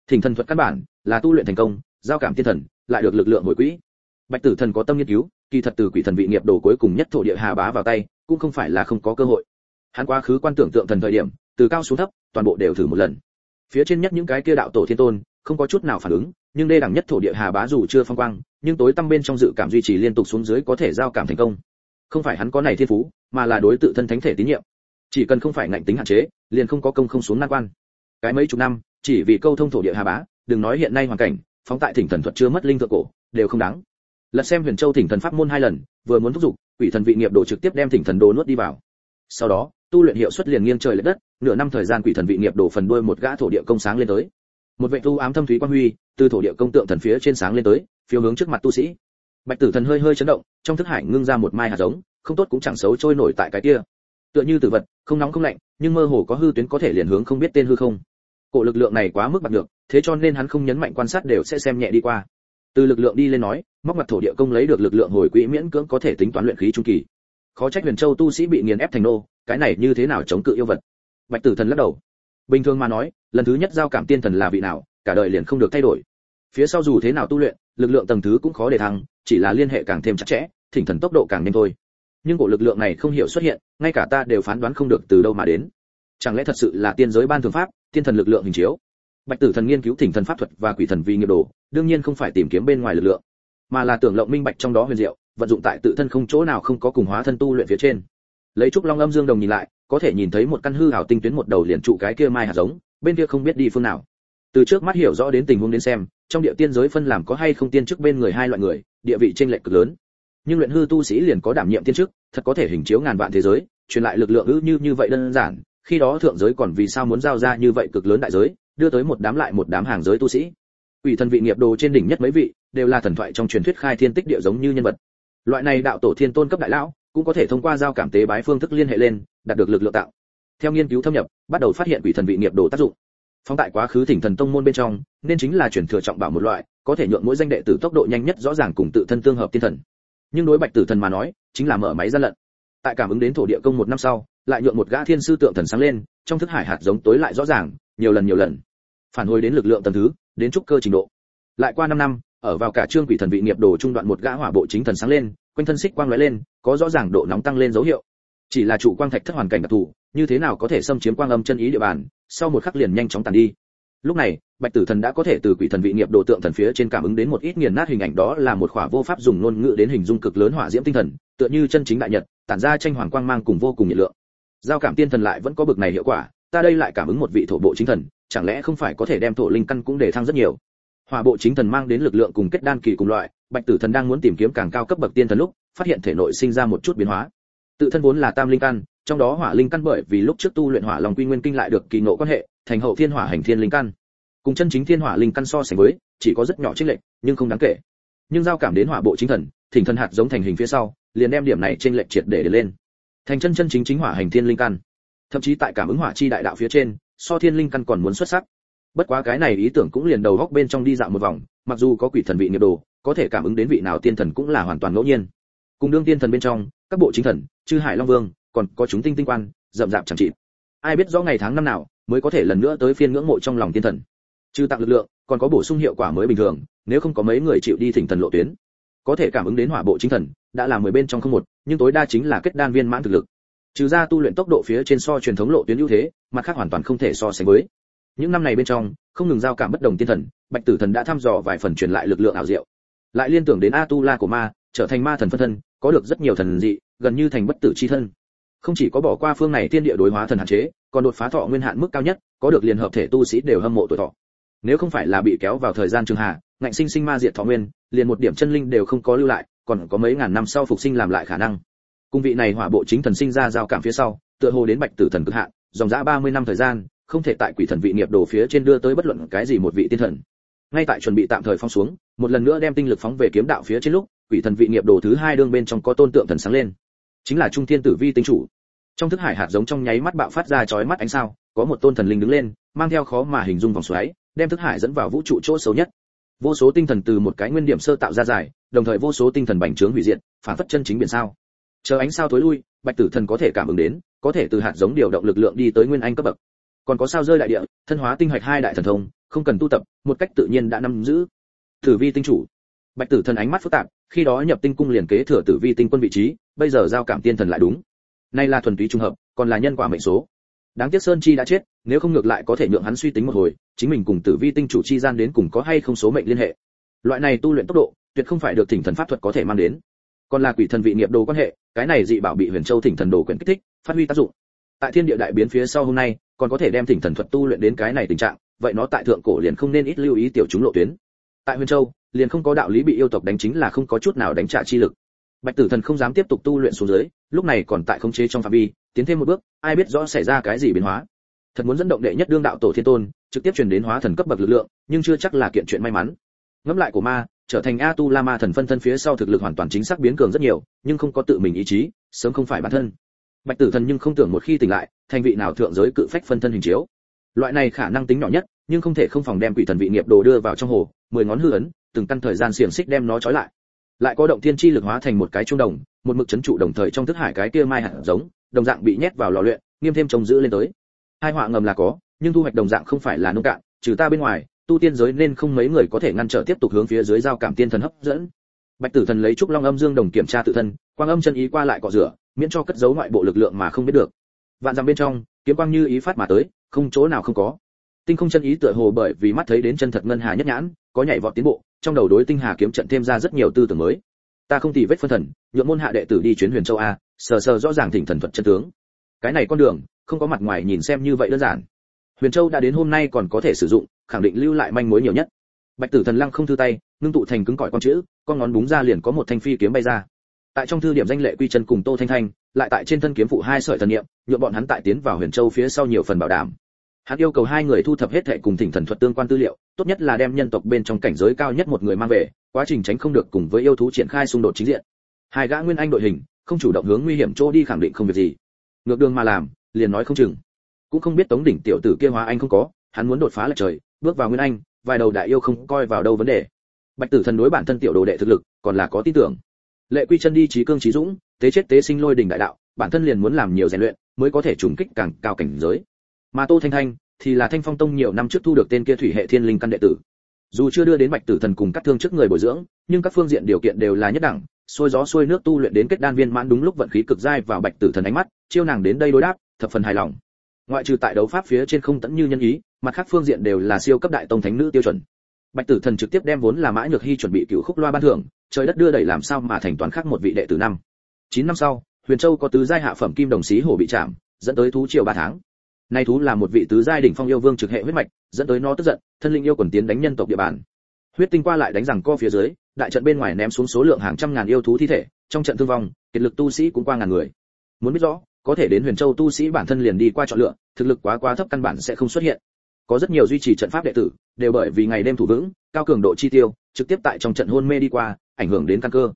Thỉnh thần thuật căn bản, là tu luyện thành công, giao cảm tiên thần, lại được lực lượng hồi quỹ. Bạch tử thần có tâm nghiên cứu, kỳ thật từ quỷ thần vị nghiệp đồ cuối cùng nhất thổ địa hà bá vào tay, cũng không phải là không có cơ hội. Hắn quá khứ quan tưởng tượng thần thời điểm, từ cao xuống thấp, toàn bộ đều thử một lần phía trên nhất những cái kia đạo tổ thiên tôn, không có chút nào phản ứng, nhưng đê đẳng nhất thổ địa hà bá dù chưa phong quang, nhưng tối tâm bên trong dự cảm duy trì liên tục xuống dưới có thể giao cảm thành công. Không phải hắn có này thiên phú, mà là đối tự thân thánh thể tín nhiệm. Chỉ cần không phải ngạnh tính hạn chế, liền không có công không xuống nan quan. Cái mấy chục năm, chỉ vì câu thông thổ địa hà bá, đừng nói hiện nay hoàn cảnh, phóng tại thỉnh thần thuật chưa mất linh thượng cổ, đều không đáng. Lật xem huyền châu thỉnh thần pháp môn hai lần, vừa muốn thúc giục, quỷ thần vị nghiệp đồ trực tiếp đem thỉnh thần đồ nuốt đi vào. Sau đó tu luyện hiệu suất liền nghiêng trời lệch đất, nửa năm thời gian quỷ thần vị nghiệp đổ phần đuôi một gã thổ địa công sáng lên tới. Một vệ tu ám thâm thúy quan huy từ thổ địa công tượng thần phía trên sáng lên tới, phiêu hướng trước mặt tu sĩ. Bạch tử thần hơi hơi chấn động, trong thức hải ngưng ra một mai hạt giống, không tốt cũng chẳng xấu trôi nổi tại cái kia. Tựa như tử vật, không nóng không lạnh, nhưng mơ hồ có hư tuyến có thể liền hướng không biết tên hư không. Cổ lực lượng này quá mức bạc được thế cho nên hắn không nhấn mạnh quan sát đều sẽ xem nhẹ đi qua. Từ lực lượng đi lên nói, móc mặt thổ địa công lấy được lực lượng hồi quỹ miễn cưỡng có thể tính toán luyện khí trung kỳ. Khó trách huyền châu tu sĩ bị nghiền ép thành nô cái này như thế nào chống cự yêu vật? Bạch tử thần lắc đầu. Bình thường mà nói, lần thứ nhất giao cảm tiên thần là vị nào, cả đời liền không được thay đổi. Phía sau dù thế nào tu luyện, lực lượng tầng thứ cũng khó để thăng, chỉ là liên hệ càng thêm chặt chẽ, thỉnh thần tốc độ càng nhanh thôi. Nhưng cổ lực lượng này không hiểu xuất hiện, ngay cả ta đều phán đoán không được từ đâu mà đến. Chẳng lẽ thật sự là tiên giới ban thường pháp, tiên thần lực lượng hình chiếu? Bạch tử thần nghiên cứu thỉnh thần pháp thuật và quỷ thần vi nghiệp đồ, đương nhiên không phải tìm kiếm bên ngoài lực lượng, mà là tưởng lộng minh bạch trong đó huyền diệu, vận dụng tại tự thân không chỗ nào không có cùng hóa thân tu luyện phía trên lấy trúc long âm dương đồng nhìn lại, có thể nhìn thấy một căn hư hảo tinh tuyến một đầu liền trụ cái kia mai hạt giống, bên kia không biết đi phương nào. Từ trước mắt hiểu rõ đến tình huống đến xem, trong địa tiên giới phân làm có hay không tiên chức bên người hai loại người, địa vị trên lệch cực lớn. Nhưng luyện hư tu sĩ liền có đảm nhiệm tiên chức, thật có thể hình chiếu ngàn vạn thế giới, truyền lại lực lượng ư như như vậy đơn giản, khi đó thượng giới còn vì sao muốn giao ra như vậy cực lớn đại giới, đưa tới một đám lại một đám hàng giới tu sĩ. Ủy thần vị nghiệp đồ trên đỉnh nhất mấy vị, đều là thần thoại trong truyền thuyết khai thiên tích địa giống như nhân vật. Loại này đạo tổ thiên tôn cấp đại lão cũng có thể thông qua giao cảm tế bái phương thức liên hệ lên, đạt được lực lượng tạo. Theo nghiên cứu thâm nhập, bắt đầu phát hiện quỷ thần vị nghiệp đồ tác dụng. Phong tại quá khứ thỉnh thần tông môn bên trong, nên chính là truyền thừa trọng bảo một loại, có thể nhượng mỗi danh đệ tử tốc độ nhanh nhất rõ ràng cùng tự thân tương hợp tiên thần. Nhưng đối bạch tử thần mà nói, chính là mở máy gian lận. Tại cảm ứng đến thổ địa công một năm sau, lại nhượng một gã thiên sư tượng thần sáng lên, trong thức hải hạt giống tối lại rõ ràng, nhiều lần nhiều lần. Phản hồi đến lực lượng tầng thứ, đến trúc cơ trình độ. Lại qua 5 năm ở vào cả trương quỷ thần vị nghiệp đồ trung đoạn một gã hỏa bộ chính thần sáng lên, quanh thân xích quang lóe lên, có rõ ràng độ nóng tăng lên dấu hiệu. Chỉ là trụ quang thạch thất hoàn cảnh đặc thù, như thế nào có thể xâm chiếm quang âm chân ý địa bàn, sau một khắc liền nhanh chóng tàn đi. Lúc này, bạch tử thần đã có thể từ quỷ thần vị nghiệp đồ tượng thần phía trên cảm ứng đến một ít nghiền nát hình ảnh đó là một khỏa vô pháp dùng ngôn ngữ đến hình dung cực lớn hỏa diễm tinh thần, tựa như chân chính đại nhật, tản ra tranh hoàng quang mang cùng vô cùng nhiệt lượng. Giao cảm tiên thần lại vẫn có bực này hiệu quả, ta đây lại cảm ứng một vị thổ bộ chính thần, chẳng lẽ không phải có thể đem thổ linh căn cũng để thăng rất nhiều? Hỏa bộ chính thần mang đến lực lượng cùng kết đan kỳ cùng loại bạch tử thần đang muốn tìm kiếm càng cao cấp bậc tiên thần lúc phát hiện thể nội sinh ra một chút biến hóa. Tự thân vốn là tam linh căn trong đó hỏa linh căn bởi vì lúc trước tu luyện hỏa long quy nguyên kinh lại được kỳ ngộ quan hệ thành hậu thiên hỏa hành thiên linh căn. Cùng chân chính thiên hỏa linh căn so sánh với chỉ có rất nhỏ chênh lệch nhưng không đáng kể. Nhưng giao cảm đến hỏa bộ chính thần thỉnh thần hạt giống thành hình phía sau liền đem điểm này chênh lệch triệt để, để lên. Thành chân chân chính chính hỏa hành thiên linh căn. Thậm chí tại cảm ứng hỏa chi đại đạo phía trên so thiên linh căn còn muốn xuất sắc bất quá cái này ý tưởng cũng liền đầu góc bên trong đi dạo một vòng, mặc dù có quỷ thần vị nghiệp đồ, có thể cảm ứng đến vị nào tiên thần cũng là hoàn toàn ngẫu nhiên. Cùng đương tiên thần bên trong, các bộ chính thần, chư hải long vương, còn có chúng tinh tinh quan, rậm rạp chẳng trị ai biết rõ ngày tháng năm nào, mới có thể lần nữa tới phiên ngưỡng mộ trong lòng tiên thần. Trừ tặng lực lượng, còn có bổ sung hiệu quả mới bình thường, nếu không có mấy người chịu đi thỉnh thần lộ tuyến. Có thể cảm ứng đến hỏa bộ chính thần, đã là mười bên trong không một, nhưng tối đa chính là kết đan viên mãn thực lực. Trừ ra tu luyện tốc độ phía trên so truyền thống lộ tuyến ưu thế, mặt khác hoàn toàn không thể so sánh với những năm này bên trong, không ngừng giao cảm bất đồng tiên thần, bạch tử thần đã thăm dò vài phần truyền lại lực lượng ảo diệu. Lại liên tưởng đến a tu la của ma, trở thành ma thần phân thân, có được rất nhiều thần dị, gần như thành bất tử chi thân. Không chỉ có bỏ qua phương này tiên địa đối hóa thần hạn chế, còn đột phá thọ nguyên hạn mức cao nhất, có được liền hợp thể tu sĩ đều hâm mộ tuổi thọ. Nếu không phải là bị kéo vào thời gian trường hạ, ngạnh sinh sinh ma diệt thọ nguyên, liền một điểm chân linh đều không có lưu lại, còn có mấy ngàn năm sau phục sinh làm lại khả năng. Cung vị này hỏa bộ chính thần sinh ra giao cảm phía sau, tựa hồ đến bạch tử thần cực hạn, dòng dã 30 năm thời gian không thể tại quỷ thần vị nghiệp đồ phía trên đưa tới bất luận cái gì một vị tiên thần. Ngay tại chuẩn bị tạm thời phong xuống, một lần nữa đem tinh lực phóng về kiếm đạo phía trên lúc, quỷ thần vị nghiệp đồ thứ hai đương bên trong có tôn tượng thần sáng lên. Chính là trung thiên tử vi tinh chủ. Trong thức hải hạt giống trong nháy mắt bạo phát ra chói mắt ánh sao, có một tôn thần linh đứng lên, mang theo khó mà hình dung vòng xoáy, đem thức hải dẫn vào vũ trụ chỗ xấu nhất. Vô số tinh thần từ một cái nguyên điểm sơ tạo ra dài, đồng thời vô số tinh thần bành trướng hủy diệt, phản phất chân chính biển sao. Chờ ánh sao tối lui, bạch tử thần có thể cảm ứng đến, có thể từ hạt giống điều động lực lượng đi tới nguyên anh cấp bậc còn có sao rơi đại địa, thân hóa tinh hạch hai đại thần thông, không cần tu tập, một cách tự nhiên đã nắm giữ. Tử vi tinh chủ. Bạch tử thần ánh mắt phức tạp, khi đó nhập tinh cung liền kế thừa tử vi tinh quân vị trí, bây giờ giao cảm tiên thần lại đúng. Nay là thuần túy trùng hợp, còn là nhân quả mệnh số. Đáng tiếc sơn chi đã chết, nếu không ngược lại có thể nhượng hắn suy tính một hồi, chính mình cùng tử vi tinh chủ chi gian đến cùng có hay không số mệnh liên hệ. Loại này tu luyện tốc độ, tuyệt không phải được thỉnh thần pháp thuật có thể mang đến. Còn là quỷ thần vị nghiệp đồ quan hệ, cái này dị bảo bị huyền châu thỉnh thần đồ quyền kích thích, phát huy tác dụng. Tại thiên địa đại biến phía sau hôm nay còn có thể đem thỉnh thần thuật tu luyện đến cái này tình trạng, vậy nó tại thượng cổ liền không nên ít lưu ý tiểu chúng lộ tuyến. Tại huyền châu, liền không có đạo lý bị yêu tộc đánh chính là không có chút nào đánh trả chi lực. Bạch tử thần không dám tiếp tục tu luyện xuống dưới, lúc này còn tại khống chế trong phạm vi, tiến thêm một bước, ai biết rõ xảy ra cái gì biến hóa. Thật muốn dẫn động đệ nhất đương đạo tổ thiên tôn, trực tiếp truyền đến hóa thần cấp bậc lực lượng, nhưng chưa chắc là kiện chuyện may mắn. Ngẫm lại của ma, trở thành a tu la ma thần phân thân phía sau thực lực hoàn toàn chính xác biến cường rất nhiều, nhưng không có tự mình ý chí, sớm không phải bản thân bạch tử thần nhưng không tưởng một khi tỉnh lại, thành vị nào thượng giới cự phách phân thân hình chiếu. Loại này khả năng tính nhỏ nhất, nhưng không thể không phòng đem quỷ thần vị nghiệp đồ đưa vào trong hồ, mười ngón hư ấn, từng căn thời gian xiềng xích đem nó trói lại. Lại có động thiên chi lực hóa thành một cái trung đồng, một mực chấn trụ đồng thời trong thức hải cái kia mai hạt giống, đồng dạng bị nhét vào lò luyện, nghiêm thêm trông giữ lên tới. Hai họa ngầm là có, nhưng thu hoạch đồng dạng không phải là nông cạn, trừ ta bên ngoài, tu tiên giới nên không mấy người có thể ngăn trở tiếp tục hướng phía dưới giao cảm tiên thần hấp dẫn. Bạch tử thần lấy trúc long âm dương đồng kiểm tra tự thân, quang âm chân ý qua lại cọ rửa miễn cho cất giấu ngoại bộ lực lượng mà không biết được. Vạn dặm bên trong, kiếm quang như ý phát mà tới, không chỗ nào không có. Tinh không chân ý tựa hồ bởi vì mắt thấy đến chân thật ngân hà nhất nhãn, có nhảy vọt tiến bộ, trong đầu đối tinh hà kiếm trận thêm ra rất nhiều tư tưởng mới. Ta không tỉ vết phân thần, nhượng môn hạ đệ tử đi chuyến huyền châu a, sờ sờ rõ ràng thỉnh thần thuật chân tướng. Cái này con đường, không có mặt ngoài nhìn xem như vậy đơn giản. Huyền châu đã đến hôm nay còn có thể sử dụng, khẳng định lưu lại manh mối nhiều nhất. Bạch tử thần lăng không thư tay, ngưng tụ thành cứng cỏi con chữ, con ngón búng ra liền có một thanh phi kiếm bay ra tại trong thư điểm danh lệ quy chân cùng tô thanh thanh, lại tại trên thân kiếm phụ hai sợi thần niệm nhuộm bọn hắn tại tiến vào huyền châu phía sau nhiều phần bảo đảm. Hắn yêu cầu hai người thu thập hết thệ cùng thỉnh thần thuật tương quan tư liệu, tốt nhất là đem nhân tộc bên trong cảnh giới cao nhất một người mang về, quá trình tránh không được cùng với yêu thú triển khai xung đột chính diện. Hai gã nguyên anh đội hình, không chủ động hướng nguy hiểm chỗ đi khẳng định không việc gì. Ngược đường mà làm, liền nói không chừng. Cũng không biết tống đỉnh tiểu tử kia hóa anh không có, hắn muốn đột phá lại trời, bước vào nguyên anh, vài đầu đại yêu không coi vào đâu vấn đề. Bạch tử thần đối bản thân tiểu đồ đệ thực lực, còn là có tin tưởng lệ quy chân đi trí cương trí dũng, tế chết tế sinh lôi đỉnh đại đạo, bản thân liền muốn làm nhiều rèn luyện, mới có thể trùng kích càng cao cảnh giới. Mà tô thanh thanh thì là thanh phong tông nhiều năm trước thu được tên kia thủy hệ thiên linh căn đệ tử. Dù chưa đưa đến bạch tử thần cùng các thương trước người bồi dưỡng, nhưng các phương diện điều kiện đều là nhất đẳng, xôi gió xuôi nước tu luyện đến kết đan viên mãn đúng lúc vận khí cực dai vào bạch tử thần ánh mắt, chiêu nàng đến đây đối đáp, thập phần hài lòng. Ngoại trừ tại đấu pháp phía trên không tẫn như nhân ý, mặt khác phương diện đều là siêu cấp đại tông thánh nữ tiêu chuẩn. Bạch tử thần trực tiếp đem vốn là mã nhược hy chuẩn bị cựu khúc loa ban thưởng trời đất đưa đẩy làm sao mà thành toàn khác một vị đệ tử năm. Chín năm sau, huyền châu có tứ giai hạ phẩm kim đồng xí hổ bị chạm, dẫn tới thú triều ba tháng. Nay thú là một vị tứ giai đỉnh phong yêu vương trực hệ huyết mạch, dẫn tới nó tức giận, thân linh yêu quần tiến đánh nhân tộc địa bàn. Huyết tinh qua lại đánh rằng co phía dưới, đại trận bên ngoài ném xuống số lượng hàng trăm ngàn yêu thú thi thể, trong trận thương vong, kiệt lực tu sĩ cũng qua ngàn người. Muốn biết rõ, có thể đến huyền châu tu sĩ bản thân liền đi qua chọn lựa, thực lực quá quá thấp căn bản sẽ không xuất hiện có rất nhiều duy trì trận pháp đệ tử, đều bởi vì ngày đêm thủ vững, cao cường độ chi tiêu, trực tiếp tại trong trận hôn mê đi qua, ảnh hưởng đến căn cơ.